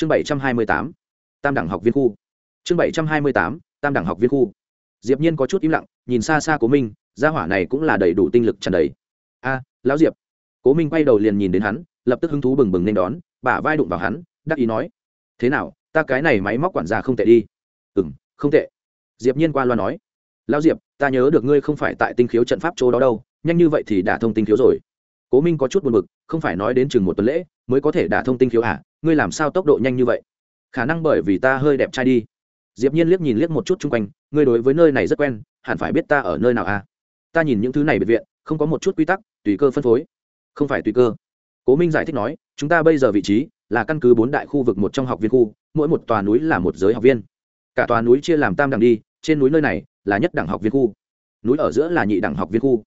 chương bảy trăm hai mươi tám, tam đẳng học viên khu. Chương bảy trăm hai mươi tám, tam đẳng học viên khu. Diệp nhiên có chút im lặng, nhìn xa xa cố minh, gia hỏa này cũng là đầy đủ tinh lực tràn đầy. A, lão diệp. Cố minh quay đầu liền nhìn đến hắn, lập tức hứng thú bừng bừng nên đón, bả vai đụng vào hắn, đắc ý nói, thế nào, ta cái này máy móc quản gia không tệ đi. Ừ m không tệ. Diệp nhiên qua loa nói, lão diệp, ta nhớ được ngươi không phải tại tinh khiếu trận pháp chỗ đó đâu, nhanh như vậy thì đã thông tinh khiếu rồi. Cố minh có chút buồn bực, không phải nói đến chừng một tuần lễ mới có thể đả thông tinh khiếu à? Ngươi làm sao tốc độ nhanh như vậy? Khả năng bởi vì ta hơi đẹp trai đi. Diệp nhiên liếc nhìn liếc một chút chung quanh, ngươi đối với nơi này rất quen, hẳn phải biết ta ở nơi nào à? Ta nhìn những thứ này biệt viện, không có một chút quy tắc, tùy cơ phân phối. Không phải tùy cơ. Cố minh giải thích nói, chúng ta bây giờ vị trí là căn cứ bốn đại khu vực một trong học viên khu, mỗi một tòa núi là một giới học viên. Cả tòa núi chia làm tam đẳng đi, trên núi nơi này là nhất đẳng học viên khu. Núi ở giữa là nhị đẳng học viên khu.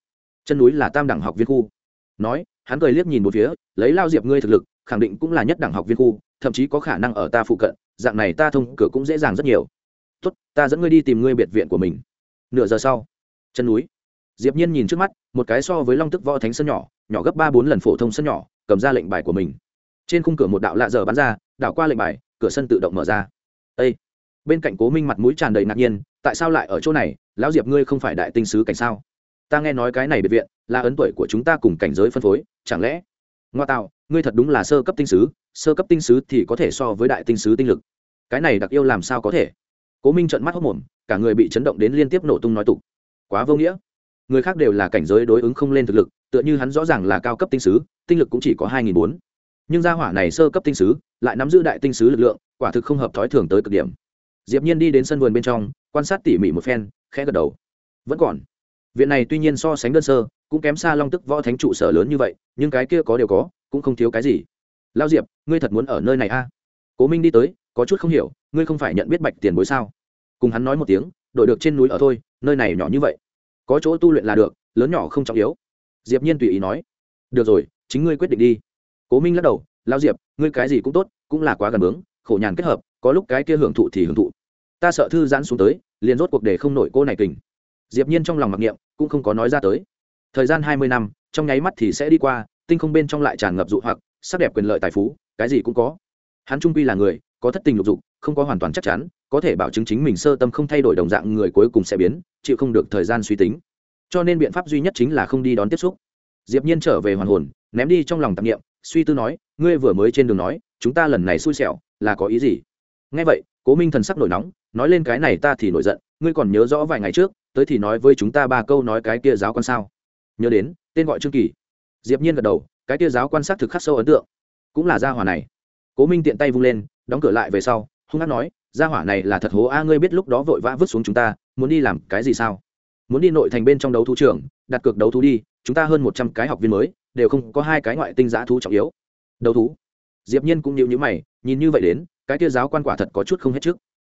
Chân núi là tam đẳng học viên khu. Nói, hắn cười liếc nhìn một phía, lấy lao diệp ngươi thực lực khẳng định cũng là nhất đẳng học viên khu, thậm chí có khả năng ở ta phụ cận, dạng này ta thông cửa cũng dễ dàng rất nhiều. Tốt, ta dẫn ngươi đi tìm ngươi biệt viện của mình. Nửa giờ sau, chân núi. Diệp nhiên nhìn trước mắt, một cái so với long tức võ thánh sân nhỏ nhỏ gấp ba bốn lần phổ thông sân nhỏ, cầm ra lệnh bài của mình. Trên khung cửa một đạo lạ giờ bắn ra, đảo qua lệnh bài, cửa sân tự động mở ra. Ê! bên cạnh cố minh mặt mũi tràn đầy ngạc nhiên, tại sao lại ở chỗ này? Lão diệp ngươi không phải đại tinh sứ cảnh sao? Ta nghe nói cái này biệt viện, là ấn tuổi của chúng ta cùng cảnh giới phân phối, chẳng lẽ ngoa tạo, ngươi thật đúng là sơ cấp tinh sứ, sơ cấp tinh sứ thì có thể so với đại tinh sứ tinh lực. Cái này đặc yêu làm sao có thể? Cố minh trợn mắt hốc mồm, cả người bị chấn động đến liên tiếp nổ tung nói tục. Quá vô nghĩa. Người khác đều là cảnh giới đối ứng không lên thực lực, tựa như hắn rõ ràng là cao cấp tinh sứ, tinh lực cũng chỉ có hai nghìn bốn. Nhưng gia hỏa này sơ cấp tinh sứ, lại nắm giữ đại tinh sứ lực lượng, quả thực không hợp thói thường tới cực điểm. Diệp nhiên đi đến sân vườn bên trong, quan sát tỉ mỉ một phen, khẽ gật đầu. Vẫn còn. Viện này tuy nhiên so sánh đơn sơ cũng kém xa long tức võ thánh trụ sở lớn như vậy, nhưng cái kia có đều có, cũng không thiếu cái gì. Lao diệp, ngươi thật muốn ở nơi này a à? cố minh đi tới, có chút không hiểu, ngươi không phải nhận biết bạch tiền bối sao? Cùng hắn nói một tiếng, đổi được trên núi ở thôi, nơi này nhỏ như vậy. Có chỗ tu luyện là được, lớn nhỏ không trọng yếu. Diệp nhiên tùy ý nói. Được rồi, chính ngươi quyết định đi. Cố minh lắc đầu, lao diệp, ngươi cái gì cũng tốt, cũng là quá gần bướng, khổ nhàn kết hợp, có lúc cái kia hưởng thụ thì hưởng thụ. Ta sợ thư giãn xuống tới, liền rốt cuộc để không nổi cô này kình. Diệp nhiên trong lòng mặc niệm, cũng không có nói ra tới thời gian hai mươi năm, trong nháy mắt thì sẽ đi qua, tinh không bên trong lại tràn ngập dụ hoặc, sắc đẹp quyền lợi tài phú, cái gì cũng có. Hắn trung quy là người, có thất tình lục dục, không có hoàn toàn chắc chắn, có thể bảo chứng chính mình sơ tâm không thay đổi đồng dạng người cuối cùng sẽ biến, chịu không được thời gian suy tính. Cho nên biện pháp duy nhất chính là không đi đón tiếp xúc. Diệp nhiên trở về hoàn hồn, ném đi trong lòng tạp niệm, suy tư nói, ngươi vừa mới trên đường nói, chúng ta lần này xui xẻo, là có ý gì? Nghe vậy, cố minh thần sắc nổi nóng, nói lên cái này ta thì nổi giận, ngươi còn nhớ rõ vài ngày trước, tới thì nói với chúng ta ba câu nói cái kia giáo con sao? Nhớ đến, tên gọi trương kỳ. Diệp nhiên gật đầu, cái kia giáo quan sát thực khắc sâu ấn tượng. Cũng là gia hỏa này. Cố minh tiện tay vung lên, đóng cửa lại về sau, hung hăng nói, gia hỏa này là thật hố a, ngươi biết lúc đó vội vã vứt xuống chúng ta, muốn đi làm cái gì sao? Muốn đi nội thành bên trong đấu thú trưởng đặt cược đấu thú đi, chúng ta hơn một trăm cái học viên mới, đều không có hai cái ngoại tinh giã thú trọng yếu. Đấu thú? Diệp nhiên cũng nhíu nhíu mày, nhìn như vậy đến, cái kia giáo quan quả thật có chút không hết trước.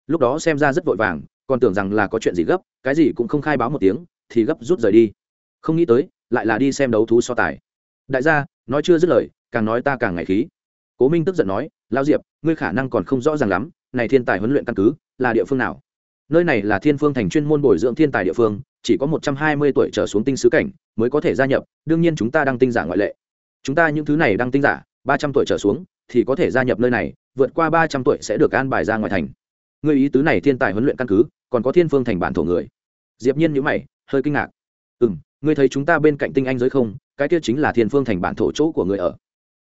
Lúc đó xem ra rất vội vàng, còn tưởng rằng là có chuyện gì gấp, cái gì cũng không khai báo một tiếng, thì gấp rút rời đi không nghĩ tới, lại là đi xem đấu thú so tài. Đại gia, nói chưa dứt lời, càng nói ta càng ngại khí. Cố minh tức giận nói lao diệp, ngươi khả năng còn không rõ ràng lắm, này thiên tài huấn luyện căn cứ là địa phương nào? Nơi này là thiên phương thành chuyên môn bồi dưỡng thiên tài địa phương, chỉ có một trăm hai mươi tuổi trở xuống tinh sứ cảnh mới có thể gia nhập, đương nhiên chúng ta đang tinh giả ngoại lệ. Chúng ta những thứ này đang tinh giả, ba trăm tuổi trở xuống thì có thể gia nhập nơi này, vượt qua ba trăm tuổi sẽ được an bài ra ngoài thành. Người ý tứ này thiên tài huấn luyện căn cứ, còn có thiên phương thành bản thổ người. Diệp nhiên nhữ mày, hơi kinh ngạc. Ừm ngươi thấy chúng ta bên cạnh tinh anh giới không? Cái kia chính là thiên phương thành bản thổ chỗ của người ở.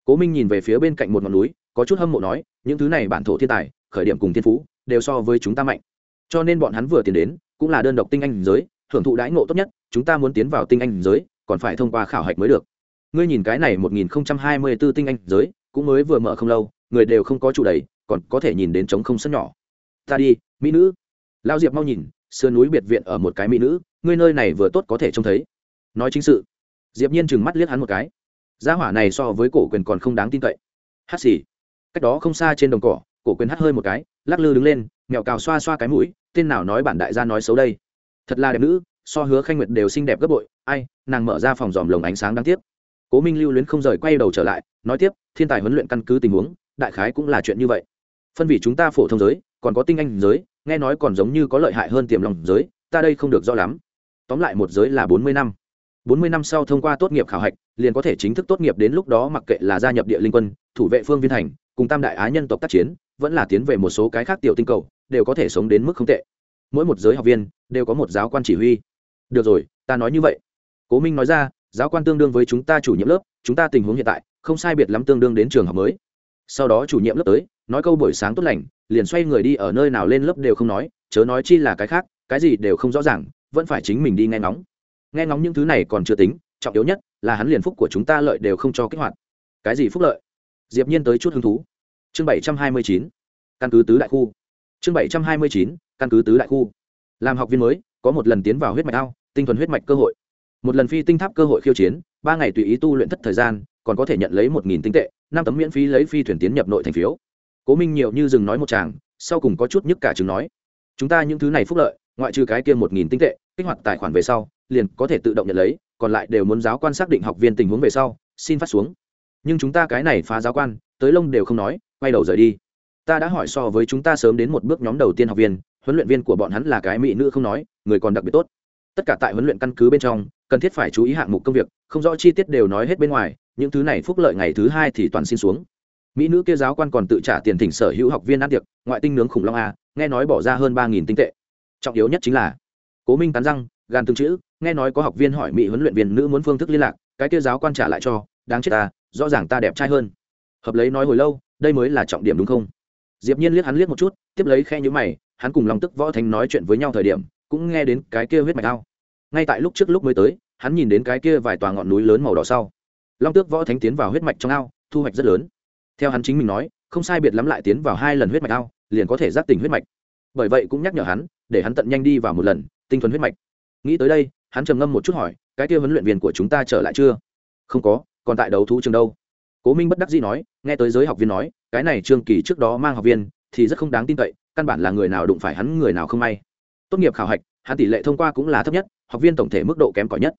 Cố minh nhìn về phía bên cạnh một ngọn núi, có chút hâm mộ nói, những thứ này bản thổ thiên tài, khởi điểm cùng thiên phú, đều so với chúng ta mạnh. Cho nên bọn hắn vừa tiến đến, cũng là đơn độc tinh anh giới, hưởng thụ đãi ngộ tốt nhất, chúng ta muốn tiến vào tinh anh giới, còn phải thông qua khảo hạch mới được. Ngươi nhìn cái này một nghìn hai mươi 1024 tinh anh giới, cũng mới vừa mở không lâu, người đều không có chủ đầy, còn có thể nhìn đến trống không sân nhỏ. Ta đi, mỹ nữ. Lao diệp mau nhìn, sườn núi biệt viện ở một cái mỹ nữ, ngươi nơi này vừa tốt có thể trông thấy nói chính sự. Diệp nhiên chừng mắt liếc hắn một cái. Gia hỏa này so với cổ quyền còn không đáng tin cậy. Hát xì. Cách đó không xa trên đồng cỏ, cổ quyền hát hơi một cái, lắc lư đứng lên, mèo cào xoa xoa cái mũi, tên nào nói bản đại gia nói xấu đây? Thật là đẹp nữ, so hứa khanh nguyệt đều xinh đẹp gấp bội, ai, nàng mở ra phòng dòm lồng ánh sáng đáng tiếc. Cố minh lưu luyến không rời quay đầu trở lại, nói tiếp, thiên tài huấn luyện căn cứ tình huống, đại khái cũng là chuyện như vậy. Phân vị chúng ta phổ thông giới, còn có tinh anh giới, nghe nói còn giống như có lợi hại hơn tiềm lòng giới, ta đây không được rõ lắm. Tóm lại một giới là bốn mươi năm bốn mươi năm sau thông qua tốt nghiệp khảo hạch, liền có thể chính thức tốt nghiệp đến lúc đó mặc kệ là gia nhập địa linh quân, thủ vệ phương viên thành, cùng tam đại á nhân tộc tác chiến, vẫn là tiến về một số cái khác tiểu tinh cầu, đều có thể sống đến mức không tệ. Mỗi một giới học viên đều có một giáo quan chỉ huy. Được rồi, ta nói như vậy. Cố minh nói ra, giáo quan tương đương với chúng ta chủ nhiệm lớp, chúng ta tình huống hiện tại không sai biệt lắm tương đương đến trường học mới. Sau đó chủ nhiệm lớp tới, nói câu buổi sáng tốt lành, liền xoay người đi ở nơi nào lên lớp đều không nói, chớ nói chi là cái khác, cái gì đều không rõ ràng, vẫn phải chính mình đi nghe ngóng nghe ngóng những thứ này còn chưa tính, trọng yếu nhất là hắn liền phúc của chúng ta lợi đều không cho kích hoạt. Cái gì phúc lợi? Diệp nhiên tới chút hứng thú. Chương bảy trăm hai mươi chín, căn cứ tứ đại khu. Chương bảy trăm hai mươi chín, căn cứ tứ đại khu. Làm học viên mới, có một lần tiến vào huyết mạch ao, tinh thuần huyết mạch cơ hội. Một lần phi tinh tháp cơ hội khiêu chiến, ba ngày tùy ý tu luyện thất thời gian, còn có thể nhận lấy một nghìn tinh tệ, năm tấm miễn phí lấy phi thuyền tiến nhập nội thành phiếu. Cố minh nhiều như dừng nói một chàng sau cùng có chút nhức cả chừng nói, chúng ta những thứ này phúc lợi, ngoại trừ cái kia một nghìn tinh tệ, kích hoạt tài khoản về sau liền có thể tự động nhận lấy, còn lại đều muốn giáo quan xác định học viên tình huống về sau, xin phát xuống. Nhưng chúng ta cái này phá giáo quan, tới lông đều không nói, quay đầu rời đi. Ta đã hỏi so với chúng ta sớm đến một bước nhóm đầu tiên học viên, huấn luyện viên của bọn hắn là cái mỹ nữ không nói, người còn đặc biệt tốt. Tất cả tại huấn luyện căn cứ bên trong, cần thiết phải chú ý hạng mục công việc, không rõ chi tiết đều nói hết bên ngoài, những thứ này phúc lợi ngày thứ hai thì toàn xin xuống. Mỹ nữ kia giáo quan còn tự trả tiền thỉnh sở hữu học viên ăn tiệc, ngoại tinh nướng khủng long a nghe nói bỏ ra hơn ba nghìn tinh tệ. Trọng yếu nhất chính là, cố minh tán răng gan tương chữ, nghe nói có học viên hỏi mỹ huấn luyện viên nữ muốn phương thức liên lạc, cái kia giáo quan trả lại cho, đáng chết ta, rõ ràng ta đẹp trai hơn. Hợp lấy nói hồi lâu, đây mới là trọng điểm đúng không? Diệp nhiên liếc hắn liếc một chút, tiếp lấy khe nhíu mày, hắn cùng long tức võ thánh nói chuyện với nhau thời điểm, cũng nghe đến cái kia huyết mạch ao. Ngay tại lúc trước lúc mới tới, hắn nhìn đến cái kia vài tòa ngọn núi lớn màu đỏ sau. Long tước võ thánh tiến vào huyết mạch trong ao, thu hoạch rất lớn. Theo hắn chính mình nói, không sai biệt lắm lại tiến vào hai lần huyết mạch ao, liền có thể giác tỉnh huyết mạch. Bởi vậy cũng nhắc nhở hắn, để hắn tận nhanh đi vào một lần, tinh thuần huyết mạch nghĩ tới đây, hắn trầm ngâm một chút hỏi, cái kia huấn luyện viên của chúng ta trở lại chưa? Không có, còn tại đấu thú trường đâu. Cố minh bất đắc dĩ nói, nghe tới giới học viên nói, cái này trương kỳ trước đó mang học viên, thì rất không đáng tin cậy, căn bản là người nào đụng phải hắn người nào không may. Tốt nghiệp khảo hạch, hắn tỷ lệ thông qua cũng là thấp nhất, học viên tổng thể mức độ kém cỏi nhất.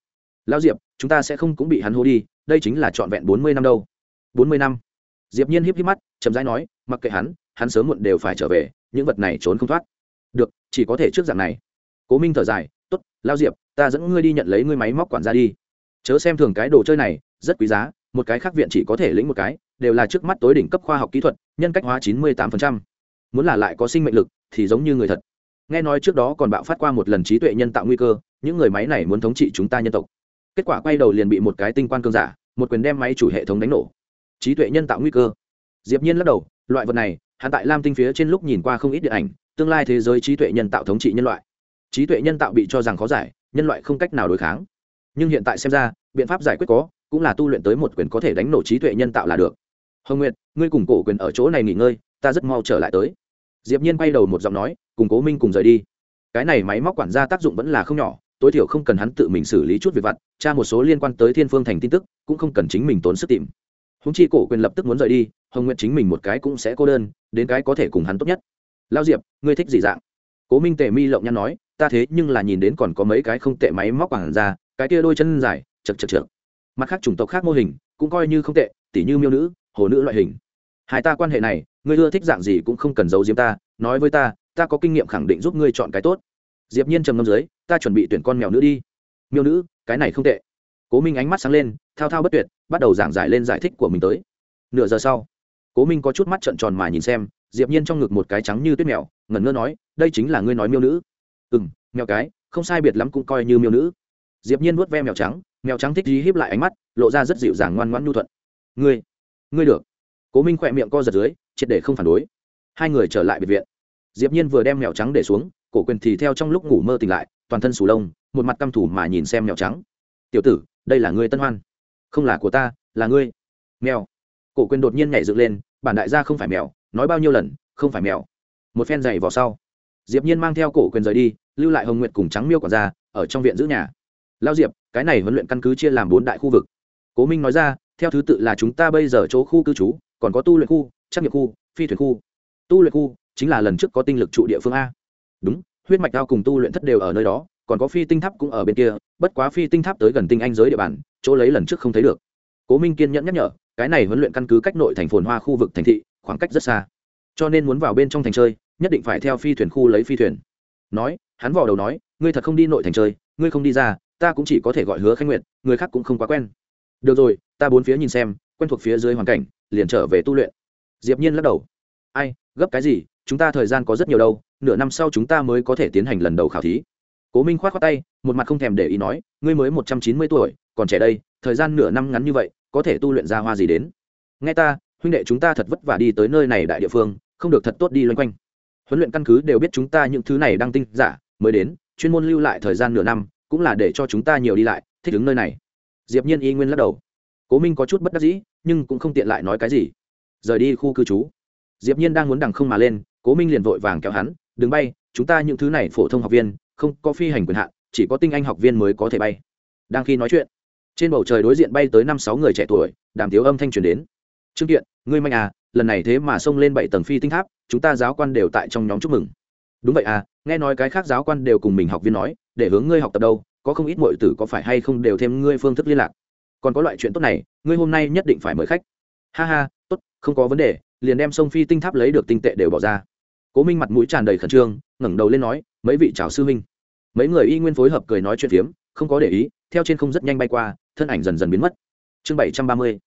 Lão diệp, chúng ta sẽ không cũng bị hắn hô đi, đây chính là trọn vẹn bốn mươi năm đâu. Bốn mươi năm? Diệp nhiên híp híp mắt, chậm rãi nói, mặc kệ hắn hắn sớm muộn đều phải trở về, những vật này trốn không thoát. Được, chỉ có thể trước dạng này. Cố minh thở dài tốt, lao diệp, ta dẫn ngươi đi nhận lấy ngươi máy móc quản ra đi. Chớ xem thường cái đồ chơi này, rất quý giá, một cái khác viện chỉ có thể lĩnh một cái, đều là trước mắt tối đỉnh cấp khoa học kỹ thuật, nhân cách hóa chín mươi tám muốn là lại có sinh mệnh lực, thì giống như người thật. Nghe nói trước đó còn bạo phát qua một lần trí tuệ nhân tạo nguy cơ, những người máy này muốn thống trị chúng ta nhân tộc. Kết quả quay đầu liền bị một cái tinh quan cơn giả, một quyền đem máy chủ hệ thống đánh nổ. Trí tuệ nhân tạo nguy cơ. Diệp nhiên lắc đầu, loại vật này, hắn tại lam tinh phía trên lúc nhìn qua không ít điện ảnh, tương lai thế giới trí tuệ nhân tạo thống trị nhân loại trí tuệ nhân tạo bị cho rằng khó giải, nhân loại không cách nào đối kháng. Nhưng hiện tại xem ra, biện pháp giải quyết có, cũng là tu luyện tới một quyền có thể đánh nổ trí tuệ nhân tạo là được. Hồng nguyệt, ngươi cùng cổ quyền ở chỗ này nghỉ ngơi, ta rất mau trở lại tới. Diệp nhiên quay đầu một giọng nói, cùng cố minh cùng rời đi. Cái này máy móc quản gia tác dụng vẫn là không nhỏ, tối thiểu không cần hắn tự mình xử lý chút việc vặt, tra một số liên quan tới thiên phương thành tin tức, cũng không cần chính mình tốn sức tìm. Húng chi cổ quyền lập tức muốn rời đi, hồng nguyện chính mình một cái cũng sẽ cô đơn, đến cái có thể cùng hắn tốt nhất. Lao diệp, ngươi thích gì dạng? Cố minh tề mi lộng nhăn nói ta thế nhưng là nhìn đến còn có mấy cái không tệ máy móc quản ra, cái kia đôi chân dài, chật chật chật mặt khác chủng tộc khác mô hình, cũng coi như không tệ, tỉ như miêu nữ, hồ nữ loại hình. Hai ta quan hệ này, ngươi ưa thích dạng gì cũng không cần giấu diếm ta, nói với ta ta có kinh nghiệm khẳng định giúp ngươi chọn cái tốt. Diệp nhiên trầm ngâm dưới, ta chuẩn bị tuyển con mèo nữ đi. Miêu nữ, cái này không tệ. Cố minh ánh mắt sáng lên, thao thao bất tuyệt, bắt đầu giảng giải lên giải thích của mình tới. Nửa giờ sau, cố minh có chút mắt trợn tròn mà nhìn xem, diệp nhiên trong ngực một cái trắng như tuyết mèo, ngẩn ngơ nói, đây chính là ngươi nói miêu nữ ừm, mèo cái, không sai biệt lắm cũng coi như miêu nữ. Diệp nhiên vuốt ve mèo trắng mèo trắng thích dí híp lại ánh mắt, lộ ra rất dịu dàng ngoan ngoãn nhu thuận. Ngươi ngươi được. Cố minh khỏe miệng co giật dưới, triệt để không phản đối. Hai người trở lại biệt viện. Diệp nhiên vừa đem mèo trắng để xuống, cổ quyền thì theo trong lúc ngủ mơ tỉnh lại, toàn thân sù lông, một mặt căm thủ mà nhìn xem mèo trắng. Tiểu tử, đây là ngươi tân hoan. Không là của ta, là ngươi. Mèo. Cổ quyền đột nhiên nhảy dựng lên, bản đại gia không phải mèo, nói bao nhiêu lần, không phải mèo. Một phen giày vào sau diệp nhiên mang theo cổ quyền rời đi, lưu lại hồng nguyệt cùng trắng miêu quản gia ở trong viện giữ nhà. Lao diệp, cái này huấn luyện căn cứ chia làm bốn đại khu vực. Cố minh nói ra, theo thứ tự là chúng ta bây giờ chỗ khu cư trú, còn có tu luyện khu, trắc nghiệm khu, phi thuyền khu. Tu luyện khu chính là lần trước có tinh lực trụ địa phương a. Đúng, huyết mạch cao cùng tu luyện thất đều ở nơi đó, còn có phi tinh tháp cũng ở bên kia, bất quá phi tinh tháp tới gần tinh anh giới địa bàn, chỗ lấy lần trước không thấy được. Cố minh kiên nhẫn nhắc nhở, cái này huấn luyện căn cứ cách nội thành phồn hoa khu vực thành thị khoảng cách rất xa, cho nên muốn vào bên trong thành chơi nhất định phải theo phi thuyền khu lấy phi thuyền. Nói, hắn vò đầu nói, ngươi thật không đi nội thành chơi, ngươi không đi ra, ta cũng chỉ có thể gọi hứa khánh nguyệt, người khác cũng không quá quen. Được rồi, ta bốn phía nhìn xem, quen thuộc phía dưới hoàn cảnh, liền trở về tu luyện. Diệp nhiên lắc đầu. Ai, gấp cái gì, chúng ta thời gian có rất nhiều đâu, nửa năm sau chúng ta mới có thể tiến hành lần đầu khảo thí. Cố minh khoát khoát tay, một mặt không thèm để ý nói, ngươi mới một trăm chín mươi tuổi, còn trẻ đây, thời gian nửa năm ngắn như vậy, có thể tu luyện ra hoa gì đến? Nghe ta, huynh đệ chúng ta thật vất vả đi tới nơi này đại địa phương, không được thật tốt đi loanh quanh huấn luyện căn cứ đều biết chúng ta những thứ này đang tinh giả, mới đến, chuyên môn lưu lại thời gian nửa năm, cũng là để cho chúng ta nhiều đi lại, thích ứng nơi này. Diệp nhiên y nguyên lắc đầu. Cố minh có chút bất đắc dĩ, nhưng cũng không tiện lại nói cái gì. Rời đi khu cư trú. Diệp nhiên đang muốn đằng không mà lên, cố minh liền vội vàng kéo hắn, đừng bay, chúng ta những thứ này phổ thông học viên, không có phi hành quyền hạn, chỉ có tinh anh học viên mới có thể bay. Đang khi nói chuyện, trên bầu trời đối diện bay tới năm sáu người trẻ tuổi, đàm tiếu âm thanh truyền đến. Trương kiện, ngươi mạnh à lần này thế mà xông lên bảy tầng phi tinh tháp, chúng ta giáo quan đều tại trong nhóm chúc mừng. Đúng vậy à nghe nói cái khác giáo quan đều cùng mình học viên nói, để hướng ngươi học tập đâu, có không ít mọi tử có phải hay không đều thêm ngươi phương thức liên lạc. Còn có loại chuyện tốt này, ngươi hôm nay nhất định phải mời khách. Ha ha, tốt, không có vấn đề, liền đem sông phi tinh tháp lấy được tinh tệ đều bỏ ra. Cố minh mặt mũi tràn đầy khẩn trương, ngẩng đầu lên nói, mấy vị chào sư minh mấy người y nguyên phối hợp cười nói chuyện phiếm, không có để ý, theo trên không rất nhanh bay qua, thân ảnh dần dần biến mất. Chương bảy trăm ba mươi,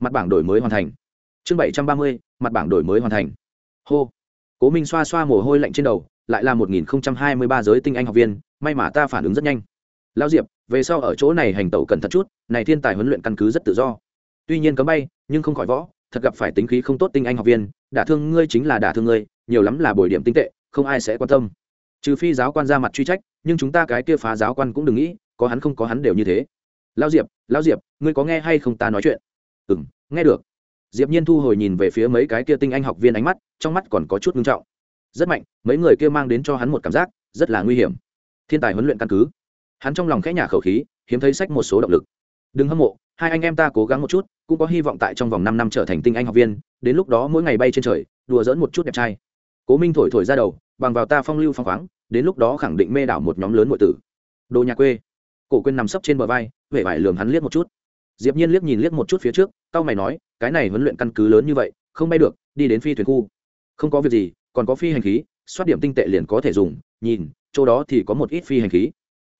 mặt bảng đổi mới hoàn thành chương bảy trăm ba mươi, mặt bảng đổi mới hoàn thành. Hô. Cố minh xoa xoa mồ hôi lạnh trên đầu, lại là một nghìn hai mươi ba giới tinh anh học viên, may mà ta phản ứng rất nhanh. Lao diệp, về sau ở chỗ này hành tẩu cẩn thận chút, này thiên tài huấn luyện căn cứ rất tự do. Tuy nhiên cấm bay, nhưng không khỏi võ, thật gặp phải tính khí không tốt tinh anh học viên, đả thương ngươi chính là đả thương ngươi, nhiều lắm là bồi điểm tinh tệ, không ai sẽ quan tâm. Trừ phi giáo quan ra mặt truy trách, nhưng chúng ta cái kia phá giáo quan cũng đừng nghĩ, có hắn không có hắn đều như thế. Lao diệp lao diệp, ngươi có nghe hay không ta nói chuyện? Ừ m nghe được diệp nhiên thu hồi nhìn về phía mấy cái kia tinh anh học viên ánh mắt, trong mắt còn có chút nghiêm trọng. Rất mạnh, mấy người kia mang đến cho hắn một cảm giác rất là nguy hiểm. Thiên tài huấn luyện căn cứ. Hắn trong lòng khẽ nhả khẩu khí, hiếm thấy sách một số động lực. Đừng hâm mộ, hai anh em ta cố gắng một chút, cũng có hy vọng tại trong vòng năm năm trở thành tinh anh học viên, đến lúc đó mỗi ngày bay trên trời, đùa giỡn một chút đẹp trai. Cố minh thổi thổi ra đầu, bằng vào ta phong lưu phong khoáng, đến lúc đó khẳng định mê đảo một nhóm lớn nội tử. Đồ nhà quê. Cổ quên nằm sấp trên bờ vai, vẻ vải lường hắn liếc một chút diệp nhiên liếc nhìn liếc một chút phía trước tao mày nói, cái này huấn luyện căn cứ lớn như vậy, không bay được, đi đến phi thuyền khu. Không có việc gì, còn có phi hành khí, soát điểm tinh tệ liền có thể dùng, nhìn, chỗ đó thì có một ít phi hành khí.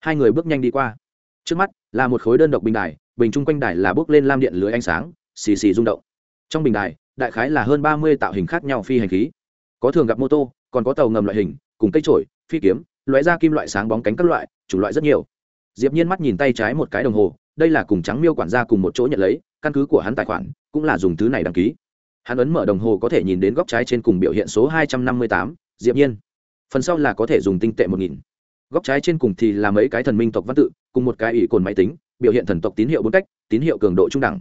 Hai người bước nhanh đi qua. Trước mắt, là một khối đơn độc bình đài, bình chung quanh đài là bước lên lam điện lưới ánh sáng, xì xì rung động. Trong bình đài, đại khái là hơn ba mươi tạo hình khác nhau phi hành khí. Có thường gặp mô tô, còn có tàu ngầm loại hình, cùng cây trổi phi kiếm loại ra kim loại sáng bóng cánh các loại, chủng loại rất nhiều. Diệp nhiên mắt nhìn tay trái một cái đồng hồ đây là cùng trắng miêu quản gia cùng một chỗ nhận lấy, căn cứ của hắn tài khoản, cũng là dùng thứ này đăng ký. Hắn ấn mở đồng hồ có thể nhìn đến góc trái trên cùng biểu hiện số hai trăm năm mươi tám, diệp nhiên. Phần sau là có thể dùng tinh tệ một nghìn. Góc trái trên cùng thì là mấy cái thần minh tộc văn tự, cùng một cái ỷ cồn máy tính, biểu hiện thần tộc tín hiệu bốn cách, tín hiệu cường độ trung đẳng.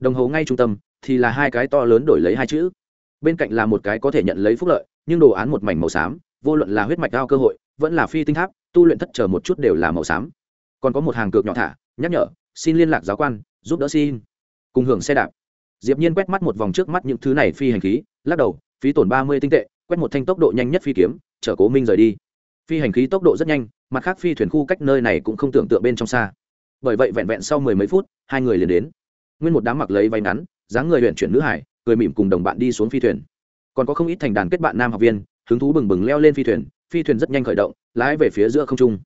Đồng hồ ngay trung tâm thì là hai cái to lớn đổi lấy hai chữ. Bên cạnh là một cái có thể nhận lấy phúc lợi, nhưng đồ án một mảnh màu xám, vô luận là huyết mạch cao cơ hội, vẫn là phi tinh tháp, tu luyện thất chờ một chút đều là màu xám. Còn có một hàng cược nhỏ thả, nhắc nhở xin liên lạc giáo quan, giúp đỡ xin. Cùng hưởng xe đạp. Diệp nhiên quét mắt một vòng trước mắt những thứ này phi hành khí, lắc đầu, phí tổn ba mươi tinh tệ, quét một thanh tốc độ nhanh nhất phi kiếm, chở cố minh rời đi. Phi hành khí tốc độ rất nhanh, mặt khác phi thuyền khu cách nơi này cũng không tưởng tượng bên trong xa. Bởi vậy vẹn vẹn sau mười mấy phút, hai người liền đến. Nguyên một đám mặc lấy váy ngắn, dáng người luyện chuyển nữ hải, cười mỉm cùng đồng bạn đi xuống phi thuyền. Còn có không ít thành đàn kết bạn nam học viên, hứng thú bừng bừng leo lên phi thuyền phi thuyền rất nhanh khởi động, lái về phía giữa không trung.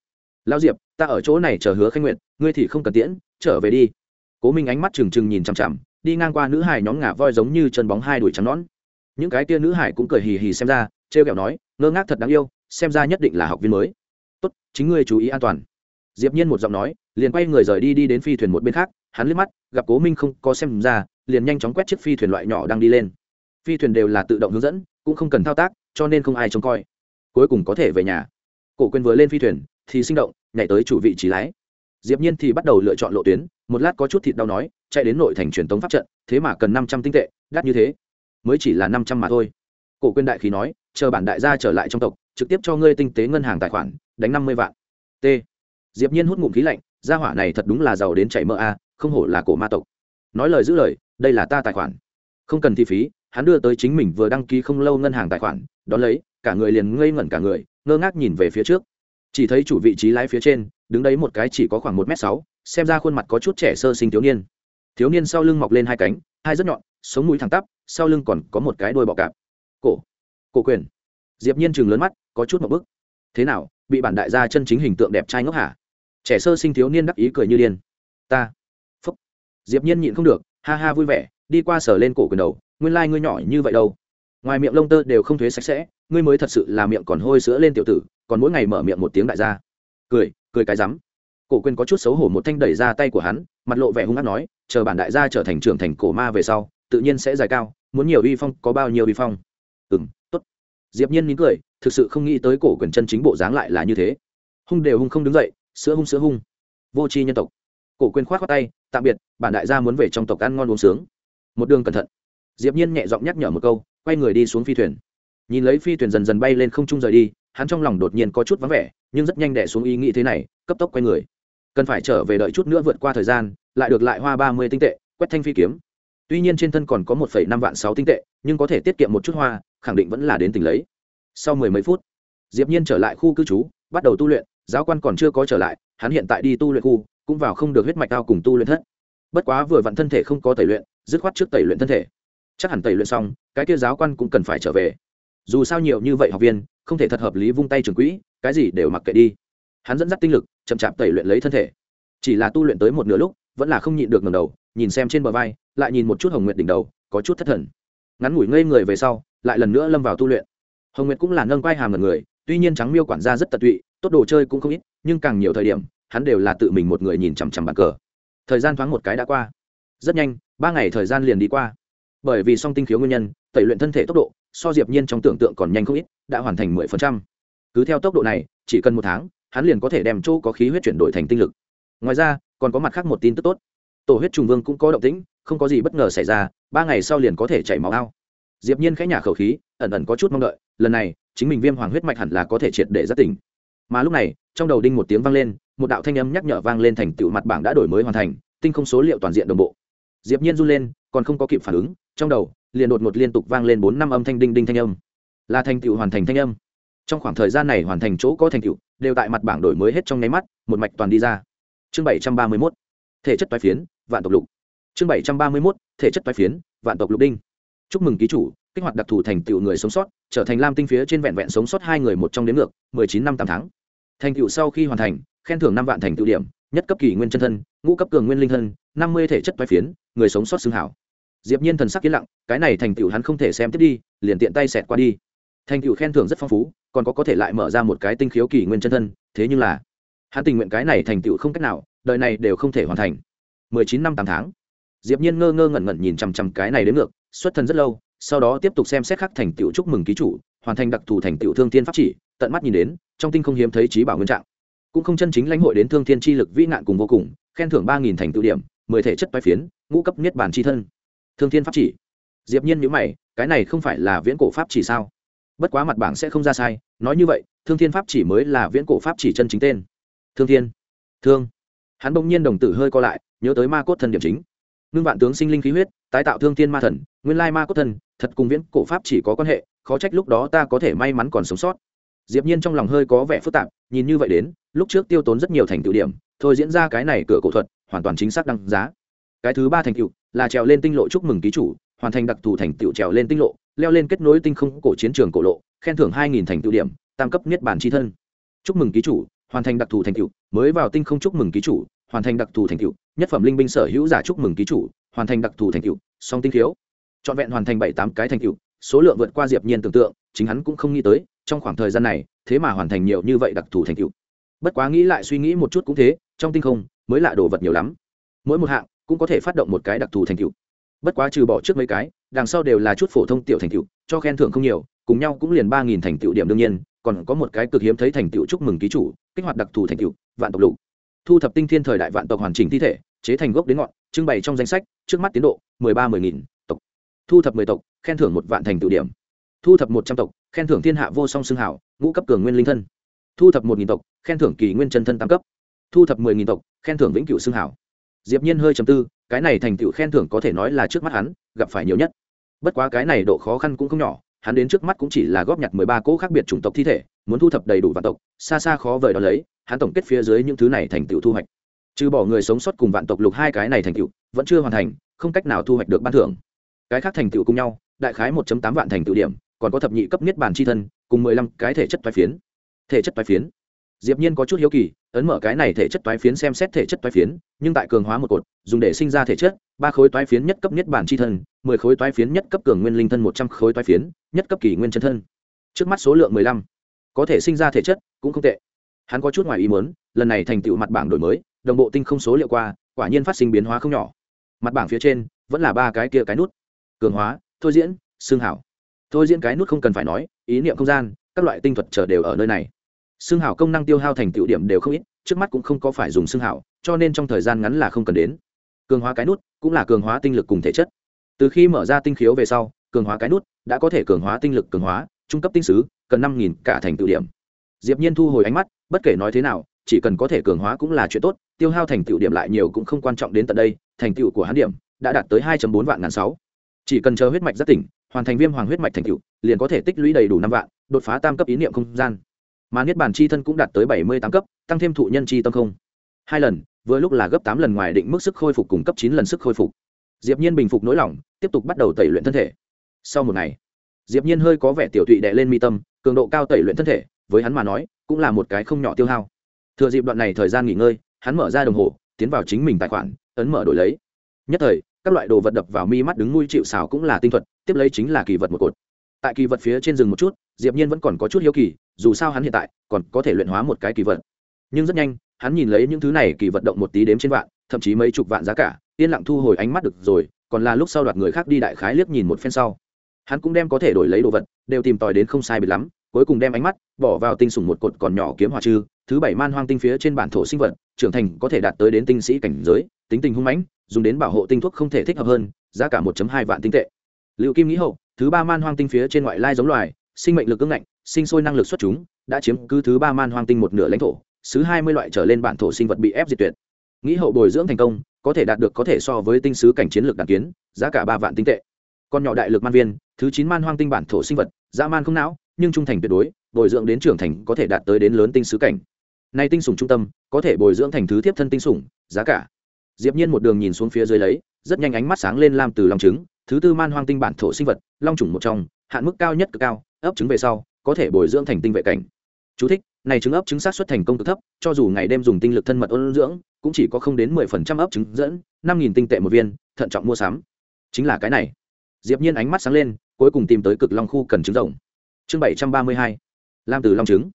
Lao diệp, ta ở chỗ này chờ hứa khanh nguyện ngươi thì không cần tiễn trở về đi. Cố minh ánh mắt trừng trừng nhìn chằm chằm, đi ngang qua nữ hải nhóm ngả voi giống như chân bóng hai đuổi trắng nón những cái tia nữ hải cũng cười hì hì xem ra, trêu kẹo nói, ngơ ngác thật đáng yêu, xem ra nhất định là học viên mới. Tốt, chính ngươi chú ý an toàn. Diệp nhiên một giọng nói, liền quay người rời đi đi đến phi thuyền một bên khác, hắn liếc mắt, gặp cố minh không có xem ra, liền nhanh chóng quét chiếc phi thuyền loại nhỏ đang đi lên. Phi thuyền đều là tự động hướng dẫn, cũng không cần thao tác, cho nên không ai trông coi. Cuối cùng có thể về nhà. Cổ quên vừa lên phi thuyền, thì sinh động, nhảy tới chủ vị trí lái diệp nhiên thì bắt đầu lựa chọn lộ tuyến, một lát có chút thịt đau nói, chạy đến nội thành truyền tống pháp trận, thế mà cần năm trăm tinh tệ, đắt như thế. Mới chỉ là năm trăm mà thôi. Cổ quyền đại khí nói, chờ bản đại gia trở lại trong tộc, trực tiếp cho ngươi tinh tế ngân hàng tài khoản, đánh năm mươi vạn. T. Diệp nhiên hút ngụm khí lạnh, gia hỏa này thật đúng là giàu đến chảy mỡ a, không hổ là cổ ma tộc. Nói lời giữ lời, đây là ta tài khoản. Không cần thi phí, hắn đưa tới chính mình vừa đăng ký không lâu ngân hàng tài khoản, đón lấy, cả người liền ngây ngẩn cả người, ngơ ngác nhìn về phía trước chỉ thấy chủ vị trí lái phía trên, đứng đấy một cái chỉ có khoảng một m sáu, xem ra khuôn mặt có chút trẻ sơ sinh thiếu niên. Thiếu niên sau lưng mọc lên hai cánh, hai rất nhọn, sống mũi thẳng tắp, sau lưng còn có một cái đôi bọ cạp. Cổ cổ quyền. Diệp nhiên chừng lớn mắt, có chút một bức. Thế nào, bị bản đại gia chân chính hình tượng đẹp trai ngốc hả? Trẻ sơ sinh thiếu niên đắc ý cười như điên. Ta. Phúc. Diệp nhiên nhịn không được, ha ha vui vẻ, đi qua sở lên cổ quyền đầu, nguyên lai like ngươi nhỏ như vậy đâu ngoài miệng lông tơ đều không thuế sạch sẽ, ngươi mới thật sự là miệng còn hôi sữa lên tiểu tử, còn mỗi ngày mở miệng một tiếng đại gia. Cười cười cái rắm. Cổ quên có chút xấu hổ một thanh đẩy ra tay của hắn, mặt lộ vẻ hung hát nói, chờ bản đại gia trở thành trưởng thành cổ ma về sau, tự nhiên sẽ dài cao, muốn nhiều uy phong có bao nhiêu uy phong. Ừ m t ố t diệp nhiên nín cười, thực sự không nghĩ tới cổ quyền chân chính bộ dáng lại là như thế. Hung đều hung không đứng dậy, sữa hung sữa hung. Vô tri nhân tộc. Cổ quyền khoát khoát tay, tạm biệt, bản đại gia muốn về trong tộc ăn ngon uống sướng. Một đường cẩn thận. Diệp nhiên nhẹ giọng nhắc nhở một câu quay người đi xuống phi thuyền. Nhìn lấy phi thuyền dần dần bay lên không trung rời đi, hắn trong lòng đột nhiên có chút vắng vẻ, nhưng rất nhanh đẻ xuống ý nghĩ thế này, cấp tốc quay người. Cần phải trở về đợi chút nữa vượt qua thời gian, lại được lại hoa ba mươi tinh tệ, quét thanh phi kiếm. Tuy nhiên trên thân còn có một năm vạn sáu tinh tệ, nhưng có thể tiết kiệm một chút hoa, khẳng định vẫn là đến tỉnh lấy. Sau mười mấy phút, diệp nhiên trở lại khu cư trú, bắt đầu tu luyện, giáo quan còn chưa có trở lại, hắn hiện tại đi tu luyện khu, cũng vào không được huyết mạch cao cùng tu luyện thất. Bất quá vừa vặn thân thể không có tẩy luyện, dứt khoát trước tẩy luyện thân thể chắc hẳn tẩy luyện xong, cái kia giáo quan cũng cần phải trở về. Dù sao nhiều như vậy học viên, không thể thật hợp lý vung tay trường quỹ, cái gì đều mặc kệ đi. Hắn dẫn dắt tinh lực, chậm chạp tẩy luyện lấy thân thể. Chỉ là tu luyện tới một nửa lúc, vẫn là không nhịn được ngầm đầu, nhìn xem trên bờ vai, lại nhìn một chút hồng nguyệt đỉnh đầu, có chút thất thần. Ngắn ngủi ngây người về sau, lại lần nữa lâm vào tu luyện. Hồng nguyệt cũng là nâng quai hàm ngần người, tuy nhiên trắng miêu quản gia rất tận tụy, tốt đồ chơi cũng không ít, nhưng càng nhiều thời điểm, hắn đều là tự mình một người nhìn chằm chằm bàn cờ. Thời gian thoáng một cái đã qua. Rất nhanh, ba ngày thời gian liền đi qua bởi vì song tinh khiếu nguyên nhân, tẩy luyện thân thể tốc độ, so diệp nhiên trong tưởng tượng còn nhanh không ít, đã hoàn thành mười phần trăm. Cứ theo tốc độ này, chỉ cần một tháng, hắn liền có thể đem chỗ có khí huyết chuyển đổi thành tinh lực. Ngoài ra, còn có mặt khác một tin tức tốt. Tổ huyết trùng vương cũng có động tĩnh, không có gì bất ngờ xảy ra, ba ngày sau liền có thể chảy máu ao. Diệp nhiên khẽ nhả khẩu khí, ẩn ẩn có chút mong đợi, lần này, chính mình viêm hoàng huyết mạch hẳn là có thể triệt để giác tỉnh. Mà lúc này, trong đầu đinh một tiếng vang lên, một đạo thanh âm nhắc nhở vang lên thành tựu mặt bảng đã đổi mới hoàn thành, tinh không số liệu toàn diện đồng bộ. Diệp nhiên run lên còn không có kịp phản ứng, trong đầu, liền đột ngột liên tục vang lên bốn năm âm thanh đinh đinh thanh âm. Là thành tựu hoàn thành thanh âm. Trong khoảng thời gian này hoàn thành chỗ có thành tựu, đều tại mặt bảng đổi mới hết trong nháy mắt, một mạch toàn đi ra. Chương bảy trăm ba mươi 731 thể chất toái phiến, vạn tộc lục. Chương bảy trăm ba mươi 731 thể chất toái phiến, vạn tộc lục đinh. Chúc mừng ký chủ, kích hoạt đặc thù thành tựu người sống sót, trở thành lam tinh phía trên vẹn vẹn sống sót hai người một trong đến ngược, mười chín năm tám tháng. Thành tựu sau khi hoàn thành, khen thưởng năm vạn thành tựu điểm, nhất cấp kỳ nguyên chân thân, ngũ cấp cường nguyên linh thân, năm mươi thể chất toái phiến người sống sót xưng hảo. Diệp nhiên thần sắc yên lặng, cái này thành tựu hắn không thể xem tiếp đi, liền tiện tay xẹt qua đi. Thành tựu khen thưởng rất phong phú, còn có có thể lại mở ra một cái tinh khiếu kỳ nguyên chân thân, thế nhưng là, hắn tình nguyện cái này thành tựu không cách nào, đời này đều không thể hoàn thành. Mười chín năm tám tháng, diệp nhiên ngơ ngơ ngẩn ngẩn nhìn chằm chằm cái này đến ngược, xuất thân rất lâu, sau đó tiếp tục xem xét khắc thành tựu chúc mừng ký chủ, hoàn thành đặc thù thành tựu thương thiên pháp chỉ, tận mắt nhìn đến, trong tinh không hiếm thấy trí bảo nguyên trạng. Cũng không chân chính lãnh hội đến thương thiên chi lực vĩ nạn cùng vô cùng, khen thưởng ba nghìn thành tựu điểm mười thể chất toái phiến ngũ cấp niết bản chi thân. Thương thiên pháp chỉ. Diệp nhiên nhữ mày cái này không phải là viễn cổ pháp chỉ sao? Bất quá mặt bảng sẽ không ra sai nói như vậy thương thiên pháp chỉ mới là viễn cổ pháp chỉ chân chính tên. Thương thiên. Thương. Hắn bỗng nhiên đồng tử hơi co lại nhớ tới ma cốt thần điểm chính. Ngưng vạn tướng sinh linh khí huyết tái tạo thương thiên ma thần nguyên lai ma cốt thần, thật cùng viễn cổ pháp chỉ có quan hệ khó trách lúc đó ta có thể may mắn còn sống sót. Diệp nhiên trong lòng hơi có vẻ phức tạp nhìn như vậy đến lúc trước tiêu tốn rất nhiều thành tựu điểm thôi diễn ra cái này cửa cổ thuật hoàn toàn chính xác đăng giá. Cái thứ ba thành tựu là trèo lên tinh lộ chúc mừng ký chủ, hoàn thành đặc thù thành tựu trèo lên tinh lộ, leo lên kết nối tinh không cổ chiến trường cổ lộ, khen thưởng hai nghìn thành tựu điểm tam cấp niết bản chi thân. Chúc mừng ký chủ, hoàn thành đặc thù thành tựu, mới vào tinh không chúc mừng ký chủ, hoàn thành đặc thù thành tựu, nhất phẩm linh binh sở hữu giả chúc mừng ký chủ, hoàn thành đặc thù thành tựu, song tinh thiếu trọn vẹn hoàn thành bảy tám cái thành tựu, số lượng vượt qua diệp nhiên tưởng tượng, chính hắn cũng không nghĩ tới, trong khoảng thời gian này, thế mà hoàn thành nhiều như vậy đặc thù thành tựu. Bất quá nghĩ lại suy nghĩ một chút cũng thế, trong tinh không mới lạ đồ vật nhiều lắm. Mỗi một hạng cũng có thể phát động một cái đặc thù thành tựu. Bất quá trừ bỏ trước mấy cái, đằng sau đều là chút phổ thông tiểu thành tựu, cho khen thưởng không nhiều, cùng nhau cũng liền ba nghìn thành tựu điểm đương nhiên, còn có một cái cực hiếm thấy thành tựu chúc mừng ký chủ, kích hoạt đặc thù thành tựu, vạn tộc lục. Thu thập tinh thiên thời đại vạn tộc hoàn chỉnh thi thể, chế thành gốc đến ngọn, trưng bày trong danh sách, trước mắt tiến độ, mười ba, mười nghìn tộc. Thu thập mười tộc, khen thưởng một vạn thành tựu điểm. Thu thập một trăm tộc, khen thưởng thiên hạ vô song xương hảo ngũ cấp cường nguyên linh thân. Thu thập một nghìn tộc, khen thưởng kỳ nguyên chân thân tam cấp thu thập mười nghìn tộc, khen thưởng vĩnh cửu xương hảo diệp nhiên hơi chầm tư, cái này thành tựu khen thưởng có thể nói là trước mắt hắn, gặp phải nhiều nhất. Bất quá cái này độ khó khăn cũng không nhỏ, hắn đến trước mắt cũng chỉ là góp nhặt mười ba cỗ khác biệt chủng tộc thi thể, muốn thu thập đầy đủ vạn tộc, xa xa khó vời đó lấy, hắn tổng kết phía dưới những thứ này thành tựu thu hoạch. Trừ bỏ người sống sót cùng vạn tộc lục hai cái này thành tựu, vẫn chưa hoàn thành, không cách nào thu hoạch được ban thưởng. Cái khác thành tựu cùng nhau, đại khái một tám vạn thành tựu điểm, còn có thập nhị cấp niết bàn chi thân, cùng mười lăm cái thể chất toái phiến. Thể chất toái phiến diệp nhiên có chút hiếu kỳ, ấn mở cái này thể chất toái phiến xem xét thể chất toái phiến, nhưng tại cường hóa một cột, dùng để sinh ra thể chất, ba khối toái phiến nhất cấp nhất bản chi thân, mười khối toái phiến nhất cấp cường nguyên linh thân một trăm khối toái phiến, nhất cấp kỳ nguyên chân thân. Trước mắt số lượng mười lăm, có thể sinh ra thể chất cũng không tệ. Hắn có chút ngoài ý muốn, lần này thành tựu mặt bảng đổi mới, đồng bộ tinh không số liệu qua, quả nhiên phát sinh biến hóa không nhỏ. Mặt bảng phía trên, vẫn là ba cái kia cái nút. Cường hóa, thôi diễn, xương hảo. Thôi diễn cái nút không cần phải nói, ý niệm không gian, các loại tinh thuật chờ đều ở nơi này xương hảo công năng tiêu hao thành tựu điểm đều không ít, trước mắt cũng không có phải dùng xương hảo cho nên trong thời gian ngắn là không cần đến. Cường hóa cái nút cũng là cường hóa tinh lực cùng thể chất. Từ khi mở ra tinh khiếu về sau, cường hóa cái nút đã có thể cường hóa tinh lực cường hóa, trung cấp tinh sứ, cần năm nghìn cả thành tựu điểm. Diệp nhiên thu hồi ánh mắt, bất kể nói thế nào, chỉ cần có thể cường hóa cũng là chuyện tốt, tiêu hao thành tựu điểm lại nhiều cũng không quan trọng đến tận đây, thành tựu của hắn điểm đã đạt tới 2.4 vạn ngàn sáu. Chỉ cần chờ huyết mạch rất tỉnh, hoàn thành viêm hoàng huyết mạch thành tựu, liền có thể tích lũy đầy đủ năm vạn, đột phá tam cấp ý niệm không gian mà niết bàn chi thân cũng đạt tới 78 cấp, tăng thêm thụ nhân chi tâm không. Hai lần, vừa lúc là gấp tám lần ngoài định mức sức khôi phục cùng cấp chín lần sức khôi phục. Diệp nhiên bình phục nỗi lòng, tiếp tục bắt đầu tẩy luyện thân thể. Sau một ngày, diệp nhiên hơi có vẻ tiểu tụy đè lên mi tâm, cường độ cao tẩy luyện thân thể, với hắn mà nói, cũng là một cái không nhỏ tiêu hao. Thừa dịp đoạn này thời gian nghỉ ngơi, hắn mở ra đồng hồ, tiến vào chính mình tài khoản, ấn mở đổi lấy. Nhất thời, các loại đồ vật đập vào mi mắt đứng nuôi chịu xào cũng là tinh thuật, tiếp lấy chính là kỳ vật một cột. Tại kỳ vật phía trên rừng một chút, diệp nhiên vẫn còn có chút hiếu kỳ dù sao hắn hiện tại còn có thể luyện hóa một cái kỳ vật. Nhưng rất nhanh, hắn nhìn lấy những thứ này kỳ vật động một tí đếm trên vạn, thậm chí mấy chục vạn giá cả, yên lặng thu hồi ánh mắt được rồi, còn là lúc sau đoạt người khác đi đại khái liếc nhìn một phen sau. Hắn cũng đem có thể đổi lấy đồ vật, đều tìm tòi đến không sai biệt lắm, cuối cùng đem ánh mắt bỏ vào tinh sủng một cột còn nhỏ kiếm hòa chư thứ bảy man hoang tinh phía trên bản thổ sinh vật, trưởng thành có thể đạt tới đến tinh sĩ cảnh giới, tính tình hung mãnh, dùng đến bảo hộ tinh thuốc không thể thích hợp hơn, giá cả 1 hai vạn tinh tệ. Liệu kim nghĩ hậu, thứ ba man hoang tinh phía trên ngoại lai giống loài, sinh mệnh lực ưng ngạnh sinh sôi năng lực xuất chúng, đã chiếm cứ thứ ba man hoang tinh một nửa lãnh thổ, xứ hai mươi loại trở lên bản thổ sinh vật bị ép diệt tuyệt. Nghĩ hậu bồi dưỡng thành công, có thể đạt được có thể so với tinh sứ cảnh chiến lược đàn kiến, giá cả ba vạn tinh tệ. Con nhỏ đại lực man viên, thứ chín man hoang tinh bản thổ sinh vật, dã man không não, nhưng trung thành tuyệt đối, bồi dưỡng đến trưởng thành có thể đạt tới đến lớn tinh sứ cảnh. Nay tinh sủng trung tâm, có thể bồi dưỡng thành thứ tiếp thân tinh sủng, giá cả. Diệp nhiên một đường nhìn xuống phía dưới lấy, rất nhanh ánh mắt sáng lên lam từ long trứng, thứ tư man hoang tinh bản thổ sinh vật, long trùng một trong, hạn mức cao nhất cực cao, ấp trứng về sau có thể bồi dưỡng thành tinh vệ cảnh. Chú thích, này trứng ấp trứng sát xuất thành công cực thấp cho dù ngày đêm dùng tinh lực thân mật ôn dưỡng cũng chỉ có không đến mười phần trăm ấp trứng dẫn năm nghìn tinh tệ một viên thận trọng mua sắm. Chính là cái này. Diệp nhiên ánh mắt sáng lên cuối cùng tìm tới cực long khu cần trứng rồng. Chương bảy trăm ba mươi hai lam từ long trứng.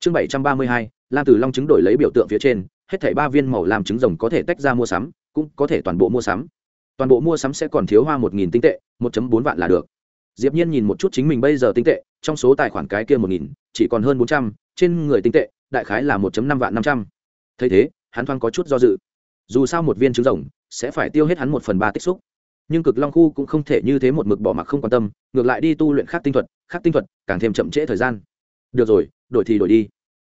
Chương bảy trăm ba mươi hai lam từ long trứng đổi lấy biểu tượng phía trên hết thảy ba viên màu làm trứng rồng có thể tách ra mua sắm cũng có thể toàn bộ mua sắm. Toàn bộ mua sắm sẽ còn thiếu hoa một nghìn tinh tệ một bốn vạn là được. Diệp nhiên nhìn một chút chính mình bây giờ tinh tệ trong số tài khoản cái kia một nghìn, chỉ còn hơn bốn trăm, trên người tinh tệ, đại khái là một năm vạn năm trăm. Thấy thế, hắn thoáng có chút do dự. Dù sao một viên trứng rồng, sẽ phải tiêu hết hắn một phần ba tích xúc. Nhưng cực long khu cũng không thể như thế một mực bỏ mặc không quan tâm, ngược lại đi tu luyện khác tinh thuật, khác tinh thuật càng thêm chậm trễ thời gian. Được rồi, đổi thì đổi đi.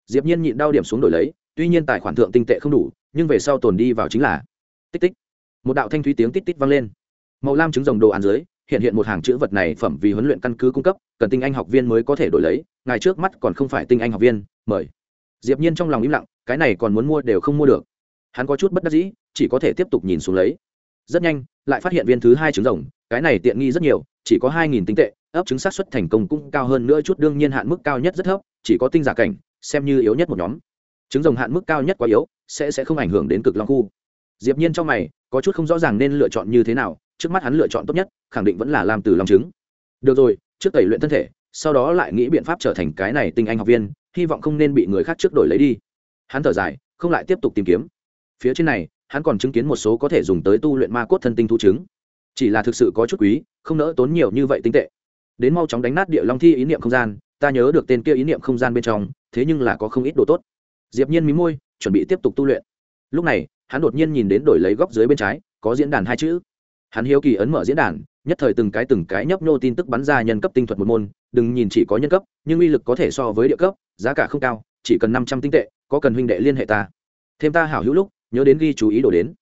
Diệp nhiên nhịn đau điểm xuống đổi lấy, tuy nhiên tài khoản thượng tinh tệ không đủ, nhưng về sau tồn đi vào chính là tích tích. Một đạo thanh thúy tiếng tích tích vang lên. Màu lam trứng rồng đồ án dưới hiện hiện một hàng chữ vật này phẩm vì huấn luyện căn cứ cung cấp, cần tinh anh học viên mới có thể đổi lấy, ngài trước mắt còn không phải tinh anh học viên, mời. Diệp nhiên trong lòng im lặng, cái này còn muốn mua đều không mua được. Hắn có chút bất đắc dĩ, chỉ có thể tiếp tục nhìn xuống lấy. Rất nhanh, lại phát hiện viên thứ hai trứng rồng, cái này tiện nghi rất nhiều, chỉ có hai nghìn tinh tệ, ấp trứng sát xuất thành công cũng cao hơn nữa chút, đương nhiên hạn mức cao nhất rất thấp, chỉ có tinh giả cảnh, xem như yếu nhất một nhóm. Trứng rồng hạn mức cao nhất quá yếu, sẽ sẽ không ảnh hưởng đến cực long khu. Diệp nhiên trong mày, có chút không rõ ràng nên lựa chọn như thế nào trước mắt hắn lựa chọn tốt nhất, khẳng định vẫn là làm từ lòng trứng được rồi, trước tẩy luyện thân thể, sau đó lại nghĩ biện pháp trở thành cái này tinh anh học viên, hy vọng không nên bị người khác trước đổi lấy đi. Hắn thở dài, không lại tiếp tục tìm kiếm. Phía trên này, hắn còn chứng kiến một số có thể dùng tới tu luyện ma cốt thân tinh thu chứng. Chỉ là thực sự có chút quý, không nỡ tốn nhiều như vậy tinh tệ. Đến mau chóng đánh nát địa long thi ý niệm không gian, ta nhớ được tên kia ý niệm không gian bên trong, thế nhưng là có không ít đồ tốt. Diệp nhiên mí môi, chuẩn bị tiếp tục tu luyện. Lúc này, hắn đột nhiên nhìn đến đổi lấy góc dưới bên trái, có diễn đàn hai chữ hắn hiếu kỳ ấn mở diễn đàn, nhất thời từng cái từng cái nhấp nhô tin tức bắn ra nhân cấp tinh thuật một môn, đừng nhìn chỉ có nhân cấp, nhưng uy lực có thể so với địa cấp, giá cả không cao, chỉ cần năm trăm tinh tệ, có cần huynh đệ liên hệ ta. Thêm ta hảo hữu lúc, nhớ đến ghi chú ý đổ đến.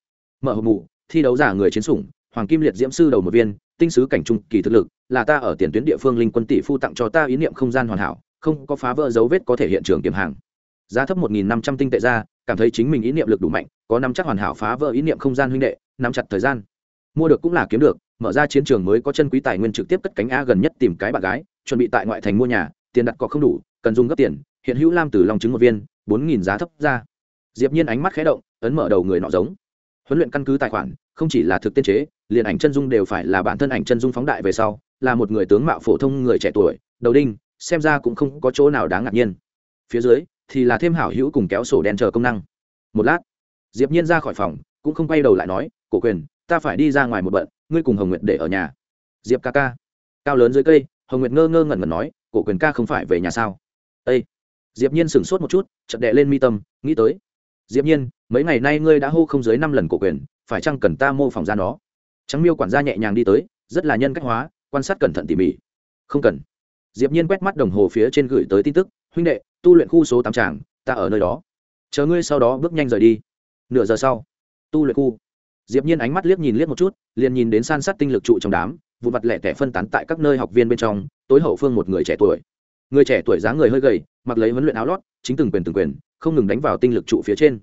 Mở hộp mù, thi đấu giả người chiến sủng, hoàng kim liệt diễm sư đầu một viên, tinh sứ cảnh trung kỳ thực lực, là ta ở tiền tuyến địa phương linh quân tỷ phu tặng cho ta ý niệm không gian hoàn hảo, không có phá vỡ dấu vết có thể hiện trường kiểm hàng. Giá thấp một nghìn năm trăm tinh tệ ra, cảm thấy chính mình ý niệm lực đủ mạnh, có năm chắc hoàn hảo phá vỡ ý niệm không gian huynh đệ, nắm chặt thời gian mua được cũng là kiếm được, mở ra chiến trường mới có chân quý tài nguyên trực tiếp cất cánh a gần nhất tìm cái bạn gái, chuẩn bị tại ngoại thành mua nhà, tiền đặt cọc không đủ, cần dùng gấp tiền, hiện hữu lam từ lòng trứng một viên, bốn nghìn giá thấp ra. Diệp nhiên ánh mắt khẽ động, ấn mở đầu người nọ giống. Huấn luyện căn cứ tài khoản, không chỉ là thực tiên chế, liền ảnh chân dung đều phải là bản thân ảnh chân dung phóng đại về sau, là một người tướng mạo phổ thông người trẻ tuổi, đầu đinh, xem ra cũng không có chỗ nào đáng ngạc nhiên. Phía dưới, thì là thêm hảo hữu cùng kéo sổ đen chờ công năng. Một lát, diệp nhiên ra khỏi phòng, cũng không quay đầu lại nói, cổ quyền ta phải đi ra ngoài một bận, ngươi cùng hồng nguyệt để ở nhà. Diệp ca ca. Cao lớn dưới cây, hồng nguyệt ngơ ngơ ngẩn ngẩn nói, cổ quyền ca không phải về nhà sao? Â diệp nhiên sửng sốt một chút, chợt đệ lên mi tâm, nghĩ tới. Diệp nhiên, mấy ngày nay ngươi đã hô không dưới năm lần cổ quyền, phải chăng cần ta mô phỏng ra nó? Trắng miêu quản gia nhẹ nhàng đi tới, rất là nhân cách hóa, quan sát cẩn thận tỉ mỉ. Không cần. Diệp nhiên quét mắt đồng hồ phía trên gửi tới tin tức, huynh đệ, tu luyện khu số tám tràng, ta ở nơi đó. Chờ ngươi sau đó bước nhanh rời đi. Nửa giờ sau, tu luyện khu diệp nhiên ánh mắt liếc nhìn liếc một chút, liền nhìn đến san sát tinh lực trụ trong đám vụ vặt lẻ tẻ phân tán tại các nơi học viên bên trong, tối hậu phương một người trẻ tuổi. Người trẻ tuổi dáng người hơi gầy, mặc lấy huấn luyện áo lót, chính từng quyền từng quyền, không ngừng đánh vào tinh lực trụ phía trên.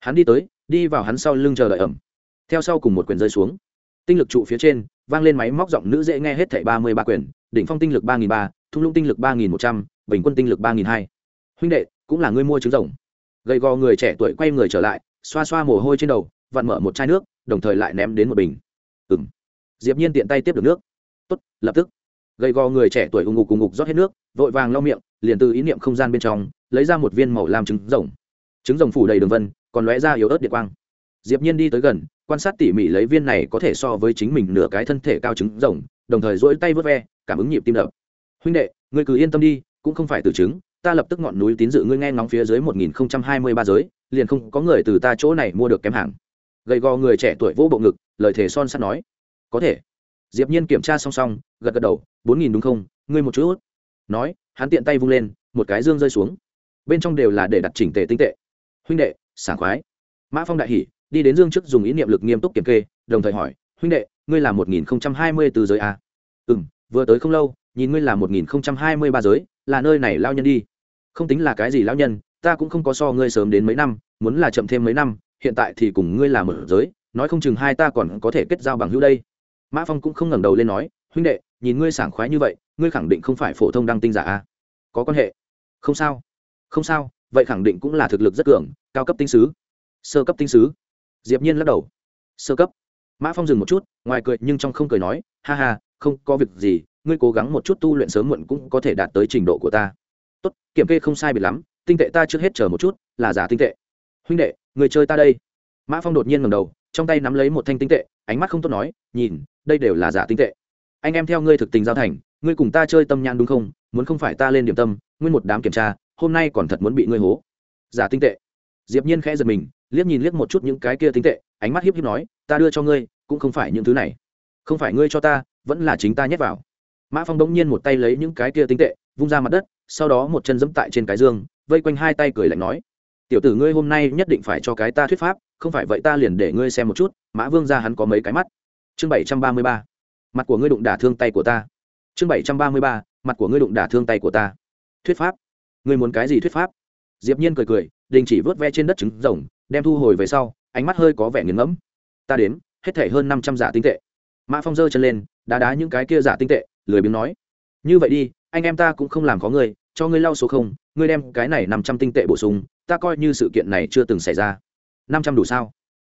Hắn đi tới, đi vào hắn sau lưng chờ đợi ẩm. Theo sau cùng một quyền rơi xuống. Tinh lực trụ phía trên, vang lên máy móc giọng nữ dễ nghe hết thảy ba mươi ba quyền, đỉnh phong tinh lực ba nghìn ba, thung lũng tinh lực ba nghìn một trăm, bình quân tinh lực ba nghìn hai. Huynh đệ, cũng là người mua trứng rồng. Gầy gò người trẻ tuổi quay người trở lại, xoa xoa mồ hôi trên đầu vặn mở một chai nước, đồng thời lại ném đến một bình. Ừng diệp nhiên tiện tay tiếp được nước. Tốt, lập tức. Gầy gò người trẻ tuổi ung ngục ung ngục rót hết nước, vội vàng lau miệng, liền từ ý niệm không gian bên trong, lấy ra một viên màu lam trứng rồng. Trứng rồng phủ đầy đường vân, còn lóe ra yếu ớt điện quang. Diệp nhiên đi tới gần, quan sát tỉ mỉ lấy viên này có thể so với chính mình nửa cái thân thể cao trứng rồng, đồng thời duỗi tay vớt ve, cảm ứng nhịp tim đập. Huynh đệ, ngươi cứ yên tâm đi, cũng không phải từ trứng, ta lập tức ngọn núi tín dự ngươi nghe ngóng phía dưới một nghìn hai mươi ba giới, liền không có người từ ta chỗ này mua được kém hàng gầy gò người trẻ tuổi vô bộ ngực, lời thề son sắt nói. Có thể. Diệp nhiên kiểm tra song song, gật gật đầu, bốn nghìn đúng không, ngươi một chút. Nói, hắn tiện tay vung lên, một cái dương rơi xuống. Bên trong đều là để đặt chỉnh tề tinh tệ. Huynh đệ, sảng khoái. Mã phong đại hỉ, đi đến dương trước dùng ý niệm lực nghiêm túc kiểm kê, đồng thời hỏi, huynh đệ, ngươi là một nghìn hai mươi từ giới à? a ừ m vừa tới không lâu, nhìn ngươi là một nghìn hai mươi ba giới, là nơi này lao nhân đi. Không tính là cái gì lao nhân, ta cũng không có so ngươi sớm đến mấy năm, muốn là chậm thêm mấy năm hiện tại thì cùng ngươi là một giới, nói không chừng hai ta còn có thể kết giao bằng hữu đây. Mã phong cũng không ngẩng đầu lên nói, huynh đệ, nhìn ngươi sảng khoái như vậy, ngươi khẳng định không phải phổ thông đăng tinh giả a. Có quan hệ. Không sao. Không sao, vậy khẳng định cũng là thực lực rất cường, cao cấp tinh sứ. Sơ cấp tinh sứ. Diệp nhiên lắc đầu. Sơ cấp. Mã phong dừng một chút, ngoài cười nhưng trong không cười nói, ha ha, không có việc gì, ngươi cố gắng một chút tu luyện sớm muộn cũng có thể đạt tới trình độ của ta. Tốt, kiểm kê không sai biệt lắm, tinh tệ ta trước hết chờ một chút, là giả tinh tệ. Huynh đệ người chơi ta đây. Mã phong đột nhiên ngầm đầu, trong tay nắm lấy một thanh tinh tệ, ánh mắt không tốt nói, nhìn, đây đều là giả tinh tệ. Anh em theo ngươi thực tình giao thành, ngươi cùng ta chơi tâm nhãn đúng không? Muốn không phải ta lên điểm tâm, nguyên một đám kiểm tra, hôm nay còn thật muốn bị ngươi hố. Giả tinh tệ. Diệp nhiên khẽ giật mình, liếc nhìn liếc một chút những cái kia tinh tệ, ánh mắt hiếp hiếp nói, ta đưa cho ngươi, cũng không phải những thứ này. Không phải ngươi cho ta, vẫn là chính ta nhét vào. Mã phong đống nhiên một tay lấy những cái kia tinh tệ, vung ra mặt đất, sau đó một chân dẫm tại trên cái dương, vây quanh hai tay cười lạnh nói tiểu tử ngươi hôm nay nhất định phải cho cái ta thuyết pháp, không phải vậy ta liền để ngươi xem một chút, mã vương ra hắn có mấy cái mắt. Chương bảy trăm ba mươi ba, mặt của ngươi đụng đả thương tay của ta. Chương bảy trăm ba mươi ba, mặt của ngươi đụng đả thương tay của ta. Thuyết pháp. Ngươi muốn cái gì thuyết pháp? Diệp nhiên cười cười, đình chỉ vớt ve trên đất trứng rồng, đem thu hồi về sau, ánh mắt hơi có vẻ nghiền ngẫm. Ta đến hết thể hơn năm trăm giả tinh tệ. Mã phong giơ chân lên, đá đá những cái kia giả tinh tệ, lười biếng nói. Như vậy đi, anh em ta cũng không làm có ngươi, cho ngươi lau số không, ngươi đem cái này năm trăm tinh tệ bổ sung ta coi như sự kiện này chưa từng xảy ra. Năm trăm đủ sao?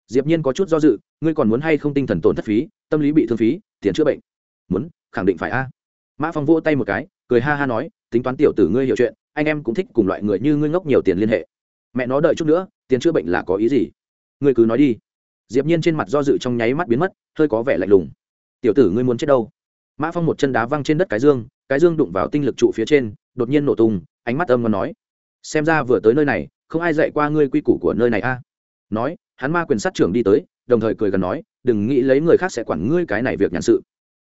Diệp nhiên có chút do dự, ngươi còn muốn hay không tinh thần tổn thất phí, tâm lý bị thương phí, tiền chữa bệnh? Muốn, khẳng định phải a. Mã phong vỗ tay một cái, cười ha ha nói, tính toán tiểu tử ngươi hiểu chuyện, anh em cũng thích cùng loại người như ngươi ngốc nhiều tiền liên hệ. Mẹ nó đợi chút nữa, tiền chữa bệnh là có ý gì? Ngươi cứ nói đi. Diệp nhiên trên mặt do dự trong nháy mắt biến mất, hơi có vẻ lạnh lùng. Tiểu tử ngươi muốn chết đâu? Mã phong một chân đá văng trên đất cái dương cái dương đụng vào tinh lực trụ phía trên, đột nhiên nổ tung, ánh mắt âm ngon nói, xem ra vừa tới nơi này không ai dạy qua ngươi quy củ của nơi này a? Nói, hắn ma quyền sát trưởng đi tới, đồng thời cười gần nói, đừng nghĩ lấy người khác sẽ quản ngươi cái này việc nhàn sự.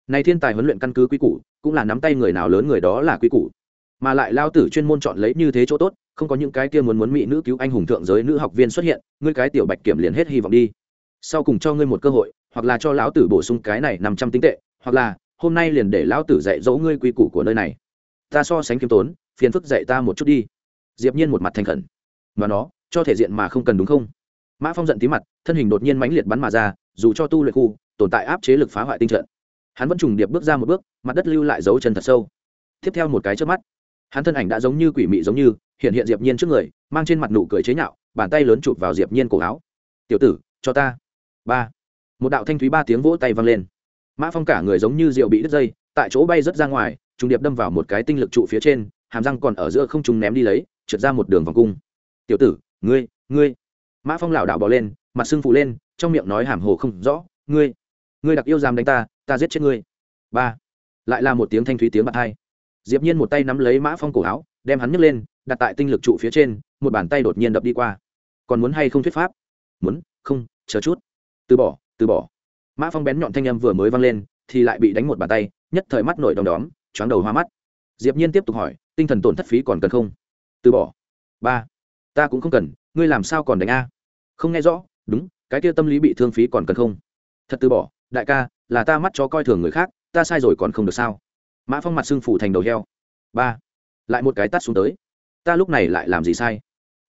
Này thiên tài huấn luyện căn cứ quy củ, cũng là nắm tay người nào lớn người đó là quy củ. Mà lại lao tử chuyên môn chọn lấy như thế chỗ tốt, không có những cái kia muốn muốn mỹ nữ cứu anh hùng thượng giới nữ học viên xuất hiện, ngươi cái tiểu bạch kiểm liền hết hy vọng đi. Sau cùng cho ngươi một cơ hội, hoặc là cho lão tử bổ sung cái này năm trăm tinh tệ, hoặc là, hôm nay liền để lão tử dạy dỗ ngươi quy củ của nơi này. Ta so sánh kiếm tốn, phiền phức dạy ta một chút đi. Diệp nhiên một mặt thành khẩn mà nó, cho thể diện mà không cần đúng không? Mã phong giận tí mặt, thân hình đột nhiên mãnh liệt bắn mà ra, dù cho tu luyện khu, tồn tại áp chế lực phá hoại tinh trận. Hắn vẫn trùng điệp bước ra một bước, mặt đất lưu lại dấu chân thật sâu. Tiếp theo một cái trước mắt, hắn thân ảnh đã giống như quỷ mị giống như, hiện hiện diệp nhiên trước người, mang trên mặt nụ cười chế nhạo, bàn tay lớn chụp vào diệp nhiên cổ áo. Tiểu tử, cho ta. Ba. Một đạo thanh thúy ba tiếng vỗ tay vang lên. Mã phong cả người giống như rượu bị đứt dây, tại chỗ bay rất ra ngoài, trùng điệp đâm vào một cái tinh lực trụ phía trên, hàm răng còn ở giữa không trùng ném đi lấy, trượt ra một đường vòng cung tiểu tử, ngươi ngươi. Mã phong lảo đảo bỏ lên, mặt sưng phụ lên, trong miệng nói hàm hồ không rõ, ngươi ngươi đặc yêu dám đánh ta ta giết chết ngươi. Ba. Lại là một tiếng thanh thúy tiếng bạc hai. Diệp nhiên một tay nắm lấy mã phong cổ áo, đem hắn nhấc lên, đặt tại tinh lực trụ phía trên, một bàn tay đột nhiên đập đi qua. Còn muốn hay không thuyết pháp? Muốn, không, chờ chút. Từ bỏ từ bỏ. Mã phong bén nhọn thanh âm vừa mới vang lên, thì lại bị đánh một bàn tay, nhất thời mắt nổi đom đóm, choáng đầu hoa mắt. Diệp nhiên tiếp tục hỏi, tinh thần tổn thất phí còn cần không? Từ bỏ. Ba ta cũng không cần, ngươi làm sao còn đánh a? Không nghe rõ, đúng, cái kia tâm lý bị thương phí còn cần không? Thật từ bỏ, đại ca, là ta mắt cho coi thường người khác, ta sai rồi còn không được sao? Mã phong mặt xương phủ thành đầu heo. Ba, lại một cái tắt xuống tới. Ta lúc này lại làm gì sai?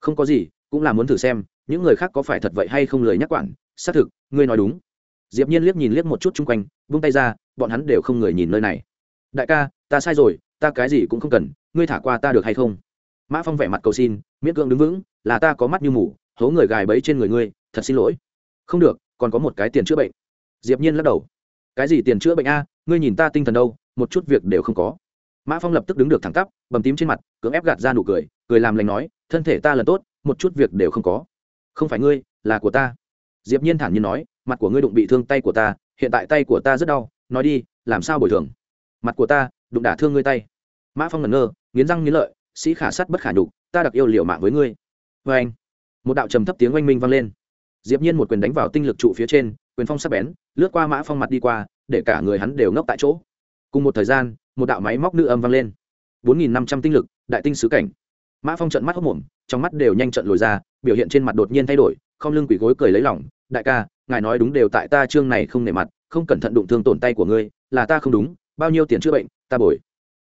Không có gì, cũng là muốn thử xem, những người khác có phải thật vậy hay không lời nhắc quản, xác thực, ngươi nói đúng. Diệp nhiên liếc nhìn liếc một chút chung quanh vung tay ra, bọn hắn đều không người nhìn nơi này. Đại ca, ta sai rồi, ta cái gì cũng không cần, ngươi thả qua ta được hay không? Mã phong vẻ mặt cầu xin, miễn cưỡng đứng vững, là ta có mắt như mù, hố người gài bẫy trên người ngươi, thật xin lỗi. Không được, còn có một cái tiền chữa bệnh. Diệp nhiên lắc đầu. Cái gì tiền chữa bệnh a? Ngươi nhìn ta tinh thần đâu, một chút việc đều không có. Mã phong lập tức đứng được thẳng tắp, bầm tím trên mặt, cưỡng ép gạt ra nụ cười cười làm lành nói, thân thể ta là tốt, một chút việc đều không có. Không phải ngươi, là của ta. Diệp nhiên thản nhiên nói, mặt của ngươi đụng bị thương tay của ta, hiện tại tay của ta rất đau, nói đi, làm sao bồi thường. Mặt của ta, đụng đả thương ngươi tay. Mã phong ngẩn ngơ, nghiến răng nghiến lợi sĩ khả sắt bất khả nhục, ta đặc yêu liều mạng với ngươi. Với anh, một đạo trầm thấp tiếng oanh minh vang lên. Diệp nhiên một quyền đánh vào tinh lực trụ phía trên, quyền phong sắc bén, lướt qua mã phong mặt đi qua, để cả người hắn đều ngốc tại chỗ. Cùng một thời gian, một đạo máy móc nữ âm vang lên. Bốn nghìn năm trăm tinh lực, đại tinh sứ cảnh. Mã phong trợn mắt hốc mồm, trong mắt đều nhanh trợn lồi ra, biểu hiện trên mặt đột nhiên thay đổi, không lưng quỷ gối cười lấy lòng, đại ca, ngài nói đúng đều tại ta trương này không nể mặt, không cẩn thận đụng thương tổn tay của ngươi, là ta không đúng, bao nhiêu tiền chữa bệnh, ta bồi.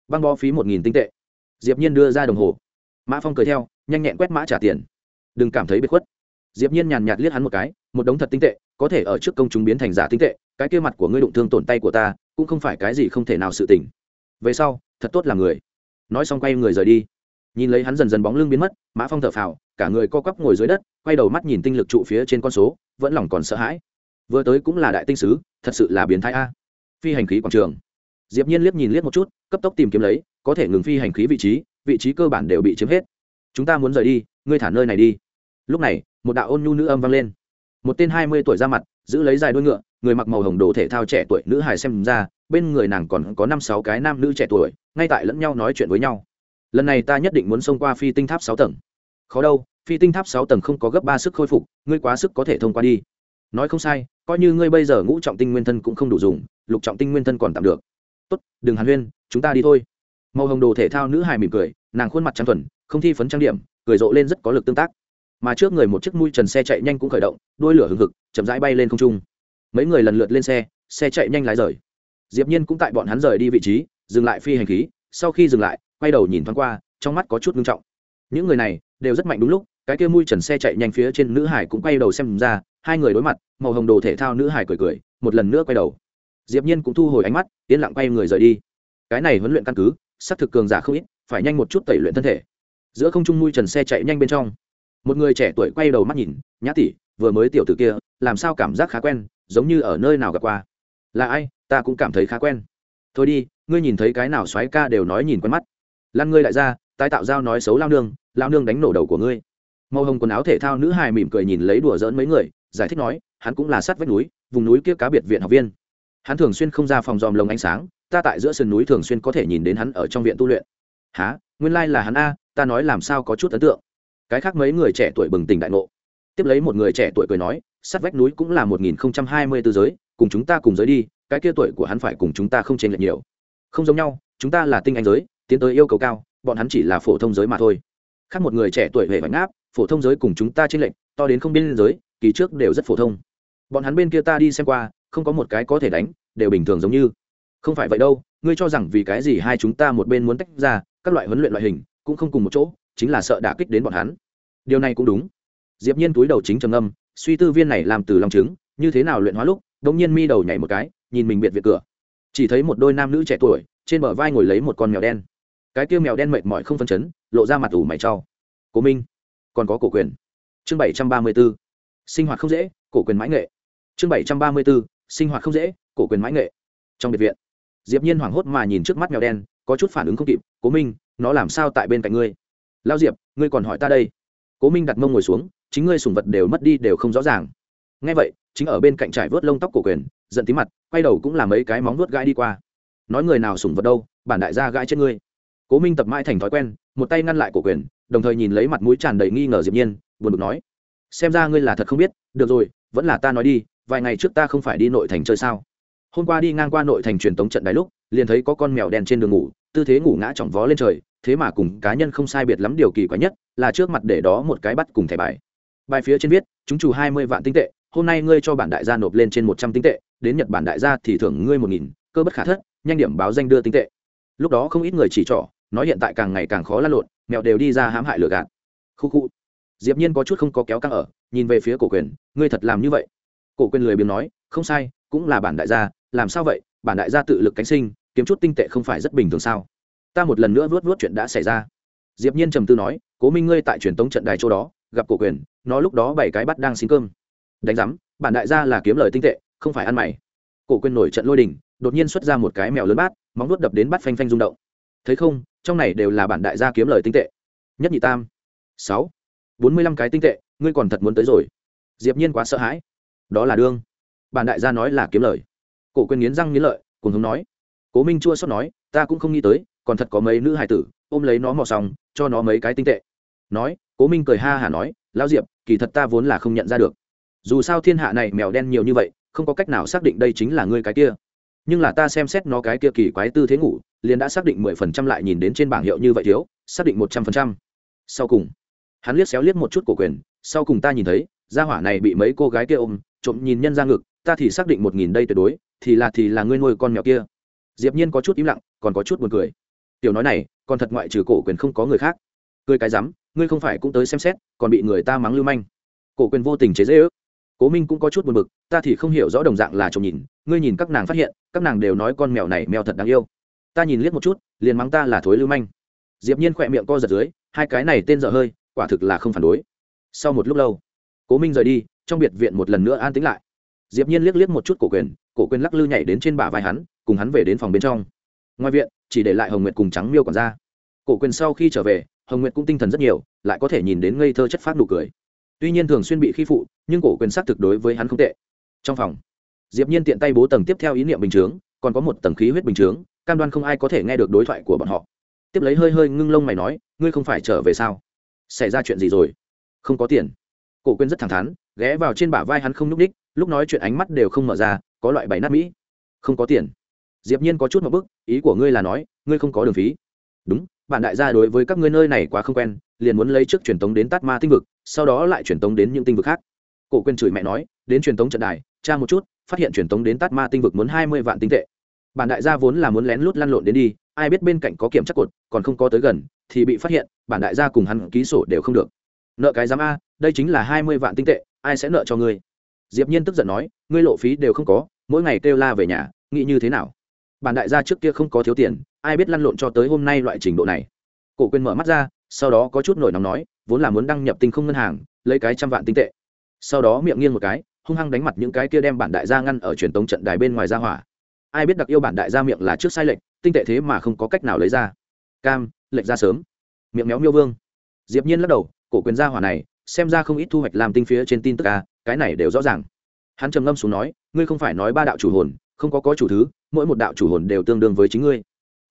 Băng bó phí một nghìn tinh tệ diệp nhiên đưa ra đồng hồ. Mã phong cười theo, nhanh nhẹn quét mã trả tiền. Đừng cảm thấy bị khuất. Diệp nhiên nhàn nhạt liếc hắn một cái, một đống thật tinh tệ, có thể ở trước công chúng biến thành giả tinh tệ, cái kia mặt của ngươi đụng thương tổn tay của ta, cũng không phải cái gì không thể nào sự tình. Về sau, thật tốt là người. Nói xong quay người rời đi. Nhìn lấy hắn dần dần bóng lưng biến mất, mã phong thở phào, cả người co quắp ngồi dưới đất, quay đầu mắt nhìn tinh lực trụ phía trên con số, vẫn lòng còn sợ hãi. Vừa tới cũng là đại tinh sứ, thật sự là biến thái a. Phi hành khí quảng trường. Diệp nhiên liếc nhìn liếc một chút, cấp tốc tìm kiếm lấy có thể ngừng phi hành khí vị trí vị trí cơ bản đều bị chiếm hết. Chúng ta muốn rời đi, ngươi thả nơi này đi. Lúc này, một đạo ôn nhu nữ âm vang lên. Một tên hai mươi tuổi ra mặt, giữ lấy dài đuôi ngựa, người mặc màu hồng đồ thể thao trẻ tuổi nữ hài xem ra, bên người nàng còn có năm sáu cái nam nữ trẻ tuổi, ngay tại lẫn nhau nói chuyện với nhau. Lần này ta nhất định muốn xông qua phi tinh tháp sáu tầng. Khó đâu, phi tinh tháp sáu tầng không có gấp ba sức khôi phục, ngươi quá sức có thể thông qua đi. Nói không sai, coi như ngươi bây giờ ngũ trọng tinh nguyên thân cũng không đủ dùng, lục trọng tinh nguyên thân còn tạm được. Tốt, đừng hàn huyên, chúng ta đi thôi màu hồng đồ thể thao nữ hài mỉm cười, nàng khuôn mặt trắng thuần, không thi phấn trang điểm, cười rộ lên rất có lực tương tác. Mà trước người một chiếc mui trần xe chạy nhanh cũng khởi động đuôi lửa hừng hực, chậm rãi bay lên không trung. Mấy người lần lượt lên xe xe chạy nhanh lái rời. Diệp nhiên cũng tại bọn hắn rời đi vị trí, dừng lại phi hành khí, sau khi dừng lại, quay đầu nhìn thoáng qua, trong mắt có chút ngưng trọng. Những người này đều rất mạnh đúng lúc, cái kia mui trần xe chạy nhanh phía trên nữ hải cũng quay đầu xem ra, hai người đối mặt, màu hồng đồ thể thao nữ hải cười cười, một lần nữa quay đầu. Diệp nhiên cũng thu hồi ánh mắt, yên lặng quay người rời đi. Cái này huấn luyện căn cứ sắp thực cường giả không ít, phải nhanh một chút tẩy luyện thân thể. Giữa không trung mui trần xe chạy nhanh bên trong, một người trẻ tuổi quay đầu mắt nhìn, nhã tỷ, vừa mới tiểu tử kia, làm sao cảm giác khá quen, giống như ở nơi nào gặp qua? Là ai? Ta cũng cảm thấy khá quen. Thôi đi, ngươi nhìn thấy cái nào xoáy ca đều nói nhìn quen mắt. Lăn ngươi lại ra, tái tạo giao nói xấu lao nương lao nương đánh nổ đầu của ngươi. Màu hồng quần áo thể thao nữ hài mỉm cười nhìn lấy đùa dỡn mấy người, giải thích nói, hắn cũng là sát vách núi, vùng núi kia cá biệt viện học viên. Hắn thường xuyên không ra phòng dòm lồng ánh sáng ta tại giữa sườn núi thường xuyên có thể nhìn đến hắn ở trong viện tu luyện. Há nguyên lai là hắn a, ta nói làm sao có chút ấn tượng. Cái khác mấy người trẻ tuổi bừng tỉnh đại ngộ. Tiếp lấy một người trẻ tuổi cười nói, sát vách núi cũng là một nghìn không trăm hai mươi tư giới, cùng chúng ta cùng giới đi, cái kia tuổi của hắn phải cùng chúng ta không chênh lệch nhiều. Không giống nhau, chúng ta là tinh anh giới, tiến tới yêu cầu cao, bọn hắn chỉ là phổ thông giới mà thôi. Khác một người trẻ tuổi hệ bánh áp, phổ thông giới cùng chúng ta chênh lệch, to đến không biên giới, kỳ trước đều rất phổ thông. Bọn hắn bên kia ta đi xem qua, không có một cái có thể đánh, đều bình thường giống như không phải vậy đâu, ngươi cho rằng vì cái gì hai chúng ta một bên muốn tách ra, các loại huấn luyện loại hình cũng không cùng một chỗ, chính là sợ đả kích đến bọn hắn. Điều này cũng đúng. Diệp nhiên túi đầu chính trầm âm suy tư viên này làm từ lòng trứng, như thế nào luyện hóa lúc đống nhiên mi đầu nhảy một cái, nhìn mình biệt viện cửa. Chỉ thấy một đôi nam nữ trẻ tuổi, trên bờ vai ngồi lấy một con mèo đen. Cái kia mèo đen mệt mỏi không phân chấn, lộ ra mặt ủ mày trao cố minh, còn có cổ quyền. Chương bảy trăm ba mươi 734. sinh hoạt không dễ, cổ quyền mãi nghệ. Chương bảy trăm ba mươi bốn sinh hoạt không dễ, cổ quyền mãi nghệ. Trong biệt viện diệp nhiên hoảng hốt mà nhìn trước mắt mèo đen, có chút phản ứng không kịp, cố minh, nó làm sao tại bên cạnh ngươi? Lao diệp, ngươi còn hỏi ta đây. Cố minh đặt mông ngồi xuống, chính ngươi sùng vật đều mất đi đều không rõ ràng. Nghe vậy, chính ở bên cạnh trải vớt lông tóc cổ quyền, giận tí mặt, quay đầu cũng là mấy cái móng vuốt gãi đi qua. Nói người nào sùng vật đâu, bản đại gia gãi trên ngươi. Cố minh tập mãi thành thói quen, một tay ngăn lại cổ quyền, đồng thời nhìn lấy mặt mũi tràn đầy nghi ngờ diệp nhiên, buồn bực nói, xem ra ngươi là thật không biết, được rồi, vẫn là ta nói đi, vài ngày trước ta không phải đi nội thành chơi sao? Hôm qua đi ngang qua nội thành truyền tống trận đài lúc, liền thấy có con mèo đen trên đường ngủ, tư thế ngủ ngã chỏng vó lên trời, thế mà cùng cá nhân không sai biệt lắm điều kỳ quái nhất là trước mặt để đó một cái bắt cùng thẻ bài. Bài phía trên viết, chúng chủ hai mươi vạn tinh tệ, hôm nay ngươi cho bản đại gia nộp lên trên một trăm tinh tệ, đến nhật bản đại gia thì thưởng ngươi một nghìn, cơ bất khả thất, nhanh điểm báo danh đưa tinh tệ. Lúc đó không ít người chỉ trỏ, nói hiện tại càng ngày càng khó lăn lộn, mèo đều đi ra hãm hại lừa gạt. Khu khu. Diệp nhiên có chút không có kéo căng ở, nhìn về phía cổ quyền, ngươi thật làm như vậy? Cổ quyền lười biếng nói, không sai, cũng là bản đại gia làm sao vậy? Bản đại gia tự lực cánh sinh, kiếm chút tinh tệ không phải rất bình thường sao? Ta một lần nữa vớt vớt chuyện đã xảy ra. Diệp nhiên trầm tư nói, cố minh ngươi tại truyền tống trận đài chỗ đó, gặp cổ quyền, nó lúc đó bảy cái bắt đang xin cơm. Đánh giám, bản đại gia là kiếm lời tinh tệ, không phải ăn mày. Cổ quyền nổi trận lôi đình, đột nhiên xuất ra một cái mèo lớn bát, móng vuốt đập đến bắt phanh phanh rung động. Thấy không, trong này đều là bản đại gia kiếm lời tinh tệ. Nhất nhị tam. Sáu. Bốn mươi lăm cái tinh tệ, ngươi còn thật muốn tới rồi. Diệp nhiên quá sợ hãi. Đó là đương. Bản đại gia nói là kiếm lời cổ quên nghiến răng nghiến lợi, cùng hướng nói. Cố minh chua xót nói, ta cũng không nghĩ tới, còn thật có mấy nữ hài tử, ôm lấy nó mò xong, cho nó mấy cái tinh tệ. Nói, cố minh cười ha hả nói, lão diệp, kỳ thật ta vốn là không nhận ra được. Dù sao thiên hạ này mèo đen nhiều như vậy, không có cách nào xác định đây chính là ngươi cái kia. Nhưng là ta xem xét nó cái kia kỳ quái tư thế ngủ, liền đã xác định mười phần trăm lại nhìn đến trên bảng hiệu như vậy thiếu, xác định một trăm phần trăm. Sau cùng, hắn liếc xéo liếc một chút cổ quyền, sau cùng ta nhìn thấy, gia hỏa này bị mấy cô gái kia ôm, trộm nhìn nhân ra ngực ta thì xác định một nghìn đây tuyệt đối thì là thì là ngươi nuôi con mèo kia. Diệp nhiên có chút im lặng còn có chút buồn cười. Tiểu nói này còn thật ngoại trừ cổ quyền không có người khác. Cười cái dám, ngươi không phải cũng tới xem xét còn bị người ta mắng lưu manh. Cổ quyền vô tình chế dễ ước cố minh cũng có chút buồn bực ta thì không hiểu rõ đồng dạng là chồng nhìn ngươi nhìn các nàng phát hiện các nàng đều nói con mèo này mèo thật đáng yêu. Ta nhìn liếc một chút liền mắng ta là thối lưu manh. Diệp nhiên khỏe miệng co giật dưới hai cái này tên dở hơi quả thực là không phản đối. Sau một lúc lâu cố minh rời đi trong biệt viện một lần nữa an tĩnh lại diệp nhiên liếc liếc một chút cổ quyền cổ quyền lắc lư nhảy đến trên bả vai hắn, cùng hắn về đến phòng bên trong. Ngoài viện, chỉ để lại hồng nguyệt cùng trắng miêu còn ra. Cổ quyền sau khi trở về, hồng nguyệt cũng tinh thần rất nhiều, lại có thể nhìn đến ngây thơ chất phát nụ cười. Tuy nhiên thường xuyên bị khi phụ, nhưng cổ quyền xác thực đối với hắn không tệ. Trong phòng, diệp nhiên tiện tay bố tầng tiếp theo ý niệm bình chướng, còn có một tầng khí huyết bình chướng, cam đoan không ai có thể nghe được đối thoại của bọn họ. Tiếp lấy hơi hơi ngưng lông mày nói, ngươi không phải trở về sao? Xảy ra chuyện gì rồi? Không có tiền. Cổ quyền rất thẳng thắn, ghé vào trên bả vai hắn không nhúc ních lúc nói chuyện ánh mắt đều không mở ra, có loại bảy nát mỹ. Không có tiền. Diệp nhiên có chút một bức, ý của ngươi là nói, ngươi không có đường phí. Đúng, bạn đại gia đối với các ngươi nơi này quá không quen, liền muốn lấy trước truyền tống đến tát ma tinh vực, sau đó lại truyền tống đến những tinh vực khác. Cổ quyền chửi mẹ nói, đến truyền tống trận đài, tra một chút, phát hiện truyền tống đến tát ma tinh vực muốn hai mươi vạn tinh tệ. Bản đại gia vốn là muốn lén lút lăn lộn đến đi, ai biết bên cạnh có kiểm chắc cột, còn không có tới gần, thì bị phát hiện bản đại gia cùng hắn ký sổ đều không được. Nợ cái giám a, đây chính là hai mươi vạn tinh tệ, ai sẽ nợ cho ngươi? Diệp nhiên tức giận nói, ngươi lộ phí đều không có, mỗi ngày kêu la về nhà, nghĩ như thế nào? Bản đại gia trước kia không có thiếu tiền, ai biết lăn lộn cho tới hôm nay loại trình độ này. Cổ quyền mở mắt ra, sau đó có chút nổi nóng nói, vốn là muốn đăng nhập tinh không ngân hàng, lấy cái trăm vạn tinh tệ. Sau đó miệng nghiêng một cái, hung hăng đánh mặt những cái kia đem bản đại gia ngăn ở truyền tống trận đài bên ngoài ra hỏa. Ai biết đặc yêu bản đại gia miệng là trước sai lệch, tinh tệ thế mà không có cách nào lấy ra. Cam, lệch ra sớm. Miệng méo miêu vương. Diệp nhiên lắc đầu, cổ quyền gia hỏa này xem ra không ít thu hoạch làm tinh phía trên tin tức a cái này đều rõ ràng. Hắn trầm ngâm xuống nói, ngươi không phải nói ba đạo chủ hồn, không có có chủ thứ, mỗi một đạo chủ hồn đều tương đương với chính ngươi.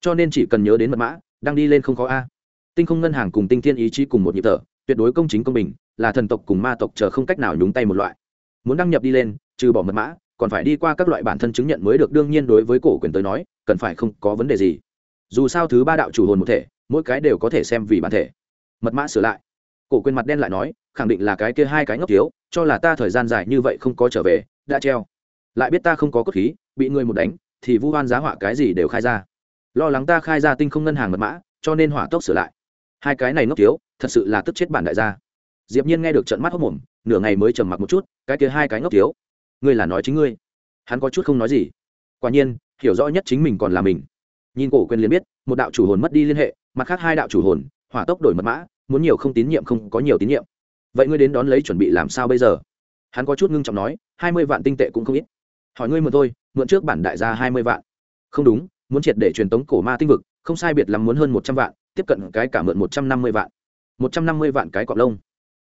Cho nên chỉ cần nhớ đến mật mã, đang đi lên không khó a. Tinh không ngân hàng cùng tinh thiên ý chí cùng một nhịp thở, tuyệt đối công chính công bình, là thần tộc cùng ma tộc chờ không cách nào nhúng tay một loại. Muốn đăng nhập đi lên, trừ bỏ mật mã, còn phải đi qua các loại bản thân chứng nhận mới được, đương nhiên đối với cổ quyền tới nói, cần phải không có vấn đề gì. Dù sao thứ ba đạo chủ hồn một thể, mỗi cái đều có thể xem vì bản thể. Mật mã sửa lại cổ quên mặt đen lại nói, khẳng định là cái kia hai cái ngốc thiếu, cho là ta thời gian dài như vậy không có trở về, đã treo. Lại biết ta không có cốt khí, bị người một đánh, thì vu hoan giá họa cái gì đều khai ra. Lo lắng ta khai ra tinh không ngân hàng mật mã, cho nên hỏa tốc sửa lại. Hai cái này ngốc thiếu, thật sự là tức chết bản đại gia. Diệp nhiên nghe được trận mắt hốc mồm nửa ngày mới trầm mặc một chút, cái kia hai cái ngốc thiếu, ngươi là nói chính ngươi? Hắn có chút không nói gì. Quả nhiên, hiểu rõ nhất chính mình còn là mình. Nhìn cổ quyền liền biết, một đạo chủ hồn mất đi liên hệ, mặt khác hai đạo chủ hồn, hỏa tốc đổi mật mã muốn nhiều không tín nhiệm không có nhiều tín nhiệm. Vậy ngươi đến đón lấy chuẩn bị làm sao bây giờ? Hắn có chút ngưng trọng nói, hai mươi vạn tinh tệ cũng không ít. Hỏi ngươi mượn tôi mượn trước bản đại gia hai mươi vạn. Không đúng, muốn triệt để truyền tống cổ ma tinh vực, không sai biệt lắm muốn hơn một trăm vạn, tiếp cận cái cả mượn một trăm năm mươi vạn. Một trăm năm mươi vạn cái cọp lông.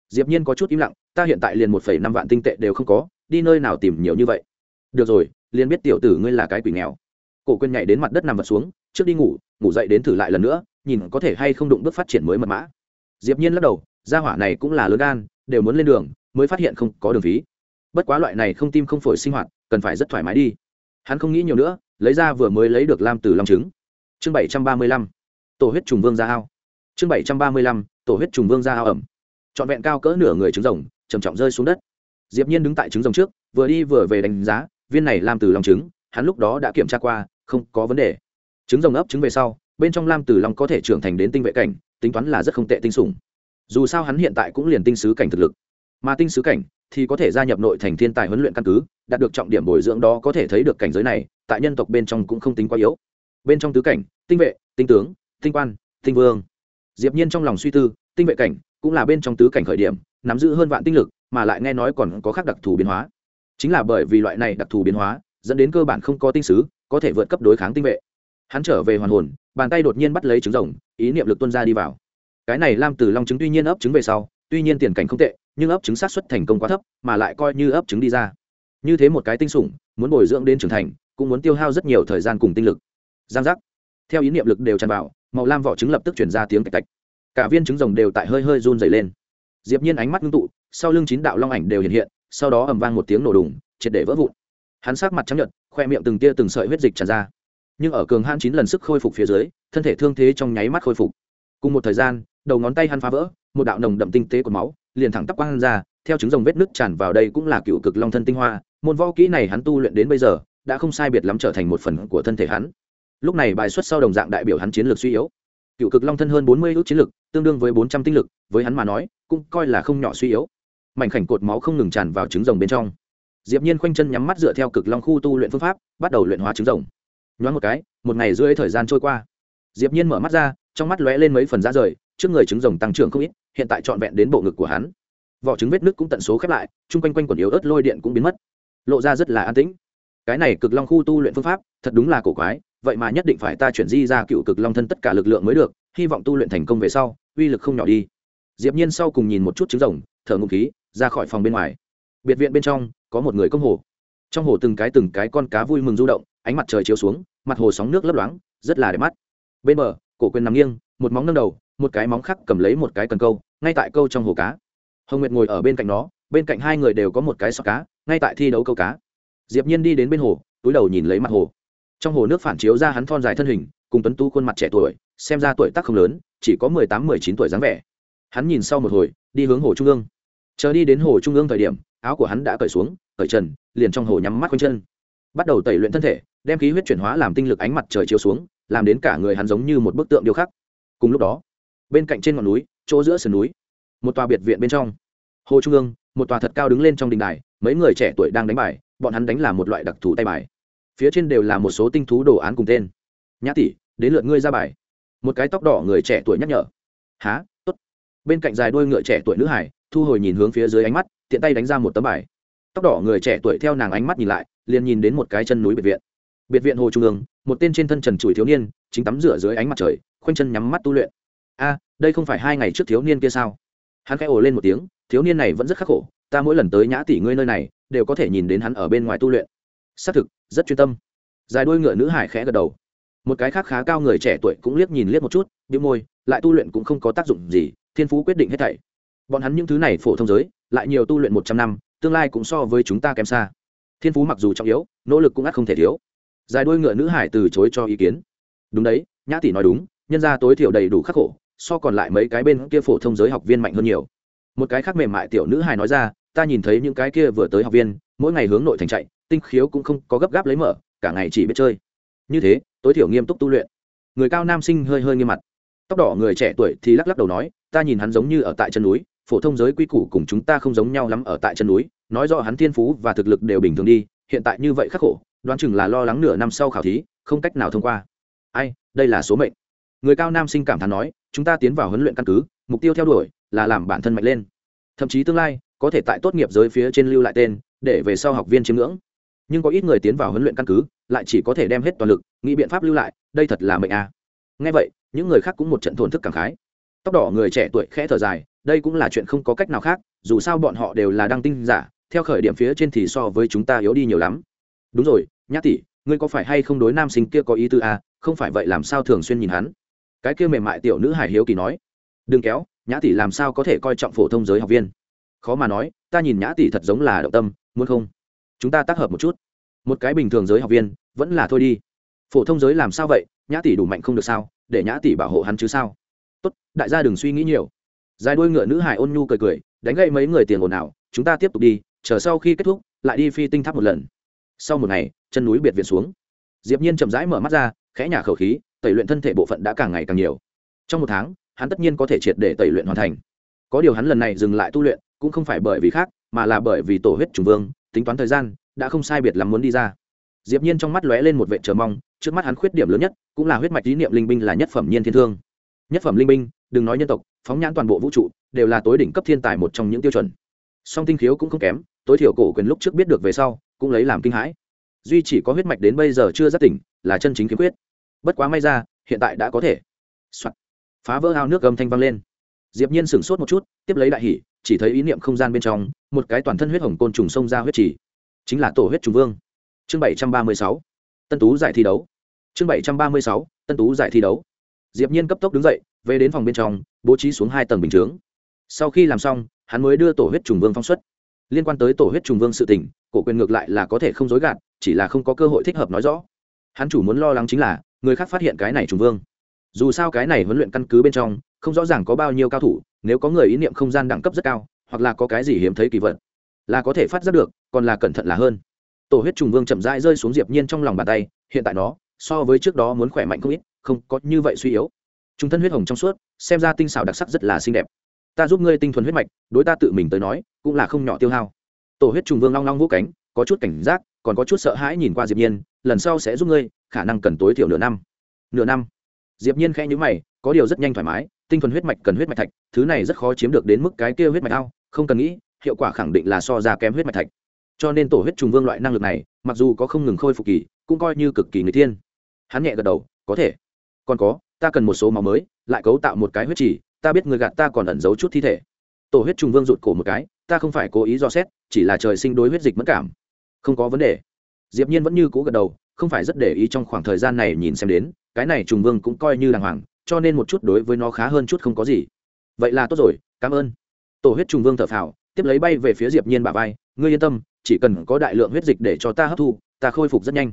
Diệp nhiên có chút im lặng, ta hiện tại liền một phẩy năm vạn tinh tệ đều không có, đi nơi nào tìm nhiều như vậy? Được rồi, liền biết tiểu tử ngươi là cái quỷ nghèo. Cổ quên nhảy đến mặt đất nằm vật xuống, trước đi ngủ ngủ dậy đến thử lại lần nữa, nhìn có thể hay không đụng bước phát triển mới mật mã diệp nhiên lắc đầu, gia hỏa này cũng là lớn gan, đều muốn lên đường, mới phát hiện không có đường phí. Bất quá loại này không tim không phổi sinh hoạt, cần phải rất thoải mái đi. Hắn không nghĩ nhiều nữa, lấy ra vừa mới lấy được lam từ long trứng. Chương bảy trăm ba mươi lăm, tổ huyết trùng vương ra ao. Chương bảy trăm ba mươi lăm, tổ huyết trùng vương ra ao ẩm. Trọn vẹn cao cỡ nửa người trứng rồng, trầm trọng rơi xuống đất. Diệp nhiên đứng tại trứng rồng trước, vừa đi vừa về đánh giá, viên này lam từ long trứng, hắn lúc đó đã kiểm tra qua, không có vấn đề. Trứng rồng ấp trứng về sau, bên trong lam từ long có thể trưởng thành đến tinh vệ cảnh tính toán là rất không tệ tinh sủng. Dù sao hắn hiện tại cũng liền tinh sứ cảnh thực lực. Mà tinh sứ cảnh thì có thể gia nhập nội thành thiên tài huấn luyện căn cứ, đạt được trọng điểm bồi dưỡng đó có thể thấy được cảnh giới này, tại nhân tộc bên trong cũng không tính quá yếu. Bên trong tứ cảnh, tinh vệ, tinh tướng, tinh quan, tinh vương. Diệp nhiên trong lòng suy tư, tinh vệ cảnh cũng là bên trong tứ cảnh khởi điểm, nắm giữ hơn vạn tinh lực, mà lại nghe nói còn có khác đặc thù biến hóa. Chính là bởi vì loại này đặc thù biến hóa, dẫn đến cơ bản không có tinh sứ, có thể vượt cấp đối kháng tinh vệ hắn trở về hoàn hồn, bàn tay đột nhiên bắt lấy trứng rồng, ý niệm lực tuân ra đi vào. Cái này lam từ long trứng tuy nhiên ấp trứng về sau, tuy nhiên tiền cảnh không tệ, nhưng ấp trứng sát xuất thành công quá thấp, mà lại coi như ấp trứng đi ra. Như thế một cái tinh sủng, muốn bồi dưỡng đến trưởng thành, cũng muốn tiêu hao rất nhiều thời gian cùng tinh lực. Giang giác. Theo ý niệm lực đều tràn vào, màu lam vỏ trứng lập tức chuyển ra tiếng tạch tạch. Cả viên trứng rồng đều tại hơi hơi run dày lên. Diệp nhiên ánh mắt ngưng tụ, sau lưng chín đạo long ảnh đều hiện hiện, sau đó ầm vang một tiếng nổ đùng, triệt để vỡ vụn. Hắn sắc mặt trắng nhợt, khoe miệng từng tia từng sợi huyết dịch tràn ra nhưng ở cường hãn chín lần sức khôi phục phía dưới, thân thể thương thế trong nháy mắt khôi phục. Cùng một thời gian, đầu ngón tay hắn phá vỡ, một đạo nồng đậm tinh tế của máu liền thẳng tắp quang ra, theo chứng rồng vết nứt tràn vào đây cũng là cựu cực long thân tinh hoa, môn võ kỹ này hắn tu luyện đến bây giờ, đã không sai biệt lắm trở thành một phần của thân thể hắn. Lúc này bài xuất sau đồng dạng đại biểu hắn chiến lược suy yếu. Cựu cực long thân hơn bốn mươi ước chiến lực, tương đương với bốn trăm tinh lực, với hắn mà nói, cũng coi là không nhỏ suy yếu. Mảnh khảnh cột máu không ngừng tràn vào trứng rồng bên trong. Diệp nhiên khoanh chân nhắm mắt dựa theo cực long khu tu luyện phương pháp, bắt đầu luyện hóa trứng rồng nhoáng một cái, một ngày rưỡi thời gian trôi qua. Diệp nhiên mở mắt ra, trong mắt lóe lên mấy phần da rời, trước người trứng rồng tăng trưởng không ít, hiện tại trọn vẹn đến bộ ngực của hắn. Vỏ trứng vết nước cũng tận số khép lại, chung quanh quanh quần yếu ớt lôi điện cũng biến mất. Lộ ra rất là an tĩnh. Cái này cực long khu tu luyện phương pháp, thật đúng là cổ quái, vậy mà nhất định phải ta chuyển di ra cựu cực long thân tất cả lực lượng mới được, hy vọng tu luyện thành công về sau, uy lực không nhỏ đi. Diệp nhiên sau cùng nhìn một chút trứng rồng, thở ngụm khí, ra khỏi phòng bên ngoài. Biệt viện bên trong, có một người công hồ. Trong hồ từng cái từng cái con cá vui mừng du động ánh mặt trời chiếu xuống, mặt hồ sóng nước lấp loáng, rất là đẹp mắt. Bên bờ, cổ quyền nằm nghiêng, một móng nâng đầu, một cái móng khác cầm lấy một cái cần câu, ngay tại câu trong hồ cá. Hồng nguyệt ngồi ở bên cạnh nó, bên cạnh hai người đều có một cái sọ cá, ngay tại thi đấu câu cá. Diệp nhiên đi đến bên hồ, túi đầu nhìn lấy mặt hồ. Trong hồ nước phản chiếu ra hắn thon dài thân hình, cùng tuấn tú khuôn mặt trẻ tuổi, xem ra tuổi tác không lớn, chỉ có mười tám, mười chín tuổi dáng vẻ. Hắn nhìn sau một hồi, đi hướng hồ trung ương. Chờ đi đến hồ trung ương thời điểm, áo của hắn đã cởi xuống, cởi trần, liền trong hồ nhắm mắt quanh chân bắt đầu tẩy luyện thân thể, đem khí huyết chuyển hóa làm tinh lực ánh mặt trời chiếu xuống, làm đến cả người hắn giống như một bức tượng điêu khắc. Cùng lúc đó, bên cạnh trên ngọn núi, chỗ giữa sườn núi, một tòa biệt viện bên trong. Hồ trung ương, một tòa thật cao đứng lên trong đình đài, mấy người trẻ tuổi đang đánh bài, bọn hắn đánh là một loại đặc thù tay bài. Phía trên đều là một số tinh thú đồ án cùng tên. Nhã tỷ, đến lượt ngươi ra bài. Một cái tóc đỏ người trẻ tuổi nhắc nhở. Há tốt. Bên cạnh dài đuôi ngựa trẻ tuổi nữ hải, thu hồi nhìn hướng phía dưới ánh mắt, tiện tay đánh ra một tấm bài tóc đỏ người trẻ tuổi theo nàng ánh mắt nhìn lại, liền nhìn đến một cái chân núi biệt viện. Biệt viện hồ trung ương, một tên trên thân trần trụi thiếu niên, chính tắm rửa dưới ánh mặt trời, khoanh chân nhắm mắt tu luyện. A, đây không phải hai ngày trước thiếu niên kia sao? Hắn khẽ ồ lên một tiếng, thiếu niên này vẫn rất khắc khổ, ta mỗi lần tới nhã tỷ ngươi nơi này, đều có thể nhìn đến hắn ở bên ngoài tu luyện. Xác thực, rất chuyên tâm. Dài đuôi ngựa nữ hải khẽ gật đầu. Một cái khác khá cao người trẻ tuổi cũng liếc nhìn liếc một chút bị môi, lại tu luyện cũng không có tác dụng gì, thiên phú quyết định hết thảy. Bọn hắn những thứ này phổ thông giới, lại nhiều tu luyện một trăm năm tương lai cũng so với chúng ta kém xa. Thiên phú mặc dù trọng yếu, nỗ lực cũng ắt không thể thiếu. Dài đuôi ngựa nữ hải từ chối cho ý kiến. Đúng đấy, nhã tỷ nói đúng, nhân gia tối thiểu đầy đủ khắc khổ, so còn lại mấy cái bên kia phổ thông giới học viên mạnh hơn nhiều. Một cái khác mềm mại tiểu nữ hải nói ra, ta nhìn thấy những cái kia vừa tới học viên, mỗi ngày hướng nội thành chạy, tinh khiếu cũng không có gấp gáp lấy mở, cả ngày chỉ biết chơi. Như thế, tối thiểu nghiêm túc tu luyện. Người cao nam sinh hơi hơi nghiêm mặt. Tóc đỏ người trẻ tuổi thì lắc lắc đầu nói, ta nhìn hắn giống như ở tại chân núi phổ thông giới quy củ cùng chúng ta không giống nhau lắm ở tại chân núi, nói rõ hắn thiên phú và thực lực đều bình thường đi, hiện tại như vậy khắc khổ, đoán chừng là lo lắng nửa năm sau khảo thí, không cách nào thông qua. Ai, đây là số mệnh. Người cao nam sinh cảm thán nói, chúng ta tiến vào huấn luyện căn cứ, mục tiêu theo đuổi là làm bản thân mạnh lên. Thậm chí tương lai, có thể tại tốt nghiệp giới phía trên lưu lại tên, để về sau học viên chiếm ngưỡng. Nhưng có ít người tiến vào huấn luyện căn cứ, lại chỉ có thể đem hết toàn lực, nghĩ biện pháp lưu lại, đây thật là mệnh a. À. ngay vậy, những người khác cũng một trận thổn thức cảm khái tóc đỏ người trẻ tuổi khẽ thở dài, đây cũng là chuyện không có cách nào khác, dù sao bọn họ đều là đăng tinh giả, theo khởi điểm phía trên thì so với chúng ta yếu đi nhiều lắm. Đúng rồi, nhã tỷ, ngươi có phải hay không đối nam sinh kia có ý tư a không phải vậy làm sao thường xuyên nhìn hắn? Cái kia mềm mại tiểu nữ hải hiếu kỳ nói. Đừng kéo, nhã tỷ làm sao có thể coi trọng phổ thông giới học viên? Khó mà nói, ta nhìn nhã tỷ thật giống là động tâm, muốn không? Chúng ta tác hợp một chút. Một cái bình thường giới học viên, vẫn là thôi đi. Phổ thông giới làm sao vậy, nhã tỷ đủ mạnh không được sao, để nhã tỷ bảo hộ hắn chứ sao? Tốt, đại gia đừng suy nghĩ nhiều. Dài đuôi ngựa nữ hải ôn nhu cười cười, đánh gậy mấy người tiền ồn ào, chúng ta tiếp tục đi, chờ sau khi kết thúc, lại đi phi tinh tháp một lần. Sau một ngày, chân núi biệt viện xuống. Diệp nhiên chậm rãi mở mắt ra, khẽ nhả khẩu khí, tẩy luyện thân thể bộ phận đã càng ngày càng nhiều. Trong một tháng, hắn tất nhiên có thể triệt để tẩy luyện hoàn thành. Có điều hắn lần này dừng lại tu luyện, cũng không phải bởi vì khác, mà là bởi vì tổ huyết trùng vương, tính toán thời gian, đã không sai biệt lắm muốn đi ra. Diệp nhiên trong mắt lóe lên một vệt chờ mong, trước mắt hắn khuyết điểm lớn nhất, cũng là huyết mạch lý niệm linh binh là nhất phẩm nhiên thiên thương nhất phẩm linh binh, đừng nói nhân tộc, phóng nhãn toàn bộ vũ trụ, đều là tối đỉnh cấp thiên tài một trong những tiêu chuẩn. Song tinh khiếu cũng không kém, tối thiểu cổ quyền lúc trước biết được về sau, cũng lấy làm kinh hãi. Duy chỉ có huyết mạch đến bây giờ chưa rất tỉnh, là chân chính kiếm quyết bất quá may ra, hiện tại đã có thể、Soạn. phá vỡ ao nước gầm thanh vang lên. Diệp nhiên sửng sốt một chút, tiếp lấy đại hỉ, chỉ thấy ý niệm không gian bên trong, một cái toàn thân huyết hồng côn trùng xông ra huyết chỉ chính là tổ huyết trùng vương. Chương bảy trăm ba mươi sáu. Tân tú giải thi đấu. Chương bảy trăm ba mươi sáu. Tân tú giải thi đấu diệp nhiên cấp tốc đứng dậy, về đến phòng bên trong, bố trí xuống hai tầng bình chướng. Sau khi làm xong, hắn mới đưa tổ huyết trùng vương phong xuất. Liên quan tới tổ huyết trùng vương sự tình, cổ quyền ngược lại là có thể không dối gạt, chỉ là không có cơ hội thích hợp nói rõ. Hắn chủ muốn lo lắng chính là, người khác phát hiện cái này trùng vương. Dù sao cái này huấn luyện căn cứ bên trong, không rõ ràng có bao nhiêu cao thủ, nếu có người ý niệm không gian đẳng cấp rất cao, hoặc là có cái gì hiếm thấy kỳ vật, là có thể phát giác được, còn là cẩn thận là hơn. Tổ huyết trùng vương chậm rãi rơi xuống diệp nhiên trong lòng bàn tay, hiện tại nó, so với trước đó muốn khỏe mạnh không ít không có như vậy suy yếu. Trung thân huyết hồng trong suốt, xem ra tinh xảo đặc sắc rất là xinh đẹp. Ta giúp ngươi tinh thuần huyết mạch, đối ta tự mình tới nói, cũng là không nhỏ tiêu hao. Tổ huyết trùng vương long long vũ cánh, có chút cảnh giác, còn có chút sợ hãi nhìn qua diệp nhiên, lần sau sẽ giúp ngươi, khả năng cần tối thiểu nửa năm. Nửa năm? Diệp nhiên khẽ nhíu mày, có điều rất nhanh thoải mái, tinh thuần huyết mạch cần huyết mạch thạch, thứ này rất khó chiếm được đến mức cái kia huyết mạch ao, không cần nghĩ, hiệu quả khẳng định là so ra kém huyết mạch thạch. Cho nên tổ huyết trùng vương loại năng lực này, mặc dù có không ngừng khôi phục kỳ, cũng coi như cực kỳ người thiên. Hắn nhẹ gật đầu, có thể còn có, ta cần một số máu mới, lại cấu tạo một cái huyết trì, ta biết người gạt ta còn ẩn giấu chút thi thể. Tổ huyết trùng vương rụt cổ một cái, ta không phải cố ý do xét, chỉ là trời sinh đối huyết dịch mất cảm. Không có vấn đề. Diệp nhiên vẫn như cũ gật đầu, không phải rất để ý trong khoảng thời gian này nhìn xem đến, cái này trùng vương cũng coi như đàng hoàng, cho nên một chút đối với nó khá hơn chút không có gì. Vậy là tốt rồi, cảm ơn. Tổ huyết trùng vương thở phào, tiếp lấy bay về phía diệp nhiên bả vai, ngươi yên tâm, chỉ cần có đại lượng huyết dịch để cho ta hấp thu, ta khôi phục rất nhanh.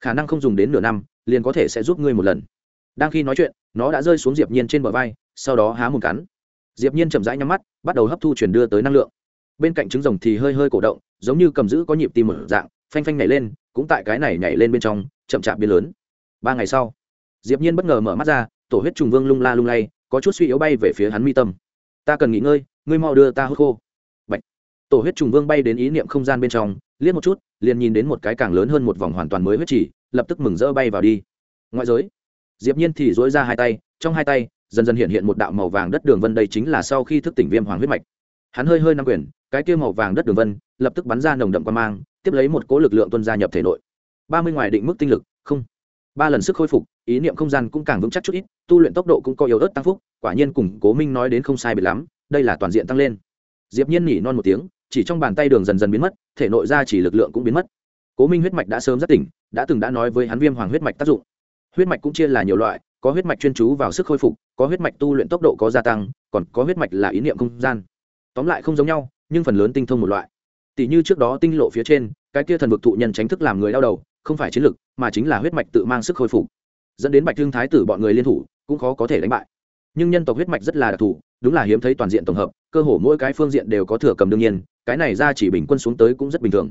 Khả năng không dùng đến nửa năm, liền có thể sẽ giúp ngươi một lần đang khi nói chuyện, nó đã rơi xuống diệp nhiên trên bờ vai, sau đó há mồm cắn. Diệp nhiên chậm rãi nhắm mắt, bắt đầu hấp thu truyền đưa tới năng lượng. Bên cạnh trứng rồng thì hơi hơi cổ động, giống như cầm giữ có nhịp tim mở dạng, phanh phanh nhảy lên, cũng tại cái này nhảy lên bên trong, chậm chạp biến lớn. Ba ngày sau, diệp nhiên bất ngờ mở mắt ra, tổ huyết trùng vương lung la lung lay, có chút suy yếu bay về phía hắn mi tâm. Ta cần nghỉ ngơi, ngươi mau đưa ta hút khô. Bạch. tổ huyết trùng vương bay đến ý niệm không gian bên trong, liếc một chút, liền nhìn đến một cái càng lớn hơn một vòng hoàn toàn mới huyết chỉ lập tức mừng rỡ bay vào đi. Ngoại giới diệp nhiên thì dỗi ra hai tay, trong hai tay, dần dần hiện hiện một đạo màu vàng đất đường vân đây chính là sau khi thức tỉnh viêm hoàng huyết mạch. Hắn hơi hơi nắm quyền, cái kia màu vàng đất đường vân lập tức bắn ra nồng đậm quan mang, tiếp lấy một cỗ lực lượng tuân gia nhập thể nội. Ba mươi ngoài định mức tinh lực, không. Ba lần sức khôi phục, ý niệm không gian cũng càng vững chắc chút ít, tu luyện tốc độ cũng có yếu ớt tăng phúc, quả nhiên cùng cố minh nói đến không sai biệt lắm, đây là toàn diện tăng lên. Diệp nhiên nhỉ non một tiếng, chỉ trong bàn tay đường dần dần biến mất, thể nội ra chỉ lực lượng cũng biến mất. Cố minh huyết mạch đã sớm rất tỉnh, đã từng đã nói với hắn viêm hoàng huyết mạch tác dụng huyết mạch cũng chia là nhiều loại, có huyết mạch chuyên chú vào sức khôi phục, có huyết mạch tu luyện tốc độ có gia tăng, còn có huyết mạch là ý niệm không gian. Tóm lại không giống nhau, nhưng phần lớn tinh thông một loại. Tỷ như trước đó tinh lộ phía trên, cái kia thần vực thụ nhân tránh thức làm người đau đầu, không phải chiến lực, mà chính là huyết mạch tự mang sức khôi phục. Dẫn đến bạch thương thái tử bọn người liên thủ, cũng khó có thể đánh bại. Nhưng nhân tộc huyết mạch rất là đặc thù, đúng là hiếm thấy toàn diện tổng hợp, cơ hồ mỗi cái phương diện đều có thừa cầm đương nhiên, cái này ra chỉ bình quân xuống tới cũng rất bình thường.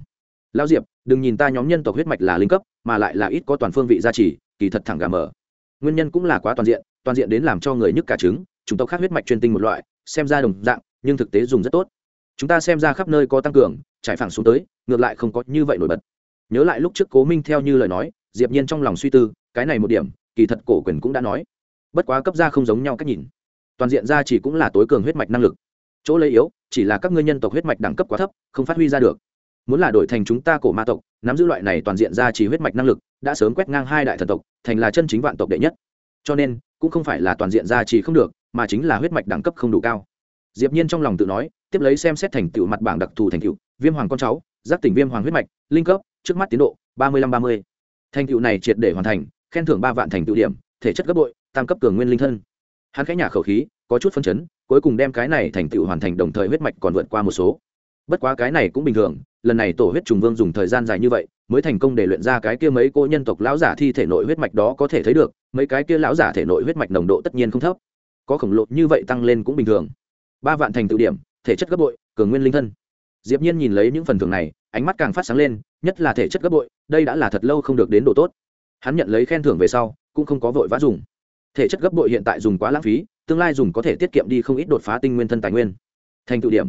Lao diệp, đừng nhìn ta nhóm nhân tộc huyết mạch là linh cấp, mà lại là ít có toàn phương vị gia trì kỳ thật thẳng gà mở nguyên nhân cũng là quá toàn diện toàn diện đến làm cho người nhức cả trứng chúng tộc khác huyết mạch chuyên tinh một loại, xem ra đồng dạng, nhưng thực tế dùng rất tốt. Chúng ta xem ra khắp nơi có tăng cường, trải phẳng xuống tới, ngược lại không có như vậy nổi bật. Nhớ lại lúc trước cố minh theo như lời nói, diệp nhiên trong lòng suy tư, cái này một điểm, kỳ thật cổ quyền cũng đã nói. Bất quá cấp gia không giống nhau cách nhìn. Toàn diện gia chỉ cũng là tối cường huyết mạch năng lực. Chỗ lấy yếu, chỉ là các ngươi nhân tộc huyết mạch đẳng cấp quá thấp, không phát huy ra được. Muốn là đổi thành chúng ta cổ ma tộc, nắm giữ loại này toàn diện gia chỉ huyết mạch năng lực đã sớm quét ngang hai đại thần tộc, thành là chân chính vạn tộc đệ nhất. Cho nên, cũng không phải là toàn diện gia chỉ không được, mà chính là huyết mạch đẳng cấp không đủ cao. Diệp nhiên trong lòng tự nói, tiếp lấy xem xét thành tựu mặt bảng đặc thù thành tựu, viêm hoàng con cháu, giác tỉnh viêm hoàng huyết mạch, linh cấp, trước mắt tiến độ, ba mươi lăm ba mươi. Thành tựu này triệt để hoàn thành, khen thưởng ba vạn thành tựu điểm, thể chất gấp bội, tam cấp cường nguyên linh thân. Hắn khẽ nhả khẩu khí, có chút phân chấn, cuối cùng đem cái này thành tựu hoàn thành, đồng thời huyết mạch còn vượt qua một số bất quá cái này cũng bình thường, lần này tổ huyết trùng vương dùng thời gian dài như vậy, mới thành công để luyện ra cái kia mấy cô nhân tộc lão giả thi thể nội huyết mạch đó có thể thấy được, mấy cái kia lão giả thể nội huyết mạch nồng độ tất nhiên không thấp. Có khổng lồ như vậy tăng lên cũng bình thường. Ba vạn thành tự điểm, thể chất gấp bội, cường nguyên linh thân. Diệp nhiên nhìn lấy những phần thưởng này, ánh mắt càng phát sáng lên, nhất là thể chất gấp bội, đây đã là thật lâu không được đến độ tốt. Hắn nhận lấy khen thưởng về sau, cũng không có vội vã dùng. Thể chất gấp bội hiện tại dùng quá lãng phí, tương lai dùng có thể tiết kiệm đi không ít đột phá tinh nguyên thân tài nguyên. Thành tựu điểm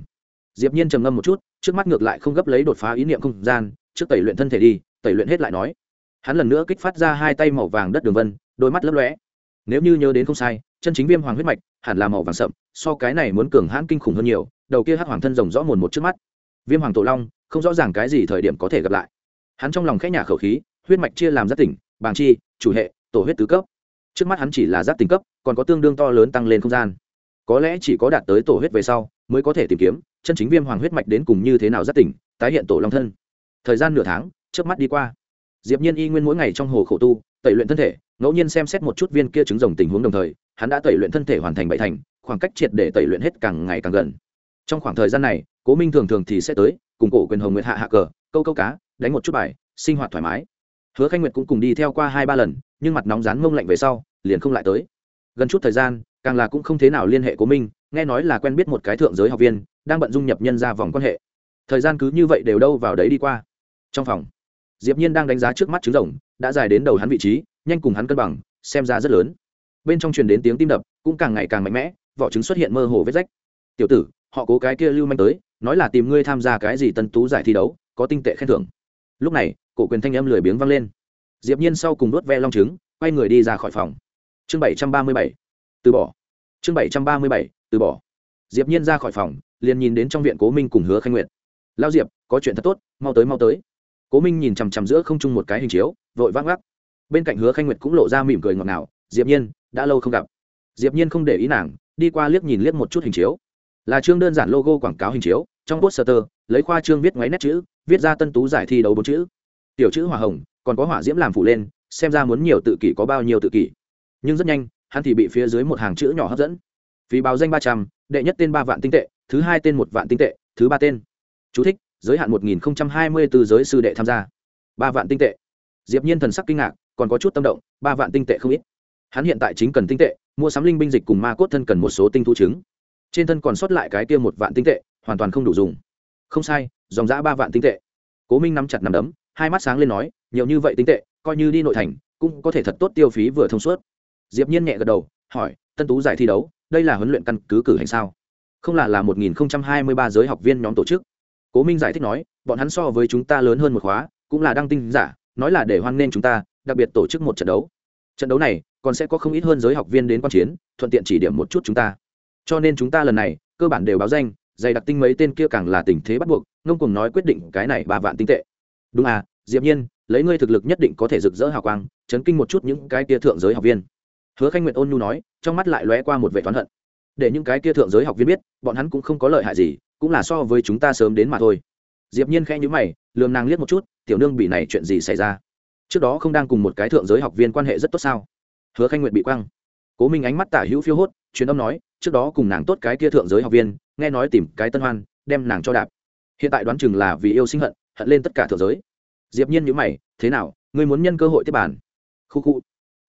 diệp nhiên trầm ngâm một chút, trước mắt ngược lại không gấp lấy đột phá ý niệm không gian, trước tẩy luyện thân thể đi, tẩy luyện hết lại nói. Hắn lần nữa kích phát ra hai tay màu vàng đất đường vân, đôi mắt lấp lóe. Nếu như nhớ đến không sai, chân chính viêm hoàng huyết mạch, hẳn là màu vàng sậm, so cái này muốn cường hãn kinh khủng hơn nhiều, đầu kia hắc hoàng thân rồng rõ mồn một trước mắt. Viêm hoàng tổ long, không rõ ràng cái gì thời điểm có thể gặp lại. Hắn trong lòng khẽ nhả khẩu khí, huyết mạch chia làm giác tỉnh, bàng chi, chủ hệ, tổ huyết tứ cấp. Trước mắt hắn chỉ là giác tỉnh cấp, còn có tương đương to lớn tăng lên không gian. Có lẽ chỉ có đạt tới tổ huyết về sau, mới có thể tìm kiếm chân chính viêm hoàng huyết mạch đến cùng như thế nào giác tỉnh, tái hiện tổ long thân. Thời gian nửa tháng trước mắt đi qua. Diệp nhiên y nguyên mỗi ngày trong hồ khổ tu, tẩy luyện thân thể, ngẫu nhiên xem xét một chút viên kia trứng rồng tình huống đồng thời, hắn đã tẩy luyện thân thể hoàn thành bảy thành, khoảng cách triệt để tẩy luyện hết càng ngày càng gần. Trong khoảng thời gian này, cố minh thường thường thì sẽ tới, cùng cổ quyền hồng nguyệt hạ hạ cờ, câu câu cá, đánh một chút bài, sinh hoạt thoải mái. Hứa khanh nguyệt cũng cùng đi theo qua hai ba lần, nhưng mặt nóng rán mông lạnh về sau, liền không lại tới. Gần chút thời gian, càng là cũng không thế nào liên hệ cố minh nghe nói là quen biết một cái thượng giới học viên, đang bận dung nhập nhân ra vòng quan hệ. Thời gian cứ như vậy đều đâu vào đấy đi qua. Trong phòng, diệp nhiên đang đánh giá trước mắt trứng rồng, đã dài đến đầu hắn vị trí, nhanh cùng hắn cân bằng, xem ra rất lớn. Bên trong truyền đến tiếng tim đập, cũng càng ngày càng mạnh mẽ, vỏ trứng xuất hiện mơ hồ vết rách. Tiểu tử, họ cố cái kia lưu manh tới, nói là tìm ngươi tham gia cái gì tân tú giải thi đấu, có tinh tệ khen thưởng. Lúc này, cổ quyền thanh âm lười biếng vang lên. Diệp nhiên sau cùng đốt ve long trứng, quay người đi ra khỏi phòng. Chương 737 từ bỏ. Chương 737 từ bỏ. Diệp nhiên ra khỏi phòng, liền nhìn đến trong viện cố minh cùng hứa khanh nguyệt. Lao diệp, có chuyện thật tốt, mau tới mau tới. Cố minh nhìn chằm chằm giữa không trung một cái hình chiếu, vội vác vác. bên cạnh hứa khanh nguyệt cũng lộ ra mỉm cười ngọt ngào, diệp nhiên, đã lâu không gặp. Diệp nhiên không để ý nàng, đi qua liếc nhìn liếc một chút hình chiếu. Là chương đơn giản logo quảng cáo hình chiếu, trong poster, lấy khoa trương viết ngoáy nét chữ, viết ra tân tú giải thi đấu bốn chữ. Tiểu chữ hỏa hồng, còn có hỏa diễm làm phủ lên, xem ra muốn nhiều tự kỷ có bao nhiêu tự kỷ. Nhưng rất nhanh, hắn thì bị phía dưới một hàng chữ nhỏ hấp dẫn phí báo danh ba trăm đệ nhất tên ba vạn tinh tệ thứ hai tên một vạn tinh tệ thứ ba tên. Chú thích, giới hạn một nghìn hai mươi từ giới sư đệ tham gia. Ba vạn tinh tệ. Diệp nhiên thần sắc kinh ngạc còn có chút tâm động ba vạn tinh tệ không ít. Hắn hiện tại chính cần tinh tệ mua sắm linh binh dịch cùng ma cốt thân cần một số tinh thu chứng, trên thân còn sót lại cái kia một vạn tinh tệ hoàn toàn không đủ dùng. Không sai dòng giã ba vạn tinh tệ. Cố minh nắm chặt nằm đấm hai mắt sáng lên nói nhiều như vậy tinh tệ coi như đi nội thành cũng có thể thật tốt tiêu phí vừa thông suốt. Diệp nhiên nhẹ gật đầu hỏi, tân tú giải thi đấu, đây là huấn luyện căn cứ cử hành sao? Không là là một nghìn hai mươi ba giới học viên nhóm tổ chức. Cố minh giải thích nói, bọn hắn so với chúng ta lớn hơn một khóa, cũng là đăng tinh giả, nói là để hoan nghênh chúng ta, đặc biệt tổ chức một trận đấu. Trận đấu này, còn sẽ có không ít hơn giới học viên đến quan chiến, thuận tiện chỉ điểm một chút chúng ta. Cho nên chúng ta lần này, cơ bản đều báo danh, dày đặc tinh mấy tên kia càng là tình thế bắt buộc, ngông cùng nói quyết định cái này ba vạn tinh tệ. Đúng à diệp nhiên, lấy ngươi thực lực nhất định có thể rực rỡ hào quang, chấn kinh một chút những cái kia thượng giới học viên hứa khanh nguyệt ôn nhu nói, trong mắt lại lóe qua một vẻ toán hận. Để những cái kia thượng giới học viên biết, bọn hắn cũng không có lợi hại gì, cũng là so với chúng ta sớm đến mà thôi. Diệp nhiên khẽ nhíu mày, lườm nàng liếc một chút, tiểu nương, bị này chuyện gì xảy ra? Trước đó không đang cùng một cái thượng giới học viên quan hệ rất tốt sao? Hứa khanh nguyệt bị quăng. Cố minh ánh mắt tả hữu phiêu hốt, truyền âm nói, trước đó cùng nàng tốt cái kia thượng giới học viên, nghe nói tìm cái tân hoan, đem nàng cho đạp. Hiện tại đoán chừng là vì yêu sinh hận hận lên tất cả thượng giới. Diệp nhiên nhíu mày, thế nào, ngươi muốn nhân cơ hội tiếp bàn? Khu khu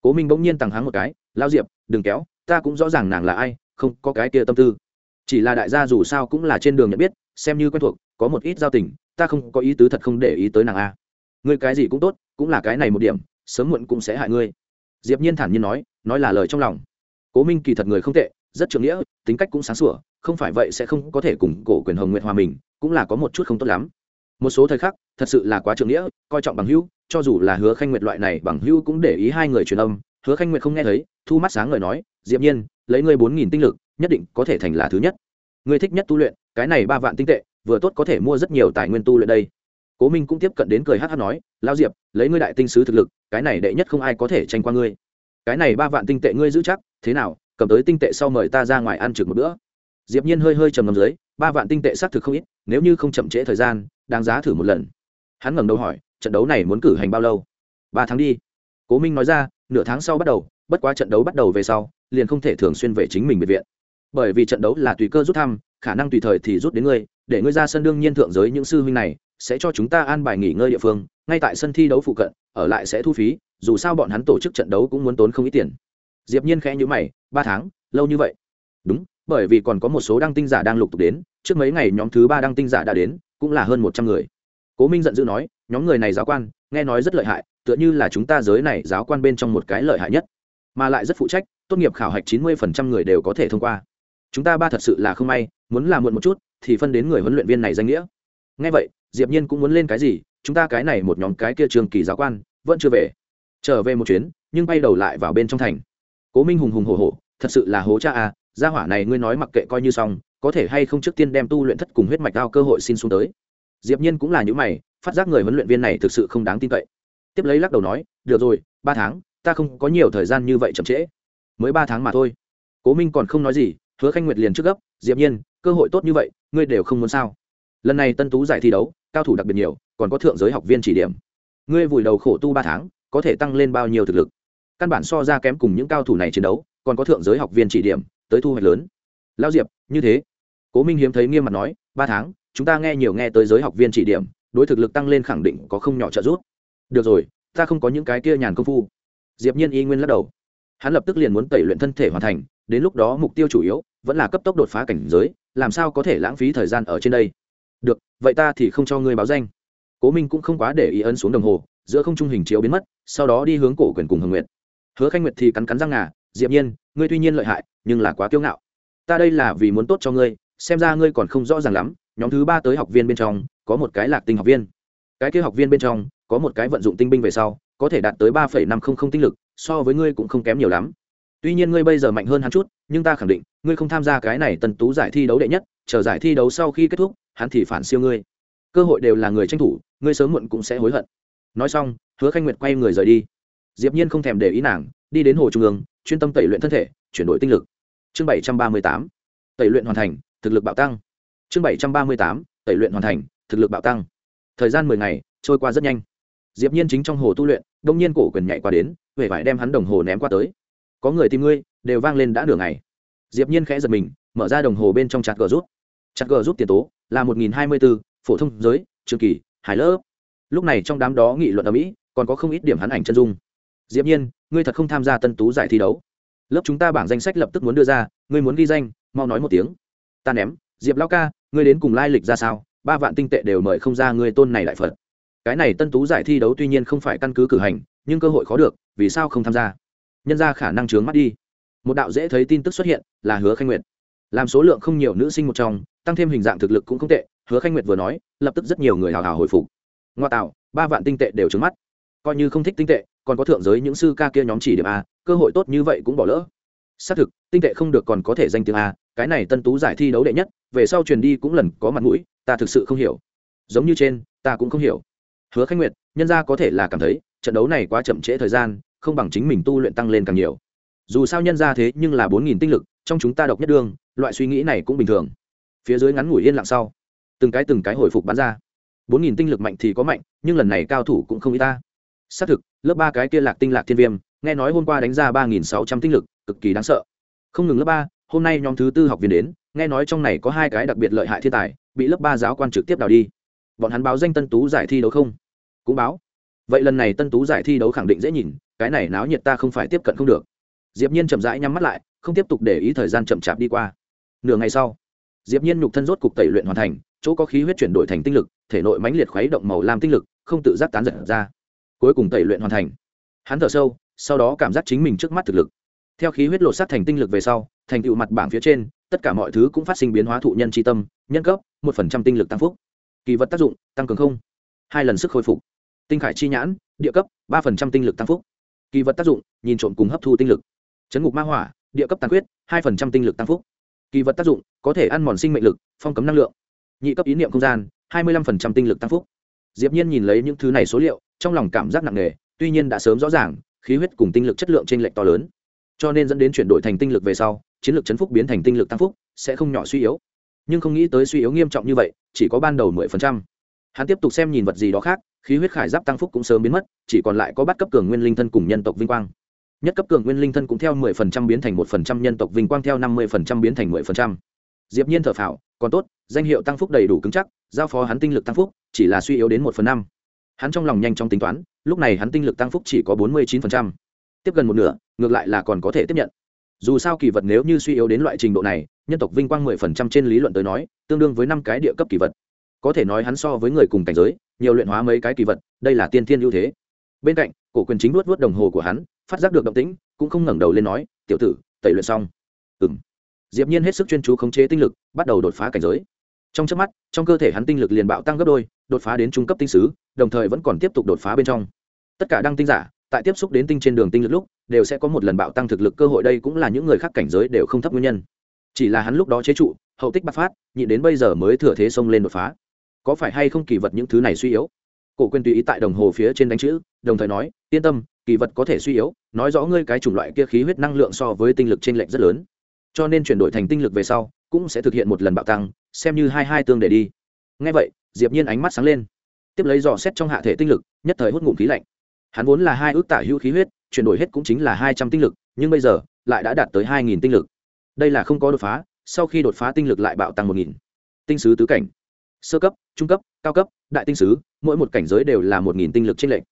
cố minh bỗng nhiên tằng háng một cái lao diệp, đừng kéo, ta cũng rõ ràng nàng là ai, không có cái kia tâm tư. Chỉ là đại gia dù sao cũng là trên đường nhận biết, xem như quen thuộc, có một ít giao tình, ta không có ý tứ thật không để ý tới nàng a. Ngươi cái gì cũng tốt, cũng là cái này một điểm, sớm muộn cũng sẽ hại ngươi. Diệp nhiên thản nhiên nói nói là lời trong lòng. Cố minh kỳ thật người không tệ, rất trưởng nghĩa, tính cách cũng sáng sủa, không phải vậy sẽ không có thể cùng cổ quyền hồng nguyện hòa mình, cũng là có một chút không tốt lắm. Một số thời khắc, thật sự là quá trưởng nghĩa, coi trọng bằng hữu cho dù là hứa khanh nguyệt loại này bằng hữu cũng để ý hai người truyền âm, hứa khanh nguyệt không nghe thấy, thu mắt sáng ngời nói, diệp nhiên, lấy ngươi bốn nghìn tinh lực, nhất định có thể thành là thứ nhất. Ngươi thích nhất tu luyện, cái này ba vạn tinh tệ, vừa tốt có thể mua rất nhiều tài nguyên tu luyện đây. Cố minh cũng tiếp cận đến cười hát hát nói lao diệp, lấy ngươi đại tinh sứ thực lực, cái này đệ nhất không ai có thể tranh qua ngươi. Cái này ba vạn tinh tệ ngươi giữ chắc, thế nào, cầm tới tinh tệ sau mời ta ra ngoài ăn trực một bữa. Diệp nhiên hơi hơi trầm ngầm dưới, ba vạn tinh tệ xác thực không ít, nếu như không chậm trễ thời gian, đáng giá thử một lần. Hắn ngẩng đầu hỏi trận đấu này muốn cử hành bao lâu? Ba tháng đi. Cố minh nói ra, nửa tháng sau bắt đầu, bất quá trận đấu bắt đầu về sau, liền không thể thường xuyên về chính mình biệt viện. Bởi vì trận đấu là tùy cơ rút thăm, khả năng tùy thời thì rút đến ngươi, để ngươi ra sân đương nhiên thượng giới những sư huynh này, sẽ cho chúng ta an bài nghỉ ngơi địa phương, ngay tại sân thi đấu phụ cận, ở lại sẽ thu phí, dù sao bọn hắn tổ chức trận đấu cũng muốn tốn không ít tiền. Diệp nhiên khẽ nhíu mày, ba tháng, lâu như vậy? Đúng, bởi vì còn có một số đăng tinh giả đang lục tục đến, trước mấy ngày nhóm thứ ba đăng tinh giả đã đến, cũng là hơn một trăm người. Cố minh giận dữ nói nhóm người này giáo quan, nghe nói rất lợi hại, tựa như là chúng ta giới này giáo quan bên trong một cái lợi hại nhất. Mà lại rất phụ trách, tốt nghiệp khảo hạch chín mươi phần trăm người đều có thể thông qua. Chúng ta ba thật sự là không may, muốn làm muộn một chút thì phân đến người huấn luyện viên này danh nghĩa. Nghe vậy, diệp nhiên cũng muốn lên cái gì, chúng ta cái này một nhóm cái kia trường kỳ giáo quan, vẫn chưa về. Trở về một chuyến, nhưng bay đầu lại vào bên trong thành. Cố minh hùng hùng hổ hổ, thật sự là hố cha à gia hỏa này ngươi nói mặc kệ coi như xong, có thể hay không trước tiên đem tu luyện thất cùng huyết mạch đao cơ hội xin xuống tới. Diệp nhiên cũng là những mày phát giác người huấn luyện viên này thực sự không đáng tin cậy. Tiếp lấy lắc đầu nói, được rồi, ba tháng, ta không có nhiều thời gian như vậy chậm trễ. Mới ba tháng mà thôi. Cố minh còn không nói gì, hứa khanh nguyệt liền trước gấp, diệp nhiên, cơ hội tốt như vậy, ngươi đều không muốn sao? Lần này tân tú giải thi đấu, cao thủ đặc biệt nhiều, còn có thượng giới học viên chỉ điểm. Ngươi vùi đầu khổ tu ba tháng, có thể tăng lên bao nhiêu thực lực? Căn bản so ra kém cùng những cao thủ này chiến đấu, còn có thượng giới học viên chỉ điểm, tới thu hoạch lớn. Lao diệp, như thế. Cố minh hiếm thấy nghiêm mặt nói, ba tháng, chúng ta nghe nhiều nghe tới giới học viên chỉ điểm đối thực lực tăng lên khẳng định có không nhỏ trợ giúp. Được rồi, ta không có những cái kia nhàn công phu. Diệp nhiên y nguyên lắc đầu. Hắn lập tức liền muốn tẩy luyện thân thể hoàn thành, đến lúc đó mục tiêu chủ yếu vẫn là cấp tốc đột phá cảnh giới, làm sao có thể lãng phí thời gian ở trên đây? Được, vậy ta thì không cho ngươi báo danh. Cố minh cũng không quá để ý ấn xuống đồng hồ, giữa không trung hình chiếu biến mất, sau đó đi hướng cổ quyền cùng hồng nguyệt. Hứa khanh nguyệt thì cắn cắn răng ngà, diệp nhiên, ngươi tuy nhiên lợi hại, nhưng là quá kiêu ngạo. Ta đây là vì muốn tốt cho ngươi, xem ra ngươi còn không rõ ràng lắm, nhóm thứ ba tới học viên bên trong có một cái lạc tinh học viên. Cái kia học viên bên trong, có một cái vận dụng tinh binh về sau, có thể đạt tới ba phẩy năm không không tinh lực, so với ngươi cũng không kém nhiều lắm. Tuy nhiên ngươi bây giờ mạnh hơn hắn chút, nhưng ta khẳng định, ngươi không tham gia cái này tần tú giải thi đấu đệ nhất, chờ giải thi đấu sau khi kết thúc, hắn thì phản siêu ngươi. Cơ hội đều là người tranh thủ, ngươi sớm muộn cũng sẽ hối hận. Nói xong, hứa khanh nguyệt quay người rời đi. Diệp nhiên không thèm để ý nàng, đi đến hồ trung ương, chuyên tâm tẩy luyện thân thể, chuyển đổi tinh lực. Chương bảy trăm ba mươi tám, tẩy luyện hoàn thành, thực lực bạo tăng. Chương bảy trăm ba mươi tám, tẩy luyện hoàn thành thực lực bạo tăng. Thời gian mười ngày, trôi qua rất nhanh. Diệp nhiên chính trong hồ tu luyện, đông nhiên cổ quyền nhảy qua đến về vải đem hắn đồng hồ ném qua tới. Có người tìm ngươi, đều vang lên đã nửa ngày. Diệp nhiên khẽ giật mình, mở ra đồng hồ bên trong chặt gờ rút. Chặt gờ rút tiền tố, là một nghìn hai mươi bốn phổ thông giới, trường kỳ hải lớp. Lúc này trong đám đó nghị luận ở mỹ còn có không ít điểm hắn ảnh chân dung. Diệp nhiên, ngươi thật không tham gia tân tú giải thi đấu. Lớp chúng ta bảng danh sách lập tức muốn đưa ra, ngươi muốn ghi danh, mau nói một tiếng. Ta ném. Diệp lao ca, ngươi đến cùng lai lịch ra sao? Ba vạn tinh tệ đều mời không ra ngươi tôn này đại phật. Cái này tân tú giải thi đấu tuy nhiên không phải căn cứ cử hành, nhưng cơ hội khó được, vì sao không tham gia? Nhân ra khả năng trướng mắt đi. Một đạo dễ thấy tin tức xuất hiện, là hứa khanh nguyệt. Làm số lượng không nhiều nữ sinh một trong, tăng thêm hình dạng thực lực cũng không tệ, hứa khanh nguyệt vừa nói, lập tức rất nhiều người hào hào hồi phục. Ngoa tạo, ba vạn tinh tệ đều trướng mắt. Coi như không thích tinh tệ, còn có thượng giới những sư ca kia nhóm chỉ điểm a, cơ hội tốt như vậy cũng bỏ lỡ. Xác thực, tinh tệ không được còn có thể danh tiếng a, cái này tân tú giải thi đấu đệ nhất, về sau truyền đi cũng lần có mặt mũi ta thực sự không hiểu. Giống như trên, ta cũng không hiểu. Hứa khánh nguyệt, nhân ra có thể là cảm thấy, trận đấu này quá chậm trễ thời gian, không bằng chính mình tu luyện tăng lên càng nhiều. Dù sao nhân ra thế nhưng là bốn nghìn tinh lực, trong chúng ta độc nhất đương, loại suy nghĩ này cũng bình thường. Phía dưới ngắn ngủi yên lặng sau, từng cái từng cái hồi phục bắn ra. bốn nghìn tinh lực mạnh thì có mạnh, nhưng lần này cao thủ cũng không y ta. Xác thực, lớp ba cái kia lạc tinh lạc thiên viêm, nghe nói hôm qua đánh ra ba nghìn sáu trăm tinh lực, cực kỳ đáng sợ. Không ngừng lớp ba, hôm nay nhóm thứ tư học viên đến, nghe nói trong này có hai cái đặc biệt lợi hại thiên tài bị lớp ba giáo quan trực tiếp đào đi. Bọn hắn báo danh tân tú giải thi đấu không? Cũng báo. Vậy lần này tân tú giải thi đấu khẳng định dễ nhìn, cái này náo nhiệt ta không phải tiếp cận không được. Diệp nhiên chậm rãi nhắm mắt lại, không tiếp tục để ý thời gian chậm chạp đi qua. Nửa ngày sau, diệp nhiên nhục thân rốt cục tẩy luyện hoàn thành, chỗ có khí huyết chuyển đổi thành tinh lực, thể nội mãnh liệt khuấy động màu lam tinh lực, không tự giác tán dật ra. Cuối cùng tẩy luyện hoàn thành. Hắn thở sâu, sau đó cảm giác chính mình trước mắt thực lực. Theo khí huyết lột sát thành tinh lực về sau thành tựu mặt bảng phía trên, tất cả mọi thứ cũng phát sinh biến hóa thụ nhân tri tâm, nhân cấp, một phần trăm tinh lực tăng phúc. Kỳ vật tác dụng, tăng cường không. Hai lần sức khôi phục. Tinh khải chi nhãn, địa cấp, ba phần trăm tinh lực tăng phúc. Kỳ vật tác dụng, nhìn trộm cùng hấp thu tinh lực. Chấn ngục ma hỏa, địa cấp tăng quyết hai phần trăm tinh lực tăng phúc. Kỳ vật tác dụng, có thể ăn mòn sinh mệnh lực, phong cấm năng lượng. Nhị cấp ý niệm không gian, hai mươi lăm phần trăm tinh lực tăng phúc. Diệp nhiên nhìn lấy những thứ này số liệu, trong lòng cảm giác nặng nề, tuy nhiên đã sớm rõ ràng, khí huyết cùng tinh lực chất lượng trên lệch to lớn. Cho nên dẫn đến chuyển đổi thành tinh lực về sau chiến lược chấn phúc biến thành tinh lực tăng phúc, sẽ không nhỏ suy yếu. Nhưng không nghĩ tới suy yếu nghiêm trọng như vậy, chỉ có ban đầu mười phần trăm. Hắn tiếp tục xem nhìn vật gì đó khác, khí huyết khải giáp tăng phúc cũng sớm biến mất, chỉ còn lại có bắt cấp cường nguyên linh thân cùng nhân tộc vinh quang. Nhất cấp cường nguyên linh thân cũng theo mười phần trăm biến thành một phần trăm, nhân tộc vinh quang theo năm mươi phần trăm biến thành mười phần trăm. Diệp nhiên thở phào, còn tốt, danh hiệu tăng phúc đầy đủ cứng chắc, giao phó hắn tinh lực tăng phúc, chỉ là suy yếu đến một phần năm. Hắn trong lòng nhanh chóng tính toán, lúc này hắn tinh lực tăng phúc chỉ có bốn mươi chín phần trăm. Tiếp gần một nửa, ngược lại là còn có thể tiếp nhận dù sao kỳ vật nếu như suy yếu đến loại trình độ này, nhân tộc vinh quang mười phần trăm trên lý luận tới nói, tương đương với năm cái địa cấp kỳ vật. Có thể nói hắn so với người cùng cảnh giới, nhiều luyện hóa mấy cái kỳ vật, đây là tiên thiên ưu thế. Bên cạnh, cổ quyền chính luốt vớt đồng hồ của hắn, phát giác được động tĩnh, cũng không ngẩng đầu lên nói, tiểu tử, tẩy luyện xong. Ừ m diệp nhiên hết sức chuyên chú khống chế tinh lực, bắt đầu đột phá cảnh giới. Trong chớp mắt, trong cơ thể hắn tinh lực liền bạo tăng gấp đôi, đột phá đến trung cấp tinh sứ, đồng thời vẫn còn tiếp tục đột phá bên trong. Tất cả đăng tinh giả, tại tiếp xúc đến tinh trên đường tinh lực lúc đều sẽ có một lần bạo tăng thực lực cơ hội. Đây cũng là những người khác cảnh giới đều không thấp nguyên nhân. Chỉ là hắn lúc đó chế trụ, hậu tích bắc phát, nhịn đến bây giờ mới thừa thế xông lên đột phá. Có phải hay không kỳ vật những thứ này suy yếu? Cổ quên tùy ý tại đồng hồ phía trên đánh chữ, đồng thời nói, yên tâm, kỳ vật có thể suy yếu, nói rõ ngươi cái chủng loại kia khí huyết năng lượng so với tinh lực t r ê n lệch rất lớn. Cho nên chuyển đổi thành tinh lực về sau, cũng sẽ thực hiện một lần bạo tăng, xem như hai hai tương để đi. Ngay vậy, diệp nhiên ánh mắt sáng lên. Tiếp lấy dò xét trong hạ thể tinh lực, nhất thời hút ngụm khí lạnh. Hắn vốn là hai ước tả hữu khí huyết chuyển đổi hết cũng chính là hai trăm tinh lực, nhưng bây giờ lại đã đạt tới hai nghìn tinh lực. Đây là không có đột phá, sau khi đột phá tinh lực lại bạo tăng một nghìn. Tinh sứ tứ cảnh, sơ cấp, trung cấp, cao cấp, đại tinh sứ, mỗi một cảnh giới đều là một nghìn tinh lực trên lệnh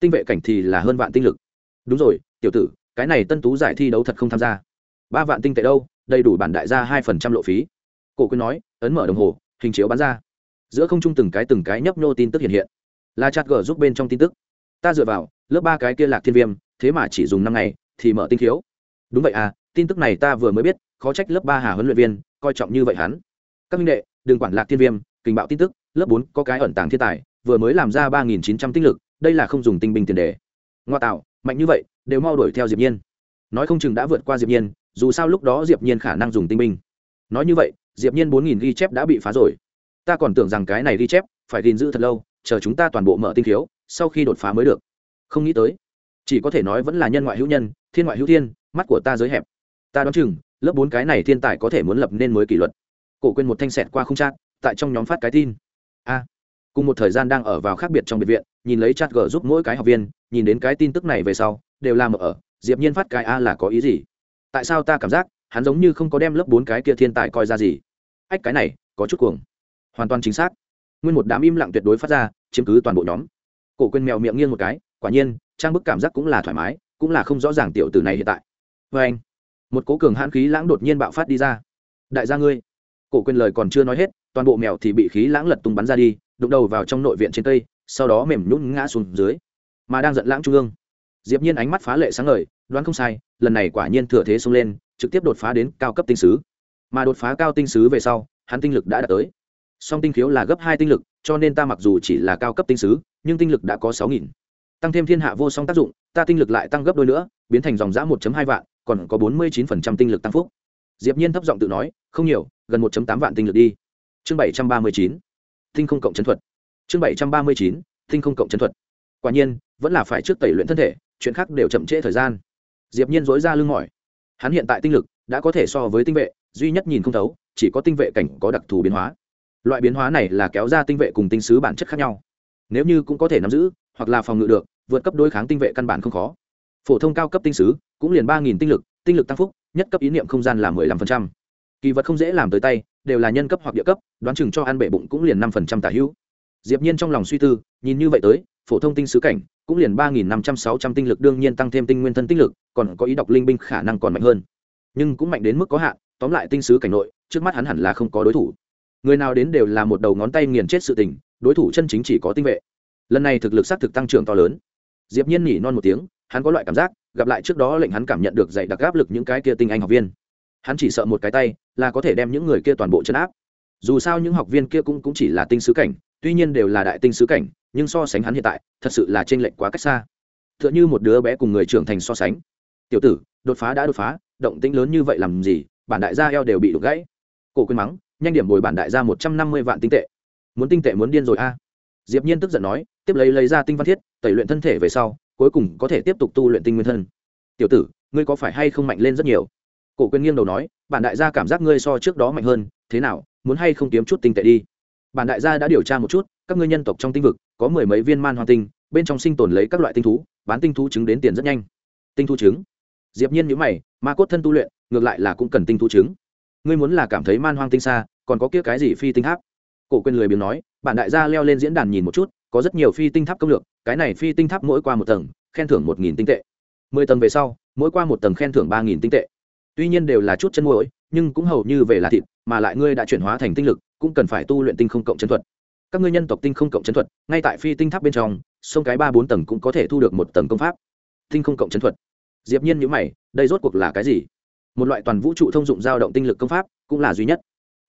tinh vệ cảnh thì là hơn vạn tinh lực. Đúng rồi, tiểu tử, cái này tân tú giải thi đấu thật không tham gia. Ba vạn tinh tệ đâu, đầy đủ bản đại gia hai phần trăm lộ phí. Cổ quyên nói, ấn mở đồng hồ, hình chiếu bán ra. Giữa không trung từng cái từng cái nhấp nhô tin tức hiện hiện. Là chặt gờ giúp bên trong tin tức. Ta dựa vào, lớp ba cái kia lạc thiên viêm thế mà chỉ dùng năm ngày, thì mở tinh khiếu. Đúng vậy à tin tức này ta vừa mới biết, khó trách lớp ba hà huấn luyện viên, coi trọng như vậy hắn. Các minh đệ, đừng quản lạc thiên viêm, kình bạo tin tức, lớp bốn có cái ẩn tàng thiên tài, vừa mới làm ra ba nghìn chín trăm tinh lực, đây là không dùng tinh binh tiền đề. Ngoa tạo, mạnh như vậy, đều mau đuổi theo diệp nhiên. Nói không chừng đã vượt qua diệp nhiên, dù sao lúc đó diệp nhiên khả năng dùng tinh binh. Nói như vậy, diệp nhiên bốn nghìn ghi chép đã bị phá rồi. Ta còn tưởng rằng cái này ghi chép, phải gìn giữ thật lâu, chờ chúng ta toàn bộ mở tinh khiếu, sau khi đột phá mới được. Không nghĩ tới chỉ có thể nói vẫn là nhân ngoại hữu nhân, thiên ngoại hữu thiên, mắt của ta giới hẹp. Ta đoán chừng, lớp bốn cái này thiên tài có thể muốn lập nên mới kỷ luật. Cổ quên một thanh sẹt qua không chat, tại trong nhóm phát cái tin. A. Cùng một thời gian đang ở vào khác biệt trong biệt viện, nhìn lấy chat g giúp mỗi cái học viên, nhìn đến cái tin tức này về sau, đều làm ở, diệp nhiên phát cái a là có ý gì? Tại sao ta cảm giác, hắn giống như không có đem lớp bốn cái kia thiên tài coi ra gì? Ách, cái này, có chút cuồng. Hoàn toàn chính xác. Nguyên một đám im lặng tuyệt đối phát ra, chiếm cứ toàn bộ nhóm. Cổ quên mèo miệng nghiêng một cái, quả nhiên trang bức cảm giác cũng là thoải mái, cũng là không rõ ràng tiểu tử này hiện tại. Với anh, một cố cường hãn khí lãng đột nhiên bạo phát đi ra. Đại gia ngươi, cổ quên lời còn chưa nói hết, toàn bộ mèo thì bị khí lãng lật tung bắn ra đi, đụng đầu vào trong nội viện trên cây, sau đó mềm nhún ngã xuống dưới, mà đang giận lãng trung ương. Diệp nhiên ánh mắt phá lệ sáng ngời, đoán không sai, lần này quả nhiên thừa thế xông lên, trực tiếp đột phá đến cao cấp tinh sứ. Mà đột phá cao tinh sứ về sau, hắn tinh lực đã đạt tới. Song tinh khiếu là gấp hai tinh lực, cho nên ta mặc dù chỉ là cao cấp tinh sứ, nhưng tinh lực đã có sáu nghìn tăng thêm thiên hạ vô song tác dụng, ta tinh lực lại tăng gấp đôi nữa, biến thành dòng giã một hai vạn, còn có bốn mươi chín tinh lực tăng phúc. Diệp nhiên thấp giọng tự nói, không nhiều, gần một tám vạn tinh lực đi. Chương bảy trăm ba mươi chín, tinh không cộng chấn thuật. Chương bảy trăm ba mươi chín, tinh không cộng chấn thuật. Quả nhiên, vẫn là phải trước tẩy luyện thân thể, chuyện khác đều chậm trễ thời gian. Diệp nhiên dối ra lưng mỏi. Hắn hiện tại tinh lực đã có thể so với tinh vệ, duy nhất nhìn không thấu, chỉ có tinh vệ cảnh có đặc thù biến hóa. Loại biến hóa này là kéo ra tinh vệ cùng tinh sứ bản chất khác nhau. Nếu như cũng có thể nắm giữ hoặc là phòng ngự được, vượt cấp đối kháng tinh vệ căn bản không khó. Phổ thông cao cấp tinh sứ cũng liền ba nghìn tinh lực tinh lực tăng phúc, nhất cấp ý niệm không gian là mười lăm phần trăm. Kỳ vật không dễ làm tới tay, đều là nhân cấp hoặc địa cấp, đoán chừng cho ăn bệ bụng cũng liền năm phần trăm tả hữu. Diệp nhiên trong lòng suy tư, nhìn như vậy tới, phổ thông tinh sứ cảnh cũng liền ba nghìn năm trăm sáu trăm tinh lực đương nhiên tăng thêm tinh nguyên thân tinh lực, còn có ý đọc linh binh khả năng còn mạnh hơn. Nhưng cũng mạnh đến mức có hạn, tóm lại tinh sứ cảnh nội, trước mắt hắn hẳn là không có đối thủ. Người nào đến đều là một đầu ngón tay nghiền chết sự tình, đối thủ chân chính chỉ có tinh vệ lần này thực lực xác thực tăng trưởng to lớn. Diệp nhiên nhỉ non một tiếng hắn có loại cảm giác gặp lại trước đó lệnh hắn cảm nhận được dạy đặc áp lực những cái kia tinh anh học viên. Hắn chỉ sợ một cái tay là có thể đem những người kia toàn bộ chấn áp. Dù sao những học viên kia cũng, cũng chỉ là tinh sứ cảnh tuy nhiên đều là đại tinh sứ cảnh nhưng so sánh hắn hiện tại thật sự là trên lệnh quá cách xa. T h ư ợ n h ư một đứa bé cùng người trưởng thành so sánh. Tiểu tử đột phá đã đột phá động tĩnh lớn như vậy làm gì bản đại gia eo đều bị đục gãy. Cổ quên mắng nhanh điểm bồi bản đại gia một trăm năm mươi vạn tinh tệ. Muốn tinh tệ muốn điên rồi a. Diệp nhiên tức giận nói tiếp lấy lấy ra tinh văn thiết, tẩy luyện thân thể về sau, cuối cùng có thể tiếp tục tu luyện tinh nguyên thân. Tiểu tử, ngươi có phải hay không mạnh lên rất nhiều? Cổ quyền nghiêng đầu nói, bản đại gia cảm giác ngươi so trước đó mạnh hơn, thế nào, muốn hay không kiếm chút tinh tệ đi? Bản đại gia đã điều tra một chút, các ngươi nhân tộc trong tinh vực, có mười mấy viên man hoang tinh, bên trong sinh tồn lấy các loại tinh thú, bán tinh thú trứng đến tiền rất nhanh. Tinh thú trứng? Diệp nhiên nhíu mày, ma cốt thân tu luyện, ngược lại là cũng cần tinh thú trứng. Ngươi muốn là cảm thấy man hoang tinh xa, còn có kia cái gì phi tinh tháp cổ quyền lười biếng nói, bản đại gia leo lên diễn đàn nhìn một chút có rất nhiều phi tinh tháp công lược, cái này phi tinh tháp mỗi qua một tầng, khen thưởng một nghìn tinh tệ. Mười tầng về sau, mỗi qua một tầng khen thưởng ba nghìn tinh tệ. Tuy nhiên đều là chút chân mũi nhưng cũng hầu như về là thịt, mà lại ngươi đã chuyển hóa thành tinh lực, cũng cần phải tu luyện tinh không cộng chân thuật. Các ngươi nhân tộc tinh không cộng chân thuật, ngay tại phi tinh tháp bên trong, sông cái ba bốn tầng cũng có thể thu được một tầng công pháp. Tinh không cộng chân thuật. Diệp nhiên nhíu mày, đây rốt cuộc là cái gì? Một loại toàn vũ trụ thông dụng dao động tinh lực công pháp, cũng là duy nhất.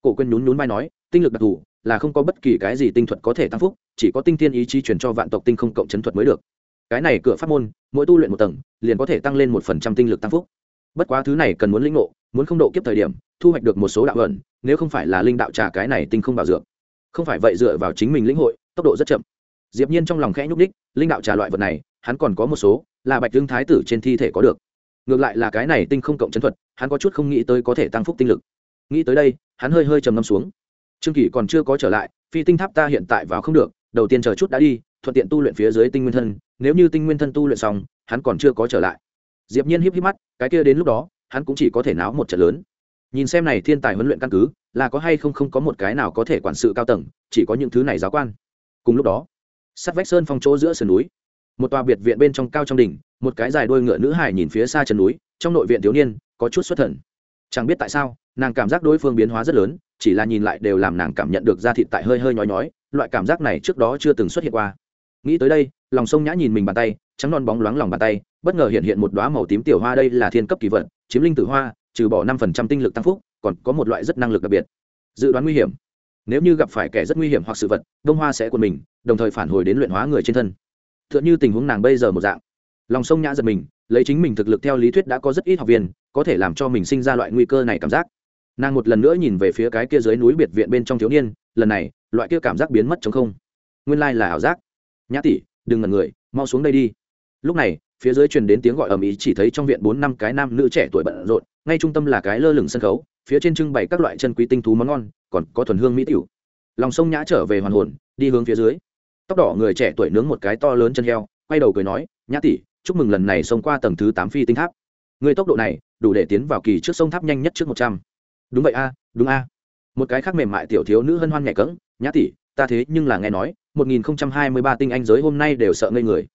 Cổ quên nhún nhún vai nói, tinh lực đặc thù là không có bất kỳ cái gì tinh thuật có thể tăng phúc, chỉ có tinh thiên ý chí truyền cho vạn tộc tinh không cộng chấn thuật mới được. Cái này cửa pháp môn, mỗi tu luyện một tầng, liền có thể tăng lên một phần trăm tinh lực tăng phúc. Bất quá thứ này cần muốn linh ngộ, muốn không độ kiếp thời điểm, thu hoạch được một số đạo ẩn, nếu không phải là linh đạo trà cái này tinh không bảo dược. Không phải vậy dựa vào chính mình lĩnh hội, tốc độ rất chậm. Diệp nhiên trong lòng khẽ nhúc đích linh đạo trà loại vật này, hắn còn có một số, là bạch dương thái tử trên thi thể có được. Ngược lại là cái này tinh không cộng chấn thuật, hắn có chút không nghĩ tới có thể tăng phúc tinh lực. Nghĩ tới đây, hắn hơi hơi trầm ngâm xuống trương kỳ còn chưa có trở lại, phi tinh tháp ta hiện tại vào không được, đầu tiên chờ chút đã đi, thuận tiện tu luyện phía dưới tinh nguyên thân, nếu như tinh nguyên thân tu luyện xong, hắn còn chưa có trở lại. Diệp nhiên híp híp mắt, cái kia đến lúc đó, hắn cũng chỉ có thể náo một trận lớn. Nhìn xem này thiên tài huấn luyện căn cứ, là có hay không không có một cái nào có thể quản sự cao tầng, chỉ có những thứ này giáo quan. Cùng lúc đó sát vách sơn phong chỗ giữa sườn núi, một tòa biệt viện bên trong cao trong đỉnh, một cái dài đuôi ngựa nữ hải nhìn phía xa chân núi, trong nội viện thiếu niên, có chút xuất thần. Chẳng biết tại sao, nàng cảm giác đối phương biến hóa rất lớn chỉ là nhìn lại đều làm nàng cảm nhận được da thịt tại hơi hơi nhói nhói, loại cảm giác này trước đó chưa từng xuất hiện qua. Nghĩ tới đây, lòng sông nhã nhìn mình bàn tay, trắng non bóng loáng lòng bàn tay, bất ngờ hiện hiện một đoá màu tím tiểu hoa đây là thiên cấp kỳ vận chiếm linh tử hoa, trừ bỏ năm phần trăm tinh lực tăng phúc, còn có một loại rất năng lực đặc biệt. Dự đoán nguy hiểm. Nếu như gặp phải kẻ rất nguy hiểm hoặc sự vật, đông hoa sẽ của mình, đồng thời phản hồi đến luyện hóa người trên thân. T h ư ợ n h ư tình huống nàng bây giờ một dạng. Lòng sông nhã giật mình, lấy chính mình thực lực theo lý thuyết đã có rất ít học viên, có thể làm cho mình sinh ra loại nguy cơ này cảm giác nàng một lần nữa nhìn về phía cái kia dưới núi biệt viện bên trong thiếu niên, lần này, loại kia cảm giác biến mất chống không. Nguyên lai là ảo giác. Nhã tỷ, đừng ngần người, mau xuống đây đi. Lúc này, phía dưới truyền đến tiếng gọi ầm ĩ, chỉ thấy trong viện bốn năm cái nam nữ trẻ tuổi bận rộn, ngay trung tâm là cái lơ lửng sân khấu, phía trên trưng bày các loại chân quý tinh thú món ngon, còn có thuần hương mỹ tiểu. Lòng sông nhã trở về hoàn hồn, đi hướng phía dưới. Tóc đỏ người trẻ tuổi nướng một cái to lớn chân heo, quay đầu cười nói, nhã tỷ, chúc mừng lần này xông qua tầng thứ tám phi tinh tháp. Người tốc độ này, đủ để tiến vào kỳ trước sông tháp nhanh nhất trước một trăm đúng vậy a, đúng a. Một cái khác mềm mại tiểu thiếu nữ hân hoan nhẹ cỡng nhã tỷ, ta thế nhưng là nghe nói 1023 tinh anh giới hôm nay đều sợ ngây người.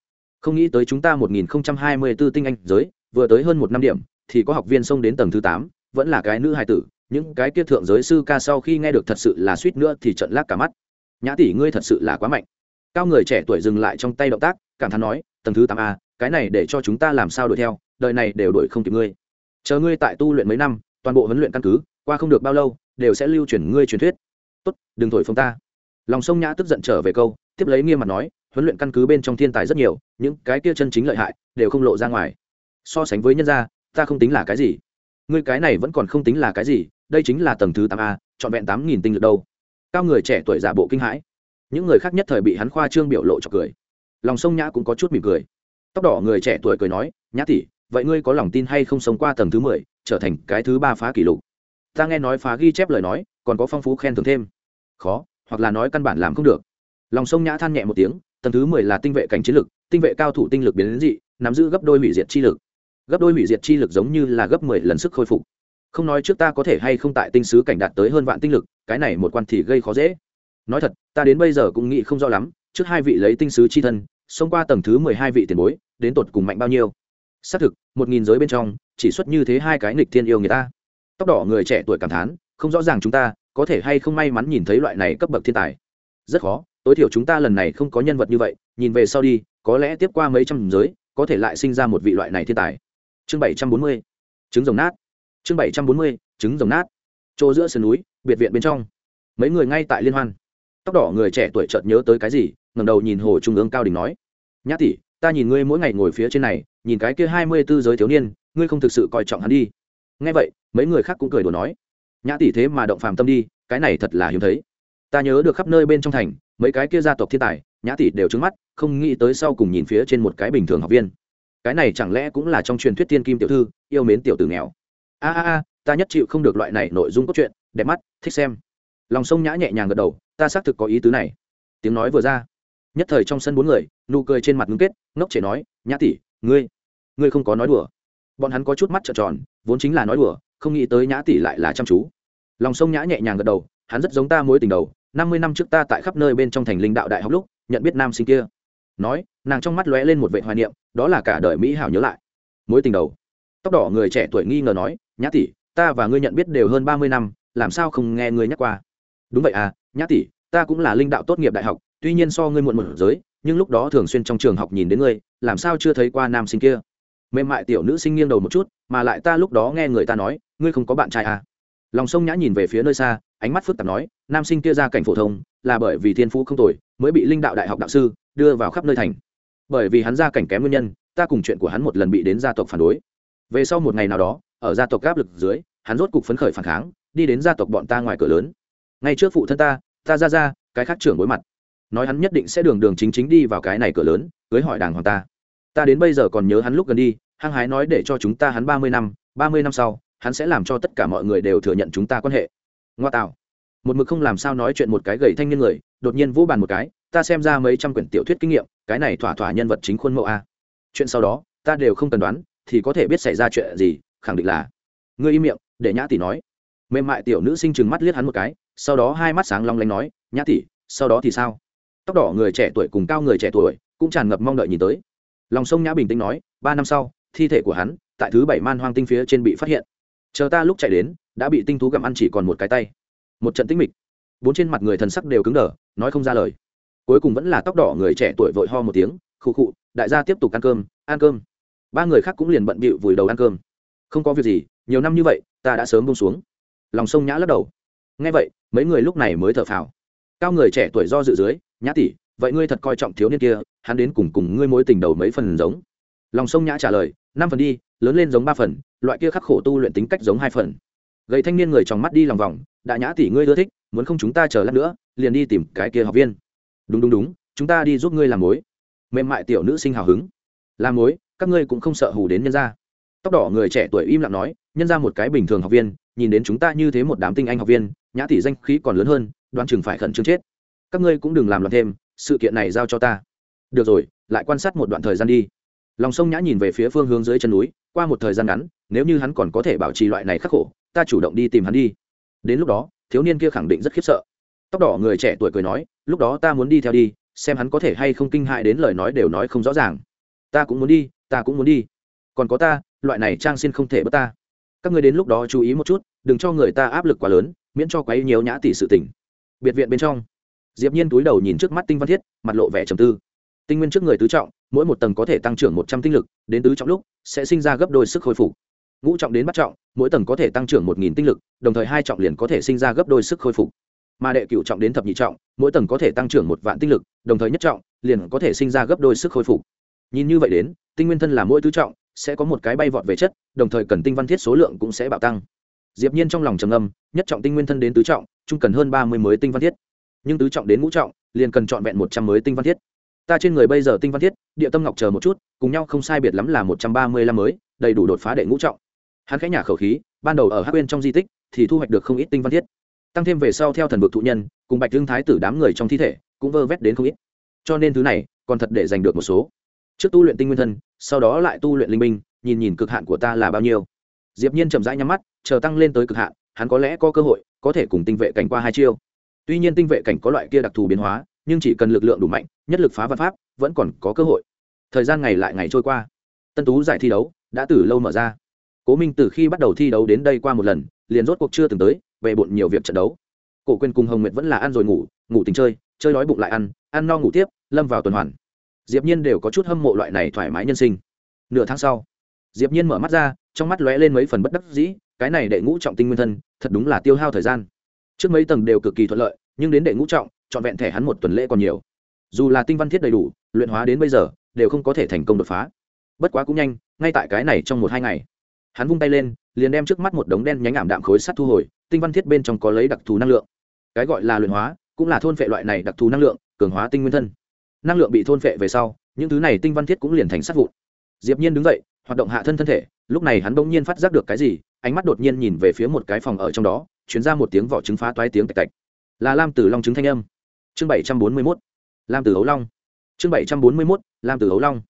Không nghĩ tới chúng ta 1024 tinh anh giới, vừa tới hơn một năm điểm, thì có học viên xông đến tầng thứ tám, vẫn là cái nữ hài tử, những cái kia thượng giới sư ca sau khi nghe được thật sự là suýt nữa thì trận lác cả mắt. Nhã tỷ, ngươi thật sự là quá mạnh. Cao người trẻ tuổi dừng lại trong tay động tác, cảm thán nói, tầng thứ tám a, cái này để cho chúng ta làm sao đuổi theo, đời này đều đuổi không kịp ngươi. Chờ ngươi tại tu luyện mấy năm, toàn bộ huấn luyện căn cứ qua không được bao lâu, đều sẽ lưu truyền ngươi truyền thuyết. Tốt, đừng thổi phồng ta. Lòng sông nhã tức giận trở về câu, tiếp lấy nghiêm mặt nói, huấn luyện căn cứ bên trong thiên tài rất nhiều, những cái kia chân chính lợi hại, đều không lộ ra ngoài. So sánh với nhân gia, ta không tính là cái gì. Ngươi cái này vẫn còn không tính là cái gì, đây chính là tầng thứ tám a, trọn vẹn tám nghìn tinh lực đâu. Cao người trẻ tuổi giả bộ kinh hãi. Những người khác nhất thời bị hắn khoa trương biểu lộ cho cười. Lòng sông nhã cũng có chút mỉm cười. Tóc đỏ người trẻ tuổi cười nói, nhã tỷ, vậy ngươi có lòng tin hay không sống qua tầng thứ mười, trở thành cái thứ ba phá kỷ lục? Ta nghe nói phá ghi chép lời nói, còn có phong phú khen thưởng thêm. Khó, hoặc là nói căn bản làm không được. Lòng sông nhã than nhẹ một tiếng, tầng thứ mười là tinh vệ cảnh chiến lực, tinh vệ cao thủ tinh lực biến đến dị, nắm giữ gấp đôi hủy diệt chi lực. Gấp đôi hủy diệt chi lực giống như là gấp mười lần sức khôi phục. Không nói trước ta có thể hay không tại tinh sứ cảnh đạt tới hơn vạn tinh lực, cái này một quan thì gây khó dễ. Nói thật, ta đến bây giờ cũng nghĩ không rõ lắm, trước hai vị lấy tinh sứ chi thân, xông qua tầng thứ mười hai vị tiền bối, đến tột cùng mạnh bao nhiêu. Xác thực, một nghìn giới bên trong, chỉ xuất như thế hai cái nghịch thiên yêu người ta tóc đỏ người trẻ tuổi cảm thán, không rõ ràng chúng ta, có thể hay không may mắn nhìn thấy loại này cấp bậc thiên tài? Rất khó, tối thiểu chúng ta lần này không có nhân vật như vậy, nhìn về sau đi, có lẽ tiếp qua mấy trăm giới, có thể lại sinh ra một vị loại này thiên tài. Chương bảy trăm bốn mươi. Trứng rồng nát. Chương bảy trăm bốn mươi, trứng rồng nát. Chỗ giữa sườn núi, biệt viện bên trong. Mấy người ngay tại liên hoan. Tóc đỏ người trẻ tuổi chợt nhớ tới cái gì, ngẩng đầu nhìn hồ trung ương cao đình nói, nhã tỷ, ta nhìn ngươi mỗi ngày ngồi phía trên này, nhìn cái kia hai mươi b ố giới thiếu niên, ngươi không thực sự coi trọng hắn đi. Ngay vậy mấy người khác cũng cười đùa nói, nhã tỷ thế mà động phàm tâm đi, cái này thật là hiếm thấy. Ta nhớ được khắp nơi bên trong thành, mấy cái kia gia tộc thiên tài, nhã tỷ đều trứng mắt, không nghĩ tới sau cùng nhìn phía trên một cái bình thường học viên. Cái này chẳng lẽ cũng là trong truyền thuyết thiên kim tiểu thư, yêu mến tiểu tử nghèo? A a a, ta nhất chịu không được loại này nội dung cốt truyện, đẹp mắt, thích xem. Lòng sông nhã nhẹ nhàng gật đầu, ta xác thực có ý tứ này. Tiếng nói vừa ra, nhất thời trong sân bốn người, nụ cười trên mặt ngưng kết, ngốc trẻ nói, nhã tỷ, ngươi ngươi không có nói đùa. Bọn hắn có chút mắt trợn tròn, vốn chính là nói đùa không nghĩ tới nhã tỷ lại là chăm chú. Lòng sông nhã nhẹ nhàng gật đầu, hắn rất giống ta mối tình đầu, năm mươi năm trước ta tại khắp nơi bên trong thành linh đạo đại học lúc, nhận biết nam sinh kia. Nói, nàng trong mắt lóe lên một vệ hoài niệm, đó là cả đời mỹ hảo nhớ lại. Mối tình đầu. Tóc đỏ người trẻ tuổi nghi ngờ nói, nhã tỷ, ta và ngươi nhận biết đều hơn ba mươi năm, làm sao không nghe ngươi nhắc qua? Đúng vậy à nhã tỷ, ta cũng là linh đạo tốt nghiệp đại học, tuy nhiên so ngươi muộn một giới, nhưng lúc đó thường xuyên trong trường học nhìn đến ngươi, làm sao chưa thấy qua nam sinh kia? Mềm mại tiểu nữ sinh nghiêng đầu một chút, mà lại ta lúc đó nghe người ta nói ngươi không có bạn trai à? Lòng sông nhã nhìn về phía nơi xa, ánh mắt phức tạp nói, nam sinh kia ra cảnh phổ thông, là bởi vì thiên phú không tồi, mới bị linh đạo đại học đạo sư đưa vào khắp nơi thành. Bởi vì hắn ra cảnh kém nguyên nhân, ta cùng chuyện của hắn một lần bị đến gia tộc phản đối. Về sau một ngày nào đó, ở gia tộc áp lực dưới, hắn rốt cục phấn khởi phản kháng, đi đến gia tộc bọn ta ngoài cửa lớn. Ngay trước phụ thân ta ta ra ra, cái khác trưởng đối mặt. Nói hắn nhất định sẽ đường đường chính chính đi vào cái này cửa lớn, cưới hỏi đàng hoàng ta. Ta đến bây giờ còn nhớ hắn lúc gần đi, hăng hái nói để cho chúng ta hắn ba mươi năm, ba mươi năm sau hắn sẽ làm cho tất cả mọi người đều thừa nhận chúng ta quan hệ. Ngoa tạo. Một mực không làm sao nói chuyện một cái gầy thanh niên người, đột nhiên vũ bàn một cái, ta xem ra mấy trăm quyển tiểu thuyết kinh nghiệm, cái này thỏa thỏa nhân vật chính khuôn mẫu a. Chuyện sau đó, ta đều không cần đoán, thì có thể biết xảy ra chuyện gì, khẳng định là. Ngươi im miệng, để nhã tỷ nói. Mềm mại tiểu nữ sinh chừng mắt liếc hắn một cái, sau đó hai mắt sáng long lanh nói, nhã tỷ, sau đó thì sao? Tóc đỏ người trẻ tuổi cùng cao người trẻ tuổi cũng tràn ngập mong đợi nhìn tới. Lòng sông nhã bình tĩnh nói, ba năm sau, thi thể của hắn, tại thứ bảy man hoang tinh phía trên bị phát hiện chờ ta lúc chạy đến, đã bị tinh thú gặm ăn chỉ còn một cái tay. Một trận tĩnh mịch. Bốn trên mặt người thần sắc đều cứng đờ, nói không ra lời. Cuối cùng vẫn là tóc đỏ người trẻ tuổi vội ho một tiếng, khụ khụ, đại gia tiếp tục ăn cơm ăn cơm. Ba người khác cũng liền bận bịu vùi đầu ăn cơm. Không có việc gì, nhiều năm như vậy, ta đã sớm bông xuống. Lòng sông nhã lắc đầu. Nghe vậy, mấy người lúc này mới thở phào. Cao người trẻ tuổi do dự dưới, nhã tỷ, vậy ngươi thật coi trọng thiếu niên kia, hắn đến cùng cùng ngươi mối tình đầu mấy phần giống. Lòng sông nhã trả lời năm phần đi, lớn lên giống ba phần, loại kia khắc khổ tu luyện tính cách giống hai phần. Gầy thanh niên người trong mắt đi lòng vòng, đã nhã tỷ ngươi ưa thích, muốn không chúng ta chờ lát nữa, liền đi tìm cái kia học viên. Đúng đúng đúng, chúng ta đi giúp ngươi làm mối. Mềm mại tiểu nữ sinh hào hứng. Làm mối, các ngươi cũng không sợ hù đến nhân gia. Tóc đỏ người trẻ tuổi im lặng nói, nhân ra một cái bình thường học viên, nhìn đến chúng ta như thế một đám tinh anh học viên, nhã tỷ danh khí còn lớn hơn, đoán chừng phải khẩn trương chết. Các ngươi cũng đừng làm loạn thêm, sự kiện này giao cho ta. Được rồi, lại quan sát một đoạn thời gian đi lòng sông nhã nhìn về phía phương hướng dưới chân núi, qua một thời gian ngắn, nếu như hắn còn có thể bảo trì loại này khắc khổ, ta chủ động đi tìm hắn đi. Đến lúc đó, thiếu niên kia khẳng định rất khiếp sợ. Tóc đỏ người trẻ tuổi cười nói, lúc đó ta muốn đi theo đi, xem hắn có thể hay không kinh hại đến lời nói đều nói không rõ ràng. Ta cũng muốn đi, ta cũng muốn đi. Còn có ta, loại này trang xin không thể bất ta. Các người đến lúc đó chú ý một chút, đừng cho người ta áp lực quá lớn, miễn cho quấy nhiều nhã tỷ sự tỉnh biệt viện bên trong, diệp nhiên túi đầu nhìn trước mắt tinh văn thiết, mặt lộ vẻ trầm tư tinh nguyên trước người tứ trọng, mỗi một tầng có thể tăng trưởng một trăm tinh lực, đến tứ trọng lúc, sẽ sinh ra gấp đôi sức hồi phục. Ngũ trọng đến bắt trọng, mỗi tầng có thể tăng trưởng một nghìn tinh lực, đồng thời hai trọng liền có thể sinh ra gấp đôi sức hồi phục. Mà đệ cửu trọng đến thập nhị trọng, mỗi tầng có thể tăng trưởng một vạn tinh lực, đồng thời nhất trọng liền có thể sinh ra gấp đôi sức hồi phục. Nhìn như vậy đến, tinh nguyên thân là mỗi tứ trọng, sẽ có một cái bay vọt về chất, đồng thời cần tinh văn thiết số lượng cũng sẽ bạo tăng. Diệp nhiên trong lòng trầm âm nhất trọng tinh nguyên thân đến tứ trọng trung cần hơn ba mươi mới tinh văn thiết. Nhưng tứ trọng đến ngũ trọng, liền cần chọn vẹn một trăm mới tinh văn thiết ta trên người bây giờ tinh văn thiết, địa tâm ngọc chờ một chút, cùng nhau không sai biệt lắm là một trăm ba mươi lăm mới, đầy đủ đột phá đệ ngũ trọng. Hắn khẽ nhả khẩu khí, ban đầu ở hắc bên trong di tích thì thu hoạch được không ít tinh văn thiết. Tăng thêm về sau theo thần vực thụ nhân, cùng bạch thương thái tử đám người trong thi thể, cũng vơ vét đến không ít. Cho nên thứ này, còn thật để giành được một số. Trước tu luyện tinh nguyên thân, sau đó lại tu luyện linh minh nhìn nhìn cực hạn của ta là bao nhiêu. Diệp nhiên chậm rãi nhắm mắt, chờ tăng lên tới cực hạn, hắn có lẽ có cơ hội, có thể cùng tinh vệ cảnh qua hai chiêu. Tuy nhiên tinh vệ cảnh có loại kia đặc thù biến hóa, nhưng chỉ cần lực lượng đủ mạnh nhất lực phá văn pháp, vẫn còn có cơ hội. Thời gian ngày lại ngày trôi qua. Tân tú giải thi đấu đã từ lâu mở ra. Cố minh từ khi bắt đầu thi đấu đến đây qua một lần, liền rốt cuộc chưa từng tới, về bộn nhiều việc trận đấu. Cổ quên cùng hồng nguyệt vẫn là ăn rồi ngủ ngủ tình chơi chơi đói bụng lại ăn ăn no ngủ tiếp, lâm vào tuần hoàn. Diệp nhiên đều có chút hâm mộ loại này thoải mái nhân sinh. Nửa tháng sau, diệp nhiên mở mắt ra, trong mắt lóe lên mấy phần bất đắc dĩ, cái này đệ ngũ trọng tinh nguyên thân, thật đúng là tiêu hao thời gian. Trước mấy tầng đều cực kỳ thuận lợi, nhưng đến đệ ngũ trọng chọn vẹn thẻ hắn một tuần lễ còn nhiều dù là tinh văn thiết đầy đủ, luyện hóa đến bây giờ, đều không có thể thành công đột phá. Bất quá cũng nhanh, ngay tại cái này trong một hai ngày, hắn vung tay lên, liền đem trước mắt một đống đen nhánh ảm đạm khối sắt thu hồi, tinh văn thiết bên trong có lấy đặc thù năng lượng. Cái gọi là luyện hóa, cũng là thôn phệ loại này đặc thù năng lượng, cường hóa tinh nguyên thân. Năng lượng bị thôn phệ về sau, những thứ này tinh văn thiết cũng liền thành sắt vụn. Diệp nhiên đứng dậy, hoạt động hạ thân thân thể, lúc này hắn bỗng nhiên phát giác được cái gì, ánh mắt đột nhiên nhìn về phía một cái phòng ở trong đó, chuyển ra một tiếng vỏ trứng phá toái tiếng tạch tạch. Là lam tử long trứng thanh âm. Chương bảy trăm bốn mươi 741 lam tử Hấu long. Chương bảy trăm bốn mươi mốt, lam tử Hấu long.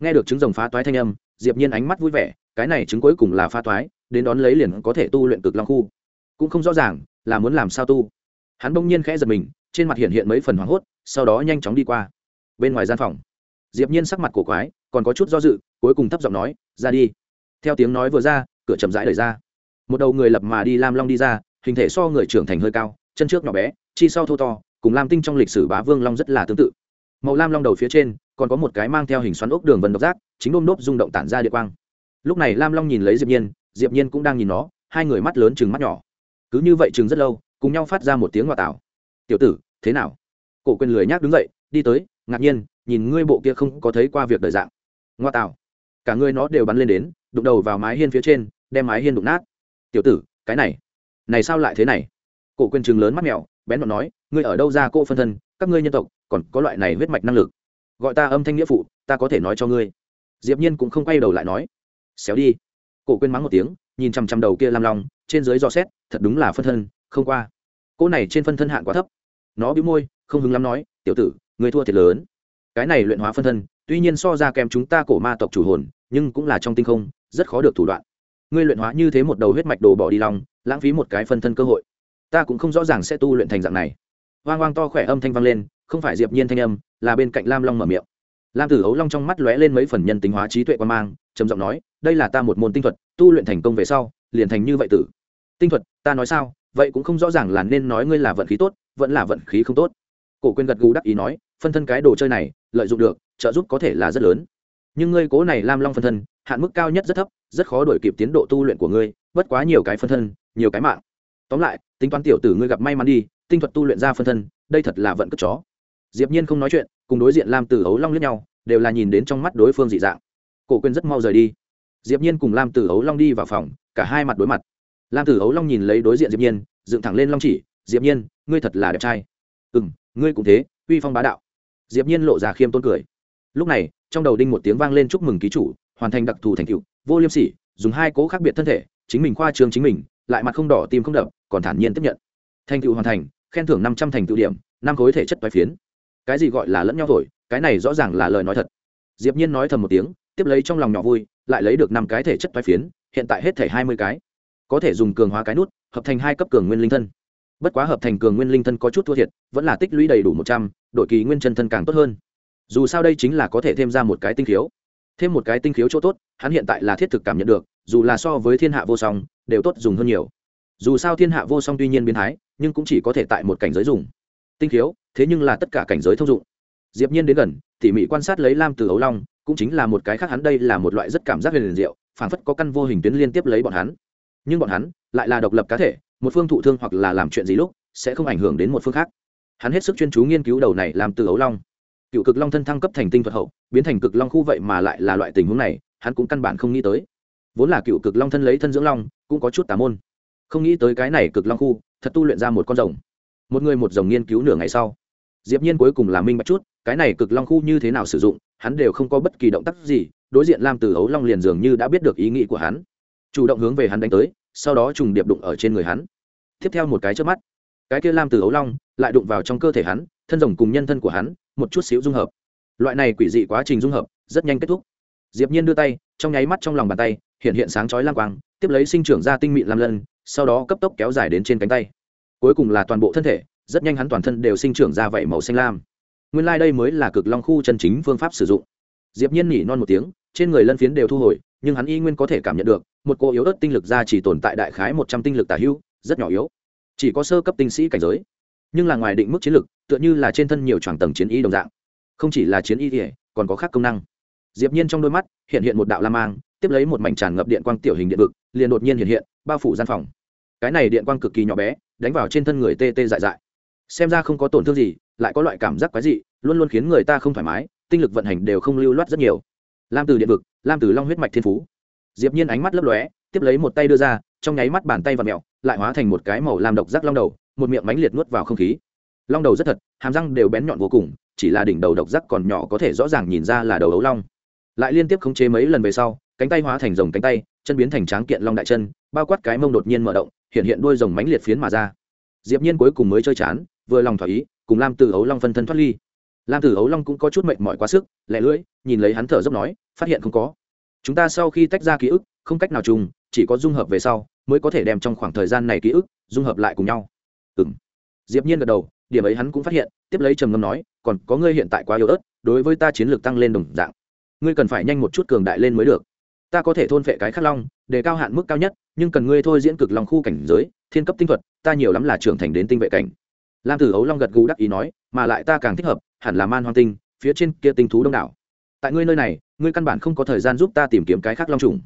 Nghe được trứng rồng phá toái thanh âm, diệp nhiên ánh mắt vui vẻ, cái này trứng cuối cùng là phá toái, đến đón lấy liền có thể tu luyện cực long khu. Cũng không rõ ràng là muốn làm sao tu. Hắn bỗng nhiên khẽ giật mình, trên mặt hiện hiện mấy phần hoảng hốt, sau đó nhanh chóng đi qua. Bên ngoài gian phòng, diệp nhiên sắc mặt cổ quái, còn có chút do dự, cuối cùng thấp giọng nói, ra đi. Theo tiếng nói vừa ra, cửa chậm rãi đẩy ra. Một đầu người lập mà đi lam long đi ra, hình thể so người trưởng thành hơi cao, chân trước nhỏ bé, chi sau thô to cùng lam tinh trong lịch sử bá vương long rất là tương tự. Màu lam long đầu phía trên còn có một cái mang theo hình xoắn ốc đường vân độc giác, chính đôm nốt rung động tản ra địa quang. Lúc này lam long nhìn lấy diệp nhiên diệp nhiên cũng đang nhìn nó, hai người mắt lớn chừng mắt nhỏ. Cứ như vậy chừng rất lâu, cùng nhau phát ra một tiếng ngoại tảo tiểu tử, thế nào? Cổ quyền lười nhác đứng dậy, đi tới, ngạc nhiên, nhìn ngươi bộ kia không có thấy qua việc đời dạng. Ngoa tảo cả ngươi nó đều bắn lên đến, đụng đầu vào mái hiên phía trên, đem mái hiên đụng nát. Tiểu tử, cái này này sao lại thế này? Cổ quyền chừng lớn mắt mèo, bén nhọn nói ngươi ở đâu ra cô phân thân, các ngươi nhân tộc, còn có loại này huyết mạch năng lực. Gọi ta âm thanh nghĩa phụ, ta có thể nói cho ngươi. Diệp nhiên cũng không quay đầu lại nói. Xéo đi. Cổ quên mắng một tiếng, nhìn chằm chằm đầu kia lam long, trên dưới do xét, thật đúng là phân thân, không qua. Cô này trên phân thân hạn quá thấp. Nó bĩu môi, không hứng lắm nói, tiểu tử, ngươi thua thiệt lớn. Cái này luyện hóa phân thân, tuy nhiên so ra kèm chúng ta cổ ma tộc chủ hồn, nhưng cũng là trong tinh không, rất khó được thủ đoạn. Ngươi luyện hóa như thế một đầu huyết mạch đồ bỏ đi lòng lãng phí một cái phân thân cơ hội. Ta cũng không rõ ràng sẽ tu luyện thành dạng này hoang hoang to khỏe âm thanh vang lên, không phải diệp nhiên thanh âm, là bên cạnh lam long mở miệng. Lam tử ấu long trong mắt lóe lên mấy phần nhân tính hóa trí tuệ quan mang, trầm giọng nói, đây là ta một môn tinh thuật, tu luyện thành công về sau, liền thành như vậy tử. Tinh thuật, ta nói sao? Vậy cũng không rõ ràng là nên nói ngươi là vận khí tốt, vẫn là vận khí không tốt. Cổ quên gật gù đắc ý nói, phân thân cái đồ chơi này, lợi dụng được, trợ giúp có thể là rất lớn. Nhưng ngươi cố này lam long phân thân, hạn mức cao nhất rất thấp, rất khó đổi kịp tiến độ tu luyện của ngươi, bất quá nhiều cái phân thân, nhiều cái mạng. Tóm lại, tính toán tiểu tử ngươi gặp may mắn đi tinh thuật tu luyện ra phân thân, đây thật là vận cất chó. Diệp nhiên không nói chuyện, cùng đối diện lam tử ấu long liếc nhau, đều là nhìn đến trong mắt đối phương dị dạng. Cổ quên rất mau rời đi. Diệp nhiên cùng lam tử ấu long đi vào phòng, cả hai mặt đối mặt. Lam tử ấu long nhìn lấy đối diện diệp nhiên, dựng thẳng lên long chỉ, diệp nhiên, ngươi thật là đẹp trai. Ừm, ngươi cũng thế, uy phong bá đạo. Diệp nhiên lộ ra khiêm tôn cười. Lúc này, trong đầu đinh một tiếng vang lên chúc mừng ký chủ, hoàn thành đặc thù thành tựu, vô liêm sỉ, dùng hai cố khác biệt thân thể, chính mình khoa trương chính mình, lại mặt không đỏ, tim không đập, còn thản nhiên tiếp nhận. Thành tựu hoàn thành khen thưởng năm trăm thành tựu điểm, năm khối thể chất toái phiến. Cái gì gọi là lẫn nhau thổi, cái này rõ ràng là lời nói thật. Diệp nhiên nói thầm một tiếng, tiếp lấy trong lòng nhỏ vui, lại lấy được năm cái thể chất toái phiến, hiện tại hết thể hai mươi cái. Có thể dùng cường hóa cái nút, hợp thành hai cấp cường nguyên linh thân. Bất quá hợp thành cường nguyên linh thân có chút thua thiệt, vẫn là tích lũy đầy đủ một trăm đội kỳ nguyên chân thân càng tốt hơn. Dù sao đây chính là có thể thêm ra một cái tinh khiếu. Thêm một cái tinh khiếu chỗ tốt, hắn hiện tại là thiết thực cảm nhận được, dù là so với thiên hạ vô song, đều tốt dùng hơn nhiều dù sao thiên hạ vô song tuy nhiên biến thái, nhưng cũng chỉ có thể tại một cảnh giới dùng. Tinh khiếu, thế nhưng là tất cả cảnh giới thông dụng. Diệp nhiên đến gần, tỉ mỉ quan sát lấy lam từ ấu long, cũng chính là một cái khác hắn đây là một loại rất cảm giác huyền diệu, phảng phất có căn vô hình tuyến liên tiếp lấy bọn hắn. Nhưng bọn hắn lại là độc lập cá thể, một phương thụ thương hoặc là làm chuyện gì lúc, sẽ không ảnh hưởng đến một phương khác. Hắn hết sức chuyên chú nghiên cứu đầu này làm từ ấu long. Cựu cực long thân thăng cấp thành tinh thuật hậu, biến thành cực long khu vậy mà lại là loại tình huống này, hắn cũng căn bản không nghĩ tới. Vốn là cựu cực long thân lấy thân dưỡng long, cũng có chút tà môn không nghĩ tới cái này cực long khu, thật tu luyện ra một con rồng. Một người một rồng nghiên cứu nửa ngày sau, diệp nhiên cuối cùng là minh bạch chút, cái này cực long khu như thế nào sử dụng, hắn đều không có bất kỳ động tác gì, đối diện lam từ ấu long liền dường như đã biết được ý nghĩ của hắn. Chủ động hướng về hắn đánh tới, sau đó trùng điệp đụng ở trên người hắn. Tiếp theo một cái trước mắt, cái kia lam từ ấu long lại đụng vào trong cơ thể hắn, thân rồng cùng nhân thân của hắn, một chút xíu dung hợp. Loại này quỷ dị quá trình dung hợp, rất nhanh kết thúc. Diệp nhiên đưa tay, trong nháy mắt trong lòng bàn tay, hiện hiện sáng chói lam quang, tiếp lấy sinh trưởng ra tinh mịn lam lân sau đó cấp tốc kéo dài đến trên cánh tay. Cuối cùng là toàn bộ thân thể, rất nhanh hắn toàn thân đều sinh trưởng ra vảy màu xanh lam. Nguyên lai đây mới là cực long khu chân chính phương pháp sử dụng. Diệp nhiên nhỉ non một tiếng, trên người lân phiến đều thu hồi, nhưng hắn y nguyên có thể cảm nhận được, một cô yếu ớt tinh lực ra chỉ tồn tại đại khái một trăm tinh lực tả hữu rất nhỏ yếu. Chỉ có sơ cấp tinh sĩ cảnh giới. Nhưng là ngoài định mức chiến lực, tựa như là trên thân nhiều tràng tầng chiến y đồng dạng. Không chỉ là chiến y thì, còn có khác công năng. Diệp nhiên trong đôi mắt, hiện hiện một đạo lam mang, tiếp lấy một mảnh tràn ngập điện quang tiểu hình điện vực, liền đột nhiên hiện hiện bao phủ gian phòng. Cái này điện quang cực kỳ nhỏ bé, đánh vào trên thân người tê tê dại dại. Xem ra không có tổn thương gì, lại có loại cảm giác quái dị, luôn luôn khiến người ta không thoải mái, tinh lực vận hành đều không lưu loát rất nhiều. Lam từ điện vực, lam từ long huyết mạch thiên phú. Diệp nhiên ánh mắt lấp lóe, tiếp lấy một tay đưa ra, trong nháy mắt bàn tay và mèo, lại hóa thành một cái màu lam độc giác long đầu, một miệng mánh liệt nuốt vào không khí. Long đầu rất thật, hàm răng đều bén nhọn vô cùng, chỉ là đỉnh đầu độc giác còn nhỏ có thể rõ ràng nhìn ra là đầu ấu long. Lại liên tiếp khống chế mấy lần về sau, cánh tay hóa thành rồng cánh tay, chân biến thành tráng kiện long đại chân bao quát cái mông đột nhiên mở động hiện hiện đuôi rồng mánh liệt phiến mà ra. Diệp nhiên cuối cùng mới chơi chán vừa lòng thỏa ý cùng lam tử ấu long phân thân thoát ly. Lam tử ấu long cũng có chút mệt mỏi quá sức lẹ lưỡi nhìn lấy hắn thở dốc nói phát hiện không có. Chúng ta sau khi tách ra ký ức không cách nào trùng, chỉ có dung hợp về sau mới có thể đem trong khoảng thời gian này ký ức dung hợp lại cùng nhau. Ừm. Diệp nhiên gật đầu điểm ấy hắn cũng phát hiện tiếp lấy trầm ngâm nói còn có ngươi hiện tại quá yếu ớt đối với ta chiến lược tăng lên đồng dạng. Ngươi cần phải nhanh một chút cường đại lên mới được ta có thể thôn phệ cái khắc long, để cao hạn mức cao nhất, nhưng cần ngươi thôi diễn cực lòng khu cảnh giới, thiên cấp tinh thuật, ta nhiều lắm là trưởng thành đến tinh vệ cảnh. Lam tử ấu long gật gù đắc ý nói, mà lại ta càng thích hợp, hẳn là man hoang tinh, phía trên kia tinh thú đông đảo. Tại ngươi nơi này, ngươi căn bản không có thời gian giúp ta tìm kiếm cái khác long trùng.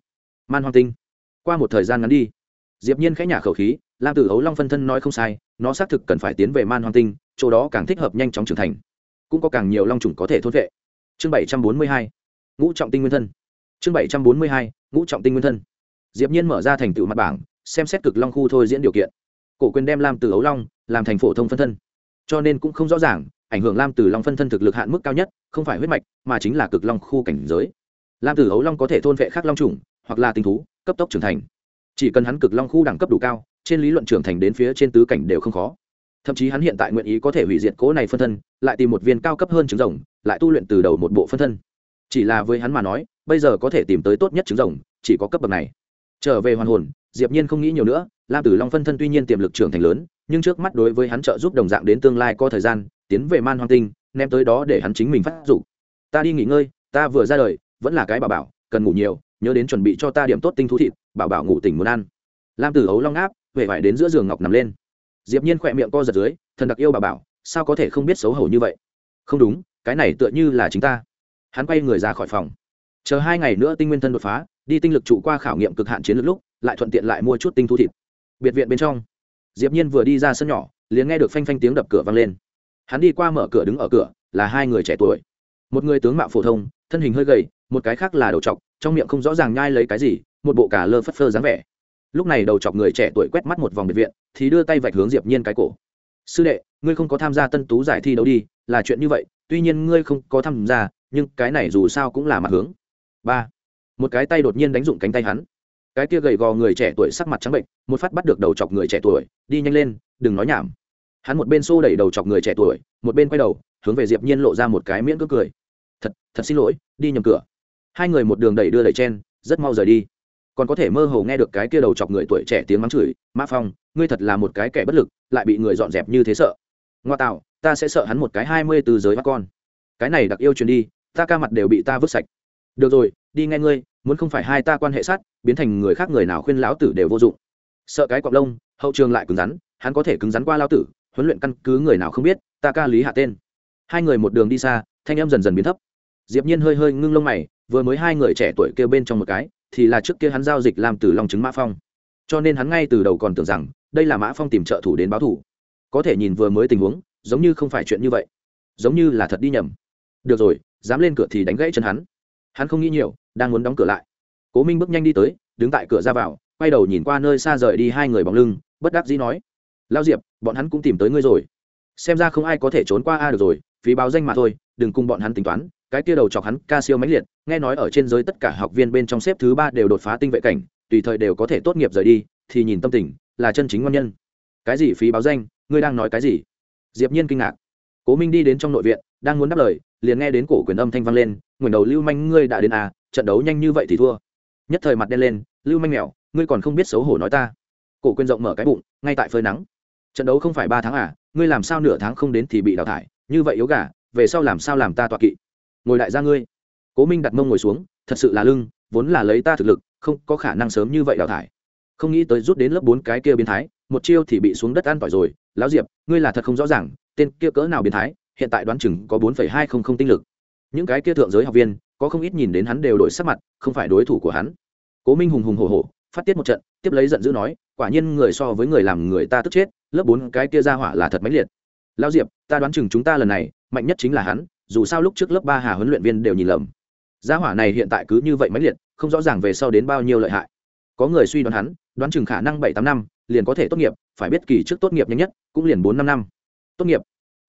Man hoang tinh? Qua một thời gian ngắn đi. Diệp nhiên khẽ nhả khẩu khí, lam tử ấu long phân thân nói không sai, nó xác thực cần phải tiến về man hoang tinh, chỗ đó càng thích hợp nhanh chóng trưởng thành. Cũng có càng nhiều long trùng có thể thôn vệ chương bảy trăm bốn mươi hai, ngũ trọng tinh nguyên thân chương bảy trăm bốn mươi hai, ngũ trọng tinh nguyên thân. Diệp nhiên mở ra thành tựu mặt bảng, xem xét cực long khu thôi diễn điều kiện. Cổ quyền đem lam từ ấu long làm thành phổ thông phân thân. Cho nên cũng không rõ ràng, ảnh hưởng lam từ long phân thân thực lực hạn mức cao nhất, không phải huyết mạch, mà chính là cực long khu cảnh giới. Lam từ ấu long có thể thôn vệ khác long trùng hoặc là tinh thú, cấp tốc trưởng thành. Chỉ cần hắn cực long khu đẳng cấp đủ cao, trên lý luận trưởng thành đến phía trên tứ cảnh đều không khó. Thậm chí hắn hiện tại nguyện ý có thể hủy diệt cố này phân thân, lại tìm một viên cao cấp hơn trứng rồng, lại tu luyện từ đầu một bộ phân thân chỉ là với hắn mà nói, bây giờ có thể tìm tới tốt nhất trứng rồng, chỉ có cấp bậc này. Trở về hoàn hồn, diệp nhiên không nghĩ nhiều nữa, lam tử long phân thân tuy nhiên tiềm lực trưởng thành lớn, nhưng trước mắt đối với hắn trợ giúp đồng dạng đến tương lai có thời gian, tiến về man hoang tinh, ném tới đó để hắn chính mình phát dụng ta đi nghỉ ngơi, ta vừa ra đời, vẫn là cái bảo bảo, cần ngủ nhiều, nhớ đến chuẩn bị cho ta điểm tốt tinh thú thịt, bảo bảo ngủ tỉnh muốn ăn. Lam tử ấu long áp về vải đến giữa giường ngọc nằm lên. Diệp nhiên khoẹt miệng co giật dưới, thần đặc yêu bảo bảo, sao có thể không biết xấu hổ như vậy? Không đúng, cái này tựa như là chính ta hắn quay người ra khỏi phòng. Chờ hai ngày nữa tinh nguyên thân đột phá, đi tinh lực trụ qua khảo nghiệm cực hạn chiến lược lúc, lại thuận tiện lại mua chút tinh thu thịt. Biệt viện bên trong, diệp nhiên vừa đi ra sân nhỏ, liền nghe được phanh phanh tiếng đập cửa vang lên. Hắn đi qua mở cửa đứng ở cửa, là hai người trẻ tuổi. Một người tướng mạo phổ thông, thân hình hơi gầy, một cái khác là đầu trọc, trong miệng không rõ ràng nhai lấy cái gì, một bộ cả lơ phất phơ dáng vẻ. Lúc này đầu chọc người trẻ tuổi quét mắt một vòng biệt viện, thì đưa tay vạch hướng diệp nhiên cái cổ. Sư đệ, ngươi không có tham gia tân tú giải thi đấu đi, là chuyện như vậy, tuy nhiên ngươi không có tham gia nhưng cái này dù sao cũng là mặt hướng. Ba, một cái tay đột nhiên đánh dụng cánh tay hắn. Cái kia gầy gò người trẻ tuổi sắc mặt trắng bệnh, một phát bắt được đầu chọc người trẻ tuổi, đi nhanh lên, đừng nói nhảm. Hắn một bên xô đẩy đầu chọc người trẻ tuổi, một bên quay đầu, hướng về diệp nhiên lộ ra một cái miễn cưỡng cười. Thật thật xin lỗi, đi nhầm cửa. Hai người một đường đẩy đưa đẩy chen, rất mau rời đi. Còn có thể mơ hồ nghe được cái kia đầu chọc người tuổi trẻ tiếng mắng chửi, mã phong, ngươi thật là một cái kẻ bất lực, lại bị người dọn dẹp như thế sợ. Ngoa tạo, ta sẽ sợ hắn một cái hai mươi từ giới bắt con. Cái này đặc yêu truyền đi ta ca mặt đều bị ta vứt sạch. Được rồi, đi nghe ngươi, muốn không phải hai ta quan hệ sát, biến thành người khác người nào khuyên lão tử đều vô dụng. Sợ cái cọc lông, hậu trường lại cứng rắn, hắn có thể cứng rắn qua lao tử, huấn luyện căn cứ người nào không biết, ta ca lý hạ tên. Hai người một đường đi xa, thanh em dần dần biến thấp. Diệp nhiên hơi hơi ngưng lông mày, vừa mới hai người trẻ tuổi kêu bên trong một cái, thì là trước kia hắn giao dịch làm từ long chứng mã phong. Cho nên hắn ngay từ đầu còn tưởng rằng, đây là mã phong tìm trợ thủ đến báo thủ có thể nhìn vừa mới tình huống, giống như không phải chuyện như vậy. Giống như là thật đi nhầm. Được rồi dám lên cửa thì đánh gãy chân hắn. Hắn không nghĩ nhiều, đang muốn đóng cửa lại. Cố minh bước nhanh đi tới, đứng tại cửa ra vào, quay đầu nhìn qua nơi xa rời đi hai người bóng lưng, bất đắc dĩ nói lao diệp, bọn hắn cũng tìm tới ngươi rồi. Xem ra không ai có thể trốn qua a được rồi, phí báo danh mà thôi, đừng cùng bọn hắn tính toán. Cái kia đầu chọc hắn ca siêu mãnh liệt, nghe nói ở trên giới tất cả học viên bên trong xếp thứ ba đều đột phá tinh vệ cảnh, tùy thời đều có thể tốt nghiệp rời đi, thì nhìn tâm tình, là chân chính ngon nhân. Cái gì phí báo danh? Ngươi đang nói cái gì? Diệp nhiên kinh ngạc cố minh đi đến trong nội viện, đang muốn đáp lời, liền nghe đến cổ quyền âm thanh vang lên ngẩng đầu lưu manh, ngươi đã đến à trận đấu nhanh như vậy thì thua. Nhất thời mặt đen lên, lưu manh mèo, ngươi còn không biết xấu hổ nói ta. Cổ quyền rộng mở cái bụng, ngay tại phơi nắng. Trận đấu không phải ba tháng à ngươi làm sao nửa tháng không đến thì bị đào thải, như vậy yếu gà, về sau làm sao làm ta tọa kỵ? Ngồi lại ra ngươi. Cố minh đặt mông ngồi xuống, thật sự là lưng, vốn là lấy ta thực lực, không có khả năng sớm như vậy đào thải. Không nghĩ tới rút đến lớp bốn cái kia biến thái, một chiêu thì bị xuống đất ăn tỏi rồi. Lão diệp, ngươi là thật không rõ ràng tên kia cỡ nào biến thái, hiện tại đoán chừng có bốn phẩy hai không không tinh lực. Những cái kia thượng giới học viên, có không ít nhìn đến hắn đều đổi sắc mặt, không phải đối thủ của hắn. Cố minh hùng hùng hổ hổ, phát tiết một trận, tiếp lấy giận dữ nói, quả nhiên người so với người làm người ta tức chết, lớp bốn cái kia ra hỏa là thật mãnh liệt. Lao diệp, ta đoán chừng chúng ta lần này, mạnh nhất chính là hắn, dù sao lúc trước lớp ba hà huấn luyện viên đều nhìn lầm. Gia hỏa này hiện tại cứ như vậy mãnh liệt, không rõ ràng về sau đến bao nhiêu lợi hại. Có người suy đoán hắn, đoán chừng khả năng bảy tám năm, liền có thể tốt nghiệp, phải biết kỳ trước tốt nghiệp nhanh nhất, cũng liền bốn năm năm tốt nghiệp.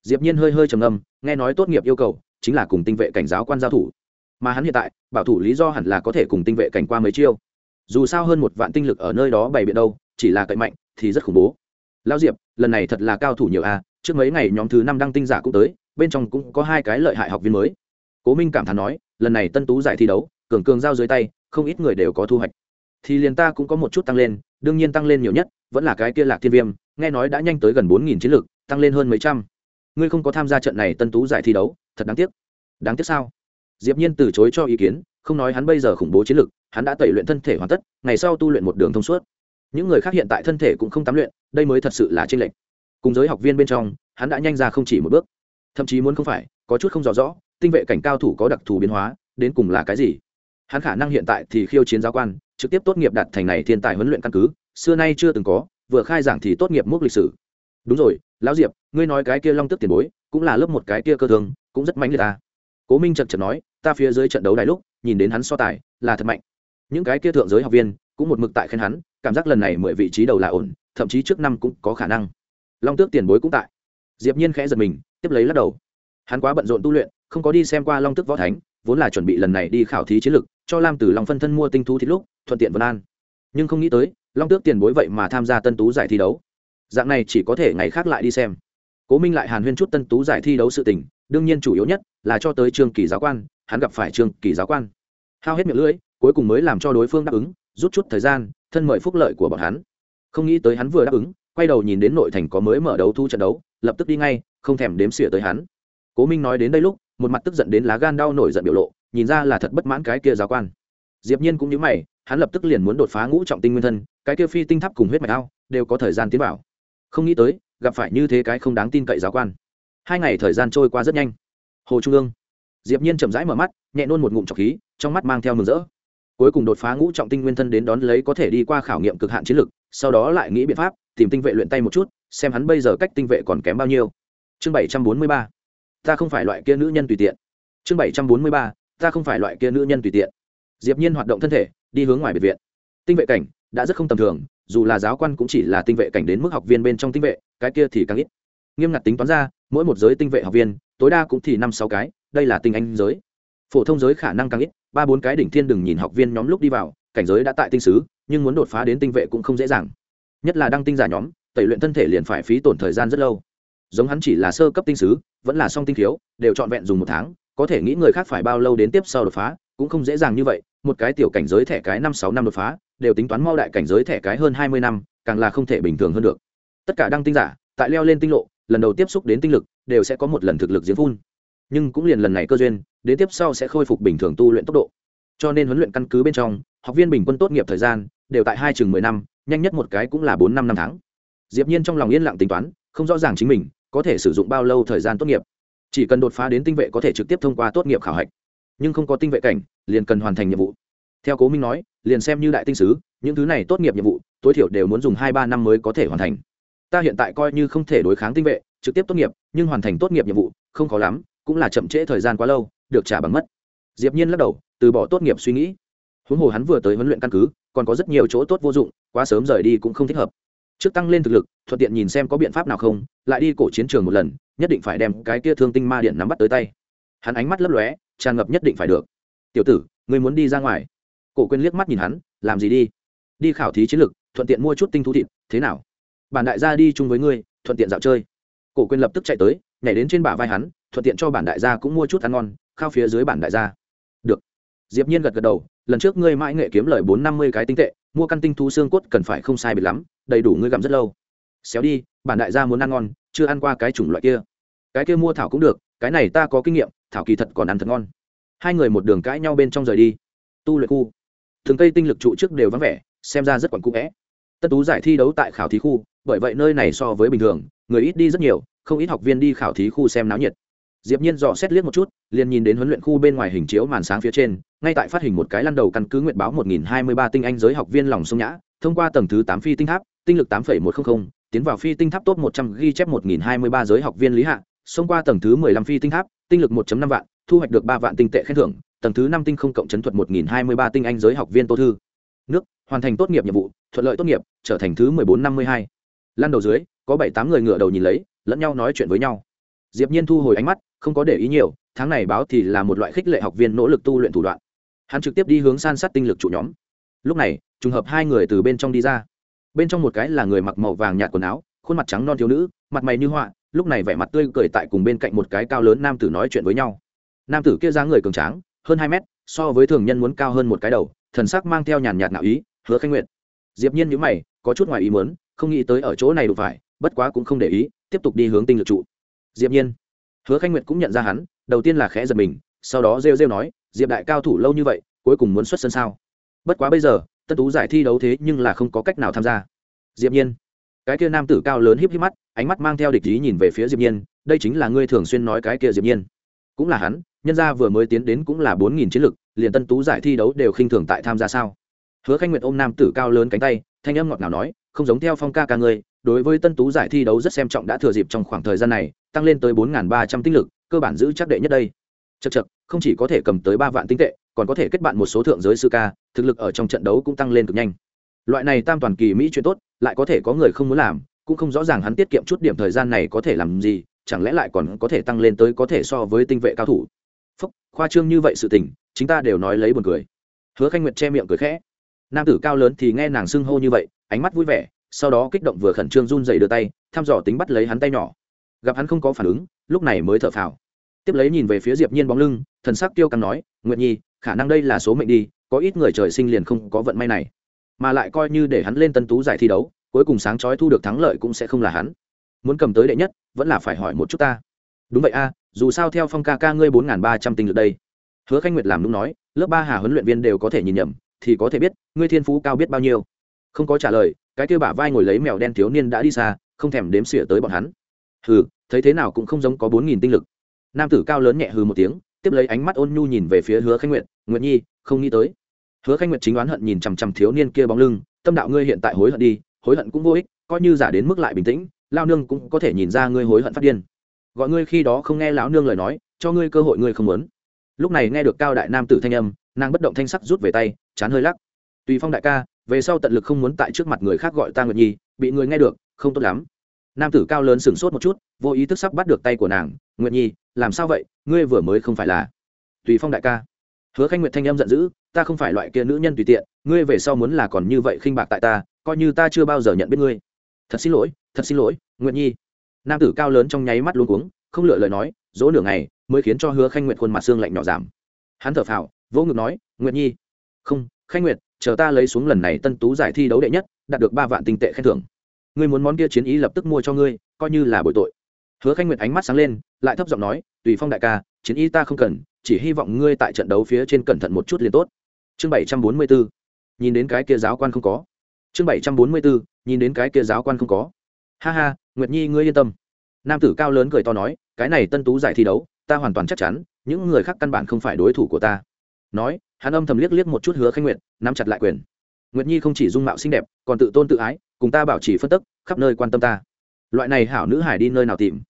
Diệp nhiên hơi hơi trầm ngâm, nghe nói tốt nghiệp yêu cầu chính là cùng tinh vệ cảnh giáo quan giao thủ. Mà hắn hiện tại, bảo thủ lý do hẳn là có thể cùng tinh vệ cảnh qua mấy chiêu. Dù sao hơn một vạn tinh lực ở nơi đó bày biện đâu, chỉ là cậy mạnh thì rất khủng bố. Lão diệp, lần này thật là cao thủ nhiều a, trước mấy ngày nhóm thứ năm đăng tinh giả cũng tới, bên trong cũng có hai cái lợi hại học viên mới. Cố minh cảm thán nói, lần này tân tú giải thi đấu, cường cường giao dưới tay, không ít người đều có thu hoạch. Thì liền ta cũng có một chút tăng lên, đương nhiên tăng lên nhiều nhất, vẫn là cái kia lạc thiên viêm, nghe nói đã nhanh tới gần bốn nghìn chiến lược tăng lên hơn mấy trăm. Ngươi không có tham gia trận này tân tú giải thi đấu, thật đáng tiếc. Đáng tiếc sao? Diệp nhiên từ chối cho ý kiến, không nói hắn bây giờ khủng bố chiến lược hắn đã tẩy luyện thân thể hoàn tất, ngày sau tu luyện một đường thông suốt. Những người khác hiện tại thân thể cũng không tắm luyện, đây mới thật sự là chênh lệch. Cùng giới học viên bên trong, hắn đã nhanh ra không chỉ một bước. Thậm chí muốn không phải, có chút không rõ rõ, tinh vệ cảnh cao thủ có đặc thù biến hóa, đến cùng là cái gì? Hắn khả năng hiện tại thì khiêu chiến giáo quan, trực tiếp tốt nghiệp đạt thành này thiên tài huấn luyện căn cứ, xưa nay chưa từng có, vừa khai giảng thì tốt nghiệp mốc lịch sử. Đúng rồi lão diệp ngươi nói cái kia long tức tiền bối cũng là lớp một cái kia cơ thường, cũng rất mạnh liệt ta. Cố minh chật chật nói ta phía dưới trận đấu đài lúc nhìn đến hắn so tài là thật mạnh. Những cái kia thượng giới học viên cũng một mực tại khen hắn cảm giác lần này mười vị trí đầu là ổn thậm chí trước năm cũng có khả năng. Long tước tiền bối cũng tại. Diệp nhiên khẽ giật mình tiếp lấy lắc đầu. Hắn quá bận rộn tu luyện không có đi xem qua long tước võ thánh vốn là chuẩn bị lần này đi khảo thí chiến lực cho lam tử long phân thân mua tinh thú thịt lúc thuận tiện vân an. Nhưng không nghĩ tới long tước tiền bối vậy mà tham gia tân tú giải thi đấu dạng này chỉ có thể ngày khác lại đi xem. Cố minh lại hàn huyên chút tân tú giải thi đấu sự tình, đương nhiên chủ yếu nhất là cho tới trương kỳ giáo quan, hắn gặp phải trương kỳ giáo quan. Hao hết miệng lưỡi, cuối cùng mới làm cho đối phương đáp ứng, rút chút thời gian, thân mời phúc lợi của bọn hắn. Không nghĩ tới hắn vừa đáp ứng, quay đầu nhìn đến nội thành có mới mở đấu thu trận đấu, lập tức đi ngay, không thèm đếm xỉa tới hắn. Cố minh nói đến đây lúc, một mặt tức giận đến lá gan đau nổi giận biểu lộ, nhìn ra là thật bất mãn cái kia giáo quan. Diệp nhiên cũng như mày, hắn lập tức liền muốn đột phá ngũ trọng tinh nguyên thân, cái kia phi tinh tháp cùng huyết mạch ao, đều có thời gian tiến vào không nghĩ tới, gặp phải như thế cái không đáng tin cậy giáo quan. Hai ngày thời gian trôi qua rất nhanh. Hồ trung ương. Diệp nhiên chậm rãi mở mắt, nhẹ nôn một ngụm trọc khí, trong mắt mang theo mừng rỡ. Cuối cùng đột phá ngũ trọng tinh nguyên thân đến đón lấy có thể đi qua khảo nghiệm cực hạn chiến lực, sau đó lại nghĩ biện pháp, tìm tinh vệ luyện tay một chút, xem hắn bây giờ cách tinh vệ còn kém bao nhiêu. Chương bảy trăm bốn mươi ba. Ta không phải loại kia nữ nhân tùy tiện. Chương bảy trăm bốn mươi ba. Ta không phải loại kia nữ nhân tùy tiện. Diệp nhiên hoạt động thân thể, đi hướng ngoài biệt viện. Tinh vệ cảnh đã rất không tầm thường dù là giáo quan cũng chỉ là tinh vệ cảnh đến mức học viên bên trong tinh vệ, cái kia thì càng ít. Nghiêm ngặt tính toán ra, mỗi một giới tinh vệ học viên, tối đa cũng thì năm sáu cái, đây là tinh anh giới. Phổ thông giới khả năng càng ít, ba bốn cái đỉnh thiên đừng nhìn học viên nhóm lúc đi vào, cảnh giới đã tại tinh sứ, nhưng muốn đột phá đến tinh vệ cũng không dễ dàng. Nhất là đăng tinh giả nhóm, tẩy luyện thân thể liền phải phí tổn thời gian rất lâu. Giống hắn chỉ là sơ cấp tinh sứ, vẫn là song tinh thiếu, đều trọn vẹn dùng một tháng, có thể nghĩ người khác phải bao lâu đến tiếp sau đột phá, cũng không dễ dàng như vậy một cái tiểu cảnh giới thẻ cái năm sáu năm đột phá, đều tính toán mau đại cảnh giới thẻ cái hơn hai mươi năm, càng là không thể bình thường hơn được. Tất cả đăng tinh giả, tại leo lên tinh lộ, lần đầu tiếp xúc đến tinh lực, đều sẽ có một lần thực lực diễn phun. Nhưng cũng liền lần này cơ duyên, đến tiếp sau sẽ khôi phục bình thường tu luyện tốc độ. Cho nên huấn luyện căn cứ bên trong, học viên bình quân tốt nghiệp thời gian, đều tại hai chừng mười năm, nhanh nhất một cái cũng là bốn năm năm tháng. Diệp nhiên trong lòng yên lặng tính toán, không rõ ràng chính mình, có thể sử dụng bao lâu thời gian tốt nghiệp. Chỉ cần đột phá đến tinh vệ có thể trực tiếp thông qua tốt nghiệp khảo hạch nhưng không có tinh vệ cảnh, liền cần hoàn thành nhiệm vụ. Theo cố minh nói, liền xem như đại tinh sứ, những thứ này tốt nghiệp nhiệm vụ, tối thiểu đều muốn dùng hai ba năm mới có thể hoàn thành. Ta hiện tại coi như không thể đối kháng tinh vệ, trực tiếp tốt nghiệp, nhưng hoàn thành tốt nghiệp nhiệm vụ, không khó lắm, cũng là chậm trễ thời gian quá lâu, được trả bằng mất. Diệp nhiên lắc đầu, từ bỏ tốt nghiệp suy nghĩ. Huống hồ hắn vừa tới huấn luyện căn cứ, còn có rất nhiều chỗ tốt vô dụng, quá sớm rời đi cũng không thích hợp. Trước tăng lên thực lực, thuận tiện nhìn xem có biện pháp nào không, lại đi cổ chiến trường một lần, nhất định phải đem cái kia thương tinh ma điện nắm bắt tới tay. Hắn ánh mắt lấp lóe tràn ngập nhất định phải được. Tiểu tử, ngươi muốn đi ra ngoài. Cổ quên liếc mắt nhìn hắn, làm gì đi? Đi khảo thí chiến lực thuận tiện mua chút tinh thú thịt, thế nào? Bản đại gia đi chung với ngươi, thuận tiện dạo chơi. Cổ quên lập tức chạy tới, nhảy đến trên bả vai hắn, thuận tiện cho bản đại gia cũng mua chút ăn ngon, khao phía dưới bản đại gia. Được. Diệp nhiên gật gật đầu, lần trước ngươi mãi nghệ kiếm lời bốn năm mươi cái tinh tệ, mua căn tinh thú xương cốt cần phải không sai biệt lắm, đầy đủ ngươi gặm rất lâu. Xéo đi, bản đại gia muốn ăn ngon, chưa ăn qua cái chủng loại kia. Cái kia mua thảo cũng được cái này ta có kinh nghiệm thảo kỳ thật còn ăn thật ngon. Hai người một đường cãi nhau bên trong rời đi. Tu luyện khu. Thường cây tinh lực trụ trước đều vắng vẻ xem ra rất quẩn cũ vẽ. Tân tú giải thi đấu tại khảo thí khu bởi vậy nơi này so với bình thường người ít đi rất nhiều không ít học viên đi khảo thí khu xem náo nhiệt. Diệp nhiên dò xét liếc một chút liền nhìn đến huấn luyện khu bên ngoài hình chiếu màn sáng phía trên ngay tại phát hình một cái lăn đầu căn cứ nguyện báo 1023 tinh anh giới học viên lòng sông nhã thông qua tầng thứ 8 phi tinh tháp tinh lực 8.100, tiến vào phi tinh tháp top 100 ghi chép 1023 giới học viên lý hạ xông qua tầng thứ 15 phi tinh tháp, tinh lực 1.5 vạn, thu hoạch được 3 vạn tinh tệ khen thưởng, tầng thứ 5 tinh không cộng chấn thuật 1023 tinh anh giới học viên tô thư. Nước, hoàn thành tốt nghiệp nhiệm vụ, thuận lợi tốt nghiệp, trở thành thứ mười bốn năm mươi hai. Lăn đầu dưới, có bảy tám người ngựa đầu nhìn lấy, lẫn nhau nói chuyện với nhau. Diệp nhiên thu hồi ánh mắt, không có để ý nhiều, tháng này báo thì là một loại khích lệ học viên nỗ lực tu luyện thủ đoạn. Hắn trực tiếp đi hướng san sát tinh lực chủ nhóm. Lúc này, trùng hợp hai người từ bên trong đi ra. Bên trong một cái là người mặc màu vàng nhạt quần áo, khuôn mặt trắng non thiếu nữ mặt mày như họa, lúc này vẻ mặt tươi cười tại cùng bên cạnh một cái cao lớn nam tử nói chuyện với nhau. Nam tử kia dáng người cường tráng, hơn hai mét, so với thường nhân muốn cao hơn một cái đầu, thần sắc mang theo nhàn nhạt nạo ý, hứa khanh nguyện diệp nhiên nhíu mày, có chút ngoài ý muốn, không nghĩ tới ở chỗ này đủ phải, bất quá cũng không để ý, tiếp tục đi hướng tinh lực trụ. Diệp nhiên. Hứa khanh nguyệt cũng nhận ra hắn, đầu tiên là khẽ giật mình, sau đó rêu rêu nói, diệp đại cao thủ lâu như vậy, cuối cùng muốn xuất sân sao? Bất quá bây giờ, tân tú giải thi đấu thế nhưng là không có cách nào tham gia. Diệp nhiên cái kia nam tử cao lớn híp híp mắt, ánh mắt mang theo địch ý nhìn về phía diệp nhiên, đây chính là ngươi thường xuyên nói cái kia diệp nhiên. Cũng là hắn, nhân gia vừa mới tiến đến cũng là bốn nghìn chiến lực, liền tân tú giải thi đấu đều khinh thường tại tham gia sao? Hứa khanh nguyệt ôm nam tử cao lớn cánh tay, thanh âm ngọt ngào nói, không giống theo phong ca ca ngươi, đối với tân tú giải thi đấu rất xem trọng đã thừa dịp trong khoảng thời gian này, tăng lên tới bốn ba trăm tinh lực, cơ bản giữ chắc đệ nhất đây. Chật chật không chỉ có thể cầm tới ba vạn tinh tệ, còn có thể kết bạn một số thượng giới sư ca, thực lực ở trong trận đấu cũng tăng lên cực nhanh loại này tam toàn kỳ mỹ chuyện tốt, lại có thể có người không muốn làm, cũng không rõ ràng hắn tiết kiệm chút điểm thời gian này có thể làm gì, chẳng lẽ lại còn có thể tăng lên tới có thể so với tinh vệ cao thủ. Phúc, khoa trương như vậy sự tình chúng ta đều nói lấy buồn cười. Hứa khanh nguyệt che miệng cười khẽ. Nam tử cao lớn thì nghe nàng xưng hô như vậy, ánh mắt vui vẻ, sau đó kích động vừa khẩn trương run dậy đưa tay, thăm dò tính bắt lấy hắn tay nhỏ. Gặp hắn không có phản ứng, lúc này mới thở phào. Tiếp lấy nhìn về phía diệp nhiên bóng lưng, thần sắc tiêu căng nói, Nguyệt nhi, khả năng đây là số mệnh đi, có ít người trời sinh liền không có vận may này mà lại coi như để hắn lên tân tú giải thi đấu, cuối cùng sáng chói thu được thắng lợi cũng sẽ không là hắn. Muốn cầm tới đệ nhất, vẫn là phải hỏi một chút ta. Đúng vậy a, dù sao theo phong ca ca ngươi bốn ba trăm tinh lực đây. Hứa khanh nguyệt làm đúng nói, lớp ba hà huấn luyện viên đều có thể nhìn nhầm, thì có thể biết, ngươi thiên phú cao biết bao nhiêu. Không có trả lời, cái kia bả vai ngồi lấy mèo đen thiếu niên đã đi xa, không thèm đếm xỉa tới bọn hắn. Hừ, thấy thế nào cũng không giống có bốn nghìn tinh lực. Nam tử cao lớn nhẹ hừ một tiếng, tiếp lấy ánh mắt ôn nhu nhìn về phía hứa khanh nguyệt nguyệt nhi, không nghĩ tới hứa khanh nguyệt chính đoán hận nhìn chằm chằm thiếu niên kia bóng lưng, tâm đạo ngươi hiện tại hối hận đi, hối hận cũng vô ích, coi như giả đến mức lại bình tĩnh lao nương cũng có thể nhìn ra ngươi hối hận phát điên. Gọi ngươi khi đó không nghe lão nương lời nói, cho ngươi cơ hội ngươi không muốn. Lúc này nghe được cao đại nam tử thanh âm, nàng bất động thanh sắc rút về tay, chán hơi lắc. Tùy phong đại ca, về sau tận lực không muốn tại trước mặt người khác gọi ta nguyệt nhi, bị người nghe được, không tốt lắm. Nam tử cao lớn sửng sốt một chút, vô ý thức sắp bắt được tay của nàng, nguyệt nhi, làm sao vậy? Ngươi vừa mới không phải là tùy phong đại ca. Hứa khanh nguyệt thanh âm giận dữ ta không phải loại kia nữ nhân tùy tiện, ngươi về sau muốn là còn như vậy khinh bạc tại ta, coi như ta chưa bao giờ nhận biết ngươi. Thật xin lỗi, thật xin lỗi, nguyệt nhi. Nam tử cao lớn trong nháy mắt luôn cuống, không lựa lời nói, dỗ nửa ngày, mới khiến cho hứa khanh nguyệt khuôn mặt xương lạnh nhỏ giảm. Hắn thở phào, vỗ ngực nói, nguyệt nhi. Không, khanh nguyệt, chờ ta lấy xuống lần này tân tú giải thi đấu đệ nhất, đạt được ba vạn tinh tệ khen thưởng. Ngươi muốn món kia chiến ý lập tức mua cho ngươi, coi như là bội tội. Hứa khanh nguyệt ánh mắt sáng lên, lại thấp giọng nói, tùy phong đại ca, chiến ý ta không cần, chỉ hy vọng ngươi tại trận đấu phía trên cẩn thận một chút liền tốt chương bảy trăm bốn mươi bốn nhìn đến cái kia giáo quan không có. Chương bảy trăm bốn mươi bốn nhìn đến cái kia giáo quan không có. Ha ha, nguyệt nhi ngươi yên tâm. Nam tử cao lớn cười to nói, cái này tân tú giải thi đấu, ta hoàn toàn chắc chắn, những người khác căn bản không phải đối thủ của ta. Nói, hắn âm thầm liếc liếc một chút hứa khanh nguyệt, nắm chặt lại quyền. Nguyệt nhi không chỉ dung mạo xinh đẹp, còn tự tôn tự ái, cùng ta bảo trì phân tức, khắp nơi quan tâm ta. Loại này hảo nữ hải đi nơi nào tìm?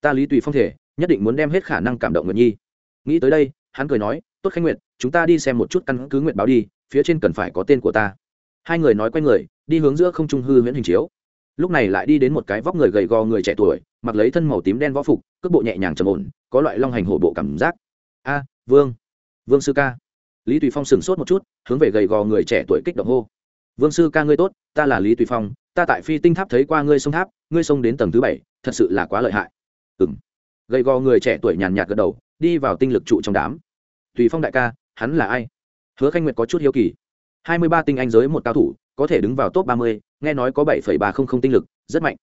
Ta lý tùy phong thể, nhất định muốn đem hết khả năng cảm động nguyệt nhi. Nghĩ tới đây, hắn cười nói tốt khánh nguyệt, chúng ta đi xem một chút căn cứ nguyện báo đi, phía trên cần phải có tên của ta. Hai người nói q u a y người, đi hướng giữa không trung hư huyễn hình chiếu. Lúc này lại đi đến một cái vóc người gầy gò người trẻ tuổi, mặc lấy thân màu tím đen võ phục, cước bộ nhẹ nhàng trầm ổn, có loại long hành hổ bộ cảm giác. A, vương. Vương sư ca. Lý tùy phong sửng sốt một chút, hướng về gầy gò người trẻ tuổi kích động hô. Vương sư ca ngươi tốt, ta là lý tùy phong, ta tại phi tinh tháp thấy qua ngươi sông tháp, ngươi sông đến tầng thứ bảy, thật sự là quá lợi hại. Ừng gầy gò người trẻ tuổi nhàn nhạt gật đầu, đi vào tinh lực trụ trong đám tùy phong đại ca, hắn là ai? Hứa khanh nguyệt có chút hiếu kỳ. Hai mươi ba tinh anh giới một cao thủ, có thể đứng vào top ba mươi, nghe nói có bảy ba không không tinh lực, rất mạnh.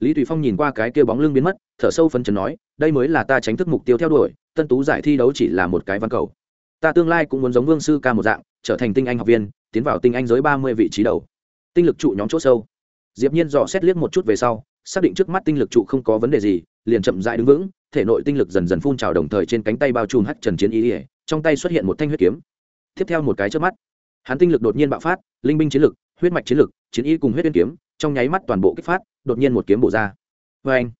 Lý tùy phong nhìn qua cái kia bóng lưng biến mất, thở sâu phấn chấn nói, đây mới là ta tránh thức mục tiêu theo đuổi, tân tú giải thi đấu chỉ là một cái văn cầu. Ta tương lai cũng muốn giống vương sư ca một dạng, trở thành tinh anh học viên, tiến vào tinh anh giới ba mươi vị trí đầu. Tinh lực trụ nhóm chỗ sâu. Diệp nhiên dò xét liếc một chút về sau, xác định trước mắt tinh lực trụ không có vấn đề gì, liền chậm rãi đứng vững, thể nội tinh lực dần dần phun trào đồng thời trên cánh tay bao trùm hắt trần chiến ý ỉa trong tay xuất hiện một thanh huyết kiếm. Tiếp theo một cái trước mắt, hắn tinh lực đột nhiên bạo phát, linh binh chiến lực, huyết mạch chiến lực, chiến ý cùng huyết uyên kiếm, trong nháy mắt toàn bộ kích phát, đột nhiên một kiếm bổ ra. Vê anh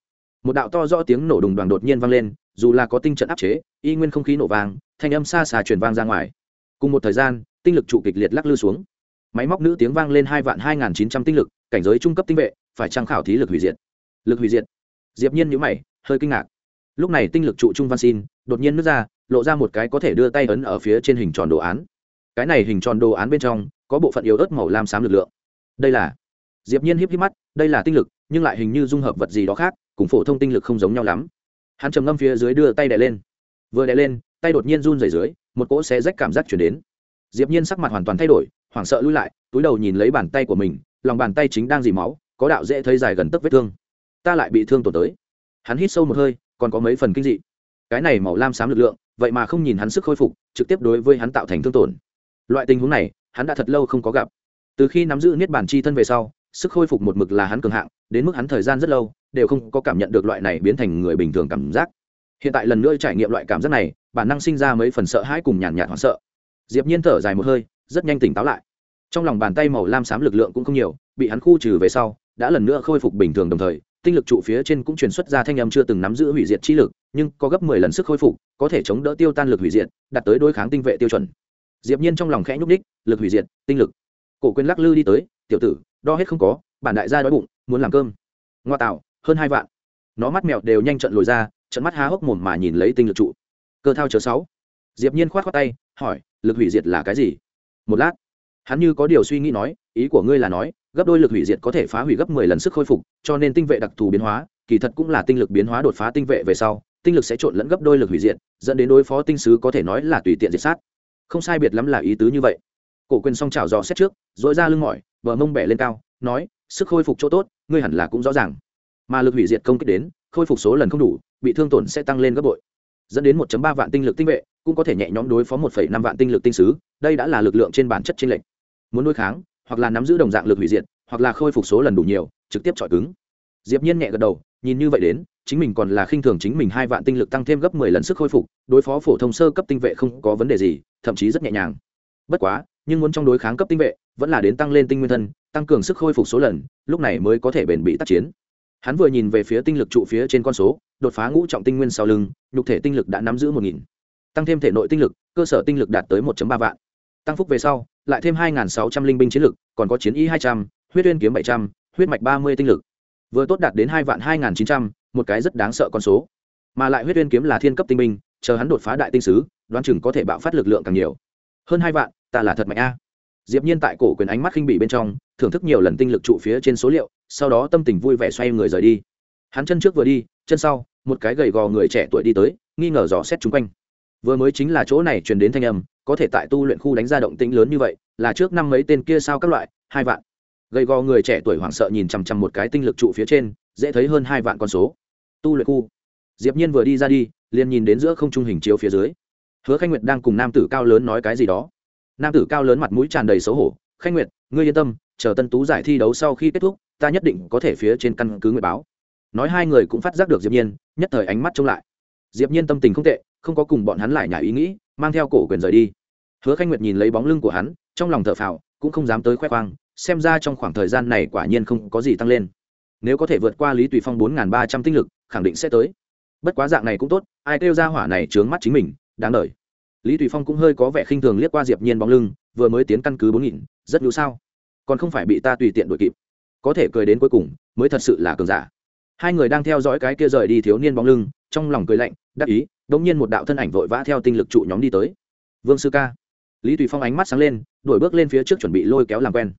một đạo to rõ tiếng nổ đùng đoàn đột nhiên vang lên, dù là có tinh trận áp chế, y nguyên không khí nổ vang, thanh âm xa xa truyền vang ra ngoài. Cùng một thời gian, tinh lực trụ kịch liệt lắc lư xuống. Máy móc nữ tiếng vang lên hai vạn hai nghìn chín trăm tinh lực, cảnh giới trung cấp tinh vệ, phải trang khảo thí lực hủy diệt. Lực hủy diệt. Diệp nhiên nhíu mày, hơi kinh ngạc. Lúc này tinh lực trụ trung văn xin, đột nhiên nứt ra lộ ra một cái có thể đưa tay ấn ở phía trên hình tròn đồ án. Cái này hình tròn đồ án bên trong có bộ phận yếu ớt màu lam xám lực lượng. Đây là diệp nhiên híp híp mắt, đây là tinh lực, nhưng lại hình như dung hợp vật gì đó khác, cùng phổ thông tinh lực không giống nhau lắm. Hắn trầm ngâm phía dưới đưa tay đè lên. Vừa đè lên, tay đột nhiên run rẩy dưới, một cỗ xé rách cảm giác chuyển đến. Diệp nhiên sắc mặt hoàn toàn thay đổi, hoảng sợ lùi lại, túi đầu nhìn lấy bàn tay của mình, lòng bàn tay chính đang dì máu, có đạo dễ thấy dài gần tấc vết thương. Ta lại bị thương tổn tới. Hắn hít sâu một hơi, còn có mấy phần kinh dị. Cái này màu lam xám lực lượng vậy mà không nhìn hắn sức khôi phục, trực tiếp đối với hắn tạo thành thương tổn. Loại tình huống này, hắn đã thật lâu không có gặp. Từ khi nắm giữ niết bản chi thân về sau, sức khôi phục một mực là hắn cường hạng, đến mức hắn thời gian rất lâu, đều không có cảm nhận được loại này biến thành người bình thường cảm giác. Hiện tại lần nữa trải nghiệm loại cảm giác này, bản năng sinh ra mấy phần sợ hãi cùng nhàn nhạt hoảng sợ. Diệp nhiên thở dài một hơi, rất nhanh tỉnh táo lại. Trong lòng bàn tay màu lam xám lực lượng cũng không nhiều, bị hắn khu trừ về sau, đã lần nữa khôi phục bình thường đồng thời tinh lực trụ phía trên cũng truyền xuất ra thanh âm chưa từng nắm giữ hủy diệt chi lực, nhưng có gấp mười lần sức khôi phục, có thể chống đỡ tiêu tan lực hủy diệt, đạt tới đối kháng tinh vệ tiêu chuẩn. Diệp nhiên trong lòng khẽ nhúc đích lực hủy diệt, tinh lực. Cổ quyền lắc lư đi tới, tiểu tử, đo hết không có, bản đại gia đói bụng, muốn làm cơm. Ngoa tạo, hơn hai vạn. Nó mắt mèo đều nhanh trận lồi ra trận mắt há hốc mồm mà nhìn lấy tinh lực trụ. Cơ thao chớ sáu. Diệp nhiên khoát khoát tay, hỏi, lực hủy diệt là cái gì? Một lát. Hắn như có điều suy nghĩ nói, ý của ngươi là nói gấp đôi lực hủy diệt có thể phá hủy gấp mười lần sức khôi phục cho nên tinh vệ đặc thù biến hóa kỳ thật cũng là tinh lực biến hóa đột phá tinh vệ về sau tinh lực sẽ trộn lẫn gấp đôi lực hủy diệt dẫn đến đối phó tinh sứ có thể nói là tùy tiện diệt sát. Không sai biệt lắm là ý tứ như vậy. Cổ quyền song chảo dò xét trước dội ra lưng mỏi bờ mông bẻ lên cao nói sức khôi phục chỗ tốt ngươi hẳn là cũng rõ ràng. Mà lực hủy diệt công kích đến khôi phục số lần không đủ bị thương tổn sẽ tăng lên gấp bội. Dẫn đến 1 ba vạn tinh lực tinh vệ cũng có thể nhẹ nhõm đối phó 1,5 vạn tinh lực tinh sứ đây đã là lực lượng trên bản chất chiến lệnh. muốn đối kháng hoặc là nắm giữ đồng dạng lực hủy diệt, hoặc là khôi phục số lần đủ nhiều, trực tiếp chọi cứng. Diệp nhiên nhẹ gật đầu, nhìn như vậy đến, chính mình còn là khinh thường chính mình hai vạn tinh lực tăng thêm gấp 10 lần sức khôi phục, đối phó phổ thông sơ cấp tinh vệ không có vấn đề gì, thậm chí rất nhẹ nhàng. Bất quá, nhưng muốn trong đối kháng cấp tinh vệ, vẫn là đến tăng lên tinh nguyên thân, tăng cường sức khôi phục số lần, lúc này mới có thể bền bị tác chiến. Hắn vừa nhìn về phía tinh lực trụ phía trên con số, đột phá ngũ trọng tinh nguyên sau lưng, nhục thể tinh lực đã nắm giữ một nghìn. Tăng thêm thể nội tinh lực, cơ sở tinh lực đạt tới một ba vạn tăng phúc về sau, lại thêm hai sáu trăm linh binh chiến lực, còn có chiến y hai trăm, huyết uyên kiếm bảy trăm, huyết mạch ba mươi tinh lực. Vừa tốt đạt đến hai vạn hai chín trăm, một cái rất đáng sợ con số. Mà lại huyết uyên kiếm là thiên cấp tinh binh, chờ hắn đột phá đại tinh sứ, đoán chừng có thể bạo phát lực lượng càng nhiều. Hơn hai vạn, ta là thật mạnh a. Diệp nhiên tại cổ quyền ánh mắt khinh bỉ bên trong, thưởng thức nhiều lần tinh lực trụ phía trên số liệu, sau đó tâm tình vui vẻ xoay người rời đi. Hắn chân trước vừa đi, chân sau, một cái gầy gò người trẻ tuổi đi tới, nghi ngờ dò xét chung quanh vừa mới chính là chỗ này truyền đến thanh âm, có thể tại tu luyện khu đánh ra động tĩnh lớn như vậy, là trước năm mấy tên kia sao các loại, hai vạn. Gầy gò người trẻ tuổi hoảng sợ nhìn chằm chằm một cái tinh lực trụ phía trên, dễ thấy hơn hai vạn con số. Tu luyện khu. Diệp nhiên vừa đi ra đi, liền nhìn đến giữa không trung hình chiếu phía dưới. Hứa khanh nguyệt đang cùng nam tử cao lớn nói cái gì đó. Nam tử cao lớn mặt mũi tràn đầy xấu hổ, khanh nguyệt, ngươi yên tâm, chờ tân tú giải thi đấu sau khi kết thúc, ta nhất định có thể phía trên căn cứ nguyệt báo. Nói hai người cũng phát giác được diệp nhiên, nhất thời ánh mắt trông lại. Diệp nhiên tâm tình không tệ không có cùng bọn hắn lại nhà ý nghĩ, mang theo cổ quyền rời đi. Hứa khanh nguyệt nhìn lấy bóng lưng của hắn, trong lòng thở phào, cũng không dám tới khoe khoang, xem ra trong khoảng thời gian này quả nhiên không có gì tăng lên. Nếu có thể vượt qua lý tùy phong bốn ba trăm tinh lực, khẳng định sẽ tới. Bất quá dạng này cũng tốt, ai kêu ra hỏa này trướng mắt chính mình, đáng đời. Lý tùy phong cũng hơi có vẻ khinh thường liếc qua diệp nhiên bóng lưng, vừa mới tiến căn cứ bốn nghìn, rất nhũ sao. Còn không phải bị ta tùy tiện đuổi kịp. Có thể cười đến cuối cùng, mới thật sự là cường giả hai người đang theo dõi cái kia rời đi thiếu niên bóng lưng, trong lòng cười lạnh, đắc ý đống nhiên một đạo thân ảnh vội vã theo tinh lực trụ nhóm đi tới. Vương sư ca. Lý tùy phong ánh mắt sáng lên, đổi bước lên phía trước chuẩn bị lôi kéo làm quen.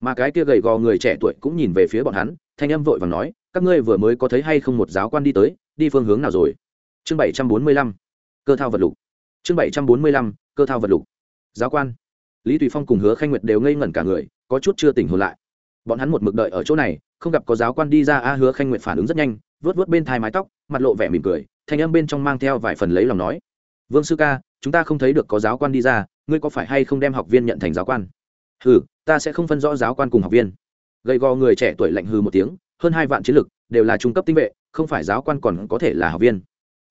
Mà cái kia gầy gò người trẻ tuổi cũng nhìn về phía bọn hắn, thanh âm vội và nói, các ngươi vừa mới có thấy hay không một giáo quan đi tới, đi phương hướng nào rồi? Chương bảy trăm bốn mươi lăm. Cơ thao vật lục. Chương bảy trăm bốn mươi lăm, cơ thao vật lục. Giáo quan. Lý tùy phong cùng hứa khanh nguyệt đều ngây ngẩn cả người, có chút chưa tỉnh hồn lại bọn hắn một mực đợi ở chỗ này, không gặp có giáo quan đi ra, a hứa khanh nguyệt phản ứng rất nhanh vớt vớt bên thai mái tóc, mặt lộ vẻ mỉm cười, thanh âm bên trong mang theo vài phần lấy lòng nói, vương sư ca, chúng ta không thấy được có giáo quan đi ra, ngươi có phải hay không đem học viên nhận thành giáo quan? Hừ, ta sẽ không phân rõ giáo quan cùng học viên. Gầy gò người trẻ tuổi lạnh hừ một tiếng, hơn hai vạn chiến lực đều là trung cấp tinh vệ, không phải giáo quan còn có thể là học viên.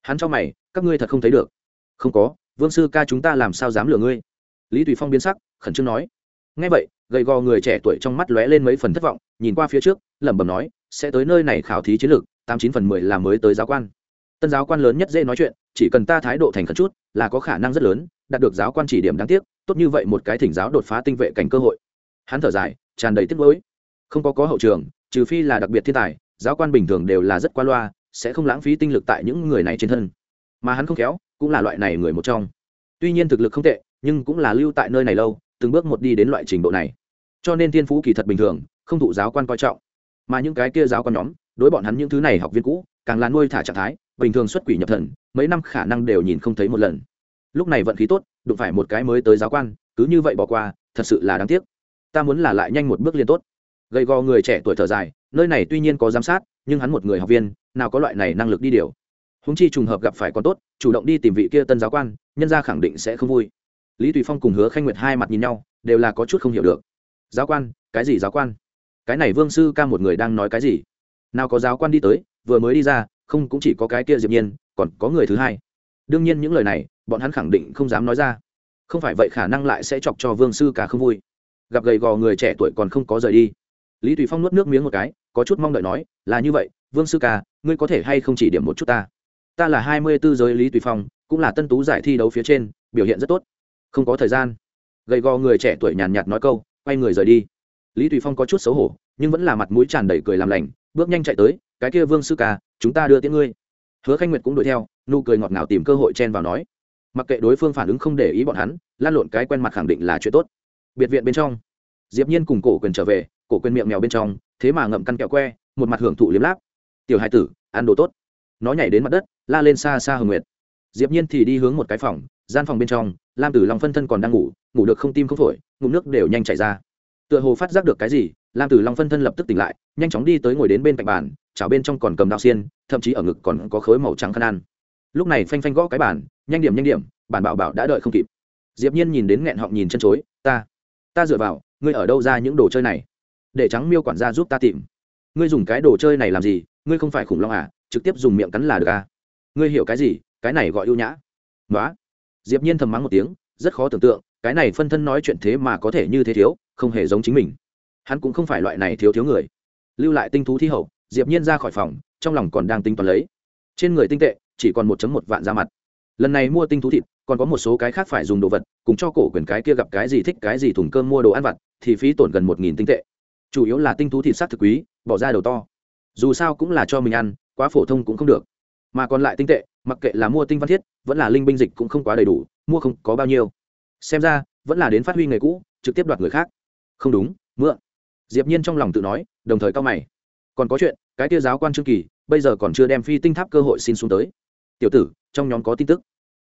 Hắn cho mày, các ngươi thật không thấy được. Không có, vương sư ca chúng ta làm sao dám lừa ngươi? Lý tùy phong biến sắc, khẩn trương nói. Ngay vậy gầy gò người trẻ tuổi trong mắt lóe lên mấy phần thất vọng, nhìn qua phía trước, lẩm bẩm nói, sẽ tới nơi này khảo thí chiến lược, tám chín phần mười là mới tới giáo quan. Tân giáo quan lớn nhất dễ nói chuyện, chỉ cần ta thái độ thành khẩn chút, là có khả năng rất lớn, đạt được giáo quan chỉ điểm đáng tiếc, tốt như vậy một cái thỉnh giáo đột phá tinh vệ cảnh cơ hội. Hắn thở dài, tràn đầy tiếc nuối. Không có có hậu trường, trừ phi là đặc biệt thiên tài, giáo quan bình thường đều là rất qua loa, sẽ không lãng phí tinh lực tại những người này trên thân. Mà hắn không khéo, cũng là loại này người một trong. Tuy nhiên thực lực không tệ, nhưng cũng là lưu tại nơi này lâu từng bước một đi đến loại trình độ này. Cho nên thiên phú kỳ thật bình thường, không thụ giáo quan coi trọng. Mà những cái kia giáo quan nhóm, đối bọn hắn những thứ này học viên cũ, càng là nuôi thả trạng thái, bình thường xuất quỷ nhập thần, mấy năm khả năng đều nhìn không thấy một lần. Lúc này vận khí tốt, đụng phải một cái mới tới giáo quan, cứ như vậy bỏ qua, thật sự là đáng tiếc. Ta muốn là lại nhanh một bước liên tốt. Gầy gò người trẻ tuổi thở dài, nơi này tuy nhiên có giám sát, nhưng hắn một người học viên, nào có loại này năng lực đi điều. Húng chi trùng hợp gặp phải còn tốt, chủ động đi tìm vị kia tân giáo quan, nhân ra khẳng định sẽ không vui lý tùy phong cùng hứa khanh nguyệt hai mặt nhìn nhau, đều là có chút không hiểu được. Giáo quan, cái gì giáo quan? Cái này vương sư ca một người đang nói cái gì? Nào có giáo quan đi tới, vừa mới đi ra, không cũng chỉ có cái kia diệp nhiên, còn có người thứ hai. Đương nhiên những lời này, bọn hắn khẳng định không dám nói ra. Không phải vậy khả năng lại sẽ chọc cho vương sư ca không vui. Gặp gầy gò người trẻ tuổi còn không có rời đi. Lý tùy phong nuốt nước miếng một cái, có chút mong đợi nói, là như vậy, vương sư ca, ngươi có thể hay không chỉ điểm một chút ta? Ta là hai mươi b ố giới lý tùy phong, cũng là tân tú giải thi đấu phía trên, biểu hiện rất tốt không có thời gian. Gầy gò người trẻ tuổi nhàn nhạt nói câu, quay người rời đi. Lý tùy phong có chút xấu hổ, nhưng vẫn là mặt mũi tràn đầy cười làm lành, bước nhanh chạy tới, cái kia vương sư ca, chúng ta đưa tiễn ngươi. Hứa khanh nguyệt cũng đuổi theo, nụ cười ngọt ngào tìm cơ hội chen vào nói. Mặc kệ đối phương phản ứng không để ý bọn hắn, lan lộn cái quen mặt khẳng định là chuyện tốt. Biệt viện bên trong, diệp nhiên cùng cổ quyền trở về, cổ quyền miệng mèo bên trong, thế mà ngậm căn kẹo que, một mặt hưởng thụ liếm láp. Tiểu Hải tử, ăn đồ tốt. Nó nhảy đến mặt đất, la lên xa xa hồng nguyệt. Diệp nhiên thì đi hướng một cái phòng gian phòng bên trong, lam tử long phân thân còn đang ngủ ngủ được không tim không phổi, ngụm nước đều nhanh chảy ra. Tựa hồ phát giác được cái gì, lam tử long phân thân lập tức tỉnh lại, nhanh chóng đi tới ngồi đến bên cạnh bàn, chảo bên trong còn cầm đạo xiên, thậm chí ở ngực còn có khối màu trắng khăn ăn. Lúc này phanh phanh gõ cái bàn, nhanh điểm nhanh điểm bản bảo bảo đã đợi không kịp. Diệp nhiên nhìn đến nghẹn họng nhìn chân chối, ta ta dựa vào, ngươi ở đâu ra những đồ chơi này? Để trắng miêu quản gia giúp ta tìm. Ngươi dùng cái đồ chơi này làm gì? Ngươi không phải khủng long à trực tiếp dùng miệng cắn là được à? Ngươi hiểu cái gì? Cái này gọi ưu nhã. Đó diệp nhiên thầm mắng một tiếng, rất khó tưởng tượng, cái này phân thân nói chuyện thế mà có thể như thế thiếu, không hề giống chính mình. Hắn cũng không phải loại này thiếu thiếu người. Lưu lại tinh thú thi hậu, diệp nhiên ra khỏi phòng, trong lòng còn đang tính toán lấy. Trên người tinh tệ, chỉ còn một một vạn ra mặt. Lần này mua tinh thú thịt, còn có một số cái khác phải dùng đồ vật, cùng cho cổ quyền cái kia gặp cái gì thích cái gì thùng cơm mua đồ ăn vặt, thì phí tổn gần một nghìn tinh tệ. Chủ yếu là tinh thú thịt sát thực quý, bỏ ra đầu to. Dù sao cũng là cho mình ăn, quá phổ thông cũng không được mà còn lại tinh tệ, mặc kệ là mua tinh văn thiết, vẫn là linh binh dịch cũng không quá đầy đủ, mua không có bao nhiêu. Xem ra, vẫn là đến phát huy nghề cũ, trực tiếp đoạt người khác. Không đúng, mượn. Diệp nhiên trong lòng tự nói, đồng thời cao mày. Còn có chuyện, cái kia giáo quan trương kỳ, bây giờ còn chưa đem phi tinh tháp cơ hội xin xuống tới. Tiểu tử, trong nhóm có tin tức.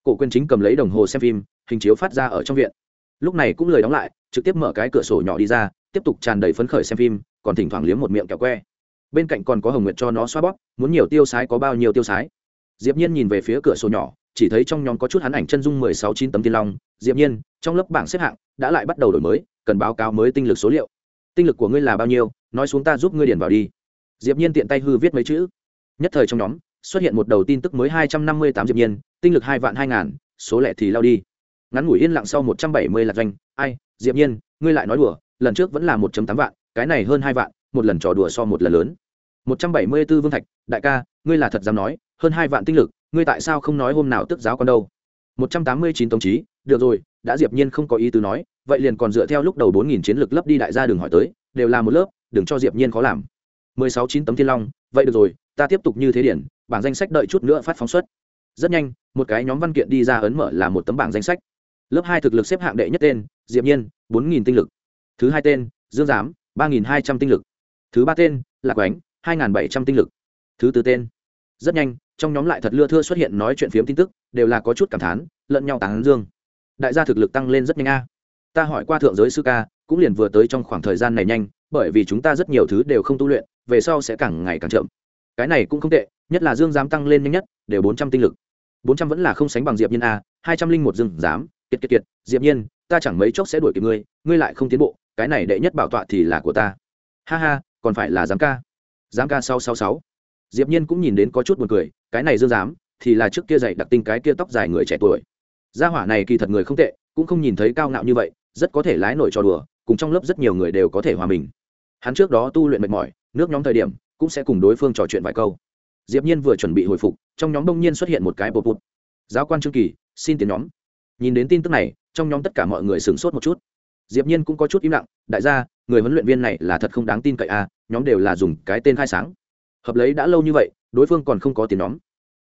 Cổ quyền chính cầm lấy đồng hồ xem phim, hình chiếu phát ra ở trong viện. Lúc này cũng lời đóng lại, trực tiếp mở cái cửa sổ nhỏ đi ra, tiếp tục tràn đầy phấn khởi xem phim, còn thỉnh thoảng liếm một miệng kẹo que. Bên cạnh còn có hồng nguyệt cho nó xoa bóp, muốn nhiều tiêu sái có bao nhiêu tiêu sái diệp nhiên nhìn về phía cửa sổ nhỏ, chỉ thấy trong nhóm có chút hắn ảnh chân dung mười sáu chín tấm tiên long. Diệp nhiên, trong lớp bảng xếp hạng đã lại bắt đầu đổi mới, cần báo cáo mới tinh lực số liệu. Tinh lực của ngươi là bao nhiêu? Nói xuống ta giúp ngươi điền vào đi. Diệp nhiên tiện tay hư viết mấy chữ. Nhất thời trong nhóm, xuất hiện một đầu tin tức mới hai trăm năm mươi tám diệp nhiên, tinh lực hai vạn hai ngàn, số lẻ thì lao đi. Ngắn ngủi yên lặng sau một trăm bảy mươi là doanh. Ai, diệp nhiên, ngươi lại nói đùa, lần trước vẫn là một tám vạn, cái này hơn hai vạn, một lần trò đùa so một lần lớn. một trăm bảy mươi 174 vương thạch, đại ca, ngươi là thật dám nói hơn hai vạn tinh lực, ngươi tại sao không nói hôm nào tức giáo con đâu? Một trăm tám mươi chín tổng chí được rồi, đã diệp nhiên không có ý tứ nói, vậy liền còn dựa theo lúc đầu bốn nghìn chiến lực lấp đi đại gia đường hỏi tới, đều là một lớp, đừng cho diệp nhiên khó làm. Mười sáu chín tấm thiên long, vậy được rồi, ta tiếp tục như thế điển, bảng danh sách đợi chút nữa phát phóng xuất. Rất nhanh, một cái nhóm văn kiện đi ra ấn mở là một tấm bảng danh sách. Lớp hai thực lực xếp hạng đệ nhất tên, diệp nhiên, bốn nghìn tinh lực. Thứ hai tên, dương giám, ba nghìn hai trăm tinh lực. Thứ ba tên, lạc ánh hai nghìn bảy trăm tinh lực. Thứ tư tên rất nhanh, trong nhóm lại thật lưa thưa xuất hiện nói chuyện phiếm tin tức, đều là có chút cảm thán, lẫn nhau tán dương. Đại gia thực lực tăng lên rất nhanh a. Ta hỏi qua thượng giới sư ca, cũng liền vừa tới trong khoảng thời gian này nhanh, bởi vì chúng ta rất nhiều thứ đều không tu luyện, về sau sẽ càng ngày càng chậm. Cái này cũng không tệ, nhất là dương giám tăng lên nhanh nhất, đều bốn trăm tinh lực. Bốn trăm vẫn là không sánh bằng diệp nhiên a, hai trăm linh một dương giám, kiệt kiệt kiệt, diệp nhiên, ta chẳng mấy chốc sẽ đuổi kịp ngươi ngươi lại không tiến bộ, cái này đệ nhất bảo tọa thì là của ta. Ha ha, còn phải là giám ca. Giám ca sáu sáu sáu diệp nhiên cũng nhìn đến có chút buồn cười cái này dương dám, thì là trước kia dạy đặc tinh cái kia tóc dài người trẻ tuổi. Gia hỏa này kỳ thật người không tệ cũng không nhìn thấy cao ngạo như vậy rất có thể lái nổi trò đùa cùng trong lớp rất nhiều người đều có thể hòa mình. Hắn trước đó tu luyện mệt mỏi nước nhóm thời điểm cũng sẽ cùng đối phương trò chuyện vài câu. Diệp nhiên vừa chuẩn bị hồi phục trong nhóm đông nhiên xuất hiện một cái bột bột giáo quan trương kỳ xin tiền nhóm. Nhìn đến tin tức này trong nhóm tất cả mọi người sửng sốt một chút. Diệp nhiên cũng có chút im lặng đại gia người huấn luyện viên này là thật không đáng tin cậy à nhóm đều là dùng cái tên khai sáng hợp lấy đã lâu như vậy, đối phương còn không có tiền nhóm.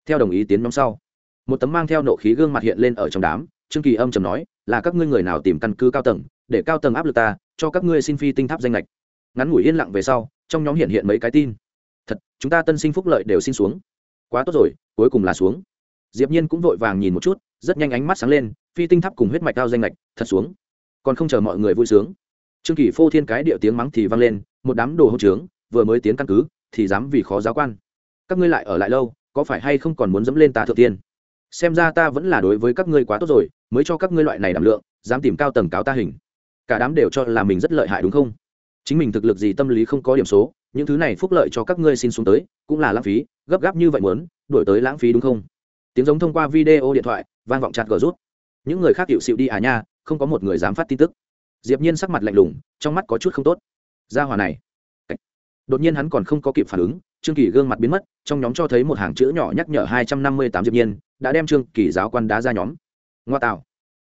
Theo đồng ý tiến nhóm sau, một tấm mang theo nộ khí gương mặt hiện lên ở trong đám, trương kỳ âm trầm nói, là các ngươi người nào tìm căn cứ cao tầng, để cao tầng áp lực ta, cho các ngươi xin phi tinh tháp danh lệch ngắn ngủi yên lặng về sau, trong nhóm hiện hiện mấy cái tin. Thật, chúng ta tân sinh phúc lợi đều xin xuống. Quá tốt rồi, cuối cùng là xuống. Diệp nhiên cũng vội vàng nhìn một chút, rất nhanh ánh mắt sáng lên, phi tinh tháp cùng huyết mạch cao danh lệch thật xuống. Còn không chờ mọi người vui sướng. Trương kỳ phô thiên cái điệu tiếng mắng thì vang lên, một đám đồ hỗn trướng, vừa mới tiến căn cứ thì dám vì khó giáo quan. Các ngươi lại ở lại lâu, có phải hay không còn muốn dẫm lên ta thượng tiên? Xem ra ta vẫn là đối với các ngươi quá tốt rồi, mới cho các ngươi loại này đảm lượng, dám tìm cao tầng cáo ta hình. Cả đám đều cho là mình rất lợi hại đúng không? Chính mình thực lực gì tâm lý không có điểm số, những thứ này phúc lợi cho các ngươi xin xuống tới, cũng là lãng phí, gấp gáp như vậy muốn, đổi tới lãng phí đúng không? Tiếng giống thông qua video điện thoại, vang vọng chặt gờ rút. Những người khác hiệu xịu đi à nha, không có một người dám phát tin tức. Diệp nhiên sắc mặt lạnh lùng, trong mắt có chút không tốt. Gia hỏa này đột nhiên hắn còn không có kịp phản ứng, trương kỳ gương mặt biến mất, trong nhóm cho thấy một hàng chữ nhỏ nhắc nhở hai trăm năm mươi tám diệp nhiên, đã đem trương kỳ giáo quan đá ra nhóm. Ngoa tạo.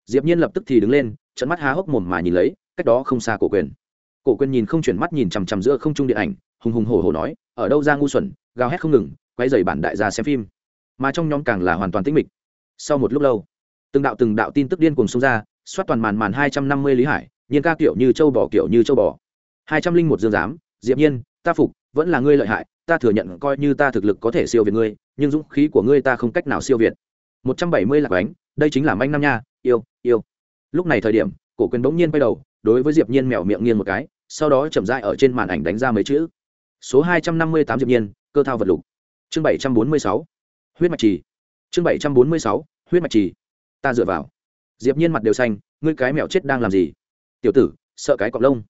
Diệp nhiên lập tức thì đứng lên trận mắt há hốc mồm mà nhìn lấy, cách đó không xa cổ quyền. Cổ quyền nhìn không chuyển mắt nhìn chằm chằm giữa không trung điện ảnh, hùng hùng hổ hổ nói, ở đâu ra ngu xuẩn, gào hét không ngừng quay dày bản đại gia xem phim. Mà trong nhóm càng là hoàn toàn tĩnh mịch. Sau một lúc lâu, từng đạo từng đạo tin tức điên cuồng xông ra, xoát toàn màn màn hai trăm năm mươi lý hải, nhiên ca kiểu như châu bò, kiểu như châu bò. hai trăm linh một dương giám, diệp nhiên ta phục vẫn là ngươi lợi hại ta thừa nhận coi như ta thực lực có thể siêu việt ngươi nhưng dũng khí của ngươi ta không cách nào siêu việt. Một trăm bảy mươi lạc bánh, đây chính là manh năm nha yêu yêu. Lúc này thời điểm cổ quyền bỗng nhiên quay đầu đối với diệp nhiên mèo miệng nghiêng một cái sau đó chậm rãi ở trên màn ảnh đánh ra mấy chữ. Số hai trăm năm mươi tám diệp nhiên cơ thao vật lục. Chương bảy trăm bốn mươi sáu huyết mạch trì. Chương bảy trăm bốn mươi sáu huyết mạch trì. Ta dựa vào. Diệp nhiên mặt đều xanh ngươi cái mèo chết đang làm gì? Tiểu tử sợ cái cọp lông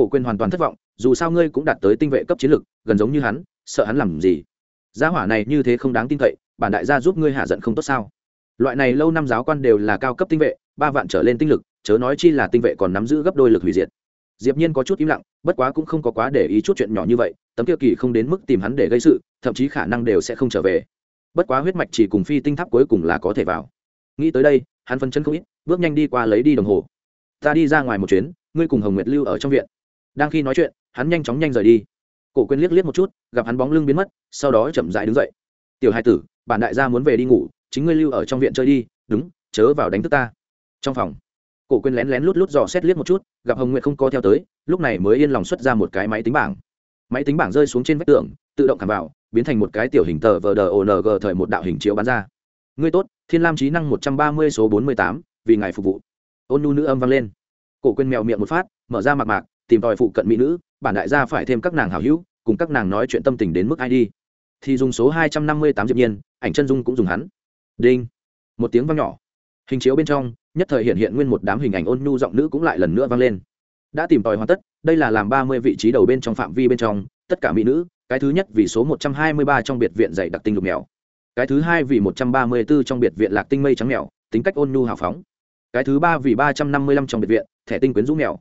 cổ quyền hoàn toàn thất vọng, dù sao ngươi cũng đạt tới tinh vệ cấp chiến lực gần giống như hắn, sợ hắn làm gì? Gia hỏa này như thế không đáng tin cậy, bản đại gia giúp ngươi hạ giận không tốt sao? Loại này lâu năm giáo quan đều là cao cấp tinh vệ, ba vạn trở lên tinh lực, chớ nói chi là tinh vệ còn nắm giữ gấp đôi lực hủy diệt. Diệp nhiên có chút im lặng, bất quá cũng không có quá để ý chút chuyện nhỏ như vậy, tấm kia kỳ không đến mức tìm hắn để gây sự, thậm chí khả năng đều sẽ không trở về. Bất quá huyết mạch chỉ cùng phi tinh tháp cuối cùng là có thể vào. Nghĩ tới đây, hắn phân chân không ít, bước nhanh đi qua lấy đi đồng hồ. Ta đi ra ngoài một chuyến, ngươi cùng hồng nguyệt lưu ở trong viện đang khi nói chuyện, hắn nhanh chóng nhanh rời đi. Cổ quên liếc liếc một chút, gặp hắn bóng lưng biến mất, sau đó chậm dại đứng dậy. Tiểu hai tử, bản đại gia muốn về đi ngủ, chính ngươi lưu ở trong viện chơi đi, đúng, chớ vào đánh thức ta. Trong phòng, cổ quên lén lén lút lút dò xét liếc một chút, gặp hồng nguyệt không có theo tới, lúc này mới yên lòng xuất ra một cái máy tính bảng. Máy tính bảng rơi xuống trên vách tường, tự động cảm vào, biến thành một cái tiểu hình tờ vờ ng thời một đạo hình chiếu bán ra. Ngươi tốt, thiên lam trí năng một trăm ba mươi số bốn mươi tám, vì ngài phục vụ. Ôn nu nữ âm vang lên. Cổ quên mèo miệng một phát, mở ra mặc mạc tìm tòi phụ cận mỹ nữ, bản đại gia phải thêm các nàng hảo hữu, cùng các nàng nói chuyện tâm tình đến mức ai đi. Thì dùng số hai trăm năm mươi tám diệp nhiên, ảnh chân dung cũng dùng hắn. Đinh. Một tiếng vang nhỏ. Hình chiếu bên trong, nhất thời hiện hiện nguyên một đám hình ảnh ôn nhu giọng nữ cũng lại lần nữa vang lên. Đã tìm tòi hoàn tất, đây là làm ba mươi vị trí đầu bên trong phạm vi bên trong, tất cả mỹ nữ, cái thứ nhất vì số một trăm hai mươi ba trong biệt viện dạy đặc tinh lục mèo. Cái thứ hai vì một trăm ba mươi 134 trong biệt viện lạc tinh mây trắng mèo, tính cách ôn nhu hào phóng. Cái thứ ba vì ba trăm năm mươi lăm trong biệt viện, thẻ tinh quyến rũ mèo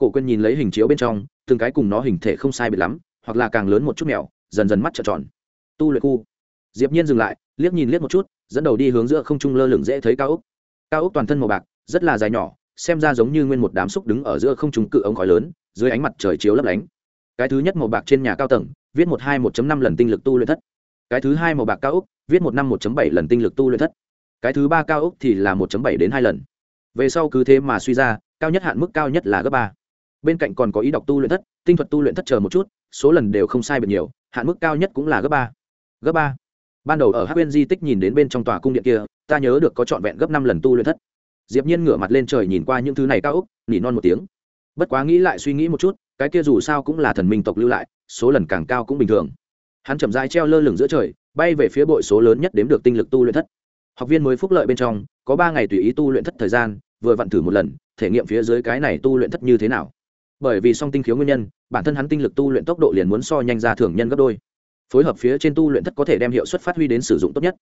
cổ quên nhìn lấy hình chiếu bên trong, từng cái cùng nó hình thể không sai biệt lắm, hoặc là càng lớn một chút mèo, dần dần mắt trợn tròn. Tu luyện khu. Diệp nhiên dừng lại, liếc nhìn liếc một chút, dẫn đầu đi hướng giữa không trung lơ lửng dễ thấy cao ốc. Cao ốc toàn thân màu bạc, rất là dài nhỏ, xem ra giống như nguyên một đám xúc đứng ở giữa không trung cự ống khói lớn, dưới ánh mặt trời chiếu lấp lánh. Cái thứ nhất màu bạc trên nhà cao tầng, viết một hai một năm lần tinh lực tu luyện thất. Cái thứ hai màu bạc cao ốc, viết một năm một bảy lần tinh lực tu luyện thất. Cái thứ ba cao ốc thì là một bảy đến hai lần. Về sau cứ thế mà suy ra, cao nhất hạn mức cao nhất là gấp ba bên cạnh còn có ý đọc tu luyện thất, tinh thuật tu luyện thất chờ một chút, số lần đều không sai biệt nhiều, hạn mức cao nhất cũng là gấp ba. Gấp ba. Ban đầu ở hát bên di tích nhìn đến bên trong tòa cung điện kia, ta nhớ được có trọn vẹn gấp năm lần tu luyện thất. Diệp nhiên ngửa mặt lên trời nhìn qua những thứ này cao ốc, nỉ non một tiếng. Bất quá nghĩ lại suy nghĩ một chút, cái kia dù sao cũng là thần minh tộc lưu lại, số lần càng cao cũng bình thường. Hắn chậm rãi treo lơ lửng giữa trời, bay về phía bội số lớn nhất đếm được tinh lực tu luyện thất. Học viên mới phúc lợi bên trong, có ba ngày tùy ý tu luyện thất thời gian, vừa vặn thử một lần, thể nghiệm phía dưới cái này tu luyện thất như thế nào bởi vì song tinh khiếu nguyên nhân, bản thân hắn tinh lực tu luyện tốc độ liền muốn so nhanh ra thường nhân gấp đôi. Phối hợp phía trên tu luyện thất có thể đem hiệu suất phát huy đến sử dụng tốt nhất.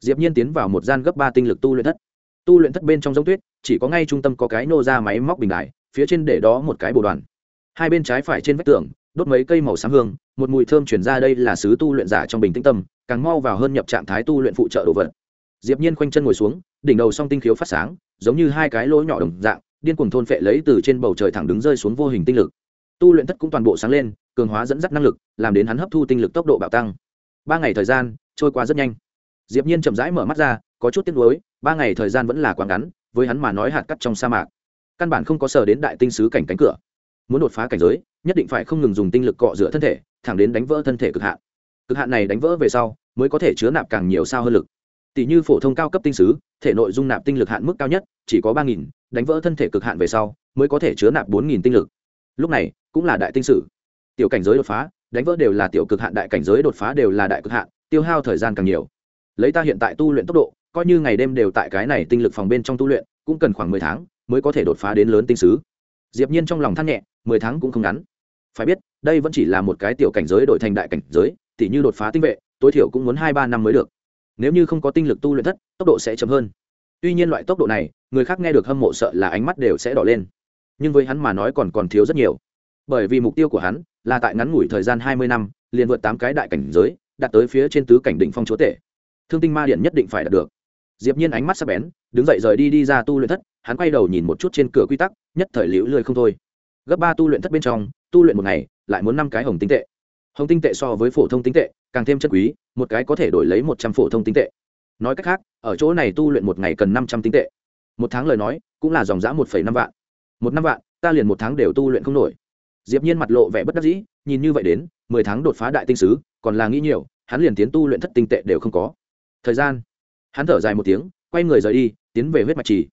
Diệp nhiên tiến vào một gian gấp ba tinh lực tu luyện thất. Tu luyện thất bên trong giống tuyết, chỉ có ngay trung tâm có cái nô ra máy móc bình đại phía trên để đó một cái bồ đoàn. Hai bên trái phải trên vách tường, đốt mấy cây màu xám hương, một mùi thơm chuyển ra đây là sứ tu luyện giả trong bình tĩnh tâm, càng mau vào hơn nhập trạng thái tu luyện phụ trợ đồ vật. Diệp nhiên khoanh chân ngồi xuống, đỉnh đầu song tinh khiếu phát sáng, giống như hai cái lỗ nhỏ đồng dạng điên cuồng thôn phệ lấy từ trên bầu trời thẳng đứng rơi xuống vô hình tinh lực. Tu luyện thất cũng toàn bộ sáng lên, cường hóa dẫn dắt năng lực, làm đến hắn hấp thu tinh lực tốc độ bạo tăng. Ba ngày thời gian, trôi qua rất nhanh. Diệp nhiên chậm rãi mở mắt ra, có chút tiếc nuối, ba ngày thời gian vẫn là quá ngắn, với hắn mà nói hạt cắt trong sa mạc. Căn bản không có sở đến đại tinh sứ cảnh cánh cửa. Muốn đột phá cảnh giới, nhất định phải không ngừng dùng tinh lực cọ rửa thân thể, thẳng đến đánh vỡ thân thể cực hạn. Cực hạn này đánh vỡ về sau, mới có thể chứa nạp càng nhiều sao hơn lực. Tỷ như phổ thông cao cấp tinh sứ, thể nội dung nạp tinh lực hạn mức cao nhất chỉ có ba nghìn đánh vỡ thân thể cực hạn về sau, mới có thể chứa nạp bốn nghìn tinh lực. Lúc này, cũng là đại tinh sử. Tiểu cảnh giới đột phá, đánh vỡ đều là tiểu cực hạn, đại cảnh giới đột phá đều là đại cực hạn, tiêu hao thời gian càng nhiều. Lấy ta hiện tại tu luyện tốc độ, coi như ngày đêm đều tại cái này tinh lực phòng bên trong tu luyện, cũng cần khoảng mười tháng mới có thể đột phá đến lớn tinh sứ. Diệp nhiên trong lòng than nhẹ, mười tháng cũng không ngắn. Phải biết, đây vẫn chỉ là một cái tiểu cảnh giới đổi thành đại cảnh giới, tỉ như đột phá tinh vệ, tối thiểu cũng muốn hai ba năm mới được. Nếu như không có tinh lực tu luyện thất, tốc độ sẽ chậm hơn tuy nhiên loại tốc độ này, người khác nghe được hâm mộ sợ là ánh mắt đều sẽ đỏ lên. Nhưng với hắn mà nói còn còn thiếu rất nhiều. Bởi vì mục tiêu của hắn là tại ngắn ngủi thời gian hai mươi năm, liền vượt tám cái đại cảnh giới, đạt tới phía trên tứ cảnh đỉnh phong chúa tể. Thương tinh ma điện nhất định phải đạt được. Diệp nhiên ánh mắt sắc bén, đứng dậy rời đi đi ra tu luyện thất, hắn quay đầu nhìn một chút trên cửa quy tắc, nhất thời liễu lười không thôi. Gấp ba tu luyện thất bên trong, tu luyện một ngày, lại muốn năm cái hồng tinh tệ. Hồng tinh tệ so với phổ thông tinh tệ, càng thêm chất quý, một cái có thể đổi lấy một trăm phổ thông tinh tệ nói cách khác, ở chỗ này tu luyện một ngày cần năm trăm tinh tệ. Một tháng lời nói, cũng là dòng giã một phẩy năm vạn. Một năm vạn, ta liền một tháng đều tu luyện không nổi. Diệp nhiên mặt lộ vẻ bất đắc dĩ, nhìn như vậy đến, mười tháng đột phá đại tinh sứ, còn là nghĩ nhiều, hắn liền tiến tu luyện thất tinh tệ đều không có. Thời gian. Hắn thở dài một tiếng, quay người rời đi, tiến về huyết mạch trì.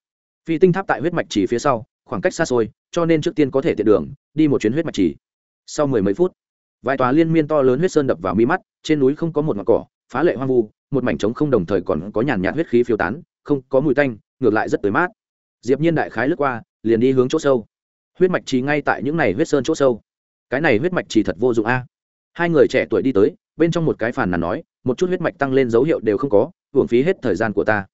Phi tinh tháp tại huyết mạch trì phía sau, khoảng cách xa xôi, cho nên trước tiên có thể tiện đường, đi một chuyến huyết mạch trì. Sau mười mấy phút, vài tòa liên miên to lớn huyết sơn đập vào mi mắt, trên núi không có một ngọn cỏ phá lệ hoang vu, một mảnh trống không đồng thời còn có nhàn nhạt huyết khí phiêu tán, không có mùi tanh, ngược lại rất tới mát. Diệp nhiên đại khái lướt qua, liền đi hướng chỗ sâu. Huyết mạch trì ngay tại những này huyết sơn chỗ sâu. Cái này huyết mạch trì thật vô dụng a. Hai người trẻ tuổi đi tới, bên trong một cái phàn nàn nói, một chút huyết mạch tăng lên dấu hiệu đều không có, hưởng phí hết thời gian của ta.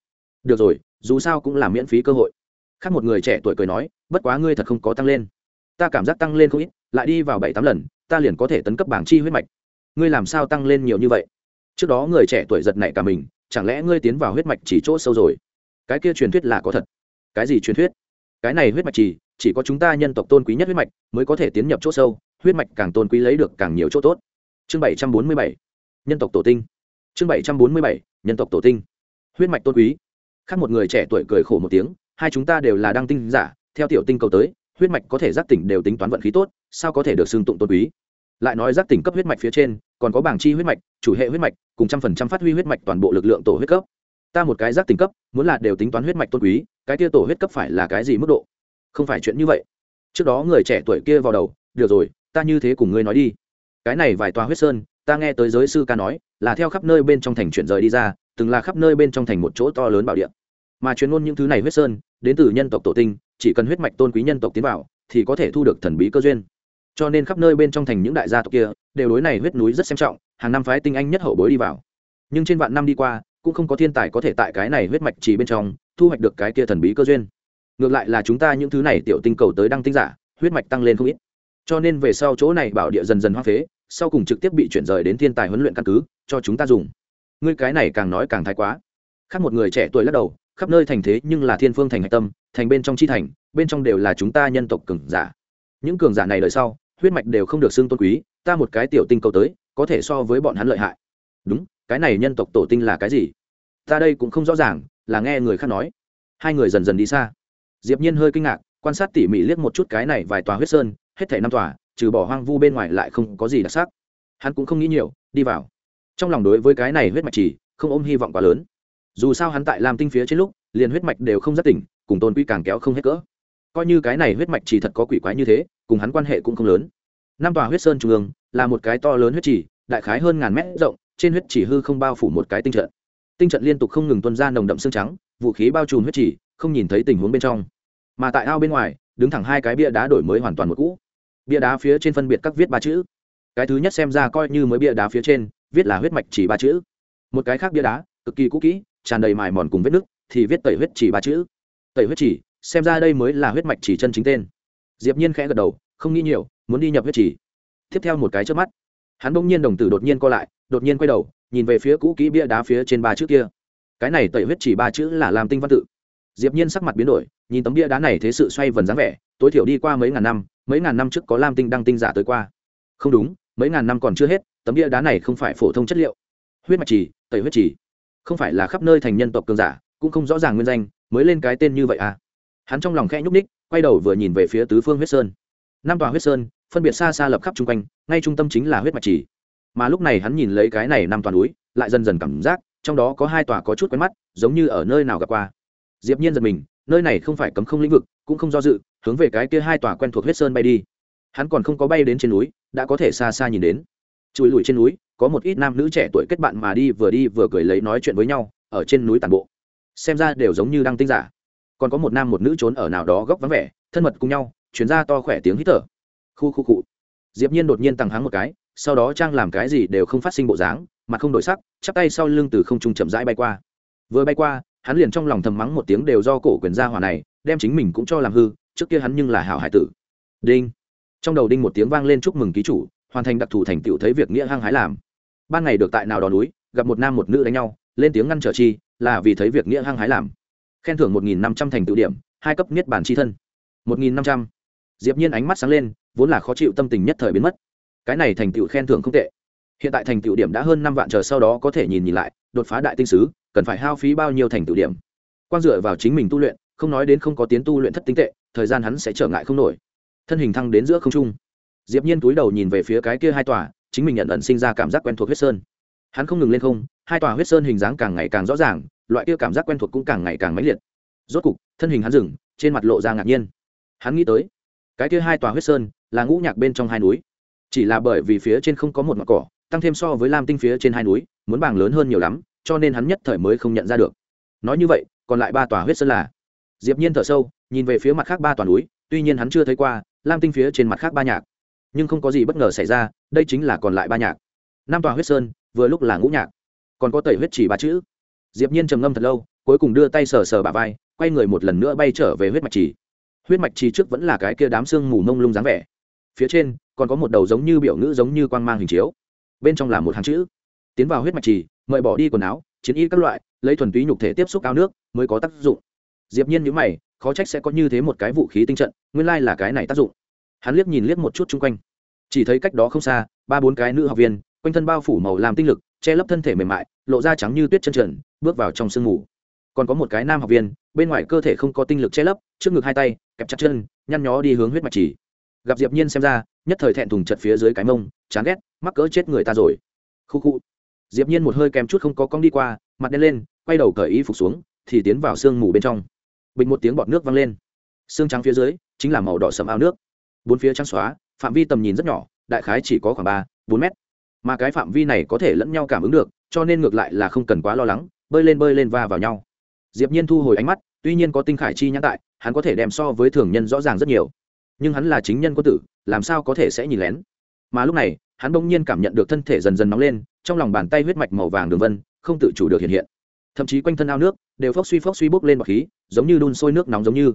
Được rồi, dù sao cũng là miễn phí cơ hội. Khác một người trẻ tuổi cười nói, bất quá ngươi thật không có tăng lên. Ta cảm giác tăng lên không ít, lại đi vào bảy tám lần, ta liền có thể tấn cấp bảng chi huyết mạch. Ngươi làm sao tăng lên nhiều như vậy? Trước đó người trẻ tuổi giật nảy cả mình, chẳng lẽ ngươi tiến vào huyết mạch chỉ chỗ sâu rồi? Cái kia truyền thuyết là có thật. Cái gì truyền thuyết? Cái này huyết mạch chỉ chỉ có chúng ta nhân tộc tôn quý nhất huyết mạch mới có thể tiến nhập chỗ sâu, huyết mạch càng tôn quý lấy được càng nhiều chỗ tốt. Chương bảy trăm bốn mươi bảy. Nhân tộc tổ tinh. Chương bảy trăm bốn mươi bảy. Nhân tộc tổ tinh. Huyết mạch tôn quý. Khác một người trẻ tuổi cười khổ một tiếng, hai chúng ta đều là đăng tinh giả, theo tiểu tinh cầu tới, huyết mạch có thể giác tỉnh đều tính toán vận khí tốt, sao có thể được xưng tụng tôn quý? Lại nói giác tỉnh cấp huyết mạch phía trên, còn có bảng chi huyết mạch, chủ hệ huyết mạch cùng trăm phần trăm phát huy huyết mạch toàn bộ lực lượng tổ huyết cấp. Ta một cái giác tình cấp, muốn là đều tính toán huyết mạch tôn quý, cái kia tổ huyết cấp phải là cái gì mức độ? Không phải chuyện như vậy. Trước đó người trẻ tuổi kia vào đầu, được rồi, ta như thế cùng ngươi nói đi. Cái này vài tòa huyết sơn, ta nghe tới giới sư ca nói, là theo khắp nơi bên trong thành chuyển rời đi ra, từng là khắp nơi bên trong thành một chỗ to lớn bảo địa. Mà truyền môn những thứ này huyết sơn, đến từ nhân tộc tổ tinh, chỉ cần huyết mạch tôn quý nhân tộc tiến vào, thì có thể thu được thần bí cơ duyên cho nên khắp nơi bên trong thành những đại gia tộc kia đều đối này huyết núi rất xem trọng, hàng năm phái tinh anh nhất hậu bối đi vào. Nhưng trên vạn năm đi qua, cũng không có thiên tài có thể tại cái này huyết mạch chỉ bên trong thu hoạch được cái kia thần bí cơ duyên. Ngược lại là chúng ta những thứ này tiểu tinh cầu tới đăng tinh giả, huyết mạch tăng lên không ít. Cho nên về sau chỗ này bảo địa dần dần hoang phế, sau cùng trực tiếp bị chuyển rời đến thiên tài huấn luyện căn cứ, cho chúng ta dùng. Ngươi cái này càng nói càng thái quá. Khác một người trẻ tuổi lắc đầu, khắp nơi thành thế nhưng là thiên phương thành hạch tâm, thành bên trong chi thành, bên trong đều là chúng ta nhân tộc cường giả. Những cường giả này đời sau huyết mạch đều không được xưng tôn quý, ta một cái tiểu tinh cầu tới, có thể so với bọn hắn lợi hại. Đúng, cái này nhân tộc tổ tinh là cái gì? Ta đây cũng không rõ ràng, là nghe người khác nói. Hai người dần dần đi xa. Diệp nhiên hơi kinh ngạc, quan sát tỉ mỉ liếc một chút cái này vài tòa huyết sơn, hết thảy năm tòa, trừ bỏ hoang vu bên ngoài lại không có gì đặc sắc. Hắn cũng không nghĩ nhiều, đi vào. Trong lòng đối với cái này huyết mạch chỉ, không ôm hy vọng quá lớn. Dù sao hắn tại làm tinh phía trên lúc, liền huyết mạch đều không rất tỉnh, cùng tôn quý càng kéo không hết cỡ. Coi như cái này huyết mạch chỉ thật có quỷ quái như thế cùng hắn quan hệ cũng không lớn. Năm tòa huyết sơn trung ương là một cái to lớn huyết chỉ đại khái hơn ngàn mét rộng, trên huyết chỉ hư không bao phủ một cái tinh trận. Tinh trận liên tục không ngừng tuân ra nồng đậm xương trắng, vũ khí bao trùm huyết chỉ không nhìn thấy tình huống bên trong. Mà tại ao bên ngoài, đứng thẳng hai cái bia đá đổi mới hoàn toàn một cũ. Bia đá phía trên phân biệt các viết ba chữ. Cái thứ nhất xem ra coi như mới bia đá phía trên, viết là huyết mạch chỉ ba chữ. Một cái khác bia đá, cực kỳ cũ kỹ, tràn đầy mài mòn cùng vết nứt, thì viết tẩy huyết chỉ ba chữ. Tẩy huyết chỉ, xem ra đây mới là huyết mạch chỉ chân chính tên diệp nhiên khẽ gật đầu không nghĩ nhiều muốn đi nhập huyết chỉ tiếp theo một cái trước mắt hắn bỗng nhiên đồng tử đột nhiên co lại đột nhiên quay đầu nhìn về phía cũ kỹ bia đá phía trên ba chữ kia. Cái này tẩy huyết chỉ ba chữ là làm tinh văn tự. Diệp nhiên sắc mặt biến đổi nhìn tấm bia đá này thế sự xoay vần dáng vẻ tối thiểu đi qua mấy ngàn năm mấy ngàn năm trước có lam tinh đăng tinh giả tới qua. Không đúng mấy ngàn năm còn chưa hết tấm bia đá này không phải phổ thông chất liệu. Huyết mạch chỉ, tẩy huyết chỉ, không phải là khắp nơi thành nhân tộc cường giả cũng không rõ ràng nguyên danh mới lên cái tên như vậy à? Hắn trong lòng khẽ nhúc ních quay đầu vừa nhìn về phía tứ phương huyết sơn. Năm tòa huyết sơn, phân biệt xa xa lập khắp chung quanh, ngay trung tâm chính là huyết mạch trì. Mà lúc này hắn nhìn lấy cái này năm toàn núi, lại dần dần cảm giác trong đó có hai tòa có chút quen mắt, giống như ở nơi nào gặp qua. Diệp nhiên giật mình, nơi này không phải cấm không lĩnh vực, cũng không do dự, hướng về cái kia hai tòa quen thuộc huyết sơn bay đi. Hắn còn không có bay đến trên núi, đã có thể xa xa nhìn đến. Chùi lùi trên núi, có một ít nam nữ trẻ tuổi kết bạn mà đi vừa đi vừa cười lấy nói chuyện với nhau, ở trên núi tàn bộ. Xem ra đều giống như đang tinh giả còn có một nam một nữ trốn ở nào đó góc vắng vẻ, thân mật cùng nhau chuyển ra to khỏe tiếng hít thở. Khu khu cụ diệp nhiên đột nhiên tăng háng một cái, sau đó trang làm cái gì đều không phát sinh bộ dáng mặt không đổi sắc, chắp tay sau lưng từ không trung chậm rãi bay qua. Vừa bay qua, hắn liền trong lòng thầm mắng một tiếng đều do cổ quyền gia hỏa này, đem chính mình cũng cho làm hư, trước kia hắn nhưng là hảo hải tử. Đinh. Trong đầu đinh một tiếng vang lên chúc mừng ký chủ, hoàn thành đặc thù thành tựu thấy việc nghĩa hăng hái làm. Ban ngày được tại nào đó núi, gặp một nam một nữ đánh nhau, lên tiếng ngăn trở chi, là vì thấy việc nghĩa hăng hái làm khen thưởng một nghìn năm trăm thành tựu điểm, hai cấp niết bản tri thân. Một nghìn năm trăm. Diệp nhiên ánh mắt sáng lên, vốn là khó chịu tâm tình nhất thời biến mất. Cái này thành tựu khen thưởng không tệ. Hiện tại thành tựu điểm đã hơn năm vạn chờ sau đó có thể nhìn nhìn lại, đột phá đại tinh sứ, cần phải hao phí bao nhiêu thành tựu điểm. Quan dựa vào chính mình tu luyện, không nói đến không có tiến tu luyện thất tinh tệ, thời gian hắn sẽ trở ngại không nổi. Thân hình thăng đến giữa không trung. Diệp nhiên túi đầu nhìn về phía cái kia hai tòa, chính mình nhận ẩn sinh ra cảm giác quen thuộc huyết sơn. Hắn không ngừng lên không, hai tòa huyết sơn hình dáng càng ngày càng rõ ràng loại kia cảm giác quen thuộc cũng càng ngày càng mãnh liệt. Rốt cục, thân hình hắn dừng, trên mặt lộ ra ngạc nhiên. Hắn nghĩ tới, cái kia hai tòa huyết sơn là ngũ nhạc bên trong hai núi. Chỉ là bởi vì phía trên không có một ngọn cỏ, tăng thêm so với lam tinh phía trên hai núi, muốn bảng lớn hơn nhiều lắm, cho nên hắn nhất thời mới không nhận ra được. Nói như vậy, còn lại ba tòa huyết sơn là? Diệp nhiên thở sâu, nhìn về phía mặt khác ba tòa núi, tuy nhiên hắn chưa thấy qua lam tinh phía trên mặt khác ba nhạc. Nhưng không có gì bất ngờ xảy ra, đây chính là còn lại ba nhạc. Năm tòa huyết sơn, vừa lúc là ngũ nhạc. Còn có tẩy huyết chỉ ba chữ diệp nhiên trầm ngâm thật lâu, cuối cùng đưa tay sờ sờ bả vai, quay người một lần nữa bay trở về huyết mạch trì. Huyết mạch trì trước vẫn là cái kia đám xương mù mông lung dáng vẻ. Phía trên, còn có một đầu giống như biểu ngữ giống như quang mang hình chiếu. Bên trong là một hàng chữ. Tiến vào huyết mạch trì, mời bỏ đi quần áo, chiến y các loại, lấy thuần túy nhục thể tiếp xúc ao nước mới có tác dụng. Diệp nhiên nhíu mày, khó trách sẽ có như thế một cái vũ khí tinh trận, nguyên lai là cái này tác dụng. Hắn liếc nhìn liếc một chút chung quanh. Chỉ thấy cách đó không xa, ba bốn cái nữ học viên, quanh thân bao phủ màu làm tinh lực che lấp thân thể mềm mại, lộ ra trắng như tuyết chân trần, bước vào trong sương mù. Còn có một cái nam học viên, bên ngoài cơ thể không có tinh lực che lấp, trước ngực hai tay, kẹp chặt chân, nhăn nhó đi hướng huyết mạch chỉ. Gặp diệp nhiên xem ra, nhất thời thẹn thùng chật phía dưới cái mông, chán ghét, mắc cỡ chết người ta rồi. Khu khu. Diệp nhiên một hơi kèm chút không có cong đi qua, mặt đen lên, quay đầu cởi y phục xuống, thì tiến vào sương mù bên trong. Bình một tiếng bọt nước văng lên. Xương trắng phía dưới, chính là màu đỏ sẫm ao nước. Bốn phía trắng xóa, phạm vi tầm nhìn rất nhỏ, đại khái chỉ có khoảng ba bốn mét mà cái phạm vi này có thể lẫn nhau cảm ứng được, cho nên ngược lại là không cần quá lo lắng, bơi lên bơi lên va vào nhau. Diệp nhiên thu hồi ánh mắt, tuy nhiên có tinh khải chi nhãn tại, hắn có thể đem so với thường nhân rõ ràng rất nhiều. Nhưng hắn là chính nhân quân tử, làm sao có thể sẽ nhìn lén? Mà lúc này, hắn bỗng nhiên cảm nhận được thân thể dần dần nóng lên, trong lòng bàn tay huyết mạch màu vàng đường vân, không tự chủ được hiện hiện. Thậm chí quanh thân ao nước, đều phốc suy phốc suy bốc lên bọc khí, giống như đun sôi nước nóng giống như.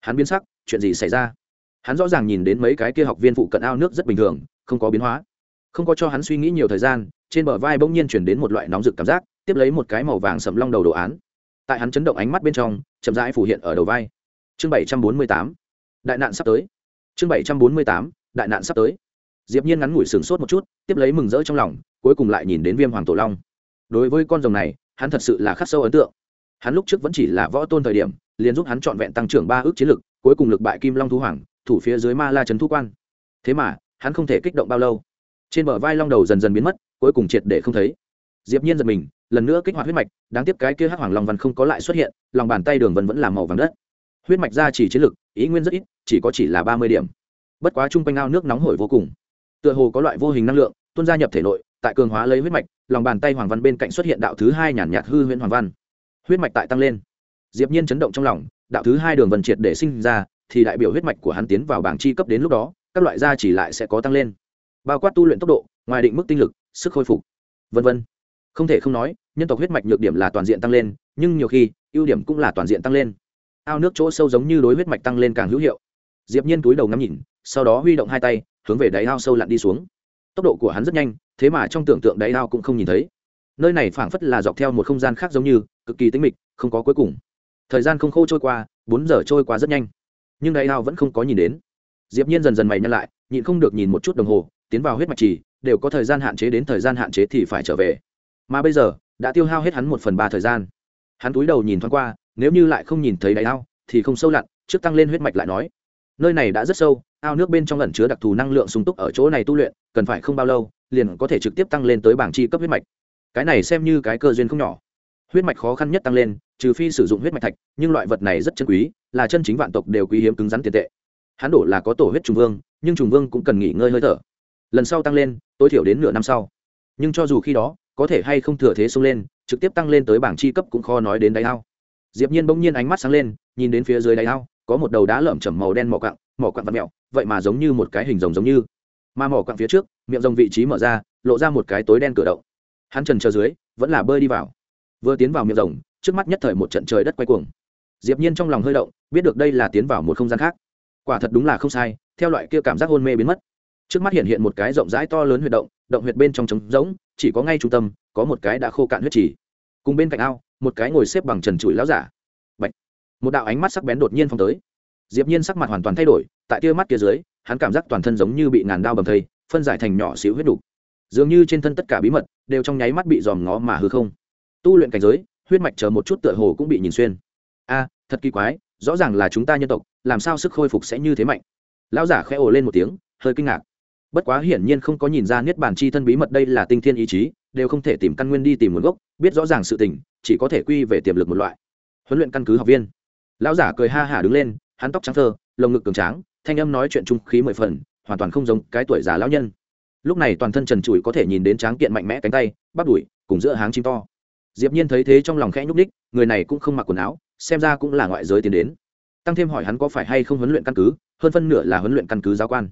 Hắn biến sắc, chuyện gì xảy ra? Hắn rõ ràng nhìn đến mấy cái kia học viên phụ cận ao nước rất bình thường, không có biến hóa không có cho hắn suy nghĩ nhiều thời gian, trên bờ vai bỗng nhiên chuyển đến một loại nóng rực cảm giác, tiếp lấy một cái màu vàng sầm long đầu đồ án. Tại hắn chấn động ánh mắt bên trong, chậm rãi phủ hiện ở đầu vai. Chương bảy trăm bốn mươi tám. Đại nạn sắp tới. Chương bảy trăm bốn mươi tám. Đại nạn sắp tới. Diệp nhiên ngắn ngủi sừng sốt một chút, tiếp lấy mừng rỡ trong lòng, cuối cùng lại nhìn đến viêm hoàng tổ long. Đối với con rồng này, hắn thật sự là khắc sâu ấn tượng. Hắn lúc trước vẫn chỉ là võ tôn thời điểm, liền giúp hắn trọn vẹn tăng trưởng ba ước chiến lực, cuối cùng lực bại kim long thú hoàng, thủ phía dưới ma la trấn thu quan. Thế mà, hắn không thể kích động bao lâu trên bờ vai long đầu dần dần biến mất, cuối cùng triệt để không thấy. Diệp nhiên giật mình, lần nữa kích hoạt huyết mạch, đáng tiếc cái kia hắc hoàng long văn không có lại xuất hiện, lòng bàn tay đường vân vẫn là màu vàng đất. Huyết mạch ra chỉ chiến lực, ý nguyên rất ít, chỉ có chỉ là ba mươi điểm. Bất quá trung quanh ao nước nóng hổi vô cùng. Tựa hồ có loại vô hình năng lượng, tuôn ra nhập thể nội, tại cường hóa lấy huyết mạch, lòng bàn tay hoàng văn bên cạnh xuất hiện đạo thứ hai nhàn nhạt hư huyễn hoàng văn. Huyết mạch tại tăng lên. Diệp nhiên chấn động trong lòng, đạo thứ hai đường vân triệt để sinh ra, thì đại biểu huyết mạch của hắn tiến vào bảng chi cấp đến lúc đó, các loại gia chỉ lại sẽ có tăng lên bao quát tu luyện tốc độ, ngoài định mức tinh lực, sức khôi phục, vân vân. Không thể không nói, nhân tộc huyết mạch nhược điểm là toàn diện tăng lên, nhưng nhiều khi, ưu điểm cũng là toàn diện tăng lên. Ao nước chỗ sâu giống như đối huyết mạch tăng lên càng hữu hiệu. Diệp nhiên túi đầu ngắm nhìn, sau đó huy động hai tay, hướng về đáy ao sâu lặn đi xuống. Tốc độ của hắn rất nhanh, thế mà trong tưởng tượng đáy ao cũng không nhìn thấy. Nơi này phảng phất là dọc theo một không gian khác giống như, cực kỳ tĩnh mịch, không có cuối cùng. Thời gian không khô trôi qua, bốn giờ trôi qua rất nhanh. Nhưng đáy ao vẫn không có nhìn đến. Diệp nhiên dần dần mày nhăn lại, nhịn không được nhìn một chút đồng hồ tiến vào huyết mạch trì, đều có thời gian hạn chế, đến thời gian hạn chế thì phải trở về. Mà bây giờ, đã tiêu hao hết hắn một phần ba thời gian. Hắn túi đầu nhìn thoáng qua, nếu như lại không nhìn thấy đáy ao, thì không sâu lặn, trước tăng lên huyết mạch lại nói. Nơi này đã rất sâu, ao nước bên trong ẩn chứa đặc thù năng lượng sung túc ở chỗ này tu luyện, cần phải không bao lâu, liền có thể trực tiếp tăng lên tới bảng chi cấp huyết mạch. Cái này xem như cái cơ duyên không nhỏ. Huyết mạch khó khăn nhất tăng lên, trừ phi sử dụng huyết mạch thạch, nhưng loại vật này rất chân quý, là chân chính vạn tộc đều quý hiếm cứng rắn tiền tệ. Hắn đổ là có tổ huyết trùng vương, nhưng trùng vương cũng cần nghỉ ngơi hơi thở lần sau tăng lên, tối thiểu đến nửa năm sau. Nhưng cho dù khi đó, có thể hay không thừa thế xông lên, trực tiếp tăng lên tới bảng chi cấp cũng khó nói đến đáy ao. Diệp nhiên bỗng nhiên ánh mắt sáng lên, nhìn đến phía dưới đáy ao, có một đầu đá lởm chởm màu đen mỏ quặng mỏ quặng vật mèo, vậy mà giống như một cái hình rồng giống như. Mà mỏ quặng phía trước, miệng rồng vị trí mở ra, lộ ra một cái tối đen cửa động. Hắn trần chờ dưới, vẫn là bơi đi vào. Vừa tiến vào miệng rồng, trước mắt nhất thời một trận trời đất quay cuồng. Diệp nhiên trong lòng hơi động, biết được đây là tiến vào một không gian khác. Quả thật đúng là không sai, theo loại kia cảm giác hôn mê biến mất trước mắt hiện hiện một cái rộng rãi to lớn huyệt động động huyệt bên trong trống rỗng, chỉ có ngay trung tâm, có một cái đã khô cạn huyết trì. Cùng bên cạnh ao, một cái ngồi xếp bằng trần trụi lão giả. Bạch. một đạo ánh mắt sắc bén đột nhiên phong tới. Diệp nhiên sắc mặt hoàn toàn thay đổi, tại tia mắt kia dưới, hắn cảm giác toàn thân giống như bị ngàn đao bầm thây, phân giải thành nhỏ xíu huyết đủ dường như trên thân tất cả bí mật, đều trong nháy mắt bị dòm ngó mà hư không. Tu luyện cảnh giới, huyết mạch chờ một chút tựa hồ cũng bị nhìn xuyên. A, thật kỳ quái, rõ ràng là chúng ta nhân tộc, làm sao sức khôi phục sẽ như thế mạnh? Lão giả khẽ ồ lên một tiếng, hơi kinh ngạc bất quá hiển nhiên không có nhìn ra niết bàn chi thân bí mật đây là tinh thiên ý chí, đều không thể tìm căn nguyên đi tìm nguồn gốc, biết rõ ràng sự tình, chỉ có thể quy về tiềm lực một loại. Huấn luyện căn cứ học viên. Lão giả cười ha hả đứng lên, hắn tóc trắng thơ, lồng ngực cường tráng, thanh âm nói chuyện trung khí mười phần, hoàn toàn không giống cái tuổi già lão nhân. Lúc này toàn thân trần trụi có thể nhìn đến tráng kiện mạnh mẽ cánh tay, bắp đùi, cùng giữa háng chim to. Diệp nhiên thấy thế trong lòng khẽ nhúc đích người này cũng không mặc quần áo, xem ra cũng là ngoại giới tiến đến. Tăng thêm hỏi hắn có phải hay không huấn luyện căn cứ, hơn phân nửa là huấn luyện căn cứ giáo quan.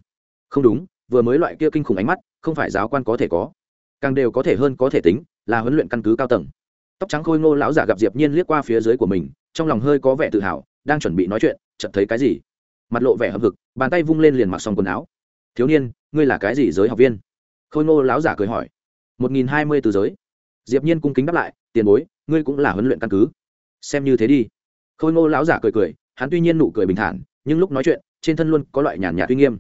Không đúng vừa mới loại kia kinh khủng ánh mắt, không phải giáo quan có thể có, càng đều có thể hơn có thể tính, là huấn luyện căn cứ cao tầng. Tóc trắng khôi ngô lão giả gặp diệp nhiên liếc qua phía dưới của mình, trong lòng hơi có vẻ tự hào, đang chuẩn bị nói chuyện, chợt thấy cái gì? Mặt lộ vẻ hậm hực, bàn tay vung lên liền mặc xong quần áo. Thiếu niên, ngươi là cái gì giới học viên? Khôi ngô lão giả cười hỏi. Một nghìn hai mươi từ giới. Diệp nhiên cung kính đáp lại, tiền bối, ngươi cũng là huấn luyện căn cứ. Xem như thế đi. Khôi ngô lão giả cười cười, hắn tuy nhiên nụ cười bình thản, nhưng lúc nói chuyện, trên thân luôn có loại nhàn nhạt uy nghiêm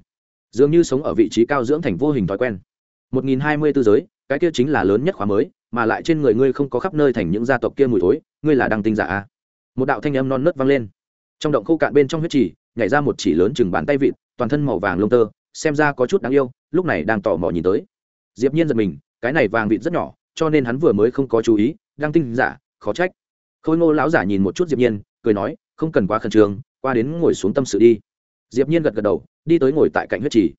dường như sống ở vị trí cao dưỡng thành vô hình thói quen. Một nghìn hai mươi tư giới, cái kia chính là lớn nhất khóa mới, mà lại trên người ngươi không có khắp nơi thành những gia tộc kia mùi thối, ngươi là đăng tinh giả a? Một đạo thanh âm non nớt vang lên. Trong động khô cạn bên trong huyết chỉ nhảy ra một chỉ lớn chừng bàn tay vịt, toàn thân màu vàng lông tơ, xem ra có chút đáng yêu, lúc này đang tò mò nhìn tới. Diệp nhiên giật mình, cái này vàng vịt rất nhỏ, cho nên hắn vừa mới không có chú ý, đăng tinh giả, khó trách. Khôi ngô lão giả nhìn một chút diệp nhiên, cười nói, không cần quá khẩn trương, qua đến ngồi xuống tâm sự đi. Diệp nhiên gật gật đầu đi tới ngồi tại cạnh huyết trì.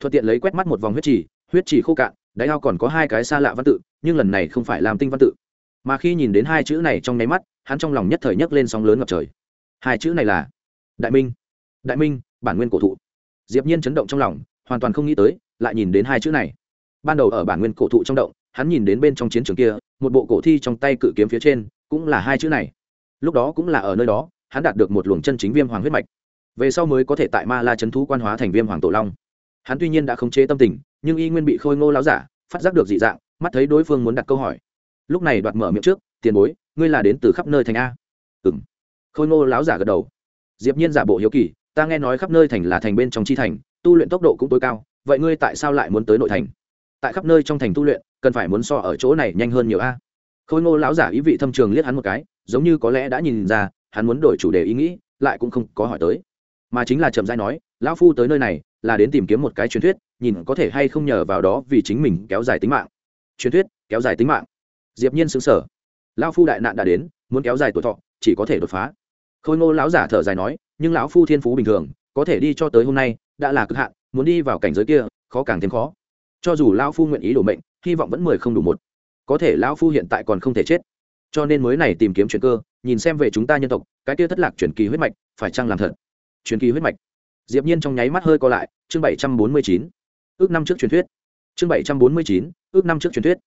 Thuận tiện lấy quét mắt một vòng huyết trì huyết trì khô cạn, đáy ao còn có hai cái xa lạ văn tự, nhưng lần này không phải làm tinh văn tự. Mà khi nhìn đến hai chữ này trong nháy mắt, hắn trong lòng nhất thời nhấc lên sóng lớn ngập trời. Hai chữ này là, đại minh đại minh, bản nguyên cổ thụ. Diệp nhiên chấn động trong lòng, hoàn toàn không nghĩ tới, lại nhìn đến hai chữ này. Ban đầu ở bản nguyên cổ thụ trong động, hắn nhìn đến bên trong chiến trường kia, một bộ cổ thi trong tay cự kiếm phía trên, cũng là hai chữ này. Lúc đó cũng là ở nơi đó, hắn đạt được một luồng chân chính viêm hoàng huyết mạch về sau mới có thể tại ma la c h ấ n thú quan hóa thành viêm hoàng tổ long. Hắn tuy nhiên đã khống chế tâm tình, nhưng y nguyên bị khôi ngô láo giả, phát giác được dị dạng, mắt thấy đối phương muốn đặt câu hỏi. Lúc này đoạt mở miệng trước, tiền bối, ngươi là đến từ khắp nơi thành a. Ừ m khôi ngô láo giả gật đầu. Diệp nhiên giả bộ hiếu kỳ, ta nghe nói khắp nơi thành là thành bên trong chi thành, tu luyện tốc độ cũng tối cao, vậy ngươi tại sao lại muốn tới nội thành? Tại khắp nơi trong thành tu luyện, cần phải muốn so ở chỗ này nhanh hơn nhiều a. Khôi ngô lão giả ý vị thâm trường liếc hắn một cái, giống như có lẽ đã nhìn ra, hắn muốn đổi chủ đề ý nghĩ, lại cũng không có hỏi tới mà chính là chậm rãi nói, lão phu tới nơi này là đến tìm kiếm một cái truyền thuyết, nhìn có thể hay không nhờ vào đó vì chính mình kéo dài tính mạng. Truyền thuyết? Kéo dài tính mạng? Diệp nhiên sững sờ. Lão phu đại nạn đã đến, muốn kéo dài tuổi thọ, chỉ có thể đột phá. Khôi ngô lão giả thở dài nói, nhưng lão phu thiên phú bình thường, có thể đi cho tới hôm nay, đã là cực hạn, muốn đi vào cảnh giới kia, khó càng thêm khó. Cho dù lão phu nguyện ý đổ mệnh, hy vọng vẫn mười không đủ một. Có thể lão phu hiện tại còn không thể chết. Cho nên mới này tìm kiếm chuyện cơ, nhìn xem về chúng ta nhân tộc, cái kia thất lạc truyền kỳ huyết mạch, phải chăng làm thật? Truyền kỳ huyết mạch. Diệp nhiên trong nháy mắt hơi co lại, chương bảy trăm bốn mươi chín, ước năm trước truyền thuyết. Chương bảy trăm bốn mươi chín, ước năm trước truyền thuyết.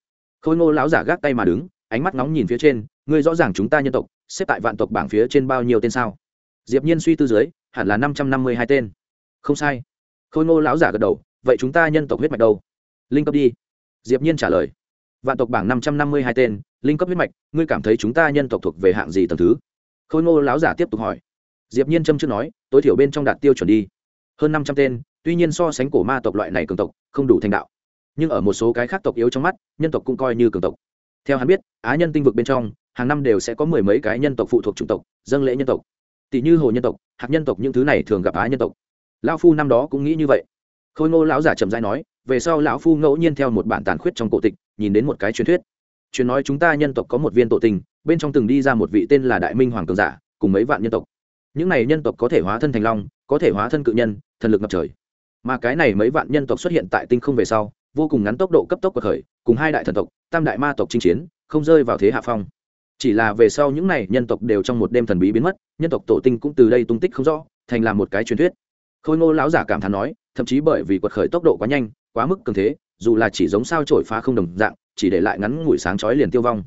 Khôi ngô lão giả gác tay mà đứng, ánh mắt nóng nhìn phía trên, ngươi rõ ràng chúng ta nhân tộc, xếp tại vạn tộc bảng phía trên bao nhiêu tên sao? Diệp nhiên suy tư dưới, hẳn là năm trăm năm mươi hai tên. Không sai. Khôi ngô lão giả gật đầu, vậy chúng ta nhân tộc huyết mạch đâu? Linh cấp đi. Diệp nhiên trả lời, vạn tộc bảng năm trăm năm mươi hai tên, linh cấp huyết mạch, ngươi cảm thấy chúng ta nhân tộc thuộc về hạng gì tầng thứ? Khôi ngô lão giả tiếp tục hỏi diệp nhiên châm trước nói, tối thiểu bên trong đạt tiêu chuẩn đi. Hơn năm trăm tên, tuy nhiên so sánh cổ ma tộc loại này cường tộc, không đủ thành đạo. Nhưng ở một số cái khác tộc yếu trong mắt, nhân tộc cũng coi như cường tộc. Theo hắn biết, á nhân tinh vực bên trong, hàng năm đều sẽ có mười mấy cái nhân tộc phụ thuộc chủng tộc, dâng lễ nhân tộc. Tỷ như hồ nhân tộc hạt nhân tộc những thứ này thường gặp á nhân tộc. Lão phu năm đó cũng nghĩ như vậy. Khôi ngô lão giả trầm dai nói, về sau lão phu ngẫu nhiên theo một bản tàn khuyết trong cổ tịch, nhìn đến một cái truyền thuyết. Truyền nói chúng ta nhân tộc có một viên tổ tình, bên trong từng đi ra một vị tên là đại minh hoàng cường giả, cùng mấy vạn nhân tộc những này nhân tộc có thể hóa thân thành long, có thể hóa thân cự nhân, thần lực ngập trời. Mà cái này mấy vạn nhân tộc xuất hiện tại tinh không về sau, vô cùng ngắn tốc độ cấp tốc của khởi, cùng hai đại thần tộc, tam đại ma tộc chinh chiến, không rơi vào thế hạ phong. Chỉ là về sau những này nhân tộc đều trong một đêm thần bí biến mất, nhân tộc tổ tinh cũng từ đây tung tích không rõ, thành làm một cái truyền thuyết. Khôi ngô lão giả cảm thán nói, thậm chí bởi vì quật khởi tốc độ quá nhanh, quá mức cường thế, dù là chỉ giống sao trổi phá không đồng dạng, chỉ để lại ngắn ngủi sáng chói liền tiêu vong.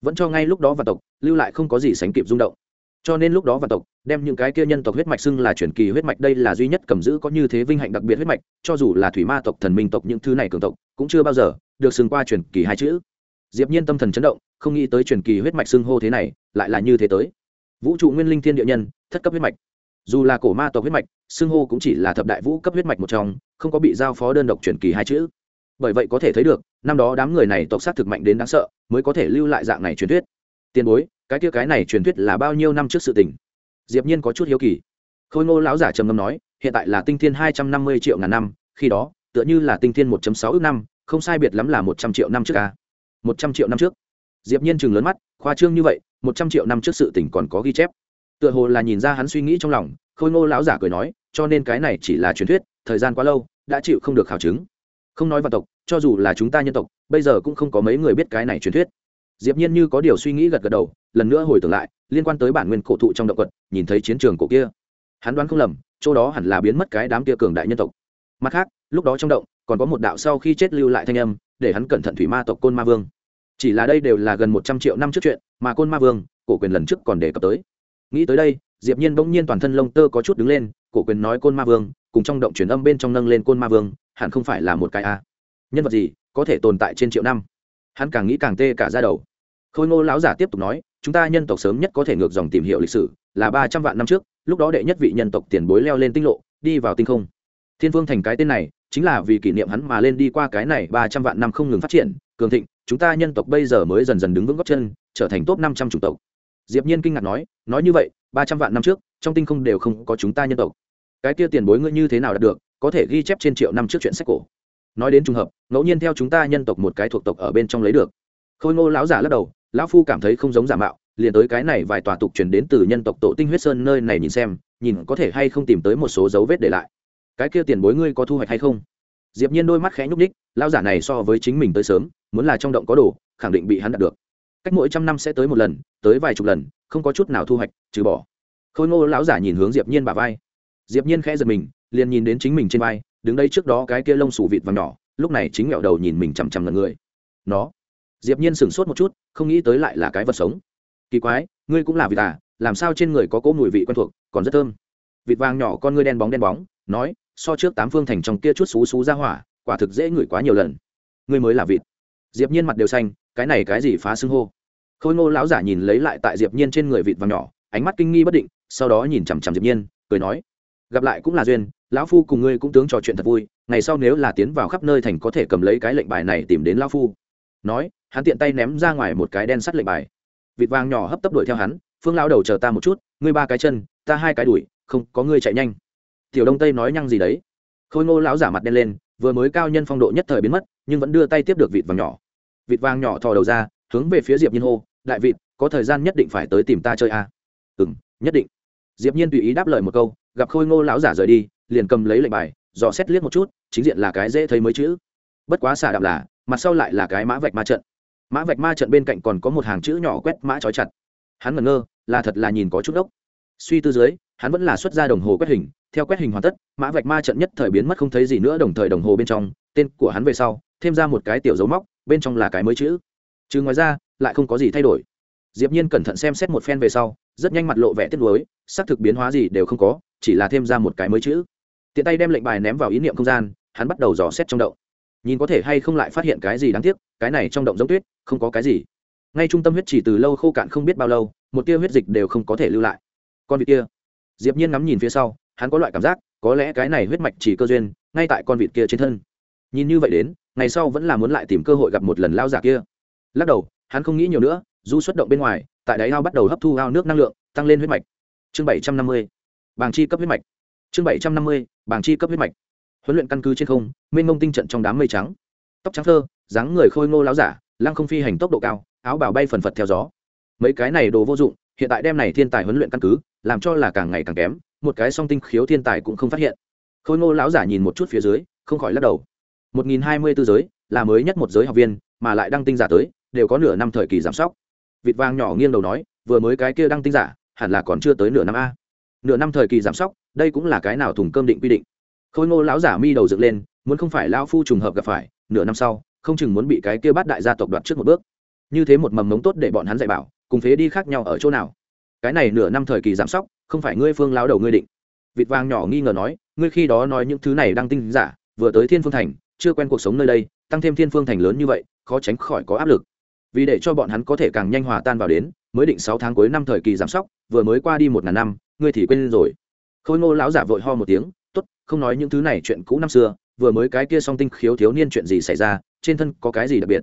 Vẫn cho ngay lúc đó và tộc, lưu lại không có gì sánh kịp rung động cho nên lúc đó vạn tộc đem những cái kia nhân tộc huyết mạch xưng là truyền kỳ huyết mạch, đây là duy nhất cầm giữ có như thế vinh hạnh đặc biệt huyết mạch, cho dù là thủy ma tộc, thần minh tộc, những thứ này cường tộc, cũng chưa bao giờ được xưng qua truyền kỳ hai chữ. Diệp nhiên tâm thần chấn động, không nghĩ tới truyền kỳ huyết mạch xưng hô thế này, lại là như thế tới. Vũ trụ nguyên linh thiên địa nhân, thất cấp huyết mạch. Dù là cổ ma tộc huyết mạch, xưng hô cũng chỉ là thập đại vũ cấp huyết mạch một trong, không có bị giao phó đơn độc truyền kỳ hai chữ. Bởi vậy có thể thấy được, năm đó đám người này tộc sát thực mạnh đến đáng sợ, mới có thể lưu lại dạng này truyền thuyết. Tiền bối cái kia cái này truyền thuyết là bao nhiêu năm trước sự tình? Diệp nhiên có chút hiếu kỳ. Khôi ngô lão giả trầm ngâm nói, hiện tại là tinh thiên hai trăm năm mươi triệu ngàn năm, khi đó, tựa như là tinh thiên 1 sáu ước năm, không sai biệt lắm là một trăm triệu năm trước à? Một trăm triệu năm trước. Diệp nhiên chừng lớn mắt, khoa trương như vậy, một trăm triệu năm trước sự tình còn có ghi chép. Tựa hồ là nhìn ra hắn suy nghĩ trong lòng, khôi ngô lão giả cười nói, cho nên cái này chỉ là truyền thuyết, thời gian quá lâu, đã chịu không được khảo chứng. Không nói vào tộc, cho dù là chúng ta nhân tộc, bây giờ cũng không có mấy người biết cái này truyền thuyết. Diệp nhiên như có điều suy nghĩ gật gật đầu lần nữa hồi tưởng lại, liên quan tới bản nguyên cổ thụ trong động quật nhìn thấy chiến trường cổ kia. Hắn đoán không lầm, chỗ đó hẳn là biến mất cái đám kia cường đại nhân tộc. Mặt khác, lúc đó trong động, còn có một đạo sau khi chết lưu lại thanh âm, để hắn cẩn thận thủy ma tộc côn ma vương. Chỉ là đây đều là gần một trăm triệu năm trước chuyện, mà côn ma vương, cổ quyền lần trước còn đề cập tới. Nghĩ tới đây, diệp nhiên bỗng nhiên toàn thân lông tơ có chút đứng lên, cổ quyền nói côn ma vương, cùng trong động truyền âm bên trong nâng lên côn ma vương, hẳn không phải là một cái a. Nhân vật gì có thể tồn tại trên triệu năm? Hắn càng nghĩ càng tê cả ra đầu. Khôi ngô lão giả tiếp tục nói chúng ta nhân tộc sớm nhất có thể ngược dòng tìm hiểu lịch sử là ba trăm vạn năm trước, lúc đó đệ nhất vị nhân tộc tiền bối leo lên tinh lộ, đi vào tinh không. Thiên phương thành cái tên này, chính là vì kỷ niệm hắn mà lên đi qua cái này ba trăm vạn năm không ngừng phát triển, cường thịnh, chúng ta nhân tộc bây giờ mới dần dần đứng vững góc chân, trở thành top năm trăm chủng tộc. Diệp nhiên kinh ngạc nói nói như vậy, ba trăm vạn năm trước, trong tinh không đều không có chúng ta nhân tộc. Cái kia tiền bối ngươi như thế nào đạt được, có thể ghi chép trên triệu năm trước chuyện sách cổ. Nói đến trùng hợp, ngẫu nhiên theo chúng ta nhân tộc một cái thuộc tộc ở bên trong lấy được. Khôi ngô lão giả lắc đầu lão phu cảm thấy không giống giả mạo, liền tới cái này vài tòa tục truyền đến từ nhân tộc tổ tinh huyết sơn nơi này nhìn xem, nhìn có thể hay không tìm tới một số dấu vết để lại. Cái kia tiền bối ngươi có thu hoạch hay không? Diệp nhiên đôi mắt khẽ nhúc nhích, lão giả này so với chính mình tới sớm, muốn là trong động có đồ, khẳng định bị hắn đạt được. Cách mỗi trăm năm sẽ tới một lần, tới vài chục lần, không có chút nào thu hoạch, trừ bỏ. Khôi ngô lão giả nhìn hướng diệp nhiên bà vai. Diệp nhiên khẽ giật mình, liền nhìn đến chính mình trên vai, đứng đây trước đó cái kia lông sủ vịt vàng nhỏ, lúc này chính ngẹo đầu nhìn mình chằm chằm ngẩn người. Nó diệp nhiên sửng sốt một chút, không nghĩ tới lại là cái vật sống. Kỳ quái, ngươi cũng là vịt à làm sao trên người có cỗ mùi vị quen thuộc, còn rất thơm. Vịt vàng nhỏ con ngươi đen bóng đen bóng, nói, so trước tám phương thành trong kia chút xú xú ra hỏa, quả thực dễ ngửi quá nhiều lần. Ngươi mới là vịt. Diệp nhiên mặt đều xanh, cái này cái gì phá xưng hô. Khôi ngô lão giả nhìn lấy lại tại diệp nhiên trên người vịt vàng nhỏ, ánh mắt kinh nghi bất định, sau đó nhìn chằm chằm diệp nhiên, cười nói, gặp lại cũng là duyên, lão phu cùng ngươi cũng tướng trò chuyện thật vui, ngày sau nếu là tiến vào khắp nơi thành có thể cầm lấy cái lệnh bài này tìm đến lão phu nói, hắn tiện tay ném ra ngoài một cái đen sắt lệnh bài. Vịt vàng nhỏ hấp tấp đuổi theo hắn, phương lão đầu chờ ta một chút, ngươi ba cái chân, ta hai cái đuổi, không, có ngươi chạy nhanh. Tiểu đông tây nói nhăng gì đấy. Khôi ngô lão giả mặt đen lên, vừa mới cao nhân phong độ nhất thời biến mất, nhưng vẫn đưa tay tiếp được vịt vàng nhỏ. Vịt vàng nhỏ thò đầu ra, hướng về phía diệp nhiên hô, đại vịt, có thời gian nhất định phải tới tìm ta chơi à? ừm, nhất định. Diệp nhiên tùy ý đáp lời một câu, gặp khôi ngô lão giả rời đi, liền cầm lấy lệnh bài, dò xét liếc một chút, chính diện là cái dễ thấy mới chữ bất quá xả đạm là mặt sau lại là cái mã vạch ma trận. Mã vạch ma trận bên cạnh còn có một hàng chữ nhỏ quét mã trói chặt. Hắn ngẩn ngơ, là thật là nhìn có chút ốc suy tư dưới, hắn vẫn là xuất ra đồng hồ quét hình. Theo quét hình hoàn tất, mã vạch ma trận nhất thời biến mất không thấy gì nữa đồng thời đồng hồ bên trong, tên của hắn về sau, thêm ra một cái tiểu dấu móc, bên trong là cái mới chữ. Chứ ngoài ra, lại không có gì thay đổi. Diệp nhiên cẩn thận xem xét một phen về sau, rất nhanh mặt lộ vẻ tiếc nuối, xác thực biến hóa gì đều không có, chỉ là thêm ra một cái mới chữ. Tiện tay đem lệnh bài ném vào ý niệm không gian, hắn bắt đầu dò xét trong động nhìn có thể hay không lại phát hiện cái gì đáng tiếc, cái này trong động giống tuyết, không có cái gì. Ngay trung tâm huyết chỉ từ lâu khô cạn không biết bao lâu, một tia huyết dịch đều không có thể lưu lại. Con vịt kia. Diệp nhiên ngắm nhìn phía sau, hắn có loại cảm giác, có lẽ cái này huyết mạch chỉ cơ duyên, ngay tại con vịt kia trên thân. Nhìn như vậy đến, ngày sau vẫn là muốn lại tìm cơ hội gặp một lần lao giả kia. Lắc đầu, hắn không nghĩ nhiều nữa, du xuất động bên ngoài, tại đáy ao bắt đầu hấp thu ao nước năng lượng, tăng lên huyết mạch. Chương bảy trăm năm mươi, bảng chi cấp huyết mạch. Chương bảy trăm năm mươi, bảng chi cấp huyết mạch huấn luyện căn cứ trên không, mênh mông tinh trận trong đám mây trắng. Tóc trắng thơ, dáng người khôi ngô láo giả, lăng không phi hành tốc độ cao, áo bảo bay phần phật theo gió. Mấy cái này đồ vô dụng, hiện tại đem này thiên tài huấn luyện căn cứ, làm cho là càng ngày càng kém, một cái song tinh khiếu thiên tài cũng không phát hiện. Khôi ngô lão giả nhìn một chút phía dưới, không khỏi lắc đầu. Một nghìn hai mươi tư giới, là mới nhất một giới học viên, mà lại đăng tinh giả tới, đều có nửa năm thời kỳ giảm sóc. Vịt Vang nhỏ nghiêng đầu nói, vừa mới cái kia đăng tinh giả, hẳn là còn chưa tới nửa năm a. Nửa năm thời kỳ giảm sóc, đây cũng là cái nào thùng cơm định quy định khôi ngô lão giả mi đầu dựng lên, muốn không phải lão phu trùng hợp gặp phải, nửa năm sau, không chừng muốn bị cái kia bát đại gia tộc đoạt trước một bước. Như thế một mầm mống tốt để bọn hắn dạy bảo, cùng phế đi khác nhau ở chỗ nào? Cái này nửa năm thời kỳ giảm sóc, không phải ngươi phương lão đầu ngươi định. Vịt vàng nhỏ nghi ngờ nói, ngươi khi đó nói những thứ này đang tinh giả, vừa tới thiên phương thành, chưa quen cuộc sống nơi đây, tăng thêm thiên phương thành lớn như vậy, khó tránh khỏi có áp lực. Vì để cho bọn hắn có thể càng nhanh hòa tan vào đến, mới định sáu tháng cuối năm thời kỳ giảm sóc, vừa mới qua đi một ngàn năm, ngươi thì quên rồi. Khôi ngô lão giả vội ho một tiếng không nói những thứ này chuyện cũ năm xưa, vừa mới cái kia song tinh khiếu thiếu niên chuyện gì xảy ra, trên thân có cái gì đặc biệt?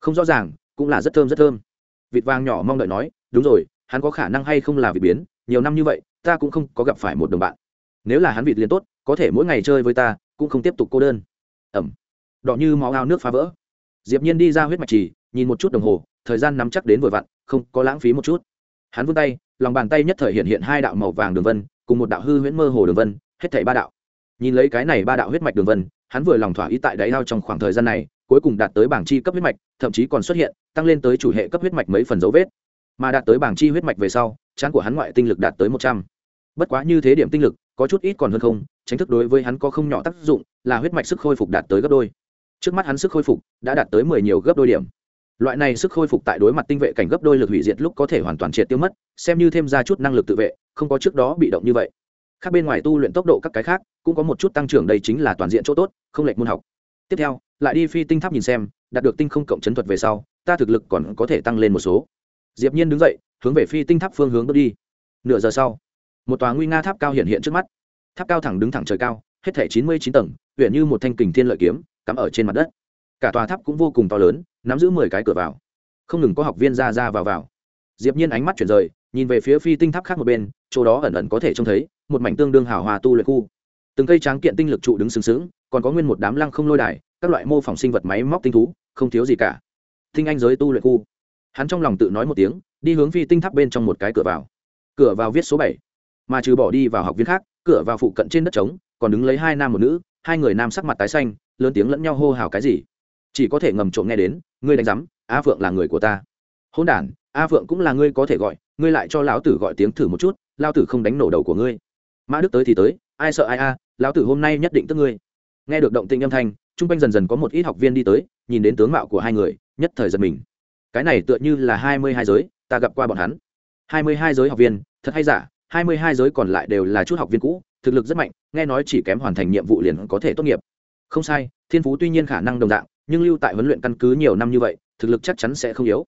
Không rõ ràng, cũng là rất thơm rất thơm. Vịt vàng nhỏ mong đợi nói, đúng rồi, hắn có khả năng hay không là vịt biến? Nhiều năm như vậy, ta cũng không có gặp phải một đồng bạn. Nếu là hắn vịt liền tốt, có thể mỗi ngày chơi với ta, cũng không tiếp tục cô đơn. Ẩm. Đỏ như máu ao nước phá vỡ. Diệp nhiên đi ra huyết mạch trì nhìn một chút đồng hồ, thời gian nắm chắc đến vội vặn, không có lãng phí một chút. Hắn vươn tay, lòng bàn tay nhất thời hiện hiện hai đạo màu vàng đường vân, cùng một đạo hư huyễn mơ hồ đường vân, hết thảy ba đạo nhìn lấy cái này ba đạo huyết mạch đường vân, hắn vừa lòng thỏa ý tại đáy ao trong khoảng thời gian này, cuối cùng đạt tới bảng chi cấp huyết mạch, thậm chí còn xuất hiện, tăng lên tới chủ hệ cấp huyết mạch mấy phần dấu vết. Mà đạt tới bảng chi huyết mạch về sau, chán của hắn ngoại tinh lực đạt tới một trăm. Bất quá như thế điểm tinh lực, có chút ít còn hơn không, tránh thức đối với hắn có không nhỏ tác dụng, là huyết mạch sức khôi phục đạt tới gấp đôi. Trước mắt hắn sức khôi phục đã đạt tới mười nhiều gấp đôi điểm. Loại này sức khôi phục tại đối mặt tinh vệ cảnh gấp đôi lực hủy diệt lúc có thể hoàn toàn triệt tiêu mất, xem như thêm ra chút năng lực tự vệ, không có trước đó bị động như vậy khác bên ngoài tu luyện tốc độ các cái khác, cũng có một chút tăng trưởng đây chính là toàn diện chỗ tốt, không lệch môn học. Tiếp theo, lại đi phi tinh tháp nhìn xem, đạt được tinh không cộng chấn thuật về sau, ta thực lực còn có thể tăng lên một số. Diệp nhiên đứng dậy, hướng về phi tinh tháp phương hướng bước đi. Nửa giờ sau, một tòa nguy nga tháp cao hiện hiện trước mắt. Tháp cao thẳng đứng thẳng trời cao, hết thể chín mươi chín tầng huyện như một thanh kình thiên lợi kiếm, cắm ở trên mặt đất. Cả tòa tháp cũng vô cùng to lớn, nắm giữ mười cái cửa vào. Không ngừng có học viên ra ra vào vào. Diệp nhiên ánh mắt chuyển rời nhìn về phía phi tinh tháp khác một bên, chỗ đó ẩn ẩn có thể trông thấy một mảnh tương đương hào hòa tu luyện khu. Từng cây tráng kiện tinh lực trụ đứng sừng sững, còn có nguyên một đám lăng không lôi đài, các loại mô phỏng sinh vật máy móc tinh thú, không thiếu gì cả. Tinh anh giới tu luyện khu. Hắn trong lòng tự nói một tiếng, đi hướng phi tinh tháp bên trong một cái cửa vào. Cửa vào viết số bảy. Mà trừ bỏ đi vào học viên khác, cửa vào phụ cận trên đất trống, còn đứng lấy hai nam một nữ, hai người nam sắc mặt tái xanh, lớn tiếng lẫn nhau hô hào cái gì. Chỉ có thể ngầm trộm nghe đến, ngươi đánh giám, Á phượng là người của ta. Hôn đản a phượng cũng là ngươi có thể gọi, ngươi lại cho lão tử gọi tiếng thử một chút lao tử không đánh nổ đầu của ngươi. Mã đức tới thì tới, ai sợ ai a, lão tử hôm nay nhất định tức ngươi. Nghe được động tĩnh âm thanh, chung quanh dần dần có một ít học viên đi tới, nhìn đến tướng mạo của hai người, nhất thời giật mình. Cái này tựa như là hai mươi hai giới, ta gặp qua bọn hắn. hai mươi hai giới học viên, thật hay giả, hai mươi hai giới còn lại đều là chút học viên cũ, thực lực rất mạnh, nghe nói chỉ kém hoàn thành nhiệm vụ liền có thể tốt nghiệp. Không sai, thiên phú tuy nhiên khả năng đồng dạng, nhưng lưu tại huấn luyện căn cứ nhiều năm như vậy, thực lực chắc chắn sẽ không yếu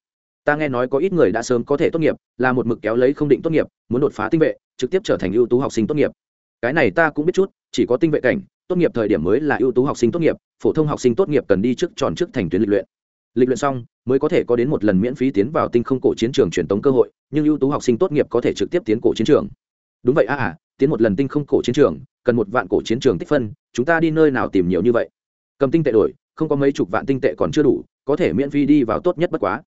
ta nghe nói có ít người đã sớm có thể tốt nghiệp, là một mực kéo lấy không định tốt nghiệp, muốn đột phá tinh vệ, trực tiếp trở thành ưu tú học sinh tốt nghiệp. Cái này ta cũng biết chút, chỉ có tinh vệ cảnh, tốt nghiệp thời điểm mới là ưu tú học sinh tốt nghiệp, phổ thông học sinh tốt nghiệp cần đi trước tròn trước thành tuyến lịch luyện. Lịch luyện xong, mới có thể có đến một lần miễn phí tiến vào tinh không cổ chiến trường truyền tống cơ hội, nhưng ưu tú học sinh tốt nghiệp có thể trực tiếp tiến cổ chiến trường. Đúng vậy, a à tiến một lần tinh không cổ chiến trường, cần một vạn cổ chiến trường tích phân, chúng ta đi nơi nào tìm nhiều như vậy? Cầm tinh tệ đổi, không có mấy chục vạn tinh tệ còn chưa đủ, có thể miễn phí đi vào tốt nhất bất quá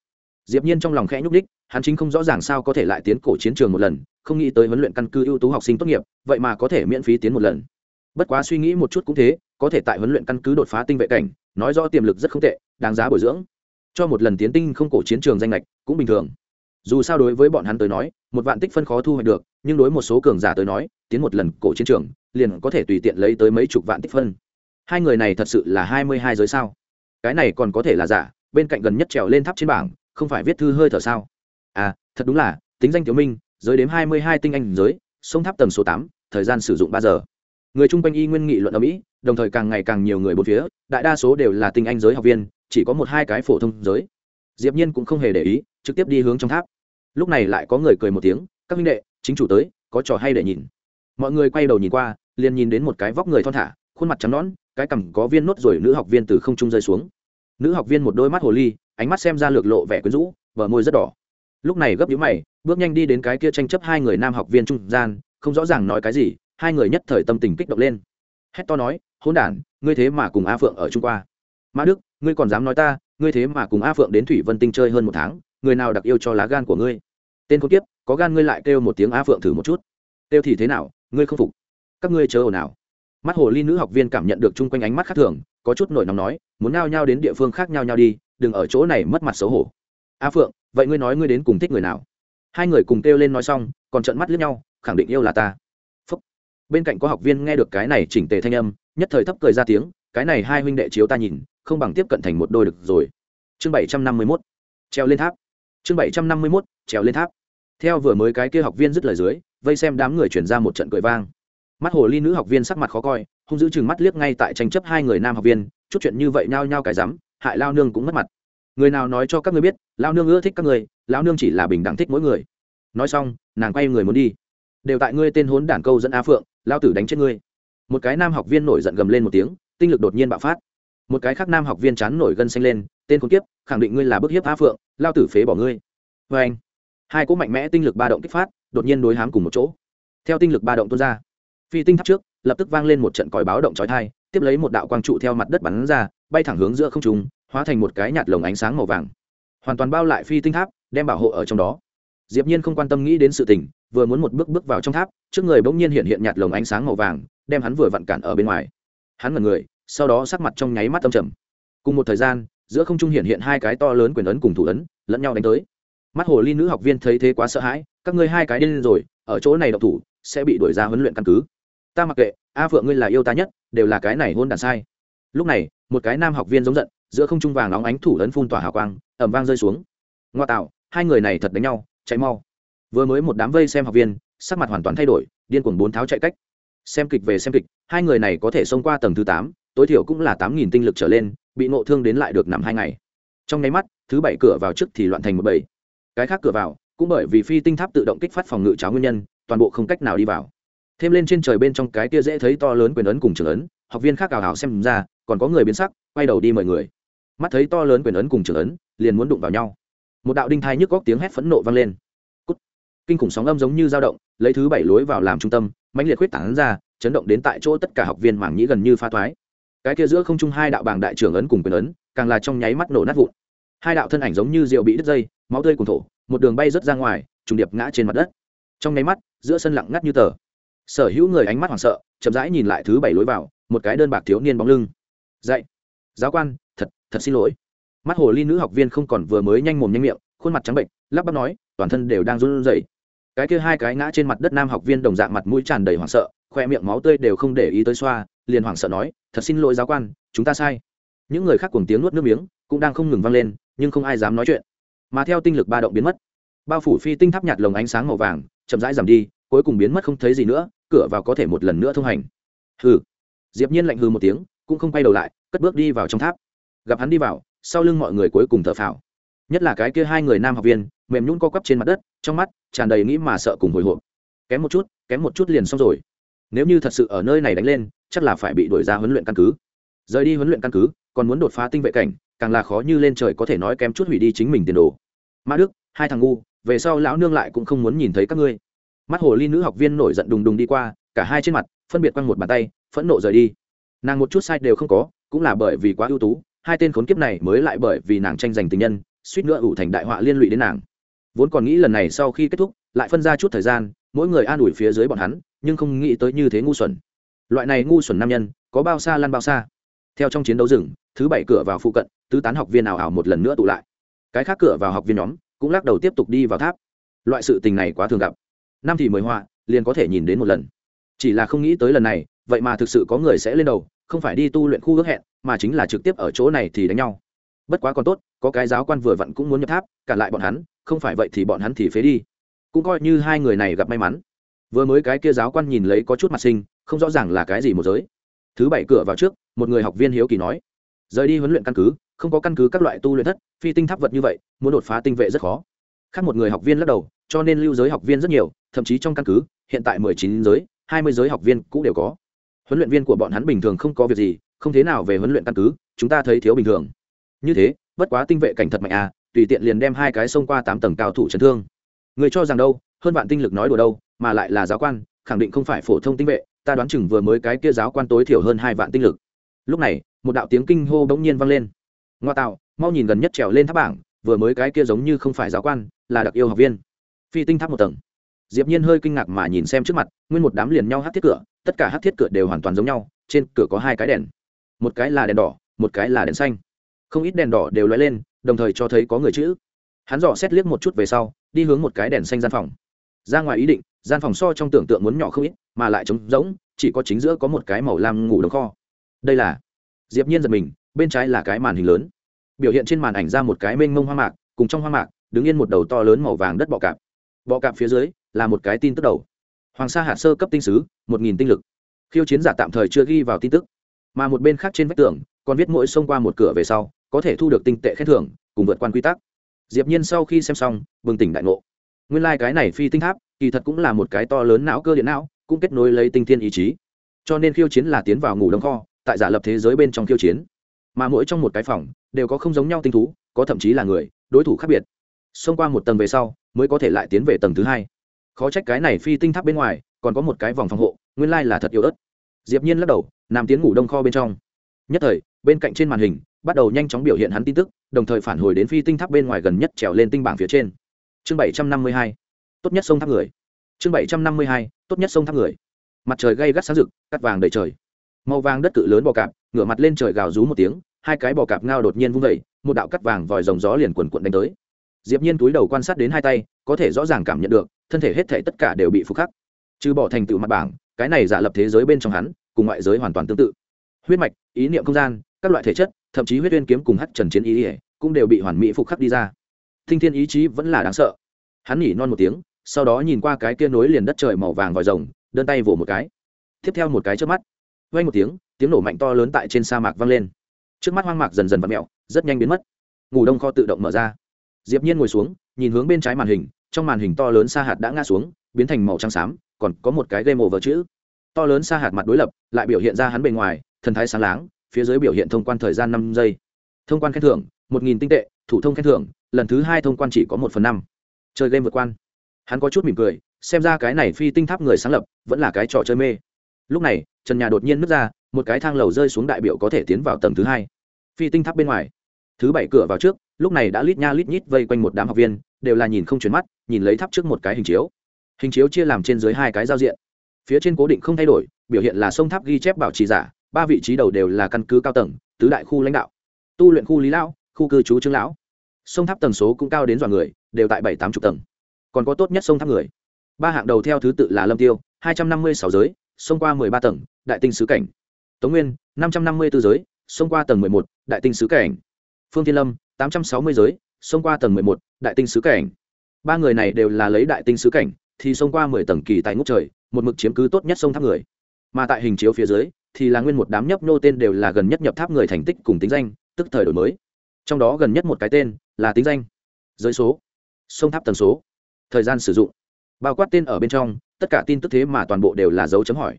diệp nhiên trong lòng khẽ nhúc đích hắn chính không rõ ràng sao có thể lại tiến cổ chiến trường một lần, không nghĩ tới huấn luyện căn cứ ưu tú học sinh tốt nghiệp, vậy mà có thể miễn phí tiến một lần. Bất quá suy nghĩ một chút cũng thế, có thể tại huấn luyện căn cứ đột phá tinh vệ cảnh, nói rõ tiềm lực rất không tệ, đáng giá bồi dưỡng. Cho một lần tiến tinh không cổ chiến trường danh lệch cũng bình thường. Dù sao đối với bọn hắn tới nói, một vạn tích phân khó thu hoạch được, nhưng đối một số cường giả tới nói, tiến một lần cổ chiến trường, liền có thể tùy tiện lấy tới mấy chục vạn tích phân. Hai người này thật sự là hai mươi hai giới sao? Cái này còn có thể là giả, bên cạnh gần nhất trèo lên tháp trên bảng không phải viết thư hơi thở sao? À thật đúng là, tính danh tiểu minh, giới đếm hai mươi hai tinh anh giới, sông tháp tầng số tám, thời gian sử dụng ba giờ. Người chung quanh y nguyên nghị luận ở mỹ, đồng thời càng ngày càng nhiều người bốn phía, đại đa số đều là tinh anh giới học viên, chỉ có một hai cái phổ thông giới. Diệp nhiên cũng không hề để ý, trực tiếp đi hướng trong tháp. Lúc này lại có người cười một tiếng, các minh đệ, chính chủ tới, có trò hay để nhìn. Mọi người quay đầu nhìn qua, liền nhìn đến một cái vóc người thon thả, khuôn mặt trắng nõn, cái cằm có viên nốt rồi nữ học viên từ không trung rơi xuống. Nữ học viên một đôi mắt hồ ly ánh mắt xem ra lược lộ vẻ quyến rũ vợ môi rất đỏ. Lúc này gấp nhũ mày bước nhanh đi đến cái kia tranh chấp hai người nam học viên trung gian không rõ ràng nói cái gì hai người nhất thời tâm tình kích động lên. Hét to nói hôn đản ngươi thế mà cùng a phượng ở trung qua. Mã đức ngươi còn dám nói ta ngươi thế mà cùng a phượng đến thủy vân tinh chơi hơn một tháng người nào đặc yêu cho lá gan của ngươi? Tên con kiếp, có gan ngươi lại kêu một tiếng a phượng thử một chút. Kêu thì thế nào ngươi không phục. Các ngươi chờ ồn nào mắt hồ ly nữ học viên cảm nhận được chung quanh ánh mắt khác thường có chút nổi nóng nói muốn nao nhau đến địa phương khác nhau nhau đi đừng ở chỗ này mất mặt xấu hổ. A phượng, vậy ngươi nói ngươi đến cùng thích người nào? Hai người cùng kêu lên nói xong, còn trận mắt lướt nhau, khẳng định yêu là ta. Phúc. bên cạnh có học viên nghe được cái này chỉnh tề thanh âm, nhất thời thấp cười ra tiếng, cái này hai huynh đệ chiếu ta nhìn, không bằng tiếp cận thành một đôi được rồi. Chương bảy trăm năm mươi mốt. Treo lên tháp. Chương bảy trăm năm mươi mốt treo lên tháp. Theo vừa mới cái kia học viên dứt lời dưới, vây xem đám người chuyển ra một trận cười vang. Mắt hồ ly nữ học viên sắc mặt khó coi, hung giữ chừng mắt liếc ngay tại tranh chấp hai người nam học viên, chút chuyện như vậy nhao nhao cái rắm hại lao nương cũng mất mặt. Người nào nói cho các ngươi biết, lao nương ưa thích các người lao nương chỉ là bình đẳng thích mỗi người. Nói xong, nàng quay người muốn đi. Đều tại ngươi tên hốn đản câu dẫn a phượng, lao tử đánh chết ngươi. Một cái nam học viên nổi giận gầm lên một tiếng, tinh lực đột nhiên bạo phát. Một cái khác nam học viên chán nổi gân xanh lên, tên khốn kiếp, khẳng định ngươi là bức hiếp a phượng, lao tử phế bỏ ngươi. Vê anh, hai cỗ mạnh mẽ tinh lực ba động kích phát, đột nhiên đối hám cùng một chỗ. Theo tinh lực ba động tuôn ra, phi tinh tháp trước, lập tức vang lên một trận còi báo động trói thai tiếp lấy một đạo quang trụ theo mặt đất bắn ra bay thẳng hướng giữa không trung, hóa thành một cái nhạt lồng ánh sáng màu vàng. Hoàn toàn bao lại phi tinh tháp, đem bảo hộ ở trong đó. Diệp nhiên không quan tâm nghĩ đến sự tình, vừa muốn một bước bước vào trong tháp, trước người bỗng nhiên hiện hiện nhạt lồng ánh sáng màu vàng, đem hắn vừa vặn cản ở bên ngoài. Hắn ngẩn người, sau đó sắc mặt trong nháy mắt âm trầm. Cùng một thời gian, giữa không trung hiện hiện hai cái to lớn quyền ấn cùng thủ ấn, lẫn nhau đánh tới. Mắt hồ ly nữ học viên thấy thế quá sợ hãi, các ngươi hai cái điên rồi, ở chỗ này độc thủ, sẽ bị đuổi ra huấn luyện căn cứ. Ta mặc kệ, a phượng ngươi là yêu ta nhất, đều là cái này hôn đàn sai. Lúc này một cái nam học viên giống giận, giữa không trung vàng óng ánh thủ ấn phun tỏa hào quang ẩm vang rơi xuống. Ngoa tạo, hai người này thật đánh nhau, chạy mau. Vừa mới một đám vây xem học viên, sắc mặt hoàn toàn thay đổi, điên cuồng bốn tháo chạy cách. Xem kịch về xem kịch, hai người này có thể xông qua tầng thứ tám, tối thiểu cũng là tám nghìn tinh lực trở lên, bị ngộ thương đến lại được nằm hai ngày. Trong nháy mắt, thứ bảy cửa vào trước thì loạn thành một bảy cái khác cửa vào, cũng bởi vì phi tinh tháp tự động kích phát phòng ngự cháo nguyên nhân, toàn bộ không cách nào đi vào. Thêm lên trên trời bên trong cái kia dễ thấy to lớn quyền ấn cùng trường ấn, học viên khác ảo ảo xem ra còn có người biến sắc, quay đầu đi mời người. Mắt thấy to lớn quyền ấn cùng trưởng ấn, liền muốn đụng vào nhau. Một đạo đinh thai nhức góc tiếng hét phẫn nộ vang lên. Cút. kinh khủng sóng âm giống như dao động, lấy thứ bảy lối vào làm trung tâm, mãnh liệt huyết tản ra, chấn động đến tại chỗ tất cả học viên mảng nhĩ gần như pha thoái. Cái kia giữa không trung hai đạo bàng đại trưởng ấn cùng quyền ấn, càng là trong nháy mắt nổ nát vụn. Hai đạo thân ảnh giống như rượu bị đứt dây, máu tươi cùng thổ, một đường bay rớt ra ngoài, trùng điệp ngã trên mặt đất. Trong nháy mắt, giữa sân lặng ngắt như tờ. Sở hữu người ánh mắt hoảng sợ, chậm rãi nhìn lại thứ bảy lối vào, một cái đơn bạc thiếu niên bóng lưng dạy. Giáo quan, thật thật xin lỗi. Mắt hồ ly nữ học viên không còn vừa mới nhanh mồm nhanh miệng, khuôn mặt trắng bệnh, lắp bắp nói, toàn thân đều đang run rẩy. Cái kia hai cái ngã trên mặt đất nam học viên đồng dạng mặt mũi tràn đầy hoảng sợ, khoe miệng máu tươi đều không để ý tới xoa, liền hoảng sợ nói, thật xin lỗi giáo quan, chúng ta sai. Những người khác cùng tiếng nuốt nước miếng, cũng đang không ngừng vang lên, nhưng không ai dám nói chuyện. Mà theo tinh lực ba động biến mất, bao phủ phi tinh tháp nhạt lồng ánh sáng màu vàng, chậm rãi giảm đi, cuối cùng biến mất không thấy gì nữa, cửa vào có thể một lần nữa thông hành. Hừ. Diệp nhiên lạnh hừ một tiếng cũng không quay đầu lại, cất bước đi vào trong tháp. Gặp hắn đi vào, sau lưng mọi người cuối cùng thở phào. Nhất là cái kia hai người nam học viên, mềm nhún co quắp trên mặt đất, trong mắt tràn đầy nghĩ mà sợ cùng hồi hộp. Kém một chút, kém một chút liền xong rồi. Nếu như thật sự ở nơi này đánh lên, chắc là phải bị đuổi ra huấn luyện căn cứ. Rời đi huấn luyện căn cứ, còn muốn đột phá tinh vệ cảnh, càng là khó như lên trời có thể nói kém chút hủy đi chính mình tiền đồ. Mã đức, hai thằng ngu, về sau lão nương lại cũng không muốn nhìn thấy các ngươi. Mắt hồ ly nữ học viên nổi giận đùng đùng đi qua, cả hai trên mặt, phân biệt quăng một bàn tay, phẫn nộ rời đi nàng một chút sai đều không có, cũng là bởi vì quá ưu tú, hai tên khốn kiếp này mới lại bởi vì nàng tranh giành tình nhân, suýt nữa ủ thành đại họa liên lụy đến nàng. Vốn còn nghĩ lần này sau khi kết thúc, lại phân ra chút thời gian, mỗi người an ủi phía dưới bọn hắn, nhưng không nghĩ tới như thế ngu xuẩn. Loại này ngu xuẩn nam nhân, có bao xa lăn bao xa. Theo trong chiến đấu rừng, thứ bảy cửa vào phụ cận, tứ tán học viên ảo ảo một lần nữa tụ lại. Cái khác cửa vào học viên nhóm, cũng lắc đầu tiếp tục đi vào tháp. Loại sự tình này quá thường gặp. Năm thì mười họa, liền có thể nhìn đến một lần. Chỉ là không nghĩ tới lần này vậy mà thực sự có người sẽ lên đầu, không phải đi tu luyện khu ước hẹn, mà chính là trực tiếp ở chỗ này thì đánh nhau. Bất quá còn tốt, có cái giáo quan vừa vặn cũng muốn nhập tháp, cản lại bọn hắn, không phải vậy thì bọn hắn thì phế đi. Cũng coi như hai người này gặp may mắn. Vừa mới cái kia giáo quan nhìn lấy có chút mặt sinh không rõ ràng là cái gì một giới. Thứ bảy cửa vào trước, một người học viên hiếu kỳ nói, rời đi huấn luyện căn cứ, không có căn cứ các loại tu luyện thất, phi tinh tháp vật như vậy, muốn đột phá tinh vệ rất khó. Khác một người học viên lắc đầu, cho nên lưu giới học viên rất nhiều, thậm chí trong căn cứ, hiện tại mười chín giới, hai mươi giới học viên cũng đều có huấn luyện viên của bọn hắn bình thường không có việc gì, không thế nào về huấn luyện căn cứ, chúng ta thấy thiếu bình thường. Như thế, bất quá tinh vệ cảnh thật mạnh à tùy tiện liền đem hai cái xông qua tám tầng cao thủ chấn thương. Người cho rằng đâu, hơn vạn tinh lực nói đùa đâu, mà lại là giáo quan, khẳng định không phải phổ thông tinh vệ, ta đoán chừng vừa mới cái kia giáo quan tối thiểu hơn hai vạn tinh lực. Lúc này, một đạo tiếng kinh hô bỗng nhiên vang lên. Ngoa tạo, mau nhìn gần nhất trèo lên tháp bảng, vừa mới cái kia giống như không phải giáo quan, là đặc yêu học viên. Phi tinh tháp một tầng diệp nhiên hơi kinh ngạc mà nhìn xem trước mặt, nguyên một đám liền nhau hát thiết cửa, tất cả hát thiết cửa đều hoàn toàn giống nhau, trên cửa có hai cái đèn. Một cái là đèn đỏ, một cái là đèn xanh. Không ít đèn đỏ đều lóe lên, đồng thời cho thấy có người chữ. Hắn dò xét liếc một chút về sau, đi hướng một cái đèn xanh gian phòng. Ra ngoài ý định, gian phòng so trong tưởng tượng muốn nhỏ không ít, mà lại trống rỗng, chỉ có chính giữa có một cái màu lam ngủ đồng kho. Đây là diệp nhiên giật mình, bên trái là cái màn hình lớn. Biểu hiện trên màn ảnh ra một cái mênh mông hoa mạc, cùng trong hoa mạc, đứng yên một đầu to lớn màu vàng đất bọ cạp bọ cạp phía dưới là một cái tin tức đầu. Hoàng sa hạ sơ cấp tinh sứ, một nghìn tinh lực. Khiêu chiến giả tạm thời chưa ghi vào tin tức. Mà một bên khác trên vách tường, còn viết mỗi xông qua một cửa về sau, có thể thu được tinh tệ khen thưởng, cùng vượt qua quy tắc. Diệp nhiên sau khi xem xong, bừng tỉnh đại ngộ. Nguyên lai like cái này phi tinh tháp, kỳ thật cũng là một cái to lớn não cơ điện não, cũng kết nối lấy tinh thiên ý chí. Cho nên khiêu chiến là tiến vào ngủ đông kho, tại giả lập thế giới bên trong khiêu chiến. Mà mỗi trong một cái phòng, đều có không giống nhau tinh thú, có thậm chí là người, đối thủ khác biệt. Xông qua một tầng về sau mới có thể lại tiến về tầng thứ hai. Khó trách cái này phi tinh tháp bên ngoài, còn có một cái vòng phòng hộ, nguyên lai là thật yếu ớt. Diệp nhiên lắc đầu, nằm tiến ngủ đông kho bên trong. Nhất thời, bên cạnh trên màn hình, bắt đầu nhanh chóng biểu hiện hắn tin tức, đồng thời phản hồi đến phi tinh tháp bên ngoài gần nhất trèo lên tinh bảng phía trên. Chương 752 tốt nhất sông tháp người. Chương 752 tốt nhất sông tháp người. Mặt trời gay gắt sáng rực, cắt vàng đầy trời. Màu vàng đất cự lớn bò cạp, ngửa mặt lên trời gào rú một tiếng, hai cái bò cạp ngao đột nhiên vung vẩy một đạo cắt vàng vòi rồng gió liền quần cuộn đánh tới diệp nhiên túi đầu quan sát đến hai tay có thể rõ ràng cảm nhận được thân thể hết thể tất cả đều bị phục khắc. Trừ bỏ thành tựu mặt bảng cái này giả lập thế giới bên trong hắn cùng ngoại giới hoàn toàn tương tự. Huyết mạch ý niệm không gian các loại thể chất thậm chí huyết uyên kiếm cùng hắc trần chiến ý ỉa cũng đều bị hoàn mỹ phục khắc đi ra. Thinh thiên ý chí vẫn là đáng sợ. Hắn nhỉ non một tiếng sau đó nhìn qua cái kia nối liền đất trời màu vàng vòi rồng đơn tay vỗ một cái. Tiếp theo một cái trước mắt vang một tiếng tiếng nổ mạnh to lớn tại trên sa mạc vang lên. Trước mắt hoang mạc dần dần vặn mèo, mẹo rất nhanh biến mất. Ngủ đông kho tự động mở ra diệp nhiên ngồi xuống, nhìn hướng bên trái màn hình, trong màn hình to lớn sa hạt đã ngã xuống, biến thành màu trắng xám, còn có một cái game over chữ. To lớn sa hạt mặt đối lập, lại biểu hiện ra hắn bề ngoài, thần thái sáng láng, phía dưới biểu hiện thông quan thời gian năm giây. Thông quan khen thưởng, một nghìn tinh tệ, thủ thông khen thưởng, lần thứ hai thông quan chỉ có một phần năm. Chơi game vượt quan. Hắn có chút mỉm cười, xem ra cái này phi tinh tháp người sáng lập, vẫn là cái trò chơi mê. Lúc này, trần nhà đột nhiên nứt ra, một cái thang lầu rơi xuống đại biểu có thể tiến vào tầng thứ hai. Phi tinh tháp bên ngoài. Thứ bảy cửa vào trước lúc này đã lít nha lít nhít vây quanh một đám học viên, đều là nhìn không chuyển mắt, nhìn lấy tháp trước một cái hình chiếu. Hình chiếu chia làm trên dưới hai cái giao diện. Phía trên cố định không thay đổi, biểu hiện là sông tháp ghi chép bảo trì giả, ba vị trí đầu đều là căn cứ cao tầng, tứ đại khu lãnh đạo. Tu luyện khu lý lão, khu cư trú trương lão. Sông tháp tầng số cũng cao đến dọa người, đều tại bảy tám chục tầng. Còn có tốt nhất sông tháp người. Ba hạng đầu theo thứ tự là lâm tiêu, hai trăm năm mươi sáu giới xông qua mười ba tầng, đại tinh sứ cảnh. Tống nguyên, năm trăm năm mươi b ố giới xông qua tầng mười một, đại tinh sứ cảnh. Phương thiên lâm tám trăm sáu mươi giới, xông qua tầng mười một, đại tinh sứ cảnh. Ba người này đều là lấy đại tinh sứ cảnh, thì xông qua mười tầng kỳ tại ngốc trời, một mực chiếm cứ tốt nhất sông tháp người. Mà tại hình chiếu phía dưới, thì là nguyên một đám nhấp nhô tên đều là gần nhất nhập tháp người thành tích cùng tính danh, tức thời đổi mới. Trong đó gần nhất một cái tên là tính danh, giới số, sông tháp tần số, thời gian sử dụng. Bao quát tên ở bên trong, tất cả tin tức thế mà toàn bộ đều là dấu chấm hỏi.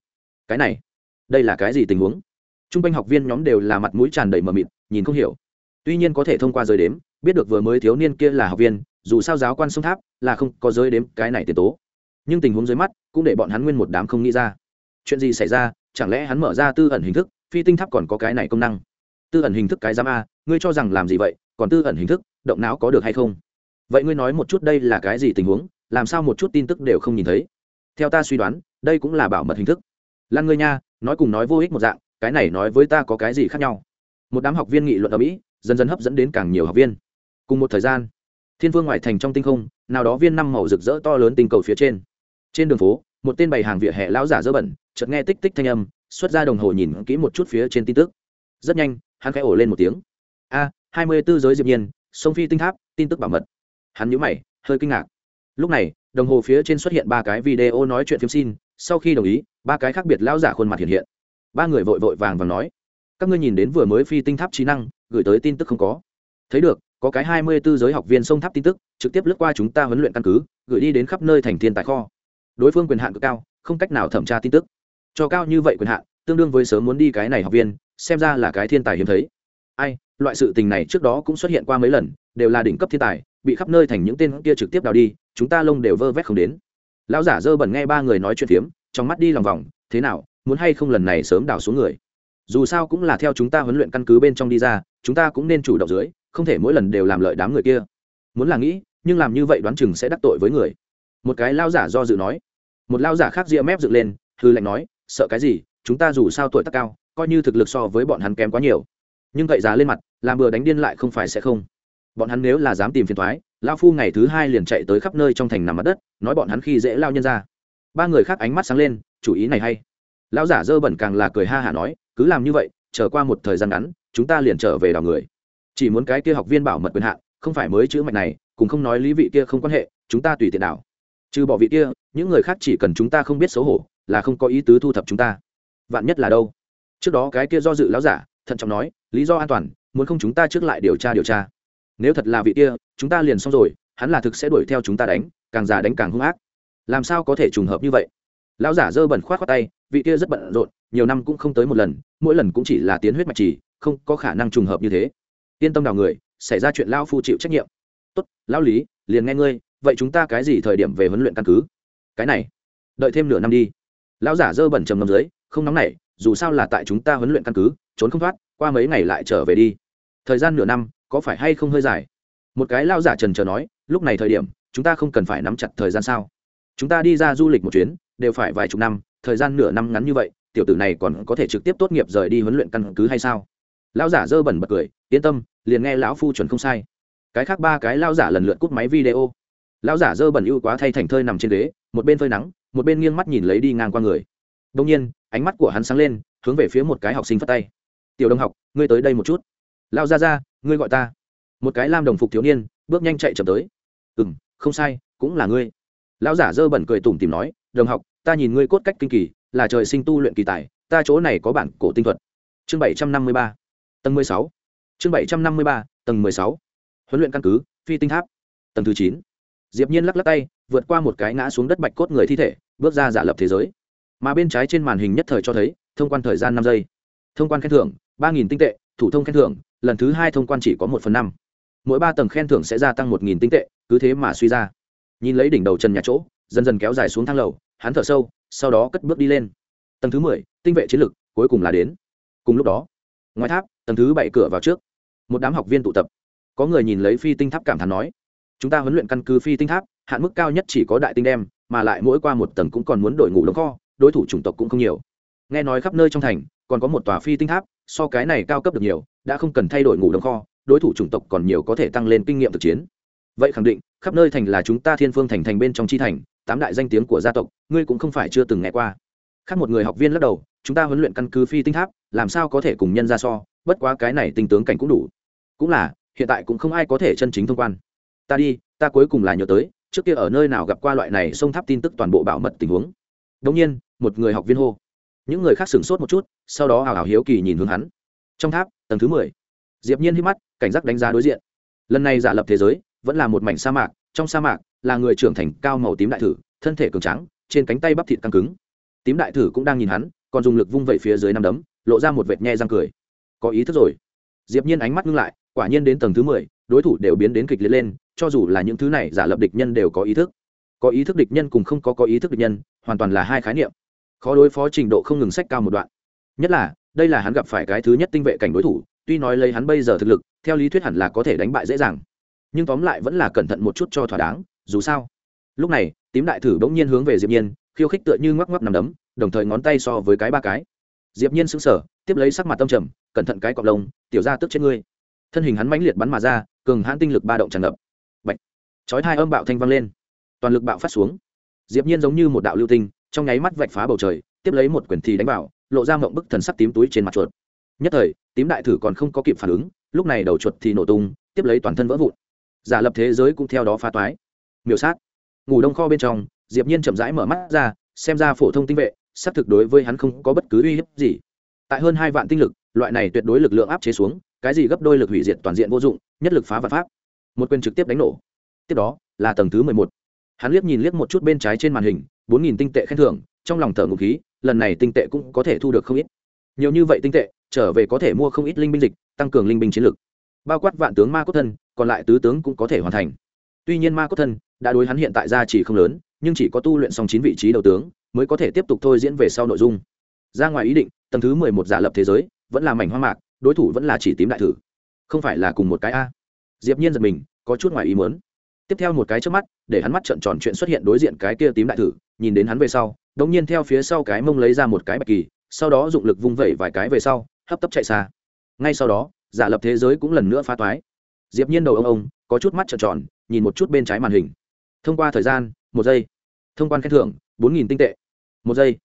Cái này, đây là cái gì tình huống? T r u n g quanh học viên nhóm đều là mặt mũi tràn đầy mờ mịt, nhìn không hiểu tuy nhiên có thể thông qua giới đếm, biết được vừa mới thiếu niên kia là học viên, dù sao giáo quan sông tháp là không có giới đếm cái này tiền tố. Nhưng tình huống dưới mắt cũng để bọn hắn nguyên một đám không nghĩ ra. Chuyện gì xảy ra? Chẳng lẽ hắn mở ra tư ẩn hình thức, phi tinh tháp còn có cái này công năng? Tư ẩn hình thức cái giám a, ngươi cho rằng làm gì vậy? Còn tư ẩn hình thức, động não có được hay không? Vậy ngươi nói một chút đây là cái gì tình huống? Làm sao một chút tin tức đều không nhìn thấy? Theo ta suy đoán, đây cũng là bảo mật hình thức. Lan ngươi nha, nói cùng nói vô ích một dạng, cái này nói với ta có cái gì khác nhau? Một đám học viên nghị luận ở mỹ dần dần hấp dẫn đến càng nhiều học viên. Cùng một thời gian, thiên vương ngoại thành trong tinh không, nào đó viên năm màu rực rỡ to lớn tinh cầu phía trên. Trên đường phố, một tên bày hàng vỉa hè lão giả dơ bẩn, chợt nghe tích tích thanh âm, xuất ra đồng hồ nhìn kỹ một chút phía trên tin tức. Rất nhanh, hắn khẽ ổ lên một tiếng. A, hai mươi bốn giới diệp nhiên, sông phi tinh tháp, tin tức bảo mật. Hắn nhíu mày, hơi kinh ngạc. Lúc này, đồng hồ phía trên xuất hiện ba cái video nói chuyện phim xin, sau khi đồng ý, ba cái khác biệt lão giả khuôn mặt hiện hiện. Ba người vội vội vàng vàng nói các ngươi nhìn đến vừa mới phi tinh tháp trí năng, gửi tới tin tức không có. Thấy được, có cái hai mươi 24 giới học viên sông tháp tin tức, trực tiếp lướt qua chúng ta huấn luyện căn cứ, gửi đi đến khắp nơi thành thiên tài kho. Đối phương quyền hạn cực cao, không cách nào thẩm tra tin tức. Cho cao như vậy quyền hạn, tương đương với sớm muốn đi cái này học viên, xem ra là cái thiên tài hiếm thấy. Ai, loại sự tình này trước đó cũng xuất hiện qua mấy lần, đều là đỉnh cấp thiên tài, bị khắp nơi thành những tên kia trực tiếp đào đi, chúng ta lông đều vơ vét không đến. Lão giả dơ bẩn nghe ba người nói chuyện phiếm, trong mắt đi lòng vòng, thế nào, muốn hay không lần này sớm đào xuống người? Dù sao cũng là theo chúng ta huấn luyện căn cứ bên trong đi ra, chúng ta cũng nên chủ động dưới, không thể mỗi lần đều làm lợi đám người kia. Muốn là nghĩ, nhưng làm như vậy đoán chừng sẽ đắc tội với người. Một cái lao giả do dự nói. Một lao giả khác ria mép dựng lên, hư lệnh nói, sợ cái gì, chúng ta dù sao tuổi tác cao, coi như thực lực so với bọn hắn kém quá nhiều. Nhưng cậy giá lên mặt, làm bừa đánh điên lại không phải sẽ không. Bọn hắn nếu là dám tìm phiền thoái lao phu ngày thứ hai liền chạy tới khắp nơi trong thành nằm mặt đất, nói bọn hắn khi dễ lao nhân ra. Ba người khác ánh mắt sáng lên, chủ ý này hay. Lão giả dơ bẩn càng là cười ha hả nói cứ làm như vậy, chờ qua một thời gian ngắn, chúng ta liền trở về đào người. Chỉ muốn cái kia học viên bảo mật quyền hạn, không phải mới chữ mạch này cũng không nói lý vị kia không quan hệ, chúng ta tùy tiện đảo. Trừ bỏ vị kia, những người khác chỉ cần chúng ta không biết xấu hổ, là không có ý tứ thu thập chúng ta. Vạn nhất là đâu? Trước đó cái kia do dự lão giả, thận trọng nói, lý do an toàn, muốn không chúng ta trước lại điều tra điều tra. Nếu thật là vị kia, chúng ta liền xong rồi, hắn là thực sẽ đuổi theo chúng ta đánh, càng già đánh càng hung ác. Làm sao có thể trùng hợp như vậy? Lão giả dơ bẩn khoát khoát tay, vị kia rất bận rộn nhiều năm cũng không tới một lần, mỗi lần cũng chỉ là tiến huyết mạch trì, không có khả năng trùng hợp như thế. Yên tâm đào người, xảy ra chuyện lão phu chịu trách nhiệm. Tốt, lão lý, liền nghe ngươi, vậy chúng ta cái gì thời điểm về huấn luyện căn cứ? Cái này, đợi thêm nửa năm đi. Lão giả dơ bẩn trầm ngầm dưới, không nóng nảy, dù sao là tại chúng ta huấn luyện căn cứ, trốn không thoát, qua mấy ngày lại trở về đi. Thời gian nửa năm, có phải hay không hơi dài? Một cái lao giả trần trờ nói, lúc này thời điểm, chúng ta không cần phải nắm chặt thời gian sao? Chúng ta đi ra du lịch một chuyến, đều phải vài chục năm, thời gian nửa năm ngắn như vậy tiểu tử này còn có thể trực tiếp tốt nghiệp rời đi huấn luyện căn cứ hay sao? Lão giả dơ bẩn bật cười, yên tâm, liền nghe lão phu chuẩn không sai. Cái khác ba cái lao giả lần lượt cút máy video. Lão giả dơ bẩn ưu quá thay thành thơi nằm trên ghế, một bên phơi nắng, một bên nghiêng mắt nhìn lấy đi ngang qua người. Đông nhiên, ánh mắt của hắn sáng lên, hướng về phía một cái học sinh phát tay. Tiểu đồng học, ngươi tới đây một chút. Lao ra ra ngươi gọi ta. Một cái lam đồng phục thiếu niên, bước nhanh chạy chậm tới. Ừ m không sai, cũng là ngươi. Lão giả dơ bẩn cười tủm tìm nói, đồng học, ta nhìn ngươi cốt cách kinh kỳ là trời sinh tu luyện kỳ tài, ta chỗ này có bản cổ tinh thuật. Chương bảy trăm năm mươi ba. Tầng mười sáu. Chương bảy trăm năm mươi ba, tầng mười sáu. Huấn luyện căn cứ, phi tinh tháp. Tầng thứ chín. Diệp nhiên lắc lắc tay, vượt qua một cái ngã xuống đất bạch cốt người thi thể, bước ra giả lập thế giới. Mà bên trái trên màn hình nhất thời cho thấy, thông quan thời gian năm giây. Thông quan khen thưởng, ba nghìn tinh tệ, thủ thông khen thưởng, lần thứ hai thông quan chỉ có một phần năm. Mỗi ba tầng khen thưởng sẽ gia tăng một nghìn tinh tệ, cứ thế mà suy ra. Nhìn lấy đỉnh đầu trần nhà chỗ, dần dần kéo dài xuống thang lầu, hắn thở sâu sau đó cất bước đi lên. Tầng thứ mười, tinh vệ chiến lực cuối cùng là đến. Cùng lúc đó, ngoài tháp, tầng thứ bảy cửa vào trước, một đám học viên tụ tập. Có người nhìn lấy phi tinh tháp cảm thán nói, chúng ta huấn luyện căn cứ phi tinh tháp, hạn mức cao nhất chỉ có đại tinh đem, mà lại mỗi qua một tầng cũng còn muốn đổi ngủ đóng kho, đối thủ chủng tộc cũng không nhiều. Nghe nói khắp nơi trong thành, còn có một tòa phi tinh tháp, so cái này cao cấp được nhiều, đã không cần thay đổi ngủ đóng kho, đối thủ chủng tộc còn nhiều có thể tăng lên kinh nghiệm thực chiến. Vậy khẳng định, khắp nơi thành là chúng ta thiên phương thành thành bên trong chi thành tám đại danh tiếng của gia tộc, ngươi cũng không phải chưa từng nghe qua. Khác một người học viên lắc đầu, chúng ta huấn luyện căn cứ phi tinh tháp, làm sao có thể cùng nhân ra so, bất quá cái này tinh tướng cảnh cũng đủ. Cũng là, hiện tại cũng không ai có thể chân chính thông quan. Ta đi, ta cuối cùng là nhớ tới, trước kia ở nơi nào gặp qua loại này sông tháp tin tức toàn bộ bảo mật tình huống. Đông nhiên, một người học viên hô. Những người khác sửng sốt một chút, sau đó hào hào hiếu kỳ nhìn hướng hắn. Trong tháp, tầng thứ mười. Diệp nhiên hít mắt, cảnh giác đánh giá đối diện. Lần này giả lập thế giới, vẫn là một mảnh sa mạc, trong sa mạc là người trưởng thành cao màu tím đại thử, thân thể cường trắng trên cánh tay bắp thịt căng cứng. Tím đại thử cũng đang nhìn hắn, còn dùng lực vung vẩy phía dưới năm đấm, lộ ra một vệt nhe răng cười. Có ý thức rồi. Diệp nhiên ánh mắt ngưng lại, quả nhiên đến tầng thứ mười, đối thủ đều biến đến kịch liệt lên, cho dù là những thứ này giả lập địch nhân đều có ý thức. Có ý thức địch nhân cùng không có có ý thức địch nhân, hoàn toàn là hai khái niệm. Khó đối phó trình độ không ngừng sách cao một đoạn. Nhất là, đây là hắn gặp phải cái thứ nhất tinh vệ cảnh đối thủ, tuy nói lấy hắn bây giờ thực lực, theo lý thuyết hẳn là có thể đánh bại dễ dàng. Nhưng tóm lại vẫn là cẩn thận một chút cho thỏa đáng dù sao. Lúc này, tím đại thử bỗng nhiên hướng về diệp nhiên, khiêu khích tựa như ngoắc ngoắc nằm đấm, đồng thời ngón tay so với cái ba cái. Diệp nhiên sững sờ, tiếp lấy sắc mặt tâm trầm, cẩn thận cái cọp lông, tiểu ra tức trên ngươi. Thân hình hắn mãnh liệt bắn mà ra, cường hãn tinh lực ba động tràn ngập. Bạch! Chói hai âm bạo thanh vang lên. Toàn lực bạo phát xuống. Diệp nhiên giống như một đạo lưu tinh, trong nháy mắt vạch phá bầu trời, tiếp lấy một quyền thì đánh vào, lộ ra mộng bức thần sắc tím túi trên mặt chuột. Nhất thời, tím đại thử còn không có kịp phản ứng, lúc này đầu chuột thì nổ tung, tiếp lấy toàn thân vỡ vụn. Giả lập thế giới cũng theo đó phá toái miểu sát. Ngủ đông kho bên trong, diệp nhiên chậm rãi mở mắt ra, xem ra phổ thông tinh vệ, xác thực đối với hắn không có bất cứ uy hiếp gì. Tại hơn hai vạn tinh lực, loại này tuyệt đối lực lượng áp chế xuống, cái gì gấp đôi lực hủy diệt toàn diện vô dụng, nhất lực phá vật pháp. Một quyền trực tiếp đánh nổ. Tiếp đó, là tầng thứ mười một. Hắn liếc nhìn liếc một chút bên trái trên màn hình, bốn nghìn tinh tệ khen thưởng, trong lòng thở ngục khí, lần này tinh tệ cũng có thể thu được không ít. Nhiều như vậy tinh tệ, trở về có thể mua không ít linh binh dịch, tăng cường linh binh chiến lực. Bao quát vạn tướng ma cốt thân, còn lại tứ tướng cũng có thể hoàn thành. Tuy nhiên ma cốt thân đã đối hắn hiện tại ra chỉ không lớn, nhưng chỉ có tu luyện xong chín vị trí đầu tướng, mới có thể tiếp tục thôi diễn về sau nội dung. Ra ngoài ý định, tầng thứ mười một giả lập thế giới, vẫn là mảnh hoang mạc, đối thủ vẫn là chỉ tím đại thử. Không phải là cùng một cái a. Diệp nhiên giật mình, có chút ngoài ý muốn. Tiếp theo một cái trước mắt, để hắn mắt trợn tròn chuyện xuất hiện đối diện cái kia tím đại thử, nhìn đến hắn về sau đống nhiên theo phía sau cái mông lấy ra một cái bạch kỳ, sau đó dụng lực vung vẩy vài cái về sau, hấp tấp chạy xa. Ngay sau đó, giả lập thế giới cũng lần nữa phá toái. Diệp nhiên đầu ông ông, có chút mắt trợn tròn, nhìn một chút bên trái màn hình thông qua thời gian, một giây. Thông quan khen thưởng, bốn nghìn tinh tệ. Một giây.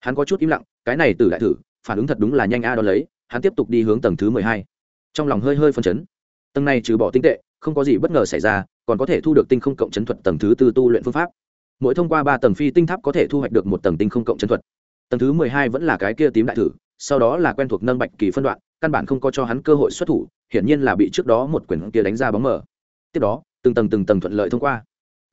Hắn có chút im lặng, cái này từ đại thử, phản ứng thật đúng là nhanh a đ ó lấy, hắn tiếp tục đi hướng tầng thứ mười hai. Trong lòng hơi hơi phân chấn. Tầng này trừ bỏ tinh tệ, không có gì bất ngờ xảy ra, còn có thể thu được tinh không cộng chấn thuật tầng thứ tư tu luyện phương pháp. Mỗi thông qua ba tầng phi tinh tháp có thể thu hoạch được một tầng tinh không cộng chấn thuật. Tầng thứ mười hai vẫn là cái kia tím đại thử, sau đó là quen thuộc nâng bạch kỳ phân đoạn, căn bản không có cho hắn cơ hội xuất thủ, hiển nhiên là bị trước đó một quyển kia đánh ra bóng mở tiếp đó, từng tầng từng tầng thuận lợi thông qua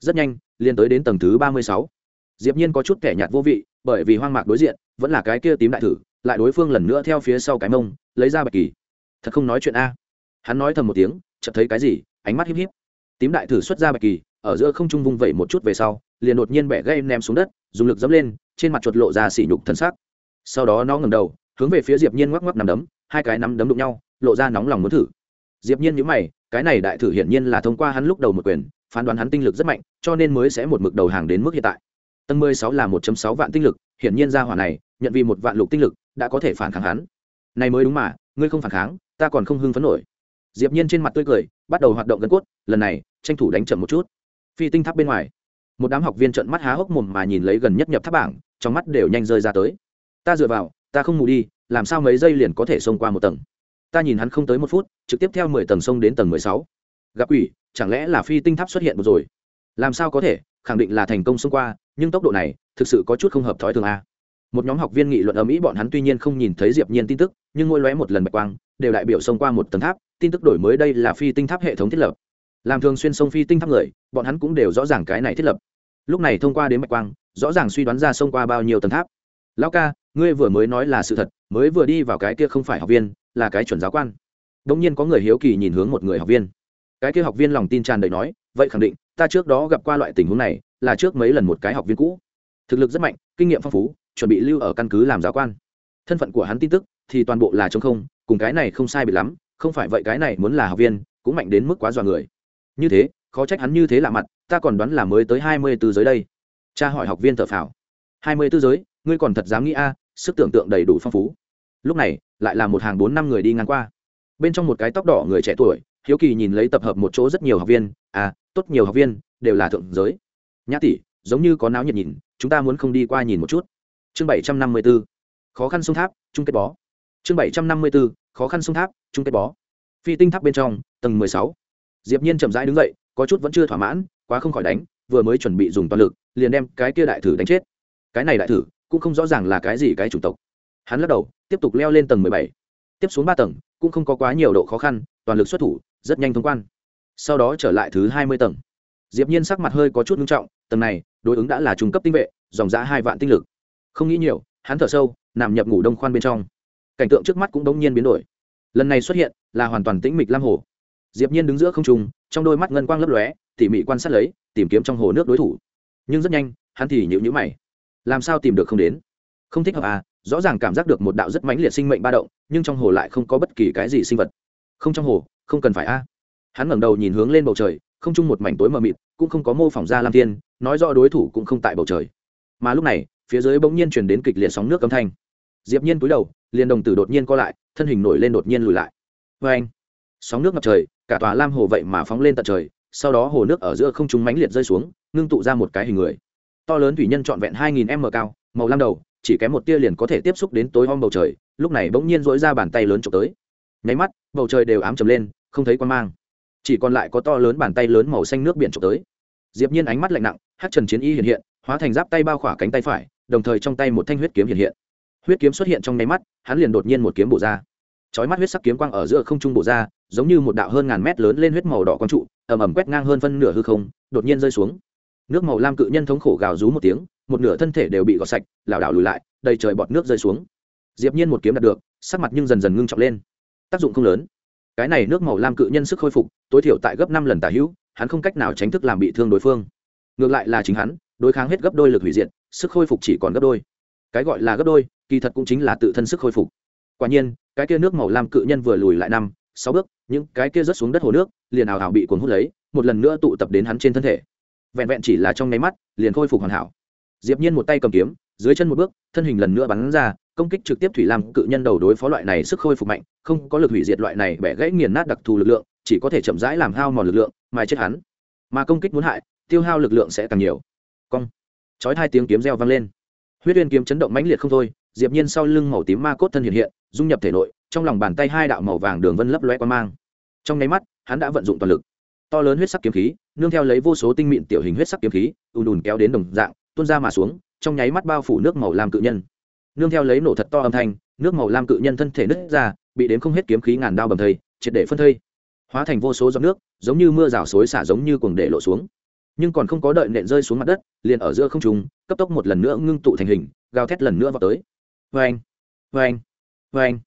rất nhanh, liền tới đến tầng thứ ba mươi sáu. Diệp nhiên có chút kẻ nhạt vô vị, bởi vì hoang mạc đối diện, vẫn là cái kia tím đại thử, lại đối phương lần nữa theo phía sau cái mông, lấy ra bạch kỳ. Thật không nói chuyện a. Hắn nói thầm một tiếng, chợt thấy cái gì, ánh mắt híp híp. Tím đại thử xuất ra bạch kỳ, ở giữa không trung vung vẩy một chút về sau, liền đột nhiên bẻ gây ném xuống đất, dùng lực dẫm lên, trên mặt chuột lộ ra sỉ nhục thân xác sau đó nó ngẩng đầu, hướng về phía diệp nhiên ngoắc ngoắc nằm đấm, hai cái nắm đấm đụng nhau, lộ ra nóng lòng muốn thử. Diệp nhiên nhíu mày, cái này đại thử hiển nhiên là thông qua hắn lúc đầu một quyền phán đoán hắn tinh lực rất mạnh, cho nên mới sẽ một mực đầu hàng đến mức hiện tại. Tầng mười sáu là một sáu vạn tinh lực, hiển nhiên ra hỏa này, nhận vì một vạn lục tinh lực, đã có thể phản kháng hắn. Này mới đúng mà, ngươi không phản kháng, ta còn không hưng phấn nổi. Diệp nhiên trên mặt tươi cười, bắt đầu hoạt động gân cốt, lần này, tranh thủ đánh chậm một chút. Phi tinh tháp bên ngoài, một đám học viên trợn mắt há hốc mồm mà nhìn lấy gần nhất nhập tháp bảng, trong mắt đều nhanh rơi ra tới. Ta dựa vào, ta không mù đi, làm sao mấy giây liền có thể xông qua một tầng? Ta nhìn hắn không tới một phút, trực tiếp theo mười tầng xông đến tầng mười sáu gặp quỷ, chẳng lẽ là phi tinh tháp xuất hiện một rồi? Làm sao có thể? Khẳng định là thành công xông qua, nhưng tốc độ này thực sự có chút không hợp thói thường a. Một nhóm học viên nghị luận ở mỹ bọn hắn tuy nhiên không nhìn thấy diệp nhiên tin tức, nhưng mỗi lóe một lần bạch quang, đều đại biểu xông qua một tầng tháp, tin tức đổi mới đây là phi tinh tháp hệ thống thiết lập. Làm thường xuyên sông phi tinh tháp người, bọn hắn cũng đều rõ ràng cái này thiết lập. Lúc này thông qua đến bạch quang, rõ ràng suy đoán ra xông qua bao nhiêu tầng tháp. Lão ca, ngươi vừa mới nói là sự thật, mới vừa đi vào cái kia không phải học viên, là cái chuẩn giáo quan. Đống nhiên có người hiếu kỳ nhìn hướng một người học viên cái kia học viên lòng tin tràn đầy nói, vậy khẳng định, ta trước đó gặp qua loại tình huống này, là trước mấy lần một cái học viên cũ. Thực lực rất mạnh, kinh nghiệm phong phú, chuẩn bị lưu ở căn cứ làm giáo quan. Thân phận của hắn tin tức thì toàn bộ là chống không, cùng cái này không sai bị lắm, không phải vậy cái này muốn là học viên, cũng mạnh đến mức quá dọa người. Như thế, khó trách hắn như thế lạ mặt, ta còn đoán là mới tới hai mươi tư giới đây. Cha hỏi học viên thợ phào. hai mươi tư giới, ngươi còn thật dám nghĩ a, sức tưởng tượng đầy đủ phong phú. Lúc này, lại là một hàng bốn năm người đi ngang qua. Bên trong một cái tóc đỏ người trẻ tuổi hiếu kỳ nhìn lấy tập hợp một chỗ rất nhiều học viên à tốt nhiều học viên, đều là thượng giới. Nhã tỷ, giống như có náo nhiệt nhìn, chúng ta muốn không đi qua nhìn một chút. Chương bảy trăm năm mươi b ố khó khăn sông tháp, chung kết bó. Chương bảy trăm năm mươi b ố khó khăn sông tháp, chung kết bó. Phi tinh tháp bên trong, tầng mười sáu. Diệp nhiên chậm rãi đứng dậy, có chút vẫn chưa thỏa mãn, quá không khỏi đánh, vừa mới chuẩn bị dùng toàn lực, liền đem cái kia đại thử đánh chết. Cái này đại thử, cũng không rõ ràng là cái gì cái chủng tộc. Hắn lắc đầu, tiếp tục leo lên tầng mười bảy. Tiếp xuống ba tầng, cũng không có quá nhiều độ khó khăn, toàn lực xuất thủ rất nhanh thông quan. Sau đó trở lại thứ hai mươi tầng. Diệp nhiên sắc mặt hơi có chút nghiêm trọng, tầng này, đối ứng đã là trung cấp tinh vệ, dòng giá hai vạn tinh lực. Không nghĩ nhiều, hắn thở sâu, nằm nhập ngủ đông khoan bên trong. Cảnh tượng trước mắt cũng đống nhiên biến đổi. Lần này xuất hiện, là hoàn toàn tĩnh mịch lam hồ. Diệp nhiên đứng giữa không trung, trong đôi mắt ngân quang lấp lóe, tỉ mỉ quan sát lấy, tìm kiếm trong hồ nước đối thủ. Nhưng rất nhanh, hắn thì nhíu nhíu mày. Làm sao tìm được không đến? Không thích hợp à rõ ràng cảm giác được một đạo rất mãnh liệt sinh mệnh ba động, nhưng trong hồ lại không có bất kỳ cái gì sinh vật. Không trong hồ không cần phải a. Hắn ngẩng đầu nhìn hướng lên bầu trời, không chung một mảnh tối mờ mịt, cũng không có mô phỏng ra lam thiên, nói rõ đối thủ cũng không tại bầu trời. Mà lúc này, phía dưới bỗng nhiên chuyển đến kịch liệt sóng nước âm thanh. Diệp nhiên cúi đầu, liền đồng tử đột nhiên co lại, thân hình nổi lên đột nhiên lùi lại. Với anh sóng nước ngập trời, cả tòa lam hồ vậy mà phóng lên tận trời, sau đó hồ nước ở giữa không trung mãnh liệt rơi xuống, ngưng tụ ra một cái hình người. To lớn thủy nhân trọn vẹn 2000 m cao, màu lam đầu, chỉ kém một tia liền có thể tiếp xúc đến tối om bầu trời, lúc này bỗng nhiên dỗi ra bàn tay lớn trộm tới. Nháy mắt, bầu trời đều ám trầm lên không thấy quan mang. Chỉ còn lại có to lớn bàn tay lớn màu xanh nước biển trộm tới. Diệp nhiên ánh mắt lạnh nặng, hát trần chiến y hiện hiện, hóa thành giáp tay bao khỏa cánh tay phải, đồng thời trong tay một thanh huyết kiếm hiện hiện. Huyết kiếm xuất hiện trong nháy mắt, hắn liền đột nhiên một kiếm bổ ra. Chói mắt huyết sắc kiếm quang ở giữa không trung bổ ra, giống như một đạo hơn ngàn mét lớn lên huyết màu đỏ quang trụ, ầm ầm quét ngang hơn phân nửa hư không, đột nhiên rơi xuống. Nước màu lam cự nhân thống khổ gào rú một tiếng, một nửa thân thể đều bị gọt sạch, lảo đảo lùi lại, đầy trời bọt nước rơi xuống. Diệp nhiên một kiếm đạt được, sắc mặt nhưng dần dần ngưng trọng lên. Tác dụng không lớn cái này nước màu lam cự nhân sức khôi phục, tối thiểu tại gấp năm lần tả hữu, hắn không cách nào tránh thức làm bị thương đối phương. Ngược lại là chính hắn, đối kháng hết gấp đôi lực hủy diệt, sức khôi phục chỉ còn gấp đôi. Cái gọi là gấp đôi, kỳ thật cũng chính là tự thân sức khôi phục. Quả nhiên, cái kia nước màu lam cự nhân vừa lùi lại năm, sáu bước, những cái kia rớt xuống đất hồ nước, liền ảo ảo bị cuốn hút lấy, một lần nữa tụ tập đến hắn trên thân thể. Vẹn vẹn chỉ là trong nháy mắt, liền khôi phục hoàn hảo. Diệp nhiên một tay cầm kiếm, dưới chân một bước, thân hình lần nữa bắn ra công kích trực tiếp thủy lam cự nhân đầu đối phó loại này sức khôi phục mạnh, không có lực hủy diệt loại này bẻ gãy nghiền nát đặc thù lực lượng, chỉ có thể chậm rãi làm hao mòn lực lượng, mà chết hắn. Mà công kích muốn hại, tiêu hao lực lượng sẽ càng nhiều. Cong. Chói hai tiếng kiếm reo vang lên. Huyết uyên kiếm chấn động mãnh liệt không thôi, diệp nhiên sau lưng màu tím ma cốt thân hiện hiện, dung nhập thể nội, trong lòng bàn tay hai đạo màu vàng đường vân lấp loe qua mang. Trong nháy mắt, hắn đã vận dụng toàn lực. To lớn huyết sắc kiếm khí, nương theo lấy vô số tinh mịn tiểu hình huyết sắc kiếm khí, ùn ùn kéo đến đồng dạng, tuôn ra mà xuống, trong nháy mắt bao phủ nước màu lam cự nhân nương theo lấy nổ thật to âm thanh, nước màu lam cự nhân thân thể nứt ra, bị đếm không hết kiếm khí ngàn đao bầm thây, triệt để phân thây. Hóa thành vô số giọt nước, giống như mưa rào xối xả giống như cuồng để lộ xuống. Nhưng còn không có đợi nện rơi xuống mặt đất, liền ở giữa không trùng cấp tốc một lần nữa ngưng tụ thành hình, gào thét lần nữa vào tới. Vê anh vê anh vê anh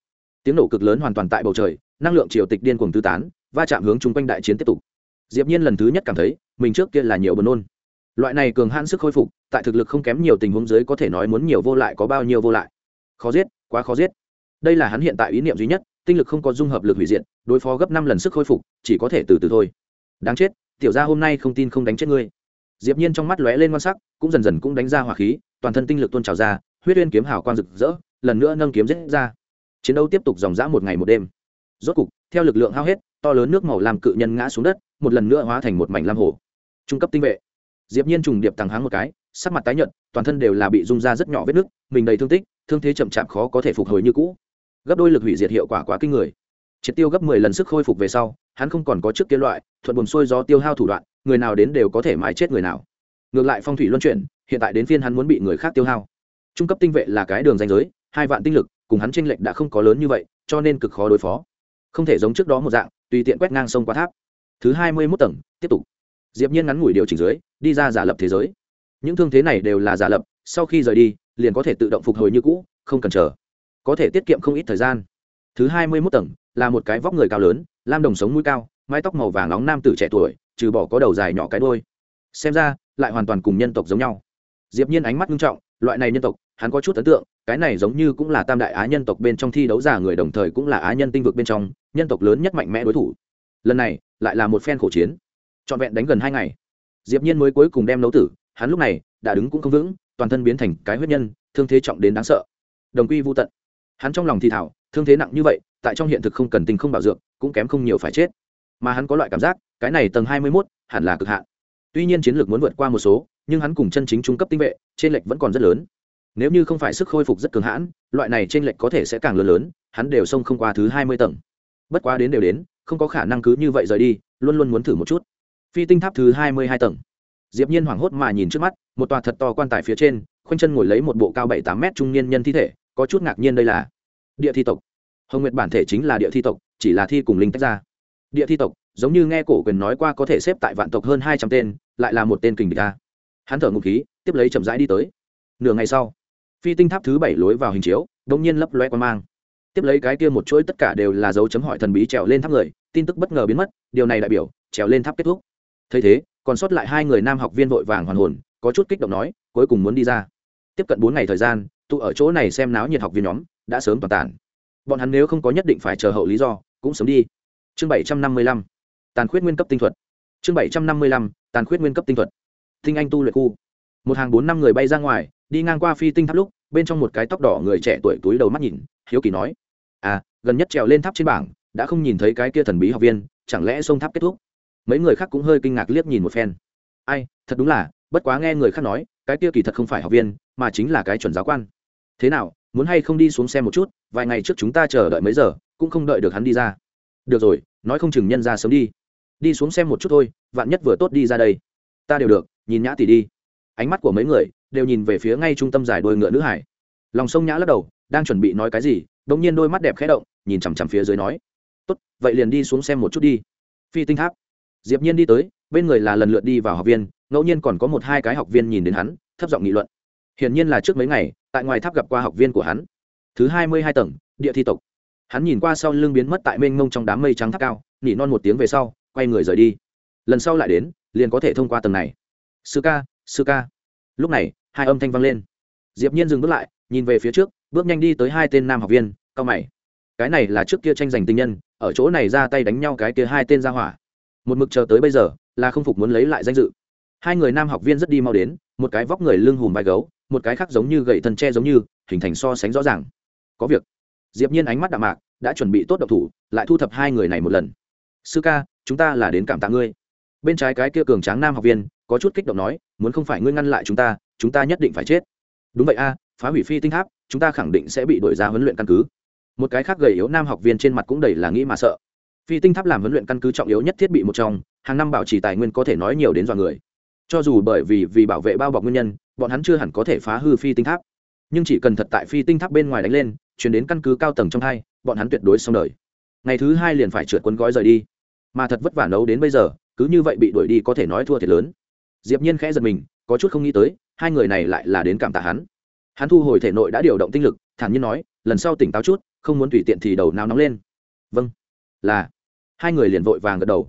tiếng nổ cực lớn hoàn toàn tại bầu trời, năng lượng triều tịch điên cuồng tứ tán, va chạm hướng chung quanh đại chiến tiếp tục. Diệp nhiên lần thứ nhất cảm thấy, mình trước kia là nhiều buồn nôn loại này cường hãn sức khôi phục, tại thực lực không kém nhiều tình huống dưới có thể nói muốn nhiều vô lại có bao nhiêu vô lại. Khó giết, quá khó giết. Đây là hắn hiện tại ý niệm duy nhất, tinh lực không có dung hợp lực hủy diệt, đối phó gấp năm lần sức khôi phục, chỉ có thể từ từ thôi. Đáng chết, tiểu gia hôm nay không tin không đánh chết ngươi. Diệp nhiên trong mắt lóe lên quan sắc, cũng dần dần cũng đánh ra hỏa khí, toàn thân tinh lực tuôn trào ra, huyết uyên kiếm hào quang rực rỡ, lần nữa nâng kiếm giết ra. Chiến đấu tiếp tục dòng dã một ngày một đêm. Rốt cục, theo lực lượng hao hết, to lớn nước màu làm cự nhân ngã xuống đất, một lần nữa hóa thành một mảnh lam hồ. Trung cấp tinh vệ diệp nhiên trùng điệp tăng háng một cái, sắc mặt tái nhợt, toàn thân đều là bị rung ra rất nhỏ vết nứt, mình đầy thương tích, thương thế chậm chạp khó có thể phục hồi như cũ. Gấp đôi lực hủy diệt hiệu quả quá kinh người. Triệt tiêu gấp 10 lần sức khôi phục về sau, hắn không còn có trước kia loại, thuận buồn xuôi gió tiêu hao thủ đoạn, người nào đến đều có thể mãi chết người nào. Ngược lại phong thủy luân chuyển, hiện tại đến phiên hắn muốn bị người khác tiêu hao. Trung cấp tinh vệ là cái đường danh giới, hai vạn tinh lực, cùng hắn tranh lệch đã không có lớn như vậy, cho nên cực khó đối phó. Không thể giống trước đó một dạng, tùy tiện quét ngang sông qua tháp. Thứ hai mươi mốt tầng, tiếp tục. Diệp nhiên ngắn ngủi điều chỉnh dưới đi ra giả lập thế giới. Những thương thế này đều là giả lập, sau khi rời đi, liền có thể tự động phục hồi như cũ, không cần chờ. Có thể tiết kiệm không ít thời gian. Thứ hai mươi mốt tầng, là một cái vóc người cao lớn, lam đồng sống mũi cao, mái tóc màu vàng nóng nam tử trẻ tuổi, trừ bỏ có đầu dài nhỏ cái đôi xem ra, lại hoàn toàn cùng nhân tộc giống nhau. Diệp nhiên ánh mắt nghiêm trọng, loại này nhân tộc, hắn có chút ấn tượng, cái này giống như cũng là tam đại á nhân tộc bên trong thi đấu giả người đồng thời cũng là á nhân tinh vực bên trong, nhân tộc lớn nhất mạnh mẽ đối thủ. Lần này, lại là một phen khổ chiến. Trọn vẹn đánh gần hai ngày diệp nhiên mới cuối cùng đem nấu tử hắn lúc này đã đứng cũng không vững toàn thân biến thành cái huyết nhân thương thế trọng đến đáng sợ. Đồng quy vu tận. Hắn trong lòng thì thảo thương thế nặng như vậy tại trong hiện thực không cần tình không bảo dưỡng cũng kém không nhiều phải chết. Mà hắn có loại cảm giác cái này tầng hai mươi 21, hẳn là cực hạn. Tuy nhiên chiến lược muốn vượt qua một số nhưng hắn cùng chân chính trung cấp tinh vệ trên lệch vẫn còn rất lớn. Nếu như không phải sức khôi phục rất cường hãn loại này trên lệch có thể sẽ càng lớn lớn hắn đều xông không qua thứ hai mươi tầng. Bất quá đến đều đến không có khả năng cứ như vậy rời đi luôn luôn muốn thử một chút phi tinh tháp thứ hai mươi hai tầng. Diệp nhiên hoảng hốt mà nhìn trước mắt, một tòa thật to quan tài phía trên, khoanh chân ngồi lấy một bộ cao bảy tám mét trung niên nhân thi thể, có chút ngạc nhiên đây là địa thi tộc. Hồng nguyệt bản thể chính là địa thi tộc, chỉ là thi cùng linh tách ra. Địa thi tộc, giống như nghe cổ quyền nói qua có thể xếp tại vạn tộc hơn hai trăm tên, lại là một tên kình địch ta hắn thở ngụ khí, tiếp lấy chậm rãi đi tới. Nửa ngày sau, phi tinh tháp thứ bảy lối vào hình chiếu, đột nhiên lấp loe quan mang. Tiếp lấy cái kia một chuỗi tất cả đều là dấu chấm hỏi thần bí trèo lên tháp người, tin tức bất ngờ biến mất, điều này đại biểu, trèo lên tháp kết thúc thấy thế, còn sót lại hai người nam học viên vội vàng hoàn hồn, có chút kích động nói, cuối cùng muốn đi ra. Tiếp cận bốn ngày thời gian, tụ ở chỗ này xem náo nhiệt học viên nhóm, đã sớm toàn tản. Bọn hắn nếu không có nhất định phải chờ hậu lý do, cũng sớm đi. Chương bảy trăm năm mươi lăm. Tàn khuyết nguyên cấp tinh thuật. Chương bảy trăm năm mươi lăm. Tàn khuyết nguyên cấp tinh thuật. Tinh anh tu luyện khu. Một hàng bốn năm người bay ra ngoài, đi ngang qua phi tinh tháp lúc, bên trong một cái tóc đỏ người trẻ tuổi túi đầu mắt nhìn, hiếu kỳ nói à gần nhất trèo lên tháp trên bảng, đã không nhìn thấy cái kia thần bí học viên, chẳng lẽ sông tháp kết thúc? Mấy người khác cũng hơi kinh ngạc liếc nhìn một phen. Ai, thật đúng là, bất quá nghe người khác nói, cái kia kỳ thật không phải học viên, mà chính là cái chuẩn giáo quan. Thế nào, muốn hay không đi xuống xem một chút, vài ngày trước chúng ta chờ đợi mấy giờ, cũng không đợi được hắn đi ra. Được rồi, nói không chừng nhân ra sớm đi. Đi xuống xem một chút thôi, vạn nhất vừa tốt đi ra đây. Ta đều được, nhìn nhã tỷ đi. Ánh mắt của mấy người, đều nhìn về phía ngay trung tâm giải đôi ngựa nữ hải. Lòng sông nhã lắc đầu, đang chuẩn bị nói cái gì đ ỗ n g nhiên đôi mắt đẹp khẽ động, nhìn chằm chằm phía dưới nói. Tốt, vậy liền đi xuống xem một chút đi. Phi tinh tháp diệp nhiên đi tới, bên người là lần lượt đi vào học viên, ngẫu nhiên còn có một hai cái học viên nhìn đến hắn, thấp giọng nghị luận. Hiển nhiên là trước mấy ngày, tại ngoài tháp gặp qua học viên của hắn. Thứ hai mươi hai tầng, địa thi tộc. Hắn nhìn qua sau lưng biến mất tại mênh mông trong đám mây trắng tháp cao, nỉ non một tiếng về sau, quay người rời đi. Lần sau lại đến, liền có thể thông qua tầng này. Sư ca sư ca. Lúc này, hai âm thanh vang lên. Diệp nhiên dừng bước lại, nhìn về phía trước, bước nhanh đi tới hai tên nam học viên, cao mày. Cái này là trước kia tranh giành tình nhân, ở chỗ này ra tay đánh nhau cái kia hai tên ra hỏa một mực chờ tới bây giờ, là không phục muốn lấy lại danh dự. Hai người nam học viên rất đi mau đến, một cái vóc người lưng hùm vai gấu, một cái khác giống như gậy thân tre giống như, hình thành so sánh rõ ràng. Có việc. Diệp nhiên ánh mắt đạm mạc, đã chuẩn bị tốt độc thủ, lại thu thập hai người này một lần. Sư ca, chúng ta là đến cảm tạ ngươi. Bên trái cái kia cường tráng nam học viên, có chút kích động nói, muốn không phải ngươi ngăn lại chúng ta chúng ta nhất định phải chết. Đúng vậy a, phá hủy phi tinh tháp, chúng ta khẳng định sẽ bị đổi ra huấn luyện căn cứ. Một cái khác gầy yếu nam học viên trên mặt cũng đầy là nghĩ mà sợ phi tinh tháp làm huấn luyện căn cứ trọng yếu nhất thiết bị một trong, hàng năm bảo trì tài nguyên có thể nói nhiều đến dọa người. Cho dù bởi vì vì bảo vệ bao bọc nguyên nhân, bọn hắn chưa hẳn có thể phá hư phi tinh tháp. Nhưng chỉ cần thật tại phi tinh tháp bên ngoài đánh lên, chuyển đến căn cứ cao tầng trong hai, bọn hắn tuyệt đối xong đời. Ngày thứ hai liền phải trượt quân gói rời đi. Mà thật vất vả nấu đến bây giờ, cứ như vậy bị đuổi đi có thể nói thua thiệt lớn. Diệp nhiên khẽ giật mình, có chút không nghĩ tới, hai người này lại là đến cảm tạ hắn. Hắn thu hồi thể nội đã điều động tinh lực, thản nhiên nói, lần sau tỉnh táo chút, không muốn tùy tiện thì đầu nào nóng lên. Vâng. Là hai người liền vội vàng gật đầu.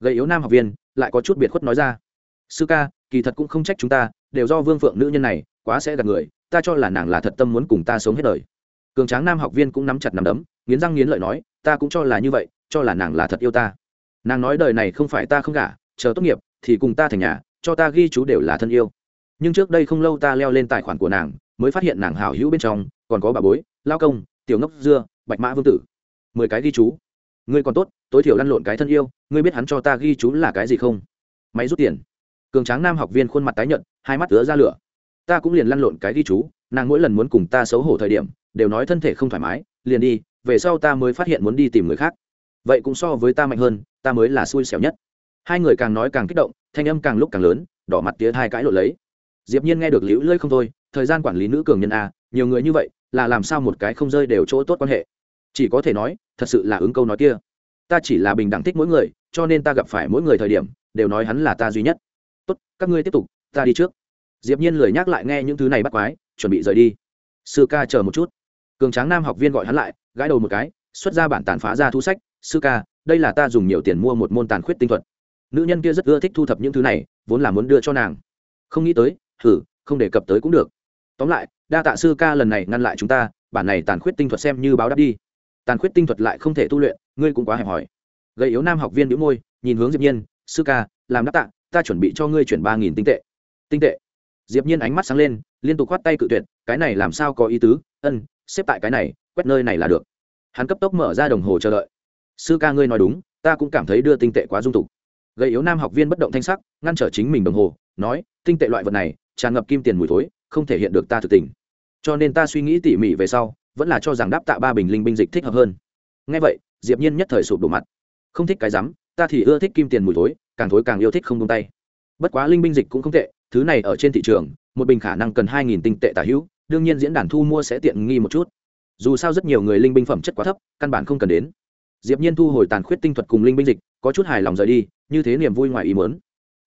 Gầy yếu nam học viên, lại có chút biệt khuất nói ra. Sư ca, kỳ thật cũng không trách chúng ta, đều do vương phượng nữ nhân này, quá sẽ gạt người, ta cho là nàng là thật tâm muốn cùng ta sống hết đời. Cường tráng nam học viên cũng nắm chặt nắm đấm, nghiến răng nghiến lợi nói, ta cũng cho là như vậy, cho là nàng là thật yêu ta. Nàng nói đời này không phải ta không gả, chờ tốt nghiệp, thì cùng ta thành nhà, cho ta ghi chú đều là thân yêu. Nhưng trước đây không lâu ta leo lên tài khoản của nàng, mới phát hiện nàng hảo hữu bên trong, còn có bà bối, lao công, tiểu ngốc dưa, bạch mã vương tử. Mười cái ghi chú ngươi còn tốt, tối thiểu lăn lộn cái thân yêu, ngươi biết hắn cho ta ghi chú là cái gì không? Máy rút tiền. Cường tráng nam học viên khuôn mặt tái nhợt, hai mắt ứa ra lửa. Ta cũng liền lăn lộn cái ghi chú, nàng mỗi lần muốn cùng ta xấu hổ thời điểm, đều nói thân thể không thoải mái, liền đi, về sau ta mới phát hiện muốn đi tìm người khác. Vậy cũng so với ta mạnh hơn, ta mới là xui xẻo nhất. Hai người càng nói càng kích động, thanh âm càng lúc càng lớn, đỏ mặt tía hai cãi lộ lấy. Diệp nhiên nghe được liễu lơi không thôi, thời gian quản lý nữ cường nhân a, nhiều người như vậy, là làm sao một cái không rơi đều chỗ tốt quan hệ? Chỉ có thể nói, thật sự là ứng câu nói kia. Ta chỉ là bình đẳng thích mỗi người, cho nên ta gặp phải mỗi người thời điểm, đều nói hắn là ta duy nhất. Tốt, các ngươi tiếp tục, ta đi trước. Diệp nhiên lười nhắc lại nghe những thứ này bắt quái, chuẩn bị rời đi. Sư ca chờ một chút. Cường tráng nam học viên gọi hắn lại, gãi đầu một cái, xuất ra bản tàn phá ra thu sách. Sư ca, đây là ta dùng nhiều tiền mua một môn tàn khuyết tinh thuật. Nữ nhân kia rất ưa thích thu thập những thứ này, vốn là muốn đưa cho nàng. Không nghĩ tới thử không đề cập tới cũng được. Tóm lại, đa tạ sư ca lần này ngăn lại chúng ta, bản này tàn khuyết tinh thuật xem như báo đáp đi tàn khuyết tinh thuật lại không thể tu luyện, ngươi cũng quá hẹp hòi. Gầy yếu nam học viên đĩu môi, nhìn hướng diệp nhiên, sư ca, làm đáp tạ, ta chuẩn bị cho ngươi chuyển ba nghìn tinh tệ. Tinh tệ? Diệp nhiên ánh mắt sáng lên, liên tục khoát tay cự tuyệt, cái này làm sao có ý tứ? Ân, xếp tại cái này, quét nơi này là được. Hắn cấp tốc mở ra đồng hồ chờ đợi. Sư ca ngươi nói đúng, ta cũng cảm thấy đưa tinh tệ quá dung tục. Gầy yếu nam học viên bất động thanh sắc, ngăn trở chính mình đồng hồ, nói, tinh tệ loại vật này, tràn ngập kim tiền mùi thối, không thể hiện được ta thực tình. Cho nên ta suy nghĩ tỉ mỉ về sau vẫn là cho rằng đáp tạ ba bình linh binh dịch thích hợp hơn. Ngay vậy, diệp nhiên nhất thời sụp đổ mặt. Không thích cái rắm, ta thì ưa thích kim tiền mùi thối, càng thối càng yêu thích không buông tay. Bất quá linh binh dịch cũng không tệ, thứ này ở trên thị trường, một bình khả năng cần hai nghìn tinh tệ tả hữu, đương nhiên diễn đàn thu mua sẽ tiện nghi một chút. Dù sao rất nhiều người linh binh phẩm chất quá thấp, căn bản không cần đến. Diệp nhiên thu hồi tàn khuyết tinh thuật cùng linh binh dịch, có chút hài lòng rời đi, như thế niềm vui ngoài ý muốn.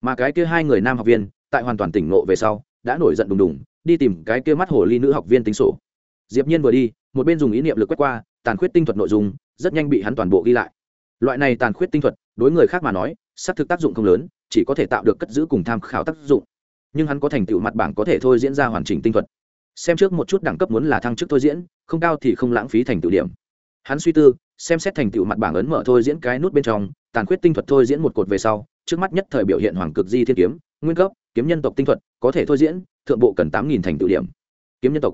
Mà cái kia hai người nam học viên, tại hoàn toàn tỉnh ngộ về sau, đã nổi giận đùng đùng, đi tìm cái kia mắt hồ ly nữ học viên tính sổ. Diệp nhiên vừa đi một bên dùng ý niệm lực quét qua, tàn khuyết tinh thuật nội dung, rất nhanh bị hắn toàn bộ ghi lại. Loại này tàn khuyết tinh thuật, đối người khác mà nói, xác thực tác dụng không lớn, chỉ có thể tạo được cất giữ cùng tham khảo tác dụng. Nhưng hắn có thành tựu mặt bảng có thể thôi diễn ra hoàn chỉnh tinh thuật. Xem trước một chút đẳng cấp muốn là thăng chức thôi diễn, không cao thì không lãng phí thành tựu điểm. Hắn suy tư, xem xét thành tựu mặt bảng ấn mở thôi diễn cái nút bên trong, tàn khuyết tinh thuật thôi diễn một cột về sau, trước mắt nhất thời biểu hiện hoàng cực di thiên kiếm, nguyên cấp, kiếm nhân tộc tinh thuật, có thể thôi diễn, thượng bộ cần tám nghìn thành tựu điểm. Kiếm nhân tộc,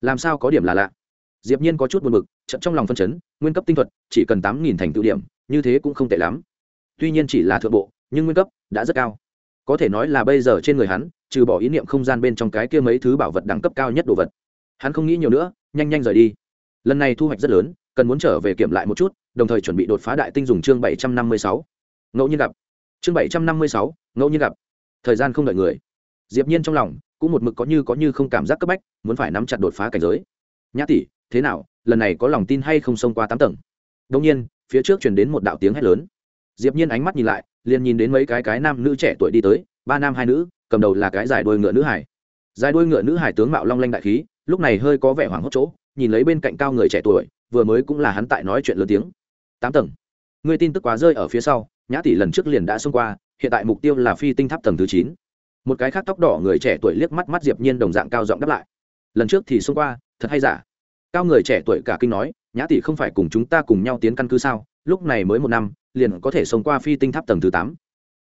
làm sao có điểm là lạ? Diệp nhiên có chút buồn bực chậm trong lòng phân chấn, nguyên cấp tinh thuật chỉ cần tám nghìn thành tựu điểm, như thế cũng không tệ lắm. Tuy nhiên chỉ là thượng bộ, nhưng nguyên cấp đã rất cao. Có thể nói là bây giờ trên người hắn, trừ bỏ ý niệm không gian bên trong cái kia mấy thứ bảo vật đẳng cấp cao nhất đồ vật. Hắn không nghĩ nhiều nữa, nhanh nhanh rời đi. Lần này thu hoạch rất lớn, cần muốn trở về kiểm lại một chút, đồng thời chuẩn bị đột phá đại tinh dùng chương bảy trăm năm mươi sáu. Ngẫu nhiên gặp. Chương bảy trăm năm mươi sáu, ngẫu nhiên gặp. Thời gian không đợi người. Diệp nhiên trong lòng cũng một mực có như có như không cảm giác cấp bách, muốn phải nắm chặt đột phá cảnh giới nhã tỷ, thế nào, lần này có lòng tin hay không xông qua tám tầng? Đông nhiên, phía trước chuyển đến một đạo tiếng hét lớn. Diệp nhiên ánh mắt nhìn lại, liền nhìn đến mấy cái cái nam nữ trẻ tuổi đi tới, ba nam hai nữ, cầm đầu là cái dài đuôi ngựa nữ hải. Dài đuôi ngựa nữ hải tướng mạo long lanh đại khí, lúc này hơi có vẻ hoảng hốt chỗ, nhìn lấy bên cạnh cao người trẻ tuổi, vừa mới cũng là hắn tại nói chuyện lớn tiếng. Tám tầng. Người tin tức quá rơi ở phía sau, nhã tỷ lần trước liền đã xông qua, hiện tại mục tiêu là phi tinh tháp tầng thứ chín. Một cái khác tóc đỏ người trẻ tuổi liếc mắt mắt diệp nhiên đồng dạng cao giọng đáp lại. Lần trước thì xông qua, thật hay giả? Cao người trẻ tuổi cả kinh nói, nhã tỷ không phải cùng chúng ta cùng nhau tiến căn cứ sao? Lúc này mới một năm, liền có thể sống qua phi tinh tháp tầng thứ tám.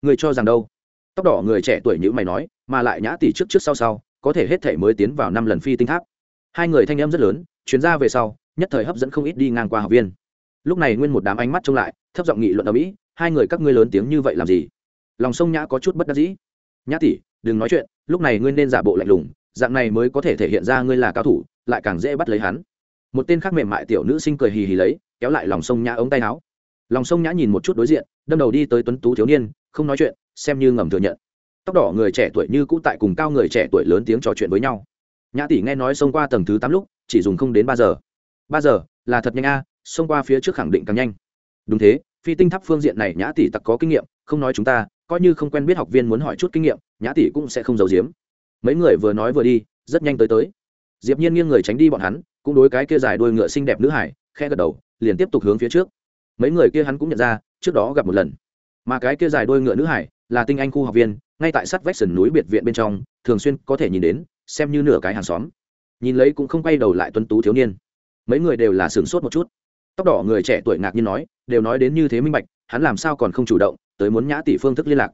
Người cho rằng đâu? Tóc đỏ người trẻ tuổi như mày nói, mà lại nhã tỷ trước trước sau sau, có thể hết thể mới tiến vào năm lần phi tinh tháp. Hai người thanh âm rất lớn chuyến ra về sau, nhất thời hấp dẫn không ít đi ngang qua học viên. Lúc này nguyên một đám ánh mắt trông lại, thấp giọng nghị luận ở mỹ hai người các ngươi lớn tiếng như vậy làm gì? Lòng sông nhã có chút bất đắc dĩ. Nhã tỷ, đừng nói chuyện, lúc này ngươi nên giả bộ lạnh lùng, dạng này mới có thể thể hiện ra ngươi là cao thủ, lại càng dễ bắt lấy hắn một tên khác mềm mại tiểu nữ sinh cười hì hì lấy, kéo lại lòng sông nhã ống tay áo. Lòng sông nhã nhìn một chút đối diện, đâm đầu đi tới tuấn tú thiếu niên, không nói chuyện, xem như ngầm thừa nhận. Tóc đỏ người trẻ tuổi như cũ tại cùng cao người trẻ tuổi lớn tiếng trò chuyện với nhau. Nhã tỷ nghe nói xông qua tầng thứ tám lúc, chỉ dùng không đến ba giờ. Ba giờ, là thật nhanh a, xông qua phía trước khẳng định càng nhanh. Đúng thế, phi tinh tháp phương diện này nhã tỷ tặc có kinh nghiệm, không nói chúng ta, coi như không quen biết học viên muốn hỏi chút kinh nghiệm, nhã tỷ cũng sẽ không giấu giếm. Mấy người vừa nói vừa đi, rất nhanh tới tới. Diệp nhiên nghiêng người tránh đi bọn hắn cũng đối cái kia dài đuôi ngựa xinh đẹp nữ hải khe gật đầu, liền tiếp tục hướng phía trước. Mấy người kia hắn cũng nhận ra, trước đó gặp một lần. Mà cái kia dài đuôi ngựa nữ hải là tinh anh khu học viên, ngay tại sát vách sườn núi biệt viện bên trong, thường xuyên có thể nhìn đến, xem như nửa cái hàng xóm. Nhìn lấy cũng không quay đầu lại tuấn tú thiếu niên. Mấy người đều là sửng sốt một chút. Tóc đỏ người trẻ tuổi ngạc nhiên nói, đều nói đến như thế minh bạch, hắn làm sao còn không chủ động, tới muốn nhã tỷ phương thức liên lạc.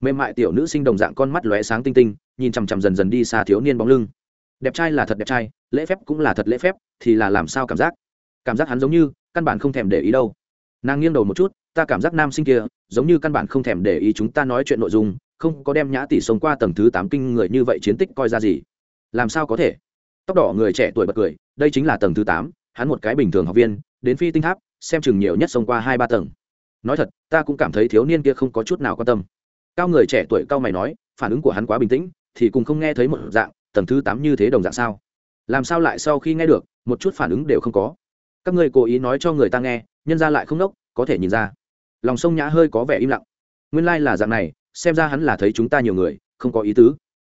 Mềm mại tiểu nữ sinh đồng dạng con mắt lóe sáng tinh tinh, nhìn chằm chằm dần dần đi xa thiếu niên bóng lưng đẹp trai là thật đẹp trai, lễ phép cũng là thật lễ phép, thì là làm sao cảm giác? Cảm giác hắn giống như, căn bản không thèm để ý đâu. Nàng nghiêng đầu một chút, ta cảm giác nam sinh kia, giống như căn bản không thèm để ý chúng ta nói chuyện nội dung, không có đem nhã tỷ sống qua tầng thứ tám kinh người như vậy chiến tích coi ra gì. Làm sao có thể? Tóc đỏ người trẻ tuổi bật cười, đây chính là tầng thứ tám, hắn một cái bình thường học viên, đến phi tinh tháp, xem chừng nhiều nhất xông qua hai ba tầng. Nói thật, ta cũng cảm thấy thiếu niên kia không có chút nào quan tâm. Cao người trẻ tuổi cao mày nói, phản ứng của hắn quá bình tĩnh, thì cùng không nghe thấy một dạng tầng thứ tám như thế đồng dạng sao? Làm sao lại sau khi nghe được, một chút phản ứng đều không có? Các ngươi cố ý nói cho người ta nghe, nhân ra lại không đốc, có thể nhìn ra. Lòng sông nhã hơi có vẻ im lặng. Nguyên lai、like、là dạng này, xem ra hắn là thấy chúng ta nhiều người, không có ý tứ.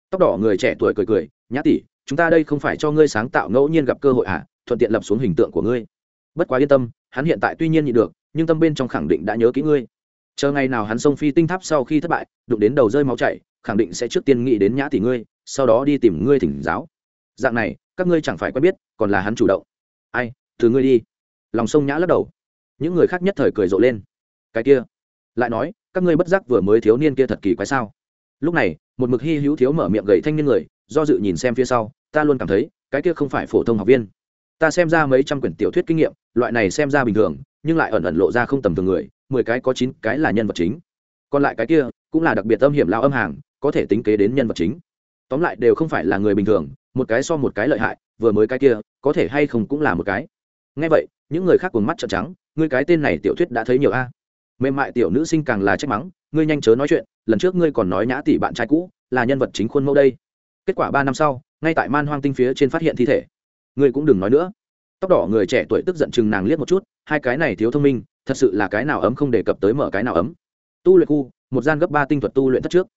Tóc đỏ người trẻ tuổi cười cười, nhã tỷ, chúng ta đây không phải cho ngươi sáng tạo ngẫu nhiên gặp cơ hội à? Thuận tiện lập xuống hình tượng của ngươi. Bất quá yên tâm, hắn hiện tại tuy nhiên nhìn được, nhưng tâm bên trong khẳng định đã nhớ kỹ ngươi chờ ngày nào hắn sông phi tinh tháp sau khi thất bại, đụng đến đầu rơi máu chảy, khẳng định sẽ trước tiên nghĩ đến nhã tỷ ngươi, sau đó đi tìm ngươi thỉnh giáo. Dạng này, các ngươi chẳng phải quen biết, còn là hắn chủ động. Ai, từ ngươi đi. Lòng sông nhã lắc đầu. Những người khác nhất thời cười rộ lên. Cái kia, lại nói, các ngươi bất giác vừa mới thiếu niên kia thật kỳ quái sao? Lúc này, một mực hy hữu thiếu mở miệng gậy thanh niên người, do dự nhìn xem phía sau, ta luôn cảm thấy, cái kia không phải phổ thông học viên. Ta xem ra mấy trăm quyển tiểu thuyết kinh nghiệm, loại này xem ra bình thường, nhưng lại ẩn ẩn lộ ra không tầm thường người mười cái có chín cái là nhân vật chính. Còn lại cái kia cũng là đặc biệt âm hiểm lao âm hàng, có thể tính kế đến nhân vật chính. Tóm lại đều không phải là người bình thường, một cái so một cái lợi hại, vừa mới cái kia, có thể hay không cũng là một cái. Ngay vậy, những người khác cùng mắt trợn trắng, ngươi cái tên này tiểu thuyết đã thấy nhiều a. Mềm mại tiểu nữ sinh càng là trách mắng, ngươi nhanh chớ nói chuyện, lần trước ngươi còn nói nhã tỷ bạn trai cũ, là nhân vật chính khuôn mẫu đây. Kết quả ba năm sau, ngay tại man hoang tinh phía trên phát hiện thi thể. Ngươi cũng đừng nói nữa. Tóc đỏ người trẻ tuổi tức giận chừng nàng liếc một chút, hai cái này thiếu thông minh thật sự là cái nào ấm không đề cập tới mở cái nào ấm. Tu luyện khu, một gian gấp ba tinh thuật tu luyện thất trước.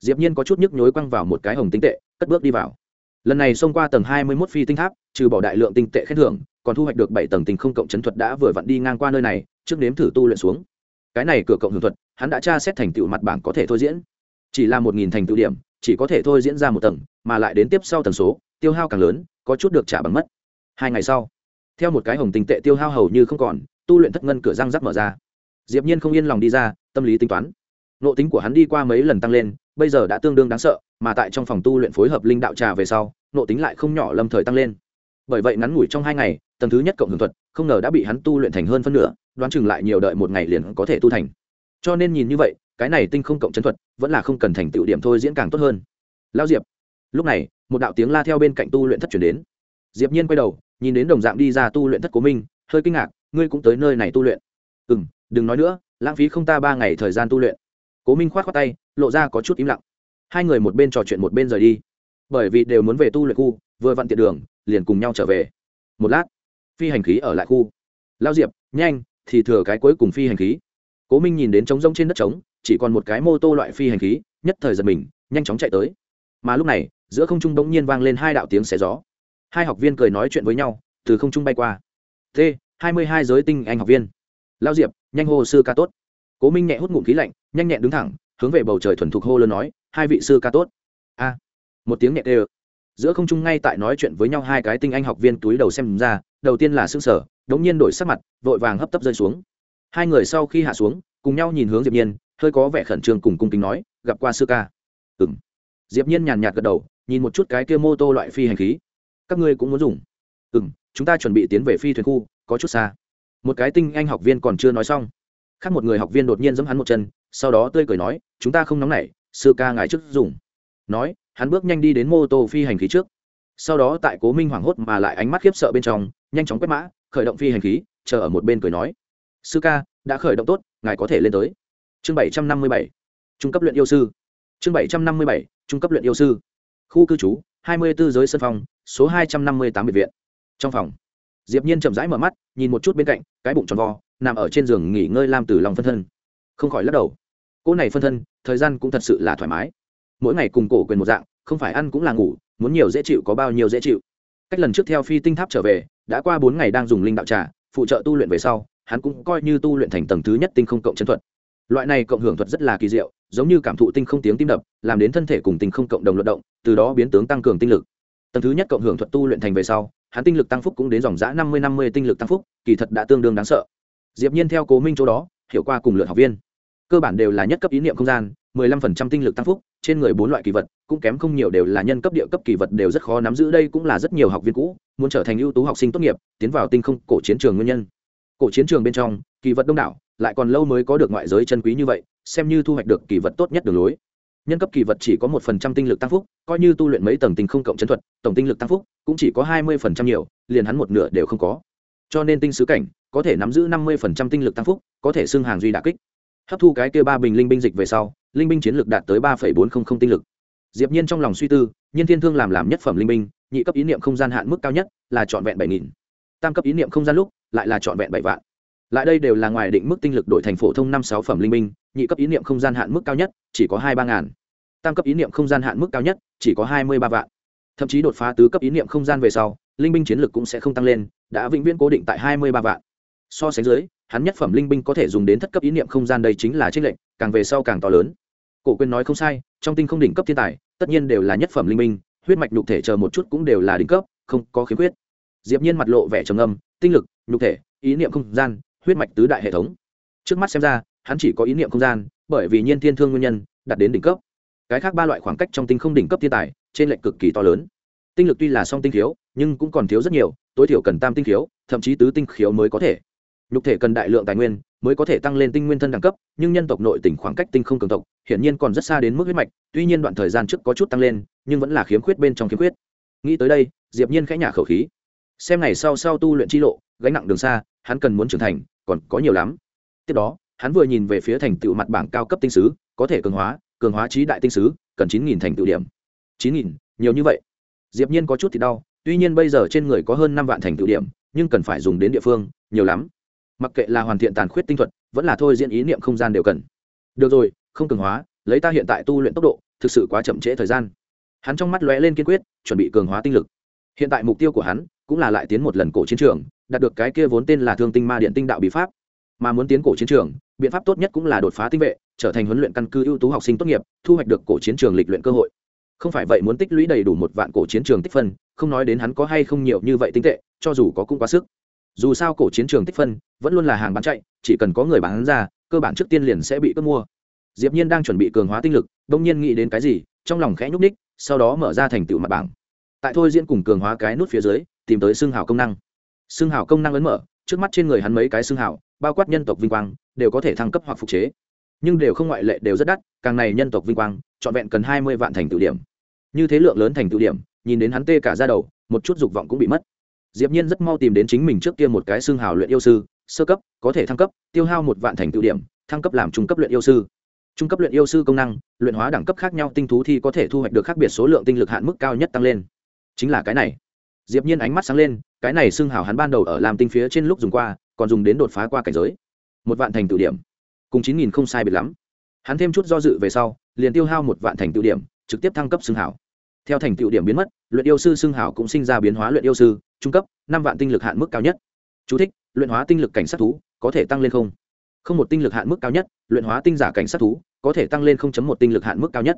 Diệp nhiên có chút nhức nhối quăng vào một cái hồng tinh tệ, cất bước đi vào. Lần này xông qua tầng hai mươi 21 phi tinh tháp, trừ bỏ đại lượng tinh tệ khen thưởng, còn thu hoạch được bảy tầng tinh không cộng chấn thuật đã vừa vặn đi ngang qua nơi này, trước nếm thử tu luyện xuống. Cái này cửa cộng hưởng thuật, hắn đã tra xét thành tựu mặt bảng có thể thôi diễn. Chỉ là một nghìn thành tựu điểm, chỉ có thể thôi diễn ra một tầng, mà lại đến tiếp sau tầng số, tiêu hao càng lớn, có chút được trả bằng mất. Hai ngày sau, theo một cái hồng tinh tệ tiêu hao hầu như không còn tu luyện thất ngân cửa răng rắc mở ra. Diệp nhiên không yên lòng đi ra, tâm lý tính toán. Nộ tính của hắn đi qua mấy lần tăng lên, bây giờ đã tương đương đáng sợ, mà tại trong phòng tu luyện phối hợp linh đạo trà về sau nộ tính lại không nhỏ lâm thời tăng lên. Bởi vậy ngắn ngủi trong hai ngày, tầng thứ nhất cộng hưởng thuật, không ngờ đã bị hắn tu luyện thành hơn phân nửa, đoán chừng lại nhiều đợi một ngày liền có thể tu thành. Cho nên nhìn như vậy, cái này tinh không cộng chân thuật, vẫn là không cần thành tựu điểm thôi diễn càng tốt hơn. Lao diệp. Lúc này, một đạo tiếng la theo bên cạnh tu luyện thất chuyển đến. Diệp nhiên quay đầu, nhìn đến đồng dạng đi ra tu luyện thất của mình, hơi kinh ngạc ngươi cũng tới nơi này tu luyện. Ừ m đừng nói nữa, lãng phí không ta ba ngày thời gian tu luyện. Cố minh k h o á t khoác tay, lộ ra có chút im lặng. Hai người một bên trò chuyện một bên rời đi. Bởi vì đều muốn về tu luyện khu, vừa vặn tiện đường, liền cùng nhau trở về. Một lát, phi hành khí ở lại khu. Lao diệp, nhanh, thì thừa cái cuối cùng phi hành khí. Cố minh nhìn đến trống rông trên đất trống, chỉ còn một cái mô tô loại phi hành khí, nhất thời giật mình, nhanh chóng chạy tới. Mà lúc này, giữa không trung bỗng nhiên vang lên hai đạo tiếng xé gió. Hai học viên cười nói chuyện với nhau, từ không trung bay qua. T hai mươi hai giới tinh anh học viên. Lao diệp, nhanh hô sư ca tốt. Cố minh nhẹ hút ngụm khí lạnh, nhanh nhẹn đứng thẳng, hướng về bầu trời thuần thục hô lớn nói, hai vị sư ca tốt. A. Một tiếng nhẹ tê ơ giữa không trung ngay tại nói chuyện với nhau hai cái tinh anh học viên túi đầu xem ra, đầu tiên là xương sở đống nhiên đổi sắc mặt, vội vàng hấp tấp rơi xuống. Hai người sau khi hạ xuống, cùng nhau nhìn hướng diệp nhiên, hơi có vẻ khẩn trương cùng cung kính nói, gặp qua sư ca. Ừm. Diệp nhiên nhàn nhạt gật đầu, nhìn một chút cái kia mô tô loại phi hành khí. Các ngươi cũng muốn dùng? Ừm, chúng ta chuẩn bị tiến về phi thuyền khu có chút xa. Một cái tinh anh học viên còn chưa nói xong, khác một người học viên đột nhiên giẫm hắn một chân, sau đó tươi cười nói, chúng ta không nóng nảy, sư ca ngài trước dùng. Nói, hắn bước nhanh đi đến mô tô phi hành khí trước. Sau đó tại cố minh hoảng hốt mà lại ánh mắt khiếp sợ bên trong, nhanh chóng quét mã, khởi động phi hành khí, chờ ở một bên cười nói, sư ca, đã khởi động tốt, ngài có thể lên tới. Chương bảy trăm năm mươi bảy, trung cấp luyện yêu sư. Chương bảy trăm năm mươi bảy, trung cấp luyện yêu sư. Khu cư trú, hai mươi b ố giới sân phòng, số hai trăm năm mươi tám biệt viện. Trong phòng diệp nhiên chậm rãi mở mắt nhìn một chút bên cạnh cái bụng tròn vo nằm ở trên giường nghỉ ngơi lam tử lòng phân thân không khỏi lắc đầu cô này phân thân thời gian cũng thật sự là thoải mái mỗi ngày cùng cổ quyền một dạng không phải ăn cũng là ngủ muốn nhiều dễ chịu có bao nhiêu dễ chịu cách lần trước theo phi tinh tháp trở về đã qua bốn ngày đang dùng linh đạo trà phụ trợ tu luyện về sau hắn cũng coi như tu luyện thành tầng thứ nhất tinh không cộng chân thuật loại này cộng hưởng thuật rất là kỳ diệu giống như cảm thụ tinh không tiếng tim đập làm đến thân thể cùng tinh không cộng đồng luận động từ đó biến tướng tăng cường tinh lực tầng thứ nhất cộng hưởng thuật tu luyện thành về sau hắn tinh lực tăng phúc cũng đến dòng giã năm mươi năm mươi tinh lực tăng phúc, kỳ thật đã tương đương đáng sợ. Diệp nhiên theo cố minh chỗ đó, hiểu qua cùng lượt học viên. Cơ bản đều là nhất cấp ý niệm không gian, mười lăm phần trăm tinh lực tăng phúc, trên người bốn loại kỳ vật, cũng kém không nhiều đều là nhân cấp, địa cấp kỳ vật đều rất khó nắm giữ, đây cũng là rất nhiều học viên cũ, muốn trở thành ưu tú học sinh tốt nghiệp, tiến vào tinh không cổ chiến trường nguyên nhân. Cổ chiến trường bên trong, kỳ vật đông đảo, lại còn lâu mới có được ngoại giới chân quý như vậy, xem như thu hoạch được kỳ vật tốt nhất đường lối nhân cấp kỳ vật chỉ có một phần trăm tinh lực tăng phúc, coi như tu luyện mấy tầng tinh không cộng chấn thuật, tổng tinh lực tăng phúc cũng chỉ có hai mươi phần trăm nhiều, liền hắn một nửa đều không có. Cho nên tinh sứ cảnh có thể nắm giữ năm mươi phần trăm tinh lực tăng phúc, có thể xưng hàng duy đà kích. Hấp thu cái kia ba bình linh binh dịch về sau, linh binh chiến lược đạt tới ba bốn trăm linh tinh lực. Diệp nhiên trong lòng suy tư, nhiên thiên thương làm làm nhất phẩm linh binh, nhị cấp ý niệm không gian hạn mức cao nhất là trọn vẹn bảy nghìn. Tam cấp ý niệm không gian lúc lại là trọn vẹn bảy vạn. Lại đây đều là ngoài định mức tinh lực đổi thành phổ thông năm sáu phẩm linh binh nhị cấp ý niệm không gian hạn mức cao nhất, chỉ có hai ba ngàn. Tam cấp ý niệm không gian hạn mức cao nhất, chỉ có hai mươi ba vạn. Thậm chí đột phá tứ cấp ý niệm không gian về sau, linh binh chiến lược cũng sẽ không tăng lên, đã vĩnh viễn cố định tại hai mươi ba vạn. So sánh dưới, hắn nhất phẩm linh binh có thể dùng đến thất cấp ý niệm không gian đây chính là trích lệnh càng về sau càng to lớn. Cổ quyền nói không sai, trong tinh không đỉnh cấp thiên tài, tất nhiên đều là nhất phẩm linh binh, huyết mạch nhục thể chờ một chút cũng đều là đỉnh cấp, không có khiếm khuyết. Diệp nhiên mặt lộ vẻ trầm âm tinh lực, nhục thể, ý niệm không gian, huyết mạch tứ đại hệ thống. Trước mắt xem ra hắn chỉ có ý niệm không gian bởi vì nhiên thiên thương nguyên nhân đạt đến đỉnh cấp. Cái khác ba loại khoảng cách trong tinh không đỉnh cấp thiên tài trên lệnh cực kỳ to lớn. Tinh lực tuy là song tinh thiếu, nhưng cũng còn thiếu rất nhiều tối thiểu cần tam tinh thiếu, thậm chí tứ tinh khiếu mới có thể. Nhục thể cần đại lượng tài nguyên mới có thể tăng lên tinh nguyên thân đẳng cấp nhưng nhân tộc nội tỉnh khoảng cách tinh không cường tộc hiển nhiên còn rất xa đến mức huyết mạch tuy nhiên đoạn thời gian trước có chút tăng lên nhưng vẫn là khiếm khuyết bên trong khiếm khuyết. Nghĩ tới đây diệp nhiên khẽ nhả khẩu khí. Xem ngày sau sau tu luyện chi lộ gánh nặng đường xa hắn cần muốn trưởng thành còn có nhiều lắm. Tiếp đó hắn vừa nhìn về phía thành tựu mặt bảng cao cấp tinh sứ, có thể cường hóa cường hóa trí đại tinh sứ, cần chín nghìn thành tựu điểm. chín nghìn, nhiều như vậy. Diệp nhiên có chút thì đau, tuy nhiên bây giờ trên người có hơn năm vạn thành tựu điểm, nhưng cần phải dùng đến địa phương, nhiều lắm. Mặc kệ là hoàn thiện tàn khuyết tinh thuật, vẫn là thôi diễn ý niệm không gian đều cần. Được rồi, không cường hóa, lấy ta hiện tại tu luyện tốc độ, thực sự quá chậm trễ thời gian. Hắn trong mắt lóe lên kiên quyết, chuẩn bị cường hóa tinh lực. Hiện tại mục tiêu của hắn cũng là lại tiến một lần cổ chiến trường, đạt được cái kia vốn tên là thương tinh ma điện tinh đạo bí pháp. Mà muốn tiến cổ chiến trường biện pháp tốt nhất cũng là đột phá tinh vệ, trở thành huấn luyện căn cứ ưu tú học sinh tốt nghiệp, thu hoạch được cổ chiến trường lịch luyện cơ hội. Không phải vậy muốn tích lũy đầy đủ một vạn cổ chiến trường tích phân, không nói đến hắn có hay không nhiều như vậy tinh tệ, cho dù có cũng quá sức. Dù sao cổ chiến trường tích phân vẫn luôn là hàng bán chạy, chỉ cần có người bán ra, cơ bản trước tiên liền sẽ bị cướp mua. Diệp nhiên đang chuẩn bị cường hóa tinh lực đông nhiên nghĩ đến cái gì, trong lòng khẽ nhúc ních sau đó mở ra thành tựu mặt bảng. Tại thôi diễn cùng cường hóa cái nút phía dưới, tìm tới xương hào công năng. Xương hào công năng ấn mở, trước mắt trên người hắn mấy cái xương hào bao quát nhân tộc vinh quang, đều có thể thăng cấp hoặc phục chế. Nhưng đều không ngoại lệ, đều rất đắt, càng này nhân tộc vinh quang, trọn vẹn cần hai mươi vạn thành tự điểm. Như thế lượng lớn thành tự điểm, nhìn đến hắn tê cả ra đầu, một chút dục vọng cũng bị mất. Diệp nhiên rất mau tìm đến chính mình trước kia một cái xương hào luyện yêu sư, sơ cấp, có thể thăng cấp, tiêu hao một vạn thành tự điểm, thăng cấp làm trung cấp luyện yêu sư. Trung cấp luyện yêu sư công năng, luyện hóa đẳng cấp khác nhau tinh thú thì có thể thu hoạch được khác biệt số lượng tinh lực hạn mức cao nhất tăng lên. Chính là cái này. Diệp nhiên ánh mắt sáng lên, cái này xương hào hắn ban đầu ở làm tinh phía trên lúc dùng qua còn dùng đến đột phá qua cảnh giới. Một vạn thành tự điểm. Cùng chín nghìn không sai biệt lắm. Hắn thêm chút do dự về sau liền tiêu hao một vạn thành tự điểm trực tiếp thăng cấp xưng hảo. Theo thành tựu điểm biến mất luyện yêu sư xưng hảo cũng sinh ra biến hóa luyện yêu sư trung cấp năm vạn tinh lực hạn mức cao nhất. Chú thích, luyện hóa tinh lực cảnh sát thú có thể tăng lên không. Không một tinh lực hạn mức cao nhất luyện hóa tinh giả cảnh sát thú có thể tăng lên không chấm một tinh lực hạn mức cao nhất.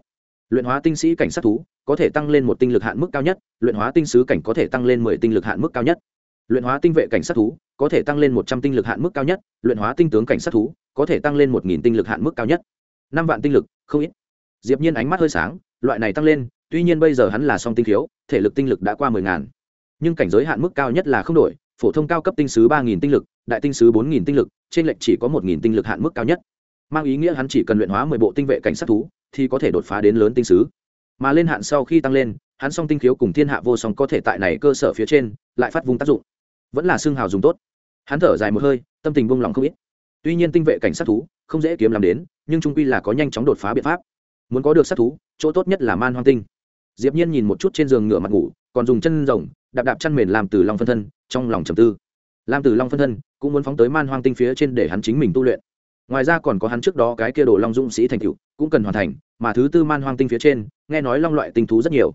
Luyện hóa tinh sĩ cảnh sát thú có thể tăng lên một tinh lực hạn mức cao nhất luyện hóa tinh sứ cảnh có thể tăng lên mười tinh lực hạn mức cao nhất luyện hóa tinh vệ cảnh sát thú, có thể tăng lên một trăm tinh lực hạn mức cao nhất, luyện hóa tinh tướng cảnh sát thú, có thể tăng lên một nghìn tinh lực hạn mức cao nhất. Năm vạn tinh lực, không ít. Diệp nhiên ánh mắt hơi sáng, loại này tăng lên, tuy nhiên bây giờ hắn là song tinh thiếu thể lực tinh lực đã qua mười ngàn. Nhưng cảnh giới hạn mức cao nhất là không đổi, phổ thông cao cấp tinh sứ ba nghìn tinh lực, đại tinh sứ bốn nghìn tinh lực, trên lệnh chỉ có một nghìn tinh lực hạn mức cao nhất. Mang ý nghĩa hắn chỉ cần luyện hóa mười bộ tinh vệ cảnh sát thú, thì có thể đột phá đến lớn tinh sứ. Mà lên hạn sau khi tăng lên, hắn song tinh khiếu cùng thiên hạ vô song có thể tại này cơ sở phía trên, lại phát vùng tác dụng vẫn là xương hào dùng tốt. Hắn thở dài một hơi, tâm tình buông lòng không ít. Tuy nhiên tinh vệ cảnh sát thú, không dễ kiếm làm đến, nhưng trung quy là có nhanh chóng đột phá biện pháp. Muốn có được sát thú, chỗ tốt nhất là man hoang tinh. Diệp nhiên nhìn một chút trên giường ngửa mặt ngủ, còn dùng chân rồng, đạp đạp chăn mền làm từ long phân thân, trong lòng trầm tư. Làm từ long phân thân, cũng muốn phóng tới man hoang tinh phía trên để hắn chính mình tu luyện. Ngoài ra còn có hắn trước đó cái kia đồ long dũng sĩ thành cựu cũng cần hoàn thành, mà thứ tư man hoang tinh phía trên, nghe nói long loại tinh thú rất nhiều.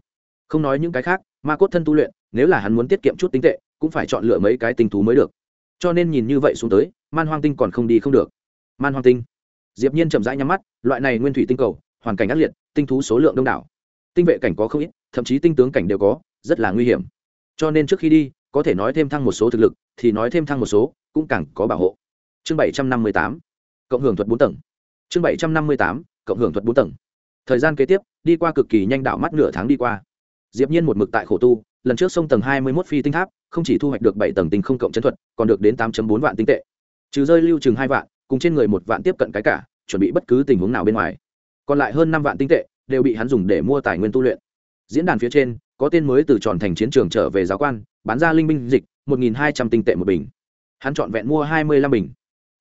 Không nói những cái khác, ma cốt thân tu luyện, nếu là hắn muốn tiết kiệm chút tinh tệ cũng phải chọn lựa mấy cái tinh thú mới được. Cho nên nhìn như vậy xuống tới, man hoang tinh còn không đi không được. Man hoang tinh. Diệp nhiên chậm rãi nhắm mắt, loại này nguyên thủy tinh cầu, hoàn cảnh ác liệt, tinh thú số lượng đông đảo. Tinh vệ cảnh có không ít, thậm chí tinh tướng cảnh đều có, rất là nguy hiểm. Cho nên trước khi đi, có thể nói thêm thăng một số thực lực, thì nói thêm thăng một số, cũng càng có bảo hộ. Chương bảy trăm năm mươi tám, cộng hưởng thuật 4 tầng. Chương bảy trăm năm mươi tám, cộng hưởng thuật 4 tầng. Thời gian kế tiếp, đi qua cực kỳ nhanh đảo mắt nửa tháng đi qua. Diệp nhiên một mực tại khổ tu, lần trước sông tầng hai mươi 21 phi tinh tháp không chỉ thu hoạch được bảy tầng tinh không cộng chân thuật, còn được đến tám bốn vạn tinh tệ. Trừ rơi lưu chừng hai vạn, cùng trên người một vạn tiếp cận cái cả, chuẩn bị bất cứ tình huống nào bên ngoài. Còn lại hơn năm vạn tinh tệ, đều bị hắn dùng để mua tài nguyên tu luyện. Diễn đàn phía trên, có tên mới từ tròn thành chiến trường trở về giáo quan, bán ra linh binh dịch, một nghìn hai trăm tinh tệ một bình. Hắn chọn vẹn mua hai mươi lăm bình.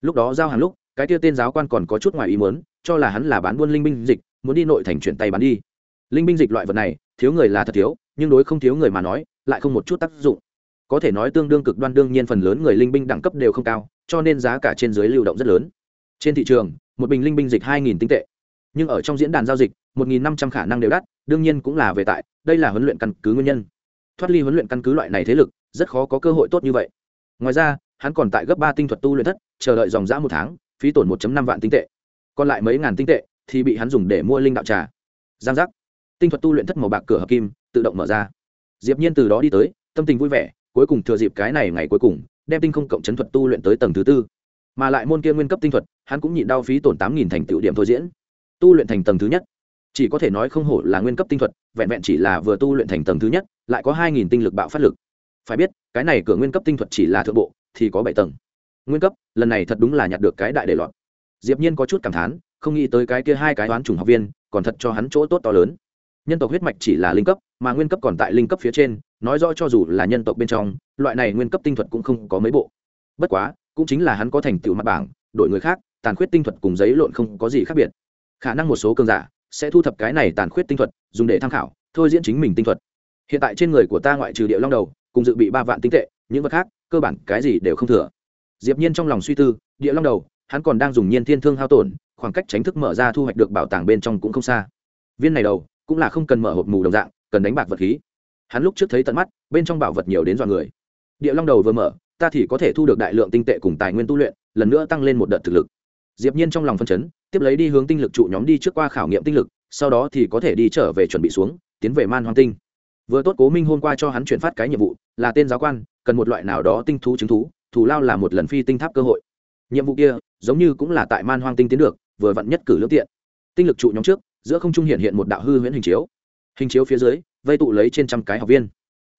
Lúc đó giao hàng lúc, cái kia tên giáo quan còn có chút ngoài ý muốn, cho là hắn là bán buôn linh binh dịch, muốn đi nội thành chuyển tay bán đi. Linh binh dịch loại vật này, thiếu người là thật thiếu, nhưng đối không thiếu người mà nói, lại không một chút tác dụng có thể nói tương đương cực đoan, đương nhiên phần lớn người linh binh đẳng cấp đều không cao, cho nên giá cả trên dưới lưu động rất lớn. Trên thị trường, một bình linh binh dịch hai nghìn tinh tệ. Nhưng ở trong diễn đàn giao dịch, một nghìn năm trăm khả năng đều đắt, đương nhiên cũng là về tại, đây là huấn luyện căn cứ nguyên nhân. Thoát ly huấn luyện căn cứ loại này thế lực, rất khó có cơ hội tốt như vậy. Ngoài ra, hắn còn tại gấp ba tinh thuật tu luyện thất, chờ đợi dòng dã một tháng, phí tổn một năm vạn tinh tệ. Còn lại mấy ngàn tinh tệ thì bị hắn dùng để mua linh đạo trà. Giang giác. Tinh thuật tu luyện thất màu bạc cửa hợp kim, tự động mở ra. Diệp nhiên từ đó đi tới, tâm tình vui vẻ cuối cùng thừa dịp cái này ngày cuối cùng, đem tinh không cộng chấn thuật tu luyện tới tầng thứ tư. Mà lại môn kia nguyên cấp tinh thuật, hắn cũng nhịn đau phí tổn tám nghìn thành tựu điểm thôi diễn. Tu luyện thành tầng thứ nhất. Chỉ có thể nói không hổ là nguyên cấp tinh thuật, vẹn vẹn chỉ là vừa tu luyện thành tầng thứ nhất, lại có hai nghìn tinh lực bạo phát lực. Phải biết, cái này cửa nguyên cấp tinh thuật chỉ là thượng bộ, thì có bảy tầng. Nguyên cấp, lần này thật đúng là nhặt được cái đại để lọt. Diệp nhiên có chút cảm thán, không nghĩ tới cái kia hai cái đoán trùng học viên, còn thật cho hắn chỗ tốt to lớn. Nhân tộc huyết mạch chỉ là linh cấp mà nguyên cấp còn tại linh cấp phía trên, nói rõ cho dù là nhân tộc bên trong, loại này nguyên cấp tinh thuật cũng không có mấy bộ. Bất quá, cũng chính là hắn có thành tựu mặt bảng, đổi người khác, tàn khuyết tinh thuật cùng giấy lộn không có gì khác biệt. Khả năng một số cường giả sẽ thu thập cái này tàn khuyết tinh thuật, dùng để tham khảo, thôi diễn chính mình tinh thuật. Hiện tại trên người của ta ngoại trừ địa long đầu, cùng dự bị ba vạn tinh tệ, những vật khác, cơ bản cái gì đều không thừa. Diệp nhiên trong lòng suy tư, địa long đầu, hắn còn đang dùng nhiên thiên thương hao tổn, khoảng cách tránh thức mở ra thu hoạch được bảo tàng bên trong cũng không xa. Viên này đầu cũng là không cần mở hộp mù đồng dạng cần đánh bạc vật khí. Hắn lúc trước thấy tận mắt, bên trong bảo vật nhiều đến dọa người. Địa long đầu vừa mở, ta thì có thể thu được đại lượng tinh tệ cùng tài nguyên tu luyện, lần nữa tăng lên một đợt thực lực. Diệp nhiên trong lòng phân chấn, tiếp lấy đi hướng tinh lực trụ nhóm đi trước qua khảo nghiệm tinh lực, sau đó thì có thể đi trở về chuẩn bị xuống, tiến về man hoang tinh. Vừa tốt cố minh hôm qua cho hắn chuyển phát cái nhiệm vụ, là tên giáo quan, cần một loại nào đó tinh thú chứng thú thủ lao là một lần phi tinh tháp cơ hội. Nhiệm vụ kia, giống như cũng là tại man hoang tinh tiến được, vừa vặn nhất cử lưỡng tiện. Tinh lực trụ nhóm trước, giữa không trung hiện hiện một đạo hư huyễn hình chiếu hình chiếu phía dưới, vây tụ lấy trên trăm cái học viên.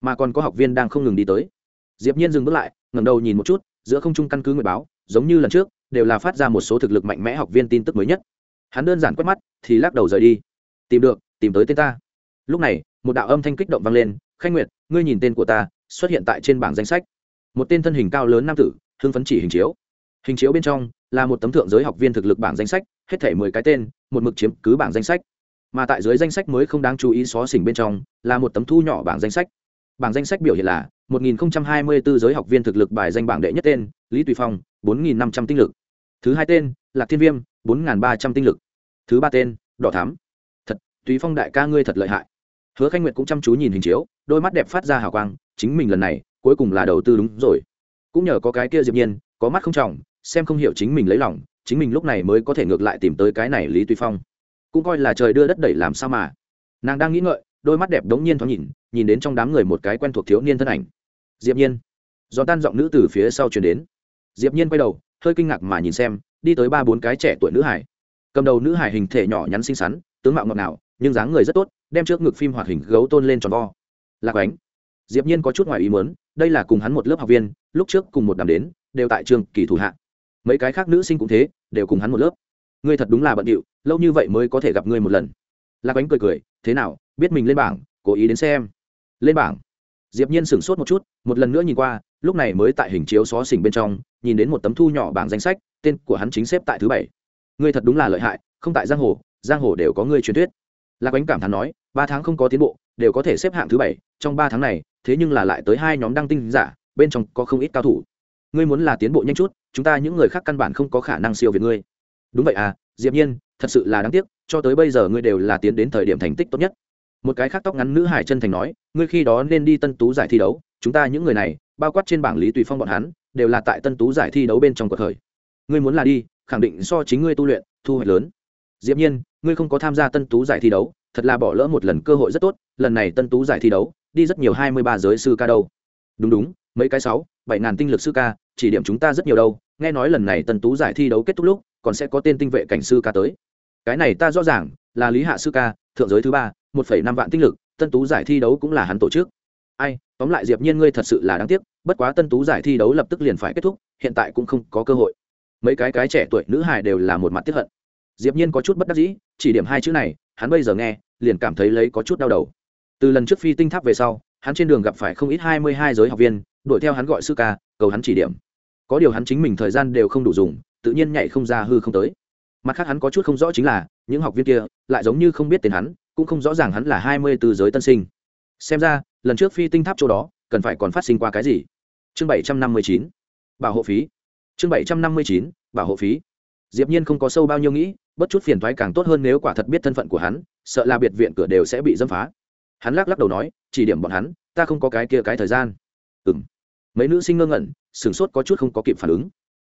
Mà còn có học viên đang không ngừng đi tới. Diệp nhiên dừng bước lại, ngẩng đầu nhìn một chút, giữa không trung căn cứ người báo, giống như lần trước, đều là phát ra một số thực lực mạnh mẽ học viên tin tức mới nhất. Hắn đơn giản quét mắt, thì lắc đầu rời đi. Tìm được, tìm tới tên ta. Lúc này, một đạo âm thanh kích động vang lên, khanh nguyệt, ngươi nhìn tên của ta, xuất hiện tại trên bảng danh sách. Một tên thân hình cao lớn nam tử, hưng phấn chỉ hình chiếu. Hình chiếu bên trong, là một tấm thượng giới học viên thực lực bảng danh sách, hết thể mười cái tên, một mực chiếm cứ bảng danh sách mà tại dưới danh sách mới không đáng chú ý xó xỉnh bên trong là một tấm thu nhỏ bảng danh sách. Bảng danh sách biểu hiện là 1024 giới học viên thực lực bài danh bảng đệ nhất tên, lý tùy phong 4.500 tinh lực. Thứ hai tên, lạc thiên viêm 4.300 tinh lực. Thứ ba tên, đỏ thám thật, tùy phong đại ca ngươi thật lợi hại. Hứa khanh nguyệt cũng chăm chú nhìn hình chiếu, đôi mắt đẹp phát ra hào quang, chính mình lần này, cuối cùng là đầu tư đúng rồi. Cũng nhờ có cái kia diệp nhiên, có mắt không trọng, xem không hiểu chính mình lấy lòng, chính mình lúc này mới có thể ngược lại tìm tới cái này lý tùy phong cũng coi là trời đưa đất đẩy làm sao mà. Nàng đang nghĩ ngợi, đôi mắt đẹp đống nhiên thoáng nhìn nhìn đến trong đám người một cái quen thuộc thiếu niên thân ảnh. Diệp nhiên. Gió tan giọng nữ từ phía sau truyền đến. Diệp nhiên quay đầu, hơi kinh ngạc mà nhìn xem, đi tới ba bốn cái trẻ tuổi nữ hải. Cầm đầu nữ hải hình thể nhỏ nhắn xinh xắn, tướng mạo ngọt ngào, nhưng dáng người rất tốt, đem trước ngực phim hoạt hình gấu tôn lên tròn vo. Lạc ánh. Diệp nhiên có chút ngoài ý muốn, đây là cùng hắn một lớp học viên, lúc trước cùng một đám đến, đều tại trường kỳ thủ hạ. Mấy cái khác nữ sinh cũng thế, đều cùng hắn một lớp. Ngươi thật đúng là bận điệu lâu như vậy mới có thể gặp ngươi một lần. Lạc ánh cười cười, thế nào, biết mình lên bảng, cố ý đến xem. Lên bảng? Diệp nhiên sửng sốt một chút, một lần nữa nhìn qua, lúc này mới tại hình chiếu xó xỉnh bên trong, nhìn đến một tấm thu nhỏ bảng danh sách, tên của hắn chính xếp tại thứ bảy. Ngươi thật đúng là lợi hại, không tại giang hồ giang hồ đều có ngươi truyền thuyết. Lạc ánh cảm thán nói, ba tháng không có tiến bộ, đều có thể xếp hạng thứ bảy, trong ba tháng này, thế nhưng là lại tới hai nhóm đăng tinh giả, bên trong có không ít cao thủ. Ngươi muốn là tiến bộ nhanh chút, chúng ta những người khác căn bản không có khả năng siêu việt ngươi. Đúng vậy à diệp nhiên, thật sự là đáng tiếc, cho tới bây giờ ngươi đều là tiến đến thời điểm thành tích tốt nhất. Một cái khác tóc ngắn nữ hải chân thành nói, ngươi khi đó nên đi tân tú giải thi đấu, chúng ta những người này, bao quát trên bảng lý tùy phong bọn hắn, đều là tại tân tú giải thi đấu bên trong cuộc khởi. Ngươi muốn là đi, khẳng định so chính ngươi tu luyện, thu hoạch lớn. Diệp nhiên, ngươi không có tham gia tân tú giải thi đấu, thật là bỏ lỡ một lần cơ hội rất tốt, lần này tân tú giải thi đấu, đi rất nhiều hai mươi ba giới sư ca đâu. Đúng đúng, mấy cái sáu, bảy ngàn tinh lực sư ca, chỉ điểm chúng ta rất nhiều đâu. Nghe nói lần này tân tú giải thi đấu kết thúc lúc còn sẽ có tên tinh vệ cảnh sư ca tới. Cái này ta rõ ràng, là lý hạ sư ca, thượng giới thứ ba, một phẩy năm vạn tinh lực, tân tú giải thi đấu cũng là hắn tổ chức. Ai, tóm lại diệp nhiên ngươi thật sự là đáng tiếc, bất quá tân tú giải thi đấu lập tức liền phải kết thúc, hiện tại cũng không có cơ hội. Mấy cái cái trẻ tuổi nữ hài đều là một mặt tiếc hận. Diệp nhiên có chút bất đắc dĩ, chỉ điểm hai chữ này, hắn bây giờ nghe, liền cảm thấy lấy có chút đau đầu. Từ lần trước phi tinh tháp về sau, hắn trên đường gặp phải không ít hai mươi hai giới học viên, đuổi theo hắn gọi sư ca, cầu hắn chỉ điểm. Có điều hắn chính mình thời gian đều không đủ dùng tự nhiên nhảy không ra hư không tới. Mặt khác hắn có chút không rõ chính là, những học viên kia lại giống như không biết tên hắn, cũng không rõ ràng hắn là hai mươi từ giới tân sinh. Xem ra, lần trước phi tinh tháp chỗ đó, cần phải còn phát sinh qua cái gì? Chương bảy trăm năm mươi chín, bảo hộ phí. Chương bảy trăm năm mươi chín, bảo hộ phí. Diệp nhiên không có sâu bao nhiêu nghĩ, bất chút phiền thoái càng tốt hơn nếu quả thật biết thân phận của hắn, sợ là biệt viện cửa đều sẽ bị dâm phá. Hắn lắc lắc đầu nói, chỉ điểm bọn hắn, ta không có cái kia cái thời gian. Ừm. Mấy nữ sinh ngơ ngẩn, sửng sốt có chút không có kịp phản ứng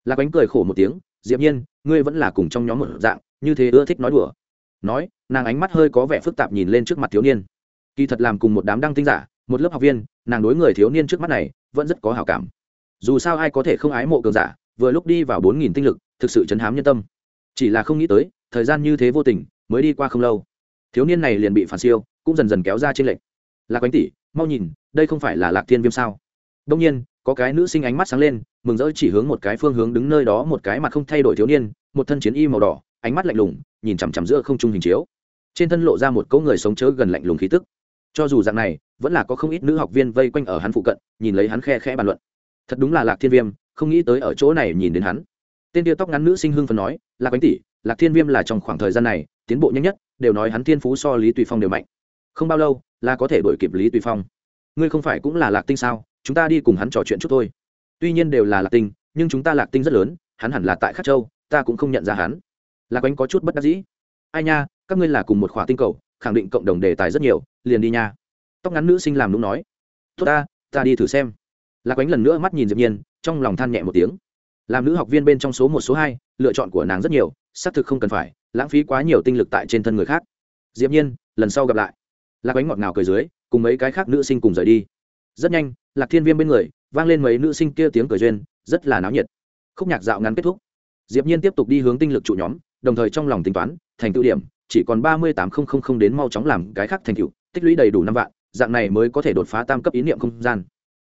lạc ánh cười khổ một tiếng, diệp nhiên, ngươi vẫn là cùng trong nhóm một dạng, như thế ưa thích nói đùa. Nói, nàng ánh mắt hơi có vẻ phức tạp nhìn lên trước mặt thiếu niên. Kỳ thật làm cùng một đám đăng tinh giả, một lớp học viên, nàng đối người thiếu niên trước mắt này, vẫn rất có hảo cảm. Dù sao ai có thể không ái mộ cường giả, vừa lúc đi vào bốn nghìn tinh lực, thực sự chấn hám nhân tâm. Chỉ là không nghĩ tới, thời gian như thế vô tình, mới đi qua không lâu. Thiếu niên này liền bị phản siêu, cũng dần dần kéo ra trên lệnh. Lạc quánh tỷ, mau nhìn, đây không phải là lạc thiên viêm sao? Đông nhiên, có cái nữ sinh ánh mắt sáng lên mừng rỡ chỉ hướng một cái phương hướng đứng nơi đó, một cái mặt không thay đổi thiếu niên, một thân chiến y màu đỏ, ánh mắt lạnh lùng, nhìn chằm chằm giữa không trung hình chiếu. Trên thân lộ ra một cỗ người sống chớ gần lạnh lùng khí tức. Cho dù dạng này, vẫn là có không ít nữ học viên vây quanh ở hắn phụ cận, nhìn lấy hắn khe khẽ bàn luận. Thật đúng là lạc thiên viêm, không nghĩ tới ở chỗ này nhìn đến hắn. Tên tia tóc ngắn nữ sinh hưng phần nói, lạc bánh tỷ, lạc thiên viêm là trong khoảng thời gian này, tiến bộ nhanh nhất, đều nói hắn thiên phú so lý tùy phong đều mạnh. Không bao lâu, là có thể đổi kịp lý tùy phong. Ngươi không phải cũng là lạc tinh sao? Chúng ta đi cùng hắn trò chuyện chút thôi tuy nhiên đều là lạc tinh, nhưng chúng ta lạc tinh rất lớn, hắn hẳn là tại khắc châu, ta cũng không nhận ra hắn. Lạc anh có chút bất đắc dĩ. Ai nha, các ngươi là cùng một khỏa tinh cầu, khẳng định cộng đồng đề tài rất nhiều, liền đi nha. Tóc ngắn nữ sinh làm đúng nói. Tốt ta ta đi thử xem. Lạc ánh lần nữa mắt nhìn diệp nhiên, trong lòng than nhẹ một tiếng. Làm nữ học viên bên trong số một, số hai, lựa chọn của nàng rất nhiều, xác thực không cần phải, lãng phí quá nhiều tinh lực tại trên thân người khác. Diệp nhiên, lần sau gặp lại. Lạc ánh ngọt ngào cười dưới, cùng mấy cái khác nữ sinh cùng rời đi. Rất nhanh, lạc thiên viêm bên người vang lên mấy nữ sinh kia tiếng cười duyên, rất là náo nhiệt. Khúc nhạc dạo ngắn kết thúc. Diệp nhiên tiếp tục đi hướng tinh lực trụ nhóm, đồng thời trong lòng tính toán, thành tựu điểm, chỉ còn ba mươi tám nghìn đến mau chóng làm cái khác thành tựu, tích lũy đầy đủ năm vạn, dạng này mới có thể đột phá tam cấp ý niệm không gian.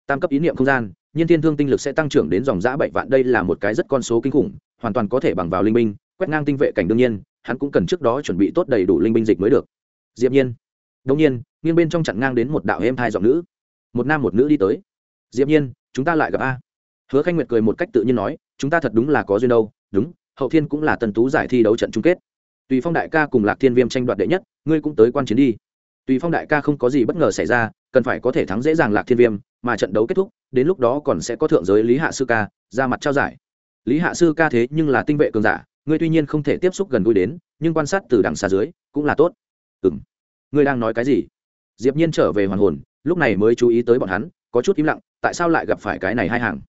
Tam cấp ý niệm không gian, nhiên thiên thương tinh lực sẽ tăng trưởng đến dòng giã bảy vạn, đây là một cái rất con số kinh khủng, hoàn toàn có thể bằng vào linh binh, quét ngang tinh vệ cảnh đương nhiên, hắn cũng cần trước đó chuẩn bị tốt đầy đủ linh binh dịch mới được. Diệp nhiên, đương nhiên, nghiêng bên trong chặn ngang đến một đạo êm hai giọng nữ. Một nam một nữ đi tới diệp nhiên, chúng ta lại gặp a. Hứa khanh nguyệt cười một cách tự nhiên nói, chúng ta thật đúng là có duyên đâu, đúng, hậu thiên cũng là tần tú giải thi đấu trận chung kết. Tùy phong đại ca cùng lạc thiên viêm tranh đoạt đệ nhất, ngươi cũng tới quan chiến đi. Tùy phong đại ca không có gì bất ngờ xảy ra, cần phải có thể thắng dễ dàng lạc thiên viêm, mà trận đấu kết thúc, đến lúc đó còn sẽ có thượng giới lý hạ sư ca ra mặt trao giải. Lý hạ sư ca thế nhưng là tinh vệ cường giả, ngươi tuy nhiên không thể tiếp xúc gần gũi đến, nhưng quan sát từ đằng xa dưới, cũng là tốt. Ừ m ngươi đang nói cái gì? Diệp nhiên trở về hoàn hồn, lúc này mới chú ý tới bọn hắn, có chút im lặng tại sao lại gặp phải cái này hai hàng?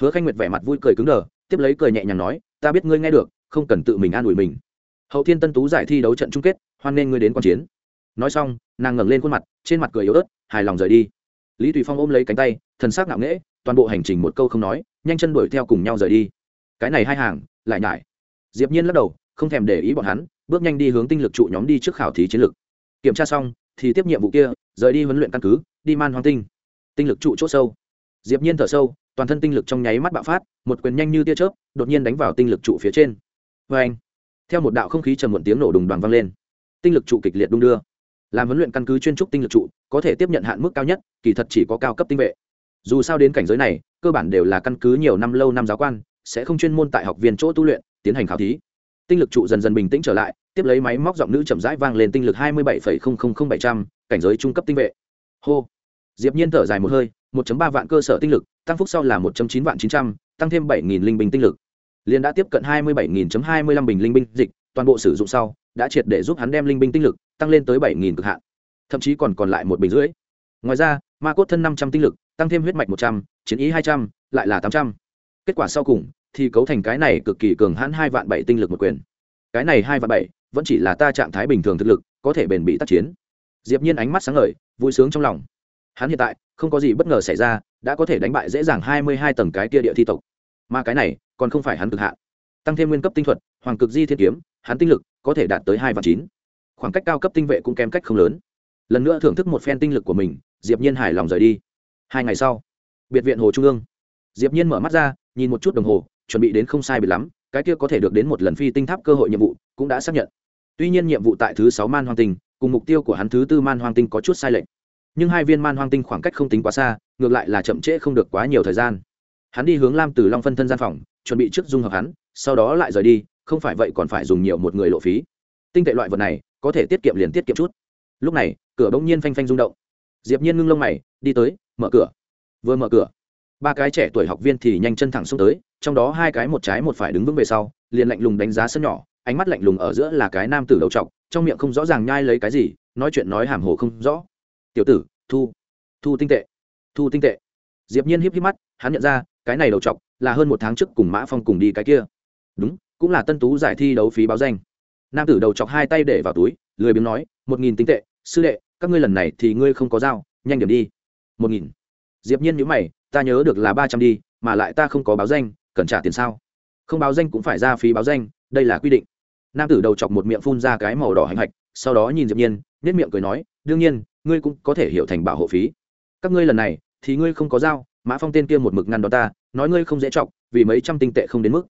Hứa khanh nguyệt vẻ mặt vui cười cứng đờ, tiếp lấy cười nhẹ nhàng nói, ta biết ngươi nghe được, không cần tự mình an ủi mình. Hậu thiên tân tú giải thi đấu trận chung kết, hoan nên ngươi đến q chiến. Nói xong, nàng ngẩng lên khuôn mặt, trên mặt cười yếu ớt, hài lòng rời đi. Lý tùy phong ôm lấy cánh tay, thần s ắ c ngạo nghễ, toàn bộ hành trình một câu không nói, nhanh chân đuổi theo cùng nhau rời đi. Cái này hai hàng, lại nhải. Diệp nhiên lắc đầu, không thèm để ý bọn hắn, bước nhanh đi hướng tinh lực trụ nhóm đi trước khảo thí chiến lược. Kiểm tra xong, thì tiếp nhiệm vụ kia, rời đi huấn luyện căn cứ, đi man hoang tinh. Tinh lực trụ c h ỗ sâu diệp nhiên thở sâu, toàn thân tinh lực trong nháy mắt bạo phát, một quyền nhanh như tia chớp, đột nhiên đánh vào tinh lực trụ phía trên. Vê anh, theo một đạo không khí trầm muộn tiếng nổ đùng đoàn vang lên. Tinh lực trụ kịch liệt đung đưa. Làm huấn luyện căn cứ chuyên trúc tinh lực trụ, có thể tiếp nhận hạn mức cao nhất, kỳ thật chỉ có cao cấp tinh vệ. Dù sao đến cảnh giới này, cơ bản đều là căn cứ nhiều năm lâu năm giáo quan, sẽ không chuyên môn tại học viên chỗ tu luyện, tiến hành khảo thí. Tinh lực trụ dần dần bình tĩnh trở lại, tiếp lấy máy móc giọng nữ chậm rãi vang lên tinh lực hai mươi bảy bảy trăm, cảnh giới trung cấp tinh vệ. Hô. Diệp nhiên thở dài một hơi 1.3 vạn cơ sở tinh lực, tăng phúc sau là 1.9 vạn 900, tăng thêm 7.000 linh binh tinh lực. Liên đã tiếp cận 27.000.25 bình linh binh dịch, toàn bộ sử dụng sau, đã triệt để giúp hắn đem linh binh tinh lực tăng lên tới 7.000 cực hạn. Thậm chí còn còn lại một bình rưỡi. Ngoài ra, ma cốt thân 500 tinh lực, tăng thêm huyết mạch 100, chiến ý 200, lại là 800. Kết quả sau cùng thì cấu thành cái này cực kỳ cường hãn 2 vạn 7 tinh lực một quyền. Cái này 2 vạn 7 vẫn chỉ là ta trạng thái bình thường thực lực, có thể bền bị tác chiến. Diệp Nhiên ánh mắt sáng ngời, vui sướng trong lòng hắn hiện tại không có gì bất ngờ xảy ra, đã có thể đánh bại dễ dàng hai mươi hai tầng cái kia địa thi tộc. Mà cái này còn không phải hắn cực hạn. Tăng thêm nguyên cấp tinh thuật, hoàng cực di thiên kiếm, hắn tinh lực có thể đạt tới hai và chín. Khoảng cách cao cấp tinh vệ cũng kém cách không lớn. Lần nữa thưởng thức một phen tinh lực của mình, diệp nhiên hài lòng rời đi. Hai ngày sau, biệt viện hồ trung ương. Diệp nhiên mở mắt ra, nhìn một chút đồng hồ, chuẩn bị đến không sai biệt lắm, cái kia có thể được đến một lần phi tinh tháp cơ hội nhiệm vụ, cũng đã xác nhận. Tuy nhiên nhiệm vụ tại thứ sáu man hoang tinh, cùng mục tiêu của hắn thứ tư man hoang tinh có chút sai lệch nhưng hai viên man hoang tinh khoảng cách không tính quá xa, ngược lại là chậm trễ không được quá nhiều thời gian. Hắn đi hướng lam từ long phân thân gian phòng, chuẩn bị trước dung hợp hắn, sau đó lại rời đi, không phải vậy còn phải dùng nhiều một người lộ phí. Tinh tệ loại vật này, có thể tiết kiệm liền tiết kiệm chút. Lúc này, cửa bỗng nhiên phanh phanh rung động. Diệp nhiên ngưng lông mày, đi tới, mở cửa. Vừa mở cửa, ba cái trẻ tuổi học viên thì nhanh chân thẳng xuống tới, trong đó hai cái một trái một phải đứng vững về sau, liền lạnh lùng đánh giá sân nhỏ, ánh mắt lạnh lùng ở giữa là cái nam tử đầu trọc, trong miệng không rõ ràng nhai lấy cái gì, nói chuyện nói hàm hồ không rõ tiểu tử, thu thu tinh tệ, thu tinh tệ. Diệp nhiên híp híp mắt, hắn nhận ra, cái này đầu trọc là hơn một tháng trước cùng mã phong cùng đi cái kia. Đúng, cũng là tân tú giải thi đấu phí báo danh. Nam tử đầu chọc hai tay để vào túi, lười biếng nói, một nghìn tinh tệ, sư đệ, các ngươi lần này thì ngươi không có dao nhanh điểm đi. Một nghìn. Diệp nhiên nhíu mày, ta nhớ được là ba trăm đi, mà lại ta không có báo danh, cần trả tiền sao? Không báo danh cũng phải ra phí báo danh, đây là quy định. Nam tử đầu chọc một miệng phun ra cái màu đỏ hành hạch, sau đó nhìn diệp nhiên nét miệng cười nói, đương nhiên ngươi cũng có thể hiểu thành bảo hộ phí. Các ngươi lần này, thì ngươi không có dao, mã phong tên kia một mực ngăn đó ta, nói ngươi không dễ chọc, vì mấy trăm tinh tệ không đến mức.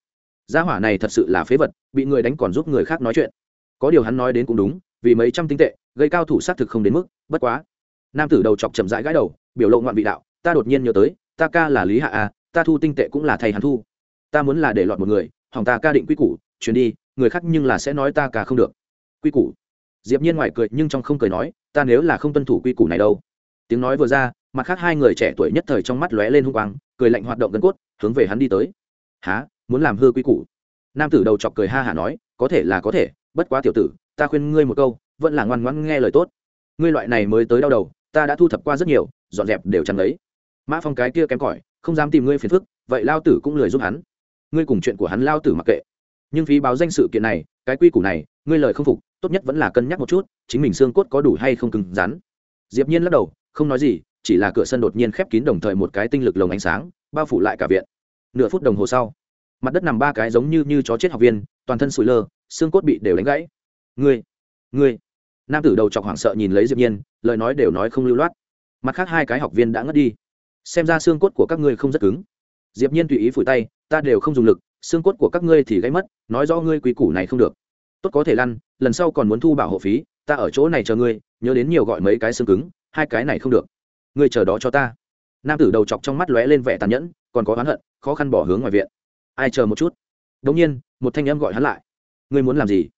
Gia hỏa này thật sự là phế vật, bị người đánh còn giúp người khác nói chuyện. Có điều hắn nói đến cũng đúng, vì mấy trăm tinh tệ, gây cao thủ sát thực không đến mức, bất quá. Nam tử đầu chọc chậm rãi gãi đầu, biểu lộ ngoạn vị đạo, ta đột nhiên nhớ tới, ta ca là lý hạ a, ta thu tinh tệ cũng là thầy hắn thu. Ta muốn là để lọt một người, hỏng ta ca định quy củ chuyến đi, người khác nhưng là sẽ nói ta ca không được. Quy củ diệp nhiên ngoài cười nhưng trong không cười nói, ta nếu là không tuân thủ quy củ này đâu. Tiếng nói vừa ra, mặt khác hai người trẻ tuổi nhất thời trong mắt lóe lên hung quang, cười lạnh hoạt động gần cốt, hướng về hắn đi tới. Há muốn làm hư quy củ? Nam tử đầu chọc cười ha hả nói, có thể là có thể, bất quá tiểu tử, ta khuyên ngươi một câu, vẫn là ngoan ngoãn nghe lời tốt. Ngươi loại này mới tới đau đầu, ta đã thu thập qua rất nhiều, dọn dẹp đều chẳng lấy. Mã phong cái kia kém cỏi, không dám tìm ngươi phiền phức, vậy lao tử cũng lười giúp hắn. Ngươi cùng chuyện của hắn lao tử mặc kệ. Nhưng phí báo danh sự kiện này, cái quy củ này, ngươi lời không phục tốt nhất vẫn là cân nhắc một chút, chính mình xương cốt có đủ hay không cứng rắn. Diệp nhiên lắc đầu, không nói gì, chỉ là cửa sân đột nhiên khép kín đồng thời một cái tinh lực lồng ánh sáng, bao phủ lại cả viện. Nửa phút đồng hồ sau, mặt đất nằm ba cái giống như như chó chết học viên, toàn thân sụi lơ, xương cốt bị đều đánh gãy. Ngươi ngươi. Nam tử đầu chọc hoảng sợ nhìn lấy diệp nhiên, lời nói đều nói không lưu loát. Mặt khác hai cái học viên đã ngất đi. Xem ra xương cốt của các ngươi không rất cứng. Diệp nhiên tùy ý phủi tay, ta đều không dùng lực, xương cốt của các ngươi thì gãy mất, nói rõ ngươi quý củ này không được tốt có thể lăn, lần sau còn muốn thu bảo hộ phí, ta ở chỗ này chờ ngươi, nhớ đến nhiều gọi mấy cái xương cứng, hai cái này không được. Ngươi chờ đó cho ta. Nam tử đầu chọc trong mắt lóe lên vẻ tàn nhẫn, còn có oán hận, khó khăn bỏ hướng ngoài viện. Ai chờ một chút? Đống nhiên, một thanh âm gọi hắn lại. Ngươi muốn làm gì?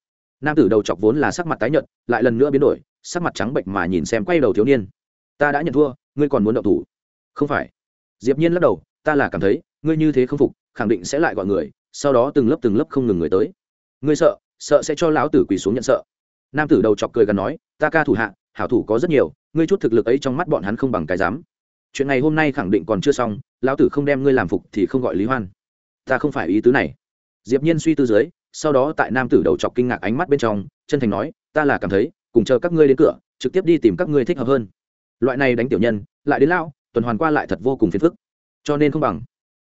Nam tử đầu chọc vốn là sắc mặt tái nhợt, lại lần nữa biến đổi, sắc mặt trắng bệnh mà nhìn xem quay đầu thiếu niên. Ta đã nhận thua, ngươi còn muốn động thủ? Không phải. Diệp nhiên lắc đầu, ta là cảm thấy, ngươi như thế không phục, khẳng định sẽ lại gọi người, sau đó từng lớp từng lớp không ngừng người tới. Ngươi sợ sợ sẽ cho lão tử quỳ xuống nhận sợ. Nam tử đầu chọc cười gần nói, ta ca thủ hạ, hảo thủ có rất nhiều, ngươi chút thực lực ấy trong mắt bọn hắn không bằng cái dám. Chuyện này hôm nay khẳng định còn chưa xong, lão tử không đem ngươi làm phục thì không gọi lý hoan. Ta không phải ý tứ này. Diệp nhiên suy tư dưới, sau đó tại nam tử đầu chọc kinh ngạc ánh mắt bên trong, chân thành nói, ta là cảm thấy, cùng chờ các ngươi đến cửa, trực tiếp đi tìm các ngươi thích hợp hơn. Loại này đánh tiểu nhân, lại đến lão, tuần hoàn qua lại thật vô cùng phiền phức. Cho nên không bằng.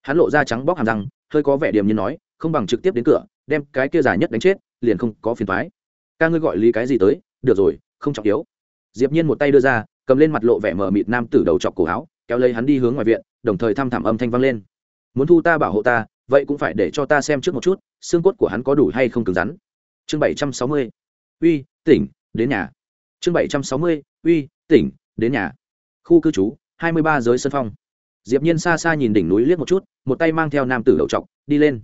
Hắn lộ ra trắng bóc hàm răng, hơi có vẻ điềm như nói, không bằng trực tiếp đến cửa, đem cái kia giả nhất đánh chết liền không có phiền thoái. Ca ngươi gọi lý cái gì tới? Được rồi, không trọng yếu. Diệp nhiên một tay đưa ra, cầm lên mặt lộ vẻ mờ mịt nam tử đầu chọc cổ áo, kéo lấy hắn đi hướng ngoài viện, đồng thời thăm thẳm âm thanh vang lên. Muốn thu ta bảo hộ ta, vậy cũng phải để cho ta xem trước một chút, xương cốt của hắn có đủ hay không cứng rắn. Chương bảy trăm sáu mươi. Uy, tỉnh, đến nhà. Chương bảy trăm sáu mươi. Uy, tỉnh, đến nhà. Khu cư trú, hai mươi ba giới sân phong. Diệp nhiên xa xa nhìn đỉnh núi liếc một chút, một tay mang theo nam tử đầu trọc đi lên.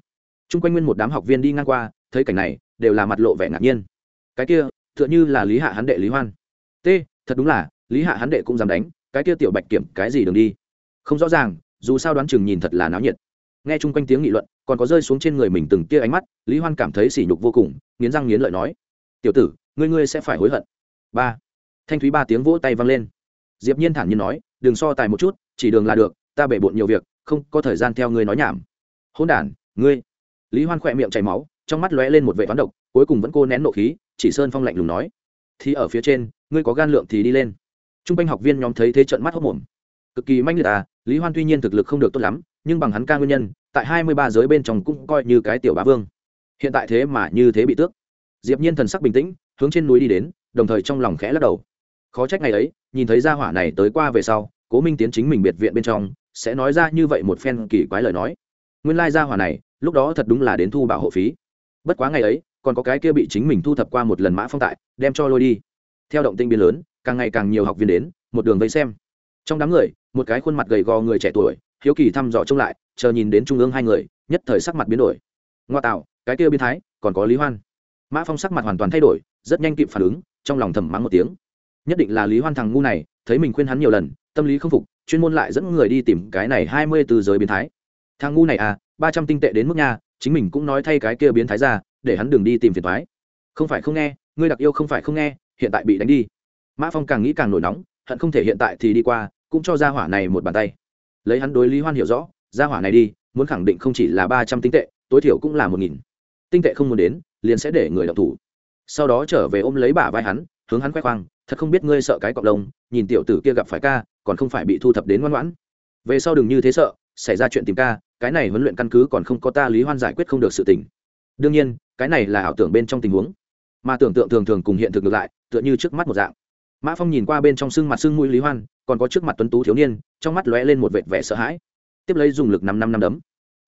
Chung quanh nguyên một đám học viên đi ngang qua, thấy cảnh này đều là mặt lộ vẻ ngạc nhiên. Cái kia, tựa như là lý hạ hắn đệ lý hoan. T, thật đúng là, lý hạ hắn đệ cũng dám đánh, cái kia tiểu bạch kiểm, cái gì đường đi? Không rõ ràng, dù sao đoán chừng nhìn thật là náo nhiệt. Nghe chung quanh tiếng nghị luận, còn có rơi xuống trên người mình từng tia ánh mắt, lý hoan cảm thấy sỉ nhục vô cùng, nghiến răng nghiến lợi nói, tiểu tử, ngươi ngươi sẽ phải hối hận. Ba, thanh thúy ba tiếng vỗ tay vang lên. Diệp nhiên thản nhiên nói, đừng so tài một chút, chỉ đường là được, ta bể bộn nhiều việc, không có thời gian theo ngươi nói nhảm. Hỗn đản, ngươi. Lý hoan khỏe miệng chảy máu trong mắt lóe lên một vệ toán độc, cuối cùng vẫn cô nén nộ khí, chỉ sơn phong lạnh lùng nói, thì ở phía trên, ngươi có gan lượng thì đi lên. Trung quanh học viên nhóm thấy thế trận mắt hốc mồm cực kỳ manh liệt à lý hoan tuy nhiên thực lực không được tốt lắm, nhưng bằng hắn ca nguyên nhân, tại hai mươi ba giới bên trong cũng coi như cái tiểu bá vương. Hiện tại thế mà như thế bị tước. Diệp nhiên thần sắc bình tĩnh, hướng trên núi đi đến, đồng thời trong lòng khẽ lắc đầu. Khó trách ngày ấy, nhìn thấy gia hỏa này tới qua về sau, cố minh tiến chính mình biệt viện bên trong, sẽ nói ra như vậy một phen kỳ quái lời nói. Nguyên lai gia hỏa này, lúc đó thật đúng là đến thu bảo hộ phí bất quá ngày ấy, còn có cái kia bị chính mình thu thập qua một lần mã phong tại, đem cho lôi đi. Theo động tinh biến lớn, càng ngày càng nhiều học viên đến, một đường vây xem. Trong đám người, một cái khuôn mặt gầy gò người trẻ tuổi, hiếu kỳ thăm dò trông lại, chờ nhìn đến trung ương hai người, nhất thời sắc mặt biến đổi. Ngoa tạo, cái kia biến thái, còn có lý hoan. Mã phong sắc mặt hoàn toàn thay đổi, rất nhanh kịp phản ứng, trong lòng thầm mắng một tiếng. Nhất định là lý hoan thằng ngu này, thấy mình khuyên hắn nhiều lần, tâm lý không phục, chuyên môn lại dẫn người đi tìm cái này hai mươi từ giới biến thái. Thằng ngu này à ba trăm tinh tệ đến mức nha chính mình cũng nói thay cái kia biến thái ra, để hắn đừng đi tìm phiền thoái không phải không nghe, ngươi đặc yêu không phải không nghe, hiện tại bị đánh đi. Mã phong càng nghĩ càng nổi nóng, hận không thể hiện tại thì đi qua, cũng cho gia hỏa này một bàn tay. Lấy hắn đối lý hoan hiểu rõ, gia hỏa này đi, muốn khẳng định không chỉ là ba trăm tinh tệ, tối thiểu cũng là một nghìn. Tinh tệ không muốn đến, liền sẽ để người đọc thủ. Sau đó trở về ôm lấy bả vai hắn, hướng hắn khoe khoang, thật không biết ngươi sợ cái cọc lông, nhìn tiểu tử kia gặp phải ca, còn không phải bị thu thập đến ngoan ngoãn. Về sau đừng như thế sợ xảy ra chuyện tìm ca, cái này huấn luyện căn cứ còn không có ta lý hoan giải quyết không được sự tình. Đương nhiên, cái này là ảo tưởng bên trong tình huống. Mà tưởng tượng thường thường cùng hiện thực ngược lại, tựa như trước mắt một dạng. Mã phong nhìn qua bên trong xương mặt xương mũi lý hoan, còn có trước mặt tuấn tú thiếu niên, trong mắt lóe lên một vệt vẻ sợ hãi. Tiếp lấy dùng lực năm năm năm đấm.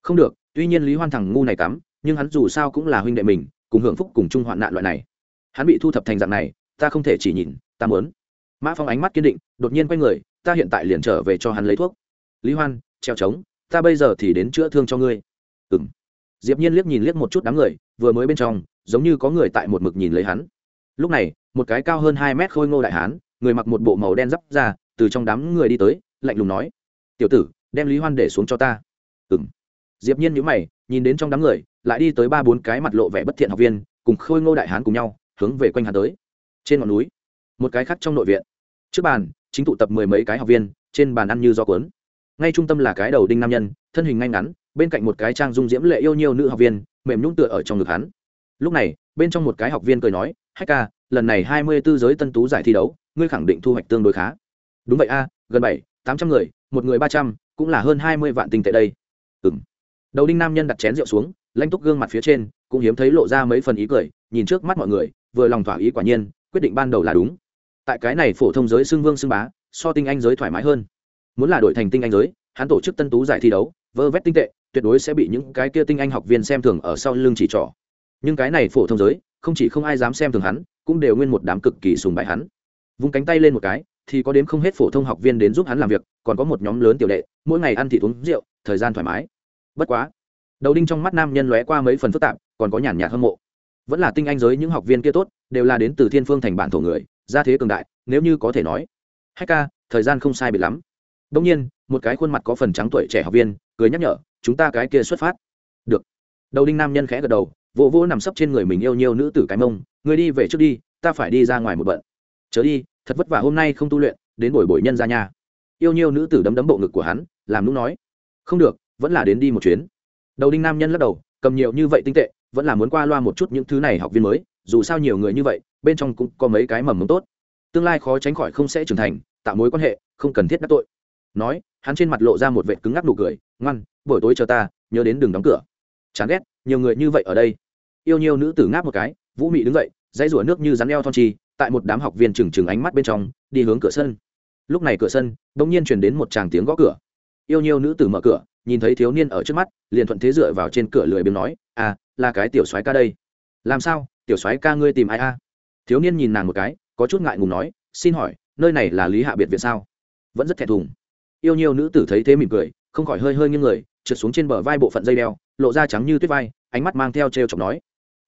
Không được, tuy nhiên lý hoan thằng ngu này cắm, nhưng hắn dù sao cũng là huynh đệ mình, cùng hưởng phúc cùng chung hoạn nạn loại này. Hắn bị thu thập thành dạng này, ta không thể chỉ nhìn, ta muốn. Mã phong ánh mắt kiên định, đột nhiên quay người, ta hiện tại liền trở về cho hắn lấy thuốc. Lý hoan treo trống, ta bây giờ thì đến chữa thương cho ngươi. Ừ m diệp nhiên liếc nhìn liếc một chút đám người, vừa mới bên trong, giống như có người tại một mực nhìn lấy hắn. Lúc này, một cái cao hơn hai mét khôi ngô đại hán, người mặc một bộ màu đen d ra, từ trong đám người đi tới, lạnh lùng nói, tiểu tử, đem lý hoan để xuống cho ta. Ừ m diệp nhiên nhíu mày, nhìn đến trong đám người, lại đi tới ba bốn cái mặt lộ vẻ bất thiện học viên, cùng khôi ngô đại hán cùng nhau, hướng về quanh hắn tới. Trên ngọn núi, một cái khác trong nội viện. Trước bàn, chính tụ tập mười mấy cái học viên, trên bàn ăn như do cuốn ngay trung tâm là cái đầu đinh nam nhân, thân hình ngay ngắn, bên cạnh một cái trang dung diễm lệ yêu nhiều nữ học viên, mềm nhũng tựa ở trong ngực hắn. Lúc này, bên trong một cái học viên cười nói, hách ca, lần này hai mươi 24 giới tân tú giải thi đấu, ngươi khẳng định thu hoạch tương đối khá. Đúng vậy a, gần bảy, tám trăm người, một người ba trăm, cũng là hơn hai mươi vạn tinh tệ đây. Ừng đầu đinh nam nhân đặt chén rượu xuống, lanh túc gương mặt phía trên, cũng hiếm thấy lộ ra mấy phần ý cười, nhìn trước mắt mọi người, vừa lòng thỏa ý quả nhiên, quyết định ban đầu là đúng. Tại cái này phổ thông giới xưng vương xưng bá, so tinh anh giới thoải mái hơn muốn là đổi thành tinh anh giới, hắn tổ chức tân tú giải thi đấu, vơ vét tinh tệ, tuyệt đối sẽ bị những cái kia tinh anh học viên xem thường ở sau lưng chỉ trỏ. Nhưng cái này phổ thông giới, không chỉ không ai dám xem thường hắn, cũng đều nguyên một đám cực kỳ sùng bại hắn. Vung cánh tay lên một cái, thì có đến không hết phổ thông học viên đến giúp hắn làm việc, còn có một nhóm lớn tiểu đệ, mỗi ngày ăn thịt uống rượu, thời gian thoải mái. Bất quá, đầu đinh trong mắt nam nhân lóe qua mấy phần phức tạp, còn có nhàn nhạt hâm mộ. Vẫn là tinh anh giới những học viên kia tốt, đều là đến từ thiên phương thành bản thổ người ra thế cường đại, nếu như có thể nói. Hay ca, thời gian không sai biệt lắm đông nhiên, một cái khuôn mặt có phần trắng tuổi trẻ học viên, cười nhắc nhở, chúng ta cái kia xuất phát. Được. Đầu đinh nam nhân khẽ gật đầu, vỗ vỗ nằm sấp trên người mình yêu nhiều nữ tử cái mông người đi về trước đi, ta phải đi ra ngoài một bận. Chớ đi, thật vất vả hôm nay không tu luyện, đến buổi buổi nhân ra nhà. Yêu nhiều nữ tử đấm đấm bộ ngực của hắn, làm lúc nói, không được, vẫn là đến đi một chuyến. Đầu đinh nam nhân lắc đầu, cầm nhiều như vậy tinh tệ, vẫn là muốn qua loa một chút những thứ này học viên mới, dù sao nhiều người như vậy, bên trong cũng có mấy cái mầm mống tốt. Tương lai khó tránh khỏi không sẽ trưởng thành, tạo mối quan hệ, không cần thiết đắc tội nói, hắn trên mặt lộ ra một vệ cứng ngắc nụ cười, ngoan, buổi tối chờ ta, nhớ đến đừng đóng cửa. Chán ghét, nhiều người như vậy ở đây. Yêu nhiều nữ tử ngáp một cái, vũ mị đứng dậy, dãy rủa nước như rắn eo thon chi, tại một đám học viên trừng trừng ánh mắt bên trong, đi hướng cửa sân. Lúc này cửa sân, bỗng nhiên truyền đến một tràng tiếng gõ cửa. Yêu nhiều nữ tử mở cửa, nhìn thấy thiếu niên ở trước mắt, liền thuận thế dựa vào trên cửa lười biếng nói à là cái tiểu soái ca đây. Làm sao? Tiểu soái ca ngươi tìm ai a? Thiếu niên nhìn nàng một cái, có chút ngại ngùng nói, xin hỏi, nơi này là lý hạ biệt viện sao? Vẫn rất thẹn thùng yêu nhiều nữ tử thấy thế mỉm cười, không khỏi hơi hơi nghiêng người, trượt xuống trên bờ vai bộ phận dây đeo, lộ ra trắng như tuyết vai, ánh mắt mang theo t r e o chọc nói.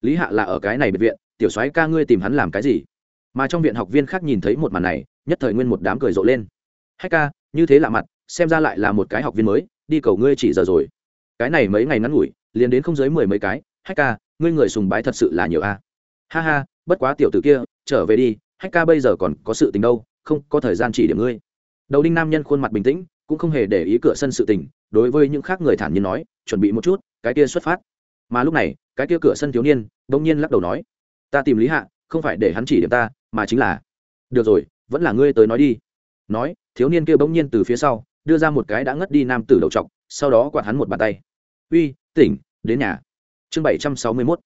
Lý hạ là ở cái này biệt viện, tiểu soái ca ngươi tìm hắn làm cái gì? Mà trong viện học viên khác nhìn thấy một màn này, nhất thời nguyên một đám cười rộ lên. Hách ca, như thế lạ mặt, xem ra lại là một cái học viên mới, đi cầu ngươi chỉ giờ rồi. Cái này mấy ngày ngắn ngủi, liền đến không dưới mười mấy cái. Hách ca, ngươi người sùng bái thật sự là nhiều a. Ha ha, bất quá tiểu tử kia, trở về đi. Hách ca bây giờ còn có sự tình đâu, không có thời gian chỉ điểm ngươi đầu đinh nam nhân khuôn mặt bình tĩnh, cũng không hề để ý cửa sân sự tình, đối với những khác người thản nhiên nói, chuẩn bị một chút, cái kia xuất phát. Mà lúc này, cái kia cửa sân thiếu niên, bỗng nhiên lắc đầu nói, ta tìm lý hạ, không phải để hắn chỉ điểm ta, mà chính là, được rồi, vẫn là ngươi tới nói đi. Nói, thiếu niên kia bỗng nhiên từ phía sau, đưa ra một cái đã ngất đi nam tử đầu t sau đó quạt hắn một bàn tay. Uy, tỉnh, đến nhà. Chương bảy trăm sáu mươi mốt.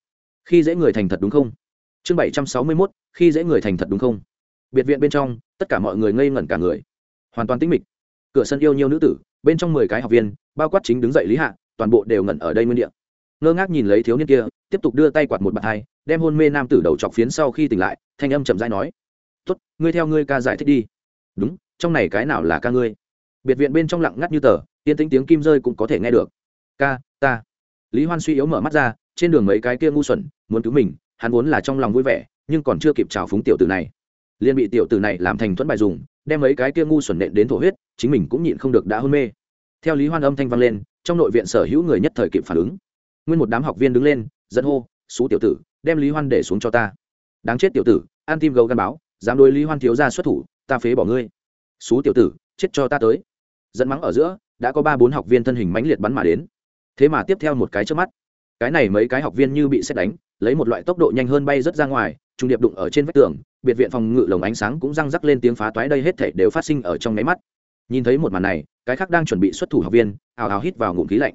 Khi dễ người thành thật đúng không? Chương bảy trăm sáu mươi mốt, khi dễ người thành thật đúng không? Biệt viện bên trong, tất cả mọi người ngây ngẩn cả người hoàn toàn tĩnh mịch. Cửa sân yêu nhiều nữ tử, bên trong mười cái học viên, bao quát chính đứng dậy lý hạ, toàn bộ đều ngẩn ở đây nguyên địa. ngơ ngác nhìn lấy thiếu niên kia, tiếp tục đưa tay quạt một bàn hai, đem hôn mê nam tử đầu chọc phiến sau khi tỉnh lại, thanh âm chậm rãi nói, tốt, ngươi theo ngươi ca giải thích đi. Đúng, trong này cái nào là ca ngươi? Biệt viện bên trong lặng ngắt như tờ tiên tính tiếng kim rơi cũng có thể nghe được. Ca, ta. Lý hoan suy yếu mở mắt ra, trên đường mấy cái kia ngu xuẩn, muốn cứu mình, hắn vốn là trong lòng vui vẻ, nhưng còn chưa kịp chào phúng tiểu tử này liền bị tiểu tử này làm thành thuẫn bài dùng, đem mấy cái kia ngu xuẩn nện đến thổ huyết, chính mình cũng nhịn không được đã hôn mê. Theo lý hoan âm thanh vang lên, trong nội viện sở hữu người nhất thời kịp phản ứng. Nguyên một đám học viên đứng lên dẫn hô xú tiểu tử, đem lý hoan để xuống cho ta. Đáng chết tiểu tử an tim gấu gắn báo, dám đối lý hoan thiếu ra xuất thủ, ta phế bỏ ngươi. Xú tiểu tử, chết cho ta tới. Dẫn mắng ở giữa, đã có ba bốn học viên thân hình mãnh liệt bắn mà đến. Thế mà tiếp theo một cái trước mắt, cái này mấy cái học viên như bị xét đánh, lấy một loại tốc độ nhanh hơn bay rất ra ngoài, trung điệp đụng ở trên vách tường biệt viện phòng ngự lồng ánh sáng cũng răng rắc lên tiếng phá toái đây hết thể đều phát sinh ở trong máy mắt. Nhìn thấy một màn này, cái khác đang chuẩn bị xuất thủ học viên ào ào hít vào ngụm khí lạnh.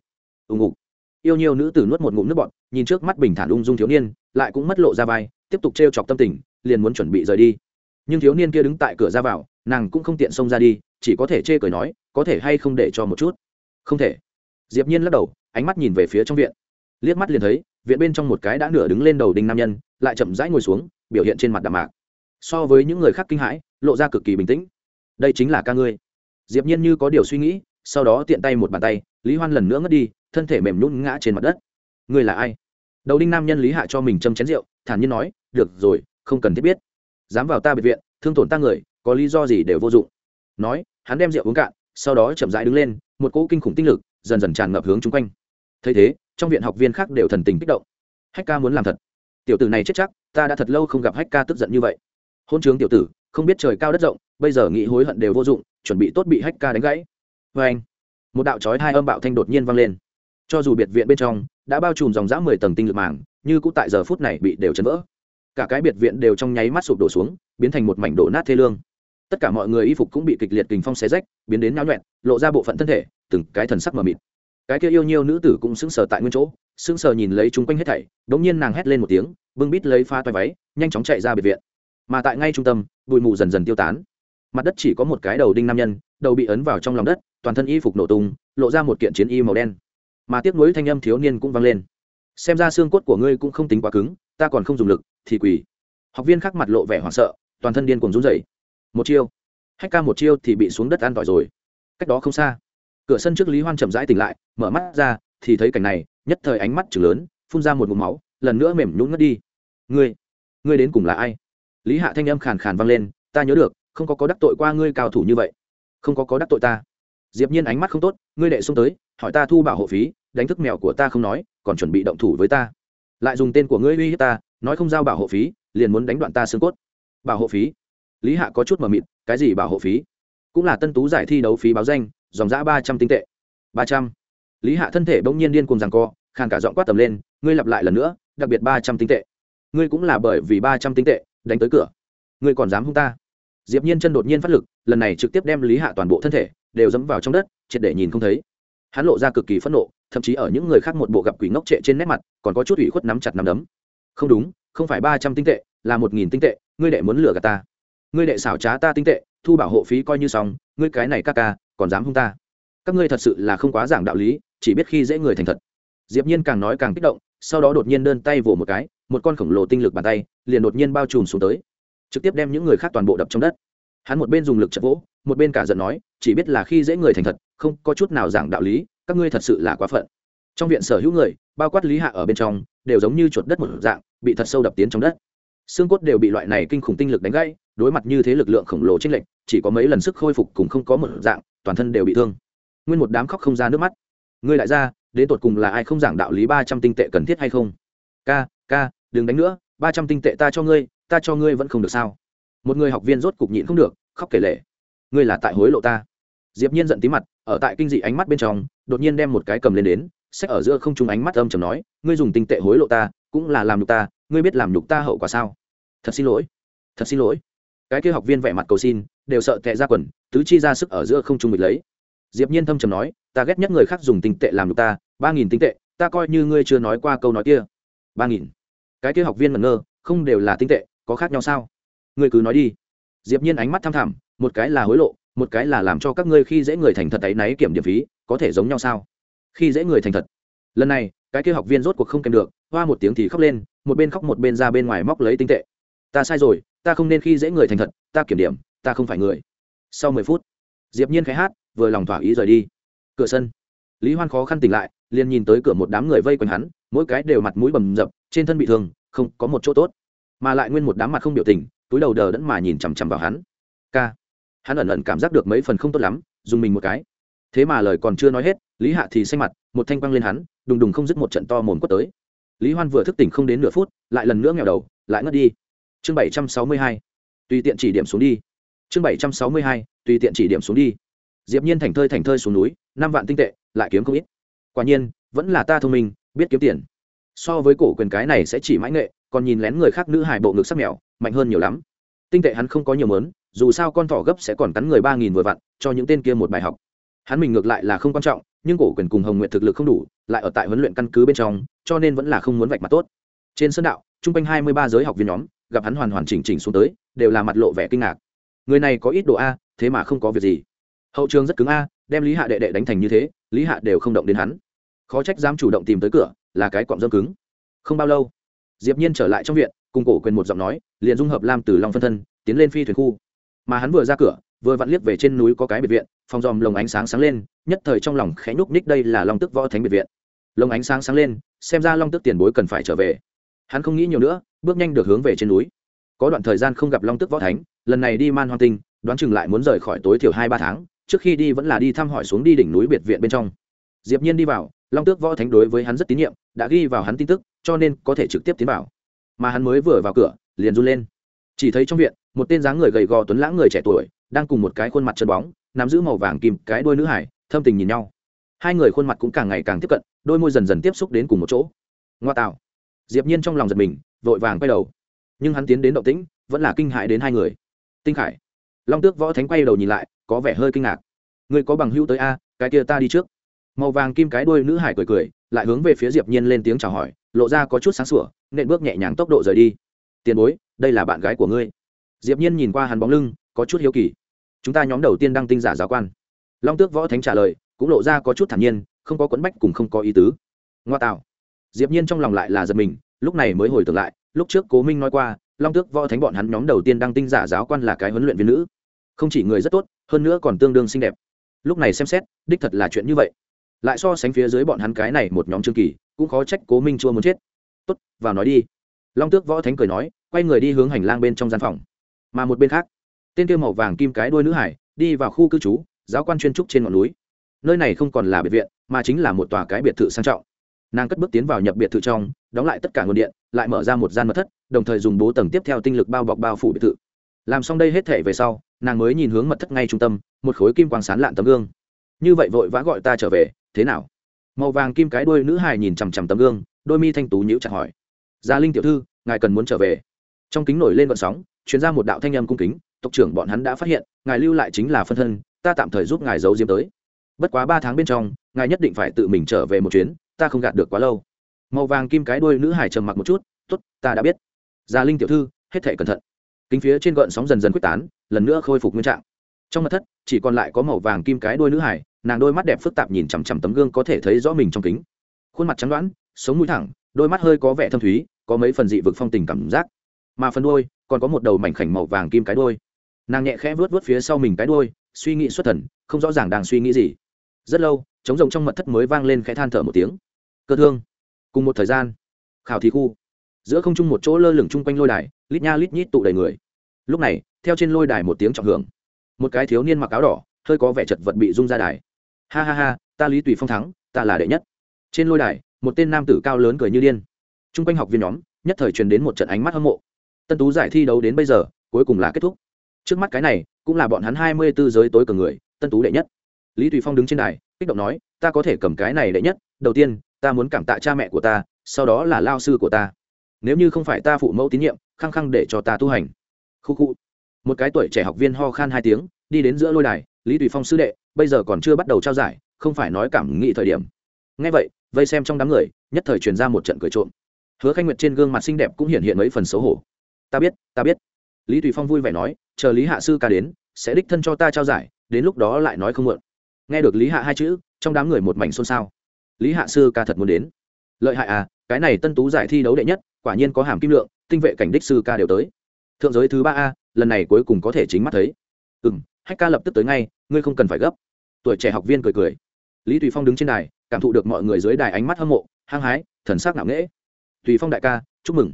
Ùng ục yêu nhiều nữ tử nuốt một ngụm nước bọt, nhìn trước mắt bình thản ung dung thiếu niên, lại cũng mất lộ ra vai, tiếp tục t chọc tâm tình, liền muốn chuẩn bị rời đi. Nhưng thiếu niên kia đứng tại cửa ra vào, nàng cũng không tiện xông ra đi, chỉ có thể chê cười nói, có thể hay không để cho một chút? Không thể. Diệp nhiên lắc đầu, ánh mắt nhìn về phía trong viện. Liếc mắt liền thấy, viện bên trong một cái đã nửa đứng lên đầu đinh nam nhân, lại chậm rãi ngồi xuống, biểu hiện trên mặt đạm mạc so với những người khác kinh hãi, lộ ra cực kỳ bình tĩnh. Đây chính là ca ngươi. Diệp nhiên như có điều suy nghĩ, sau đó tiện tay một bàn tay, lý hoan lần nữa ngất đi, thân thể mềm nhũn ngã trên mặt đất. Ngươi là ai? Đầu đinh nam nhân lý hạ cho mình châm chén rượu, thản nhiên nói, được rồi, không cần thiết biết. Dám vào ta biệt viện, thương tổn ta người, có lý do gì đều vô dụng. Nói, hắn đem rượu uống cạn, sau đó chậm rãi đứng lên, một cỗ kinh khủng tinh lực dần dần tràn ngập hướng chung quanh. Thấy thế, trong viện học viên khác đều thần tình kích động. Hách ca muốn làm thật. Tiểu tử này chết chắc, ta đã thật lâu không gặp hách ca tức giận như vậy hôn trướng tiểu tử, không biết trời cao đất rộng, bây giờ nghĩ hối hận đều vô dụng, chuẩn bị tốt bị hách ca đánh gãy. Vê anh, một đạo trói hai âm bạo thanh đột nhiên vang lên. Cho dù biệt viện bên trong, đã bao trùm dòng dã mười tầng tinh lực màng, như cũng tại giờ phút này bị đều chấn vỡ. Cả cái biệt viện đều trong nháy mắt sụp đổ xuống, biến thành một mảnh đổ nát thê lương. Tất cả mọi người y phục cũng bị kịch liệt kình phong xé rách, biến đến náo nhuẹn lộ ra bộ phận thân thể, từng cái thần sắc mờ mịt. Cái kia yêu nhiêu nữ tử cũng sững sờ tại nguyên chỗ, sững sờ nhìn lấy chúng quanh hết thảy đống nhiên nàng hét lên một tiếng, bưng bít lấy pha toai váy, nhanh chóng chạy ra biệt viện mà tại ngay trung tâm, bụi mù dần dần tiêu tán. Mặt đất chỉ có một cái đầu đinh nam nhân, đầu bị ấn vào trong lòng đất, toàn thân y phục nổ tung, lộ ra một kiện chiến y màu đen. Mà tiếc nuối thanh âm thiếu niên cũng vang lên. Xem ra xương cốt của ngươi cũng không tính quá cứng, ta còn không dùng lực, thì quỳ. Học viên khác mặt lộ vẻ hoảng sợ, toàn thân điên cùng run rẩy. Một chiêu. Hách ca một chiêu thì bị xuống đất an tỏi rồi. Cách đó không xa. Cửa sân trước lý hoan chậm rãi tỉnh lại, mở mắt ra, thì thấy cảnh này, nhất thời ánh mắt chừng lớn, phun ra một ngụm máu, lần nữa mềm nhún ngất đi. Ngươi ngươi đến cùng là ai? Lý hạ thanh âm khàn khàn vang lên, ta nhớ được, không có có đắc tội qua ngươi cao thủ như vậy. Không có có đắc tội ta. Diệp nhiên ánh mắt không tốt, ngươi đệ xông tới, hỏi ta thu bảo hộ phí, đánh thức mèo của ta không nói, còn chuẩn bị động thủ với ta. Lại dùng tên của ngươi uy hiếp ta, nói không giao bảo hộ phí, liền muốn đánh đoạn ta xương cốt. Bảo hộ phí? Lý hạ có chút mờ mịt, cái gì bảo hộ phí? Cũng là tân tú giải thi đấu phí báo danh, dòng giã ba trăm tinh tệ. Ba trăm? Lý hạ thân thể bỗng nhiên điên cùng rằng co, khàn cả giọng quát tầm lên, ngươi lặp lại lần nữa, đặc biệt ba trăm tinh tệ. Ngươi cũng là bởi vì ba trăm tinh tệ đánh tới cửa. Ngươi còn dám hung ta? Diệp nhiên chân đột nhiên phát lực, lần này trực tiếp đem lý hạ toàn bộ thân thể đều dẫm vào trong đất, triệt để nhìn không thấy. Hắn lộ ra cực kỳ phẫn nộ, thậm chí ở những người khác một bộ gặp quỷ ngốc trệ trên nét mặt, còn có chút ủy khuất nắm chặt nắm đấm. Không đúng, không phải ba trăm tinh tệ, là một nghìn tinh tệ, ngươi đệ muốn lừa gạt ta. Ngươi đệ xảo trá ta tinh tệ, thu bảo hộ phí coi như xong, ngươi cái này ca ca, còn dám hung ta? Các ngươi thật sự là không quá giảng đạo lý, chỉ biết khi dễ người thành thật. Diệp nhiên càng nói càng kích động, sau đó đột nhiên đơn tay vỗ một cái một con khổng lồ tinh lực bàn tay liền đột nhiên bao trùm xuống tới, trực tiếp đem những người khác toàn bộ đập trong đất. Hắn một bên dùng lực chật vỗ, một bên cả giận nói, chỉ biết là khi dễ người thành thật, không có chút nào giảng đạo lý, các ngươi thật sự là quá phận. Trong viện sở hữu người, bao quát lý hạ ở bên trong, đều giống như chuột đất một dạng, bị thật sâu đập tiến trong đất. Xương cốt đều bị loại này kinh khủng tinh lực đánh gãy, đối mặt như thế lực lượng khổng lồ trên lệnh chỉ có mấy lần sức khôi phục cùng không có một dạng, toàn thân đều bị thương. Nguyên một đám khóc không ra nước mắt. Ngươi lại ra đến tột cùng là ai không giảng đạo lý ba trăm tinh tệ cần thiết hay không? Ca ca đừng đánh nữa, ba trăm tinh tệ ta cho ngươi, ta cho ngươi vẫn không được sao? Một người học viên rốt cục nhịn không được, khóc kể lể. Ngươi là tại hối lộ ta. Diệp nhiên giận tí mặt, ở tại kinh dị ánh mắt bên trong, đột nhiên đem một cái cầm lên đến sách ở giữa không trung ánh mắt âm trầm nói, ngươi dùng tinh tệ hối lộ ta, cũng là làm nhục ta, ngươi biết làm nhục ta hậu quả sao? Thật xin lỗi, thật xin lỗi. Cái kia học viên vẻ mặt cầu xin, đều sợ tệ ra quần, tứ chi ra sức ở giữa không trung bị lấy. Diệp nhiên thâm trầm nói, ta ghét nhất người khác dùng tinh tệ làm nhục ta, ba nghìn tinh tệ, ta coi như ngươi chưa nói qua câu nói kia. ba nghìn cái kia học viên ngẩn ngơ, không đều là tinh tệ, có khác nhau sao? Ngươi cứ nói đi. Diệp nhiên ánh mắt tham thẳm, một cái là hối lộ, một cái là làm cho các ngươi khi dễ người thành thật ấy náy kiểm điểm phí, có thể giống nhau sao? Khi dễ người thành thật. Lần này, cái kia học viên rốt cuộc không kèm được, hoa một tiếng thì khóc lên, một bên khóc một bên ra bên ngoài móc lấy tinh tệ. Ta sai rồi, ta không nên khi dễ người thành thật, ta kiểm điểm, ta không phải người. Sau mười phút, diệp nhiên khẽ hát, vừa lòng thỏa ý rời đi. Cửa sân. Lý hoan khó khăn tỉnh lại, liền nhìn tới cửa một đám người vây quanh hắn mỗi cái đều mặt mũi bầm dập, trên thân bị thương, không có một chỗ tốt. Mà lại nguyên một đám mặt không biểu tình, túi đầu đờ đẫn mà nhìn chằm chằm vào hắn. K. Hắn ẩn ẩn cảm giác được mấy phần không tốt lắm, dùng mình một cái. Thế mà lời còn chưa nói hết, lý hạ thì xanh mặt, một thanh quăng lên hắn, đùng đùng không dứt một trận to mồm quất tới. Lý hoan vừa thức tỉnh không đến nửa phút, lại lần nữa nghèo đầu, lại ngất đi. Chương bảy trăm sáu mươi hai. Tùy tiện chỉ điểm xuống đi. Chương bảy trăm sáu mươi hai. Tùy tiện chỉ điểm xuống đi. Diệp nhiên thành thơi thành thơi xuống núi, năm vạn tinh tệ, lại kiếm không ít. Quả nhiên, vẫn là ta thông minh biết kiếm tiền. So với cổ quyền cái này sẽ chỉ mãi nghệ, còn nhìn lén người khác nữ hài bộ ngực sắc mèo, mạnh hơn nhiều lắm. Tinh tệ hắn không có nhiều mớn, dù sao con thỏ gấp sẽ còn cắn người ba nghìn vừa vặn, cho những tên kia một bài học. Hắn mình ngược lại là không quan trọng, nhưng cổ quyền cùng hồng nguyện thực lực không đủ, lại ở tại huấn luyện căn cứ bên trong, cho nên vẫn là không muốn vạch mặt tốt. Trên sân đạo chung quanh hai mươi ba giới học viên nhóm, gặp hắn hoàn hoàn chỉnh chỉnh xuống tới, đều là mặt lộ vẻ kinh ngạc. Người này có ít độ a, thế mà không có việc gì. Hậu trường rất cứng a, đem lý hạ đệ đệ đánh thành như thế, lý hạ đều không động đến hắn khó trách dám chủ động tìm tới cửa, là cái cọng dâm cứng. Không bao lâu, diệp nhiên trở lại trong viện, cùng cổ quyền một giọng nói, liền dung hợp lam từ long phân thân, tiến lên phi thuyền khu. Mà hắn vừa ra cửa, vừa vặn liếc về trên núi có cái biệt viện, phòng dòm lồng ánh sáng sáng lên, nhất thời trong lòng khẽ nhúc ních đây là long tức võ thánh biệt viện. Lồng ánh sáng sáng lên, xem ra long tức tiền bối cần phải trở về. Hắn không nghĩ nhiều nữa, bước nhanh được hướng về trên núi. Có đoạn thời gian không gặp long tức võ thánh, lần này đi man hoang tinh, đoán chừng lại muốn rời khỏi tối thiểu hai ba tháng, trước khi đi vẫn là đi thăm hỏi xuống đi đỉnh núi biệt viện bên trong. Diệp nhiên đi vào long tước võ thánh đối với hắn rất tín nhiệm, đã ghi vào hắn tin tức, cho nên có thể trực tiếp tiến vào. Mà hắn mới vừa vào cửa, liền run lên. Chỉ thấy trong viện, một tên dáng người gầy gò tuấn lãng người trẻ tuổi, đang cùng một cái khuôn mặt chân bóng, nắm giữ màu vàng kim, cái đôi nữ hải, thâm tình nhìn nhau. Hai người khuôn mặt cũng càng ngày càng tiếp cận, đôi môi dần dần tiếp xúc đến cùng một chỗ. Ngoa tạo. Diệp nhiên trong lòng giật mình, vội vàng quay đầu. Nhưng hắn tiến đến động tĩnh, vẫn là kinh hãi đến hai người. Tinh khải. Long tước võ thánh quay đầu nhìn lại, có vẻ hơi kinh ngạc. Người có bằng hữu tới a, cái kia ta đi trước màu vàng kim cái đuôi nữ hải cười cười, lại hướng về phía diệp nhiên lên tiếng chào hỏi, lộ ra có chút sáng sủa nên bước nhẹ nhàng tốc độ rời đi. Tiền bối, đây là bạn gái của ngươi. Diệp nhiên nhìn qua hắn bóng lưng, có chút hiếu kỳ. Chúng ta nhóm đầu tiên đăng tinh giả giáo quan. Long tước võ thánh trả lời, cũng lộ ra có chút thản nhiên, không có quấn bách cùng không có ý tứ. Ngoa tạo. Diệp nhiên trong lòng lại là giật mình, lúc này mới hồi tưởng lại, lúc trước cố minh nói qua, long tước võ thánh bọn hắn nhóm đầu tiên đăng tinh giả giáo quan là cái huấn luyện viên nữ. Không chỉ người rất tốt, hơn nữa còn tương đương xinh đẹp. Lúc này xem xét, đích thật là chuyện như vậy lại so sánh phía dưới bọn hắn cái này một nhóm trương kỳ, cũng khó trách cố minh chua muốn chết. Tốt, vào nói đi. Long tước võ thánh cười nói, quay người đi hướng hành lang bên trong gian phòng. Mà một bên khác, tên kia màu vàng kim cái đuôi nữ hải, đi vào khu cư trú, giáo quan chuyên trúc trên ngọn núi. Nơi này không còn là biệt viện, mà chính là một tòa cái biệt thự sang trọng. Nàng cất bước tiến vào nhập biệt thự trong, đóng lại tất cả nguồn điện, lại mở ra một gian mật thất, đồng thời dùng bố tầng tiếp theo tinh lực bao bọc bao phủ biệt thự. Làm xong đây hết thể về sau, nàng mới nhìn hướng mật thất ngay trung tâm, một khối kim quang sán lạn tấm gương. Như vậy vội vã gọi ta trở về thế nào? Màu vàng kim cái đuôi nữ hài nhìn chằm chằm tấm gương, đôi mi thanh tú nhíu chặt hỏi. Gia linh tiểu thư, ngài cần muốn trở về. Trong kính nổi lên vận sóng chuyên ra một đạo thanh âm cung kính, tộc trưởng bọn hắn đã phát hiện, ngài lưu lại chính là phân thân, ta tạm thời giúp ngài giấu diếm tới. Bất quá ba tháng bên trong, ngài nhất định phải tự mình trở về một chuyến, ta không gạt được quá lâu. Màu vàng kim cái đuôi nữ hải trầm mặc một chút t ố t ta đã biết. Gia linh tiểu thư, hết thể cẩn thận. Kính phía trên gợn sóng dần dần quyết tán, lần nữa khôi phục nguyên trạng. Trong mặt thất, chỉ còn lại có màu vàng kim cái đuôi nữ hải nàng đôi mắt đẹp phức tạp nhìn chằm chằm tấm gương có thể thấy rõ mình trong kính. Khuôn mặt trắng đoán sống mũi thẳng, đôi mắt hơi có vẻ thâm thúy, có mấy phần dị vực phong tình cảm giác. Mà phần đôi còn có một đầu mảnh khảnh màu vàng kim cái đôi nàng nhẹ khẽ vớt vớt phía sau mình cái đôi suy nghĩ xuất thần, không rõ ràng đang suy nghĩ gì. Rất lâu, trống rồng trong mật thất mới vang lên khẽ than thở một tiếng. Cơ thương. Cùng một thời gian, khảo thí khu. Giữa không trung một chỗ lơ lửng chung quanh lôi đài, lít nha lít nhít tụ đầy người. Lúc này, theo trên lôi đài một tiếng trọng hưởng. Một cái thiếu niên mặc áo đỏ, hơi có vẻ chật vật bị rung ra đài ha ha ha, ta lý tùy phong thắng, ta là đệ nhất. Trên lôi đài, một tên nam tử cao lớn cười như điên. Chung quanh học viên nhóm, nhất thời truyền đến một trận ánh mắt hâm mộ. Tân tú giải thi đấu đến bây giờ, cuối cùng là kết thúc. Trước mắt cái này, cũng là bọn hắn hai mươi b ố giới tối cường người, tân tú đệ nhất. Lý tùy phong đứng trên đài, kích động nói, ta có thể cầm cái này đệ nhất, đầu tiên, ta muốn cảm tạ cha mẹ của ta, sau đó là lao sư của ta. Nếu như không phải ta phụ mẫu tín nhiệm, khăng khăng để cho ta tu hành. Khu khu. Một cái tuổi trẻ học viên ho khan hai tiếng, đi đến giữa lôi đài lý tùy phong sư đệ, bây giờ còn chưa bắt đầu trao giải, không phải nói cảm nghĩ thời điểm. Ngay vậy, vây xem trong đám người, nhất thời truyền ra một trận cười trộm. Hứa khanh nguyệt trên gương mặt xinh đẹp cũng hiện hiện mấy phần xấu hổ. Ta biết ta biết. Lý tùy phong vui vẻ nói, chờ lý hạ sư ca đến, sẽ đích thân cho ta trao giải, đến lúc đó lại nói không mượn nghe được lý hạ hai chữ, trong đám người một mảnh xôn xao. Lý hạ sư ca thật muốn đến. Lợi hại à cái này tân tú giải thi đấu đệ nhất, quả nhiên có hàm kim lượng, tinh vệ cảnh đích sư ca đều tới. Thượng giới thứ ba a, lần này cuối cùng có thể chính mắt thấy. Ừ m hách ca lập tức tới ngay, ngươi không cần phải gấp. Tuổi trẻ học viên cười cười. Lý tùy phong đứng trên đài, cảm thụ được mọi người dưới đài ánh mắt hâm mộ, hăng hái, thần sắc nặng nễ tùy phong đại ca, chúc mừng.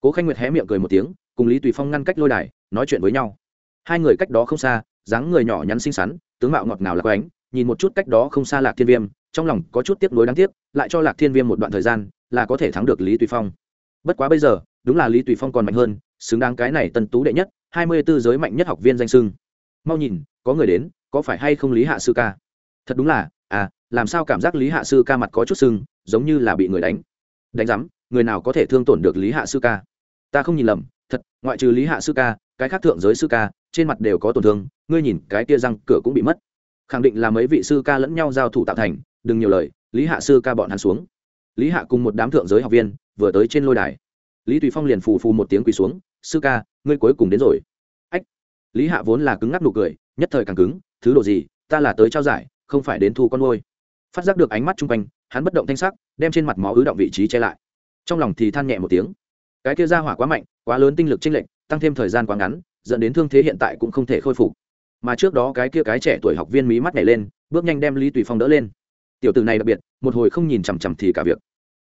Cố khanh nguyệt hé miệng cười một tiếng, cùng lý tùy phong ngăn cách lôi đài, nói chuyện với nhau. Hai người cách đó không xa, dáng người nhỏ nhắn xinh xắn, tướng mạo ngọt ngào lạc ánh nhìn một chút cách đó không xa lạc thiên viêm, trong lòng có chút tiếc nuối đáng tiếc, lại cho lạc thiên viêm một đoạn thời gian, là có thể thắng được lý tùy phong. Bất quá bây giờ, đúng là lý tùy phong còn mạnh hơn, xứng đáng cái này tân tú đệ nhất, hai mươi tư giới mạnh nhất học viên danh sưng mau nhìn, có người đến, có phải hay không lý hạ sư ca? Thật đúng là à làm sao cảm giác lý hạ sư ca mặt có chút sưng, giống như là bị người đánh. Đánh rắm người nào có thể thương tổn được lý hạ sư ca? Ta không nhìn lầm, thật, ngoại trừ lý hạ sư ca, cái khác thượng giới sư ca, trên mặt đều có tổn thương, ngươi nhìn, cái tia răng cửa cũng bị mất. Khẳng định là mấy vị sư ca lẫn nhau giao thủ tạo thành, đừng nhiều lời, lý hạ sư ca bọn hắn xuống. Lý hạ cùng một đám thượng giới học viên, vừa tới trên lôi đài. Lý tùy phong liền phù phù một tiếng quỳ xuống, sư ca, ngươi cuối cùng đến rồi lý hạ vốn là cứng ngắc nụ cười, nhất thời càng cứng, thứ đồ gì, ta là tới trao giải, không phải đến thu con nuôi. Phát giác được ánh mắt chung quanh, hắn bất động thanh sắc, đem trên mặt máu ứ động vị trí che lại. Trong lòng thì than nhẹ một tiếng. Cái kia ra hỏa quá mạnh, quá lớn tinh lực chênh lệch, tăng thêm thời gian quá ngắn, dẫn đến thương thế hiện tại cũng không thể khôi phục. Mà trước đó cái kia cái trẻ tuổi học viên mí mắt nhảy lên, bước nhanh đem lý tùy phong đỡ lên. Tiểu tử này đặc biệt, một hồi không nhìn chằm chằm thì cả việc.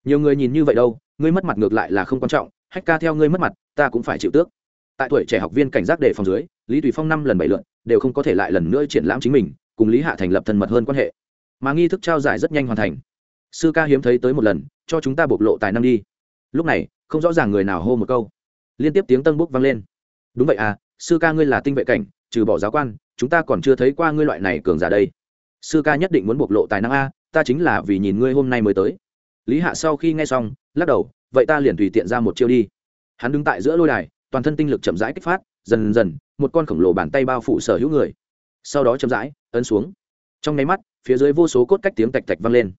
Nhiều người nhìn như vậy đâu, ngươi mất mặt ngược lại là không quan trọng, hách ca theo ngươi mất mặt, ta cũng phải chịu tước. Tại tuổi trẻ học viên cảnh giác đề phòng dưới lý tùy phong năm lần bảy lượn đều không có thể lại lần nữa triển lãm chính mình, cùng lý hạ thành lập thân mật hơn quan hệ. Mà nghi thức trao giải rất nhanh hoàn thành. Sư ca hiếm thấy tới một lần, cho chúng ta bộc lộ tài năng đi. Lúc này, không rõ ràng người nào hô một câu. Liên tiếp tiếng tân bốc vang lên. Đúng vậy à sư ca ngươi là tinh vệ cảnh, trừ bỏ giáo quan, chúng ta còn chưa thấy qua ngươi loại này cường giả đây. Sư ca nhất định muốn bộc lộ tài năng a, ta chính là vì nhìn ngươi hôm nay mới tới. Lý hạ sau khi nghe xong, lắc đầu, vậy ta liền tùy tiện ra một chiêu đi. Hắn đứng tại giữa lôi đài, toàn thân tinh lực chậm rãi kích phát dần dần, một con khổng lồ bàn tay bao phủ sở hữu người. Sau đó chậm rãi, ấn xuống. Trong nháy mắt, phía dưới vô số cốt cách tiếng tạch tạch vang lên.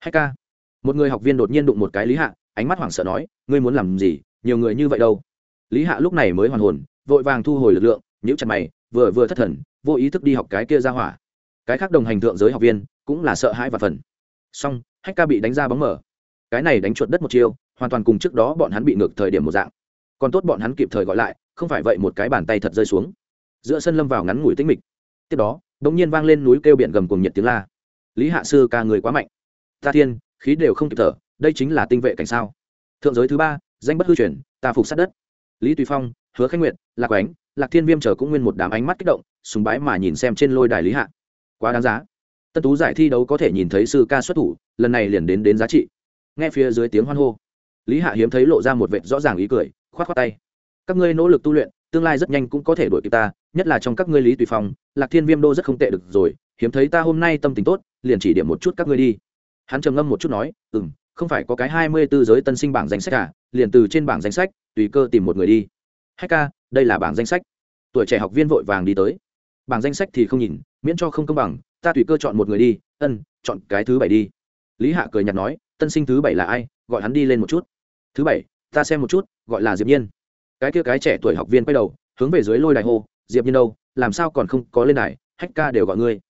Hai ca. Một người học viên đột nhiên đụng một cái lý hạ, ánh mắt hoảng sợ nói, ngươi muốn làm gì? Nhiều người như vậy đâu? Lý hạ lúc này mới hoàn hồn, vội vàng thu hồi lực lượng nhữ chặt mày, vừa vừa thất thần, vô ý thức đi học cái kia ra hỏa. Cái khác đồng hành thượng giới học viên cũng là sợ hãi và phần song hách ca bị đánh ra bóng mở cái này đánh chuột đất một chiêu, hoàn toàn cùng trước đó bọn hắn bị ngược thời điểm một dạng còn tốt bọn hắn kịp thời gọi lại, không phải vậy một cái bàn tay thật rơi xuống. Giữa sân lâm vào ngắn ngủi tĩnh mịch. Tiếp đó đ ỗ n g nhiên vang lên núi kêu biển gầm cùng nhiệt tiếng la. Lý hạ sư ca người quá mạnh. Ta thiên, khí đều không kịp thở, đây chính là tinh vệ cảnh sao? Thượng giới thứ ba, danh bất hư truyền, ta phục sát đất. Lý tùy phong, hứa khánh nguyệt, lạc ánh lạc thiên viêm chờ cũng nguyên một đám ánh mắt kích động, sùng bái mà nhìn xem trên lôi đài lý hạ. Quá đáng giá. Tân tú giải thi đấu có thể nhìn thấy sư ca xuất thủ, lần này liền đến đến giá trị. Nghe phía dưới tiếng hoan hô, lý hạ hiếm thấy lộ ra một vệt rõ ràng ý cười khoát khoát tay. Các ngươi nỗ lực tu luyện tương lai rất nhanh cũng có thể đuổi kịp ta nhất là trong các ngươi lý tùy phong lạc thiên viêm đô rất không tệ được rồi hiếm thấy ta hôm nay tâm tình tốt liền chỉ điểm một chút các ngươi đi. Hắn trầm ngâm một chút nói ừ m không phải có cái hai mươi b ố giới tân sinh bảng danh sách à, liền từ trên bảng danh sách tùy cơ tìm một người đi. Hách ca đây là bảng danh sách. Tuổi trẻ học viên vội vàng đi tới. Bảng danh sách thì không nhìn miễn cho không công bằng ta tùy cơ chọn một người đi ân chọn cái thứ bảy đi. Lý hạ cười nhạt nói tân sinh thứ bảy là ai gọi hắn đi lên một chút. Thứ bảy ta xem một chút, gọi là diệp nhiên. Cái kia cái trẻ tuổi học viên quay đầu, hướng về dưới lôi đài hô, diệp nhiên đâu, làm sao còn không có lên đài, hách ca đều gọi ngươi.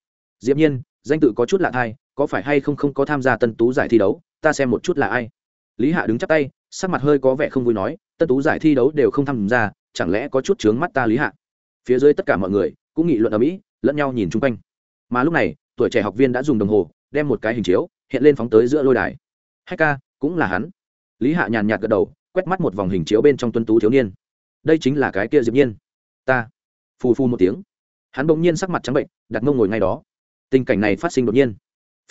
Diệp nhiên, danh tự có chút lạ thay có phải hay không không có tham gia tân tú giải thi đấu, ta xem một chút là ai? Lý hạ đứng chắp tay, sắc mặt hơi có vẻ không vui nói, tân tú giải thi đấu đều không tham gia, chẳng lẽ có chút chướng mắt ta lý hạ? Phía dưới tất cả mọi người cũng nghị luận ở mỹ, lẫn nhau nhìn chung quanh. Mà lúc này, tuổi trẻ học viên đã dùng đồng hồ, đem một cái hình chiếu, hiện lên phóng tới giữa lôi đài. Hai ca, cũng là hắn. Lý hạ nhàn nhạt gật đầu quét mắt một vòng hình chiếu bên trong tuân tú thiếu niên. Đây chính là cái kia diệp nhiên. Ta. Phù phù một tiếng. Hắn bỗng nhiên sắc mặt trắng bệnh, đặt mông ngồi ngay đó. Tình cảnh này phát sinh đột nhiên.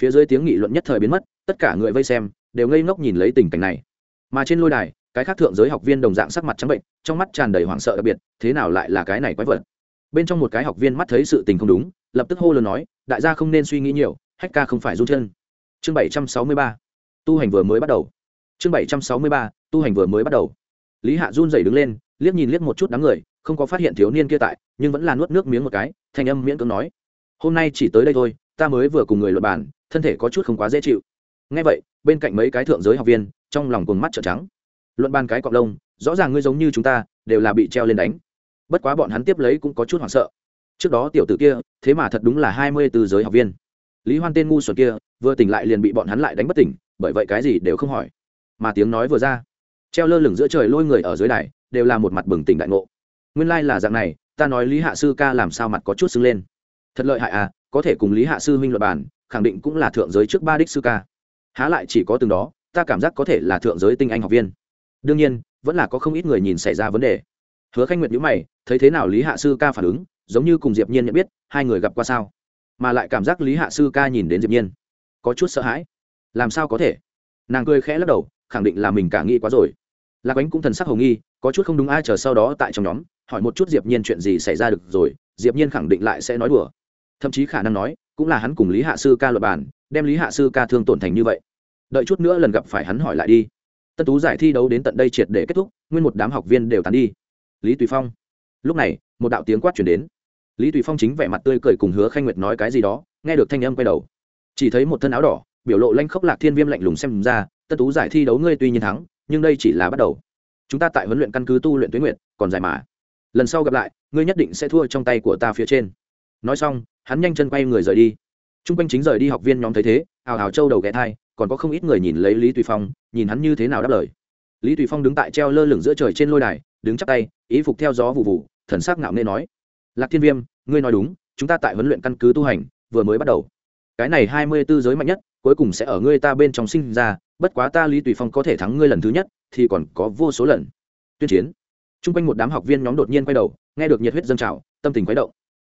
Phía dưới tiếng nghị luận nhất thời biến mất, tất cả người vây xem đều ngây ngốc nhìn lấy tình cảnh này. Mà trên lôi đài, cái khác thượng giới học viên đồng dạng sắc mặt trắng bệnh, trong mắt tràn đầy hoảng sợ đặc biệt, thế nào lại là cái này quái vật? Bên trong một cái học viên mắt thấy sự tình không đúng, lập tức hô lớn nói, đại gia không nên suy nghĩ nhiều, hách ca không phải run chân. Chương bảy trăm sáu mươi ba. Tu hành vừa mới bắt đầu. Chương bảy trăm sáu mươi ba tu hành vừa mới bắt đầu. Lý hạ run dày đứng lên, liếc nhìn liếc một chút đám người, không có phát hiện thiếu niên kia tại, nhưng vẫn là nuốt nước miếng một cái, thanh âm miễn cưỡng nói, hôm nay chỉ tới đây thôi, ta mới vừa cùng người luật bản thân thể có chút không quá dễ chịu. Ngay vậy, bên cạnh mấy cái thượng giới học viên, trong lòng cùng mắt trợn trắng. Luận bàn cái cọc lông, rõ ràng ngươi giống như chúng ta, đều là bị treo lên đánh. Bất quá bọn hắn tiếp lấy cũng có chút hoảng sợ. Trước đó tiểu tử kia, thế mà thật đúng là hai mươi từ giới học viên. Lý hoan tên ngu xuẩn kia, vừa tỉnh lại liền bị bọn hắn lại đánh bất tỉnh, bởi vậy cái gì đều không hỏi. Mà tiếng nói vừa ra treo lơ lửng giữa trời lôi người ở dưới đài, đều là một mặt bừng tỉnh đại ngộ. Nguyên lai là dạng này, ta nói lý hạ sư ca làm sao mặt có chút sưng lên. Thật lợi hại à có thể cùng lý hạ sư huynh luật bàn, khẳng định cũng là thượng giới trước ba đích sư ca. Há lại chỉ có từng đó, ta cảm giác có thể là thượng giới tinh anh học viên. Đương nhiên, vẫn là có không ít người nhìn xảy ra vấn đề. Hứa khanh nguyệt nhữ mày, thấy thế nào lý hạ sư ca phản ứng, giống như cùng diệp nhiên nhận biết, hai người gặp qua sao? Mà lại cảm giác lý hạ sư ca nhìn đến diệp nhiên, có chút sợ hãi. Làm sao có thể? Nàng cười khẽ lắc đầu, khẳng định là mình cả nghĩ quá rồi lạc ánh cũng thần sắc hồng nghi, có chút không đúng ai chờ sau đó tại trong nhóm, hỏi một chút diệp nhiên chuyện gì xảy ra được rồi, diệp nhiên khẳng định lại sẽ nói đùa. Thậm chí khả năng nói, cũng là hắn cùng lý hạ sư ca luật bàn đem lý hạ sư ca thương tổn thành như vậy. Đợi chút nữa lần gặp phải hắn hỏi lại đi. Tân tú giải thi đấu đến tận đây triệt để kết thúc, nguyên một đám học viên đều tán đi. Lý tùy phong. Lúc này, một đạo tiếng quát chuyển đến. Lý tùy phong chính vẻ mặt tươi cười cùng hứa khanh nguyệt nói cái gì đó, nghe được thanh âm quay đầu. Chỉ thấy một thân áo đỏ, biểu lộ lanh khốc lạc thiên viêm lạnh lùng xem ra, tân tú giải thi đấu ngươi tuy nhiên thắng nhưng đây chỉ là bắt đầu. Chúng ta tại huấn luyện căn cứ tu luyện tuyến nguyện còn dài mà. Lần sau gặp lại, ngươi nhất định sẽ thua trong tay của ta phía trên. Nói xong, hắn nhanh chân quay người rời đi. T r u n g quanh chính rời đi học viên nhóm thấy thế ào ào trâu đầu ghé thai, còn có không ít người nhìn lấy lý tùy phong, nhìn hắn như thế nào đáp lời. Lý tùy phong đứng tại treo lơ lửng giữa trời trên lôi đài, đứng chắp tay, ý phục theo gió vụ vụ, thần sắc ngạo nghê nói, lạc thiên viêm, ngươi nói đúng, chúng ta tại huấn luyện căn cứ tu hành, vừa mới bắt đầu. Cái này hai mươi tư giới mạnh nhất cuối cùng sẽ ở ngươi ta bên trong sinh ra, bất quá ta lý tùy phong có thể thắng ngươi lần thứ nhất, thì còn có vô số lần. Tuyên chiến. T r u n g quanh một đám học viên nhóm đột nhiên quay đầu, nghe được nhiệt huyết dâng trào, tâm tình quấy động.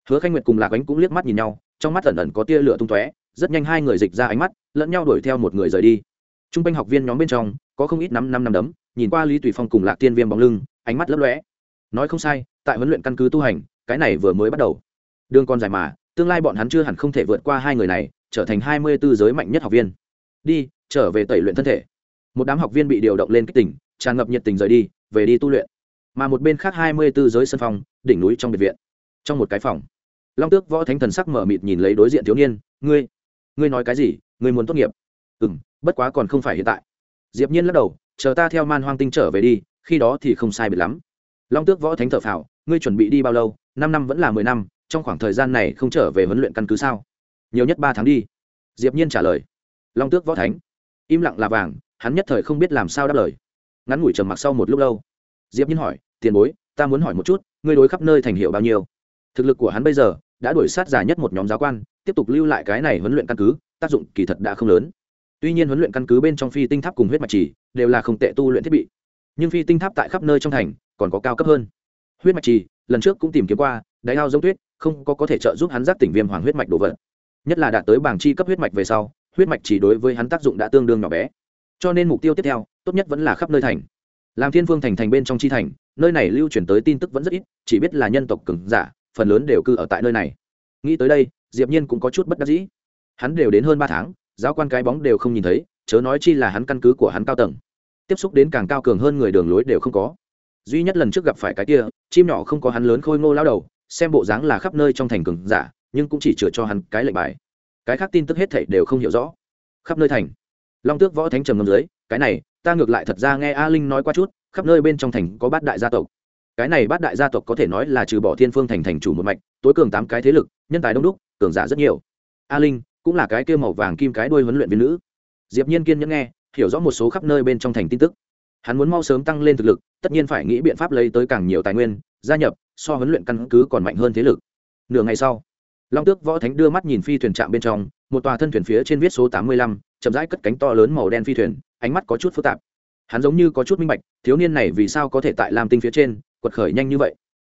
Hứa khanh nguyệt cùng lạc ánh cũng liếc mắt nhìn nhau, trong mắt ẩn ẩn có tia lửa tung tóe, rất nhanh hai người dịch ra ánh mắt, lẫn nhau đuổi theo một người rời đi. T r u n g quanh học viên nhóm bên trong, có không ít năm năm năm đấm, nhìn qua lý tùy phong cùng lạc tiên viêm bóng lưng, ánh mắt lấp lõe nói không sai, tại huấn luyện căn cứ tu hành, cái này vừa mới bắt đầu. Đương còn dài mà, tương lai bọn hắn chưa hẳn không thể vượt qua hai người này trở thành hai mươi tư giới mạnh nhất học viên. Đi, trở về tẩy luyện thân thể. Một đám học viên bị điều động lên kích tỉnh, tràn ngập nhiệt tình rời đi, về đi tu luyện. Mà một bên khác hai mươi tư giới sân phòng, đỉnh núi trong biệt viện. Trong một cái phòng, long tước võ thánh thần sắc mở mịt nhìn lấy đối diện thiếu niên, ngươi ngươi nói cái gì? Ngươi muốn tốt nghiệp? Ừm, bất quá còn không phải hiện tại. Diệp nhiên lắc đầu, chờ ta theo man hoang tinh trở về đi, khi đó thì không sai biệt lắm. Long tước võ thánh thở phào, ngươi chuẩn bị đi bao lâu? Năm năm vẫn là mười năm, trong khoảng thời gian này không trở về huấn luyện căn cứ sao? Nhiều nhất ba tháng đi. Diệp nhiên trả lời. Long tước võ thánh. Im lặng là vàng, hắn nhất thời không biết làm sao đáp lời. Ngắn ngủi trầm mặc sau một lúc lâu, diệp nhiên hỏi, tiền bối, ta muốn hỏi một chút, ngươi đối khắp nơi thành hiệu bao nhiêu? Thực lực của hắn bây giờ đã đuổi sát giả nhất một nhóm giáo quan, tiếp tục lưu lại cái này huấn luyện căn cứ, tác dụng kỳ thật đã không lớn. Tuy nhiên huấn luyện căn cứ bên trong phi tinh tháp cùng huyết mạch chỉ đều là không tệ tu luyện thiết bị, nhưng phi tinh tháp tại khắp nơi trong thành còn có cao cấp hơn. Huyết mạch trì lần trước cũng tìm kiếm qua, đáy ao giống tuyết, không có có thể trợ giúp hắn giác tỉnh viêm hoàng huyết mạch đồ vật nhất là đạt tới bảng chi cấp huyết mạch về sau, huyết mạch chỉ đối với hắn tác dụng đã tương đương nhỏ bé. Cho nên mục tiêu tiếp theo, tốt nhất vẫn là khắp nơi thành. Làm thiên vương thành thành bên trong chi thành, nơi này lưu chuyển tới tin tức vẫn rất ít, chỉ biết là nhân tộc cứng giả, phần lớn đều cư ở tại nơi này. Nghĩ tới đây, diệp nhiên cũng có chút bất đắc dĩ. Hắn đều đến hơn ba tháng, giáo quan cái bóng đều không nhìn thấy, chớ nói chi là hắn căn cứ của hắn cao tầng. Tiếp xúc đến càng cao cường hơn người đường lối đều không có. Duy nhất lần trước gặp phải cái kia, chim nhỏ không có hắn lớn khôi ngô lao đầu, xem bộ dáng là khắp nơi trong thành cường giả nhưng cũng chỉ chừa cho hắn cái lệnh bài. Cái khác tin tức hết thảy đều không hiểu rõ. Khắp nơi thành, long tước võ thánh trầm ngâm dưới, cái này, ta ngược lại thật ra nghe a linh nói qua chút, khắp nơi bên trong thành có bát đại gia tộc. Cái này bát đại gia tộc có thể nói là trừ bỏ thiên phương thành thành chủ một mạch, tối cường tám cái thế lực, nhân tài đông đúc, cường giả rất nhiều. A linh cũng là cái kia màu vàng kim cái đuôi huấn luyện viên nữ. Diệp nhiên kiên nhẫn nghe, hiểu rõ một số khắp nơi bên trong thành tin tức. Hắn muốn mau sớm tăng lên thực lực, tất nhiên phải nghĩ biện pháp lấy tới càng nhiều tài nguyên, gia nhập, so huấn luyện căn cứ còn mạnh hơn thế lực. Nửa ngày sau long tước võ thánh đưa mắt nhìn phi thuyền trạm bên trong, một tòa thân thuyền phía trên viết số tám mươi lăm, chậm rãi cất cánh to lớn màu đen phi thuyền, ánh mắt có chút phức tạp. Hắn giống như có chút minh bạch, thiếu niên này vì sao có thể tại lam tinh phía trên, quật khởi nhanh như vậy.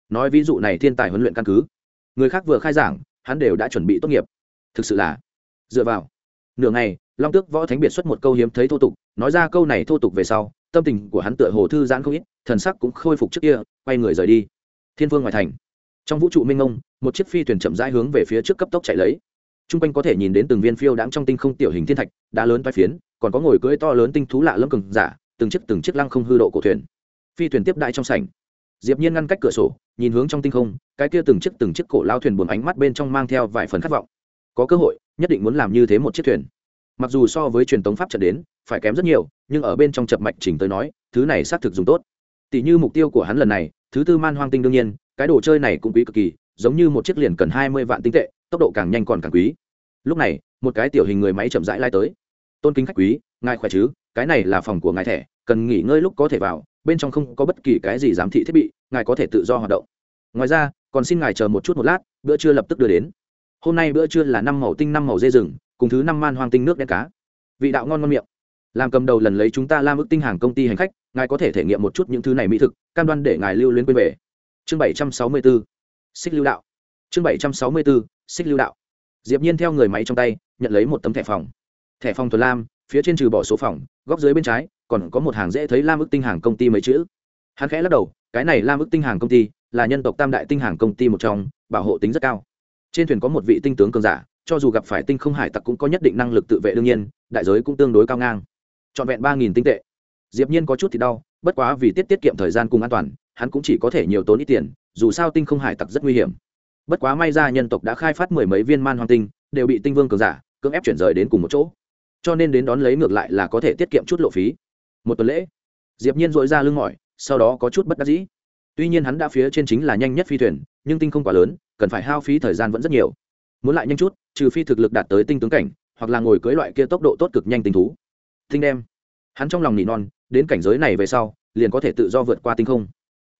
Nói ví dụ này thiên tài huấn luyện căn cứ. Người khác vừa khai giảng, hắn đều đã chuẩn bị tốt nghiệp. Thực sự là, dựa vào. Nửa ngày, long tước võ thánh biệt xuất một câu hiếm thấy thô tục, nói ra câu này thô tục về sau, tâm tình của hắn tựa hồ thư giãn không ít, thần sắc cũng khôi phục trước kia, quay người rời đi. Thiên vương ngoài thành. Trong vũ trụ minh ông một chiếc phi thuyền chậm rãi hướng về phía trước cấp tốc chạy lấy. Trung quanh có thể nhìn đến từng viên phiêu đãng trong tinh không tiểu hình thiên thạch, đá lớn toái phiến, còn có ngồi cưỡi to lớn tinh thú lạ lâm cường giả, từng chiếc từng chiếc lăng không hư độ cổ thuyền. Phi thuyền tiếp đại trong sảnh. Diệp nhiên ngăn cách cửa sổ, nhìn hướng trong tinh không, cái kia từng chiếc từng chiếc cổ lao thuyền buồn ánh mắt bên trong mang theo vài phần khát vọng. Có cơ hội, nhất định muốn làm như thế một chiếc thuyền. Mặc dù so với truyền thống pháp trận đến, phải kém rất nhiều, nhưng ở bên trong chập mạch chỉnh tới nói, thứ này xác thực dùng tốt. Tỷ như mục tiêu của hắn lần này, thứ tư man hoang tinh đương nhiên, cái đồ chơi này cũng quý cực kỳ giống như một chiếc liền cần hai mươi vạn tinh tệ, tốc độ càng nhanh còn càng quý. Lúc này, một cái tiểu hình người máy chậm rãi lai tới. Tôn kính khách quý, ngài khỏe chứ? Cái này là phòng của ngài thẻ, cần nghỉ ngơi lúc có thể vào, bên trong không có bất kỳ cái gì giám thị thiết bị, ngài có thể tự do hoạt động. Ngoài ra, còn xin ngài chờ một chút một lát, bữa trưa lập tức đưa đến. Hôm nay bữa trưa là năm màu tinh năm màu dê rừng, cùng thứ năm man hoang tinh nước đen cá. Vị đạo ngon ngon miệng. Làm cầm đầu lần lấy chúng ta lam ức tinh hàng công ty hành khách, ngài có thể thể nghiệm một chút những thứ này mỹ thực, cam đoan để ngài lưu luyến quên về. Chương bảy trăm sáu mươi b ố xích lưu đạo. Chương bảy trăm sáu mươi bốn, xích lưu đạo. Diệp nhiên theo người máy trong tay nhận lấy một tấm thẻ phòng. Thẻ phòng thuần lam phía trên trừ bỏ số phòng góc dưới bên trái còn có một hàng dễ thấy lam ức tinh hàng công ty mấy chữ. Hắn khẽ lắc đầu cái này lam ức tinh hàng công ty là nhân tộc tam đại tinh hàng công ty một trong bảo hộ tính rất cao. Trên thuyền có một vị tinh tướng cường giả cho dù gặp phải tinh không hải tặc cũng có nhất định năng lực tự vệ đương nhiên đại giới cũng tương đối cao ngang. Trọn vẹn ba nghìn tinh tệ. Diệp nhiên có chút thì đau bất quá vì tiết tiết kiệm thời gian cùng an toàn hắn cũng chỉ có thể nhiều tốn ít tiền dù sao tinh không hải tặc rất nguy hiểm. Bất quá may ra nhân tộc đã khai phát mười mấy viên man hoang tinh, đều bị tinh vương cường giả, cưỡng ép chuyển rời đến cùng một chỗ. Cho nên đến đón lấy ngược lại là có thể tiết kiệm chút lộ phí. Một tuần lễ, diệp nhiên dội ra lưng mỏi, sau đó có chút bất đắc dĩ. Tuy nhiên hắn đã phía trên chính là nhanh nhất phi thuyền, nhưng tinh không quá lớn, cần phải hao phí thời gian vẫn rất nhiều. Muốn lại nhanh chút, trừ phi thực lực đạt tới tinh tướng cảnh, hoặc là ngồi cưới loại kia tốc độ tốt cực nhanh tinh thú. Tinh đem. Hắn trong lòng nỉ non, đến cảnh giới này về sau, liền có thể tự do vượt qua tinh không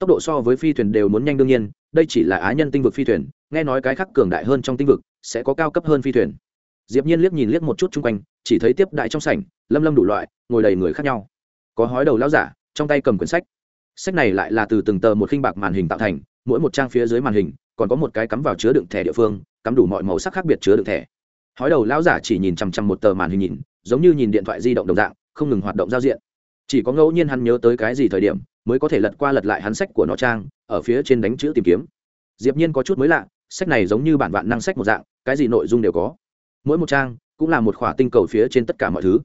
tốc độ so với phi thuyền đều muốn nhanh đương nhiên, đây chỉ là á nhân tinh vực phi thuyền, nghe nói cái khác cường đại hơn trong tinh vực sẽ có cao cấp hơn phi thuyền. Diệp nhiên liếc nhìn liếc một chút chung quanh, chỉ thấy tiếp đại trong sảnh, lâm lâm đủ loại, ngồi đầy người khác nhau. Có hói đầu lão giả, trong tay cầm quyển sách. Sách này lại là từ từng tờ một khinh bạc màn hình tạo thành, mỗi một trang phía dưới màn hình, còn có một cái cắm vào chứa đựng thẻ địa phương, cắm đủ mọi màu sắc khác biệt chứa đựng thẻ. Hói đầu lão giả chỉ nhìn chằm chằm một tờ màn hình nhìn, giống như nhìn điện thoại di động đồng dạng, không ngừng hoạt động giao diện chỉ có ngẫu nhiên hắn nhớ tới cái gì thời điểm, mới có thể lật qua lật lại hắn sách của nó trang, ở phía trên đánh chữ tìm kiếm. Diệp nhiên có chút mới lạ, sách này giống như bản vạn năng sách một dạng, cái gì nội dung đều có. Mỗi một trang cũng là một khỏa tinh cầu phía trên tất cả mọi thứ.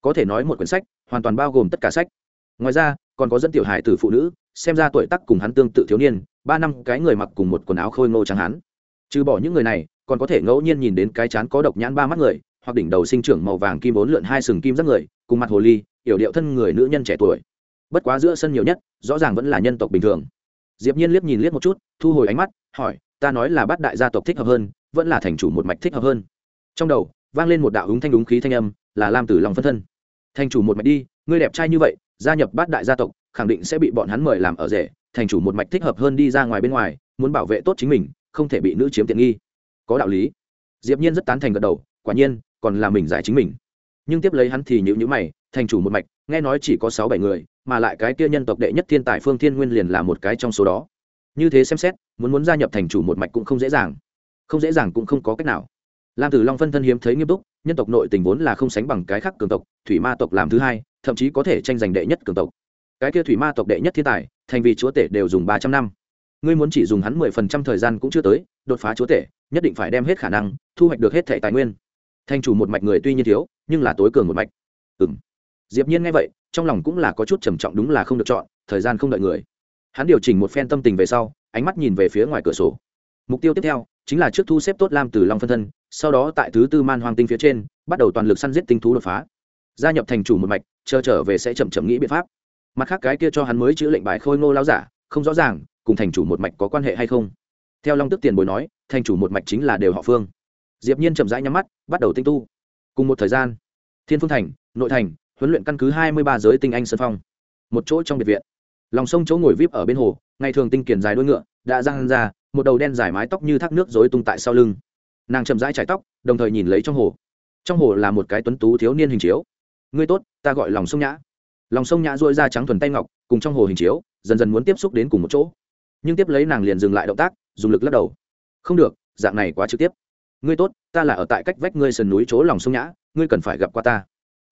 Có thể nói một quyển sách, hoàn toàn bao gồm tất cả sách. Ngoài ra, còn có dẫn tiểu hài từ phụ nữ, xem ra tuổi tác cùng hắn tương tự thiếu niên, ba năm cái người mặc cùng một quần áo khôi ngô trắng hắn. Trừ bỏ những người này, còn có thể ngẫu nhiên nhìn đến cái chán có độc nhãn ba mắt người, hoặc đỉnh đầu sinh trưởng màu vàng kim bốn lượn hai sừng kim rất người cùng mặt hồ ly, yểu điệu thân người nữ nhân trẻ tuổi. Bất quá giữa sân nhiều nhất, rõ ràng vẫn là nhân tộc bình thường. Diệp nhiên liếc nhìn liếc một chút, thu hồi ánh mắt, hỏi, ta nói là bát đại gia tộc thích hợp hơn, vẫn là thành chủ một mạch thích hợp hơn? Trong đầu, vang lên một đạo húng thanh đúng khí thanh âm, là lam tử long phân thân. Thành chủ một mạch đi, ngươi đẹp trai như vậy, gia nhập bát đại gia tộc, khẳng định sẽ bị bọn hắn mời làm ở rể, thành chủ một mạch thích hợp hơn đi ra ngoài bên ngoài, muốn bảo vệ tốt chính mình, không thể bị nữ chiếm tiện nghi. Có đạo lý. Diệp nhiên rất tán thành gật đầu, quả nhiên, còn là mình giải chính mình nhưng tiếp lấy hắn thì nhữ nhữ mày, thành chủ một mạch, nghe nói chỉ có sáu bảy người, mà lại cái kia nhân tộc đệ nhất thiên tài phương thiên nguyên liền là một cái trong số đó. Như thế xem xét, muốn muốn gia nhập thành chủ một mạch cũng không dễ dàng. Không dễ dàng cũng không có cách nào. Lam tử long phân thân hiếm thấy nghiêm túc, nhân tộc nội tình vốn là không sánh bằng cái khác cường tộc, thủy ma tộc làm thứ hai, thậm chí có thể tranh giành đệ nhất cường tộc. Cái kia thủy ma tộc đệ nhất thiên tài, thành vì chúa tể đều dùng ba trăm năm. Ngươi muốn chỉ dùng hắn mười phần trăm thời gian cũng chưa tới, đột phá chúa tể, nhất định phải đem hết khả năng, thu hoạch được hết thẻ tài nguyên thành chủ một mạch người tuy nhiên thiếu, nhưng là tối cường một mạch. Ừ m diệp nhiên nghe vậy, trong lòng cũng là có chút trầm trọng đúng là không được chọn, thời gian không đợi người. Hắn điều chỉnh một phen tâm tình về sau, ánh mắt nhìn về phía ngoài cửa sổ. Mục tiêu tiếp theo, chính là trước thu xếp tốt lam từ long phân thân, sau đó tại thứ tư man hoang tinh phía trên, bắt đầu toàn lực săn giết tinh thú đột phá. Gia nhập thành chủ một mạch, chờ trở về sẽ chậm chậm nghĩ biện pháp. Mặt khác cái kia cho hắn mới chữ lệnh bài khôi ngô lao giả, không rõ ràng, cùng thành chủ một mạch có quan hệ hay không. Theo long tức tiền bồi nói thành chủ một mạch chính là đều họ phương diệp nhiên chậm rãi nhắm mắt, bắt đầu tinh tu. Cùng một thời gian, thiên phương thành, nội thành, huấn luyện căn cứ hai mươi ba giới tinh anh sơn phong. Một chỗ trong biệt viện. Lòng sông chỗ ngồi vip ở bên hồ, ngày thường tinh kiển dài đuôi ngựa, đã răng ra, một đầu đen dài mái tóc như thác nước rối tung tại sau lưng. Nàng chậm rãi chải tóc, đồng thời nhìn lấy trong hồ. Trong hồ là một cái tuấn tú thiếu niên hình chiếu. Ngươi tốt, ta gọi lòng sông nhã. Lòng sông nhã dôi ra trắng thuần tay ngọc, cùng trong hồ hình chiếu, dần dần muốn tiếp xúc đến cùng một chỗ. Nhưng tiếp lấy nàng liền dừng lại động tác, dùng lực lắc đầu. Không được, dạng này quá trực tiếp ngươi tốt, ta là ở tại cách vách ngươi sườn núi chỗ lòng sông nhã, ngươi cần phải gặp qua ta.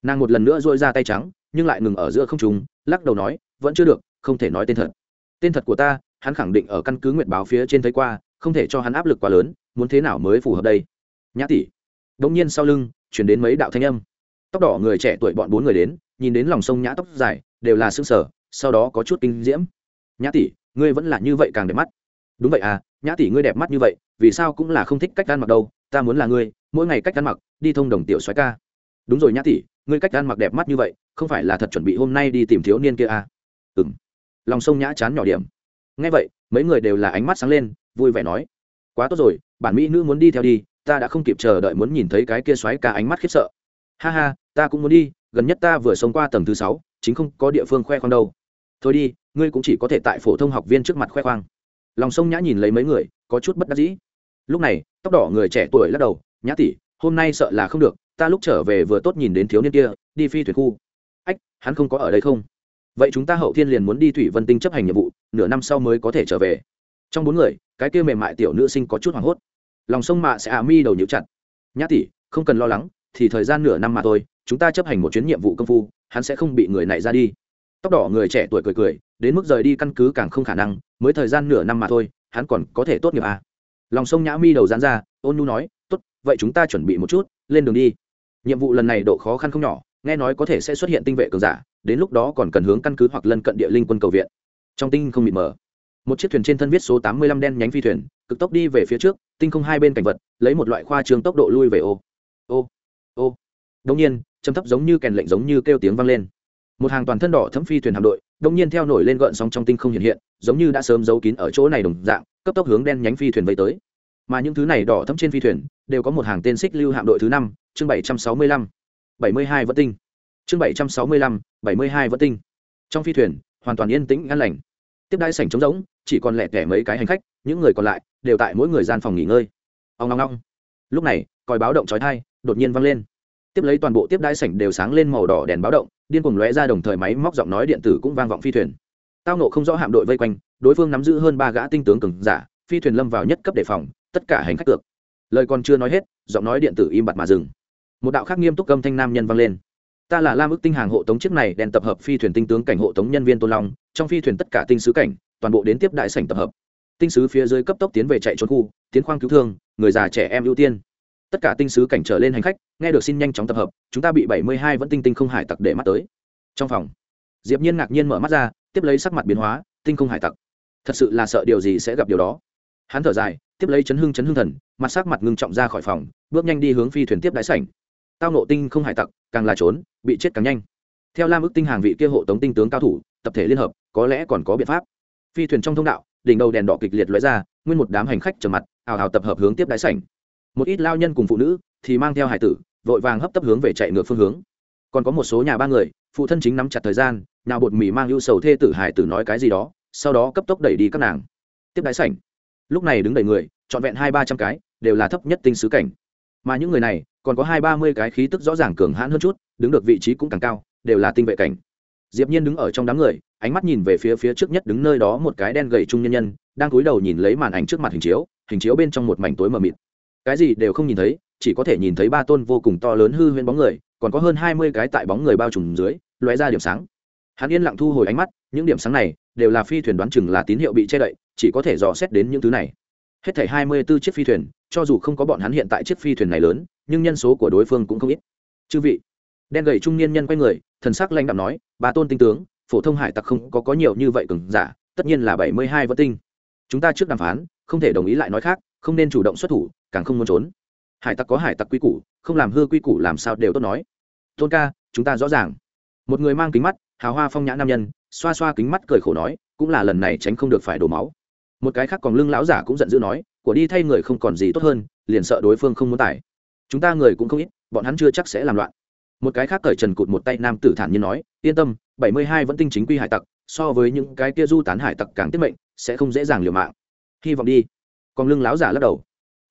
Nàng một lần nữa dội ra tay trắng, nhưng lại ngừng ở giữa không trùng lắc đầu nói, vẫn chưa được, không thể nói tên thật. Tên thật của ta, hắn khẳng định ở căn cứ nguyện báo phía trên thấy qua, không thể cho hắn áp lực quá lớn, muốn thế nào mới phù hợp đây? Nhã tỷ. Đông nhiên sau lưng, chuyển đến mấy đạo thanh âm. Tóc đỏ người trẻ tuổi bọn bốn người đến, nhìn đến lòng sông nhã tóc dài, đều là xương sở sau đó có chút kinh diễm. Nhã tỷ, ngươi vẫn là như vậy càng đẹp mắt đúng vậy à nhã tỷ ngươi đẹp mắt như vậy, vì sao cũng là không thích cách ăn mặc đâu, ta muốn là ngươi, mỗi ngày cách ăn mặc, đi thông đồng tiểu xoáy ca. Đúng rồi nhã tỷ, ngươi cách ăn mặc đẹp mắt như vậy, không phải là thật chuẩn bị hôm nay đi tìm thiếu niên kia à? Ừ m lòng sông nhã chán nhỏ điểm. Ngay vậy, mấy người đều là ánh mắt sáng lên, vui vẻ nói. Quá tốt rồi, bản mỹ nữ muốn đi theo đi, ta đã không kịp chờ đợi muốn nhìn thấy cái kia xoáy ca ánh mắt khiếp sợ. Ha ha, ta cũng muốn đi, gần nhất ta vừa sống qua tầng thứ sáu, chính không có địa phương khoe khoang đâu. Thôi đi, ngươi cũng chỉ có thể tại phổ thông học viên trước mặt khoe khoang lòng sông nhã nhìn lấy mấy người, có chút bất đắc dĩ. Lúc này, tóc đỏ người trẻ tuổi lắc đầu, nhã tỷ, hôm nay sợ là không được, ta lúc trở về vừa tốt nhìn đến thiếu niên kia, đi phi thuyền khu. Ách, hắn không có ở đây không? Vậy chúng ta hậu thiên liền muốn đi thủy vân tinh chấp hành nhiệm vụ, nửa năm sau mới có thể trở về. Trong bốn người, cái kia mềm mại tiểu nữ sinh có chút hoảng hốt. Lòng sông mạ sẽ à mi đầu nhịu chặt. Nhã tỷ, không cần lo lắng, thì thời gian nửa năm mà thôi, chúng ta chấp hành một chuyến nhiệm vụ công phu, hắn sẽ không bị người này ra đi. Tóc đỏ người trẻ tuổi cười cười đến mức rời đi căn cứ càng không khả năng, mới thời gian nửa năm mà thôi, hắn còn có thể tốt nghiệp à. lòng sông nhã mi đầu dán ra, ôn nhu nói, tốt, vậy chúng ta chuẩn bị một chút, lên đường đi. Nhiệm vụ lần này độ khó khăn không nhỏ, nghe nói có thể sẽ xuất hiện tinh vệ cường giả, đến lúc đó còn cần hướng căn cứ hoặc lân cận địa linh quân cầu viện. Trong tinh không bị mở một chiếc thuyền trên thân viết số tám mươi lăm đen nhánh phi thuyền, cực tốc đi về phía trước, tinh không hai bên cảnh vật, lấy một loại khoa trường tốc độ lui về ô. Ô ô. Đông nhiên châm thấp giống như kèn lệnh giống như kêu tiếng vang lên một hàng toàn thân đỏ thấm phi thuyền hạm đội, đông nhiên theo nổi lên gợn sóng trong tinh không hiện hiện, giống như đã sớm giấu kín ở chỗ này đồng dạng, cấp tốc hướng đen nhánh phi thuyền vây tới. Mà những thứ này đỏ thấm trên phi thuyền, đều có một hàng tên xích lưu hạm đội thứ năm, chương bảy trăm sáu mươi lăm. bảy mươi hai vẫn tinh. Chương bảy trăm sáu mươi lăm, bảy mươi hai vẫn tinh. Trong phi thuyền, hoàn toàn yên tĩnh ngăn lành. Tiếp đai sảnh trống rỗng, chỉ còn lẹ tẻ mấy cái hành khách, những người còn lại đều tại mỗi người gian phòng nghỉ ngơi. Ông long long lúc này, còi báo động trói thai đột nhiên vang lên tiếp lấy toàn bộ tiếp đai sảnh đều sáng lên màu đỏ đèn báo động, điên cuồng lóe ra đồng thời máy móc giọng nói điện tử cũng vang vọng phi thuyền. Tao nộ không rõ hạm đội vây quanh, đối phương nắm giữ hơn ba gã tinh tướng cường giả, phi thuyền lâm vào nhất cấp đề phòng, tất cả hành khách cược. Lời còn chưa nói hết, giọng nói điện tử im bặt mà dừng. Một đạo khác nghiêm túc âm thanh nam nhân vang lên. Ta là lam ức tinh hàng hộ tống chiếc này đèn tập hợp phi thuyền tinh tướng cảnh hộ tống nhân viên tôn long, trong phi thuyền tất cả tinh sứ cảnh, toàn bộ đến tiếp đại sảnh tập hợp. Tinh sứ phía dưới cấp tốc tiến về chạy trốn khu, tiến khoang cứu thương, người già trẻ em ưu tiên tất cả tinh sứ cảnh trở lên hành khách, nghe được xin nhanh chóng tập hợp, chúng ta bị bảy mươi hai vẫn tinh tinh không hải tặc để mắt tới. Trong phòng, diệp nhiên ngạc nhiên mở mắt ra, tiếp lấy sắc mặt biến hóa, tinh không hải tặc. Thật sự là sợ điều gì sẽ gặp điều đó. Hắn thở dài, tiếp lấy chấn hưng chấn hưng thần, mặt sắc mặt ngưng trọng ra khỏi phòng, bước nhanh đi hướng phi thuyền tiếp đáy sảnh. Tao nộ tinh không hải tặc, càng là trốn, bị chết càng nhanh. Theo lam ức tinh hàng vị kia hộ tống tinh tướng cao thủ, tập thể liên hợp, có lẽ còn có biện pháp. Phi thuyền trong thông đạo, đỉnh đầu đèn đỏ kịch liệt lóe ra, nguyên một đám hành khách trở mặt, ào ào tập hợp hướng tiếp đáy sảnh một ít lao nhân cùng phụ nữ thì mang theo hải tử, vội vàng hấp tấp hướng về chạy ngược phương hướng. Còn có một số nhà ba người, phụ thân chính nắm chặt thời gian, nào bột mì mang ưu sầu thê tử hải tử nói cái gì đó, sau đó cấp tốc đẩy đi các nàng. Tiếp đái sảnh. Lúc này đứng đầy người, trọn vẹn hai ba trăm cái, đều là thấp nhất tinh sứ cảnh. Mà những người này, còn có hai ba mươi cái khí tức rõ ràng cường hãn hơn chút, đứng được vị trí cũng càng cao, đều là tinh vệ cảnh. Diệp nhiên đứng ở trong đám người, ánh mắt nhìn về phía phía trước nhất đứng nơi đó một cái đen gầy trung nhân nhân, đang cúi đầu nhìn lấy màn ảnh trước mặt hình chiếu hình chiếu bên trong một mảnh tối mờ mịt cái gì đều không nhìn thấy, chỉ có thể nhìn thấy ba tôn vô cùng to lớn hư huyễn bóng người, còn có hơn hai mươi cái tại bóng người bao trùm dưới, lóe ra điểm sáng. Hắn yên lặng thu hồi ánh mắt, những điểm sáng này đều là phi thuyền đoán chừng là tín hiệu bị che đậy, chỉ có thể dò xét đến những thứ này. Hết thảy hai mươi 24 chiếc phi thuyền, cho dù không có bọn hắn hiện tại chiếc phi thuyền này lớn, nhưng nhân số của đối phương cũng không ít. Chư vị, đen gầy trung niên nhân quay người, thần sắc lanh đạm nói, ba tôn tinh tướng, phổ thông hải tặc không có có nhiều như vậy cường giả, tất nhiên là bảy mươi hai võ tinh. Chúng ta trước đàm phán, không thể đồng ý lại nói khác, không nên chủ động xuất thủ càng không muốn trốn. Hải tặc có hải tặc quy củ, không làm hư quy củ làm sao đều tốt nói. Tôn ca, chúng ta rõ ràng. Một người mang kính mắt, hào hoa phong nhã nam nhân, xoa xoa kính mắt cười khổ nói, cũng là lần này tránh không được phải đổ máu. Một cái khác còn lưng lão giả cũng giận dữ nói, của đi thay người không còn gì tốt hơn, liền sợ đối phương không muốn tải. Chúng ta người cũng không ít, bọn hắn chưa chắc sẽ làm loạn. Một cái khác cởi trần cụt một tay nam tử thản nhiên nói, yên tâm, bảy mươi hai vẫn tinh chính quy hải tặc, so với những cái kia du tán hải tặc càng tiết mệnh, sẽ không dễ dàng liều mạng. Hy vọng đi. Còn lưng láo giả lắc đầu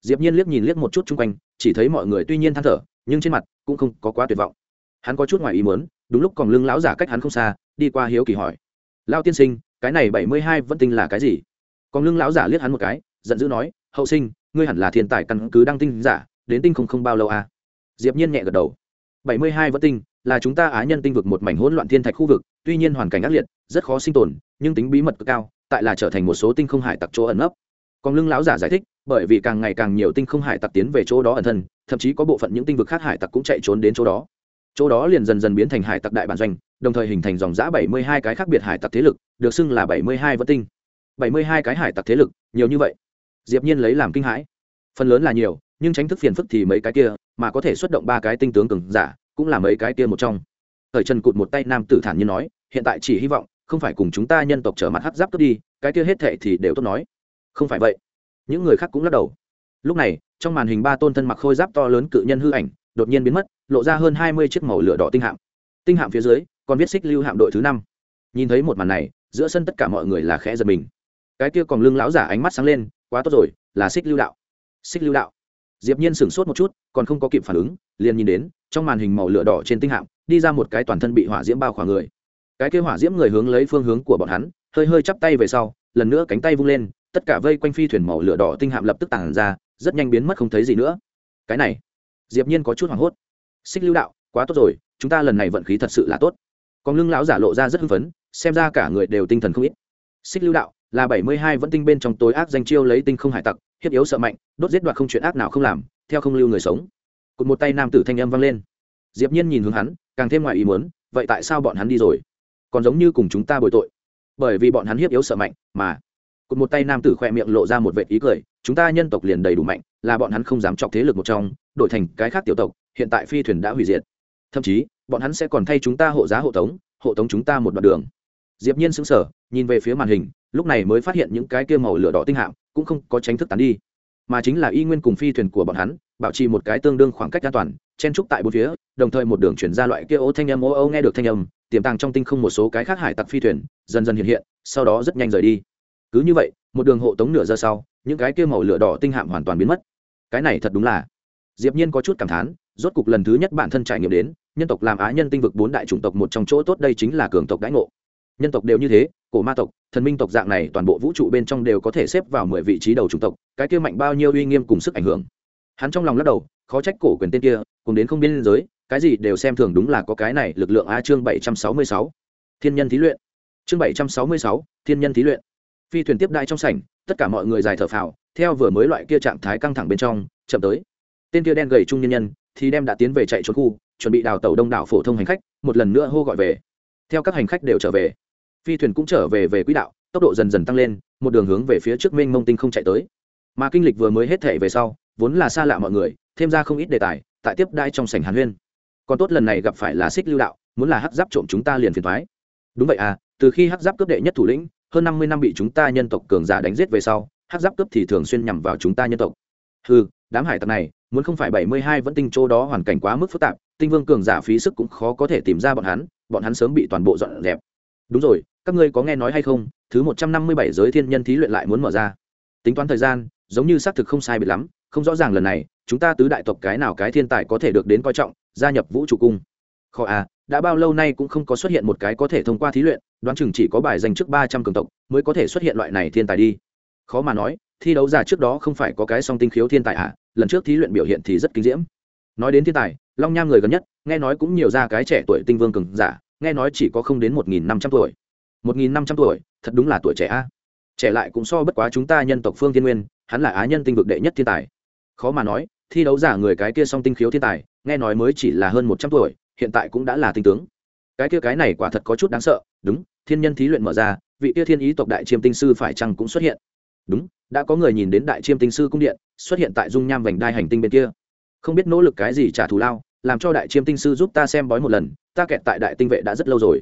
diệp nhiên liếc nhìn liếc một chút chung quanh, chỉ thấy mọi người tuy nhiên than thở, nhưng trên mặt cũng không có quá tuyệt vọng. Hắn có chút ngoài ý muốn, đúng lúc còn lưng lão giả cách hắn không xa, đi qua hiếu kỳ hỏi. Lao tiên sinh, cái này bảy mươi hai vẫn tinh là cái gì? Còn lưng lão giả liếc hắn một cái, giận dữ nói, hậu sinh, ngươi hẳn là thiên tài căn cứ đăng tinh giả, đến tinh không không bao lâu à? Diệp nhiên nhẹ gật đầu. bảy mươi hai vẫn tinh, là chúng ta á nhân tinh vực một mảnh hỗn loạn thiên thạch khu vực, tuy nhiên hoàn cảnh ác liệt, rất khó sinh tồn, nhưng tính bí mật cực cao, tại là trở thành một số tinh không hải tặc chỗ ẩn nấp còn lưng lão giả giải thích, bởi vì càng ngày càng nhiều tinh không hải tặc tiến về chỗ đó ẩn thân, thậm chí có bộ phận những tinh vực khác hải tặc cũng chạy trốn đến chỗ đó. Chỗ đó liền dần dần biến thành hải tặc đại bản doanh, đồng thời hình thành dòng giã bảy mươi hai cái khác biệt hải tặc thế lực, được xưng là bảy mươi hai vân tinh. bảy mươi hai cái hải tặc thế lực, nhiều như vậy. Diệp nhiên lấy làm kinh hãi. Phần lớn là nhiều, nhưng tránh thức phiền phức thì mấy cái kia, mà có thể xuất động ba cái tinh tướng cường giả, cũng là mấy cái kia một trong. Thời trần cụt một tay nam tử thản như nói, hiện tại chỉ hy vọng, không phải cùng chúng ta nhân tộc trở mặt hấp giáp cướp đi, cái kia hết thệ thì đều tốt nói không phải vậy. Những người khác cũng lắc đầu. Lúc này, trong màn hình ba tôn thân mặc khôi giáp to lớn cự nhân hư ảnh đột nhiên biến mất, lộ ra hơn hai mươi chiếc màu lửa đỏ tinh hạm. Tinh hạm phía dưới, còn viết xích lưu hạm đội thứ năm. Nhìn thấy một màn này, giữa sân tất cả mọi người là khẽ giật mình. Cái kia còn lưng lão giả ánh mắt sáng lên, quá tốt rồi, là xích lưu đạo. Xích lưu đạo. Diệp nhiên sửng sốt một chút, còn không có kịp phản ứng, liền nhìn đến, trong màn hình màu lửa đỏ trên tinh hạm, đi ra một cái toàn thân bị hỏa diễm bao khỏa người. Cái kia hỏa diễm người hướng lấy phương hướng của bọn hắn, hơi hơi chắp tay về sau, lần nữa cánh tay vung lên tất cả vây quanh phi thuyền màu lửa đỏ tinh hạm lập tức tàn ra, rất nhanh biến mất không thấy gì nữa. Cái này, diệp nhiên có chút hoảng hốt. Xích lưu đạo, quá tốt rồi, chúng ta lần này vận khí thật sự là tốt. Còn lưng lão giả lộ ra rất hưng phấn, xem ra cả người đều tinh thần không ít. Xích lưu đạo, là bảy mươi hai vẫn tinh bên trong tối ác danh chiêu lấy tinh không hải tặc, hiếp yếu sợ mạnh, đốt giết đoạt không chuyện ác nào không làm, theo không lưu người sống. Cụt một tay nam tử thanh âm vang lên. Diệp nhiên nhìn hướng hắn, càng thêm ngoài ý muốn, vậy tại sao bọn hắn đi rồi? Còn giống như cùng chúng ta bồi tội. Bởi vì bọn hắn hiếp yếu sợ mạnh, mà cụt một tay nam tử khoe miệng lộ ra một vệ ý cười, chúng ta nhân tộc liền đầy đủ mạnh, là bọn hắn không dám chọc thế lực một trong, đổi thành cái khác tiểu tộc, hiện tại phi thuyền đã hủy diệt. Thậm chí, bọn hắn sẽ còn thay chúng ta hộ giá hộ tống hộ tống chúng ta một đoạn đường. Diệp nhiên sững sờ, nhìn về phía màn hình, lúc này mới phát hiện những cái kia màu lửa đỏ tinh hạm cũng không có tránh thức tán đi, mà chính là y nguyên cùng phi thuyền của bọn hắn, bảo trì một cái tương đương khoảng cách an toàn, chen trúc tại bốn phía, đồng thời một đường chuyển ra loại kia ô thanh âm ô ô nghe được thanh âm, tiềm tàng trong tinh không một số cái khác hải tặc phi thuyền, dần dần hiện hiện, sau đó rất nhanh rời đi cứ như vậy, một đường hộ tống nửa giờ sau, những cái kia màu lửa đỏ tinh hạm hoàn toàn biến mất. Cái này thật đúng là. Diệp nhiên có chút cảm thán, rốt cục lần thứ nhất bản thân trải nghiệm đến, nhân tộc làm á nhân tinh vực bốn đại chủng tộc một trong chỗ tốt đây chính là cường tộc đãi ngộ. Nhân tộc đều như thế, cổ ma tộc, thần minh tộc dạng này toàn bộ vũ trụ bên trong đều có thể xếp vào mười vị trí đầu chủng tộc, cái kia mạnh bao nhiêu uy nghiêm cùng sức ảnh hưởng. Hắn trong lòng lắc đầu, khó trách cổ quyền tên kia, cùng đến không biên giới, cái gì đều xem thường đúng là có cái này lực lượng a chương bảy trăm sáu mươi sáu. Thiên nhân thí luyện. Chương bảy trăm sáu mươi sáu, thiên nhân thí luyện phi thuyền tiếp đai trong sảnh, tất cả mọi người dài thở phào, theo vừa mới loại kia trạng thái căng thẳng bên trong, chậm tới. Tên kia đen gầy trung nhân nhân thì đem đã tiến về chạy trốn khu, chuẩn bị đào tàu đông đảo phổ thông hành khách, một lần nữa hô gọi về. Theo các hành khách đều trở về, phi thuyền cũng trở về về quỹ đạo, tốc độ dần dần tăng lên, một đường hướng về phía trước mênh mông tinh không chạy tới. Mà kinh lịch vừa mới hết thể về sau, vốn là xa lạ mọi người, thêm ra không ít đề tài, tại tiếp đai trong sảnh hàn huyên. Còn tốt lần này gặp phải là xích lưu đạo, muốn là hắc giáp trộm chúng ta liền phiền thoái đúng vậy à từ khi hắc giáp cướp đệ nhất thủ lĩnh hơn năm mươi năm bị chúng ta nhân tộc cường giả đánh giết về sau, hắc giáp cướp thì thường xuyên nhằm vào chúng ta nhân tộc. Ừ đám hải tặc này, muốn không phải bảy mươi hai vẫn tinh chỗ đó hoàn cảnh quá mức phức tạp, tinh vương cường giả phí sức cũng khó có thể tìm ra bọn hắn bọn hắn sớm bị toàn bộ dọn dẹp. Đúng rồi, các ngươi có nghe nói hay không, thứ một trăm năm mươi bảy giới thiên nhân thí luyện lại muốn mở ra. Tính toán thời gian, giống như xác thực không sai biệt lắm, không rõ ràng lần này, chúng ta tứ đại tộc cái nào cái thiên tài có thể được đến coi trọng, gia nhập vũ trụ cung. Khó à đã bao lâu nay cũng không có xuất hiện một cái có thể thông qua thí luyện đoán chừng chỉ có bài dành trước ba trăm cường tộc mới có thể xuất hiện loại này thiên tài đi. Khó mà nói thi đấu giả trước đó không phải có cái song tinh khiếu thiên tài ạ à, lần trước thí luyện biểu hiện thì rất kinh diễm. Nói đến thiên tài long nham người gần nhất nghe nói cũng nhiều ra cái trẻ tuổi tinh vương cường giả nghe nói chỉ có không đến một nghìn năm trăm tuổi. Một nghìn năm trăm tuổi thật đúng là tuổi trẻ a. Trẻ lại cũng so bất quá chúng ta nhân tộc phương thiên nguyên hắn là á nhân tinh vực đệ nhất thiên tài. Khó mà nói thi đấu giả người cái kia song tinh khiếu thiên tài nghe nói mới chỉ là hơn một trăm tuổi hiện tại cũng đã là tinh tướng. Cái kia cái này quả thật có chút đáng sợ. Đúng, thiên nhân thí luyện mở ra, vị kia thiên ý tộc đại chiêm tinh sư phải chăng cũng xuất hiện? Đúng, đã có người nhìn đến đại chiêm tinh sư cung điện, xuất hiện tại dung nham vành đai hành tinh bên kia. Không biết nỗ lực cái gì trả thù lao, làm cho đại chiêm tinh sư giúp ta xem bói một lần, ta kẹt tại đại tinh vệ đã rất lâu rồi.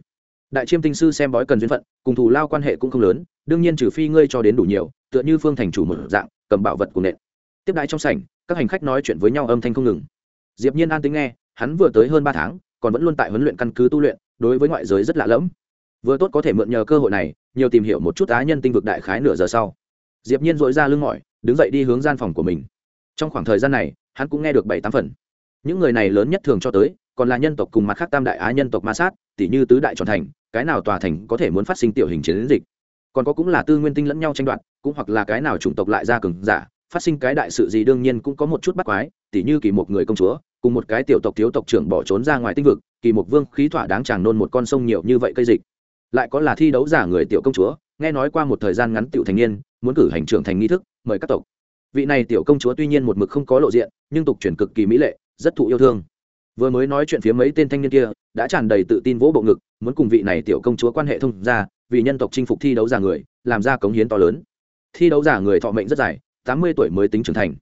Đại chiêm tinh sư xem bói cần duyên phận, cùng thù lao quan hệ cũng không lớn, đương nhiên trừ phi ngươi cho đến đủ nhiều, tựa như phương thành chủ một dạng, cầm bảo vật của nện. Tiếp đãi trong sảnh, các hành khách nói chuyện với nhau âm thanh không ngừng. Diệp nhiên an tính nghe, hắn vừa tới hơn ba tháng còn vẫn luôn tại huấn luyện căn cứ tu luyện, đối với ngoại giới rất lạ lẫm. Vừa tốt có thể mượn nhờ cơ hội này, nhiều tìm hiểu một chút á nhân tinh vực đại khái nửa giờ sau. Diệp nhiên dội ra lưng mỏi, đứng dậy đi hướng gian phòng của mình. Trong khoảng thời gian này, hắn cũng nghe được bảy tám phần. Những người này lớn nhất thường cho tới, còn là nhân tộc cùng mặt khác tam đại á nhân tộc ma sát tỷ như tứ đại tròn thành, cái nào tòa thành có thể muốn phát sinh tiểu hình chiến dịch. Còn có cũng là tư nguyên tinh lẫn nhau tranh đoạt, cũng hoặc là cái nào chủng tộc lại ra cường giả, phát sinh cái đại sự gì đương nhiên cũng có một chút bắt quái tỉ như kỳ một người công chúa, cùng một cái tiểu tộc thiếu tộc trưởng bỏ trốn ra ngoài tinh vực, kỳ một vương khí thỏa đáng chàng nôn một con sông nhiều như vậy cây dịch. Lại có là thi đấu giả người tiểu công chúa, nghe nói qua một thời gian ngắn tiểu thành niên, muốn cử hành trưởng thành nghi thức, mời các tộc. Vị này tiểu công chúa tuy nhiên một mực không có lộ diện, nhưng tục chuyển cực kỳ mỹ lệ, rất thụ yêu thương. Vừa mới nói chuyện phía mấy tên thanh niên kia, đã tràn đầy tự tin vỗ bộ ngực, muốn cùng vị này tiểu công chúa quan hệ thông ra vì nhân tộc chinh phục thi đấu giả người, làm ra cống hiến to lớn. Thi đấu giả người thọ mệnh rất dài, tám mươi tuổi mới tính trưởng thành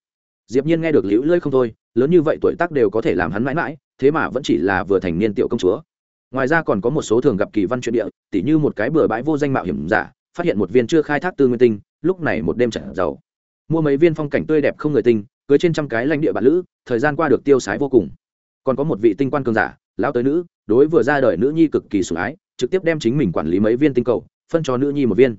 diệp nhiên nghe được liễu lơi không thôi, lớn như vậy tuổi tác đều có thể làm hắn mãi mãi, thế mà vẫn chỉ là vừa thành niên tiểu công chúa. Ngoài ra còn có một số thường gặp kỳ văn chuyện địa, tỉ như một cái bừa bãi vô danh mạo hiểm giả, phát hiện một viên chưa khai thác tư nguyên tinh, lúc này một đêm chẳng giàu. Mua mấy viên phong cảnh tươi đẹp không người tinh, cưới trên trăm cái lãnh địa bạn lữ, thời gian qua được tiêu sái vô cùng. Còn có một vị tinh quan cường giả, lão tới nữ, đối vừa ra đời nữ nhi cực kỳ sủng ái, trực tiếp đem chính mình quản lý mấy viên tinh cầu, phân cho nữ nhi một viên.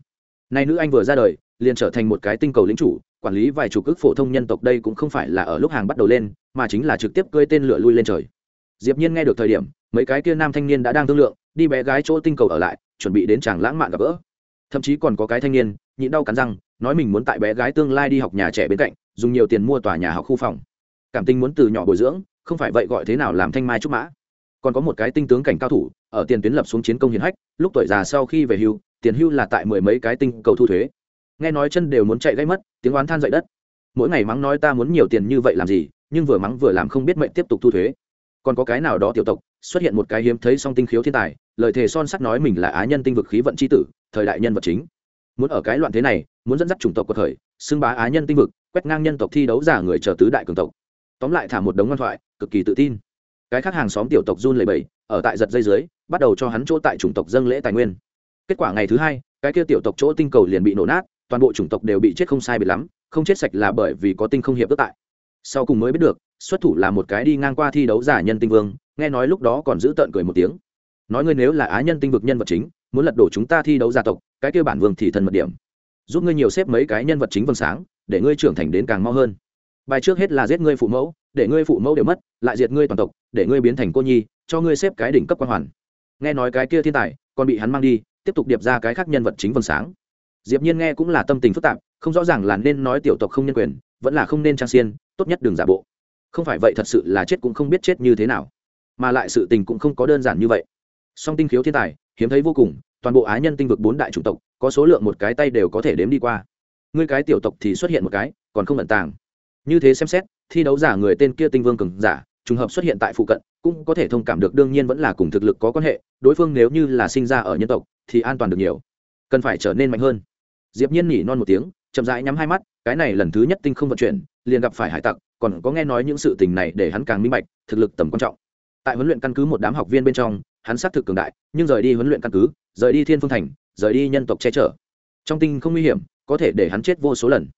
Nay nữ anh vừa ra đời liền trở thành một cái tinh cầu lính chủ, quản lý vài chục cước phổ thông nhân tộc đây cũng không phải là ở lúc hàng bắt đầu lên, mà chính là trực tiếp cưỡi tên lửa lui lên trời. Diệp nhiên nghe được thời điểm, mấy cái kia nam thanh niên đã đang thương lượng, đi bé gái chỗ tinh cầu ở lại, chuẩn bị đến chàng lãng mạn gặp gỡ. Thậm chí còn có cái thanh niên, nhịn đau cắn răng, nói mình muốn tại bé gái tương lai đi học nhà trẻ bên cạnh, dùng nhiều tiền mua tòa nhà học khu phòng. Cảm tình muốn từ nhỏ bồi dưỡng, không phải vậy gọi thế nào làm thanh mai trúc mã. Còn có một cái tinh tướng cảnh cao thủ, ở tiền tuyến lập xuống chiến công hiển hách, lúc tuổi già sau khi về hưu, tiền hưu là tại mười mấy cái tinh cầu thu thuế nghe nói chân đều muốn chạy gây mất, tiếng oán than dậy đất. Mỗi ngày mắng nói ta muốn nhiều tiền như vậy làm gì, nhưng vừa mắng vừa làm không biết mệnh tiếp tục thu thuế. Còn có cái nào đó tiểu tộc, xuất hiện một cái hiếm thấy song tinh khiếu thiên tài, lời thề son sắt nói mình là á nhân tinh vực khí vận c h i tử, thời đại nhân vật chính. Muốn ở cái loạn thế này, muốn dẫn dắt chủng tộc của thời, xưng bá á nhân tinh vực, quét ngang nhân tộc thi đấu giả người chờ tứ đại cường tộc. Tóm lại thả một đống ngoan thoại, cực kỳ tự tin. Cái khác hàng xóm tiểu tộc run lầy bầy ở tại giật dây dưới, bắt đầu cho hắn chỗ tại chủng tộc dâng lễ tài nguyên. Kết quả ngày thứ hai, cái kia tiểu tộc chỗ tinh cầu liền bị nổ nát toàn bộ chủng tộc đều bị chết không sai biệt lắm, không chết sạch là bởi vì có tinh không hiệp ước tại. Sau cùng mới biết được, xuất thủ là một cái đi ngang qua thi đấu giả nhân tinh vương, nghe nói lúc đó còn giữ tợn cười một tiếng. Nói ngươi nếu là á nhân tinh vực nhân vật chính, muốn lật đổ chúng ta thi đấu gia tộc, cái kia bản vương thì thần mật điểm. Giúp ngươi nhiều xếp mấy cái nhân vật chính vâng sáng, để ngươi trưởng thành đến càng mau hơn. Bài trước hết là giết ngươi phụ mẫu, để ngươi phụ mẫu đều mất, lại diệt ngươi toàn tộc, để ngươi biến thành cô nhi, cho ngươi xếp cái đỉnh cấp quan hoàn. Nghe nói cái kia thiên tài, còn bị hắn mang đi, tiếp tục điệp ra cái khác nhân vật chính vâng sáng diệp nhiên nghe cũng là tâm tình phức tạp, không rõ ràng là nên nói tiểu tộc không nhân quyền, vẫn là không nên trang xiên, tốt nhất đừng giả bộ. Không phải vậy thật sự là chết cũng không biết chết như thế nào. Mà lại sự tình cũng không có đơn giản như vậy. Song tinh khiếu thiên tài, hiếm thấy vô cùng, toàn bộ á nhân tinh vực bốn đại chủng tộc, có số lượng một cái tay đều có thể đếm đi qua. Ngươi cái tiểu tộc thì xuất hiện một cái, còn không ẩn tàng. Như thế xem xét, thi đấu giả người tên kia tinh vương cường giả, trùng hợp xuất hiện tại phụ cận, cũng có thể thông cảm được đương nhiên vẫn là cùng thực lực có quan hệ, đối phương nếu như là sinh ra ở nhân tộc, thì an toàn được nhiều. Cần phải trở nên mạnh hơn diệp nhiên nhỉ non một tiếng, chậm rãi nhắm hai mắt, cái này lần thứ nhất tinh không vận chuyển, liền gặp phải hải tặc, còn có nghe nói những sự tình này để hắn càng minh bạch, thực lực tầm quan trọng. Tại huấn luyện căn cứ một đám học viên bên trong, hắn xác thực cường đại, nhưng rời đi huấn luyện căn cứ, rời đi thiên phương thành, rời đi nhân tộc che chở. Trong tinh không nguy hiểm, có thể để hắn chết vô số lần.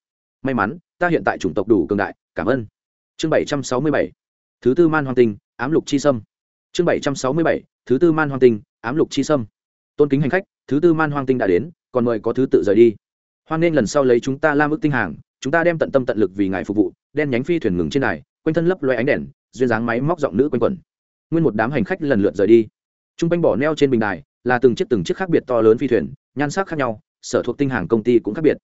May mắn, ta hiện tại chủng tộc đủ cường đại, cảm ơn. Chương bảy trăm sáu mươi bảy, thứ tư man hoàng tinh, ám lục chi sâm. Chương bảy trăm sáu mươi bảy, thứ tư man hoàng tinh, ám lục chi sâm. Tôn kính hành khách, thứ tư man hoàng tinh đã đến, còn mời có thứ tự rời đi hoan nên lần sau lấy chúng ta lam ức tinh hàng, chúng ta đem tận tâm tận lực vì ngài phục vụ, đen nhánh phi thuyền ngừng trên này quanh thân lấp loe ánh đèn, duyên dáng máy móc giọng nữ quanh quẩn. Nguyên một đám hành khách lần lượt rời đi. T r u n g quanh bỏ neo trên bình đài là từng chiếc từng chiếc khác biệt to lớn phi thuyền, nhan sắc khác nhau, sở thuộc tinh hàng công ty cũng khác biệt.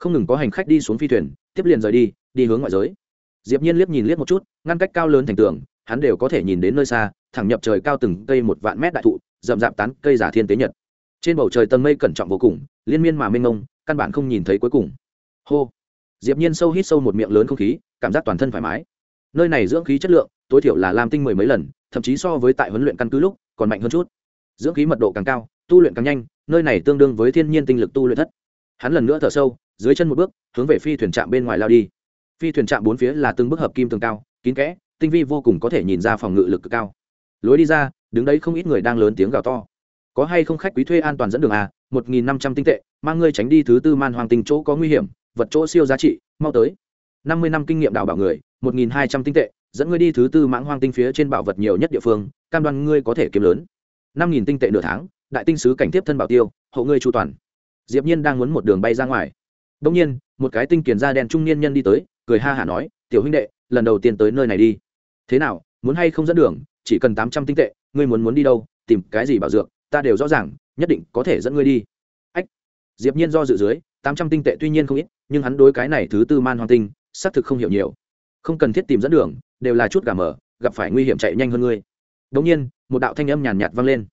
Không ngừng có hành khách đi xuống phi thuyền, tiếp liền rời đi đi hướng ngoại giới. Diệp nhiên liếc nhìn liếc một chút, ngăn cách cao lớn thành tường, hắn đều có thể nhìn đến nơi xa, thẳng nhập trời cao từng cây một vạn mét đại thụ, rậm rạp tán cây giả thiên tế nhật. Trên bầu trời tầng mây cẩn trọng vô cùng, liên miên mà mênh mông căn bản không nhìn thấy cuối cùng. Hô. Diệp nhiên sâu hít sâu một miệng lớn không khí, cảm giác toàn thân thoải mái. Nơi này dưỡng khí chất lượng, tối thiểu là lam tinh mười mấy lần, thậm chí so với tại huấn luyện căn cứ lúc, còn mạnh hơn chút. Dưỡng khí mật độ càng cao, tu luyện càng nhanh, nơi này tương đương với thiên nhiên tinh lực tu luyện thất. Hắn lần nữa thở sâu, dưới chân một bước, hướng về phi thuyền trạm bên ngoài lao đi. Phi thuyền trạm bốn phía là từng bức hợp kim tường cao, kín kẽ, tinh vi vô cùng có thể nhìn ra phòng ngự lực cực cao. Lối đi ra, đứng đấy không ít người đang lớn tiếng gào to có hay không khách quý thuê an toàn dẫn đường à một nghìn năm trăm tinh tệ, mang ngươi tránh đi thứ tư man hoàng tinh chỗ có nguy hiểm, vật chỗ siêu giá trị, mau tới. Năm mươi năm kinh nghiệm đào bảo người, một nghìn hai trăm tinh tệ, dẫn ngươi đi thứ tư mãng hoang tinh phía trên bảo vật nhiều nhất địa phương, cam đoan ngươi có thể kiếm lớn. Năm nghìn tinh tệ nửa tháng, đại tinh sứ cảnh tiếp thân bảo tiêu, hộ ngươi chu toàn. Diệp nhiên đang muốn một đường bay ra ngoài. Đông nhiên, một cái tinh kiền da đen trung niên nhân đi tới, cười ha hả nói, tiểu huynh đệ, lần đầu tiên tới nơi này đi. Thế nào, muốn hay không dẫn đường? Chỉ cần tám trăm tinh tệ, ngươi muốn muốn đi đâu, tìm cái gì bảo dược? Ta đều rõ ràng, nhất định có thể dẫn ngươi đi. Ách. Diệp nhiên do dự dưới, tám trăm tinh tệ tuy nhiên không ít, nhưng hắn đối cái này thứ tư man hoang tinh, xác thực không hiểu nhiều. Không cần thiết tìm dẫn đường, đều là chút gà mở gặp phải nguy hiểm chạy nhanh hơn ngươi. Đống nhiên, một đạo thanh âm nhàn nhạt vang lên.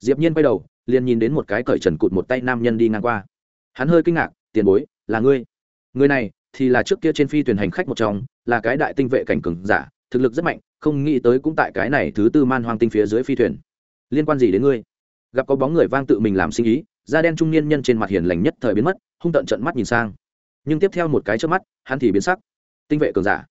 Diệp nhiên quay đầu, liền nhìn đến một cái cởi trần cụt một tay nam nhân đi ngang qua. Hắn hơi kinh ngạc, tiền bối, là ngươi? Người này thì là trước kia trên phi thuyền hành khách một trong, là cái đại tinh vệ cảnh cường giả, thực lực rất mạnh, không nghĩ tới cũng tại cái này thứ tư man hoang tinh phía dưới phi thuyền. Liên quan gì đến ngươi? Gặp có bóng người vang tự mình làm sinh ý, da đen trung niên nhân trên mặt hiền lành nhất thời biến mất, hung tận trận mắt nhìn sang. Nhưng tiếp theo một cái trước mắt, hắn thì biến sắc. Tinh vệ cường giả.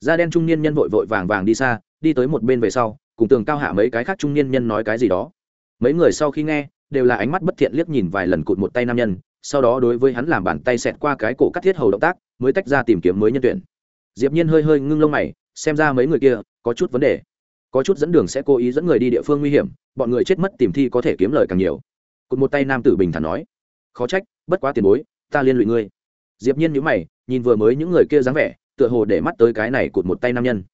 Da đen trung niên nhân vội vội vàng vàng đi xa, đi tới một bên về sau, cùng tường cao hạ mấy cái khác trung niên nhân nói cái gì đó. Mấy người sau khi nghe, đều là ánh mắt bất thiện liếc nhìn vài lần cụt một tay nam nhân, sau đó đối với hắn làm bàn tay xẹt qua cái cổ cắt thiết hầu động tác, mới tách ra tìm kiếm mới nhân tuyển. Diệp nhiên hơi hơi ngưng lông mày, xem ra mấy người kia có chút vấn đề có chút dẫn đường sẽ cố ý dẫn người đi địa phương nguy hiểm, bọn người chết mất tìm thi có thể kiếm lời càng nhiều. Cụt một tay nam tử bình thản nói, khó trách, bất quá tiền bối, ta liên lụy ngươi. Diệp nhiên nhíu mày, nhìn vừa mới những người kia dáng vẻ, tựa hồ để mắt tới cái này cụt một tay nam nhân.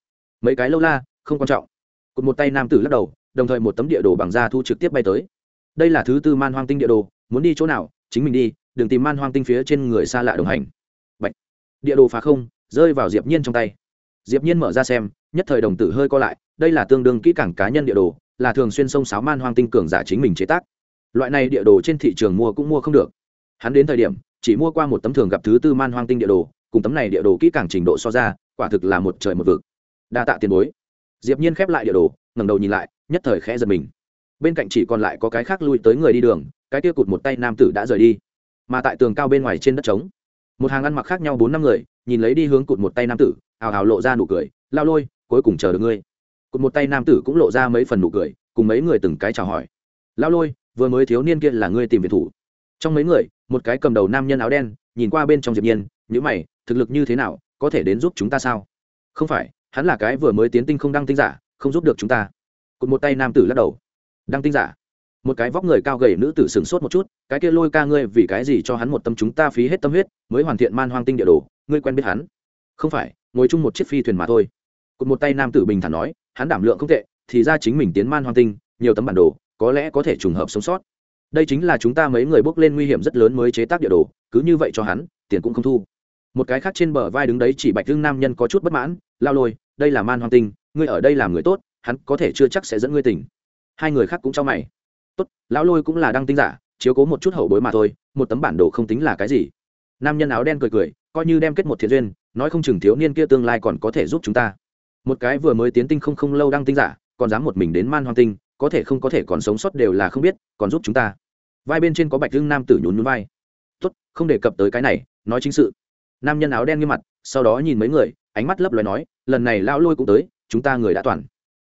Mấy cái lâu la, không quan trọng. Cụt một tay nam tử lắc đầu, đồng thời một tấm địa đồ bằng da thu trực tiếp bay tới. Đây là thứ tư man hoang tinh địa đồ, muốn đi chỗ nào, chính mình đi, đừng tìm man hoang tinh phía trên người xa lạ đồng hành. Bạch. địa đồ phá không, rơi vào diệp nhiên trong tay. Diệp nhiên mở ra xem nhất thời đồng tử hơi co lại, đây là tương đương kỹ càng cá nhân địa đồ, là thường xuyên sông sáo man hoang tinh cường giả chính mình chế tác. Loại này địa đồ trên thị trường mua cũng mua không được. Hắn đến thời điểm, chỉ mua qua một tấm thường gặp thứ tư man hoang tinh địa đồ, cùng tấm này địa đồ kỹ càng trình độ so ra, quả thực là một trời một vực. Đa tạ tiền bối. Diệp nhiên khép lại địa đồ, ngẩng đầu nhìn lại, nhất thời khẽ giật mình. Bên cạnh chỉ còn lại có cái khác lui tới người đi đường, cái kia cụt một tay nam tử đã rời đi. Mà tại tường cao bên ngoài trên đất trống, một hàng ăn mặc khác nhau bốn năm người, nhìn lấy đi hướng cụt một tay nam tử ảo ảo lộ ra nụ cười, lao lôi cuối cùng chờ được ngươi. Cụt một tay nam tử cũng lộ ra mấy phần nụ cười, cùng mấy người từng cái chào hỏi. Lao lôi, vừa mới thiếu niên kia là ngươi tìm về thủ. Trong mấy người, một cái cầm đầu nam nhân áo đen, nhìn qua bên trong diệp nhiên nhữ mày, thực lực như thế nào, có thể đến giúp chúng ta sao? Không phải, hắn là cái vừa mới tiến tinh không đăng tinh giả, không giúp được chúng ta. Cụt một tay nam tử lắc đầu. Đăng tinh giả? Một cái vóc người cao gầy nữ tử sừng sốt một chút, cái kia lôi ca ngươi vì cái gì cho hắn một tâm chúng ta phí hết tâm huyết, mới hoàn thiện man hoang tinh địa đồ, ngươi quen biết hắn? Không phải, ngồi chung một chiếc phi thuyền mà thôi cụt một tay nam tử bình thản nói, hắn đảm lượng không tệ, thì ra chính mình tiến man hoang tinh, nhiều tấm bản đồ, có lẽ có thể trùng hợp sống sót. Đây chính là chúng ta mấy người bước lên nguy hiểm rất lớn mới chế tác địa đồ, cứ như vậy cho hắn, tiền cũng không thu. Một cái khác trên bờ vai đứng đấy chỉ bạch thương nam nhân có chút bất mãn, lao lôi, đây là man hoang tinh, ngươi ở đây làm người tốt, hắn có thể chưa chắc sẽ dẫn ngươi tỉnh. Hai người khác cũng cho mày. Tốt, lão lôi cũng là đăng tinh giả, chiếu cố một chút hậu bối mà thôi, một tấm bản đồ không tính là cái gì. Nam nhân áo đen cười cười, coi như đem kết một thiện duyên, nói không chừng thiếu niên kia tương lai còn có thể giúp chúng ta một cái vừa mới tiến tinh không không lâu đang tinh giả, còn dám một mình đến man hoang tinh, có thể không có thể còn sống sót đều là không biết, còn giúp chúng ta. Vai bên trên có bạch hưng nam tử nhún nhún vai. Tốt, không đề cập tới cái này, nói chính sự. Nam nhân áo đen như mặt, sau đó nhìn mấy người, ánh mắt lấp loài nói, lần này lão lôi cũng tới, chúng ta người đã toàn.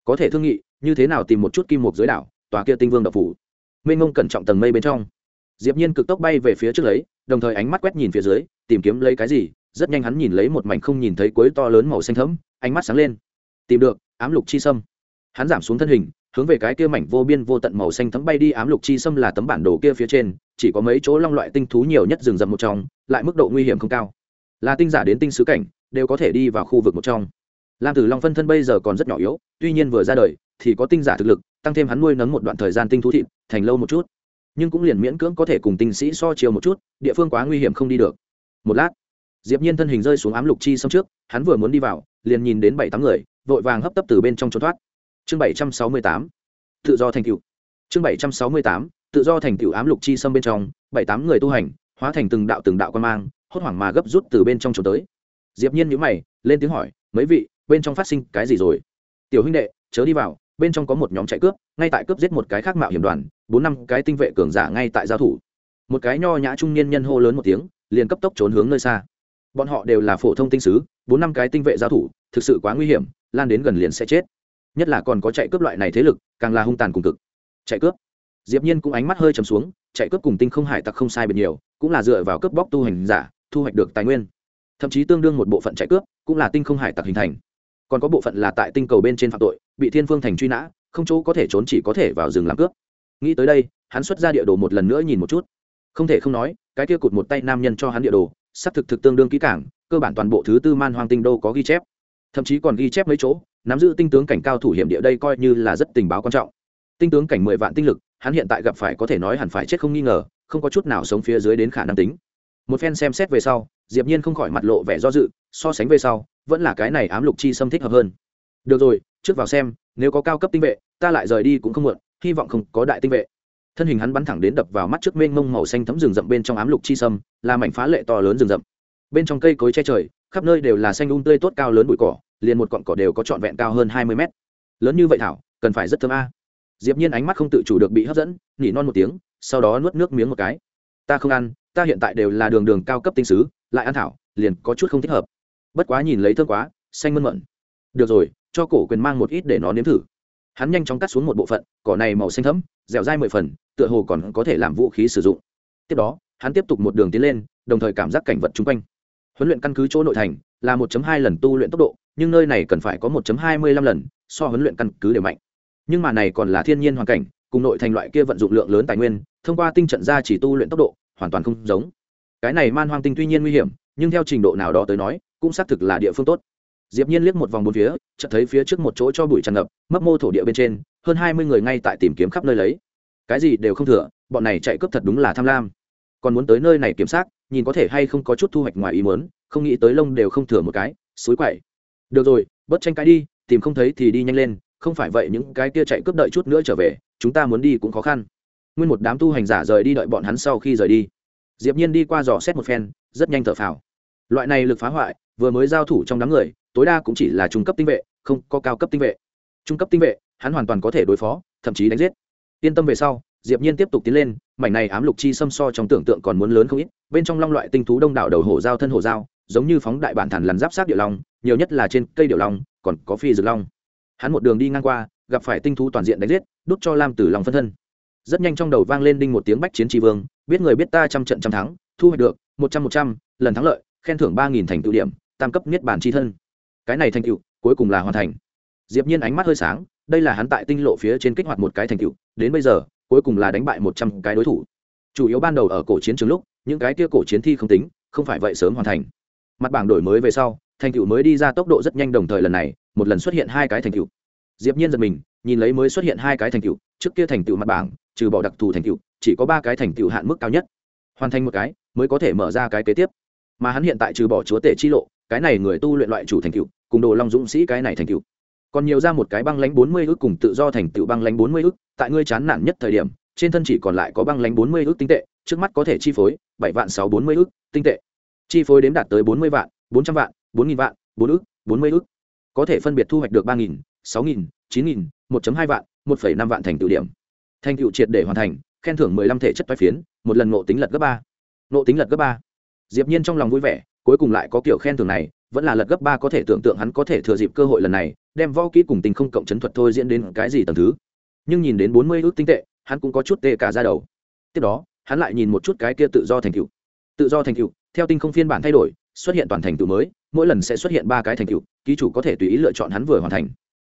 Có thể thương nghị, như thế nào tìm một chút kim mục dưới đảo, tòa kia tinh vương đập phủ. Mênh ngông cẩn trọng tầng mây bên trong. Diệp nhiên cực tốc bay về phía trước lấy, đồng thời ánh mắt quét nhìn phía dưới, tìm kiếm lấy cái gì rất nhanh hắn nhìn lấy một mảnh không nhìn thấy cuối to lớn màu xanh thẫm, ánh mắt sáng lên. Tìm được, ám lục chi sâm. Hắn giảm xuống thân hình, hướng về cái kia mảnh vô biên vô tận màu xanh thấm bay đi, ám lục chi Sâm là tấm bản đồ kia phía trên, chỉ có mấy chỗ long loại tinh thú nhiều nhất rừng rậm một trong, lại mức độ nguy hiểm không cao. Là tinh giả đến tinh sứ cảnh, đều có thể đi vào khu vực một trong. Lam tử long phân thân bây giờ còn rất nhỏ yếu, tuy nhiên vừa ra đời, thì có tinh giả thực lực, tăng thêm hắn nuôi nấng một đoạn thời gian tinh thú thịt, thành lâu một chút. Nhưng cũng liền miễn cưỡng có thể cùng tinh sĩ so chiều một chút, địa phương quá nguy hiểm không đi được. Một lát diệp nhiên thân hình rơi xuống ám lục chi sông trước, hắn vừa muốn đi vào, liền nhìn đến bảy tám người, vội vàng hấp tấp từ bên trong trốn thoát. Chương bảy trăm sáu mươi tám, tự do thành cựu chương bảy trăm sáu mươi tám, tự do thành cựu ám lục chi Sâm bên trong, bảy tám người tu hành, hóa thành từng đạo từng đạo quan mang, hốt hoảng mà gấp rút từ bên trong trốn tới. Diệp nhiên nhíu mày, lên tiếng hỏi, mấy vị, bên trong phát sinh cái gì rồi? Tiểu huynh đệ, chớ đi vào, bên trong có một nhóm chạy cướp, ngay tại cướp giết một cái khác mạo hiểm đoàn, bốn năm cái tinh vệ cường giả ngay tại giao thủ. Một cái nho nhã trung niên nhân hô lớn một tiếng, liền cấp tốc trốn hướng nơi xa bọn họ đều là phổ thông tinh sứ, bốn năm cái tinh vệ giao thủ, thực sự quá nguy hiểm, lan đến gần liền sẽ chết. Nhất là còn có chạy cướp loại này thế lực, càng là hung tàn cùng cực. Chạy cướp. Diệp nhiên cũng ánh mắt hơi trầm xuống, chạy cướp cùng tinh không hải tặc không sai biệt nhiều, cũng là dựa vào cướp bóc tu hành giả, thu hoạch được tài nguyên. Thậm chí tương đương một bộ phận chạy cướp, cũng là tinh không hải tặc hình thành. Còn có bộ phận là tại tinh cầu bên trên phạm tội, bị thiên phương thành truy nã, không chỗ có thể trốn chỉ có thể vào rừng làm cướp. Nghĩ tới đây, hắn xuất ra địa đồ một lần nữa nhìn một chút. Không thể không nói, cái kia cụt một tay nam nhân cho hắn địa đồ xác thực thực tương đương kỹ cảng cơ bản toàn bộ thứ tư man hoang tinh đô có ghi chép. Thậm chí còn ghi chép mấy chỗ, nắm giữ tinh tướng cảnh cao thủ hiểm địa đây coi như là rất tình báo quan trọng. Tinh tướng cảnh mười vạn tinh lực, hắn hiện tại gặp phải có thể nói hẳn phải chết không nghi ngờ, không có chút nào sống phía dưới đến khả năng tính. Một phen xem xét về sau, diệp nhiên không khỏi mặt lộ vẻ do dự, so sánh về sau, vẫn là cái này ám lục chi xâm thích hợp hơn. Được rồi, trước vào xem, nếu có cao cấp tinh vệ, ta lại rời đi cũng không muộn, hy vọng không có đại tinh vệ thân hình hắn bắn thẳng đến đập vào mắt trước mênh mông màu xanh thấm rừng rậm bên trong ám lục chi sâm là mảnh phá lệ to lớn rừng rậm. Bên trong cây cối che trời, khắp nơi đều là xanh un tươi tốt cao lớn bụi cỏ, liền một cọn cỏ đều có trọn vẹn cao hơn hai mươi mét. Lớn như vậy thảo, cần phải rất thơm a. Diệp nhiên ánh mắt không tự chủ được bị hấp dẫn, nhỉ non một tiếng, sau đó nuốt nước miếng một cái. Ta không ăn, ta hiện tại đều là đường đường cao cấp tinh sứ, lại ăn thảo, liền có chút không thích hợp. Bất quá nhìn lấy thơm quá, xanh mơn mận được rồi, cho cổ quyền mang một ít để nó nếm thử hắn nhanh chóng cắt xuống một bộ phận, cỏ này màu xanh thẫm, dẻo dai mười phần, tựa hồ còn có thể làm vũ khí sử dụng. Tiếp đó, hắn tiếp tục một đường tiến lên, đồng thời cảm giác cảnh vật chung quanh. Huấn luyện căn cứ chỗ nội thành là 1 hai lần tu luyện tốc độ, nhưng nơi này cần phải có 1 lăm lần, so huấn luyện căn cứ đều mạnh. Nhưng mà này còn là thiên nhiên hoàn cảnh, cùng nội thành loại kia vận dụng lượng lớn tài nguyên, thông qua tinh trận ra chỉ tu luyện tốc độ, hoàn toàn không giống. Cái này man hoang tinh tuy nhiên nguy hiểm, nhưng theo trình độ nào đó tới nói, cũng xác thực là địa phương tốt diệp nhiên liếc một vòng bốn phía, chợt thấy phía trước một chỗ cho bụi tràn ngập, mấp mô thổ địa bên trên, hơn hai mươi người ngay tại tìm kiếm khắp nơi lấy. Cái gì đều không thừa, bọn này chạy cướp thật đúng là tham lam. Còn muốn tới nơi này kiểm soát, nhìn có thể hay không có chút thu hoạch ngoài ý muốn, không nghĩ tới lông đều không thừa một cái, suối quậy. Được rồi, bớt tranh cãi đi, tìm không thấy thì đi nhanh lên, không phải vậy những cái kia chạy cướp đợi chút nữa trở về, chúng ta muốn đi cũng khó khăn. Nguyên một đám tu hành giả rời đi đợi bọn hắn sau khi rời đi. Diệp nhiên đi qua dò xét một phen, rất nhanh thở phào. Loại này lực phá hoại, vừa mới giao thủ trong đám người tối đa cũng chỉ là trung cấp tinh vệ, không có cao cấp tinh vệ. Trung cấp tinh vệ, hắn hoàn toàn có thể đối phó, thậm chí đánh giết. Yên tâm về sau, diệp nhiên tiếp tục tiến lên, mảnh này ám lục chi xâm so trong tưởng tượng còn muốn lớn không ít, bên trong long loại tinh thú đông đảo đầu hổ giao thân hổ giao, giống như phóng đại bản thản lằn giáp sát địa long, nhiều nhất là trên cây điệu long, còn có phi dược long. Hắn một đường đi ngang qua, gặp phải tinh thú toàn diện đánh giết, đút cho lam tử long phân thân. Rất nhanh trong đầu vang lên đinh một tiếng bách chiến tri vương, biết người biết ta trăm trận trăm thắng, thu hoạch được, một trăm một trăm, lần thắng lợi, khen thưởng ba nghìn thành tựu điểm, tam cấp niết bản tri thân cái này thành tựu, cuối cùng là hoàn thành. Diệp nhiên ánh mắt hơi sáng, đây là hắn tại tinh lộ phía trên kích hoạt một cái thành tựu, đến bây giờ, cuối cùng là đánh bại một trăm cái đối thủ. Chủ yếu ban đầu ở cổ chiến trường lúc, những cái kia cổ chiến thi không tính, không phải vậy sớm hoàn thành. Mặt bảng đổi mới về sau, thành tựu mới đi ra tốc độ rất nhanh đồng thời lần này, một lần xuất hiện hai cái thành tựu. Diệp nhiên giật mình, nhìn lấy mới xuất hiện hai cái thành tựu, trước kia thành tựu mặt bảng, trừ bỏ đặc thù thành tựu, chỉ có ba cái thành tựu hạn mức cao nhất. Hoàn thành một cái, mới có thể mở ra cái kế tiếp. Mà hắn hiện tại trừ bỏ chúa tể chi lộ cái này người tu luyện loại chủ thành tựu, cùng đồ long dũng sĩ cái này thành tựu. Còn nhiều ra một cái băng lãnh bốn mươi ước cùng tự do thành tựu băng lãnh bốn mươi ước, tại ngươi chán nản nhất thời điểm, trên thân chỉ còn lại có băng lãnh bốn mươi ước tinh tệ, trước mắt có thể chi phối bảy vạn sáu bốn mươi ước tinh tệ. Chi phối đếm đạt tới bốn mươi vạn, bốn trăm vạn, bốn nghìn vạn, bốn ước, bốn mươi ước. Có thể phân biệt thu hoạch được ba nghìn, sáu nghìn, chín nghìn, một hai vạn, một phẩy năm vạn thành tựu điểm. Thành tựu triệt để hoàn thành, khen thưởng mười lăm thể chất vai phiến, một lần ngộ tính lật gấp ba. Ngộ tính lật gấp ba. Diệp nhiên trong lòng vui vẻ cuối cùng lại có kiểu khen thưởng này, vẫn là lật gấp ba có thể tưởng tượng hắn có thể thừa dịp cơ hội lần này, đem võ kỹ cùng tình không cộng chấn thuật thôi diễn đến cái gì tầng thứ. Nhưng nhìn đến bốn mươi ước tinh tệ, hắn cũng có chút tê cả ra đầu. Tiếp đó, hắn lại nhìn một chút cái kia tự do thành tựu. Tự do thành tựu, theo tinh không phiên bản thay đổi, xuất hiện toàn thành tựu mới, mỗi lần sẽ xuất hiện ba cái thành tựu, ký chủ có thể tùy ý lựa chọn hắn vừa hoàn thành.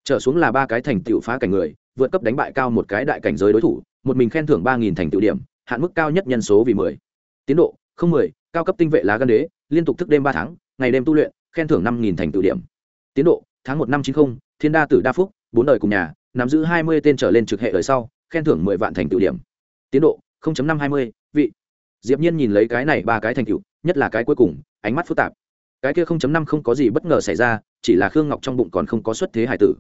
Trở xuống là ba cái thành tựu phá cảnh người, vượt cấp đánh bại cao một cái đại cảnh giới đối thủ, một mình khen thưởng ba nghìn thành tựu điểm, hạn mức cao nhất nhân số vì mười. Tiến độ, không mười, cao cấp tinh vệ lá gan đế liên tục thức đêm ba tháng, ngày đêm tu luyện, khen thưởng năm nghìn thành tựu điểm. Tiến độ, tháng một năm chín mươi thiên đa tử đa phúc, bốn đời cùng nhà, nắm giữ hai mươi tên trở lên trực hệ đời sau, khen thưởng mười vạn thành tựu điểm. Tiến độ năm hai mươi, vị. Diệp nhiên nhìn lấy cái này ba cái thành tựu, nhất là cái cuối cùng, ánh mắt phức tạp. Cái kia năm không có gì bất ngờ xảy ra, chỉ là khương ngọc trong bụng còn không có xuất thế hải tử.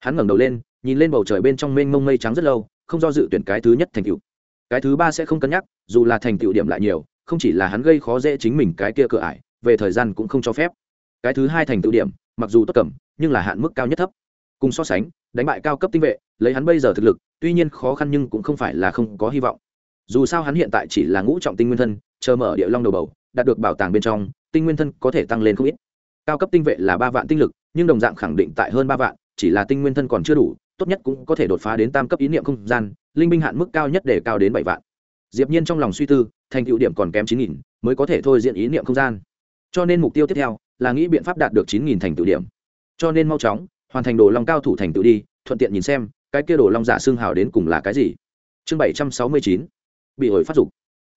Hắn ngẩng đầu lên, nhìn lên bầu trời bên trong mênh mông mây trắng rất lâu, không do dự tuyển cái thứ nhất thành tựu. Cái thứ ba sẽ không cân nhắc, dù là thành tựu điểm lại nhiều không chỉ là hắn gây khó dễ chính mình cái kia cửa ải, về thời gian cũng không cho phép. Cái thứ hai thành tựu điểm, mặc dù tốt cẩm nhưng là hạn mức cao nhất thấp. Cùng so sánh, đánh bại cao cấp tinh vệ, lấy hắn bây giờ thực lực, tuy nhiên khó khăn nhưng cũng không phải là không có hy vọng. Dù sao hắn hiện tại chỉ là ngũ trọng tinh nguyên thân, chờ mở địa long đầu bầu, đạt được bảo tàng bên trong, tinh nguyên thân có thể tăng lên không ít. Cao cấp tinh vệ là ba vạn tinh lực, nhưng đồng dạng khẳng định tại hơn ba vạn, chỉ là tinh nguyên thân còn chưa đủ, tốt nhất cũng có thể đột phá đến tam cấp ý niệm không gian, linh binh hạn mức cao nhất để cao đến bảy vạn diệp nhiên trong lòng suy tư, thành tựu điểm còn kém chín nghìn, mới có thể thôi diện ý niệm không gian. Cho nên mục tiêu tiếp theo là nghĩ biện pháp đạt được chín nghìn thành tựu điểm. Cho nên mau chóng, hoàn thành đồ long cao thủ thành tựu đi, thuận tiện nhìn xem, cái kia đồ long giả xương hào đến cùng là cái gì. Chương bảy trăm sáu mươi chín, bị ổi phát dục.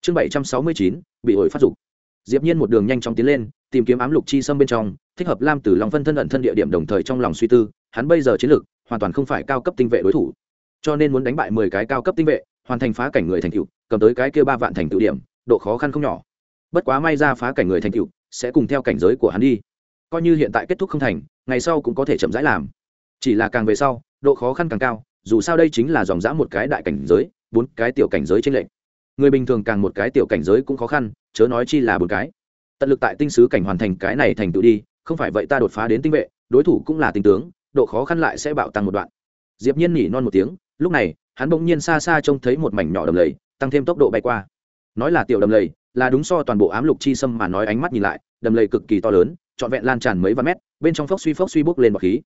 Chương bảy trăm sáu mươi chín, bị ổi phát dục. Diệp nhiên một đường nhanh chóng tiến lên, tìm kiếm ám lục chi sâm bên trong, thích hợp lam tử long phân thân ẩn thân địa điểm đồng thời trong lòng suy tư, hắn bây giờ chiến lược hoàn toàn không phải cao cấp tinh vệ đối thủ. Cho nên muốn đánh bại mười cái cao cấp tinh vệ hoàn thành phá cảnh người thành tựu, cầm tới cái kia ba vạn thành tựu điểm, độ khó khăn không nhỏ. Bất quá may ra phá cảnh người thành tựu, sẽ cùng theo cảnh giới của hắn đi. Coi như hiện tại kết thúc không thành, ngày sau cũng có thể chậm rãi làm. Chỉ là càng về sau, độ khó khăn càng cao, dù sao đây chính là dòng dã một cái đại cảnh giới, bốn cái tiểu cảnh giới trên lệnh người bình thường càng một cái tiểu cảnh giới cũng khó khăn, chớ nói chi là bốn cái. Tận lực tại tinh sứ cảnh hoàn thành cái này thành tựu đi, không phải vậy ta đột phá đến tinh vệ, đối thủ cũng là tinh tướng, độ khó khăn lại sẽ bạo tăng một đoạn. Diệp nhiên nhỉ non một tiếng lúc này, hắn bỗng nhiên xa xa trông thấy một mảnh nhỏ đầm lầy, tăng thêm tốc độ bay qua. Nói là tiểu đầm lầy, là đúng so toàn bộ ám lục chi sâm mà nói ánh mắt nhìn lại, đầm lầy cực kỳ to lớn, trọn vẹn lan tràn mấy vạn mét, bên trong phốc suy phốc suy bốc lên bọc khí.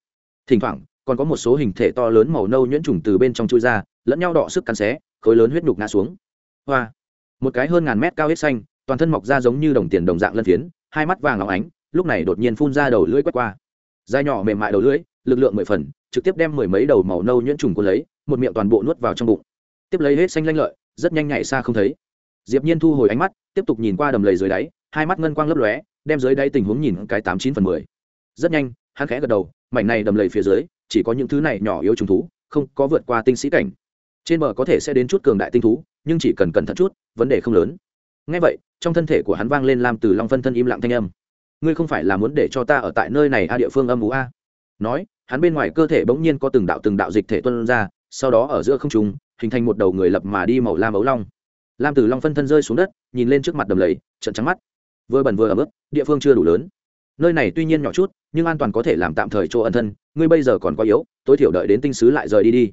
Thỉnh thoảng, còn có một số hình thể to lớn màu nâu nhuyễn trùng từ bên trong chui ra, lẫn nhau đỏ sức cắn xé, khối lớn huyết nhục ngã xuống. Hoa! Một cái hơn ngàn mét cao hết xanh, toàn thân mọc ra giống như đồng tiền đồng dạng lân phiến, hai mắt vàng óng ánh, lúc này đột nhiên phun ra đầu lưỡi quét qua. Dai nhỏ mềm mại đầu lưỡi, lực lượng mười phần, trực tiếp đem mười mấy đầu màu nâu nhuyễn trùng cuốn lấy một miệng toàn bộ nuốt vào trong bụng. Tiếp lấy hết xanh lanh lợi, rất nhanh nhảy xa không thấy. Diệp nhiên thu hồi ánh mắt, tiếp tục nhìn qua đầm lầy dưới đáy, hai mắt ngân quang lấp lóe, đem dưới đáy tình huống nhìn cái tám chín phần mười. Rất nhanh, hắn khẽ gật đầu, mảnh này đầm lầy phía dưới, chỉ có những thứ này nhỏ yếu trùng thú, không có vượt qua tinh sĩ cảnh. Trên bờ có thể sẽ đến chút cường đại tinh thú, nhưng chỉ cần cẩn thận chút, vấn đề không lớn. Ngay vậy, trong thân thể của hắn vang lên lam từ long phân thân im lặng thanh âm. Ngươi không phải là muốn để cho ta ở tại nơi này a, địa phương âm ú a? Nói, hắn bên ngoài cơ thể bỗng nhiên có từng đạo từng đạo dịch thể tuân ra sau đó ở giữa không trung, hình thành một đầu người lập mà đi màu lam ấu long. Lam tử long phân thân rơi xuống đất, nhìn lên trước mặt đầm lầy trận trắng mắt. Vừa bẩn vừa ở mức địa phương chưa đủ lớn. Nơi này tuy nhiên nhỏ chút, nhưng an toàn có thể làm tạm thời chỗ ẩn thân, ngươi bây giờ còn quá yếu, tối thiểu đợi đến tinh sứ lại rời đi đi.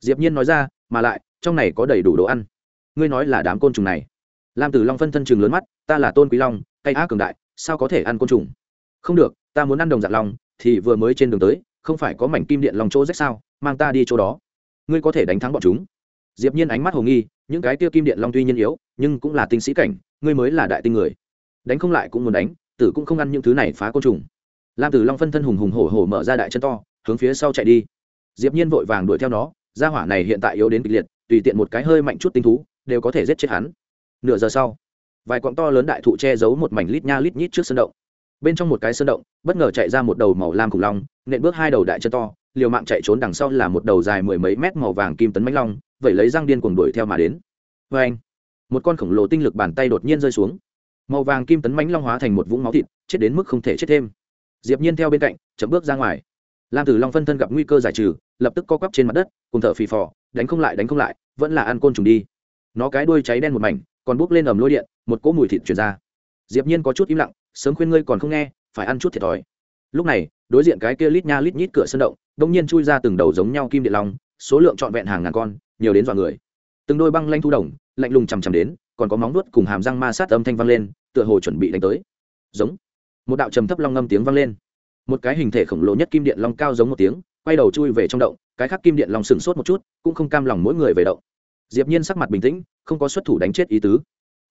Diệp nhiên nói ra, mà lại, trong này có đầy đủ đồ ăn. Ngươi nói là đám côn trùng này. Lam tử long phân thân chừng lớn mắt, ta là tôn quý long, cây á cường đại, sao có thể ăn côn trùng? Không được, ta muốn ăn đồng dạng long, thì vừa mới trên đường tới, không phải có mảnh kim điện long chỗ rách sao, mang ta đi chỗ đó ngươi có thể đánh thắng bọn chúng. Diệp nhiên ánh mắt hồ nghi, những cái tiêu kim điện long tuy nhiên yếu, nhưng cũng là tinh sĩ cảnh, ngươi mới là đại tinh người. Đánh không lại cũng muốn đánh, tử cũng không ăn những thứ này phá côn trùng. Lam tử long phân thân hùng hùng hổ hổ mở ra đại chân to, hướng phía sau chạy đi. Diệp nhiên vội vàng đuổi theo nó, gia hỏa này hiện tại yếu đến kịch liệt, tùy tiện một cái hơi mạnh chút tinh thú, đều có thể giết chết hắn. Nửa giờ sau, vài quặng to lớn đại thụ che giấu một mảnh lít nha lít nhít trước sân động. Bên trong một cái sơn động, bất ngờ chạy ra một đầu màu lam khủng long, nện bước hai đầu đại chân to liều mạng chạy trốn đằng sau là một đầu dài mười mấy mét màu vàng kim tấn mãnh long vậy lấy răng điên cuồng đuổi theo mà đến. Vê anh, một con khổng lồ tinh lực bàn tay đột nhiên rơi xuống. Màu vàng kim tấn mãnh long hóa thành một vũng máu thịt, chết đến mức không thể chết thêm. Diệp nhiên theo bên cạnh, chậm bước ra ngoài. Lam tử long phân thân gặp nguy cơ giải trừ, lập tức co quắp trên mặt đất, cùng thở phì phò, đánh không lại, đánh không lại, vẫn là ăn côn trùng đi. Nó cái đuôi cháy đen một mảnh, còn bốc lên ầm lôi điện, một cỗ mùi thịt truyền ra. Diệp nhiên có chút im lặng, sớm khuyên ngươi còn không nghe, phải ăn chút thiệt thòi. Lúc này, đối diện cái kia lít nha lít nhít cửa sân động đông nhiên chui ra từng đầu giống nhau kim điện long, số lượng trọn vẹn hàng ngàn con, nhiều đến dọa người. Từng đôi băng lanh thu đồng, lạnh lùng chằm chằm đến, còn có móng nuốt cùng hàm răng ma sát âm thanh vang lên, tựa hồ chuẩn bị đánh tới. Giống. Một đạo trầm thấp long ngâm tiếng vang lên. Một cái hình thể khổng lồ nhất kim điện long cao giống một tiếng, quay đầu chui về trong động, cái khác kim điện long sừng sốt một chút, cũng không cam lòng mỗi người về động. Diệp nhiên sắc mặt bình tĩnh, không có xuất thủ đánh chết ý tứ.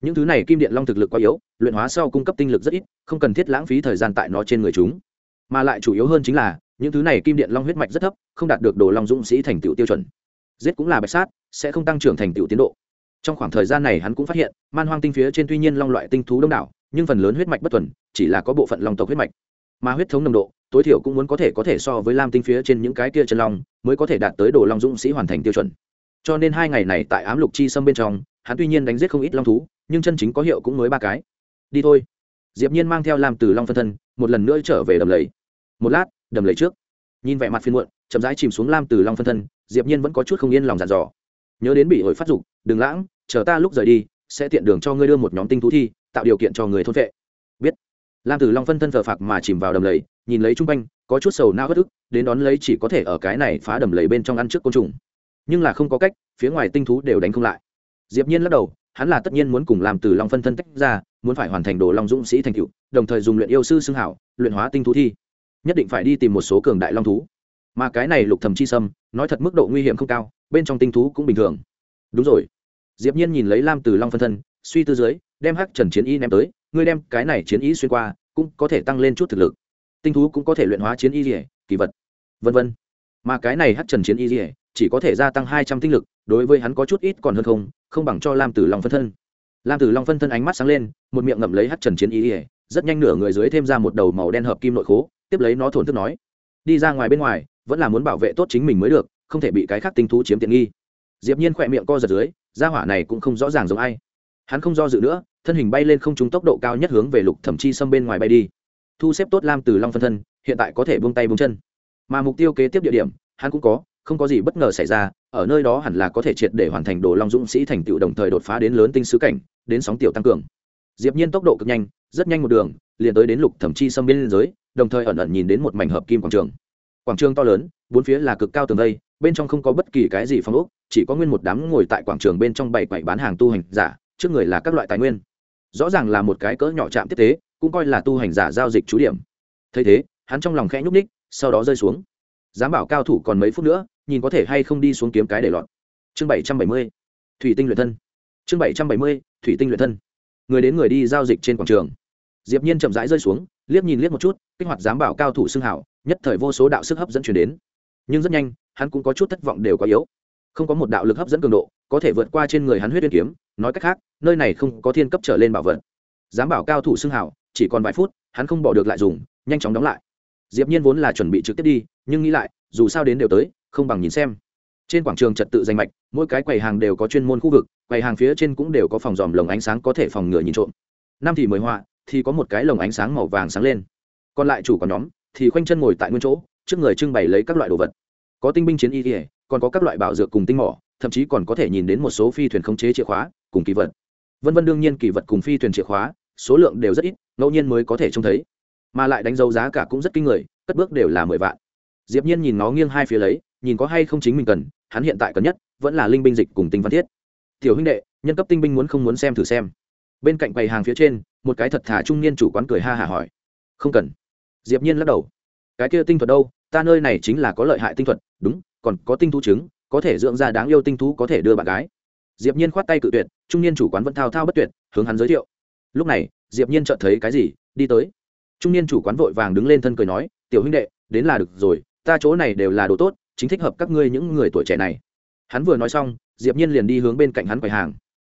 Những thứ này kim điện long thực lực quá yếu, luyện hóa sau cung cấp tinh lực rất ít, không cần thiết lãng phí thời gian tại nó trên người chúng. Mà lại chủ yếu hơn chính là những thứ này kim điện long huyết mạch rất thấp, không đạt được đồ long dũng sĩ thành tựu tiêu chuẩn. Giết cũng là bạch sát, sẽ không tăng trưởng thành tựu tiến độ. Trong khoảng thời gian này hắn cũng phát hiện, man hoang tinh phía trên tuy nhiên long loại tinh thú đông đảo, nhưng phần lớn huyết mạch bất thuần, chỉ là có bộ phận long tộc huyết mạch. Mà huyết thống nồng độ, tối thiểu cũng muốn có thể có thể so với lam tinh phía trên những cái kia chân long, mới có thể đạt tới đồ long dũng sĩ hoàn thành tiêu chuẩn. Cho nên hai ngày này tại ám lục chi sâm bên trong, hắn tuy nhiên đánh giết không ít long thú, nhưng chân chính có hiệu cũng mới ba cái. Đi thôi. Diệp nhiên mang theo lam từ long phân thân, một lần nữa trở về đầm lầy. Một lát đầm lầy trước. Nhìn vẻ mặt phiên muộn, chậm rãi chìm xuống lam từ long phân thân, diệp nhiên vẫn có chút không yên lòng giàn dò. Nhớ đến bị hội phát dục, đừng lãng, chờ ta lúc rời đi, sẽ tiện đường cho ngươi đưa một nhóm tinh thú thi, tạo điều kiện cho người thôn vệ. Biết. Lam từ long phân thân thờ phạc mà chìm vào đầm lầy, nhìn lấy trung quanh, có chút sầu não bất ức, đến đón lấy chỉ có thể ở cái này phá đầm lầy bên trong ăn trước côn trùng. Nhưng là không có cách, phía ngoài tinh thú đều đánh không lại. Diệp nhiên lắc đầu, hắn là tất nhiên muốn cùng làm từ long phân thân tách ra, muốn phải hoàn thành đồ long dũng sĩ thành cựu đồng thời dùng luyện yêu sư xưng hảo, luyện hóa tinh thú thi nhất định phải đi tìm một số cường đại long thú. Mà cái này lục thầm chi sâm, nói thật mức độ nguy hiểm không cao, bên trong tinh thú cũng bình thường. Đúng rồi. Diệp nhiên nhìn lấy lam từ long phân thân, suy tư dưới, đem hắc trần chiến y ném tới, ngươi đem cái này chiến y xuyên qua, cũng có thể tăng lên chút thực lực. Tinh thú cũng có thể luyện hóa chiến y rỉa kỳ vật. Vân vân. Mà cái này hắc trần chiến y rỉa chỉ có thể gia tăng hai trăm tinh lực, đối với hắn có chút ít còn hơn không không bằng cho lam tử long phân thân. Lam tử long phân thân ánh mắt sáng lên, một miệng ngậm lấy hắc trần chiến y rỉa rất nhanh nửa người dưới thêm ra một đầu màu đen hợp kim nội khố tiếp lấy nó thổn thức nói, đi ra ngoài bên ngoài, vẫn là muốn bảo vệ tốt chính mình mới được, không thể bị cái khác tinh thú chiếm tiện nghi. Diệp nhiên khỏe miệng co giật dưới, gia hỏa này cũng không rõ ràng giống ai. Hắn không do dự nữa, thân hình bay lên không trúng tốc độ cao nhất hướng về lục thẩm chi xâm bên ngoài bay đi. Thu xếp tốt lam từ long phân thân, hiện tại có thể buông tay buông chân. Mà mục tiêu kế tiếp địa điểm, hắn cũng có, không có gì bất ngờ xảy ra, ở nơi đó hẳn là có thể triệt để hoàn thành đồ long dũng sĩ thành tựu đồng thời đột phá đến lớn tinh sứ cảnh, đến sóng tiểu tăng cường. Diệp nhiên tốc độ cực nhanh, rất nhanh một đường, liền tới đến lục thẩm chi xâm bên dưới đồng thời ẩn ẩn nhìn đến một mảnh hợp kim quảng trường. Quảng trường to lớn, bốn phía là cực cao tường vây, bên trong không có bất kỳ cái gì phong ốc, chỉ có nguyên một đám ngồi tại quảng trường bên trong bảy quầy bán hàng tu hành giả, trước người là các loại tài nguyên. Rõ ràng là một cái cỡ nhỏ trạm tiếp tế, cũng coi là tu hành giả giao dịch trú điểm. Thấy thế, hắn trong lòng khẽ nhúc ních sau đó rơi xuống. Dám bảo cao thủ còn mấy phút nữa, nhìn có thể hay không đi xuống kiếm cái để lọt. Chương bảy trăm bảy mươi, thủy tinh luyện thân. Chương bảy trăm bảy mươi, thủy tinh luyện thân. Người đến người đi giao dịch trên quảng trường. Diệp nhiên chậm rãi rơi xuống liếc nhìn liếc một chút, kích hoạt giám bảo cao thủ xưng hảo, nhất thời vô số đạo sức hấp dẫn chuyển đến. Nhưng rất nhanh, hắn cũng có chút thất vọng đều có yếu. Không có một đạo lực hấp dẫn cường độ, có thể vượt qua trên người hắn huyết uyên kiếm, nói cách khác, nơi này không có thiên cấp trở lên bảo vật. Giám bảo cao thủ xưng hảo, chỉ còn vài phút, hắn không bỏ được lại dùng, nhanh chóng đóng lại. Diệp nhiên vốn là chuẩn bị trực tiếp đi, nhưng nghĩ lại, dù sao đến đều tới, không bằng nhìn xem. Trên quảng trường trật tự danh mạch, mỗi cái quầy hàng đều có chuyên môn khu vực, quầy hàng phía trên cũng đều có phòng dòm lồng ánh sáng có thể phòng ngừa nhìn trộm. Năm thì mười họa thì có một cái lồng ánh sáng màu vàng sáng lên. Còn lại chủ của nhóm thì khoanh chân ngồi tại nguyên chỗ, trước người trưng bày lấy các loại đồ vật. Có tinh binh chiến y kỉa còn có các loại bảo dược cùng tinh mỏ, thậm chí còn có thể nhìn đến một số phi thuyền khống chế chìa khóa cùng kỳ vật. Vân vân đương nhiên kỳ vật cùng phi thuyền chìa khóa, số lượng đều rất ít, ngẫu nhiên mới có thể trông thấy. Mà lại đánh dấu giá cả cũng rất kinh người, cất bước đều là mười vạn. Diệp nhiên nhìn nó nghiêng hai phía lấy, nhìn có hay không chính mình cần, hắn hiện tại cần nhất vẫn là linh binh dịch cùng tinh văn thiết. Tiểu huynh đệ, nhân cấp tinh binh muốn không muốn xem thử xem bên cạnh quầy hàng phía trên, một cái thật thà trung niên chủ quán cười ha hả hỏi. Không cần. Diệp nhiên lắc đầu. Cái kia tinh thuật đâu? Ta nơi này chính là có lợi hại tinh thuật, đúng, còn có tinh thú trứng, có thể dưỡng ra đáng yêu tinh thú có thể đưa bạn gái. Diệp nhiên khoát tay cự tuyệt, trung niên chủ quán vẫn thao thao bất tuyệt, hướng hắn giới thiệu. Lúc này, diệp nhiên chợt thấy cái gì, đi tới. Trung niên chủ quán vội vàng đứng lên thân cười nói, tiểu huynh đệ, đến là được rồi, ta chỗ này đều là đồ tốt, chính thích hợp các ngươi những người tuổi trẻ này. Hắn vừa nói xong, diệp nhiên liền đi hướng bên cạnh hắn quầy hàng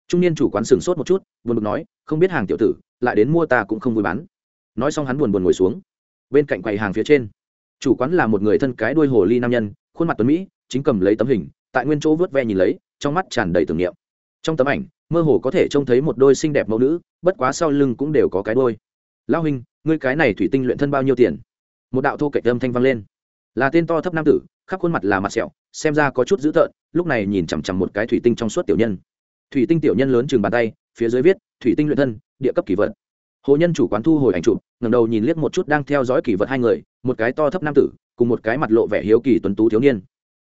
trung niên chủ quán sừng sốt một chút, buồn bực nói, không biết hàng tiểu tử, lại đến mua ta cũng không vui bán. Nói xong hắn buồn buồn ngồi xuống. Bên cạnh quầy hàng phía trên, chủ quán là một người thân cái đuôi hồ ly nam nhân, khuôn mặt tuấn mỹ, chính cầm lấy tấm hình, tại nguyên chỗ vớt ve nhìn lấy, trong mắt tràn đầy tưởng niệm. Trong tấm ảnh, mơ hồ có thể trông thấy một đôi xinh đẹp mẫu nữ, bất quá sau lưng cũng đều có cái đôi lao hình ngươi cái này thủy tinh luyện thân bao nhiêu tiền? Một đạo thô kệ âm thanh vang lên. Là tên to thấp nam tử, khắp khuôn mặt là mặt sẹo, xem ra có chút dữ tợn, lúc này nhìn chằm chằm một cái thủy tinh trong suốt tiểu nhân thủy tinh tiểu nhân lớn chừng bàn tay, phía dưới viết, thủy tinh luyện thân, địa cấp kỳ vật. Hồ nhân chủ quán thu hồi ảnh chụp ngầm đầu nhìn liếc một chút đang theo dõi kỳ vật hai người, một cái to thấp nam tử, cùng một cái mặt lộ vẻ hiếu kỳ tuấn tú thiếu niên.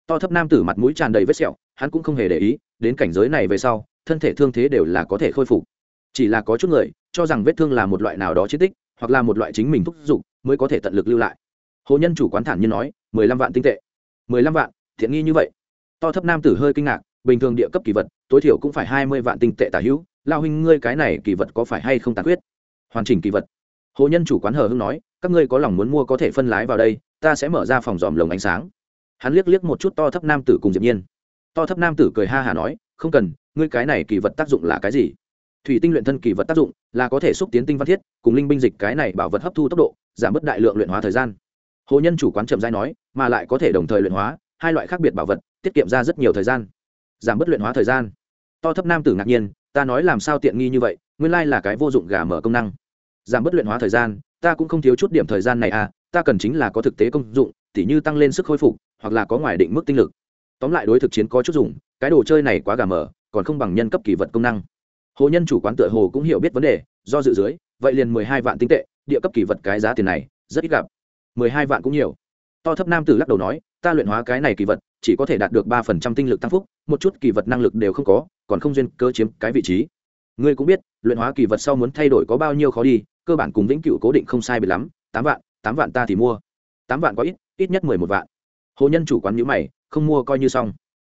To thấp nam tử mặt mũi tràn đầy vết sẹo, hắn cũng không hề để ý, đến cảnh giới này về sau, thân thể thương thế đều là có thể khôi phục. Chỉ là có chút người, cho rằng vết thương là một loại nào đó chiến tích, hoặc là một loại chính mình thúc giục, mới có thể tận lực lưu lại. Hồ nhân chủ quán thản như nói, mười lăm vạn tinh tệ. Mười lăm vạn? Thiện nghi như vậy? To thấp nam tử hơi kinh ngạc, bình thường địa cấp kỳ vật tối thiểu cũng phải hai mươi vạn tinh tệ tả hữu, lao huynh ngươi cái này kỳ vật có phải hay không tàn quyết hoàn chỉnh kỳ vật. Hồ nhân chủ quán hờ hưng nói, các ngươi có lòng muốn mua có thể phân lái vào đây, ta sẽ mở ra phòng dòm lồng ánh sáng. Hắn liếc liếc một chút to thấp nam tử cùng diệp nhiên. To thấp nam tử cười ha hà nói, không cần, ngươi cái này kỳ vật tác dụng là cái gì? Thủy tinh luyện thân kỳ vật tác dụng là có thể xúc tiến tinh văn thiết, cùng linh binh dịch cái này bảo vật hấp thu tốc độ, giảm bớt đại lượng luyện hóa thời gian. Hồ nhân chủ quán chậm dai nói, mà lại có thể đồng thời luyện hóa hai loại khác biệt bảo vật, tiết kiệm ra rất nhiều thời gian. Giảm bớt luyện hóa thời gian to thấp nam tử ngạc nhiên, ta nói làm sao tiện nghi như vậy, nguyên lai là cái vô dụng gà mở công năng. Giảm bất luyện hóa thời gian, ta cũng không thiếu chút điểm thời gian này à ta cần chính là có thực tế công dụng, tỉ như tăng lên sức khôi phục, hoặc là có ngoài định mức tinh lực. Tóm lại đối thực chiến có chút dùng, cái đồ chơi này quá gà mở, còn không bằng nhân cấp kỳ vật công năng. Hồ nhân chủ quán tựa hồ cũng hiểu biết vấn đề, do dự dưới, vậy liền mười hai vạn tinh tệ, địa cấp kỳ vật cái giá tiền này, rất ít gặp. Mười hai vạn cũng nhiều. To thấp nam tử lắc đầu nói ta luyện hóa cái này kỳ vật, chỉ có thể đạt được ba phần trăm tinh lực tăng phúc, một chút kỳ vật năng lực đều không có, còn không duyên cơ chiếm cái vị trí. Ngươi cũng biết, luyện hóa kỳ vật sau muốn thay đổi có bao nhiêu khó đi, cơ bản cùng vĩnh cửu cố định không sai biệt lắm, tám vạn tám vạn ta thì mua. Tám vạn có ít ít nhất mười một vạn. Hồ nhân chủ quán nhữ mày, không mua coi như xong.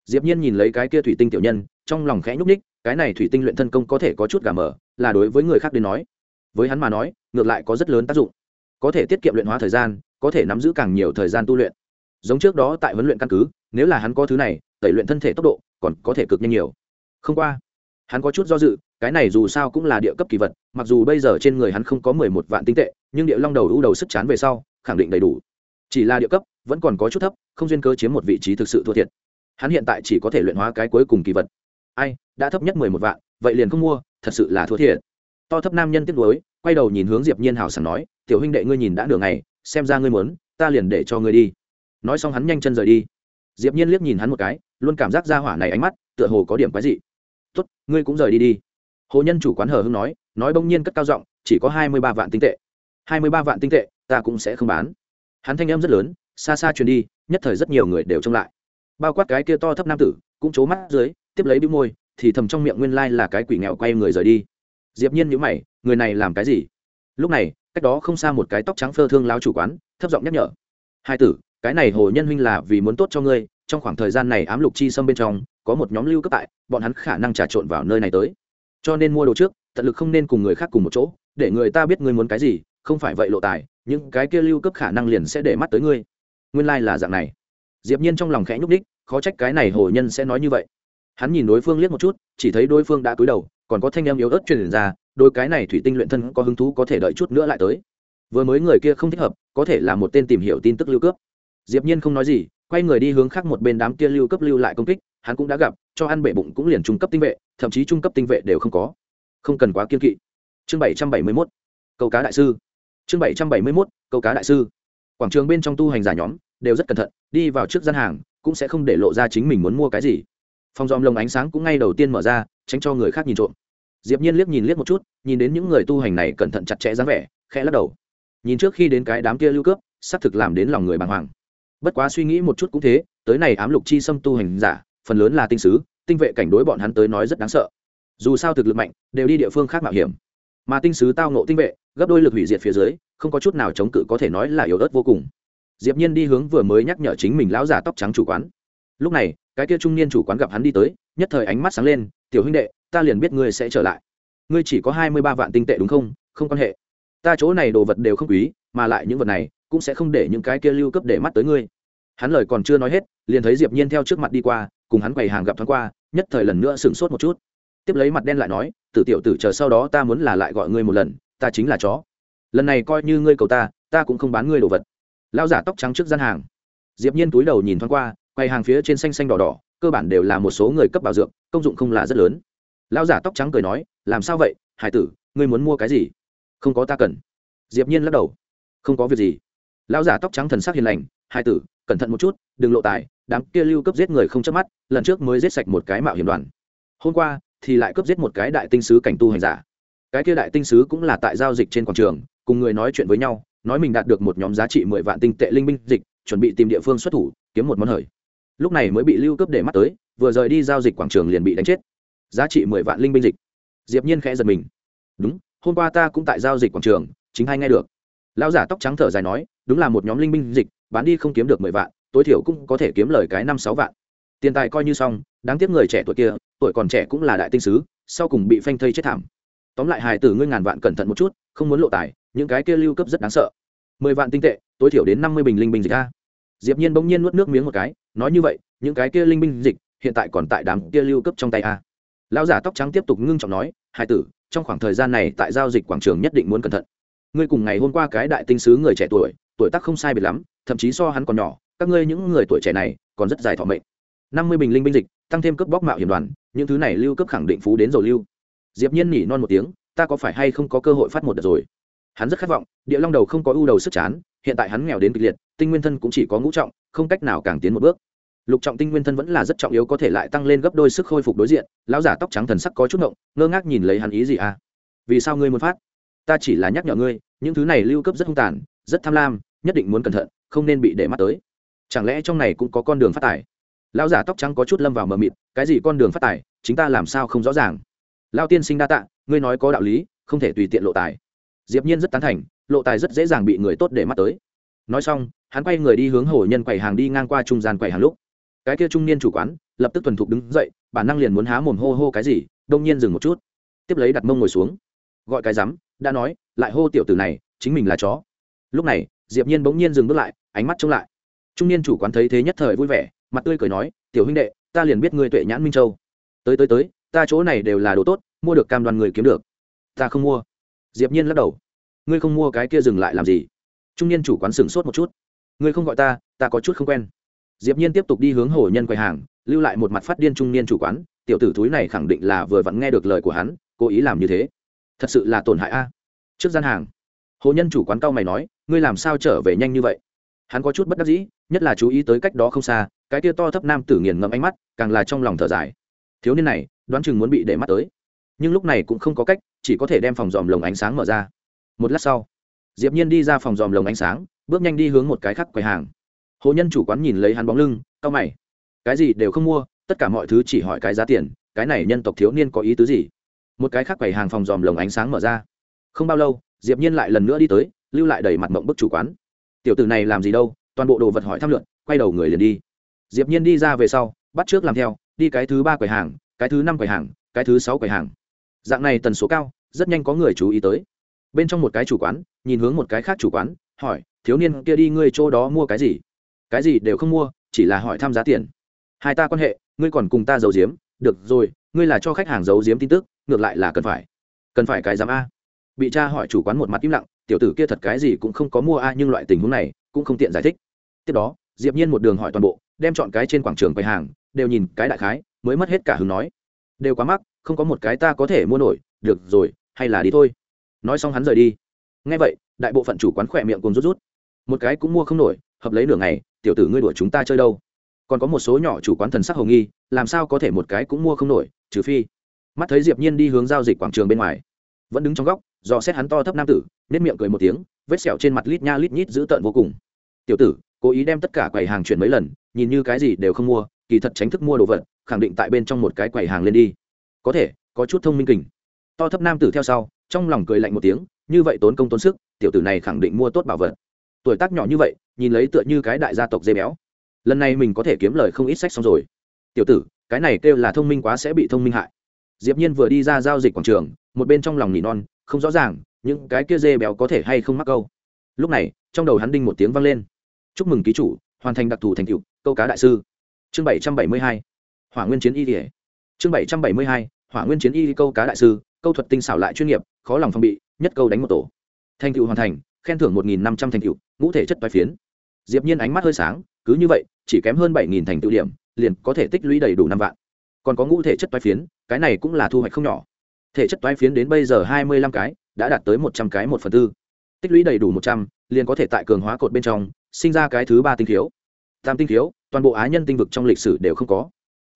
Diệp nhiên nhìn lấy cái kia thủy tinh tiểu nhân, trong lòng khẽ nhúc ních cái này thủy tinh luyện thân công có thể có chút gà mở là đối với người khác đến nói. Với hắn mà nói, ngược lại có rất lớn tác dụng. Có thể tiết kiệm luyện hóa thời gian, có thể nắm giữ càng nhiều thời gian tu luyện giống trước đó tại huấn luyện căn cứ, nếu là hắn có thứ này, tẩy luyện thân thể tốc độ còn có thể cực nhanh nhiều. Không qua, hắn có chút do dự, cái này dù sao cũng là địa cấp kỳ vật, mặc dù bây giờ trên người hắn không có mười một vạn tinh tệ, nhưng địa long đầu ưu đầu sức chán về sau, khẳng định đầy đủ. Chỉ là địa cấp, vẫn còn có chút thấp, không duyên cơ chiếm một vị trí thực sự thua thiệt. Hắn hiện tại chỉ có thể luyện hóa cái cuối cùng kỳ vật. Ai, đã thấp nhất mười một vạn, vậy liền không mua, thật sự là thua thiệt. To thấp nam nhân tiếp nối quay đầu nhìn hướng diệp nhiên hào sảng nói, tiểu huynh đệ ngươi nhìn đã nửa ngày, xem ra ngươi muốn, ta liền để cho ngươi đi nói xong hắn nhanh chân rời đi. Diệp nhiên liếc nhìn hắn một cái, luôn cảm giác ra hỏa này ánh mắt, tựa hồ có điểm quái dị. Tốt, ngươi cũng rời đi đi. Hồ nhân chủ quán hờ hưng nói nói bỗng nhiên cất cao giọng, chỉ có hai mươi ba vạn tinh tệ. Hai mươi ba vạn tinh tệ, ta cũng sẽ không bán. Hắn thanh âm rất lớn, xa xa truyền đi, nhất thời rất nhiều người đều trông lại. Bao quát cái kia to thấp nam tử, cũng c mắt dưới, tiếp lấy bĩu môi, thì thầm trong miệng nguyên lai là cái quỷ nghèo quay người rời đi. Diệp nhiên nhíu mày, người này làm cái gì? Lúc này, cách đó không xa một cái tóc trắng phơ thương lao chủ quán, thấp giọng nhắc nhở, hai tử cái này hồ nhân huynh là vì muốn tốt cho ngươi, trong khoảng thời gian này ám lục chi xâm bên trong, có một nhóm lưu cấp tại, bọn hắn khả năng trà trộn vào nơi này tới. Cho nên mua đồ trước, tận lực không nên cùng người khác cùng một chỗ, để người ta biết ngươi muốn cái gì, không phải vậy lộ tài, những cái kia lưu cấp khả năng liền sẽ để mắt tới ngươi. Nguyên lai、like、là dạng này. Diệp nhiên trong lòng khẽ nhúc đích khó trách cái này hồ nhân sẽ nói như vậy. Hắn nhìn đối phương liếc một chút, chỉ thấy đối phương đã cúi đầu, còn có thanh em yếu ớt truyền ra, đôi cái này thủy tinh luyện thân có hứng thú có thể đợi chút nữa lại tới. Vừa mới người kia không thích hợp, có thể là một tên tìm hiểu tin tức lưu cướp diệp nhiên không nói gì, quay người đi hướng khác một bên đám kia lưu cấp lưu lại công kích, hắn cũng đã gặp, cho ăn bệ bụng cũng liền trung cấp tinh vệ, thậm chí trung cấp tinh vệ đều không có. Không cần quá kiên kỵ. Chương bảy trăm bảy mươi mốt. Câu cá đại sư. Chương bảy trăm bảy mươi mốt, câu cá đại sư. Quảng trường bên trong tu hành giả nhóm đều rất cẩn thận, đi vào trước gian hàng, cũng sẽ không để lộ ra chính mình muốn mua cái gì. Phòng dòm lồng ánh sáng cũng ngay đầu tiên mở ra, tránh cho người khác nhìn trộm. Diệp nhiên liếc nhìn liếc một chút, nhìn đến những người tu hành này cẩn thận chặt chẽ dáng vẻ, khẽ lắc đầu. Nhìn trước khi đến cái đám kia lưu cướp sắp thực làm đến lòng người bàng hoàng bất quá suy nghĩ một chút cũng thế, tới này ám lục chi xâm tu hành giả, phần lớn là tinh sứ, tinh vệ cảnh đối bọn hắn tới nói rất đáng sợ. Dù sao thực lực mạnh, đều đi địa phương khác mạo hiểm. Mà tinh sứ tao nộ tinh vệ, gấp đôi lực hủy diệt phía dưới, không có chút nào chống cự có thể nói là yếu ớt vô cùng. Diệp nhiên đi hướng vừa mới nhắc nhở chính mình lão già tóc trắng chủ quán. Lúc này, cái kia trung niên chủ quán gặp hắn đi tới, nhất thời ánh mắt sáng lên, tiểu huynh đệ, ta liền biết ngươi sẽ trở lại. Ngươi chỉ có hai mươi ba vạn tinh tệ đúng không? Không quan hệ. Ta chỗ này đồ vật đều không quý, mà lại những vật này cũng sẽ không để những cái kia lưu cấp để mắt tới ngươi. Hắn lời còn chưa nói hết, liền thấy diệp nhiên theo trước mặt đi qua, cùng hắn quầy hàng gặp thoáng qua, nhất thời lần nữa sừng sốt một chút. Tiếp lấy mặt đen lại nói, tử tiểu tử, chờ sau đó ta muốn là lại gọi ngươi một lần, ta chính là chó. Lần này coi như ngươi cầu ta ta cũng không bán ngươi đồ vật. Lao giả tóc trắng trước gian hàng. Diệp nhiên túi đầu nhìn thoáng qua, quầy hàng phía trên xanh xanh đỏ đỏ, cơ bản đều là một số người cấp bảo dưỡng công dụng không là rất lớn. Lao giả tóc trắng cười nói, làm sao vậy, hải tử, ngươi muốn mua cái gì? Không có ta cần. Diệp nhiên lắc đầu. Không có việc gì lão giả tóc trắng thần sắc hiền lành, hai tử, cẩn thận một chút, đừng lộ tài, đám kia lưu cấp giết người không chớp mắt, lần trước mới giết sạch một cái mạo hiểm đoàn. Hôm qua thì lại cướp giết một cái đại tinh sứ cảnh tu hành giả. Cái kia đại tinh sứ cũng là tại giao dịch trên quảng trường, cùng người nói chuyện với nhau, nói mình đạt được một nhóm giá trị mười vạn tinh tệ linh binh dịch, chuẩn bị tìm địa phương xuất thủ, kiếm một món hời. Lúc này mới bị lưu cướp để mắt tới, vừa rời đi giao dịch quảng trường liền bị đánh chết. Giá trị mười vạn linh binh dịch. Diệp nhiên khẽ giật mình. Đúng, hôm qua ta cũng tại giao dịch quảng trường, chính hay nghe được? Lão giả tóc trắng thở dài nói, đúng là một nhóm linh binh dịch, bán đi không kiếm được mười vạn, tối thiểu cũng có thể kiếm lời cái năm sáu vạn. Tiền tài coi như xong, đáng tiếc người trẻ tuổi kia, tuổi còn trẻ cũng là đại tinh sứ, sau cùng bị phanh thây chết thảm. Tóm lại hài tử ngươi ngàn vạn cẩn thận một chút, không muốn lộ tài, những cái kia lưu cấp rất đáng sợ. Mười vạn tinh tệ, tối thiểu đến năm mươi bình linh binh dịch a. Diệp nhiên bỗng nhiên nuốt nước miếng một cái, nói như vậy, những cái kia linh binh dịch, hiện tại còn tại đám kia lưu cấp trong tay a. Lão giả tóc trắng tiếp tục ngưng trọng nói, hài tử, trong khoảng thời gian này tại giao dịch quảng trường nhất định muốn cẩn thận ngươi cùng ngày hôm qua cái đại tinh sứ người trẻ tuổi tuổi tác không sai biệt lắm, thậm chí so hắn còn nhỏ, các ngươi những người tuổi trẻ này còn rất dài thọ mệnh. năm mươi bình linh binh dịch, tăng thêm cướp bóc mạo hiểm đoàn, những thứ này lưu cấp khẳng định phú đến dầu lưu. Diệp nhiên nhỉ non một tiếng, ta có phải hay không có cơ hội phát một đợt rồi? Hắn rất khát vọng, địa long đầu không có ưu đầu sức chán, hiện tại hắn nghèo đến kịch liệt, tinh nguyên thân cũng chỉ có ngũ trọng, không cách nào càng tiến một bước. Lục trọng tinh nguyên thân vẫn là rất trọng yếu có thể lại tăng lên gấp đôi sức khôi phục đối diện, lão giả tóc trắng thần sắc có chút ngộng, ngơ ngác nhìn lấy hắn ý gì à? Vì sao ngươi muốn phát? Ta chỉ là nhắc nhở ngươi, những thứ này lưu cấp rất hung tàn, rất tham lam, nhất định muốn cẩn thận, không nên bị để mắt tới. Chẳng lẽ trong này cũng có con đường phát tài? Lão giả tóc trắng có chút lâm vào mờ mịt, cái gì con đường phát tài, chính ta làm sao không rõ ràng? Lao tiên sinh đa tạ, ngươi nói có đạo lý, không thể tùy tiện lộ tài. Diệp nhiên rất tán thành, lộ tài rất dễ dàng bị người tốt để mắt tới. Nói xong, hắn quay người đi hướng hồ nhân quầy hàng đi ngang qua trung gian quầy hàng lúc. Cái kia trung niên chủ quán, lập tức thuần thục đứng dậy, bản năng liền muốn há mồm hô hô cái gì, đông nhiên dừng một chút. Tiếp lấy đặt mông ngồi xuống. Gọi cái rắm đã nói, lại hô tiểu tử này, chính mình là chó. Lúc này, diệp nhiên bỗng nhiên dừng bước lại, ánh mắt trông lại. Trung niên chủ quán thấy thế nhất thời vui vẻ, mặt tươi cười nói, tiểu huynh đệ, ta liền biết ngươi tuệ nhãn minh châu. Tới tới tới, ta chỗ này đều là đồ tốt, mua được cam đoan người kiếm được. Ta không mua. Diệp nhiên lắc đầu. Ngươi không mua cái kia dừng lại làm gì? Trung niên chủ quán sừng sốt một chút. Ngươi không gọi ta ta có chút không quen. Diệp nhiên tiếp tục đi hướng hồ nhân quầy hàng, lưu lại một mặt phát điên trung niên chủ quán. Tiểu tử thúi này khẳng định là vừa vặn nghe được lời của hắn, cố ý làm như thế thật sự là tổn hại a. Trước gian hàng, hồ nhân chủ quán cao mày nói, ngươi làm sao trở về nhanh như vậy? Hắn có chút bất đắc dĩ, nhất là chú ý tới cách đó không xa, cái kia to thấp nam tử nghiền ngẫm ánh mắt, càng là trong lòng thở dài. Thiếu niên này, đoán chừng muốn bị để mắt tới. Nhưng lúc này cũng không có cách, chỉ có thể đem phòng dòm lồng ánh sáng mở ra. Một lát sau, diệp nhiên đi ra phòng dòm lồng ánh sáng, bước nhanh đi hướng một cái khác quầy hàng. Hồ nhân chủ quán nhìn lấy hắn bóng lưng, cao mày. Cái gì đều không mua, tất cả mọi thứ chỉ hỏi cái giá tiền, cái này nhân tộc thiếu niên có ý tứ gì? Một cái khác quầy hàng phòng dòm lồng ánh sáng mở ra. Không bao lâu, diệp nhiên lại lần nữa đi tới, lưu lại đầy mặt mộng bức chủ quán. Tiểu tử này làm gì đâu, toàn bộ đồ vật hỏi tham luận quay đầu người liền đi. Diệp nhiên đi ra về sau, bắt trước làm theo, đi cái thứ ba quầy hàng, cái thứ năm quầy hàng, cái thứ sáu quầy hàng. Dạng này tần số cao, rất nhanh có người chú ý tới. Bên trong một cái chủ quán, nhìn hướng một cái khác chủ quán, hỏi, thiếu niên kia đi ngươi chỗ đó mua cái gì? Cái gì đều không mua, chỉ là hỏi tham giá tiền. Hai ta quan hệ, ngươi còn cùng ta giấu giếm, được rồi, ngươi là cho khách hàng giấu giếm tin tức ngược lại là cần phải. Cần phải cái giám a. Bị cha hỏi chủ quán một mặt im lặng, tiểu tử kia thật cái gì cũng không có mua a, nhưng loại tình huống này cũng không tiện giải thích. Tiếp đó, diệp nhiên một đường hỏi toàn bộ, đem chọn cái trên quảng trường quầy hàng, đều nhìn cái đại khái, mới mất hết cả hứng nói. Đều quá mắc, không có một cái ta có thể mua nổi, được rồi, hay là đi thôi. Nói xong hắn rời đi. Nghe vậy, đại bộ phận chủ quán khỏe miệng cùng rút rút. Một cái cũng mua không nổi, hợp lấy nửa ngày, tiểu tử ngươi đuổi chúng ta chơi đâu. Còn có một số nhỏ chủ quán thần sắc hồng nghi, làm sao có thể một cái cũng mua không nổi, trừ phi mắt thấy diệp nhiên đi hướng giao dịch quảng trường bên ngoài vẫn đứng trong góc dò xét hắn to thấp nam tử nét miệng cười một tiếng vết sẹo trên mặt lít nha lít nhít dữ tợn vô cùng tiểu tử cố ý đem tất cả quầy hàng chuyển mấy lần nhìn như cái gì đều không mua kỳ thật tránh thức mua đồ vật khẳng định tại bên trong một cái quầy hàng lên đi có thể có chút thông minh kình to thấp nam tử theo sau trong lòng cười lạnh một tiếng như vậy tốn công tốn sức tiểu tử này khẳng định mua tốt bảo vật tuổi tác nhỏ như vậy nhìn lấy tựa như cái đại gia tộc dê béo lần này mình có thể kiếm lời không ít sách xong rồi tiểu tử cái này kêu là thông minh quá sẽ bị thông minh hại diệp nhiên vừa đi ra giao dịch quảng trường, một bên trong lòng nỉ non, không rõ ràng, những cái kia dê béo có thể hay không mắc câu. Lúc này, trong đầu hắn đinh một tiếng vang lên. Chúc mừng ký chủ, hoàn thành đặc thù thành tựu, câu cá đại sư. Chương bảy trăm bảy mươi hai, hỏa nguyên chiến y lìa chương bảy trăm bảy mươi hai, hỏa nguyên chiến y câu cá đại sư, câu thuật tinh xảo lại chuyên nghiệp, khó lòng phòng bị, nhất câu đánh một tổ. Thành tựu hoàn thành, khen thưởng một nghìn năm trăm thành tựu, ngũ thể chất toái phiến. Diệp nhiên ánh mắt hơi sáng, cứ như vậy, chỉ kém hơn bảy nghìn thành tựu điểm, liền có thể tích lũy đầy đủ năm vạn. Còn có ngũ thể chất toái phiến cái này cũng là thu hoạch không nhỏ. Thể chất toái phiến đến bây giờ hai mươi lăm cái đã đạt tới một trăm cái một phần tư. Tích lũy đầy đủ một trăm liền có thể tại cường hóa cột bên trong sinh ra cái thứ ba tinh thiếu, tam tinh thiếu, toàn bộ á nhân tinh vực trong lịch sử đều không có.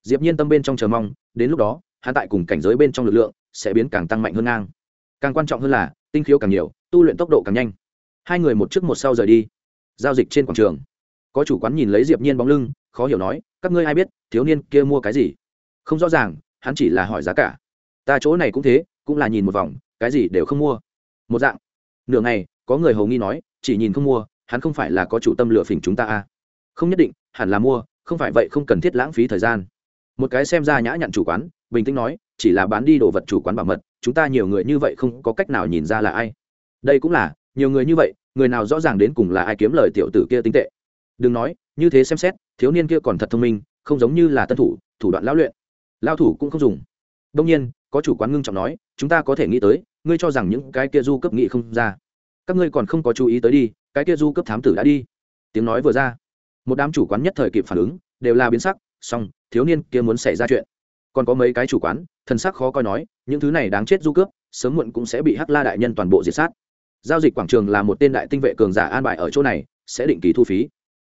Diệp nhiên tâm bên trong chờ mong đến lúc đó hắn tại cùng cảnh giới bên trong lực lượng sẽ biến càng tăng mạnh hơn ngang. Càng quan trọng hơn là tinh khiếu càng nhiều tu luyện tốc độ càng nhanh. Hai người một trước một sau rời đi. Giao dịch trên quảng trường. Có chủ quán nhìn lấy diệp nhiên bóng lưng khó hiểu nói các ngươi ai biết thiếu niên kia mua cái gì? Không rõ ràng hắn chỉ là hỏi giá cả. Ta chỗ này cũng thế, cũng là nhìn một vòng, cái gì đều không mua. Một dạng. Nửa ngày, có người hầu nghi nói, chỉ nhìn không mua, hắn không phải là có chủ tâm lựa phỉnh chúng ta à? Không nhất định, hẳn là mua, không phải vậy không cần thiết lãng phí thời gian. Một cái xem ra nhã nhặn chủ quán, bình tĩnh nói, chỉ là bán đi đồ vật chủ quán bảo mật, chúng ta nhiều người như vậy không có cách nào nhìn ra là ai. Đây cũng là, nhiều người như vậy, người nào rõ ràng đến cùng là ai kiếm lời tiểu tử kia tinh tệ. Đừng nói, như thế xem xét, thiếu niên kia còn thật thông minh, không giống như là tân thủ thủ đoạn lão luyện lao thủ cũng không dùng. Đông nhiên, có chủ quán ngưng trọng nói, chúng ta có thể nghĩ tới, ngươi cho rằng những cái kia du cấp nghị không ra. Các ngươi còn không có chú ý tới đi, cái kia du cấp thám tử đã đi. Tiếng nói vừa ra, một đám chủ quán nhất thời kịp phản ứng, đều là biến sắc song thiếu niên kia muốn xảy ra chuyện. Còn có mấy cái chủ quán, thần sắc khó coi nói, những thứ này đáng chết du cướp sớm muộn cũng sẽ bị hắc la đại nhân toàn bộ diệt sát. Giao dịch quảng trường là một tên đại tinh vệ cường giả an bài ở chỗ này, sẽ định kỳ thu phí.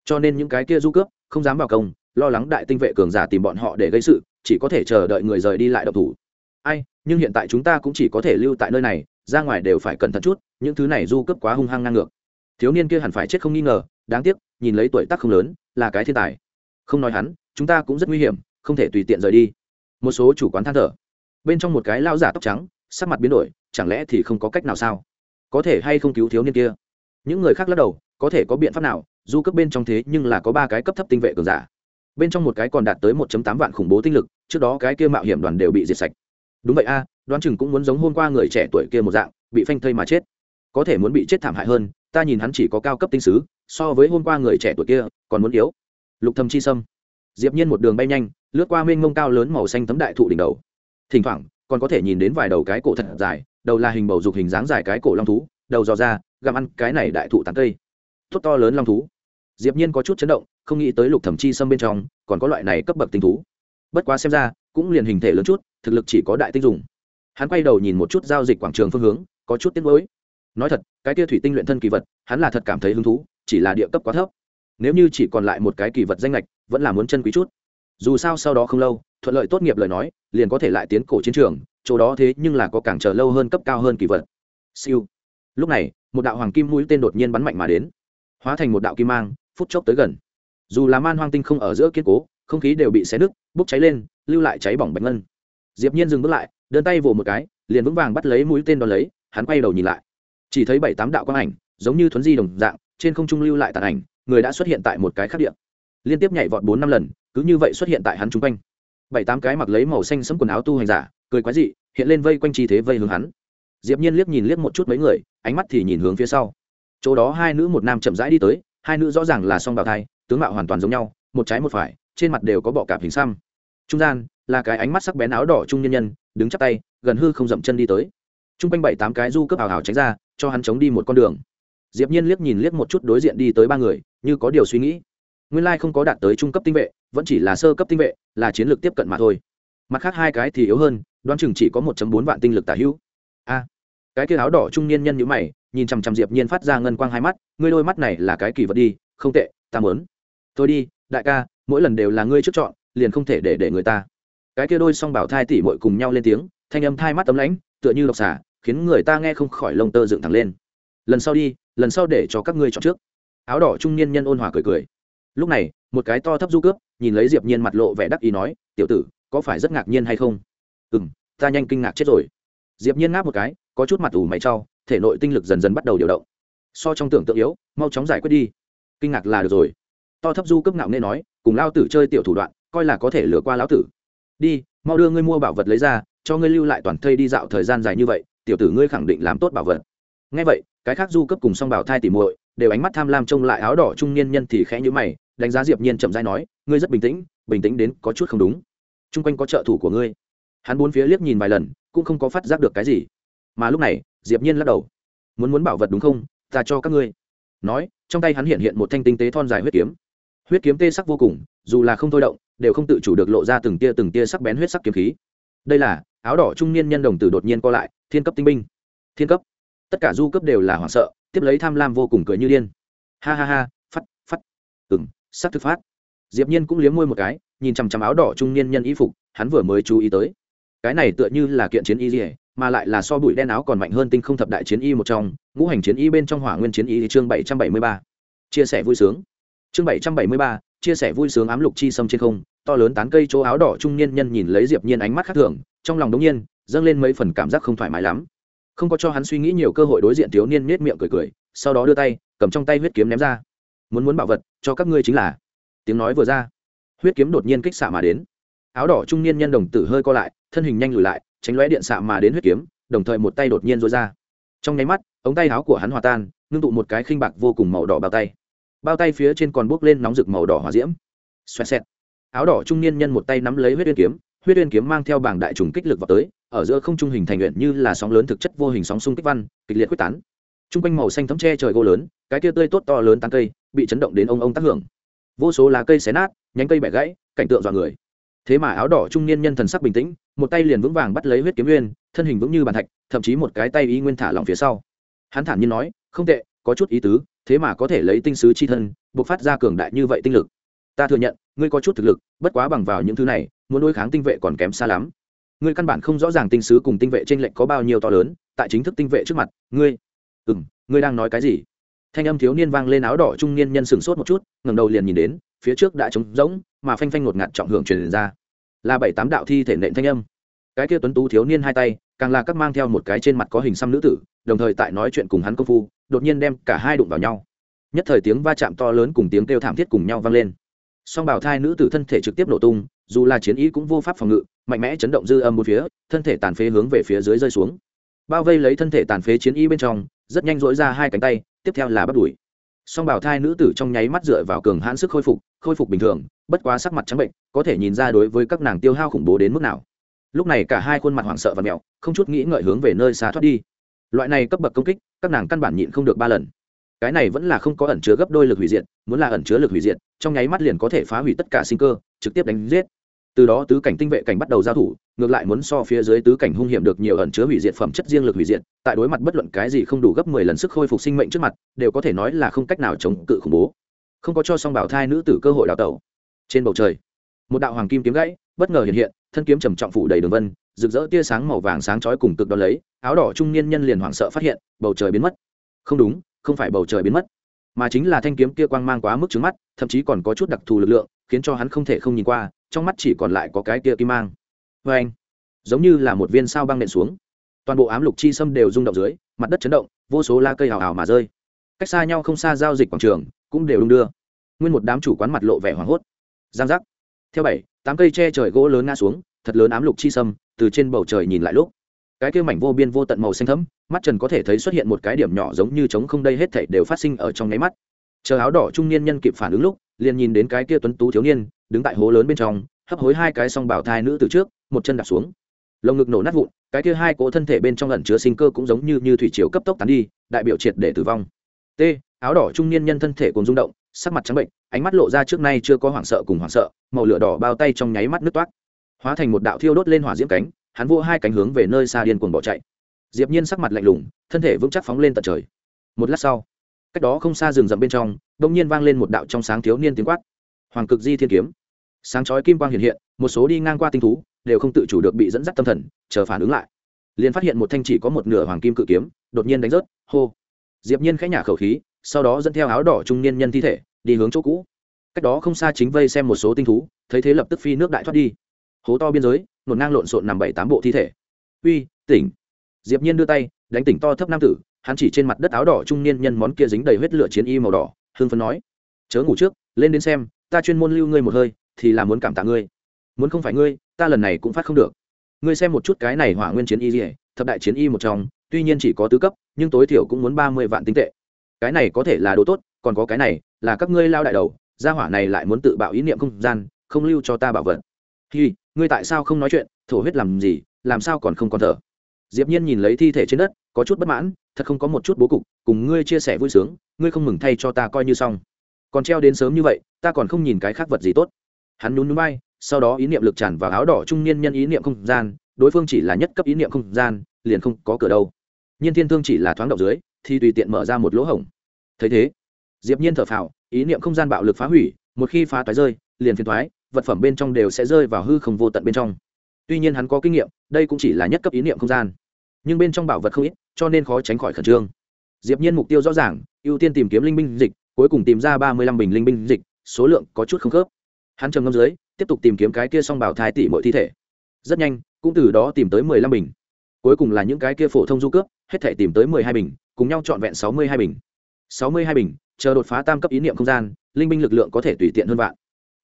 Cho nên những cái kia du cướp không dám vào công, lo lắng đại tinh vệ cường giả tìm bọn họ để gây sự chỉ có thể chờ đợi người rời đi lại độc thủ. Ai, nhưng hiện tại chúng ta cũng chỉ có thể lưu tại nơi này, ra ngoài đều phải cẩn thận chút, những thứ này du cướp quá hung hăng ngang ngược. Thiếu niên kia hẳn phải chết không nghi ngờ, đáng tiếc, nhìn lấy tuổi tác không lớn, là cái thiên tài. Không nói hắn, chúng ta cũng rất nguy hiểm, không thể tùy tiện rời đi. Một số chủ quán than thở. Bên trong một cái lao giả tóc trắng, sắc mặt biến đổi, chẳng lẽ thì không có cách nào sao? Có thể hay không cứu thiếu niên kia? Những người khác lắc đầu, có thể có biện pháp nào, du cấp bên trong thế nhưng là có ba cái cấp thấp tinh vệ cường giả bên trong một cái còn đạt tới 1 tám vạn khủng bố tinh lực, trước đó cái kia mạo hiểm đoàn đều bị diệt sạch. Đúng vậy a, đoán chừng cũng muốn giống hôm qua người trẻ tuổi kia một dạng, bị phanh thây mà chết. Có thể muốn bị chết thảm hại hơn, ta nhìn hắn chỉ có cao cấp tinh sứ, so với hôm qua người trẻ tuổi kia, còn muốn yếu. Lục thầm chi sâm. Diệp nhiên một đường bay nhanh, lướt qua mênh mông cao lớn màu xanh tấm đại thụ đỉnh đầu. Thỉnh thoảng, còn có thể nhìn đến vài đầu cái cổ thật dài, đầu là hình bầu dục hình dáng dài cái cổ long thú, đầu dò ra, gặm ăn cái này đại thụ tán cây. Tốt to lớn long thú diệp nhiên có chút chấn động, không nghĩ tới lục thẩm chi sâm bên trong còn có loại này cấp bậc tinh thú. Bất quá xem ra, cũng liền hình thể lớn chút, thực lực chỉ có đại tinh dùng. Hắn quay đầu nhìn một chút giao dịch quảng trường phương hướng, có chút tiếc nuối. Nói thật, cái kia thủy tinh luyện thân kỳ vật, hắn là thật cảm thấy hứng thú, chỉ là địa cấp quá thấp. Nếu như chỉ còn lại một cái kỳ vật danh lệch, vẫn là muốn chân quý chút. Dù sao sau đó không lâu, thuận lợi tốt nghiệp lời nói, liền có thể lại tiến cổ chiến trường, chỗ đó thế nhưng là có càng chờ lâu hơn cấp cao hơn kỳ vật. Siêu. Lúc này, một đạo hoàng kim mũi tên đột nhiên bắn mạnh mà đến. Hóa thành một đạo kim mang phút chốc tới gần. Dù là man hoang tinh không ở giữa kiên cố, không khí đều bị xé nứt, bốc cháy lên, lưu lại cháy bỏng bạch ngân. Diệp nhiên dừng bước lại, đơn tay vồ một cái, liền vững vàng bắt lấy mũi tên đón lấy, hắn quay đầu nhìn lại. Chỉ thấy bảy tám đạo quang ảnh, giống như thuấn di đồng dạng, trên không trung lưu lại tàn ảnh, người đã xuất hiện tại một cái khác địa. Liên tiếp nhảy vọt bốn năm lần, cứ như vậy xuất hiện tại hắn trung quanh. Bảy tám cái mặc lấy màu xanh sẫm quần áo tu hành giả, cười quái dị, hiện lên vây quanh chi thế vây hướng hắn. Diệp nhiên liếc nhìn liếc một chút mấy người, ánh mắt thì nhìn hướng phía sau. Chỗ đó hai nữ một nam chậm rãi đi tới hai nữ rõ ràng là song bào thai, tướng mạo hoàn toàn giống nhau, một trái một phải, trên mặt đều có bọ cạp hình xăm. Trung gian là cái ánh mắt sắc bén áo đỏ trung nhân nhân, đứng chắp tay, gần hư không dậm chân đi tới. Trung quanh bảy tám cái du cướp hào hào tránh ra, cho hắn chống đi một con đường. Diệp nhiên liếc nhìn liếc một chút đối diện đi tới ba người, như có điều suy nghĩ. Nguyên lai không có đạt tới trung cấp tinh vệ, vẫn chỉ là sơ cấp tinh vệ, là chiến lược tiếp cận mà thôi. Mặt khác hai cái thì yếu hơn, đoán chừng chỉ có một bốn vạn tinh lực tả hữu. A, cái kia áo đỏ trung niên nhân như mày nhìn chằm chằm diệp nhiên phát ra ngân quang hai mắt, ngươi đôi mắt này là cái kỳ vật đi, không tệ, ta muốn. Thôi đi, đại ca, mỗi lần đều là ngươi trước chọn, liền không thể để để người ta. Cái kia đôi song bảo thai tỷ muội cùng nhau lên tiếng, thanh âm thai mắt tấm lãnh, tựa như độc xả khiến người ta nghe không khỏi lông tơ dựng thẳng lên. Lần sau đi, lần sau để cho các ngươi chọn trước. Áo đỏ trung niên nhân ôn hòa cười cười. Lúc này, một cái to thấp du cướp nhìn lấy diệp nhiên mặt lộ vẻ đắc ý nói, tiểu tử, có phải rất ngạc nhiên hay không? Ừm, ta nhanh kinh ngạc chết rồi. Diệp nhiên ngáp một cái, có chút mặt ủ mày trao thể nội tinh lực dần dần bắt đầu điều động. So trong tưởng tượng yếu, mau chóng giải quyết đi. Kinh ngạc là được rồi. To thấp du cấp ngạo nên nói, cùng lao tử chơi tiểu thủ đoạn, coi là có thể lừa qua lão tử. Đi, mau đưa ngươi mua bảo vật lấy ra, cho ngươi lưu lại toàn thây đi dạo thời gian dài như vậy, tiểu tử ngươi khẳng định làm tốt bảo vật. Ngay vậy, cái khác du cấp cùng song bảo thai tỉ muội đều ánh mắt tham lam trông lại áo đỏ trung niên nhân thì khẽ nhữ mày, đánh giá diệp nhiên chậm rãi nói, ngươi rất bình tĩnh bình tĩnh đến có chút không đúng. Chung quanh có trợ thủ của ngươi. Hắn bốn phía liếc nhìn vài lần, cũng không có phát giác được cái gì mà lúc này, diệp nhiên lắc đầu. Muốn muốn bảo vật đúng không? Ta cho các ngươi. Nói, trong tay hắn hiện hiện một thanh tinh tế thon dài huyết kiếm. Huyết kiếm tê sắc vô cùng, dù là không thôi động, đều không tự chủ được lộ ra từng tia từng tia sắc bén huyết sắc kiếm khí. Đây là, áo đỏ trung niên nhân đồng tử đột nhiên co lại, thiên cấp tinh binh. Thiên cấp. Tất cả du cấp đều là hoảng sợ, tiếp lấy tham lam vô cùng cười như điên. Ha ha ha phát phát ừng sắc thực phát. Diệp nhiên cũng liếm môi một cái, nhìn chằm chằm áo đỏ trung niên nhân y phục, hắn vừa mới chú ý tới. Cái này tựa như là kiện chiến y dỉa mà lại là so bụi đen áo còn mạnh hơn tinh không thập đại chiến y một trong, ngũ hành chiến y bên trong hỏa nguyên chiến y chương bảy trăm bảy mươi ba. Chia sẻ vui sướng. Chương bảy trăm bảy mươi ba, chia sẻ vui sướng ám lục chi sâm trên không, to lớn tán cây chỗ áo đỏ trung niên nhân nhìn lấy diệp nhiên ánh mắt khác thường, trong lòng đống nhiên, dâng lên mấy phần cảm giác không thoải mái lắm. Không có cho hắn suy nghĩ nhiều cơ hội đối diện thiếu niên nết miệng cười cười, sau đó đưa tay, cầm trong tay huyết kiếm ném ra. Muốn muốn bảo vật, cho các ngươi chính là. Tiếng nói vừa ra, huyết kiếm đột nhiên kích xạ mà đến. Áo đỏ trung niên nhân đồng tử hơi co lại, thân hình nhanh lùi lại tránh lóe điện xạ mà đến huyết kiếm, đồng thời một tay đột nhiên rối ra. Trong nháy mắt, ống tay áo của hắn hòa tan, ngưng tụ một cái khinh bạc vô cùng màu đỏ bao tay. Bao tay phía trên còn bốc lên nóng rực màu đỏ hỏa diễm. Xoẹt xẹt. Áo đỏ trung niên nhân một tay nắm lấy huyết uyên kiếm, huyết uyên kiếm mang theo bảng đại trùng kích lực vào tới, ở giữa không trung hình thành luyện như là sóng lớn thực chất vô hình sóng xung kích văn, kịch liệt quyết tán. Trung quanh màu xanh thấm tre trời gỗ lớn, cái kia tươi tốt to lớn tán cây, bị chấn động đến ông ông tác hưởng. Vô số lá cây xé nát, nhánh cây bẻ gãy, cảnh tượng dọa người thế mà áo đỏ trung niên nhân thần sắc bình tĩnh, một tay liền vững vàng bắt lấy huyết kiếm nguyên, thân hình vững như bàn thạch, thậm chí một cái tay y nguyên thả lỏng phía sau. Hắn thản nhiên nói, không tệ, có chút ý tứ, thế mà có thể lấy tinh sứ chi thân buộc phát ra cường đại như vậy tinh lực. Ta thừa nhận, ngươi có chút thực lực, bất quá bằng vào những thứ này, muốn đối kháng tinh vệ còn kém xa lắm. Ngươi căn bản không rõ ràng tinh sứ cùng tinh vệ t r ê n lệch có bao nhiêu to lớn, tại chính thức tinh vệ trước mặt, ngươi ừ m ngươi đang nói cái gì? Thanh âm thiếu niên vang lên áo đỏ trung niên nhân sừng sốt một chút ngầm đầu liền nhìn đến, phía trước đã trống rỗng mà phanh phanh ngột ngạt trọng hưởng truyền ra. Là bảy tám đạo thi thể nện thanh âm. Cái kia tuấn tú thiếu niên hai tay, càng là các mang theo một cái trên mặt có hình xăm nữ tử, đồng thời tại nói chuyện cùng hắn công phu, đột nhiên đem cả hai đụng vào nhau. Nhất thời tiếng va chạm to lớn cùng tiếng kêu thảm thiết cùng nhau vang lên. Song bảo thai nữ tử thân thể trực tiếp nổ tung, dù là chiến ý cũng vô pháp phòng ngự, mạnh mẽ chấn động dư âm một phía, thân thể tàn phế hướng về phía dưới rơi xuống. Bao vây lấy thân thể tàn phế chiến y bên trong, rất nhanh dỗi ra hai cánh tay, tiếp theo là bắt đuổi song bảo thai nữ tử trong nháy mắt dựa vào cường hãn sức khôi phục khôi phục bình thường, bất quá sắc mặt trắng bệnh, có thể nhìn ra đối với các nàng tiêu hao khủng bố đến mức nào. Lúc này cả hai khuôn mặt hoảng sợ và mẹo, không chút nghĩ ngợi hướng về nơi xa thoát đi. Loại này cấp bậc công kích, các nàng căn bản nhịn không được ba lần. Cái này vẫn là không có ẩn chứa gấp đôi lực hủy diệt, muốn là ẩn chứa lực hủy diệt, trong nháy mắt liền có thể phá hủy tất cả sinh cơ, trực tiếp đánh giết từ đó tứ cảnh tinh vệ cảnh bắt đầu giao thủ, ngược lại muốn so phía dưới tứ cảnh hung hiểm được nhiều ẩn chứa hủy diệt phẩm chất riêng lực hủy diệt, tại đối mặt bất luận cái gì không đủ gấp mười lần sức khôi phục sinh mệnh trước mặt, đều có thể nói là không cách nào chống cự khủng bố. Không có cho song bảo thai nữ tử cơ hội đào tẩu. Trên bầu trời, một đạo hoàng kim kiếm gãy, bất ngờ hiện hiện, thân kiếm trầm trọng phủ đầy đường vân, rực rỡ tia sáng màu vàng sáng chói cùng cực đón lấy, áo đỏ trung niên nhân liền hoảng sợ phát hiện, bầu trời biến mất. Không đúng, không phải bầu trời biến mất, mà chính là thanh kiếm kia quang mang quá mức trứng mắt, thậm chí còn có chút đặc thù lực lượng, khiến cho hắn không thể không nhìn qua trong mắt chỉ còn lại có cái kia kim mang. Vê anh. Giống như là một viên sao băng nện xuống. Toàn bộ ám lục chi sâm đều rung động dưới, mặt đất chấn động, vô số la cây hào hào mà rơi. Cách xa nhau không xa giao dịch quảng trường, cũng đều đung đưa. Nguyên một đám chủ quán mặt lộ vẻ hoảng hốt. Giang giác. Theo bảy, tám cây tre trời gỗ lớn ngã xuống, thật lớn ám lục chi sâm, từ trên bầu trời nhìn lại lúc. Cái kia mảnh vô biên vô tận màu xanh thẫm, mắt trần có thể thấy xuất hiện một cái điểm nhỏ giống như trống không đây hết thảy đều phát sinh ở trong nháy mắt. Chờ áo đỏ trung niên nhân kịp phản ứng lúc, liền nhìn đến cái kia tuấn tú thiếu niên đứng tại hố lớn bên trong, hấp hối hai cái song bảo thai nữ từ trước, một chân đạp xuống. Lồng ngực nổ nát vụn, cái kia hai cỗ thân thể bên trong ẩn chứa sinh cơ cũng giống như như thủy chiều cấp tốc tán đi, đại biểu triệt để tử vong. T, áo đỏ trung niên nhân thân thể cùng rung động, sắc mặt trắng bệnh, ánh mắt lộ ra trước nay chưa có hoảng sợ cùng hoảng sợ, màu lửa đỏ bao tay trong nháy mắt nứt toát hóa thành một đạo thiêu đốt lên hỏa diễm cánh, hắn vô hai cánh hướng về nơi xa điên cuồng bỏ chạy. Diệp nhiên sắc mặt lạnh lùng, thân thể vững chắc phóng lên tận trời. Một lát sau, cách đó không xa rừng rậm bên trong đông nhiên vang lên một đạo trong sáng thiếu niên tiếng quát. Hoàng cực di thiên kiếm sáng chói kim quang hiện hiện, một số đi ngang qua tinh thú, đều không tự chủ được bị dẫn dắt tâm thần, chờ phản ứng lại. Liền phát hiện một thanh chỉ có một nửa hoàng kim cự kiếm, đột nhiên đánh rớt, hô. Diệp nhiên khẽ nhả khẩu khí, sau đó dẫn theo áo đỏ trung niên nhân thi thể, đi hướng chỗ cũ. Cách đó không xa chính vây xem một số tinh thú, thấy thế lập tức phi nước đại thoát đi. Hố to biên giới, nổn ngang lộn xộn nằm bảy tám bộ thi thể. Uy, tỉnh. Diệp nhiên đưa tay, đánh tỉnh to thấp nam tử, hắn chỉ trên mặt đất áo đỏ trung niên nhân món kia dính đầy huyết lửa chiến y màu đỏ hương phấn nói. Chớ ngủ trước, lên đến xem, ta chuyên môn lưu ngươi một hơi thì là muốn cảm tạ ngươi. Muốn không phải ngươi, ta lần này cũng phát không được. Ngươi xem một chút cái này hỏa nguyên chiến y dỉa thập đại chiến y một trong, tuy nhiên chỉ có tứ cấp, nhưng tối thiểu cũng muốn ba mươi vạn tinh tệ. Cái này có thể là đồ tốt, còn có cái này, là các ngươi lao đại đầu, gia hỏa này lại muốn tự bạo ý niệm không gian, không lưu cho ta bảo vật. Hi, ngươi tại sao không nói chuyện, thổ huyết làm gì, làm sao còn không còn thở? Diệp nhiên nhìn lấy thi thể trên đất, có chút bất mãn, thật không có một chút bố cục, cùng ngươi chia sẻ vui sướng, ngươi không mừng thay cho ta coi như xong. Còn treo đến sớm như vậy, ta còn không nhìn cái khác vật gì tốt hắn nhún nhún bay, sau đó ý niệm lực tràn vào áo đỏ trung niên nhân ý niệm không gian, đối phương chỉ là nhất cấp ý niệm không gian, liền không có cửa đâu. Nhiên thiên thương chỉ là thoáng động dưới, thì tùy tiện mở ra một lỗ hổng. Thấy thế, diệp nhiên thở phào, ý niệm không gian bạo lực phá hủy, một khi phá toái rơi, liền phiền toái, vật phẩm bên trong đều sẽ rơi vào hư không vô tận bên trong. Tuy nhiên hắn có kinh nghiệm, đây cũng chỉ là nhất cấp ý niệm không gian. Nhưng bên trong bảo vật không ít, cho nên khó tránh khỏi khẩn trương. Diệp nhiên mục tiêu rõ ràng, ưu tiên tìm kiếm linh binh dịch, cuối cùng tìm ra ba mươi lăm bình linh binh dịch, số lượng có chút không khớp hắn trầm ngâm dưới, tiếp tục tìm kiếm cái kia song bảo thai tỷ mọi thi thể. Rất nhanh, cũng từ đó tìm tới mười lăm bình. Cuối cùng là những cái kia phổ thông du cướp, hết thể tìm tới mười hai bình, cùng nhau trọn vẹn sáu mươi hai bình. Sáu mươi hai bình, chờ đột phá tam cấp ý niệm không gian, linh binh lực lượng có thể tùy tiện hơn vạn.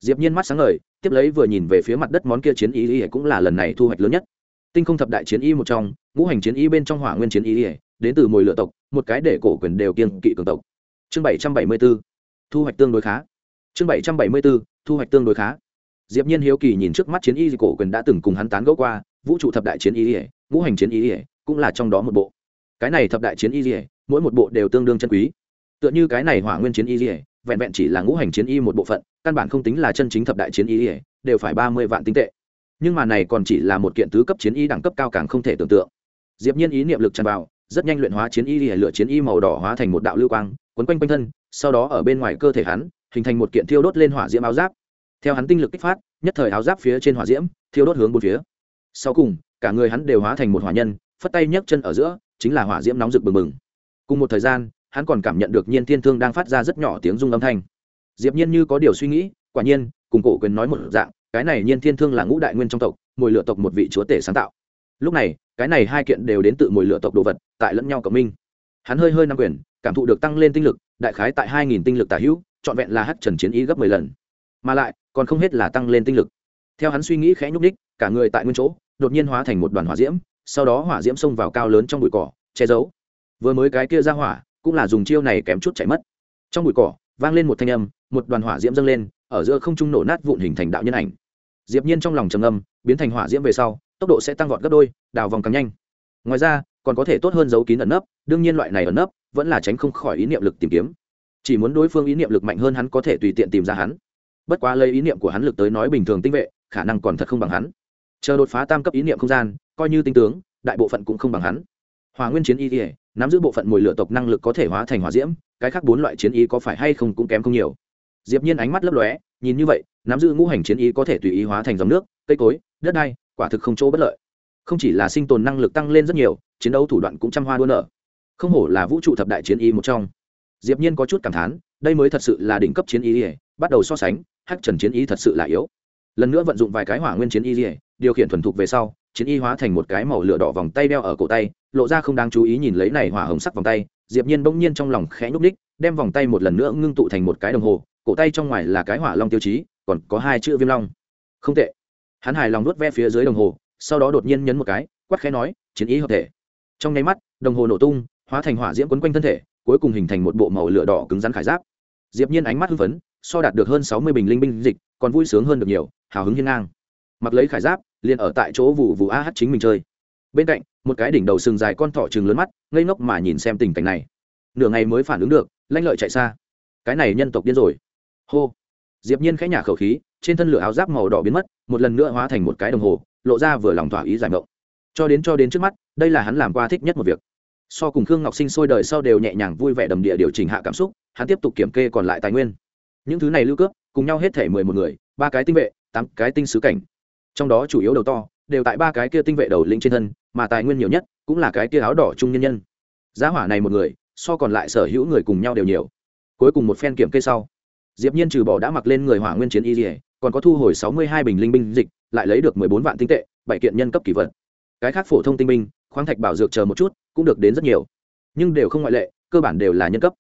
Diệp nhiên mắt sáng ngời, tiếp lấy vừa nhìn về phía mặt đất món kia chiến ý y, cũng là lần này thu hoạch lớn nhất. Tinh không thập đại chiến y một trong, ngũ hành chiến y bên trong hỏa nguyên chiến y đến từ mồi lựa tộc, một cái để cổ quyền đều kiên kỵ cường tộc. Chương bảy trăm bảy mươi 774 thu hoạch tương đối khá chương bảy trăm bảy mươi 774 thu hoạch tương đối khá. Diệp nhiên hiếu kỳ nhìn trước mắt chiến y cổ quyền đã từng cùng hắn tán gẫu qua, vũ trụ thập đại chiến y, ngũ hành chiến y cũng là trong đó một bộ. Cái này thập đại chiến y, mỗi một bộ đều tương đương chân quý. Tựa như cái này hỏa nguyên chiến y, vẹn vẹn chỉ là ngũ hành chiến y một bộ phận, căn bản không tính là chân chính thập đại chiến y, đều phải ba mươi vạn tinh tệ. Nhưng mà này còn chỉ là một kiện tứ cấp chiến y đẳng cấp cao càng không thể tưởng tượng. Diệp nhiên ý niệm lực tràn vào, rất nhanh luyện hóa chiến y, lửa chiến y màu đỏ hóa thành một đạo lưu quang, quấn quanh quanh thân, sau đó ở bên ngoài cơ thể hắn hình thành một kiện thiêu đốt lên hỏa diễm áo giáp. Theo hắn tinh lực kích phát, nhất thời áo giáp phía trên hỏa diễm thiêu đốt hướng bốn phía. Sau cùng, cả người hắn đều hóa thành một hỏa nhân, phất tay nhấc chân ở giữa, chính là hỏa diễm nóng rực bừng bừng. Cùng một thời gian, hắn còn cảm nhận được nhiên thiên thương đang phát ra rất nhỏ tiếng rung âm thanh. Diệp nhiên như có điều suy nghĩ, quả nhiên, cùng cổ quyền nói một dạng, cái này nhiên thiên thương là ngũ đại nguyên trong tộc, mồi lửa tộc một vị chúa tể sáng tạo. Lúc này, cái này hai kiện đều đến tự mồi lửa tộc đồ vật, tại lẫn nhau cộng minh. Hắn hơi hơi nắm quyền, cảm thụ được tăng lên tinh lực, đại khái tại hai nghìn tinh lực tả hữu trọn vẹn là hắc trần chiến ý gấp mười lần. Mà lại, còn không hết là tăng lên tinh lực. Theo hắn suy nghĩ khẽ nhúc ních cả người tại nguyên chỗ, đột nhiên hóa thành một đoàn hỏa diễm, sau đó hỏa diễm xông vào cao lớn trong bụi cỏ, che giấu. Vừa mới cái kia ra hỏa, cũng là dùng chiêu này kém chút chạy mất. Trong bụi cỏ, vang lên một thanh âm, một đoàn hỏa diễm dâng lên, ở giữa không trung nổ nát vụn hình thành đạo nhân ảnh. Diệp nhiên trong lòng trầm âm biến thành hỏa diễm về sau, tốc độ sẽ tăng vọt gấp đôi, đào vòng càng nhanh. Ngoài ra, còn có thể tốt hơn giấu kín ẩn nấp, đương nhiên loại này ẩn nấp, vẫn là tránh không khỏi ý niệm lực tìm kiếm chỉ muốn đối phương ý niệm lực mạnh hơn hắn có thể tùy tiện tìm ra hắn. Bất quá lấy ý niệm của hắn lực tới nói bình thường tinh vệ, khả năng còn thật không bằng hắn. Chờ đột phá tam cấp ý niệm không gian, coi như tinh tướng, đại bộ phận cũng không bằng hắn. Hòa nguyên chiến y ỉa nắm giữ bộ phận mùi lửa tộc năng lực có thể hóa thành hỏa diễm, cái khác bốn loại chiến y có phải hay không cũng kém không nhiều. Diệp nhiên ánh mắt lấp lóe, nhìn như vậy, nắm giữ ngũ hành chiến y có thể tùy ý hóa thành dòng nước, cây cối, đất đai, quả thực không chỗ bất lợi. Không chỉ là sinh tồn năng lực tăng lên rất nhiều, chiến đấu thủ đoạn cũng trăm hoa đua nở. Không hổ là vũ trụ thập đại chiến y một trong diệp nhiên có chút cảm thán, đây mới thật sự là đỉnh cấp chiến y bắt đầu so sánh, hắc trần chiến y thật sự là yếu. Lần nữa vận dụng vài cái hỏa nguyên chiến y điều khiển thuần thục về sau, chiến y hóa thành một cái màu lửa đỏ vòng tay đeo ở cổ tay, lộ ra không đáng chú ý nhìn lấy này hỏa hồng sắc vòng tay, diệp nhiên bỗng nhiên trong lòng khẽ nhúc đích đem vòng tay một lần nữa ngưng tụ thành một cái đồng hồ, cổ tay trong ngoài là cái hỏa long tiêu chí, còn có hai chữ viêm long. Không tệ. Hắn hài lòng nuốt ve phía dưới đồng hồ, sau đó đột nhiên nhấn một cái, quát khẽ nói, chiến ý hợp thể. Trong nháy mắt, đồng hồ nổ tung, hóa thành hỏa diễm quấn quanh thân thể cuối cùng hình thành một bộ màu lửa đỏ cứng rắn khải giáp. Diệp nhiên ánh mắt hưng phấn, so đạt được hơn sáu mươi bình linh binh dịch, còn vui sướng hơn được nhiều, hào hứng hiên ngang. Mặc lấy khải giáp, liền ở tại chỗ vụ vụ a hát chính mình chơi. Bên cạnh, một cái đỉnh đầu sừng dài con thỏ trừng lớn mắt, ngây ngốc mà nhìn xem tình cảnh này. Nửa ngày mới phản ứng được, lanh lợi chạy xa. Cái này nhân tộc điên rồi. Hô. Diệp nhiên khẽ nhả khẩu khí, trên thân lửa áo giáp màu đỏ biến mất, một lần nữa hóa thành một cái đồng hồ, lộ ra vừa lòng thỏa ý giải mộng. Cho đến cho đến trước mắt, đây là hắn làm qua thích nhất một việc so cùng khương ngọc sinh sôi đời sau đều nhẹ nhàng vui vẻ đầm địa điều chỉnh hạ cảm xúc, hắn tiếp tục kiểm kê còn lại tài nguyên. Những thứ này lưu cướp cùng nhau hết thể mười một người, ba cái tinh vệ, tám cái tinh sứ cảnh. Trong đó chủ yếu đầu to, đều tại ba cái kia tinh vệ đầu lĩnh trên thân, mà tài nguyên nhiều nhất cũng là cái kia áo đỏ trung nhân nhân. Giá hỏa này một người, so còn lại sở hữu người cùng nhau đều nhiều. Cuối cùng một phen kiểm kê sau, diệp nhiên trừ bỏ đã mặc lên người hỏa nguyên chiến y dỉa còn có thu hồi sáu mươi hai bình linh binh dịch, lại lấy được mười bốn vạn tinh tệ, bảy kiện nhân cấp kỳ vật. Cái khác phổ thông tinh binh, khoáng thạch bảo dược chờ một chút cũng được đến rất nhiều. Nhưng đều không ngoại lệ, cơ bản đều là nhân cấp.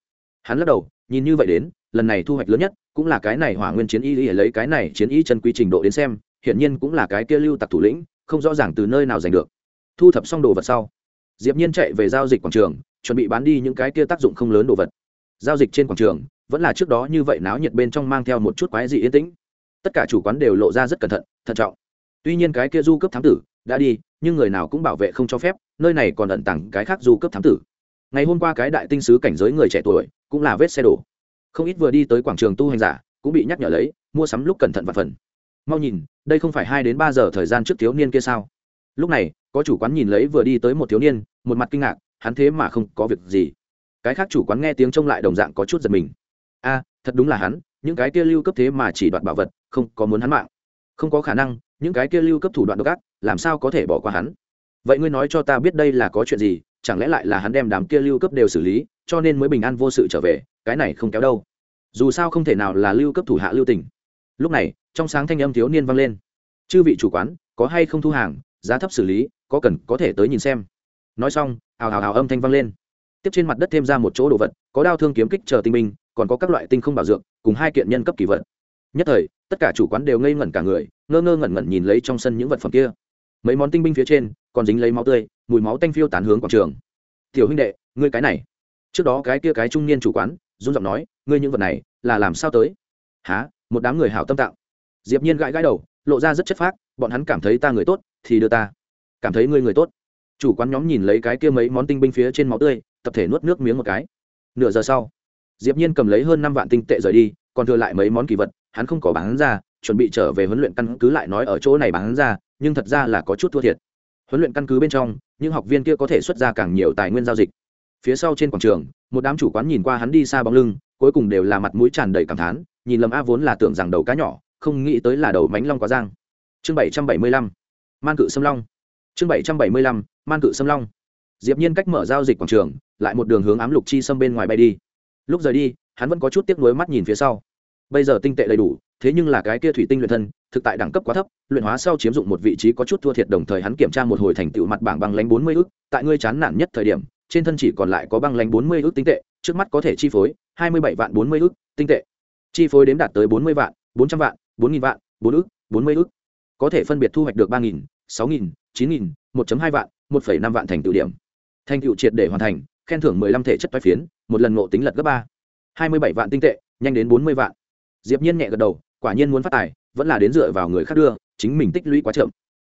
Hắn lắc đầu, nhìn như vậy đến, lần này thu hoạch lớn nhất cũng là cái này hỏa nguyên chiến y để lấy cái này chiến y chân quy trình độ đến xem, hiển nhiên cũng là cái kia lưu tặc thủ lĩnh, không rõ ràng từ nơi nào giành được. Thu thập xong đồ vật sau, diệp nhiên chạy về giao dịch quảng trường, chuẩn bị bán đi những cái kia tác dụng không lớn đồ vật. Giao dịch trên quảng trường, vẫn là trước đó như vậy náo nhiệt bên trong mang theo một chút quái dị yên tĩnh. Tất cả chủ quán đều lộ ra rất cẩn thận thận trọng. Tuy nhiên cái kia du cấp thám tử đã đi, nhưng người nào cũng bảo vệ không cho phép, nơi này còn ẩn tàng cái khác du cấp thám tử. Ngày hôm qua cái đại tinh sứ cảnh giới người trẻ tuổi cũng là vết xe đổ. Không ít vừa đi tới quảng trường tu hành giả cũng bị nhắc nhở lấy, mua sắm lúc cẩn thận và phần. Mau nhìn, đây không phải hai đến ba giờ thời gian trước thiếu niên kia sao? Lúc này, có chủ quán nhìn lấy vừa đi tới một thiếu niên, một mặt kinh ngạc, hắn thế mà không có việc gì. Cái khác chủ quán nghe tiếng trông lại đồng dạng có chút giật mình. A, thật đúng là hắn, những cái kia lưu cấp thế mà chỉ đoạt bảo vật, không có muốn hắn mạng không có khả năng, những cái kia lưu cấp thủ đoạn độc ác, làm sao có thể bỏ qua hắn? Vậy ngươi nói cho ta biết đây là có chuyện gì, chẳng lẽ lại là hắn đem đám kia lưu cấp đều xử lý, cho nên mới bình an vô sự trở về, cái này không kéo đâu. Dù sao không thể nào là lưu cấp thủ hạ lưu tình. Lúc này, trong sáng thanh âm thiếu niên vang lên. Chư vị chủ quán, có hay không thu hàng, giá thấp xử lý, có cần, có thể tới nhìn xem. Nói xong ào ào ào âm thanh vang lên. Tiếp trên mặt đất thêm ra một chỗ đồ vật, có đao thương kiếm kích chờ tinh minh còn có các loại tinh không bảo dược, cùng hai kiện nhân cấp kỳ vật. Nhất thời tất cả chủ quán đều ngây ngẩn cả người, ngơ ngơ ngẩn ngẩn nhìn lấy trong sân những vật phẩm kia. Mấy món tinh binh phía trên, còn dính lấy máu tươi, mùi máu tanh phiêu tán hướng quảng trường. Tiểu huynh đệ, ngươi cái này. Trước đó cái kia cái trung niên chủ quán, run giọng nói, ngươi những vật này, là làm sao tới? Há một đám người hảo tâm tạo. Diệp nhiên gãi gãi đầu, lộ ra rất chất phác, bọn hắn cảm thấy ta người tốt, thì đưa ta. Cảm thấy ngươi người tốt. Chủ quán nhóm nhìn lấy cái kia mấy món tinh binh phía trên máu tươi, tập thể nuốt nước miếng một cái. Nửa giờ sau, diệp nhiên cầm lấy hơn năm vạn tinh tệ rời đi, còn thừa lại mấy món kỳ vật hắn không có bán ra, chuẩn bị trở về huấn luyện căn cứ lại nói ở chỗ này bán ra, nhưng thật ra là có chút thua thiệt. Huấn luyện căn cứ bên trong, những học viên kia có thể xuất ra càng nhiều tài nguyên giao dịch. Phía sau trên quảng trường, một đám chủ quán nhìn qua hắn đi xa bóng lưng, cuối cùng đều là mặt mũi tràn đầy cảm thán, nhìn lầm a vốn là tưởng rằng đầu cá nhỏ, không nghĩ tới là đầu mánh long quá giang. Chương bảy trăm bảy mươi lăm, man cự sâm long. Chương bảy trăm bảy mươi lăm, man cự sâm long. Diệp nhiên cách mở giao dịch quảng trường, lại một đường hướng ám lục chi sâm bên ngoài bay đi. Lúc rời đi, hắn vẫn có chút tiếc nuối mắt nhìn phía sau bây giờ tinh tệ đầy đủ, thế nhưng là cái kia thủy tinh luyện thân, thực tại đẳng cấp quá thấp, luyện hóa sau chiếm dụng một vị trí có chút thua thiệt đồng thời hắn kiểm tra một hồi thành tựu mặt bảng băng lánh bốn mươi ước, tại ngươi chán nản nhất thời điểm, trên thân chỉ còn lại có băng lánh bốn mươi ước tinh tệ, trước mắt có thể chi phối hai mươi bảy vạn bốn mươi ước tinh tệ. Chi phối đếm đạt tới bốn mươi vạn, bốn trăm vạn, bốn nghìn vạn, bốn ước, bốn mươi ước. Có thể phân biệt thu hoạch được ba nghìn, sáu nghìn, chín nghìn, một hai vạn, một năm vạn thành tựu điểm. Thành tựu triệt để hoàn thành, khen thưởng mười lăm thể chất toái phiến, một lần ngộ tính lật gấp ba. Hai mươi bảy vạn tinh tệ, nhanh đến bốn mươi vạn diệp nhiên nhẹ gật đầu, quả nhiên muốn phát tài, vẫn là đến dựa vào người khác đưa, chính mình tích lũy quá chậm.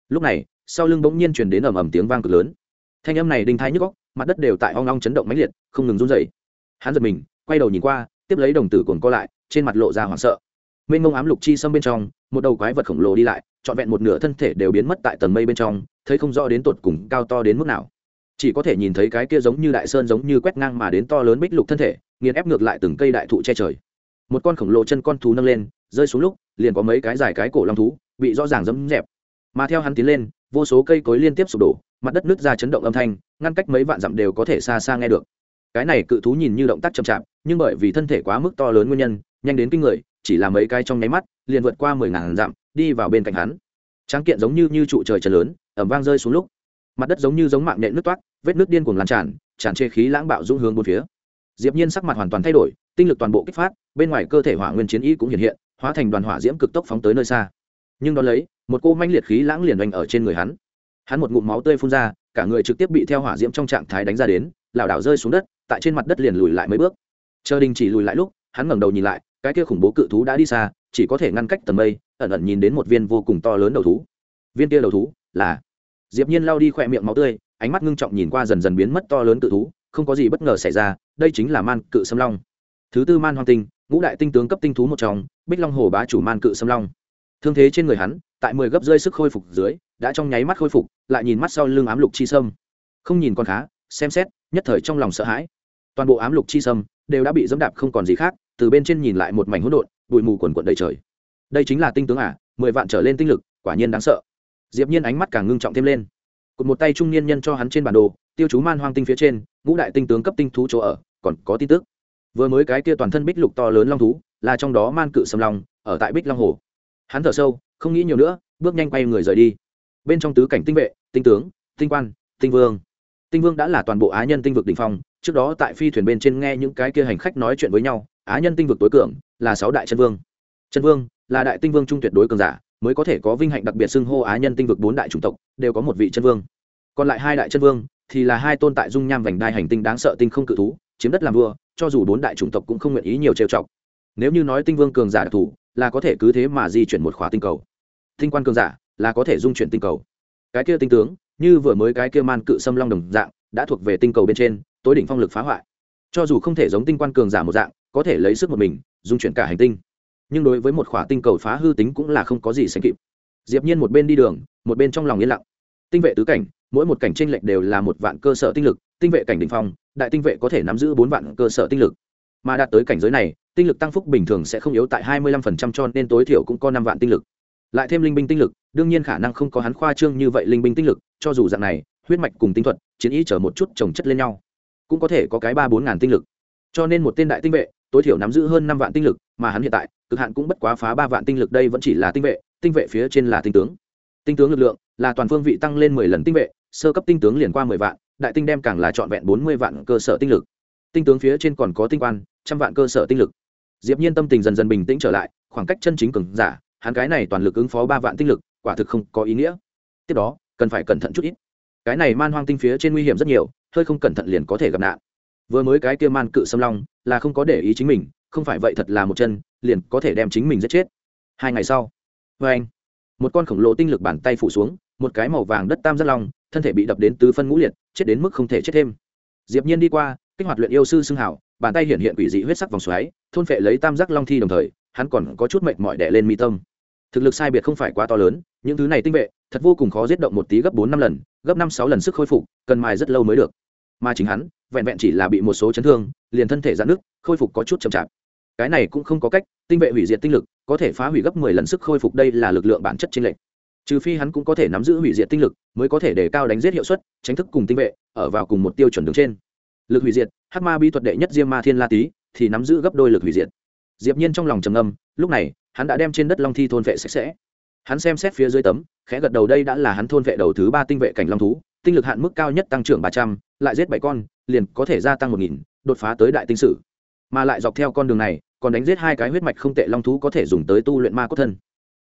Lúc này, sau lưng bỗng nhiên truyền đến ầm ầm tiếng vang cực lớn. Thanh âm này đinh thai nhức óc, mặt đất đều tại ong ong chấn động mãnh liệt, không ngừng run rẩy. Hắn giật mình, quay đầu nhìn qua, tiếp lấy đồng tử cuồng co lại, trên mặt lộ ra hoảng sợ. Mênh mông ám lục chi xâm bên trong, một đầu quái vật khổng lồ đi lại, trọn vẹn một nửa thân thể đều biến mất tại tầng mây bên trong, thấy không rõ đến tột cùng cao to đến mức nào. Chỉ có thể nhìn thấy cái kia giống như đại sơn giống như quét ngang mà đến to lớn bích lục thân thể, nghiền ép ngược lại từng cây đại thụ che trời một con khổng lồ chân con thú nâng lên, rơi xuống lúc, liền có mấy cái dài cái cổ long thú, bị rõ ràng dẫm dẹp. Mà theo hắn tiến lên, vô số cây cối liên tiếp sụp đổ, mặt đất nứt ra chấn động âm thanh, ngăn cách mấy vạn dặm đều có thể xa xa nghe được. Cái này cự thú nhìn như động tác chậm chạp, nhưng bởi vì thân thể quá mức to lớn nguyên nhân, nhanh đến kinh người, chỉ là mấy cái trong nháy mắt, liền vượt qua mười ngàn dặm, đi vào bên cạnh hắn. Tráng kiện giống như như trụ trời trần lớn ẩm vang rơi xuống lúc. Mặt đất giống như giống mạng nhện nước toát vết nước điên cuồng lan tràn tràn chê khí lãng bạo dũng hướng bốn phía. Diệp nhiên sắc mặt hoàn toàn thay đổi tinh lực toàn bộ kích phát, bên ngoài cơ thể hỏa nguyên chiến y cũng hiện hiện, hóa thành đoàn hỏa diễm cực tốc phóng tới nơi xa. Nhưng đón lấy, một cô manh liệt khí lãng liền oanh ở trên người hắn. Hắn một ngụm máu tươi phun ra, cả người trực tiếp bị theo hỏa diễm trong trạng thái đánh ra đến, lảo đảo rơi xuống đất, tại trên mặt đất liền lùi lại mấy bước. Chờ đình chỉ lùi lại lúc, hắn ngẩng đầu nhìn lại, cái kia khủng bố cự thú đã đi xa, chỉ có thể ngăn cách tầm mây, ẩn ẩn nhìn đến một viên vô cùng to lớn đầu thú. Viên kia đầu thú là diệp nhiên lao đi khỏe miệng máu tươi, ánh mắt ngưng trọng nhìn qua dần dần biến mất to lớn cự thú, không có gì bất ngờ xảy ra, đây chính là man cự sâm long thứ tư man hoang tinh, ngũ đại tinh tướng cấp tinh thú một trong, bích long hồ bá chủ man cự sâm long. Thương thế trên người hắn, tại mười gấp rơi sức khôi phục dưới, đã trong nháy mắt khôi phục, lại nhìn mắt sau lưng ám lục chi sâm. Không nhìn con khá, xem xét, nhất thời trong lòng sợ hãi. Toàn bộ ám lục chi sâm đều đã bị dẫm đạp không còn gì khác, từ bên trên nhìn lại một mảnh hỗn độn, bụi mù quần quận đầy trời. Đây chính là tinh tướng à mười vạn trở lên tinh lực, quả nhiên đáng sợ. Diệp nhiên ánh mắt càng ngưng trọng thêm lên. Cụt một tay trung niên nhân cho hắn trên bản đồ, tiêu chú man hoang tinh phía trên, ngũ đại tinh tướng cấp tinh thú chỗ ở, còn có tin tức vừa mới cái kia toàn thân bích lục to lớn long thú, là trong đó man cự sầm long, ở tại bích long hồ. Hắn thở sâu, không nghĩ nhiều nữa, bước nhanh quay người rời đi. Bên trong tứ cảnh tinh vệ, tinh tướng, tinh quan, tinh vương. Tinh vương đã là toàn bộ á nhân tinh vực đ ỉ n h phong, trước đó tại phi thuyền bên trên nghe những cái kia hành khách nói chuyện với nhau, á nhân tinh vực tối cường, là sáu đại chân vương. Chân vương, là đại tinh vương trung tuyệt đối cường giả, mới có thể có vinh hạnh đặc biệt xưng hô á nhân tinh vực bốn đại chủng tộc, đều có một vị chân vương. Còn lại hai đại chân vương, thì là hai tôn tại dung nham vành đai hành tinh đáng sợ tinh không cự thú, chiếm đất làm vua cho dù bốn đại chủng tộc cũng không nguyện ý nhiều trêu chọc. Nếu như nói tinh vương cường giả đặc thù, là có thể cứ thế mà di chuyển một khóa tinh cầu. Tinh quan cường giả là có thể dung chuyển tinh cầu. Cái kia tinh tướng, như vừa mới cái kia man cự xâm long đồng dạng, đã thuộc về tinh cầu bên trên, tối đỉnh phong lực phá hoại. Cho dù không thể giống tinh quan cường giả một dạng, có thể lấy sức một mình, dung chuyển cả hành tinh. Nhưng đối với một khỏa tinh cầu phá hư tính cũng là không có gì sánh kịp. Diệp nhiên một bên đi đường, một bên trong lòng yên lặng. Tinh vệ tứ cảnh, mỗi một cảnh trên lệch đều là một vạn cơ sở tinh lực, tinh vệ cảnh đỉnh phong đại tinh vệ có thể nắm giữ bốn vạn cơ sở tinh lực. Mà đạt tới cảnh giới này, tinh lực tăng phúc bình thường sẽ không yếu tại hai mươi lăm phần trăm cho nên tối thiểu cũng có năm vạn tinh lực. Lại thêm linh binh tinh lực, đương nhiên khả năng không có hắn khoa trương như vậy linh binh tinh lực, cho dù dạng này, huyết mạch cùng tinh thuật, chiến ý chở một chút trồng chất lên nhau, cũng có thể có cái ba bốn ngàn tinh lực. Cho nên một tên đại tinh vệ, tối thiểu nắm giữ hơn năm vạn tinh lực, mà hắn hiện tại, cực hạn cũng bất quá phá ba vạn tinh lực đây vẫn chỉ là tinh vệ tinh vệ phía trên là tinh tướng. Tinh tướng lực lượng là toàn phương vị tăng lên mười lần tinh vệ, sơ cấp tinh tướng liền qua mười vạn đại tinh đem càng là trọn vẹn bốn mươi vạn cơ sở tinh lực. Tinh tướng phía trên còn có tinh quan, trăm vạn cơ sở tinh lực. Diệp nhiên tâm tình dần dần bình tĩnh trở lại, khoảng cách chân chính cường giả, hắn cái này toàn lực ứng phó ba vạn tinh lực, quả thực không có ý nghĩa. Tiếp đó, cần phải cẩn thận chút ít. Cái này man hoang tinh phía trên nguy hiểm rất nhiều, hơi không cẩn thận liền có thể gặp nạn. Vừa mới cái kia man cự xâm long, là không có để ý chính mình, không phải vậy thật là một chân, liền có thể đem chính mình giết chết. Hai ngày sau với anh, một con khổng lồ tinh lực bàn tay phủ xuống, một cái màu vàng đất tam giác long, thân thể bị đập đến tứ phân ngũ liệt chết đến mức không thể chết thêm. Diệp nhiên đi qua, kích hoạt luyện yêu sư xưng hảo bàn tay hiện hiện quỷ dị huyết sắc vòng xoáy, thôn phệ lấy tam giác long thi đồng thời, hắn còn có chút mệt mỏi đè lên mi tâm. Thực lực sai biệt không phải quá to lớn, những thứ này tinh vệ, thật vô cùng khó giết động một tí gấp bốn năm lần, gấp năm sáu lần sức khôi phục, cần mài rất lâu mới được. Mà chính hắn, vẹn vẹn chỉ là bị một số chấn thương, liền thân thể giãn nước khôi phục có chút chậm chạp. Cái này cũng không có cách, tinh vệ hủy diệt tinh lực, có thể phá hủy gấp mười lần sức khôi phục đây là lực lượng bản chất trên lệnh trừ phi hắn cũng có thể nắm giữ hủy diệt tinh lực, mới có thể để cao đánh giết hiệu suất, tránh thức cùng tinh vệ, ở vào cùng một tiêu chuẩn đường trên. Lực hủy diệt, hắc ma bi thuật đệ nhất diêm ma thiên la tý, thì nắm giữ gấp đôi lực hủy diệt. Diệp nhiên trong lòng trầm ngâm, lúc này, hắn đã đem trên đất long thi thôn vệ sạch sẽ. Hắn xem xét phía dưới tấm, khẽ gật đầu đây đã là hắn thôn vệ đầu thứ ba tinh vệ cảnh long thú, tinh lực hạn mức cao nhất tăng trưởng ba trăm, lại giết bảy con, liền có thể gia tăng một nghìn, đột phá tới đại tinh sử. Mà lại dọc theo con đường này, còn đánh giết hai cái huyết mạch không tệ long thú có thể dùng tới tu luyện ma cốt thân.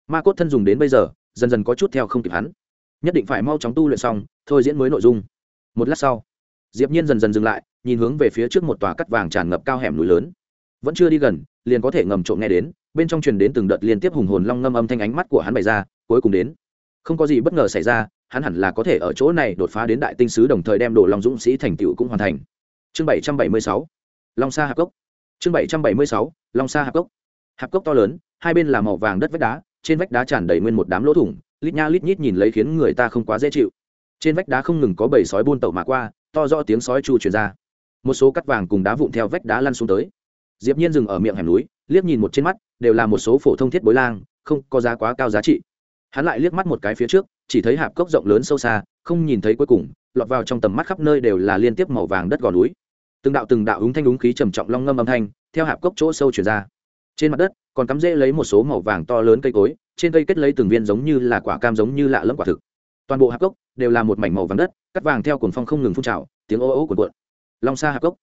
Ma cốt thân dùng đến bây giờ dần dần có chút theo không kịp hắn. Nhất định phải mau chóng tu luyện xong, thôi diễn mới nội dung. Một lát sau, diệp nhiên dần dần dừng lại, nhìn hướng về phía trước một tòa cắt vàng tràn ngập cao hẻm núi lớn. Vẫn chưa đi gần, liền có thể ngầm trộm nghe đến, bên trong truyền đến từng đợt liên tiếp hùng hồn long ngâm âm thanh ánh mắt của hắn bày ra, cuối cùng đến. Không có gì bất ngờ xảy ra, hắn hẳn là có thể ở chỗ này đột phá đến đại tinh sứ đồng thời đem đồ long dũng sĩ thành tựu cũng hoàn thành. Chương bảy trăm bảy mươi sáu, long sa hạp cốc. Chương bảy trăm bảy mươi sáu, long sa hạp cốc. Hạp cốc to lớn, hai bên là màu vàng đất vách đá trên vách đá tràn đầy nguyên một đám lỗ thủng, lít nha lít nhít nhìn lấy khiến người ta không quá dễ chịu. Trên vách đá không ngừng có bầy sói buôn tẩu mà qua, to rõ tiếng sói chu truyền ra. Một số cắt vàng cùng đá vụn theo vách đá lăn xuống tới. Diệp nhiên dừng ở miệng hẻm núi, liếc nhìn một trên mắt, đều là một số phổ thông thiết bối lang, không có giá quá cao giá trị. Hắn lại liếc mắt một cái phía trước, chỉ thấy hạp cốc rộng lớn sâu xa, không nhìn thấy cuối cùng, lọt vào trong tầm mắt khắp nơi đều là liên tiếp màu vàng đất gò núi. Từng đạo từng đạo húng thanh đúng khí trầm trọng long ngâm âm thanh, theo hạp cốc chỗ sâu chuyển ra trên mặt đất, còn cắm rễ lấy một số màu vàng to lớn cây cối, trên cây kết lấy từng viên giống như là quả cam giống như lạ lẫm quả thực. Toàn bộ hạp cốc đều là một mảnh màu vàng đất, cắt vàng theo cồn phong không ngừng phun trào, tiếng ô ô cuộn cuộn. Long xa hạp cốc.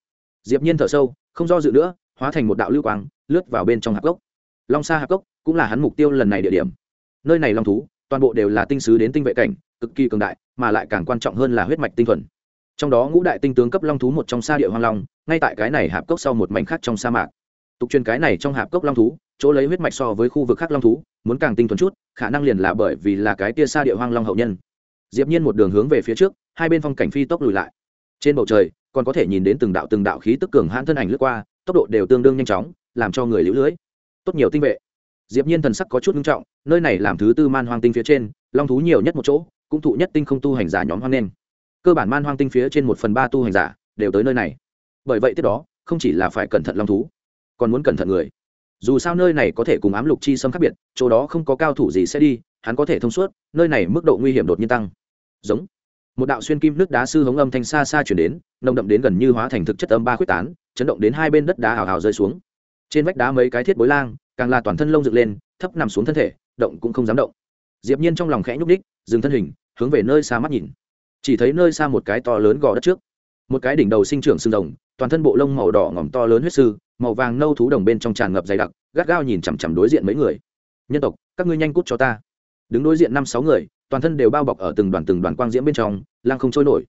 Diệp nhiên thở sâu, không do dự nữa, hóa thành một đạo lưu quang, lướt vào bên trong hạp cốc. Long sa hạp cốc cũng là hắn mục tiêu lần này địa điểm. Nơi này long thú, toàn bộ đều là tinh sứ đến tinh vệ cảnh, cực kỳ cường đại, mà lại càng quan trọng hơn là huyết mạch tinh thuần. Trong đó ngũ đại tinh tướng cấp long thú một trong sa địa hoang long, ngay tại cái này hạp cốc sau một mảnh khác trong sa mạc tục truyền cái này trong hạp cốc long thú, chỗ lấy huyết mạch so với khu vực khác long thú, muốn càng tinh thuần chút, khả năng liền là bởi vì là cái tia xa địa hoang long hậu nhân. Diệp nhiên một đường hướng về phía trước, hai bên phong cảnh phi tốc lùi lại. Trên bầu trời, còn có thể nhìn đến từng đạo từng đạo khí tức cường hãn thân ảnh lướt qua, tốc độ đều tương đương nhanh chóng, làm cho người liễu lưới. Tốt nhiều tinh vệ. Diệp nhiên thần sắc có chút nghiêm trọng, nơi này làm thứ tư man hoang tinh phía trên, long thú nhiều nhất một chỗ, cũng thụ nhất tinh không tu hành giả nhóm hoang nên. Cơ bản man hoang tinh phía trên một phần ba tu hành giả đều tới nơi này. Bởi vậy tiếp đó, không chỉ là phải cẩn thận long thú còn muốn cẩn thận người. Dù sao nơi này có thể cùng ám lục chi xâm khác biệt, chỗ đó không có cao thủ gì sẽ đi, hắn có thể thông suốt, nơi này mức độ nguy hiểm đột nhiên tăng. Giống. Một đạo xuyên kim nước đá sư hống âm thanh xa xa chuyển đến, nồng đậm đến gần như hóa thành thực chất âm ba quyết tán, chấn động đến hai bên đất đá hào hào rơi xuống. Trên vách đá mấy cái thiết bối lang, càng là toàn thân lông dựng lên, thấp nằm xuống thân thể, động cũng không dám động. Diệp nhiên trong lòng khẽ nhúc đích dừng thân hình, hướng về nơi xa mắt nhìn. Chỉ thấy nơi xa một cái to lớn gò đất trước một cái đỉnh đầu sinh trưởng sừng rồng, toàn thân bộ lông màu đỏ ngòm to lớn huyết sư, màu vàng nâu thú đồng bên trong tràn ngập dày đặc, gắt gao nhìn chằm chằm đối diện mấy người. Nhân tộc, các ngươi nhanh cút cho ta. Đứng đối diện năm sáu người, toàn thân đều bao bọc ở từng đoàn từng đoàn quang diễm bên trong lang không trôi nổi.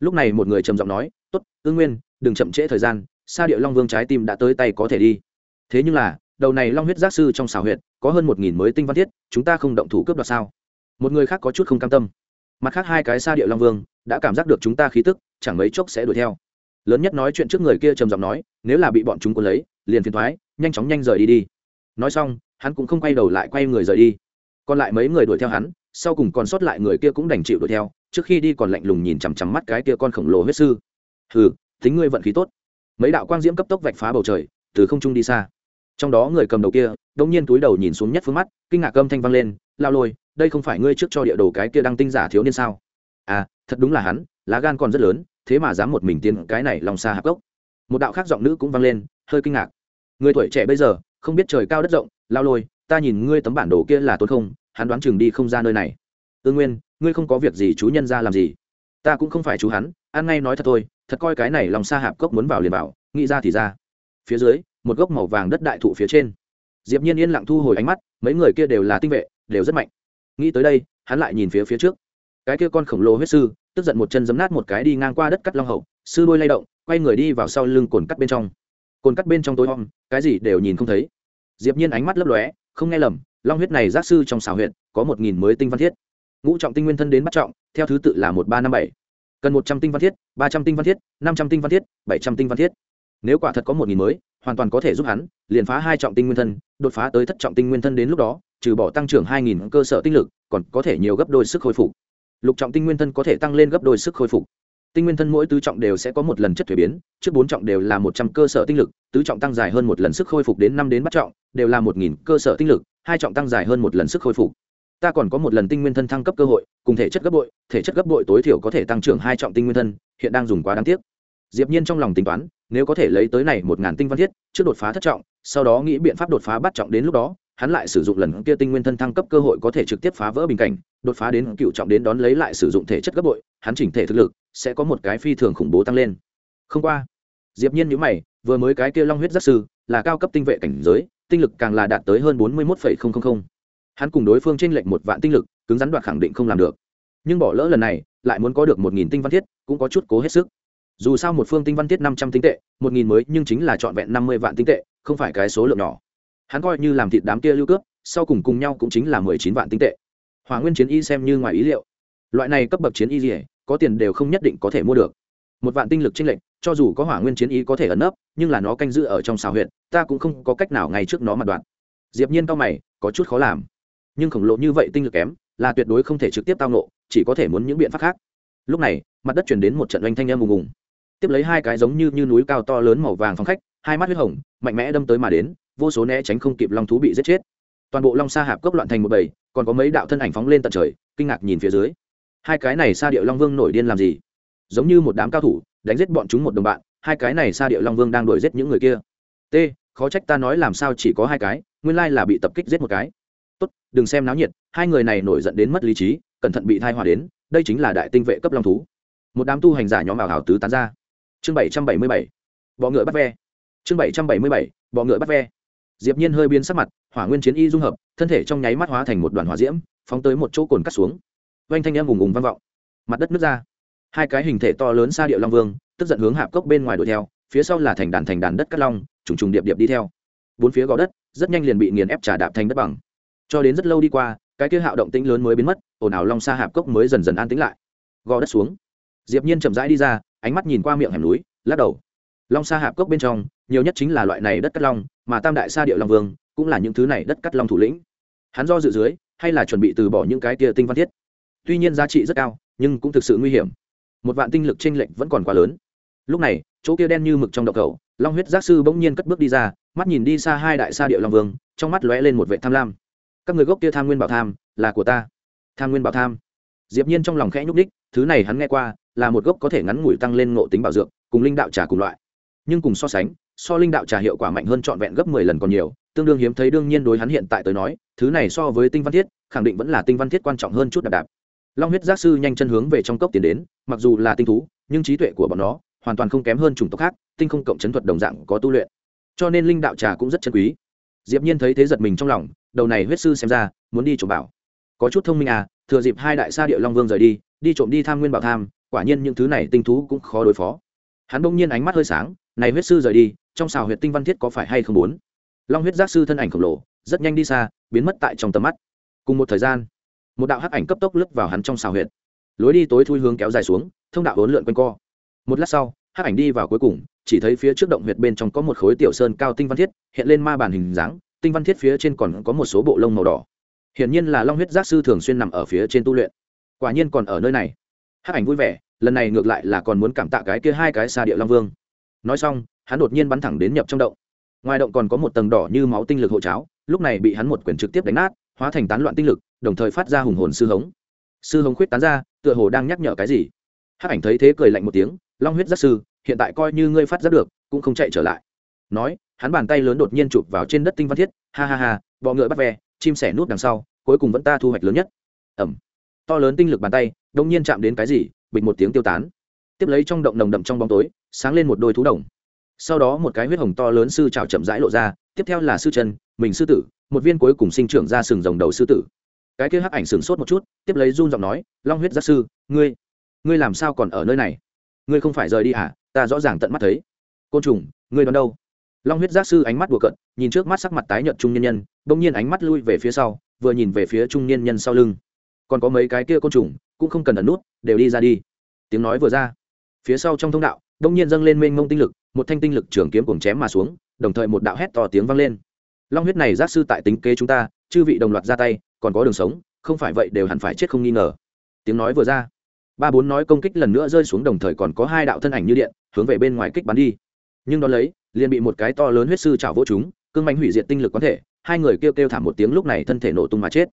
Lúc này một người trầm giọng nói, tốt ương nguyên, đừng chậm trễ thời gian, sa địa long vương trái tim đã tới tay có thể đi. Thế nhưng là, đầu này long huyết giác sư trong xào huyệt, có hơn một nghìn mới tinh văn thiết, chúng ta không động thủ cướp đoạt sao? Một người khác có chút không cam tâm. Mặt khác hai cái sa địa long vương đã cảm giác được chúng ta khí tức, chẳng mấy chốc sẽ đuổi theo. Lớn nhất nói chuyện trước người kia trầm giọng nói, nếu là bị bọn chúng cuốn lấy, liền phiền thoái, nhanh chóng nhanh rời đi đi. Nói xong, hắn cũng không quay đầu lại quay người rời đi. Còn lại mấy người đuổi theo hắn, sau cùng còn sót lại người kia cũng đành chịu đuổi theo, trước khi đi còn lạnh lùng nhìn chằm chằm mắt cái kia con khổng lồ huyết sư. Hừ, tính ngươi vận khí tốt. Mấy đạo quang diễm cấp tốc vạch phá bầu trời, từ không trung đi xa. Trong đó người cầm đầu kia đông nhiên túi đầu nhìn xuống nhất phương mắt, kinh ngạc âm thanh vang lên lao lôi, đây không phải ngươi trước cho địa đồ cái kia đăng tinh giả thiếu niên sao? À thật đúng là hắn, lá gan còn rất lớn, thế mà dám một mình tiến cái này lòng xa hạp gốc một đạo khác giọng nữ cũng vang lên, hơi kinh ngạc. Người tuổi trẻ bây giờ, không biết trời cao đất rộng, lao lôi, ta nhìn ngươi tấm bản đồ kia là tốt không, hắn đoán chừng đi không ra nơi này. Ương nguyên, ngươi không có việc gì chú nhân ra làm gì? Ta cũng không phải chú hắn, ăn ngay nói thật thôi, thật coi cái này lòng xa hạp cốc muốn vào liền vào, nghĩ ra thì ra. Phía dưới, một gốc màu vàng đất đại thụ phía trên. Diệp nhiên yên lặng thu hồi ánh mắt, mấy người kia đều là tinh vệ, đều rất mạnh. Nghĩ tới đây, hắn lại nhìn phía phía trước cái kia con khổng lồ huyết sư, tức giận một chân giấm nát một cái đi ngang qua đất cắt long hậu, sư đôi lay động, quay người đi vào sau lưng cồn cắt bên trong. Cồn cắt bên trong tối om, cái gì đều nhìn không thấy. Diệp nhiên ánh mắt lấp lóe, không nghe lầm, long huyết này giác sư trong xào huyện có một nghìn mới tinh văn thiết. Ngũ trọng tinh nguyên thân đến bắt trọng, theo thứ tự là một ba năm bảy. Cần một trăm tinh văn thiết, ba trăm tinh văn thiết, năm trăm tinh văn thiết, bảy trăm tinh văn thiết. Nếu quả thật có một nghìn mới, hoàn toàn có thể giúp hắn, liền phá hai trọng tinh nguyên thân, đột phá tới thất trọng tinh nguyên thân đến lúc đó, trừ bỏ tăng trưởng hai nghìn cơ sở tinh lực, còn có thể nhiều gấp đôi sức hồi phục lục trọng tinh nguyên thân có thể tăng lên gấp đôi sức khôi phục. Tinh nguyên thân mỗi tứ trọng đều sẽ có một lần chất thuế biến, trước bốn trọng đều là một trăm cơ sở tinh lực, tứ trọng tăng dài hơn một lần sức khôi phục đến năm đến bắt trọng, đều là một nghìn cơ sở tinh lực, hai trọng tăng dài hơn một lần sức khôi phục. Ta còn có một lần tinh nguyên thân thăng cấp cơ hội, cùng thể chất gấp bội, thể chất gấp bội tối thiểu có thể tăng trưởng hai trọng tinh nguyên thân, hiện đang dùng quá đáng tiếc. Diệp nhiên trong lòng tính toán, nếu có thể lấy tới này một ngàn tinh văn thiết, trước đột phá thất trọng, sau đó nghĩ biện pháp đột phá bắt trọng đến lúc đó hắn lại sử dụng lần kia tinh nguyên thân thăng cấp cơ hội có thể trực tiếp phá vỡ bình cảnh, đột phá đến cựu trọng đến đón lấy lại sử dụng thể chất gấp bội, hắn chỉnh thể thực lực sẽ có một cái phi thường khủng bố tăng lên. Không qua, diệp nhiên nhíu mày, vừa mới cái kia long huyết giác sư là cao cấp tinh vệ cảnh giới, tinh lực càng là đạt tới hơn bốn mươi một hắn cùng đối phương trên lệnh một vạn tinh lực, cứng rắn đoạt khẳng định không làm được. Nhưng bỏ lỡ lần này, lại muốn có được một nghìn tinh văn thiết, cũng có chút cố hết sức. Dù sao một phương tinh văn thiết năm trăm tinh tệ, một nghìn mới nhưng chính là trọn vẹn năm mươi vạn tinh tệ, không phải cái số lượng nhỏ hắn coi như làm thịt đám kia lưu cướp sau cùng cùng nhau cũng chính là mười chín vạn tinh tệ. Hỏa nguyên chiến y xem như ngoài ý liệu. Loại này cấp bậc chiến y gì có tiền đều không nhất định có thể mua được. Một vạn tinh lực tranh lệnh cho dù có hỏa nguyên chiến y có thể ẩn nấp nhưng là nó canh giữ ở trong xào huyện ta cũng không có cách nào ngay trước nó mặt đoạn. Diệp nhiên cao mày có chút khó làm. Nhưng khổng lồ như vậy tinh lực kém là tuyệt đối không thể trực tiếp tao nộ chỉ có thể muốn những biện pháp khác. Lúc này mặt đất chuyển đến một trận oanh thanh em ùng ùng. Tiếp lấy hai cái giống như, như núi cao to lớn màu vàng phong khách hai mắt huyết hồng mạnh mẽ đâm tới mà đến vô số né tránh không kịp long thú bị giết chết. Toàn bộ long sa hạp cốc loạn thành một bầy, còn có mấy đạo thân ảnh phóng lên tận trời, kinh ngạc nhìn phía dưới. Hai cái này sa điệu long vương nổi điên làm gì? Giống như một đám cao thủ, đánh giết bọn chúng một đồng bạn, hai cái này sa điệu long vương đang đuổi giết những người kia. T, khó trách ta nói làm sao chỉ có hai cái, nguyên lai là bị tập kích giết một cái. Tốt, đừng xem náo nhiệt, hai người này nổi giận đến mất lý trí, cẩn thận bị thai hòa đến, đây chính là đại tinh vệ cấp long thú. Một đám tu hành giả nhóm ảo hảo tứ tán ra. Chương bảy trăm bảy mươi bảy, bọ ngựa bắt ve. Chương bảy trăm bảy mươi bảy, bọ ngựa bắt ve diệp nhiên hơi biến sắc mặt, hỏa nguyên chiến y dung hợp, thân thể trong nháy mắt hóa thành một đoàn hỏa diễm, phóng tới một chỗ cồn cắt xuống. Vang thanh âm ùng ùng vang vọng. Mặt đất nứt ra. Hai cái hình thể to lớn xa điệu long vương, tức giận hướng hạp cốc bên ngoài đuổi theo, phía sau là thành đàn thành đàn đất cắt long, trùng trùng điệp điệp đi theo. Bốn phía gò đất, rất nhanh liền bị nghiền ép trả đạp thành đất bằng. Cho đến rất lâu đi qua, cái kia hạo động tĩnh lớn mới biến mất, ồn ào long xa hạp cốc mới dần dần an tĩnh lại. Gò đất xuống. Diệp nhiên chậm rãi đi ra, ánh mắt nhìn qua miệng hẻm núi, lắc đầu. Long xa hạp cốc bên trong nhiều nhất chính là loại này đất cắt long, mà tam đại sa điệu long vương cũng là những thứ này đất cắt long thủ lĩnh. Hắn do dự dưới, hay là chuẩn bị từ bỏ những cái tia tinh văn thiết. Tuy nhiên giá trị rất cao, nhưng cũng thực sự nguy hiểm. Một vạn tinh lực tranh lệch vẫn còn quá lớn. Lúc này, chỗ kia đen như mực trong đậu cầu, long huyết giác sư bỗng nhiên cất bước đi ra, mắt nhìn đi xa hai đại sa điệu long vương, trong mắt lóe lên một vệ tham lam. Các người gốc kia tham nguyên bảo tham, là của ta. Tham nguyên bảo tham. Diệp nhiên trong lòng khẽ nhúc đích thứ này hắn nghe qua, là một gốc có thể ngắn ngủi tăng lên ngộ tính bảo dược, cùng linh đạo trà cùng loại. Nhưng cùng so sánh so linh đạo trà hiệu quả mạnh hơn trọn vẹn gấp mười lần còn nhiều, tương đương hiếm thấy đương nhiên đối hắn hiện tại tới nói, thứ này so với tinh văn thiết, khẳng định vẫn là tinh văn thiết quan trọng hơn chút đạp đạp. Long huyết giác sư nhanh chân hướng về trong cốc tiến đến, mặc dù là tinh thú, nhưng trí tuệ của bọn nó hoàn toàn không kém hơn chủng tộc khác, tinh không cộng chấn thuật đồng dạng có tu luyện. Cho nên linh đạo trà cũng rất chân quý. Diệp nhiên thấy thế giật mình trong lòng, đầu này huyết sư xem ra, muốn đi trộm bảo. Có chút thông minh à thừa dịp hai đại sa địa long vương rời đi đi trộm đi tham nguyên bảo tham, quả nhiên những thứ này tinh thú cũng khó đối phó. Hắn bỗng nhiên ánh mắt hơi sáng, này huyết sư rời đi trong xào huyệt tinh văn thiết có phải hay không muốn long huyết giác sư thân ảnh khổng lồ, rất nhanh đi xa, biến mất tại trong tầm mắt. Cùng một thời gian, một đạo hắc ảnh cấp tốc lướt vào hắn trong xào huyệt. Lối đi tối thui hướng kéo dài xuống, thông đạo hỗn lượn quanh co. Một lát sau, hắc ảnh đi vào cuối cùng, chỉ thấy phía trước động huyệt bên trong có một khối tiểu sơn cao tinh văn thiết, hiện lên ma bản hình dáng, tinh văn thiết phía trên còn có một số bộ lông màu đỏ. Hiển nhiên là long huyết giác sư thường xuyên nằm ở phía trên tu luyện. Quả nhiên còn ở nơi này. Hắc ảnh vui vẻ, lần này ngược lại là còn muốn cảm tạ cái kia hai cái xa địa long vương. Nói xong hắn đột nhiên bắn thẳng đến nhập trong động. Ngoài động còn có một tầng đỏ như máu tinh lực hộ cháo, lúc này bị hắn một quyền trực tiếp đánh nát, hóa thành tán loạn tinh lực, đồng thời phát ra hùng hồn sư hống. Sư hống khuyết tán ra, tựa hồ đang nhắc nhở cái gì. Hắc ảnh thấy thế cười lạnh một tiếng, long huyết giác sư, hiện tại coi như ngươi phát giác được, cũng không chạy trở lại. Nói, hắn bàn tay lớn đột nhiên chụp vào trên đất tinh văn thiết, ha ha ha, bọ ngựa bắt ve, chim sẻ nút đằng sau, cuối cùng vẫn ta thu hoạch lớn nhất. Ẩm to lớn tinh lực bàn tay đông nhiên chạm đến cái gì bịch một tiếng tiêu tán. Tiếp lấy trong động nồng đậm trong bóng tối, sáng lên một đôi thú đồng sau đó một cái huyết hồng to lớn sư trào chậm rãi lộ ra, tiếp theo là sư chân, mình sư tử, một viên cuối cùng sinh trưởng ra sừng rồng đầu sư tử. Cái kia hắc ảnh sừng sốt một chút, tiếp lấy run giọng nói, long huyết giác sư, ngươi ngươi làm sao còn ở nơi này? Ngươi không phải rời đi à ta rõ ràng tận mắt thấy. Côn trùng, ngươi đón đâu? Long huyết giác sư ánh mắt đùa cận nhìn trước mắt sắc mặt tái nhợt trung nhân nhân, bỗng nhiên ánh mắt lui về phía sau, vừa nhìn về phía trung niên nhân sau lưng. Còn có mấy cái kia côn trùng, cũng không cần ẩn nút, đều đi ra đi. Tiếng nói vừa ra, phía sau trong thông đạo đông nhiên dâng lên mênh mông tinh lực, một thanh tinh lực trường kiếm cùng chém mà xuống, đồng thời một đạo hét to tiếng vang lên. Long huyết này giác sư tại tính kế chúng ta, chư vị đồng loạt ra tay, còn có đường sống, không phải vậy đều hẳn phải chết không nghi ngờ. Tiếng nói vừa ra, ba bốn nói công kích lần nữa rơi xuống đồng thời còn có hai đạo thân ảnh như điện, hướng về bên ngoài kích bắn đi. Nhưng đón lấy, liền bị một cái to lớn huyết sư chảo vỗ chúng, cương mạnh hủy diệt tinh lực quán thể, hai người kêu kêu thảm một tiếng lúc này thân thể nổ tung mà chết.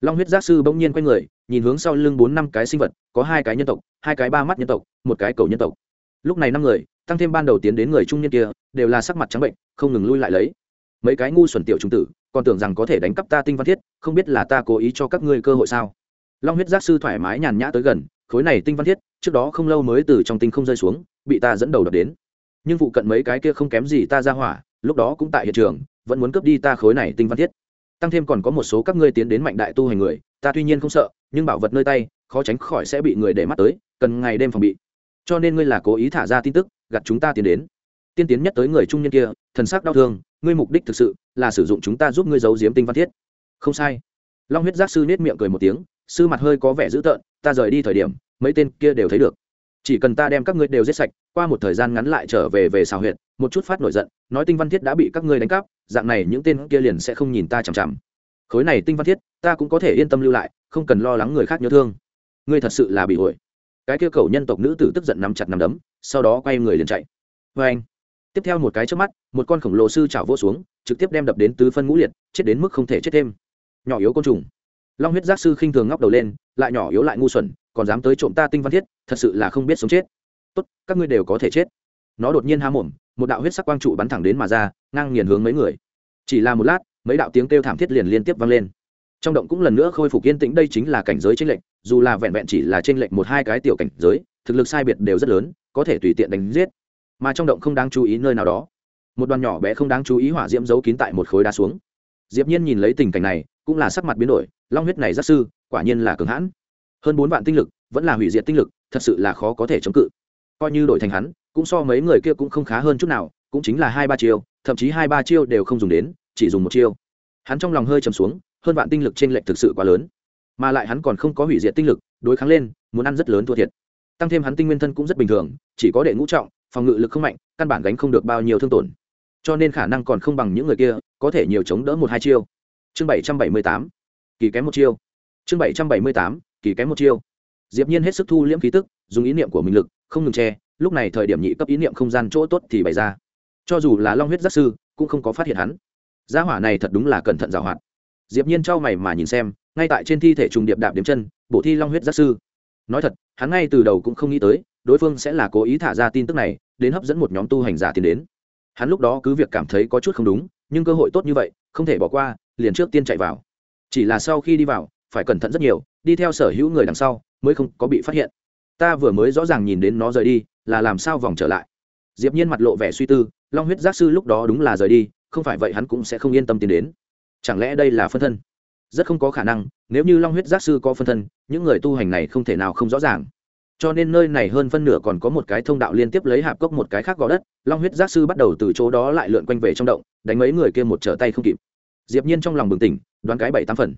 Long huyết giác sư bỗng nhiên quay người, nhìn hướng sau lưng bốn năm cái sinh vật, có hai cái nhân tộc, hai cái ba mắt nhân tộc, một cái cầu nhân tộc lúc này năm người, tăng thêm ban đầu tiến đến người trung niên kia, đều là sắc mặt trắng bệnh, không ngừng lui lại lấy. Mấy cái ngu xuẩn tiểu trung tử, còn tưởng rằng có thể đánh cắp ta tinh văn thiết, không biết là ta cố ý cho các ngươi cơ hội sao? Long huyết giác sư thoải mái nhàn nhã tới gần, khối này tinh văn thiết, trước đó không lâu mới từ trong tinh không rơi xuống, bị ta dẫn đầu đập đến. Nhưng vụ cận mấy cái kia không kém gì ta ra hỏa, lúc đó cũng tại hiện trường, vẫn muốn cướp đi ta khối này tinh văn thiết. Tăng thêm còn có một số các ngươi tiến đến mạnh đại tu hành người, ta tuy nhiên không sợ, nhưng bảo vật nơi tay, khó tránh khỏi sẽ bị người để mắt tới, cần ngày đêm phòng bị cho nên ngươi là cố ý thả ra tin tức gặt chúng ta tiến đến. Tiên tiến nhất tới người trung niên kia, thần sắc đau thương, ngươi mục đích thực sự là sử dụng chúng ta giúp ngươi giấu giếm tinh văn thiết. Không sai. Long huyết giác sư nết miệng cười một tiếng, sư mặt hơi có vẻ dữ tợn, ta rời đi thời điểm, mấy tên kia đều thấy được. Chỉ cần ta đem các ngươi đều giết sạch, qua một thời gian ngắn lại trở về về xào huyện một chút phát nổi giận, nói tinh văn thiết đã bị các ngươi đánh cắp, dạng này những tên kia liền sẽ không nhìn ta chằm chằm. Khối này tinh văn thiết, ta cũng có thể yên tâm lưu lại, không cần lo lắng người khác nhớ thương. Ngươi thật sự là bị ổi cái kia cầu nhân tộc nữ tử tức giận nắm chặt nắm đấm, sau đó quay người liền chạy. Vê anh, tiếp theo một cái trước mắt, một con khổng lồ sư chảo vô xuống, trực tiếp đem đập đến tứ phân ngũ liệt, chết đến mức không thể chết thêm. Nhỏ yếu côn trùng. Long huyết giác sư khinh thường ngóc đầu lên, lại nhỏ yếu lại ngu xuẩn, còn dám tới trộm ta tinh văn thiết, thật sự là không biết sống chết. Tốt, các ngươi đều có thể chết. Nó đột nhiên há mồm, một đạo huyết sắc quang trụ bắn thẳng đến mà ra, ngang nghiền hướng mấy người. Chỉ là một lát, mấy đạo tiếng kêu thảm thiết liền liên tiếp vang lên trong động cũng lần nữa khôi phục yên tĩnh, đây chính là cảnh giới tranh lệch, dù là vẹn vẹn chỉ là tranh lệch một hai cái tiểu cảnh giới, thực lực sai biệt đều rất lớn, có thể tùy tiện đánh giết. Mà trong động không đáng chú ý nơi nào đó. Một đoàn nhỏ bé không đáng chú ý hỏa diễm giấu kín tại một khối đá xuống. Diệp nhiên nhìn lấy tình cảnh này, cũng là sắc mặt biến đổi, long huyết này rất sư, quả nhiên là cường hãn. Hơn bốn vạn tinh lực, vẫn là hủy diệt tinh lực, thật sự là khó có thể chống cự. Coi như đổi thành hắn, cũng so mấy người kia cũng không khá hơn chút nào, cũng chính là hai ba chiêu, thậm chí hai ba chiêu đều không dùng đến, chỉ dùng một chiêu. Hắn trong lòng hơi trầm xuống hơn vạn tinh lực trên lệnh thực sự quá lớn. Mà lại hắn còn không có hủy diệt tinh lực, đối kháng lên, muốn ăn rất lớn thua thiệt. Tăng thêm hắn tinh nguyên thân cũng rất bình thường, chỉ có đệ ngũ trọng, phòng ngự lực không mạnh, căn bản gánh không được bao nhiêu thương tổn. Cho nên khả năng còn không bằng những người kia, có thể nhiều chống đỡ một hai chiêu. Chương bảy trăm bảy mươi tám, kỳ kém một chiêu. Chương bảy trăm bảy mươi tám, kỳ kém một chiêu. Diệp nhiên hết sức thu liễm khí tức, dùng ý niệm của mình lực, không ngừng che, lúc này thời điểm nhị cấp ý niệm không gian chỗ tốt thì bày ra. Cho dù là long huyết giác sư, cũng không có phát hiện hắn. Gia hỏa này thật đúng là cẩn thận giàu hoạt diệp nhiên trao mày mà nhìn xem, ngay tại trên thi thể trùng điệp đạp điểm chân bộ thi long huyết giác sư. Nói thật, hắn ngay từ đầu cũng không nghĩ tới, đối phương sẽ là cố ý thả ra tin tức này, đến hấp dẫn một nhóm tu hành giả tiến đến. Hắn lúc đó cứ việc cảm thấy có chút không đúng, nhưng cơ hội tốt như vậy, không thể bỏ qua, liền trước tiên chạy vào. Chỉ là sau khi đi vào, phải cẩn thận rất nhiều, đi theo sở hữu người đằng sau, mới không có bị phát hiện. Ta vừa mới rõ ràng nhìn đến nó rời đi, là làm sao vòng trở lại? Diệp nhiên mặt lộ vẻ suy tư, long huyết giác sư lúc đó đúng là rời đi, không phải vậy hắn cũng sẽ không yên tâm tiến đến chẳng lẽ đây là phân thân? Rất không có khả năng, nếu như long huyết giác sư có phân thân, những người tu hành này không thể nào không rõ ràng. Cho nên nơi này hơn phân nửa còn có một cái thông đạo liên tiếp lấy hạp cốc một cái khác gò đất, long huyết giác sư bắt đầu từ chỗ đó lại lượn quanh về trong động, đánh mấy người kia một trở tay không kịp. Diệp nhiên trong lòng bừng tỉnh, đoán cái bảy tám phần.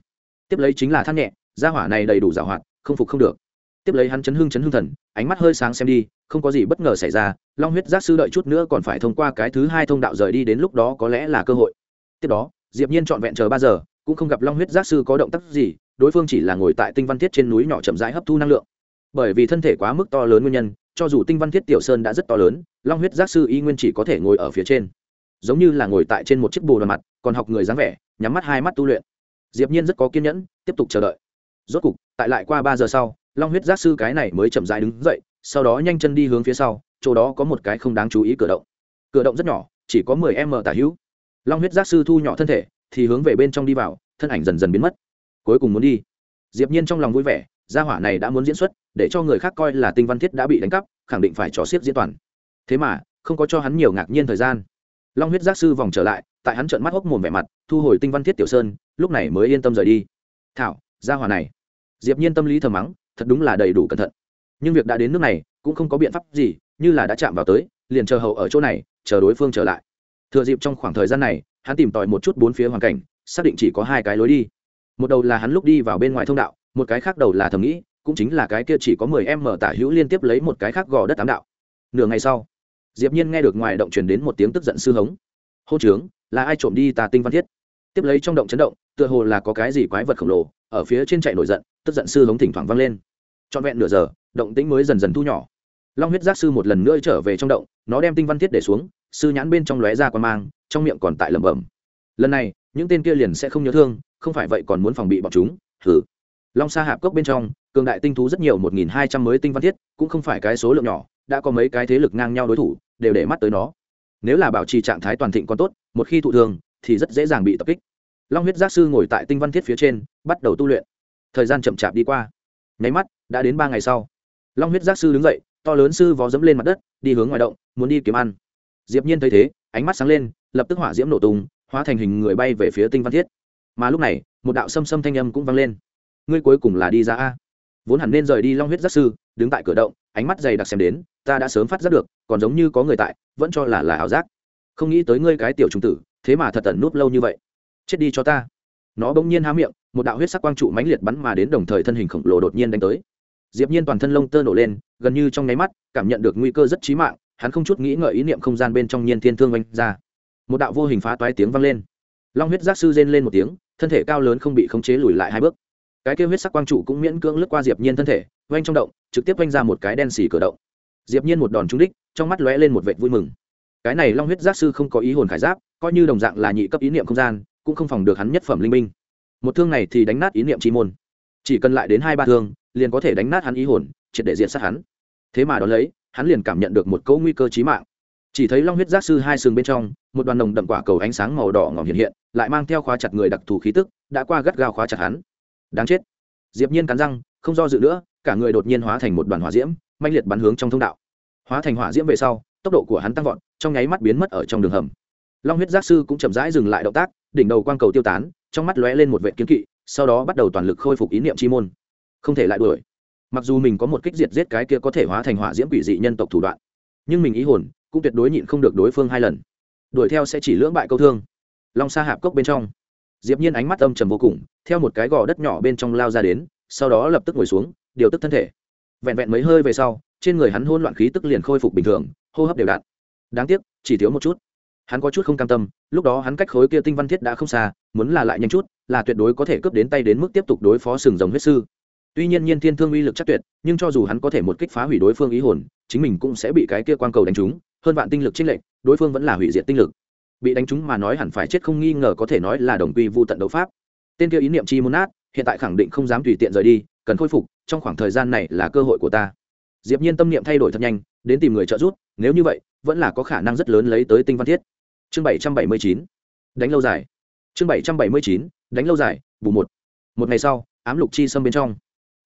Tiếp lấy chính là than nhẹ, gia hỏa này đầy đủ giảo hoạt, không phục không được. Tiếp lấy hắn chấn hưng chấn hưng thần, ánh mắt hơi sáng xem đi, không có gì bất ngờ xảy ra, long huyết giác sư đợi chút nữa còn phải thông qua cái thứ hai thông đạo rời đi đến lúc đó có lẽ là cơ hội. Tiếp đó diệp nhiên trọn vẹn chờ ba giờ, cũng không gặp long huyết giác sư có động tác gì, đối phương chỉ là ngồi tại tinh văn thiết trên núi nhỏ chậm rãi hấp thu năng lượng. Bởi vì thân thể quá mức to lớn nguyên nhân, cho dù tinh văn thiết tiểu sơn đã rất to lớn, long huyết giác sư y nguyên chỉ có thể ngồi ở phía trên. Giống như là ngồi tại trên một chiếc bồ đoàn mặt, còn học người dáng vẻ, nhắm mắt hai mắt tu luyện. Diệp nhiên rất có kiên nhẫn, tiếp tục chờ đợi. Rốt cục, tại lại qua ba giờ sau, long huyết giác sư cái này mới chậm rãi đứng dậy, sau đó nhanh chân đi hướng phía sau, chỗ đó có một cái không đáng chú ý cửa động. Cửa động rất nhỏ, chỉ có mười m tả hữu long huyết giác sư thu nhỏ thân thể, thì hướng về bên trong đi vào, thân ảnh dần dần biến mất. Cuối cùng muốn đi. Diệp nhiên trong lòng vui vẻ, gia hỏa này đã muốn diễn xuất, để cho người khác coi là tinh văn thiết đã bị đánh cắp, khẳng định phải trò xiết diễn toàn. Thế mà, không có cho hắn nhiều ngạc nhiên thời gian. Long huyết giác sư vòng trở lại, tại hắn trợn mắt hốc mồm vẻ mặt, thu hồi tinh văn thiết tiểu sơn, lúc này mới yên tâm rời đi. Thảo, gia hỏa này. Diệp nhiên tâm lý thầm mắng, thật đúng là đầy đủ cẩn thận. Nhưng việc đã đến nước này, cũng không có biện pháp gì, như là đã chạm vào tới, liền chờ hậu ở chỗ này, chờ đối phương trở lại thừa dịp trong khoảng thời gian này, hắn tìm tòi một chút bốn phía hoàn cảnh, xác định chỉ có hai cái lối đi. Một đầu là hắn lúc đi vào bên ngoài thông đạo, một cái khác đầu là thầm nghĩ, cũng chính là cái kia chỉ có mười em mở tả hữu liên tiếp lấy một cái khác gò đất tám đạo. Nửa ngày sau, diệp nhiên nghe được ngoài động truyền đến một tiếng tức giận sư hống. Hô trướng là ai trộm đi tà tinh văn thiết? Tiếp lấy trong động chấn động, tựa hồ là có cái gì quái vật khổng lồ, ở phía trên chạy nổi giận, tức giận sư hống thỉnh thoảng vang lên. Trọn vẹn nửa giờ, động tĩnh mới dần dần thu nhỏ. Long huyết giác sư một lần nữa trở về trong động, nó đem tinh văn thiết để xuống sư nhãn bên trong lóe ra quan mang, trong miệng còn tại lẩm bẩm. Lần này, những tên kia liền sẽ không nhớ thương, không phải vậy còn muốn phòng bị bọn chúng thử long sa hạp cốc bên trong, cường đại tinh thú rất nhiều, một nghìn hai trăm mới tinh văn thiết, cũng không phải cái số lượng nhỏ, đã có mấy cái thế lực ngang nhau đối thủ, đều để mắt tới nó. Nếu là bảo trì trạng thái toàn thịnh còn tốt, một khi thụ thường thì rất dễ dàng bị tập kích. Long huyết giác sư ngồi tại tinh văn thiết phía trên, bắt đầu tu luyện. Thời gian chậm chạp đi qua. Nháy mắt, đã đến ba ngày sau. Long huyết giác sư đứng dậy, to lớn sư vó dẫm lên mặt đất, đi hướng ngoài động, muốn đi kiếm ăn diệp nhiên thấy thế, ánh mắt sáng lên, lập tức hỏa diễm nổ tung, hóa thành hình người bay về phía tinh văn thiết. Mà lúc này, một đạo xâm xâm thanh âm cũng vang lên. Ngươi cuối cùng là đi ra a? Vốn hẳn nên rời đi long huyết giác sư, đứng tại cửa động, ánh mắt dày đặc xem đến, ta đã sớm phát giác được, còn giống như có người tại, vẫn cho là là ảo giác. Không nghĩ tới ngươi cái tiểu trung tử, thế mà thật tẩn núp lâu như vậy. Chết đi cho ta. Nó bỗng nhiên há miệng, một đạo huyết sắc quang trụ mãnh liệt bắn mà đến đồng thời thân hình khổng lồ đột nhiên đánh tới. Diệp nhiên toàn thân lông tơ nổ lên, gần như trong nháy mắt, cảm nhận được nguy cơ rất chí mạng hắn không chút nghĩ ngợi ý niệm không gian bên trong nhiên thiên thương oanh ra. Một đạo vô hình phá toái tiếng vang lên. Long huyết giác sư rên lên một tiếng, thân thể cao lớn không bị khống chế lùi lại hai bước. Cái kêu huyết sắc quang trụ cũng miễn cưỡng lướt qua diệp nhiên thân thể, oanh trong động, trực tiếp oanh ra một cái đen xì cửa động. Diệp nhiên một đòn trúng đích, trong mắt lóe lên một vệt vui mừng. Cái này long huyết giác sư không có ý hồn khải giáp, coi như đồng dạng là nhị cấp ý niệm không gian, cũng không phòng được hắn nhất phẩm linh minh. Một thương này thì đánh nát ý niệm chi môn. Chỉ cần lại đến hai ba thương, liền có thể đánh nát hắn ý hồn, triệt để diệt sát hắn. Thế mà đón lấy hắn liền cảm nhận được một cỗ nguy cơ chí mạng. Chỉ thấy long huyết giác sư hai sừng bên trong, một đoàn nồng đậm quả cầu ánh sáng màu đỏ ngỏm hiện hiện, lại mang theo khóa chặt người đặc thù khí tức, đã qua gắt gao khóa chặt hắn. Đáng chết. Diệp nhiên cắn răng, không do dự nữa, cả người đột nhiên hóa thành một đoàn hỏa diễm, mãnh liệt bắn hướng trong thông đạo. Hóa thành hỏa diễm về sau, tốc độ của hắn tăng vọt, trong nháy mắt biến mất ở trong đường hầm. Long huyết giác sư cũng chậm rãi dừng lại động tác, đỉnh đầu quang cầu tiêu tán, trong mắt lóe lên một vệt kiến kỵ, sau đó bắt đầu toàn lực khôi phục ý niệm chi môn. Không thể lại đuổi mặc dù mình có một kích diệt giết cái kia có thể hóa thành hỏa diễm quỷ dị nhân tộc thủ đoạn, nhưng mình ý hồn cũng tuyệt đối nhịn không được đối phương hai lần. Đuổi theo sẽ chỉ lưỡng bại câu thương. Long sa hạp cốc bên trong, diệp nhiên ánh mắt âm trầm vô cùng, theo một cái gò đất nhỏ bên trong lao ra đến, sau đó lập tức ngồi xuống, điều tức thân thể. Vẹn vẹn mấy hơi về sau, trên người hắn hôn loạn khí tức liền khôi phục bình thường, hô hấp đều đặn. Đáng tiếc, chỉ thiếu một chút. Hắn có chút không cam tâm, lúc đó hắn cách khối kia tinh văn thiết đã không xa, muốn là lại nhanh chút, là tuyệt đối có thể cướp đến tay đến mức tiếp tục đối phó sừng rồng huyết sư tuy nhiên nhiên thiên thương uy lực chắc tuyệt, nhưng cho dù hắn có thể một kích phá hủy đối phương ý hồn, chính mình cũng sẽ bị cái kia quang cầu đánh trúng, hơn vạn tinh lực trinh lệnh đối phương vẫn là hủy diệt tinh lực. Bị đánh trúng mà nói hẳn phải chết không nghi ngờ có thể nói là đồng quy vu tận đấu pháp. Tên kia ý niệm chi muốn át hiện tại khẳng định không dám tùy tiện rời đi, cần khôi phục, trong khoảng thời gian này là cơ hội của ta. Diệp nhiên tâm niệm thay đổi thật nhanh, đến tìm người trợ giúp, nếu như vậy, vẫn là có khả năng rất lớn lấy tới tinh văn thiết. Chương 779 đánh lâu dài. Chương 779 đánh lâu dài, bù một. Một ngày sau, ám lục chi xâm bên trong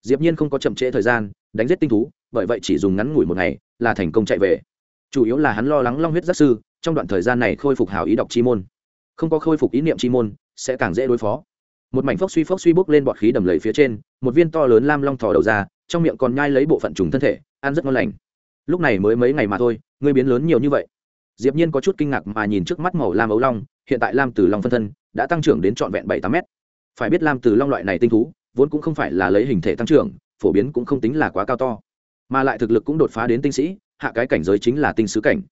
diệp nhiên không có chậm trễ thời gian, đánh giết tinh thú, bởi vậy chỉ dùng ngắn ngủi một ngày là thành công chạy về. Chủ yếu là hắn lo lắng long huyết giác sư, trong đoạn thời gian này khôi phục hảo ý đọc chi môn. Không có khôi phục ý niệm chi môn, sẽ càng dễ đối phó. Một mảnh phốc suy phốc suy bốc lên bọt khí đầm lầy phía trên, một viên to lớn lam long thò đầu ra, trong miệng còn nhai lấy bộ phận trùng thân thể, ăn rất ngon lành. Lúc này mới mấy ngày mà thôi, ngươi biến lớn nhiều như vậy. Diệp nhiên có chút kinh ngạc mà nhìn trước mắt màu lam ấu long, hiện tại lam tử long phân thân đã tăng trưởng đến trọn vẹn bảy tám mét. Phải biết lam tử long loại này tinh thú vốn cũng không phải là lấy hình thể tăng trưởng, phổ biến cũng không tính là quá cao to. Mà lại thực lực cũng đột phá đến tinh sĩ, hạ cái cảnh giới chính là tinh sứ cảnh.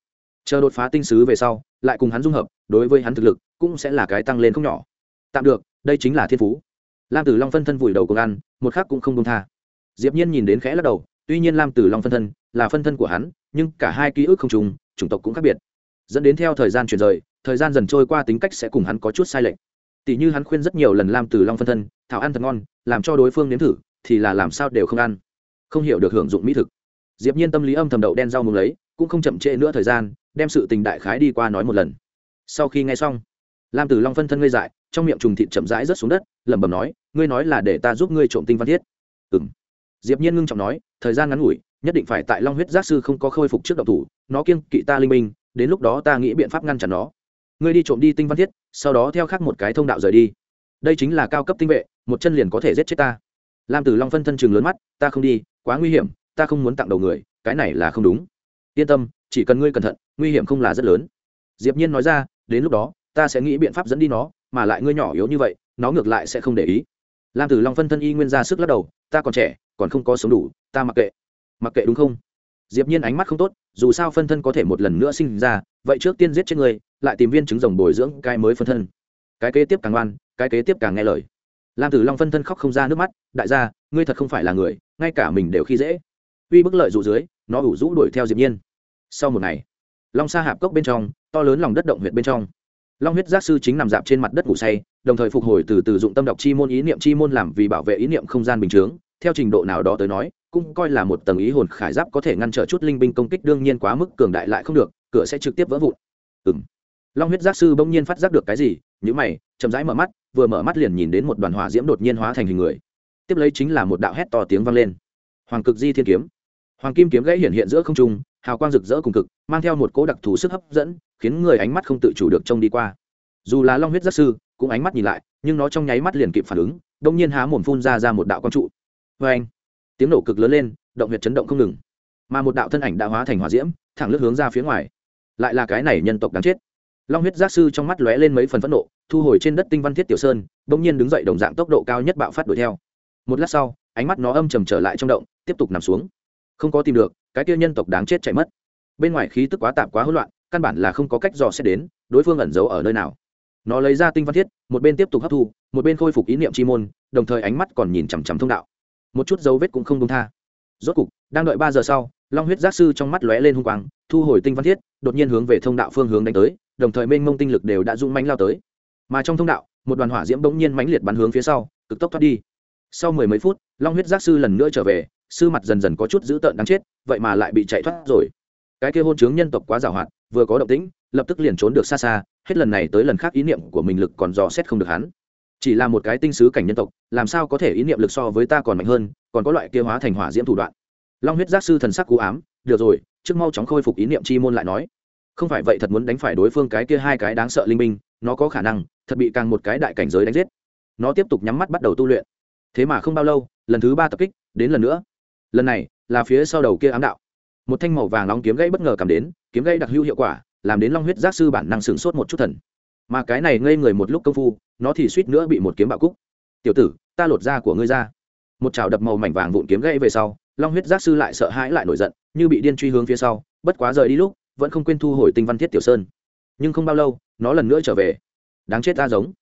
Chờ đột phá tinh sứ về sau, lại cùng hắn dung hợp, đối với hắn thực lực cũng sẽ là cái tăng lên không nhỏ. Tạm được, đây chính là thiên phú. Lam tử long phân thân vùi đầu công ăn, một khác cũng không công tha. Diệp nhiên nhìn đến khẽ lắc đầu, tuy nhiên lam tử long phân thân là phân thân của hắn, nhưng cả hai ký ức không trùng, chủng tộc cũng khác biệt. Dẫn đến theo thời gian chuyển rời, thời gian dần trôi qua tính cách sẽ cùng hắn có chút sai lệch tỷ như hắn khuyên rất nhiều lần lam tử long phân thân, thảo ăn thật ngon, làm cho đối phương nếm thử, thì là làm sao đều không ăn. Không hiểu được hưởng dụng mỹ thực. Diệp nhiên tâm lý âm thầm đậu đen rau mùng lấy, cũng không chậm trễ nữa thời gian, đem sự tình đại khái đi qua nói một lần. Sau khi nghe xong, lam tử long phân thân ngây dại, trong miệng trùng thịt chậm rãi rớt xuống đất, lẩm bẩm nói, ngươi nói là để ta giúp ngươi trộm tinh văn thiết. Ừm. Diệp nhiên ngưng trọng nói, thời gian ngắn ngủi, nhất định phải tại long huyết giác sư không có khôi phục trước động thủ, nó kiêng kỵ ta linh minh, đến lúc đó ta nghĩ biện pháp ngăn chặn nó ngươi đi trộm đi tinh văn thiết, sau đó theo khác một cái thông đạo rời đi. Đây chính là cao cấp tinh vệ, một chân liền có thể giết chết ta. Lam tử long phân thân chừng lớn mắt, ta không đi, quá nguy hiểm, ta không muốn tặng đầu người, cái này là không đúng. Yên tâm, chỉ cần ngươi cẩn thận, nguy hiểm không là rất lớn. Diệp nhiên nói ra, đến lúc đó, ta sẽ nghĩ biện pháp dẫn đi nó, mà lại ngươi nhỏ yếu như vậy, nó ngược lại sẽ không để ý. Lam tử long phân thân y nguyên ra sức lắc đầu, ta còn trẻ, còn không có sống đủ, ta mặc kệ. Mặc kệ đúng không? Diệp nhiên ánh mắt không tốt, dù sao phân thân có thể một lần nữa sinh ra, vậy trước tiên giết chết người lại tìm viên trứng rồng bồi dưỡng cái mới phân thân. Cái kế tiếp càng ngoan cái kế tiếp càng nghe lời. Lam tử long phân thân khóc không ra nước mắt đại gia ngươi thật không phải là người ngay cả mình đều khi dễ. Uy bức lợi dụ dưới nó ủ rũ đuổi theo diệp nhiên. Sau một ngày long sa hạp cốc bên trong to lớn lòng đất động huyệt bên trong. Long huyết giác sư chính nằm dạp trên mặt đất ngủ say đồng thời phục hồi từ từ dụng tâm đọc chi môn ý niệm chi môn làm vì bảo vệ ý niệm không gian bình thường, theo trình độ nào đó tới nói cũng coi là một tầng ý hồn khải giáp có thể ngăn trở chút linh binh công kích đương nhiên quá mức cường đại lại không được cửa sẽ trực tiếp vỡ vụn. Ừm long huyết giác sư bỗng nhiên phát giác được cái gì nhữ mày, chậm rãi mở mắt, vừa mở mắt liền nhìn đến một đoàn hỏa diễm đột nhiên hóa thành hình người. Tiếp lấy chính là một đạo hét to tiếng vang lên. Hoàng cực di thiên kiếm. Hoàng kim kiếm gãy hiện hiện giữa không trung, hào quang rực rỡ cùng cực, mang theo một cỗ đặc thù sức hấp dẫn, khiến người ánh mắt không tự chủ được trông đi qua. Dù là long huyết giác sư, cũng ánh mắt nhìn lại, nhưng nó trong nháy mắt liền kịp phản ứng, đông nhiên há mồm phun ra ra một đạo quang trụ. Vê anh tiếng nổ cực lớn lên, động huyệt chấn động không ngừng. Mà một đạo thân ảnh đã hóa thành hỏa diễm, thẳng lướt hướng ra phía ngoài. Lại là cái này nhân tộc đáng chết long huyết giác sư trong mắt lóe lên mấy phần phẫn nộ, thu hồi trên đất tinh văn thiết tiểu sơn, bỗng nhiên đứng dậy đồng dạng tốc độ cao nhất bạo phát đuổi theo. Một lát sau, ánh mắt nó âm trầm trở lại trong động, tiếp tục nằm xuống. Không có tìm được, cái kia nhân tộc đáng chết chạy mất. Bên ngoài khí tức quá tạp quá hỗn loạn, căn bản là không có cách dò xét đến, đối phương ẩn giấu ở nơi nào. Nó lấy ra tinh văn thiết, một bên tiếp tục hấp thu, một bên khôi phục ý niệm chi môn, đồng thời ánh mắt còn nhìn chằm chằm thông đạo. Một chút dấu vết cũng không công tha. Rốt cục, đang đợi ba giờ sau, long huyết giác sư trong mắt lóe lên hung quang, thu hồi tinh văn thiết, đột nhiên hướng về thông đạo phương hướng đánh tới đồng thời mênh mông tinh lực đều đã rung mánh lao tới. Mà trong thông đạo, một đoàn hỏa diễm bỗng nhiên mãnh liệt bắn hướng phía sau, cực tốc thoát đi. Sau mười mấy phút, long huyết giác sư lần nữa trở về, sư mặt dần dần có chút dữ tợn đáng chết, vậy mà lại bị chạy thoát rồi. Cái kia hôn chướng nhân tộc quá giàu hoạt vừa có động tĩnh, lập tức liền trốn được xa xa, hết lần này tới lần khác ý niệm của mình lực còn dò xét không được hắn. Chỉ là một cái tinh sứ cảnh nhân tộc, làm sao có thể ý niệm lực so với ta còn mạnh hơn, còn có loại kia hóa thành hỏa diễm thủ đoạn. Long huyết giác sư thần sắc cú ám, được rồi, trước mau chóng khôi phục ý niệm chi môn lại nói không phải vậy thật muốn đánh phải đối phương cái kia hai cái đáng sợ linh minh nó có khả năng thật bị càng một cái đại cảnh giới đánh giết. Nó tiếp tục nhắm mắt bắt đầu tu luyện. Thế mà không bao lâu, lần thứ ba tập kích, đến lần nữa. Lần này là phía sau đầu kia ám đạo. Một thanh màu vàng long kiếm gãy bất ngờ cảm đến, kiếm gãy đặc hữu hiệu quả, làm đến long huyết giác sư bản năng sửng sốt một chút thần. Mà cái này ngây người một lúc công phu, nó thì suýt nữa bị một kiếm bạo cúc. Tiểu tử, ta lột da của ngươi ra. Một chảo đập màu mảnh vàng vụn kiếm gãy về sau, long huyết giác sư lại sợ hãi lại nổi giận, như bị điên truy hướng phía sau, bất quá rời đi lúc vẫn không quên thu hồi tinh văn thiết tiểu sơn. Nhưng không bao lâu, nó lần nữa trở về. Đáng chết ta giống.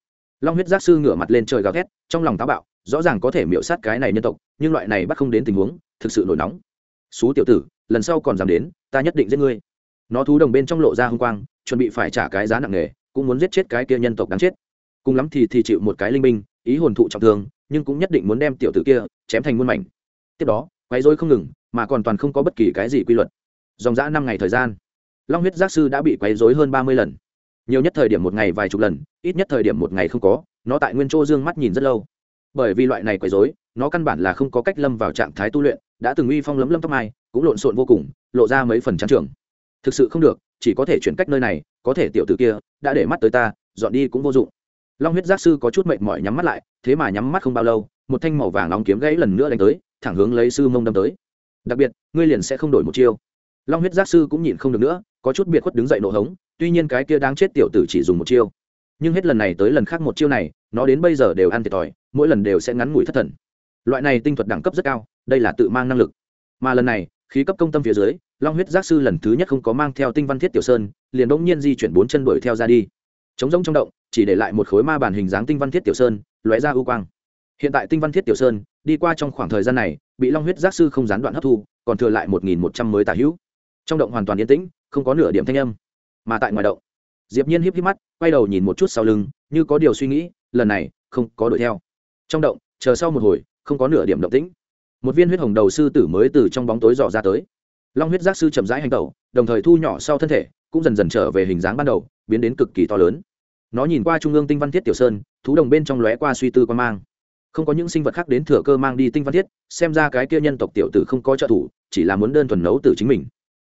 Long huyết giác sư ngửa mặt lên trời gào thét, trong lòng táo bạo, rõ ràng có thể miễu sát cái này nhân tộc, nhưng loại này bắt không đến tình huống, thực sự nổi nóng. Xú tiểu tử, lần sau còn dám đến, ta nhất định giết ngươi. Nó thú đồng bên trong lộ ra h ư n g quang, chuẩn bị phải trả cái giá nặng nề, cũng muốn giết chết cái kia nhân tộc đáng chết. Cùng lắm thì thì chịu một cái linh binh, ý hồn thụ trọng thương, nhưng cũng nhất định muốn đem tiểu tử kia chém thành muôn mảnh. Tiếp đó, quấy dối không ngừng, mà còn toàn không có bất kỳ cái gì quy luật. Dòng dã năm ngày thời gian long huyết giác sư đã bị quấy dối hơn ba mươi lần. Nhiều nhất thời điểm một ngày vài chục lần, ít nhất thời điểm một ngày không có, nó tại nguyên chỗ dương mắt nhìn rất lâu. Bởi vì loại này quấy dối nó căn bản là không có cách lâm vào trạng thái tu luyện, đã từng uy phong lấm lâm tóc mai, cũng lộn xộn vô cùng, lộ ra mấy phần trắng trường. Thực sự không được, chỉ có thể chuyển cách nơi này, có thể tiểu t ử kia đã để mắt tới ta, dọn đi cũng vô dụng. Long huyết giác sư có chút mệt mỏi nhắm mắt lại, thế mà nhắm mắt không bao lâu, một thanh màu vàng nóng kiếm gãy lần nữa đánh tới, thẳng hướng lấy sư mông đâm tới. Đặc biệt, ngươi liền sẽ không đổi một chiêu. Long huyết giác sư cũng nhìn không được nữa có chút biệt khuất đứng dậy nổ hống, tuy nhiên cái kia đáng chết tiểu tử chỉ dùng một chiêu. Nhưng hết lần này tới lần khác một chiêu này, nó đến bây giờ đều ăn thiệt thòi, mỗi lần đều sẽ ngắn ngủi thất thần. Loại này tinh thuật đẳng cấp rất cao, đây là tự mang năng lực. Mà lần này, khí cấp công tâm phía dưới, long huyết giác sư lần thứ nhất không có mang theo tinh văn thiết tiểu sơn, liền bỗng nhiên di chuyển bốn chân đuổi theo ra đi. Trống rông trong động, chỉ để lại một khối ma bản hình dáng tinh văn thiết tiểu sơn, lóe ra ưu quang. Hiện tại tinh văn thiết tiểu sơn, đi qua trong khoảng thời gian này, bị long huyết giác sư không gián đoạn hấp thu, còn thừa lại một nghìn một trăm mới tà hữu trong động hoàn toàn yên tĩnh, không có nửa điểm thanh âm, mà tại ngoài động, diệp nhiên híp híp mắt, quay đầu nhìn một chút sau lưng, như có điều suy nghĩ, lần này không có đuổi theo. Trong động, chờ sau một hồi, không có nửa điểm động tĩnh. Một viên huyết hồng đầu sư tử mới từ trong bóng tối dò ra tới. Long huyết giác sư chậm rãi hành tẩu, đồng thời thu nhỏ sau thân thể, cũng dần dần trở về hình dáng ban đầu, biến đến cực kỳ to lớn. Nó nhìn qua trung ương tinh văn thiết tiểu sơn, thú đồng bên trong lóe qua suy tư quan mang. Không có những sinh vật khác đến thừa cơ mang đi tinh văn thiết, xem ra cái kia nhân tộc tiểu tử không có trợ thủ, chỉ là muốn đơn thuần nấu từ chính mình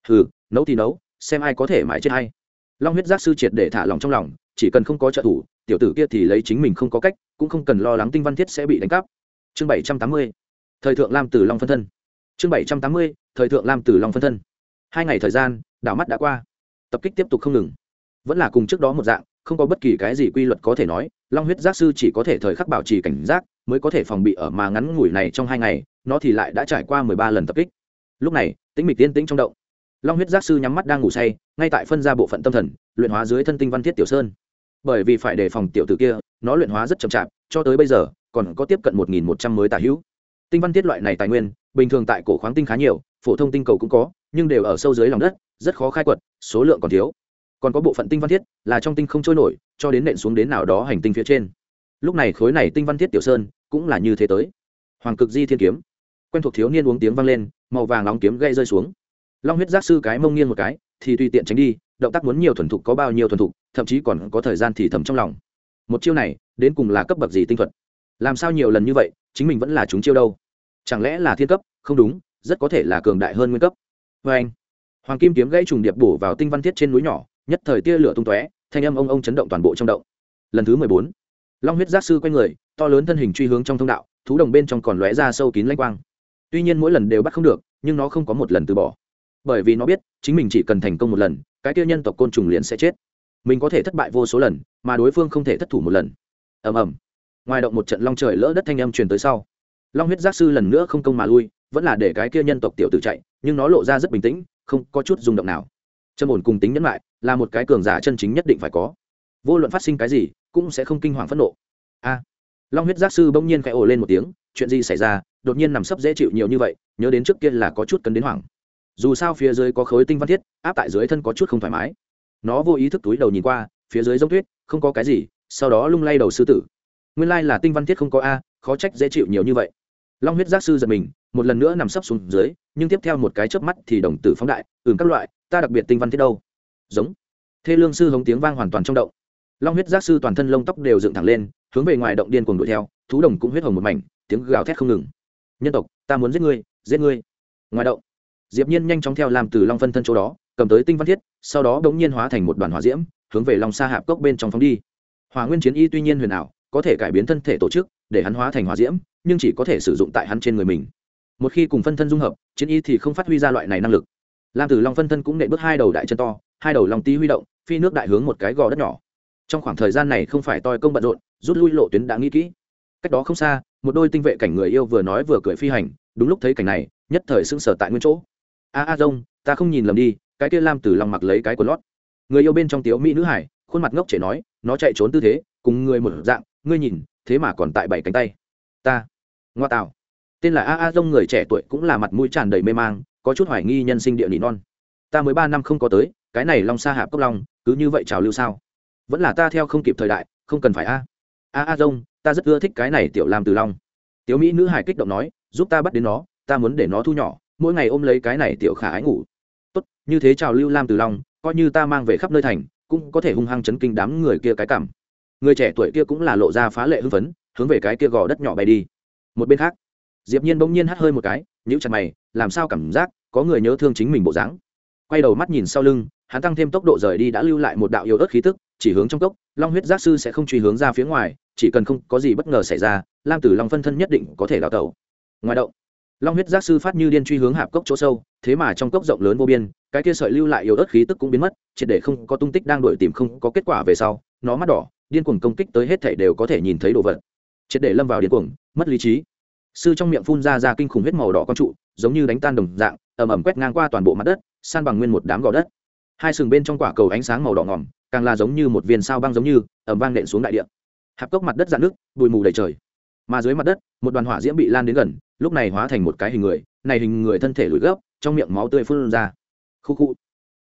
hừ, nấu thì nấu, xem ai có thể mãi chết hay. Long huyết giác sư triệt để thả lòng trong lòng, chỉ cần không có trợ thủ, tiểu tử kia thì lấy chính mình không có cách, cũng không cần lo lắng tinh văn thiết sẽ bị đánh cắp. Chương bảy trăm tám mươi, thời thượng lam tử long phân thân. Chương bảy trăm tám mươi, thời thượng lam tử long phân thân. Hai ngày thời gian, đảo mắt đã qua. Tập kích tiếp tục không ngừng. Vẫn là cùng trước đó một dạng, không có bất kỳ cái gì quy luật có thể nói, long huyết giác sư chỉ có thể thời khắc bảo trì cảnh giác, mới có thể phòng bị ở mà ngắn ngủi này trong hai ngày, nó thì lại đã trải qua mười ba lần tập kích. Lúc này, tĩnh mịch tiên tĩnh trong động long huyết giác sư nhắm mắt đang ngủ say, ngay tại phân ra bộ phận tâm thần, luyện hóa dưới thân tinh văn thiết tiểu sơn. Bởi vì phải đề phòng tiểu tử kia, nó luyện hóa rất chậm chạp, cho tới bây giờ, còn có tiếp cận một nghìn một trăm mới tả hữu. Tinh văn thiết loại này tài nguyên, bình thường tại cổ khoáng tinh khá nhiều, phổ thông tinh cầu cũng có, nhưng đều ở sâu dưới lòng đất, rất khó khai quật, số lượng còn thiếu. Còn có bộ phận tinh văn thiết là trong tinh không trôi nổi, cho đến nện xuống đến nào đó hành tinh phía trên. Lúc này khối này tinh văn thiết tiểu sơn cũng là như thế tới. Hoàng cực di thiên kiếm. Quen thuộc thiếu niên uống tiếng vang lên, màu vàng nóng kiếm gây rơi xuống long huyết giác sư cái mông nghiêng một cái, thì tùy tiện tránh đi, động tác muốn nhiều thuần thục có bao nhiêu thuần thục, thậm chí còn có thời gian thì thầm trong lòng. Một chiêu này, đến cùng là cấp bậc gì tinh thuật? Làm sao nhiều lần như vậy, chính mình vẫn là chúng chiêu đâu? Chẳng lẽ là thiên cấp? Không đúng, rất có thể là cường đại hơn nguyên cấp. Vê anh, hoàng kim kiếm gãy trùng điệp bổ vào tinh văn thiết trên núi nhỏ, nhất thời tia lửa tung tóe, thanh âm ông ông chấn động toàn bộ trong động. Lần thứ mười bốn, long huyết giác sư quay người, to lớn thân hình truy hướng trong thông đạo, thú đồng bên trong còn lóe ra sâu kín lanh quang. Tuy nhiên mỗi lần đều bắt không được, nhưng nó không có một lần từ bỏ bởi vì nó biết, chính mình chỉ cần thành công một lần, cái kia nhân tộc côn trùng liền sẽ chết. Mình có thể thất bại vô số lần, mà đối phương không thể thất thủ một lần. Ầm ầm. Ngoài động một trận long trời lỡ đất thanh âm truyền tới sau, long huyết giác sư lần nữa không công mà lui, vẫn là để cái kia nhân tộc tiểu tử chạy, nhưng nó lộ ra rất bình tĩnh, không có chút rung động nào. Trầm ổn cùng tính nhẫn lại, là một cái cường giả chân chính nhất định phải có. Vô luận phát sinh cái gì, cũng sẽ không kinh hoàng phẫn nộ. A. Long huyết giác sư bỗng nhiên khẽ ồ lên một tiếng, chuyện gì xảy ra, đột nhiên nằm sấp dễ chịu nhiều như vậy, nhớ đến trước kia là có chút cấn đến hoảng dù sao phía dưới có khối tinh văn thiết, áp tại dưới thân có chút không thoải mái. Nó vô ý thức túi đầu nhìn qua, phía dưới giống tuyết, không có cái gì, sau đó lung lay đầu sư tử. Nguyên lai là tinh văn thiết không có a, khó trách dễ chịu nhiều như vậy. Long huyết giác sư giật mình, một lần nữa nằm sấp xuống dưới, nhưng tiếp theo một cái chớp mắt thì đồng tử phóng đại, ừm, các loại, ta đặc biệt tinh văn thiết đâu? Giống. Thê lương sư hống tiếng vang hoàn toàn trong động. Long huyết giác sư toàn thân lông tóc đều dựng thẳng lên, hướng về ngoài động điên cuồng đuổi theo, thú đồng cũng huyết hồng một mảnh, tiếng gào thét không ngừng. Nhân tộc, ta muốn giết ngươi giết ngươi. Ngoài động diệp nhiên nhanh chóng theo làm từ long phân thân chỗ đó, cầm tới tinh văn thiết, sau đó đống nhiên hóa thành một đoàn hỏa diễm, hướng về long sa hạp cốc bên trong phóng đi. Hỏa nguyên chiến y tuy nhiên huyền ảo, có thể cải biến thân thể tổ chức, để hắn hóa thành hỏa diễm, nhưng chỉ có thể sử dụng tại hắn trên người mình. Một khi cùng phân thân dung hợp, chiến y thì không phát huy ra loại này năng lực. Lam tử long phân thân cũng nện bước hai đầu đại chân to, hai đầu long tí huy động, phi nước đại hướng một cái gò đất nhỏ. Trong khoảng thời gian này không phải toi công bận rộn, rút lui lộ tuyến đã nghĩ kỹ. Cách đó không xa, một đôi tinh vệ cảnh người yêu vừa nói vừa cười phi hành, đúng lúc thấy cảnh này, nhất thời sững sờ tại nguyên chỗ a a dông ta không nhìn lầm đi, cái kia lam tử long mặc lấy cái quần lót. Người yêu bên trong tiếu mỹ nữ hải, khuôn mặt ngốc trẻ nói, nó chạy trốn tư thế, cùng người một dạng, ngươi nhìn, thế mà còn tại bảy cánh tay. Ta, ngoa tạo tên là a a dông người trẻ tuổi cũng là mặt mũi tràn đầy mê mang, có chút hoài nghi nhân sinh địa nỉ non. Ta mới ba năm không có tới, cái này long sa hạp cốc long, cứ như vậy trào lưu sao? Vẫn là ta theo không kịp thời đại, không cần phải a. A a dông ta rất ưa thích cái này tiểu lam từ long. Tiểu mỹ nữ hải kích động nói, giúp ta bắt đến nó, ta muốn để nó thu nhỏ mỗi ngày ôm lấy cái này tiểu khả ái ngủ. Tốt, như thế trào lưu lam từ long, coi như ta mang về khắp nơi thành, cũng có thể hung hăng chấn kinh đám người kia cái cảm. Người trẻ tuổi kia cũng là lộ ra phá lệ hưng phấn, hướng về cái kia gò đất nhỏ bay đi. Một bên khác, diệp nhiên bỗng nhiên hắt hơi một cái, nhíu chặt mày, làm sao cảm giác có người nhớ thương chính mình bộ dáng. Quay đầu mắt nhìn sau lưng, hắn tăng thêm tốc độ rời đi đã lưu lại một đạo yếu ớt khí tức, chỉ hướng trong cốc, long huyết giác sư sẽ không truy hướng ra phía ngoài, chỉ cần không có gì bất ngờ xảy ra, lam tử long phân thân nhất định có thể đào tẩu. Ngoài động long huyết giác sư phát như điên truy hướng hạp cốc chỗ sâu, thế mà trong cốc rộng lớn vô biên, cái kia sợi lưu lại yếu ớt khí tức cũng biến mất triệt để không có tung tích đang đổi tìm không có kết quả về sau, nó mắt đỏ, điên cuồng công kích tới hết thảy đều có thể nhìn thấy đồ vật. Triệt để lâm vào điên cuồng, mất lý trí. Sư trong miệng phun ra ra kinh khủng huyết màu đỏ con trụ, giống như đánh tan đồng dạng, ầm ầm quét ngang qua toàn bộ mặt đất, san bằng nguyên một đám gò đất. Hai sừng bên trong quả cầu ánh sáng màu đỏ ngỏm, càng là giống như một viên sao băng giống như, ầm vang nện xuống đại địa. Hạp cốc mặt đất dạn nước bụi mù đầy trời. Mà dưới mặt đất, một đoàn hỏa diễm bị lan đến gần lúc này hóa thành một cái hình người, này hình người thân thể lùi gấp, trong miệng máu tươi phun ra. Khu khu.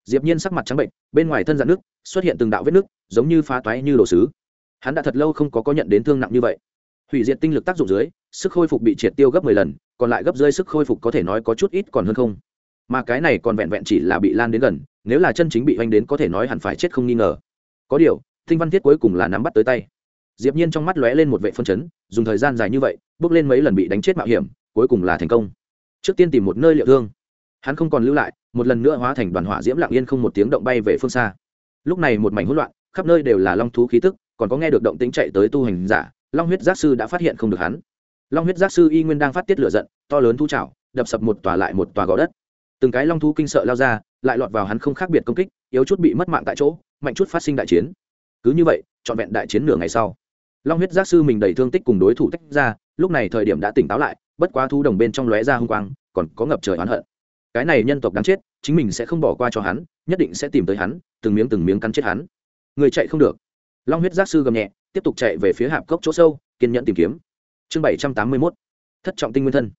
Diệp nhiên sắc mặt trắng bệnh, bên ngoài thân dạn nước, xuất hiện từng đạo vết nước, giống như phá toái như đồ sứ. Hắn đã thật lâu không có có nhận đến thương nặng như vậy. Hủy diệt tinh lực tác dụng dưới, sức khôi phục bị triệt tiêu gấp 10 lần, còn lại gấp rơi sức khôi phục có thể nói có chút ít còn hơn không. Mà cái này còn vẹn vẹn chỉ là bị lan đến gần, nếu là chân chính bị hoành đến có thể nói hẳn phải chết không nghi ngờ. Có điều tinh văn thiết cuối cùng là nắm bắt tới tay. Diệp nhiên trong mắt lóe lên một vệ phân chấn, dùng thời gian dài như vậy, bước lên mấy lần bị đánh chết mạo hiểm cuối cùng là thành công. Trước tiên tìm một nơi liệu thương. Hắn không còn lưu lại, một lần nữa hóa thành đoàn hỏa diễm lặng yên không một tiếng động bay về phương xa. Lúc này một mảnh hỗn loạn, khắp nơi đều là long thú khí tức, còn có nghe được động tĩnh chạy tới tu hành giả, long huyết giác sư đã phát hiện không được hắn. Long huyết giác sư y nguyên đang phát tiết lửa giận, to lớn thu trào đập sập một tòa lại một tòa gò đất. Từng cái long thú kinh sợ lao ra, lại lọt vào hắn không khác biệt công kích, yếu chút bị mất mạng tại chỗ, mạnh chút phát sinh đại chiến. Cứ như vậy, trọn vẹn đại chiến nửa ngày sau, long huyết giác sư mình đầy thương tích cùng đối thủ tách ra, lúc này thời điểm đã tỉnh táo lại bất quá thu đồng bên trong lóe ra hung quang, còn có ngập trời oán hận. Cái này nhân tộc đáng chết, chính mình sẽ không bỏ qua cho hắn, nhất định sẽ tìm tới hắn, từng miếng từng miếng cắn chết hắn. Người chạy không được. Long huyết giác sư gầm nhẹ, tiếp tục chạy về phía hạp cốc chỗ sâu, kiên nhẫn tìm kiếm. Chương bảy trăm tám mươi mốt, thất trọng tinh nguyên thân.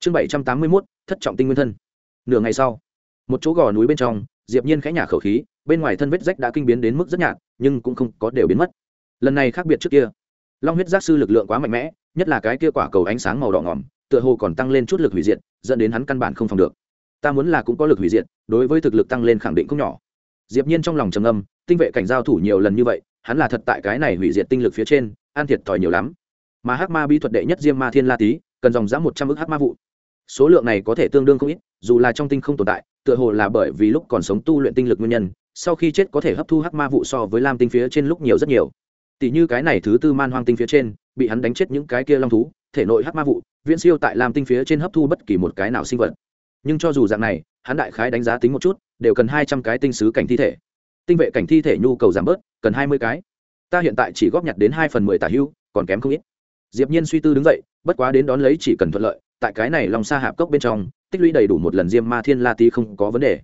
Chương bảy trăm tám mươi mốt, thất trọng tinh nguyên thân. Nửa ngày sau, một chỗ gò núi bên trong, diệp nhiên khẽ nhả khẩu khí, bên ngoài thân vết rách đã kinh biến đến mức rất nhạt, nhưng cũng không có đều biến mất. Lần này khác biệt trước kia, long huyết giác sư lực lượng quá mạnh mẽ, nhất là cái kia quả cầu ánh sáng màu đỏ ngỏm tựa hồ còn tăng lên chút lực hủy diệt, dẫn đến hắn căn bản không phòng được. Ta muốn là cũng có lực hủy diệt, đối với thực lực tăng lên khẳng định không nhỏ. Diệp nhiên trong lòng trầm âm tinh vệ cảnh giao thủ nhiều lần như vậy, hắn là thật tại cái này hủy diệt tinh lực phía trên, an thiệt thòi nhiều lắm. Mà hắc ma bí thuật đệ nhất diêm ma thiên la tý cần dòng giá một trăm ức hắc ma vụ. Số lượng này có thể tương đương không ít, dù là trong tinh không tồn tại, tựa hồ là bởi vì lúc còn sống tu luyện tinh lực nguyên nhân, sau khi chết có thể hấp thu hắc ma vụ so với lam tinh phía trên lúc nhiều rất nhiều tỷ như cái này thứ tư man hoang tinh phía trên, bị hắn đánh chết những cái kia long thú, thể nội hắc ma vụ, viễn siêu tại làm tinh phía trên hấp thu bất kỳ một cái nào sinh vật. Nhưng cho dù dạng này, hắn đại khái đánh giá tính một chút, đều cần hai trăm cái tinh sứ cảnh thi thể. Tinh vệ cảnh thi thể nhu cầu giảm bớt, cần hai mươi cái. Ta hiện tại chỉ góp nhặt đến hai phần mười tả hưu, còn kém không ít. Diệp nhiên suy tư đứng dậy, bất quá đến đón lấy chỉ cần thuận lợi, tại cái này lòng xa hạp cốc bên trong, tích lũy đầy đủ một lần diêm ma thiên la tí không có vấn đề.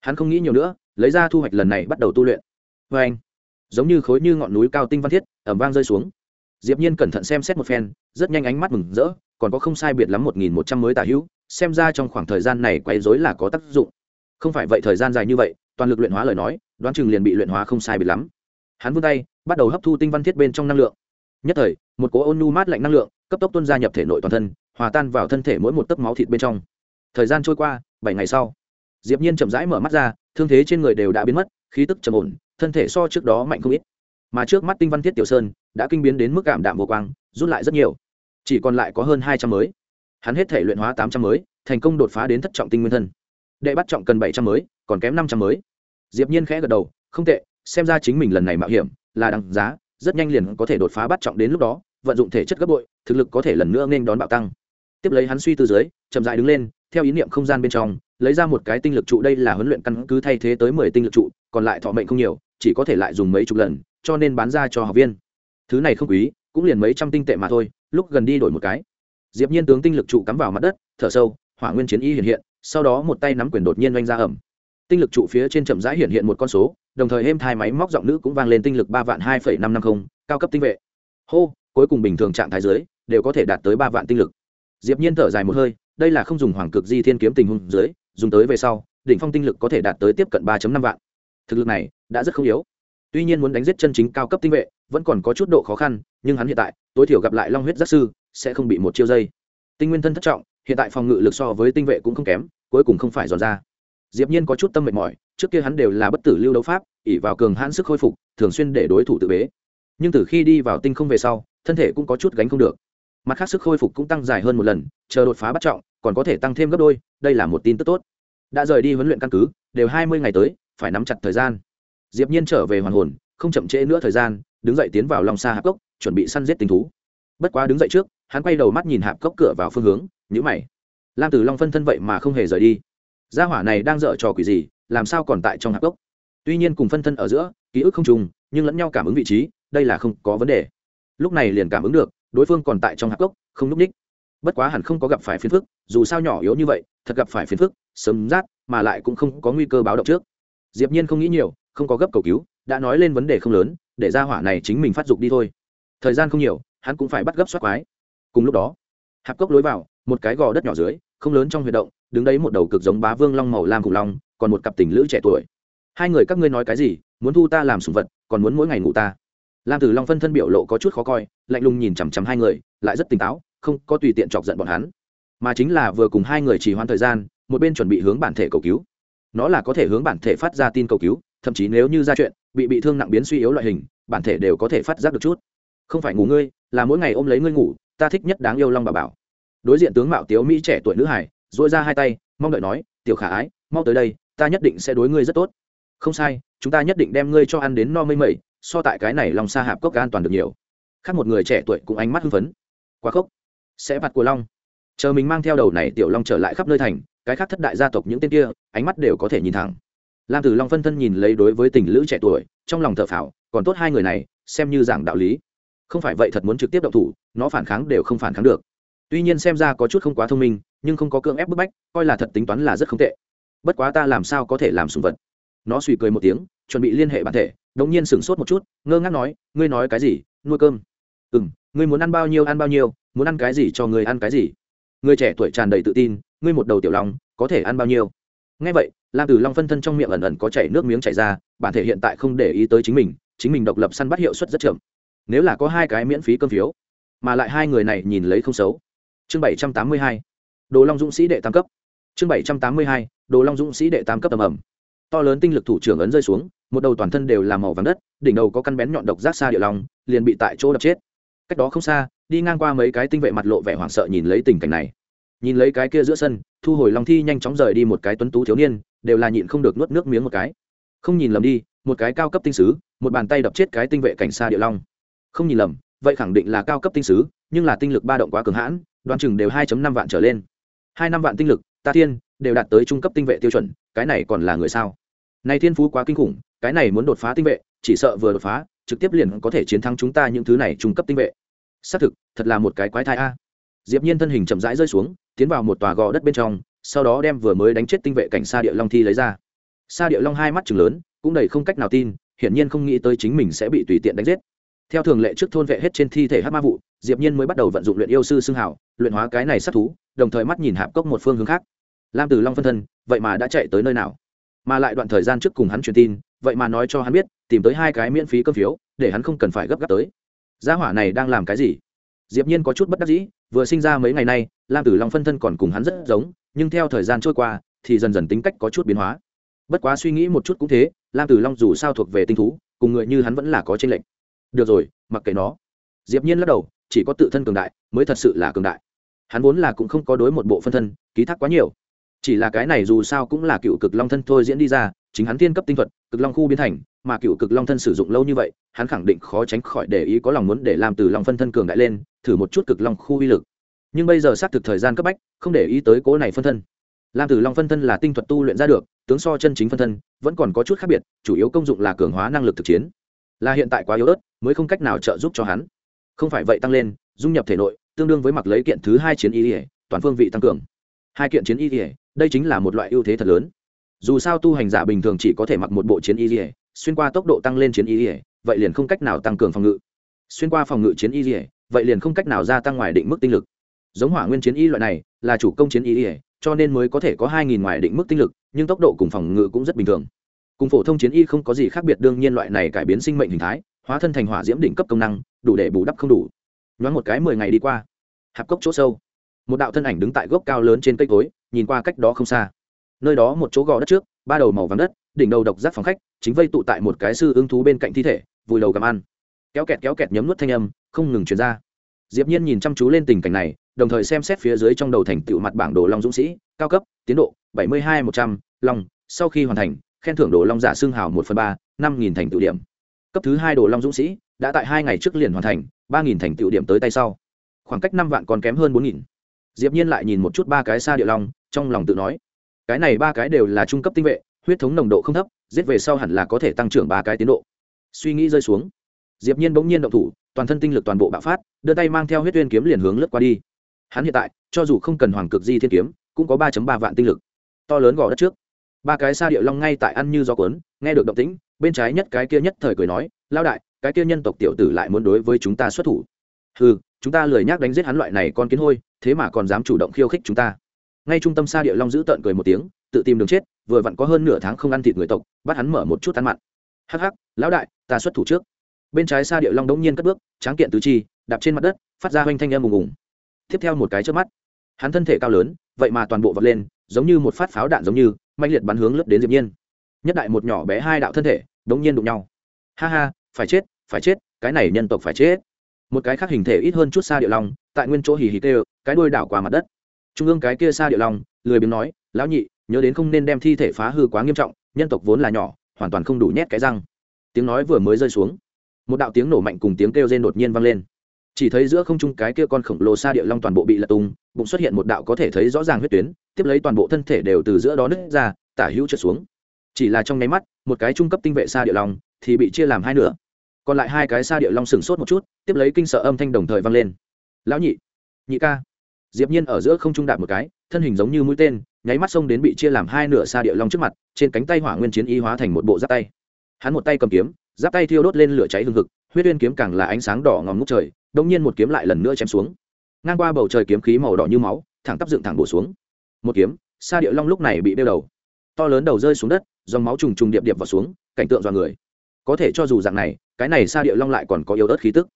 Hắn không nghĩ nhiều nữa, lấy ra thu hoạch lần này bắt đầu tu luyện. Vê anh giống như khối như ngọn núi cao tinh văn thiết ẩm vang rơi xuống. Diệp nhiên cẩn thận xem xét một phen, rất nhanh ánh mắt mừng rỡ, còn có không sai biệt lắm một nghìn một trăm mới tả hữu, xem ra trong khoảng thời gian này quấy rối là có tác dụng. Không phải vậy thời gian dài như vậy, toàn lực luyện hóa lời nói, đoán chừng liền bị luyện hóa không sai biệt lắm. Hắn vươn tay, bắt đầu hấp thu tinh văn thiết bên trong năng lượng. Nhất thời, một cỗ ôn nu mát lạnh năng lượng, cấp tốc tuôn ra nhập thể nội toàn thân, hòa tan vào thân thể mỗi một tấc máu thịt bên trong. Thời gian trôi qua, bảy ngày sau, diệp nhiên chậm rãi mở mắt ra, thương thế trên người đều đã biến mất khí tức trầm ổn, thân thể so trước đó mạnh không ít. Mà trước mắt tinh văn thiết tiểu sơn đã kinh biến đến mức cảm đạm vô quang, rút lại rất nhiều. Chỉ còn lại có hơn hai trăm mới. Hắn hết thể luyện hóa tám trăm mới, thành công đột phá đến thất trọng tinh nguyên thân. Đệ bắt trọng cần bảy trăm mới, còn kém năm trăm mới. Diệp nhiên khẽ gật đầu, không tệ, xem ra chính mình lần này mạo hiểm, là đằng giá, rất nhanh liền có thể đột phá bắt trọng đến lúc đó, vận dụng thể chất gấp bội, thực lực có thể lần nữa nên đón bạo tăng. Tiếp lấy hắn suy tư dưới, chậm rãi đứng lên, theo ý niệm không gian bên trong, lấy ra một cái tinh lực trụ, đây là huấn luyện căn cứ thay thế tới mười tinh lực trụ còn lại thọ mệnh không nhiều, chỉ có thể lại dùng mấy chục lần, cho nên bán ra cho học viên. Thứ này không quý, cũng liền mấy trăm tinh tệ mà thôi, lúc gần đi đổi một cái. Diệp nhiên tướng tinh lực trụ cắm vào mặt đất, thở sâu, hỏa nguyên chiến y hiện hiện, sau đó một tay nắm quyền đột nhiên oanh ra ẩm. Tinh lực trụ phía trên chậm rãi hiện hiện một con số, đồng thời êm thai máy móc giọng nữ cũng vang lên tinh lực ba vạn hai phẩy năm năm không, cao cấp tinh vệ. Hô, cuối cùng bình thường trạng thái dưới, đều có thể đạt tới ba vạn tinh lực. Diệp nhiên thở dài một hơi, đây là không dùng hoàng cực di thiên kiếm tình huống dưới, dùng tới về sau, đỉnh phong tinh lực có thể đạt tới tiếp cận ba năm vạn thực lực này đã rất không yếu. Tuy nhiên muốn đánh giết chân chính cao cấp tinh vệ, vẫn còn có chút độ khó khăn, nhưng hắn hiện tại, tối thiểu gặp lại long huyết giác sư, sẽ không bị một chiêu dây. Tinh nguyên thân thất trọng, hiện tại phòng ngự lực so với tinh vệ cũng không kém, cuối cùng không phải giòn ra. Diệp nhiên có chút tâm mệt mỏi, trước kia hắn đều là bất tử lưu đấu pháp ỉ vào cường hãn sức khôi phục, thường xuyên để đối thủ tự bế. Nhưng từ khi đi vào tinh không về sau, thân thể cũng có chút gánh không được. Mặt khác sức khôi phục cũng tăng dài hơn một lần, chờ đột phá bắt trọng, còn có thể tăng thêm gấp đôi, đây là một tin tức tốt. Đã rời đi huấn luyện căn cứ, đều hai mươi ngày tới phải nắm chặt thời gian. Diệp nhiên trở về hoàn hồn, không chậm trễ nữa thời gian, đứng dậy tiến vào Long xa hạp cốc, chuẩn bị săn giết tình thú. Bất quá đứng dậy trước, hắn quay đầu mắt nhìn hạp cốc cửa vào phương hướng, nhíu mày. Lam tử long phân thân vậy mà không hề rời đi. Gia hỏa này đang dở trò quỷ gì, làm sao còn tại trong hạp cốc? Tuy nhiên cùng phân thân ở giữa, ký ức không trùng, nhưng lẫn nhau cảm ứng vị trí, đây là không có vấn đề. Lúc này liền cảm ứng được, đối phương còn tại trong hạp cốc, không núp ních. Bất quá hẳn không có gặp phải phiền phức, dù sao nhỏ yếu như vậy, thật gặp phải phiền phức, sớm rát, mà lại cũng không có nguy cơ báo động trước diệp nhiên không nghĩ nhiều, không có gấp cầu cứu, đã nói lên vấn đề không lớn, để ra hỏa này chính mình phát dục đi thôi. Thời gian không nhiều, hắn cũng phải bắt gấp soát quái. Cùng lúc đó, hạp cốc lối vào, một cái gò đất nhỏ dưới, không lớn trong huy động, đứng đấy một đầu cực giống bá vương long màu lam khủng long, còn một cặp tình lữ trẻ tuổi. Hai người các ngươi nói cái gì, muốn thu ta làm sủng vật, còn muốn mỗi ngày ngủ ta. Lam tử long phân thân biểu lộ có chút khó coi, lạnh lùng nhìn chằm chằm hai người, lại rất tỉnh táo, không có tùy tiện chọc giận bọn hắn. Mà chính là vừa cùng hai người chỉ hoãn thời gian, một bên chuẩn bị hướng bản thể cầu cứu nó là có thể hướng bản thể phát ra tin cầu cứu, thậm chí nếu như ra chuyện, bị bị thương nặng biến suy yếu loại hình, bản thể đều có thể phát giác được chút. Không phải ngủ ngươi, là mỗi ngày ôm lấy ngươi ngủ, ta thích nhất đáng yêu long bà bảo. Đối diện tướng mạo tiếu mỹ trẻ tuổi nữ hải dội ra hai tay, mong đợi nói, tiểu khả ái, mau tới đây, ta nhất định sẽ đối ngươi rất tốt. Không sai, chúng ta nhất định đem ngươi cho ăn đến no mây mẩy, so tại cái này lòng xa hạp cốc an toàn được nhiều. Khác một người trẻ tuổi cũng ánh mắt hưng phấn. Quá khốc, sẽ bạt của long. Chờ mình mang theo đầu này tiểu long trở lại khắp nơi thành cái khác thất đại gia tộc những tên kia, ánh mắt đều có thể nhìn thẳng. Lam tử long phân thân nhìn lấy đối với tình lữ trẻ tuổi, trong lòng thợ phào, còn tốt hai người này, xem như giảng đạo lý. Không phải vậy thật muốn trực tiếp động thủ, nó phản kháng đều không phản kháng được. Tuy nhiên xem ra có chút không quá thông minh, nhưng không có cưỡng ép bức bách, coi là thật tính toán là rất không tệ. Bất quá ta làm sao có thể làm sùng vật? Nó suy cười một tiếng, chuẩn bị liên hệ bản thể, đống nhiên sửng sốt một chút, ngơ ngác nói, ngươi nói cái gì? Nuôi cơm. Ừ m ngươi muốn ăn bao nhiêu ăn bao nhiêu, muốn ăn cái gì cho người ăn cái gì? Người trẻ tuổi tràn đầy tự tin ngươi một đầu tiểu long, có thể ăn bao nhiêu? Ngay vậy, lam Tử long phân thân trong miệng ẩn ẩn có chảy nước miếng chảy ra, bản thể hiện tại không để ý tới chính mình chính mình độc lập săn bắt hiệu suất rất chậm. Nếu là có hai cái miễn phí cơm phiếu, mà lại hai người này nhìn lấy không xấu. Chương bảy trăm tám mươi hai, đồ long dũng sĩ đệ tam cấp. Chương bảy trăm tám mươi hai, đồ long dũng sĩ đệ tam cấp tầm ẩm to lớn tinh lực thủ trưởng ấn rơi xuống, một đầu toàn thân đều là màu vàng đất, đỉnh đầu có căn bén nhọn độc rác xa địa long, liền bị tại chỗ đập chết. Cách đó không xa, đi ngang qua mấy cái tinh vệ mặt lộ vẻ hoảng sợ nhìn lấy tình cảnh này nhìn lấy cái kia giữa sân, thu hồi long thi nhanh chóng rời đi một cái tuấn tú thiếu niên, đều là nhịn không được nuốt nước miếng một cái. Không nhìn lầm đi, một cái cao cấp tinh sứ, một bàn tay đập chết cái tinh vệ cảnh xa địa long. Không nhìn lầm, vậy khẳng định là cao cấp tinh sứ, nhưng là tinh lực ba động quá cường hãn, đoán chừng đều 2 năm vạn trở lên. Hai năm vạn tinh lực, ta thiên, đều đạt tới trung cấp tinh vệ tiêu chuẩn, cái này còn là người sao? Này thiên phú quá kinh khủng, cái này muốn đột phá tinh vệ, chỉ sợ vừa đột phá, trực tiếp liền có thể chiến thắng chúng ta những thứ này trung cấp tinh vệ. Xác thực, thật là một cái quái thai a diệp nhiên thân hình chậm rãi rơi xuống, tiến vào một tòa gò đất bên trong, sau đó đem vừa mới đánh chết tinh vệ cảnh sa địa long thi lấy ra. Sa địa long hai mắt trừng lớn, cũng đầy không cách nào tin, hiển nhiên không nghĩ tới chính mình sẽ bị tùy tiện đánh giết. Theo thường lệ trước thôn vệ hết trên thi thể hắc ma vụ, diệp nhiên mới bắt đầu vận dụng luyện yêu sư xương hảo, luyện hóa cái này sát thú, đồng thời mắt nhìn hạp cốc một phương hướng khác. Lam tử long phân thân, vậy mà đã chạy tới nơi nào? Mà lại đoạn thời gian trước cùng hắn truyền tin, vậy mà nói cho hắn biết, tìm tới hai cái miễn phí cơm phiếu, để hắn không cần phải gấp gáp tới. Gia hỏa này đang làm cái gì? Diệp nhiên có chút bất đắc dĩ vừa sinh ra mấy ngày nay, lam tử long phân thân còn cùng hắn rất giống, nhưng theo thời gian trôi qua, thì dần dần tính cách có chút biến hóa. Bất quá suy nghĩ một chút cũng thế, lam tử long dù sao thuộc về tinh thú, cùng người như hắn vẫn là có tranh lệch. Được rồi, mặc kệ nó. Diệp nhiên lắc đầu, chỉ có tự thân cường đại mới thật sự là cường đại. Hắn vốn là cũng không có đối một bộ phân thân, ký thác quá nhiều. Chỉ là cái này dù sao cũng là cựu cực long thân thôi diễn đi ra, chính hắn thiên cấp tinh thuật, cực long khu biến thành mà cựu cực long thân sử dụng lâu như vậy, hắn khẳng định khó tránh khỏi để ý có lòng muốn để làm từ long phân thân cường đại lên, thử một chút cực long khu uy lực. Nhưng bây giờ xác thực thời gian cấp bách, không để ý tới cố này phân thân. Làm từ long phân thân là tinh thuật tu luyện ra được, tướng so chân chính phân thân, vẫn còn có chút khác biệt, chủ yếu công dụng là cường hóa năng lực thực chiến. Là hiện tại quá yếu ớt, mới không cách nào trợ giúp cho hắn. Không phải vậy tăng lên, dung nhập thể nội, tương đương với mặc lấy kiện thứ hai chiến y ỉa toàn phương vị tăng cường. Hai kiện chiến y ỉa đây chính là một loại ưu thế thật lớn. Dù sao tu hành giả bình thường chỉ có thể mặc một bộ chiến y ỉa xuyên qua tốc độ tăng lên chiến y ỉa vậy liền không cách nào tăng cường phòng ngự. Xuyên qua phòng ngự chiến y ỉa vậy liền không cách nào gia tăng ngoài định mức tinh lực. Giống hỏa nguyên chiến y loại này, là chủ công chiến y ỉa cho nên mới có thể có hai nghìn ngoài định mức tinh lực, nhưng tốc độ cùng phòng ngự cũng rất bình thường. Cùng phổ thông chiến y không có gì khác biệt, đương nhiên loại này cải biến sinh mệnh hình thái, hóa thân thành hỏa diễm đỉnh cấp công năng, đủ để bù đắp không đủ. Nhoáng một cái mười ngày đi qua, hạp cốc chỗ sâu, một đạo thân ảnh đứng tại gốc cao lớn trên cây cối, nhìn qua cách đó không xa. Nơi đó một chỗ gò đất trước, ba đầu màu vàng đất đỉnh đầu độc giác phòng khách, chính vây tụ tại một cái sư ứng thú bên cạnh thi thể, vùi đầu cầm ăn. Kéo kẹt kéo kẹt nhấm nuốt thanh âm, không ngừng chuyển ra. Diệp nhiên nhìn chăm chú lên tình cảnh này, đồng thời xem xét phía dưới trong đầu thành tựu mặt bảng đồ long dũng sĩ, cao cấp, tiến độ, bảy mươi hai một trăm, long, sau khi hoàn thành, khen thưởng đồ long giả xương hào một phần ba, năm nghìn thành tựu điểm. Cấp thứ hai đồ long dũng sĩ, đã tại hai ngày trước liền hoàn thành, ba nghìn thành tựu điểm tới tay sau. Khoảng cách năm vạn còn kém hơn bốn nghìn. Diệp nhiên lại nhìn một chút ba cái xa địa long, trong lòng tự nói, cái này ba cái đều là trung cấp tinh vệ huyết thống nồng độ không thấp, giết về sau hẳn là có thể tăng trưởng ba cái tiến độ. Suy nghĩ rơi xuống, diệp nhiên bỗng nhiên động thủ, toàn thân tinh lực toàn bộ bạo phát, đưa tay mang theo huyết uyên kiếm liền hướng lướt qua đi. Hắn hiện tại, cho dù không cần hoàng cực di thiên kiếm, cũng có ba ba vạn tinh lực. To lớn gò đất trước. Ba cái xa địa long ngay tại ăn như gió cuốn, nghe được động tĩnh, bên trái nhất cái kia nhất thời cười nói lao đại, cái kia nhân tộc tiểu tử lại muốn đối với chúng ta xuất thủ. Hừ, chúng ta lười nhác đánh giết hắn loại này con kiến hôi, thế mà còn dám chủ động khiêu khích chúng ta. Ngay trung tâm xa địa long giữ tợn cười một tiếng, tự tìm đường chết vừa vặn có hơn nửa tháng không ăn thịt người tộc, bắt hắn mở một chút ăn mặn. Hắc hắc, lão đại, ta xuất thủ trước. Bên trái xa địa long đống nhiên cất bước, tráng kiện tứ chi, đạp trên mặt đất, phát ra hoanh thanh âm ùng ùng. Tiếp theo một cái trước mắt, hắn thân thể cao lớn, vậy mà toàn bộ vật lên, giống như một phát pháo đạn giống như mạnh liệt bắn hướng lướt đến diệp nhiên. Nhất đại một nhỏ bé hai đạo thân thể, đống nhiên đụng nhau. Ha ha, phải chết phải chết, cái này nhân tộc phải chết. Một cái khác hình thể ít hơn chút xa địa long, tại nguyên chỗ hì hì kêu, cái đuôi đảo qua mặt đất. Trung ương cái kia xa địa long, lười biếng nói, lão nhị nhớ đến không nên đem thi thể phá hư quá nghiêm trọng, nhân tộc vốn là nhỏ, hoàn toàn không đủ nhét cái răng. Tiếng nói vừa mới rơi xuống, một đạo tiếng nổ mạnh cùng tiếng kêu rên đột nhiên vang lên. Chỉ thấy giữa không trung cái kia con khổng lồ xa địa long toàn bộ bị lật tung, bụng xuất hiện một đạo có thể thấy rõ ràng huyết tuyến, tiếp lấy toàn bộ thân thể đều từ giữa đó nứt ra, tả hữu trượt xuống. Chỉ là trong nháy mắt, một cái trung cấp tinh vệ xa địa long thì bị chia làm hai nửa. Còn lại hai cái xa địa long sừng sốt một chút, tiếp lấy kinh sợ âm thanh đồng thời vang lên. Lão nhị nhị ca. Diệp nhiên ở giữa không trung đạp một cái, thân hình giống như mũi tên nháy mắt xông đến bị chia làm hai nửa xa địa long trước mặt, trên cánh tay hỏa nguyên chiến y hóa thành một bộ giáp tay. Hắn một tay cầm kiếm, giáp tay thiêu đốt lên lửa cháy hương thực huyết uyên kiếm càng là ánh sáng đỏ ngòm ngút trời đông nhiên một kiếm lại lần nữa chém xuống. Ngang qua bầu trời kiếm khí màu đỏ như máu, thẳng tắp dựng thẳng bổ xuống. Một kiếm, xa địa long lúc này bị đeo đầu. To lớn đầu rơi xuống đất, dòng máu trùng trùng điệp điệp vào xuống, cảnh tượng dọa người. Có thể cho dù dạng này, cái này xa địa long lại còn có yếu ớt khí tức.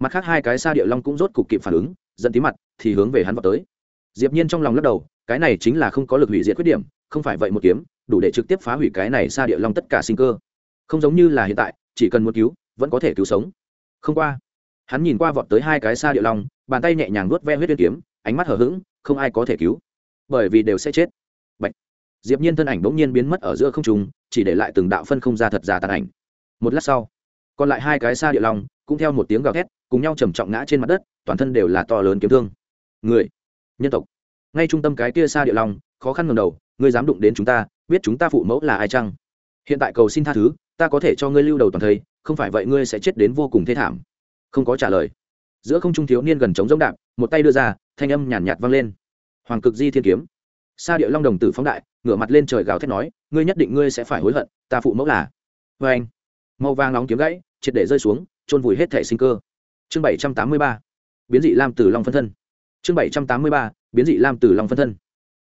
Mặt khác hai cái xa địa long cũng rốt cục kịp phản ứng dẫn tí mặt, thì hướng về hắn vào tới diệp nhiên trong lòng lắc đầu, cái này chính là không có lực hủy diệt khuyết điểm, không phải vậy một kiếm, đủ để trực tiếp phá hủy cái này xa địa long tất cả sinh cơ. Không giống như là hiện tại, chỉ cần một cứu, vẫn có thể cứu sống. Không qua, hắn nhìn qua vọt tới hai cái xa địa long, bàn tay nhẹ nhàng nuốt ve huyết uyên kiếm, ánh mắt hờ hững, không ai có thể cứu. Bởi vì đều sẽ chết. Bạch. diệp nhiên thân ảnh bỗng nhiên biến mất ở giữa không trung, chỉ để lại từng đạo phân không ra thật giả tàn ảnh. Một lát sau, còn lại hai cái xa địa long, cũng theo một tiếng gào thét, cùng nhau trầm trọng ngã trên mặt đất, toàn thân đều là to lớn kiếm thương. Người nhân tộc. Ngay trung tâm cái kia xa địa long khó khăn ngầm đầu ngươi dám đụng đến chúng ta biết chúng ta phụ mẫu là ai chăng? Hiện tại cầu xin tha thứ ta có thể cho ngươi lưu đầu toàn thây không phải vậy ngươi sẽ chết đến vô cùng thê thảm. Không có trả lời. Giữa không trung thiếu niên gần trống giống đạp một tay đưa ra thanh âm nhàn nhạt, nhạt vang lên. Hoàng cực di thiên kiếm. Sa địa long đồng tử phóng đại ngửa mặt lên trời gào thét nói ngươi nhất định ngươi sẽ phải hối hận ta phụ mẫu là. Vê anh. Màu vàng nóng kiếm gãy triệt để rơi xuống trôn vùi hết thể sinh cơ. Chương bảy trăm tám mươi ba. Biến dị lam tử long phân thân chương bảy trăm tám mươi ba, biến dị lam tử long phân thân.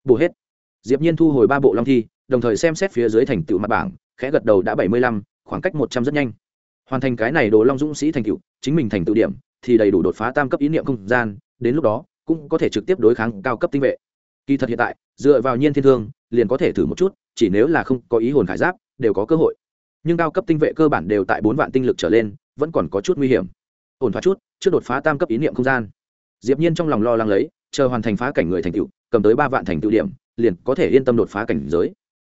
Bổ hết. Diệp nhiên thu hồi ba bộ long thi, đồng thời xem xét phía dưới thành tựu mặt bảng, khẽ gật đầu đã bảy mươi lăm, khoảng cách một trăm rất nhanh. Hoàn thành cái này đồ long dũng sĩ thành tựu, chính mình thành tựu điểm, thì đầy đủ đột phá tam cấp ý niệm không gian, đến lúc đó, cũng có thể trực tiếp đối kháng cao cấp tinh vệ. Kỳ thật hiện tại, dựa vào nhiên thiên thương, liền có thể thử một chút, chỉ nếu là không có ý hồn khải giáp, đều có cơ hội. Nhưng cao cấp tinh vệ cơ bản đều tại bốn vạn tinh lực trở lên, vẫn còn có chút nguy hiểm. Ổn thoát chút, trước đột phá tam cấp ý niệm không gian diệp nhiên trong lòng lo lắng lấy, chờ hoàn thành phá cảnh người thành tựu, cầm tới ba vạn thành tựu điểm, liền có thể yên tâm đột phá cảnh giới.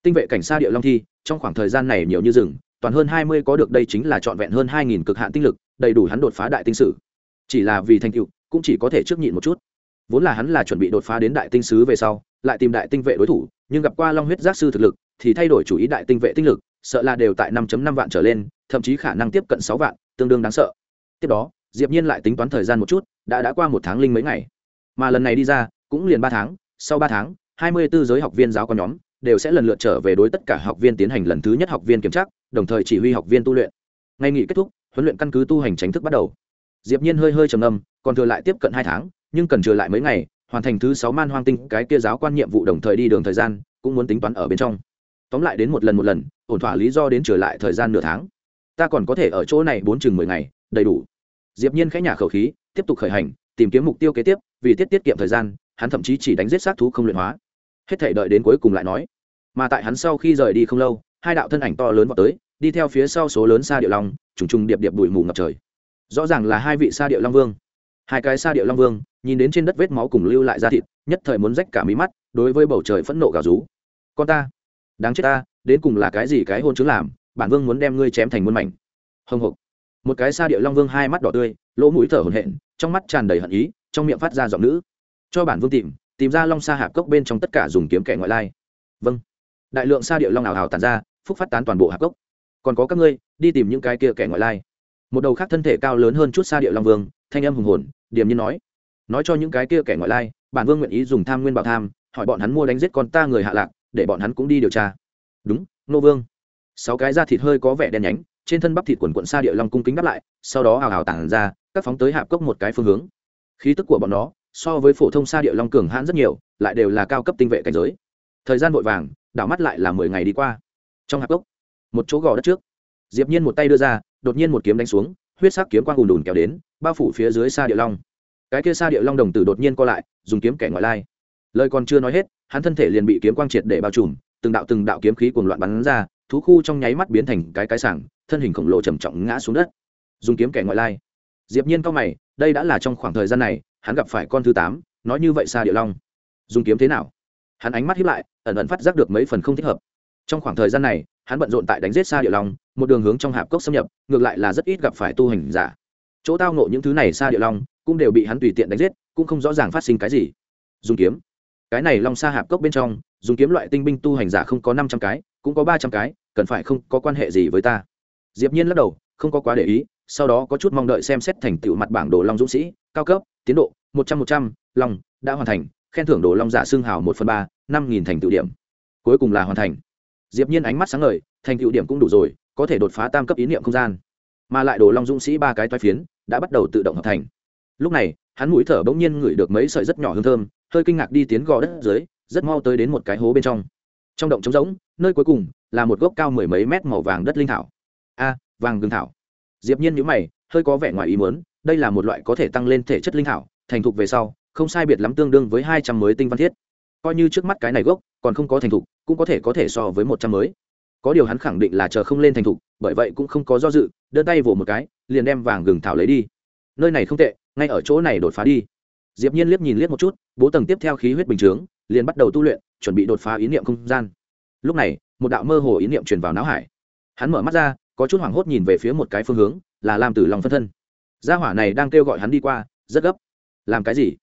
Tinh vệ cảnh xa địa long thi, trong khoảng thời gian này nhiều như rừng, toàn hơn hai mươi có được đây chính là trọn vẹn hơn hai nghìn cực hạn tinh lực, đầy đủ hắn đột phá đại tinh sử. Chỉ là vì thành tựu, cũng chỉ có thể trước nhịn một chút. Vốn là hắn là chuẩn bị đột phá đến đại tinh sứ về sau, lại tìm đại tinh vệ đối thủ, nhưng gặp qua long huyết giác sư thực lực, thì thay đổi chủ ý đại tinh vệ tinh lực, sợ là đều tại 5 năm vạn trở lên, thậm chí khả năng tiếp cận sáu vạn, tương đương đáng sợ. Tiếp đó diệp nhiên lại tính toán thời gian một chút, đã đã qua một tháng linh mấy ngày. Mà lần này đi ra, cũng liền ba tháng, sau ba tháng, hai mươi 24 giới học viên giáo quan nhóm, đều sẽ lần lượt trở về đối tất cả học viên tiến hành lần thứ nhất học viên kiểm tra, đồng thời chỉ huy học viên tu luyện. Ngày nghỉ kết thúc, huấn luyện căn cứ tu hành chính thức bắt đầu. Diệp nhiên hơi hơi trầm ngâm, còn thừa lại tiếp cận hai tháng, nhưng cần trở lại mấy ngày, hoàn thành thứ sáu man hoang tinh cái kia giáo quan nhiệm vụ đồng thời đi đường thời gian, cũng muốn tính toán ở bên trong. Tóm lại đến một lần một lần, ổn thỏa lý do đến trở lại thời gian nửa tháng. Ta còn có thể ở chỗ này bốn chừng mười ngày, đầy đủ diệp nhiên khẽ nhả khẩu khí, tiếp tục khởi hành, tìm kiếm mục tiêu kế tiếp, vì tiết tiết kiệm thời gian, hắn thậm chí chỉ đánh giết sát thú không luyện hóa. Hết thể đợi đến cuối cùng lại nói. Mà tại hắn sau khi rời đi không lâu, hai đạo thân ảnh to lớn vào tới, đi theo phía sau số lớn xa điệu long, trùng trùng điệp điệp bụi mù ngập trời. Rõ ràng là hai vị xa điệu long vương. Hai cái xa điệu long vương, nhìn đến trên đất vết máu cùng lưu lại da thịt, nhất thời muốn rách cả mí mắt, đối với bầu trời phẫn nộ gào rú. Con ta, đáng chết ta, đến cùng là cái gì cái hôn chứng làm, bản vương muốn đem ngươi chém thành muôn mảnh. Hồng hộc một cái xa địa long vương hai mắt đỏ tươi, lỗ mũi thở hổn hển, trong mắt tràn đầy hận ý, trong miệng phát ra giọng nữ. Cho bản vương tìm tìm ra long sa hạp cốc bên trong tất cả dùng kiếm kẻ ngoại lai. Vâng. Đại lượng sa địa long ảo hào tàn ra, phúc phát tán toàn bộ hạp cốc. Còn có các ngươi, đi tìm những cái kia kẻ ngoại lai. Một đầu khác thân thể cao lớn hơn chút sa địa long vương, thanh âm hùng hồn, điềm nhiên nói. Nói cho những cái kia kẻ ngoại lai, bản vương nguyện ý dùng tham nguyên bảo tham, hỏi bọn hắn mua đánh giết con ta người hạ lạc, để bọn hắn cũng đi điều tra. Đúng, nô vương. Sáu cái da thịt hơi có vẻ đen nhánh trên thân bắp thịt quần quận sa địa long cung kính đáp lại, sau đó hào hào tản ra, các phóng tới hạp cốc một cái phương hướng. Khí tức của bọn nó, so với phổ thông sa địa long cường hãn rất nhiều, lại đều là cao cấp tinh vệ cảnh giới. Thời gian vội vàng, đảo mắt lại là mười ngày đi qua. Trong hạp cốc, một chỗ gò đất trước, diệp nhiên một tay đưa ra, đột nhiên một kiếm đánh xuống, huyết sắc kiếm quang ùn ùn kéo đến, bao phủ phía dưới sa địa long. Cái kia sa địa long đồng tử đột nhiên co lại, dùng kiếm kẻ ngoại lai. Lời còn chưa nói hết, hắn thân thể liền bị kiếm quang triệt để bao trùm, từng đạo từng đạo kiếm khí cuồng loạn bắn ra thú khu trong nháy mắt biến thành cái cái sảng, thân hình khổng lồ trầm trọng ngã xuống đất. Dùng kiếm kẻ ngoại lai. Diệp nhiên cao mày, đây đã là trong khoảng thời gian này, hắn gặp phải con thứ tám, nói như vậy sa địa long. Dùng kiếm thế nào? Hắn ánh mắt hiếp lại, ẩn ẩn phát giác được mấy phần không thích hợp. Trong khoảng thời gian này, hắn bận rộn tại đánh giết sa địa long, một đường hướng trong hạp cốc xâm nhập, ngược lại là rất ít gặp phải tu hành giả. Chỗ tao nộ những thứ này sa địa long, cũng đều bị hắn tùy tiện đánh giết, cũng không rõ ràng phát sinh cái gì. Dùng kiếm. Cái này long sa hạp cốc bên trong, dùng kiếm loại tinh binh tu hành giả không có năm trăm cái cũng có ba trăm cái, cần phải không có quan hệ gì với ta. Diệp nhiên lắc đầu, không có quá để ý, sau đó có chút mong đợi xem xét thành tựu mặt bảng đồ long dũng sĩ, cao cấp, tiến độ, một trăm một trăm, long, đã hoàn thành, khen thưởng đồ long giả xương hào một phần ba, năm nghìn thành tựu điểm. Cuối cùng là hoàn thành. Diệp nhiên ánh mắt sáng ngời, thành tựu điểm cũng đủ rồi, có thể đột phá tam cấp ý niệm không gian. Mà lại đồ long dũng sĩ ba cái toái phiến, đã bắt đầu tự động hợp thành. Lúc này, hắn mũi thở bỗng nhiên ngửi được mấy sợi rất nhỏ hương thơm, hơi kinh ngạc đi tiến gò đất dưới, rất mau tới đến một cái hố bên trong trong động trống rỗng, nơi cuối cùng là một gốc cao mười mấy mét màu vàng đất linh thảo. A, vàng gừng thảo. Diệp nhiên nhíu mày, hơi có vẻ ngoài ý muốn, đây là một loại có thể tăng lên thể chất linh thảo, thành thục về sau, không sai biệt lắm tương đương với hai trăm mới tinh văn thiết. Coi như trước mắt cái này gốc, còn không có thành thục, cũng có thể có thể so với một trăm mới. Có điều hắn khẳng định là chờ không lên thành thục, bởi vậy cũng không có do dự đơn tay vỗ một cái, liền đem vàng gừng thảo lấy đi. Nơi này không tệ, ngay ở chỗ này đột phá đi. Diệp nhiên liếc nhìn liếc một chút, bố tầng tiếp theo khí huyết bình chướng, liền bắt đầu tu luyện chuẩn bị đột phá ý niệm không gian. Lúc này, một đạo mơ hồ ý niệm truyền vào não hải. Hắn mở mắt ra, có chút hoảng hốt nhìn về phía một cái phương hướng, là lam tử long phân thân. Gia hỏa này đang kêu gọi hắn đi qua, rất gấp. Làm cái gì?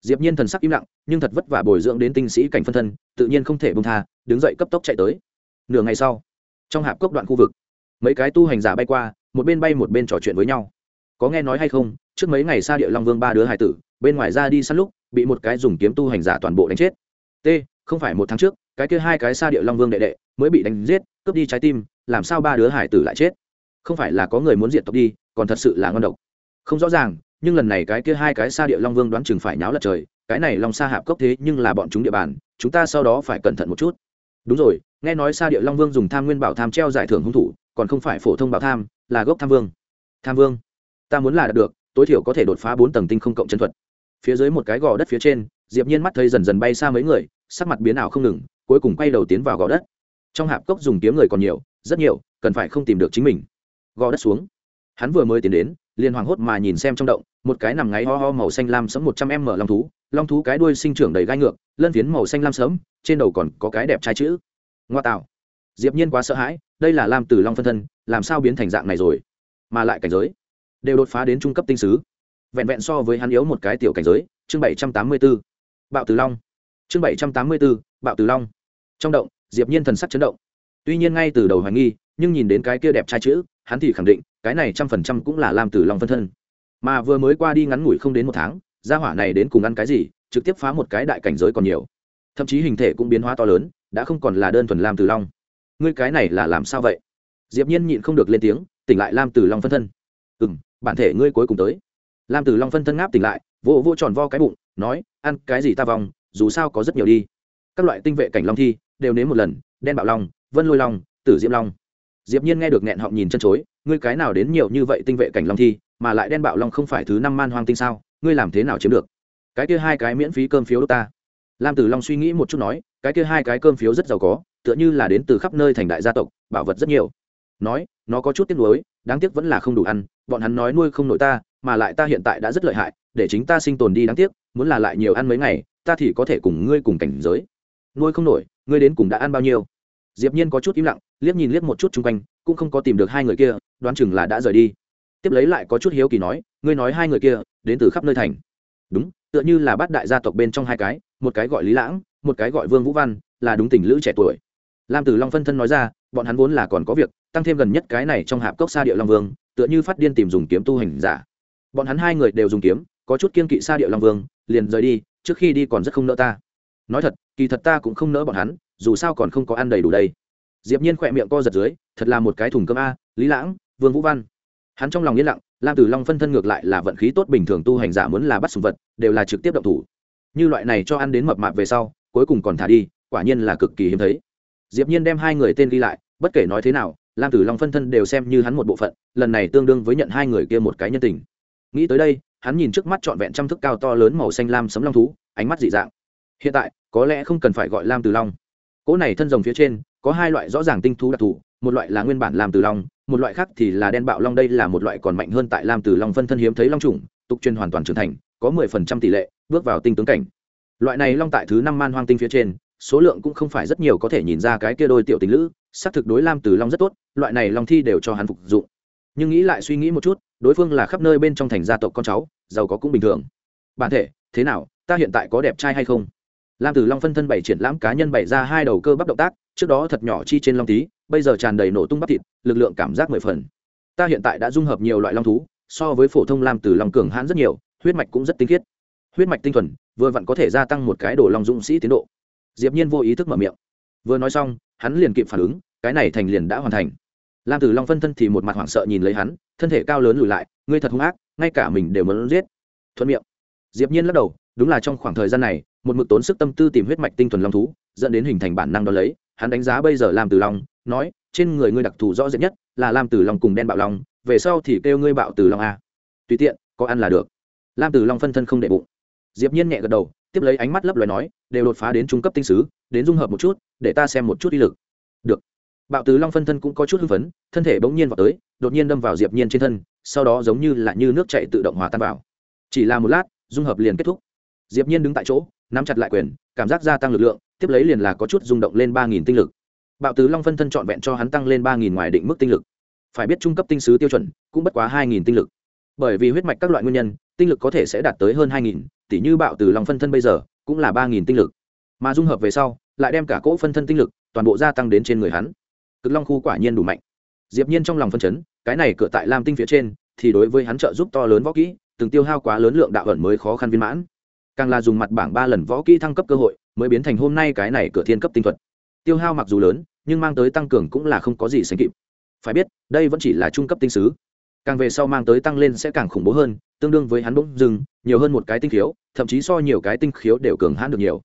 Diệp nhiên thần sắc im lặng, nhưng thật vất vả bồi dưỡng đến tinh sĩ cảnh phân thân, tự nhiên không thể buông tha, đứng dậy cấp tốc chạy tới. Nửa ngày sau, trong hạp cốc đoạn khu vực, mấy cái tu hành giả bay qua, một bên bay một bên trò chuyện với nhau. Có nghe nói hay không, trước mấy ngày xa địa long vương ba đứa hải tử, bên ngoài ra đi săn lúc, bị một cái dùng kiếm tu hành giả toàn bộ đánh chết. T không phải một tháng trước, cái kia hai cái xa địa long vương đệ đệ mới bị đánh giết, cướp đi trái tim, làm sao ba đứa hải tử lại chết? Không phải là có người muốn diệt tộc đi, còn thật sự là ngon độc. Không rõ ràng, nhưng lần này cái kia hai cái xa địa long vương đoán chừng phải nháo lật trời, cái này long xa hạp cốc thế nhưng là bọn chúng địa bàn, chúng ta sau đó phải cẩn thận một chút. Đúng rồi, nghe nói xa địa long vương dùng tham nguyên bảo tham treo giải thưởng hung thủ, còn không phải phổ thông bảo tham, là gốc tham vương. Tham vương? Ta muốn là đạt được, tối thiểu có thể đột phá bốn tầng tinh không cộng chân thuật. Phía dưới một cái gò đất phía trên, diệp nhiên mắt thấy dần dần bay xa mấy người sắc mặt biến ảo không ngừng cuối cùng quay đầu tiến vào gò đất. Trong hạp cốc dùng kiếm người còn nhiều rất nhiều cần phải không tìm được chính mình. Gò đất xuống. Hắn vừa mới tiến đến liền hoảng hốt mà nhìn xem trong động một cái nằm ngáy ho ho màu xanh lam sẫm một trăm m long thú long thú cái đuôi sinh trưởng đầy gai ngược lân phiến màu xanh lam sẫm, trên đầu còn có cái đẹp trai chữ. Ngoa tạo. Diệp nhiên quá sợ hãi đây là lam tử long phân thân làm sao biến thành dạng này rồi? Mà lại cảnh giới. Đều đột phá đến trung cấp tinh sứ. Vẹn vẹn so với hắn yếu một cái tiểu cảnh giới chương bảy trăm tám mươi 784. bạo tử long chương bảy trăm tám mươi 784, bạo tử long. Trong động diệp nhiên thần sắc chấn động. Tuy nhiên ngay từ đầu hoài nghi nhưng nhìn đến cái kia đẹp trai chữ hắn thì khẳng định cái này trăm phần trăm cũng là lam tử long phân thân. Mà vừa mới qua đi ngắn ngủi không đến một tháng gia hỏa này đến cùng ăn cái gì trực tiếp phá một cái đại cảnh giới còn nhiều. Thậm chí hình thể cũng biến hóa to lớn đã không còn là đơn thuần lam tử long. Ngươi cái này là làm sao vậy? Diệp nhiên nhịn không được lên tiếng tỉnh lại lam tử long phân thân. Ừ m bản thể ngươi cuối cùng tới. Lam tử long phân thân ngáp tỉnh lại vỗ vỗ tròn vo cái bụng nói ăn cái gì ta vòng dù sao có rất nhiều đi. Các loại tinh vệ cảnh long thi, đều nếm một lần, đen bạo long, vân lôi long, tử diễm long. Diệp nhiên nghe được nghẹn họng nhìn chân chối, ngươi cái nào đến nhiều như vậy tinh vệ cảnh long thi, mà lại đen bạo long không phải thứ năm man hoang tinh sao? Ngươi làm thế nào chiếm được? Cái kia hai cái miễn phí cơm phiếu đốt ta. Lam tử long suy nghĩ một chút nói, cái kia hai cái cơm phiếu rất giàu có, tựa như là đến từ khắp nơi thành đại gia tộc, bảo vật rất nhiều. Nói, nó có chút tiếc nuối, đáng tiếc vẫn là không đủ ăn, bọn hắn nói nuôi không nổi ta, mà lại ta hiện tại đã rất lợi hại, để chính ta sinh tồn đi đáng tiếc, muốn là lại nhiều ăn mấy ngày ta thì có thể cùng ngươi cùng cảnh giới. Nuôi không nổi, ngươi đến cùng đã ăn bao nhiêu? Diệp nhiên có chút im lặng, liếc nhìn liếc một chút chung quanh, cũng không có tìm được hai người kia, đoán chừng là đã rời đi. Tiếp lấy lại có chút hiếu kỳ nói, ngươi nói hai người kia, đến từ khắp nơi thành. Đúng, tựa như là bát đại gia tộc bên trong hai cái, một cái gọi lý lãng, một cái gọi vương vũ văn, là đúng tình lữ trẻ tuổi. Lam tử long phân thân nói ra, bọn hắn vốn là còn có việc, tăng thêm gần nhất cái này trong hạp cốc xa địa long vương, tựa như phát điên tìm dùng kiếm tu hành giả. Bọn hắn hai người đều dùng kiếm, có chút kiên kỵ xa địa long vương, liền rời đi trước khi đi còn rất không nỡ ta. Nói thật, kỳ thật ta cũng không nỡ bọn hắn, dù sao còn không có ăn đầy đủ đây. Diệp nhiên khỏe miệng co giật dưới, thật là một cái thùng cơm a, lý lãng, vương vũ văn. Hắn trong lòng yên lặng, lam tử long phân thân ngược lại là vận khí tốt bình thường tu hành giả muốn là bắt sùng vật, đều là trực tiếp động thủ. Như loại này cho ăn đến mập mạp về sau, cuối cùng còn thả đi, quả nhiên là cực kỳ hiếm thấy. Diệp nhiên đem hai người tên ghi lại, bất kể nói thế nào, lam tử long phân thân đều xem như hắn một bộ phận, lần này tương đương với nhận hai người kia một cái nhân tình. Nghĩ tới đây hắn nhìn trước mắt trọn vẹn trăm thức cao to lớn màu xanh lam sấm long thú, ánh mắt dị dạng. Hiện tại, có lẽ không cần phải gọi lam từ long. Cỗ này thân rồng phía trên, có hai loại rõ ràng tinh thú đặc thù, một loại là nguyên bản lam từ long, một loại khác thì là đen bạo long, đây là một loại còn mạnh hơn tại lam từ long phân thân hiếm thấy long trùng tục truyền hoàn toàn trưởng thành, có mười phần trăm tỷ lệ, bước vào tinh tướng cảnh. Loại này long tại thứ năm man hoang tinh phía trên, số lượng cũng không phải rất nhiều có thể nhìn ra cái kia đôi tiểu tình lữ, xác thực đối lam từ long rất tốt, loại này long thi đều cho hắn phục dụng nhưng nghĩ lại suy nghĩ một chút, đối phương là khắp nơi bên trong thành gia tộc con cháu, giàu có cũng bình thường. Bản thể, thế nào, ta hiện tại có đẹp trai hay không? Lam tử long phân thân bảy triển lãm cá nhân bày ra hai đầu cơ bắp động tác, trước đó thật nhỏ chi trên long tí bây giờ tràn đầy nổ tung bắp thịt, lực lượng cảm giác mười phần. Ta hiện tại đã dung hợp nhiều loại long thú, so với phổ thông lam tử long cường hãn rất nhiều, huyết mạch cũng rất tinh khiết. Huyết mạch tinh thuần, vừa vặn có thể gia tăng một cái đồ long dũng sĩ tiến độ. Diệp nhiên vô ý thức mở miệng. Vừa nói xong, hắn liền kịp phản ứng, cái này thành liền đã hoàn thành lam tử long phân thân thì một mặt hoảng sợ nhìn lấy hắn, thân thể cao lớn lùi lại, ngươi thật hung ác, ngay cả mình đều muốn giết. Thuận miệng. Diệp nhiên lắc đầu, đúng là trong khoảng thời gian này, một mực tốn sức tâm tư tìm huyết mạch tinh thuần long thú, dẫn đến hình thành bản năng đó lấy, hắn đánh giá bây giờ lam tử long, nói, trên người ngươi đặc thù rõ rệt nhất là lam tử long cùng đen bạo long, về sau thì kêu ngươi bạo tử long a. Tùy tiện, có ăn là được. Lam tử long phân thân không để bụng. Diệp nhiên nhẹ gật đầu, tiếp lấy ánh mắt lấp loài nói, đều đột phá đến trung cấp tinh sứ, đến dung hợp một chút, để ta xem một chút đi lực. Được bạo tử long phân thân cũng có chút hưng phấn, thân thể bỗng nhiên vào tới, đột nhiên đâm vào diệp nhiên trên thân, sau đó giống như là như nước chảy tự động hòa tan vào. Chỉ là một lát, dung hợp liền kết thúc. Diệp nhiên đứng tại chỗ, nắm chặt lại quyền, cảm giác gia tăng lực lượng, tiếp lấy liền là có chút rung động lên ba nghìn tinh lực. Bạo tứ long phân thân trọn vẹn cho hắn tăng lên ba nghìn ngoài định mức tinh lực. Phải biết trung cấp tinh sứ tiêu chuẩn, cũng bất quá hai nghìn tinh lực. Bởi vì huyết mạch các loại nguyên nhân, tinh lực có thể sẽ đạt tới hơn hai nghìn tỷ như bạo từ long phân thân bây giờ, cũng là ba nghìn tinh lực. Mà dung hợp về sau, lại đem cả cỗ phân thân tinh lực, toàn bộ gia tăng đến trên người hắn cực long khu quả nhiên đủ mạnh. Diệp nhiên trong lòng phân chấn, cái này cửa tại lam tinh phía trên, thì đối với hắn trợ giúp to lớn võ kỹ, từng tiêu hao quá lớn lượng đạo ẩn mới khó khăn viên mãn. Càng là dùng mặt bảng ba lần võ kỹ thăng cấp cơ hội, mới biến thành hôm nay cái này cửa thiên cấp tinh thuật. Tiêu hao mặc dù lớn, nhưng mang tới tăng cường cũng là không có gì sánh kịp. Phải biết, đây vẫn chỉ là trung cấp tinh sứ. Càng về sau mang tới tăng lên sẽ càng khủng bố hơn, tương đương với hắn bỗng dừng nhiều hơn một cái tinh khiếu, thậm chí so nhiều cái tinh khiếu đều cường hãn được nhiều.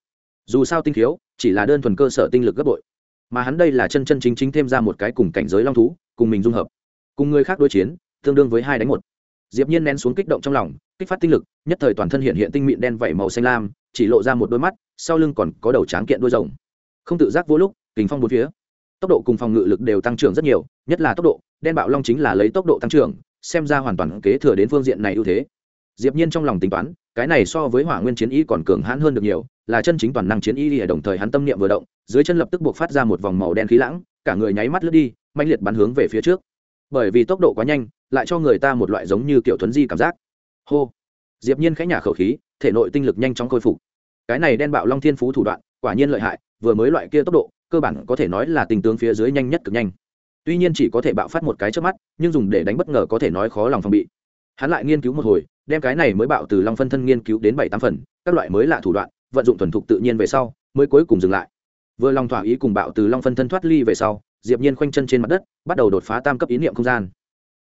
Dù sao tinh khiếu, chỉ là đơn thuần cơ sở tinh lực gấp bội mà hắn đây là chân chân chính chính thêm ra một cái cùng cảnh giới long thú, cùng mình dung hợp. Cùng người khác đối chiến, tương đương với hai đánh một. Diệp nhiên nén xuống kích động trong lòng, kích phát tinh lực, nhất thời toàn thân hiện hiện tinh mịn đen vảy màu xanh lam, chỉ lộ ra một đôi mắt, sau lưng còn có đầu tráng kiện đuôi rồng. Không tự giác vô lúc, kình phong bốn phía. Tốc độ cùng phòng ngự lực đều tăng trưởng rất nhiều, nhất là tốc độ, đen bạo long chính là lấy tốc độ tăng trưởng, xem ra hoàn toàn kế thừa đến phương diện này ưu thế. Diệp nhiên trong lòng tính toán, cái này so với hỏa nguyên chiến y còn cường hãn hơn được nhiều, là chân chính toàn năng chiến y đồng thời hắn tâm niệm vừa động dưới chân lập tức buộc phát ra một vòng màu đen khí lãng, cả người nháy mắt lướt đi mạnh liệt bắn hướng về phía trước. Bởi vì tốc độ quá nhanh, lại cho người ta một loại giống như kiểu thuấn di cảm giác. Hô! Diệp nhiên khẽ nhả khẩu khí, thể nội tinh lực nhanh chóng khôi phục. Cái này đen bạo long thiên phú thủ đoạn, quả nhiên lợi hại, vừa mới loại kia tốc độ, cơ bản có thể nói là tình tướng phía dưới nhanh nhất cực nhanh. Tuy nhiên chỉ có thể bạo phát một cái trước mắt, nhưng dùng để đánh bất ngờ có thể nói khó lòng phòng bị. Hắn lại nghiên cứu một hồi, đem cái này mới bạo từ long phân thân nghiên cứu đến bảy tám phần, các loại mới lạ thủ đoạn, vận dụng thuần thục tự nhiên về sau, mới cuối cùng dừng lại vừa lòng thỏa ý cùng bạo từ long phân thân thoát ly về sau diệp nhiên khoanh chân trên mặt đất bắt đầu đột phá tam cấp ý niệm không gian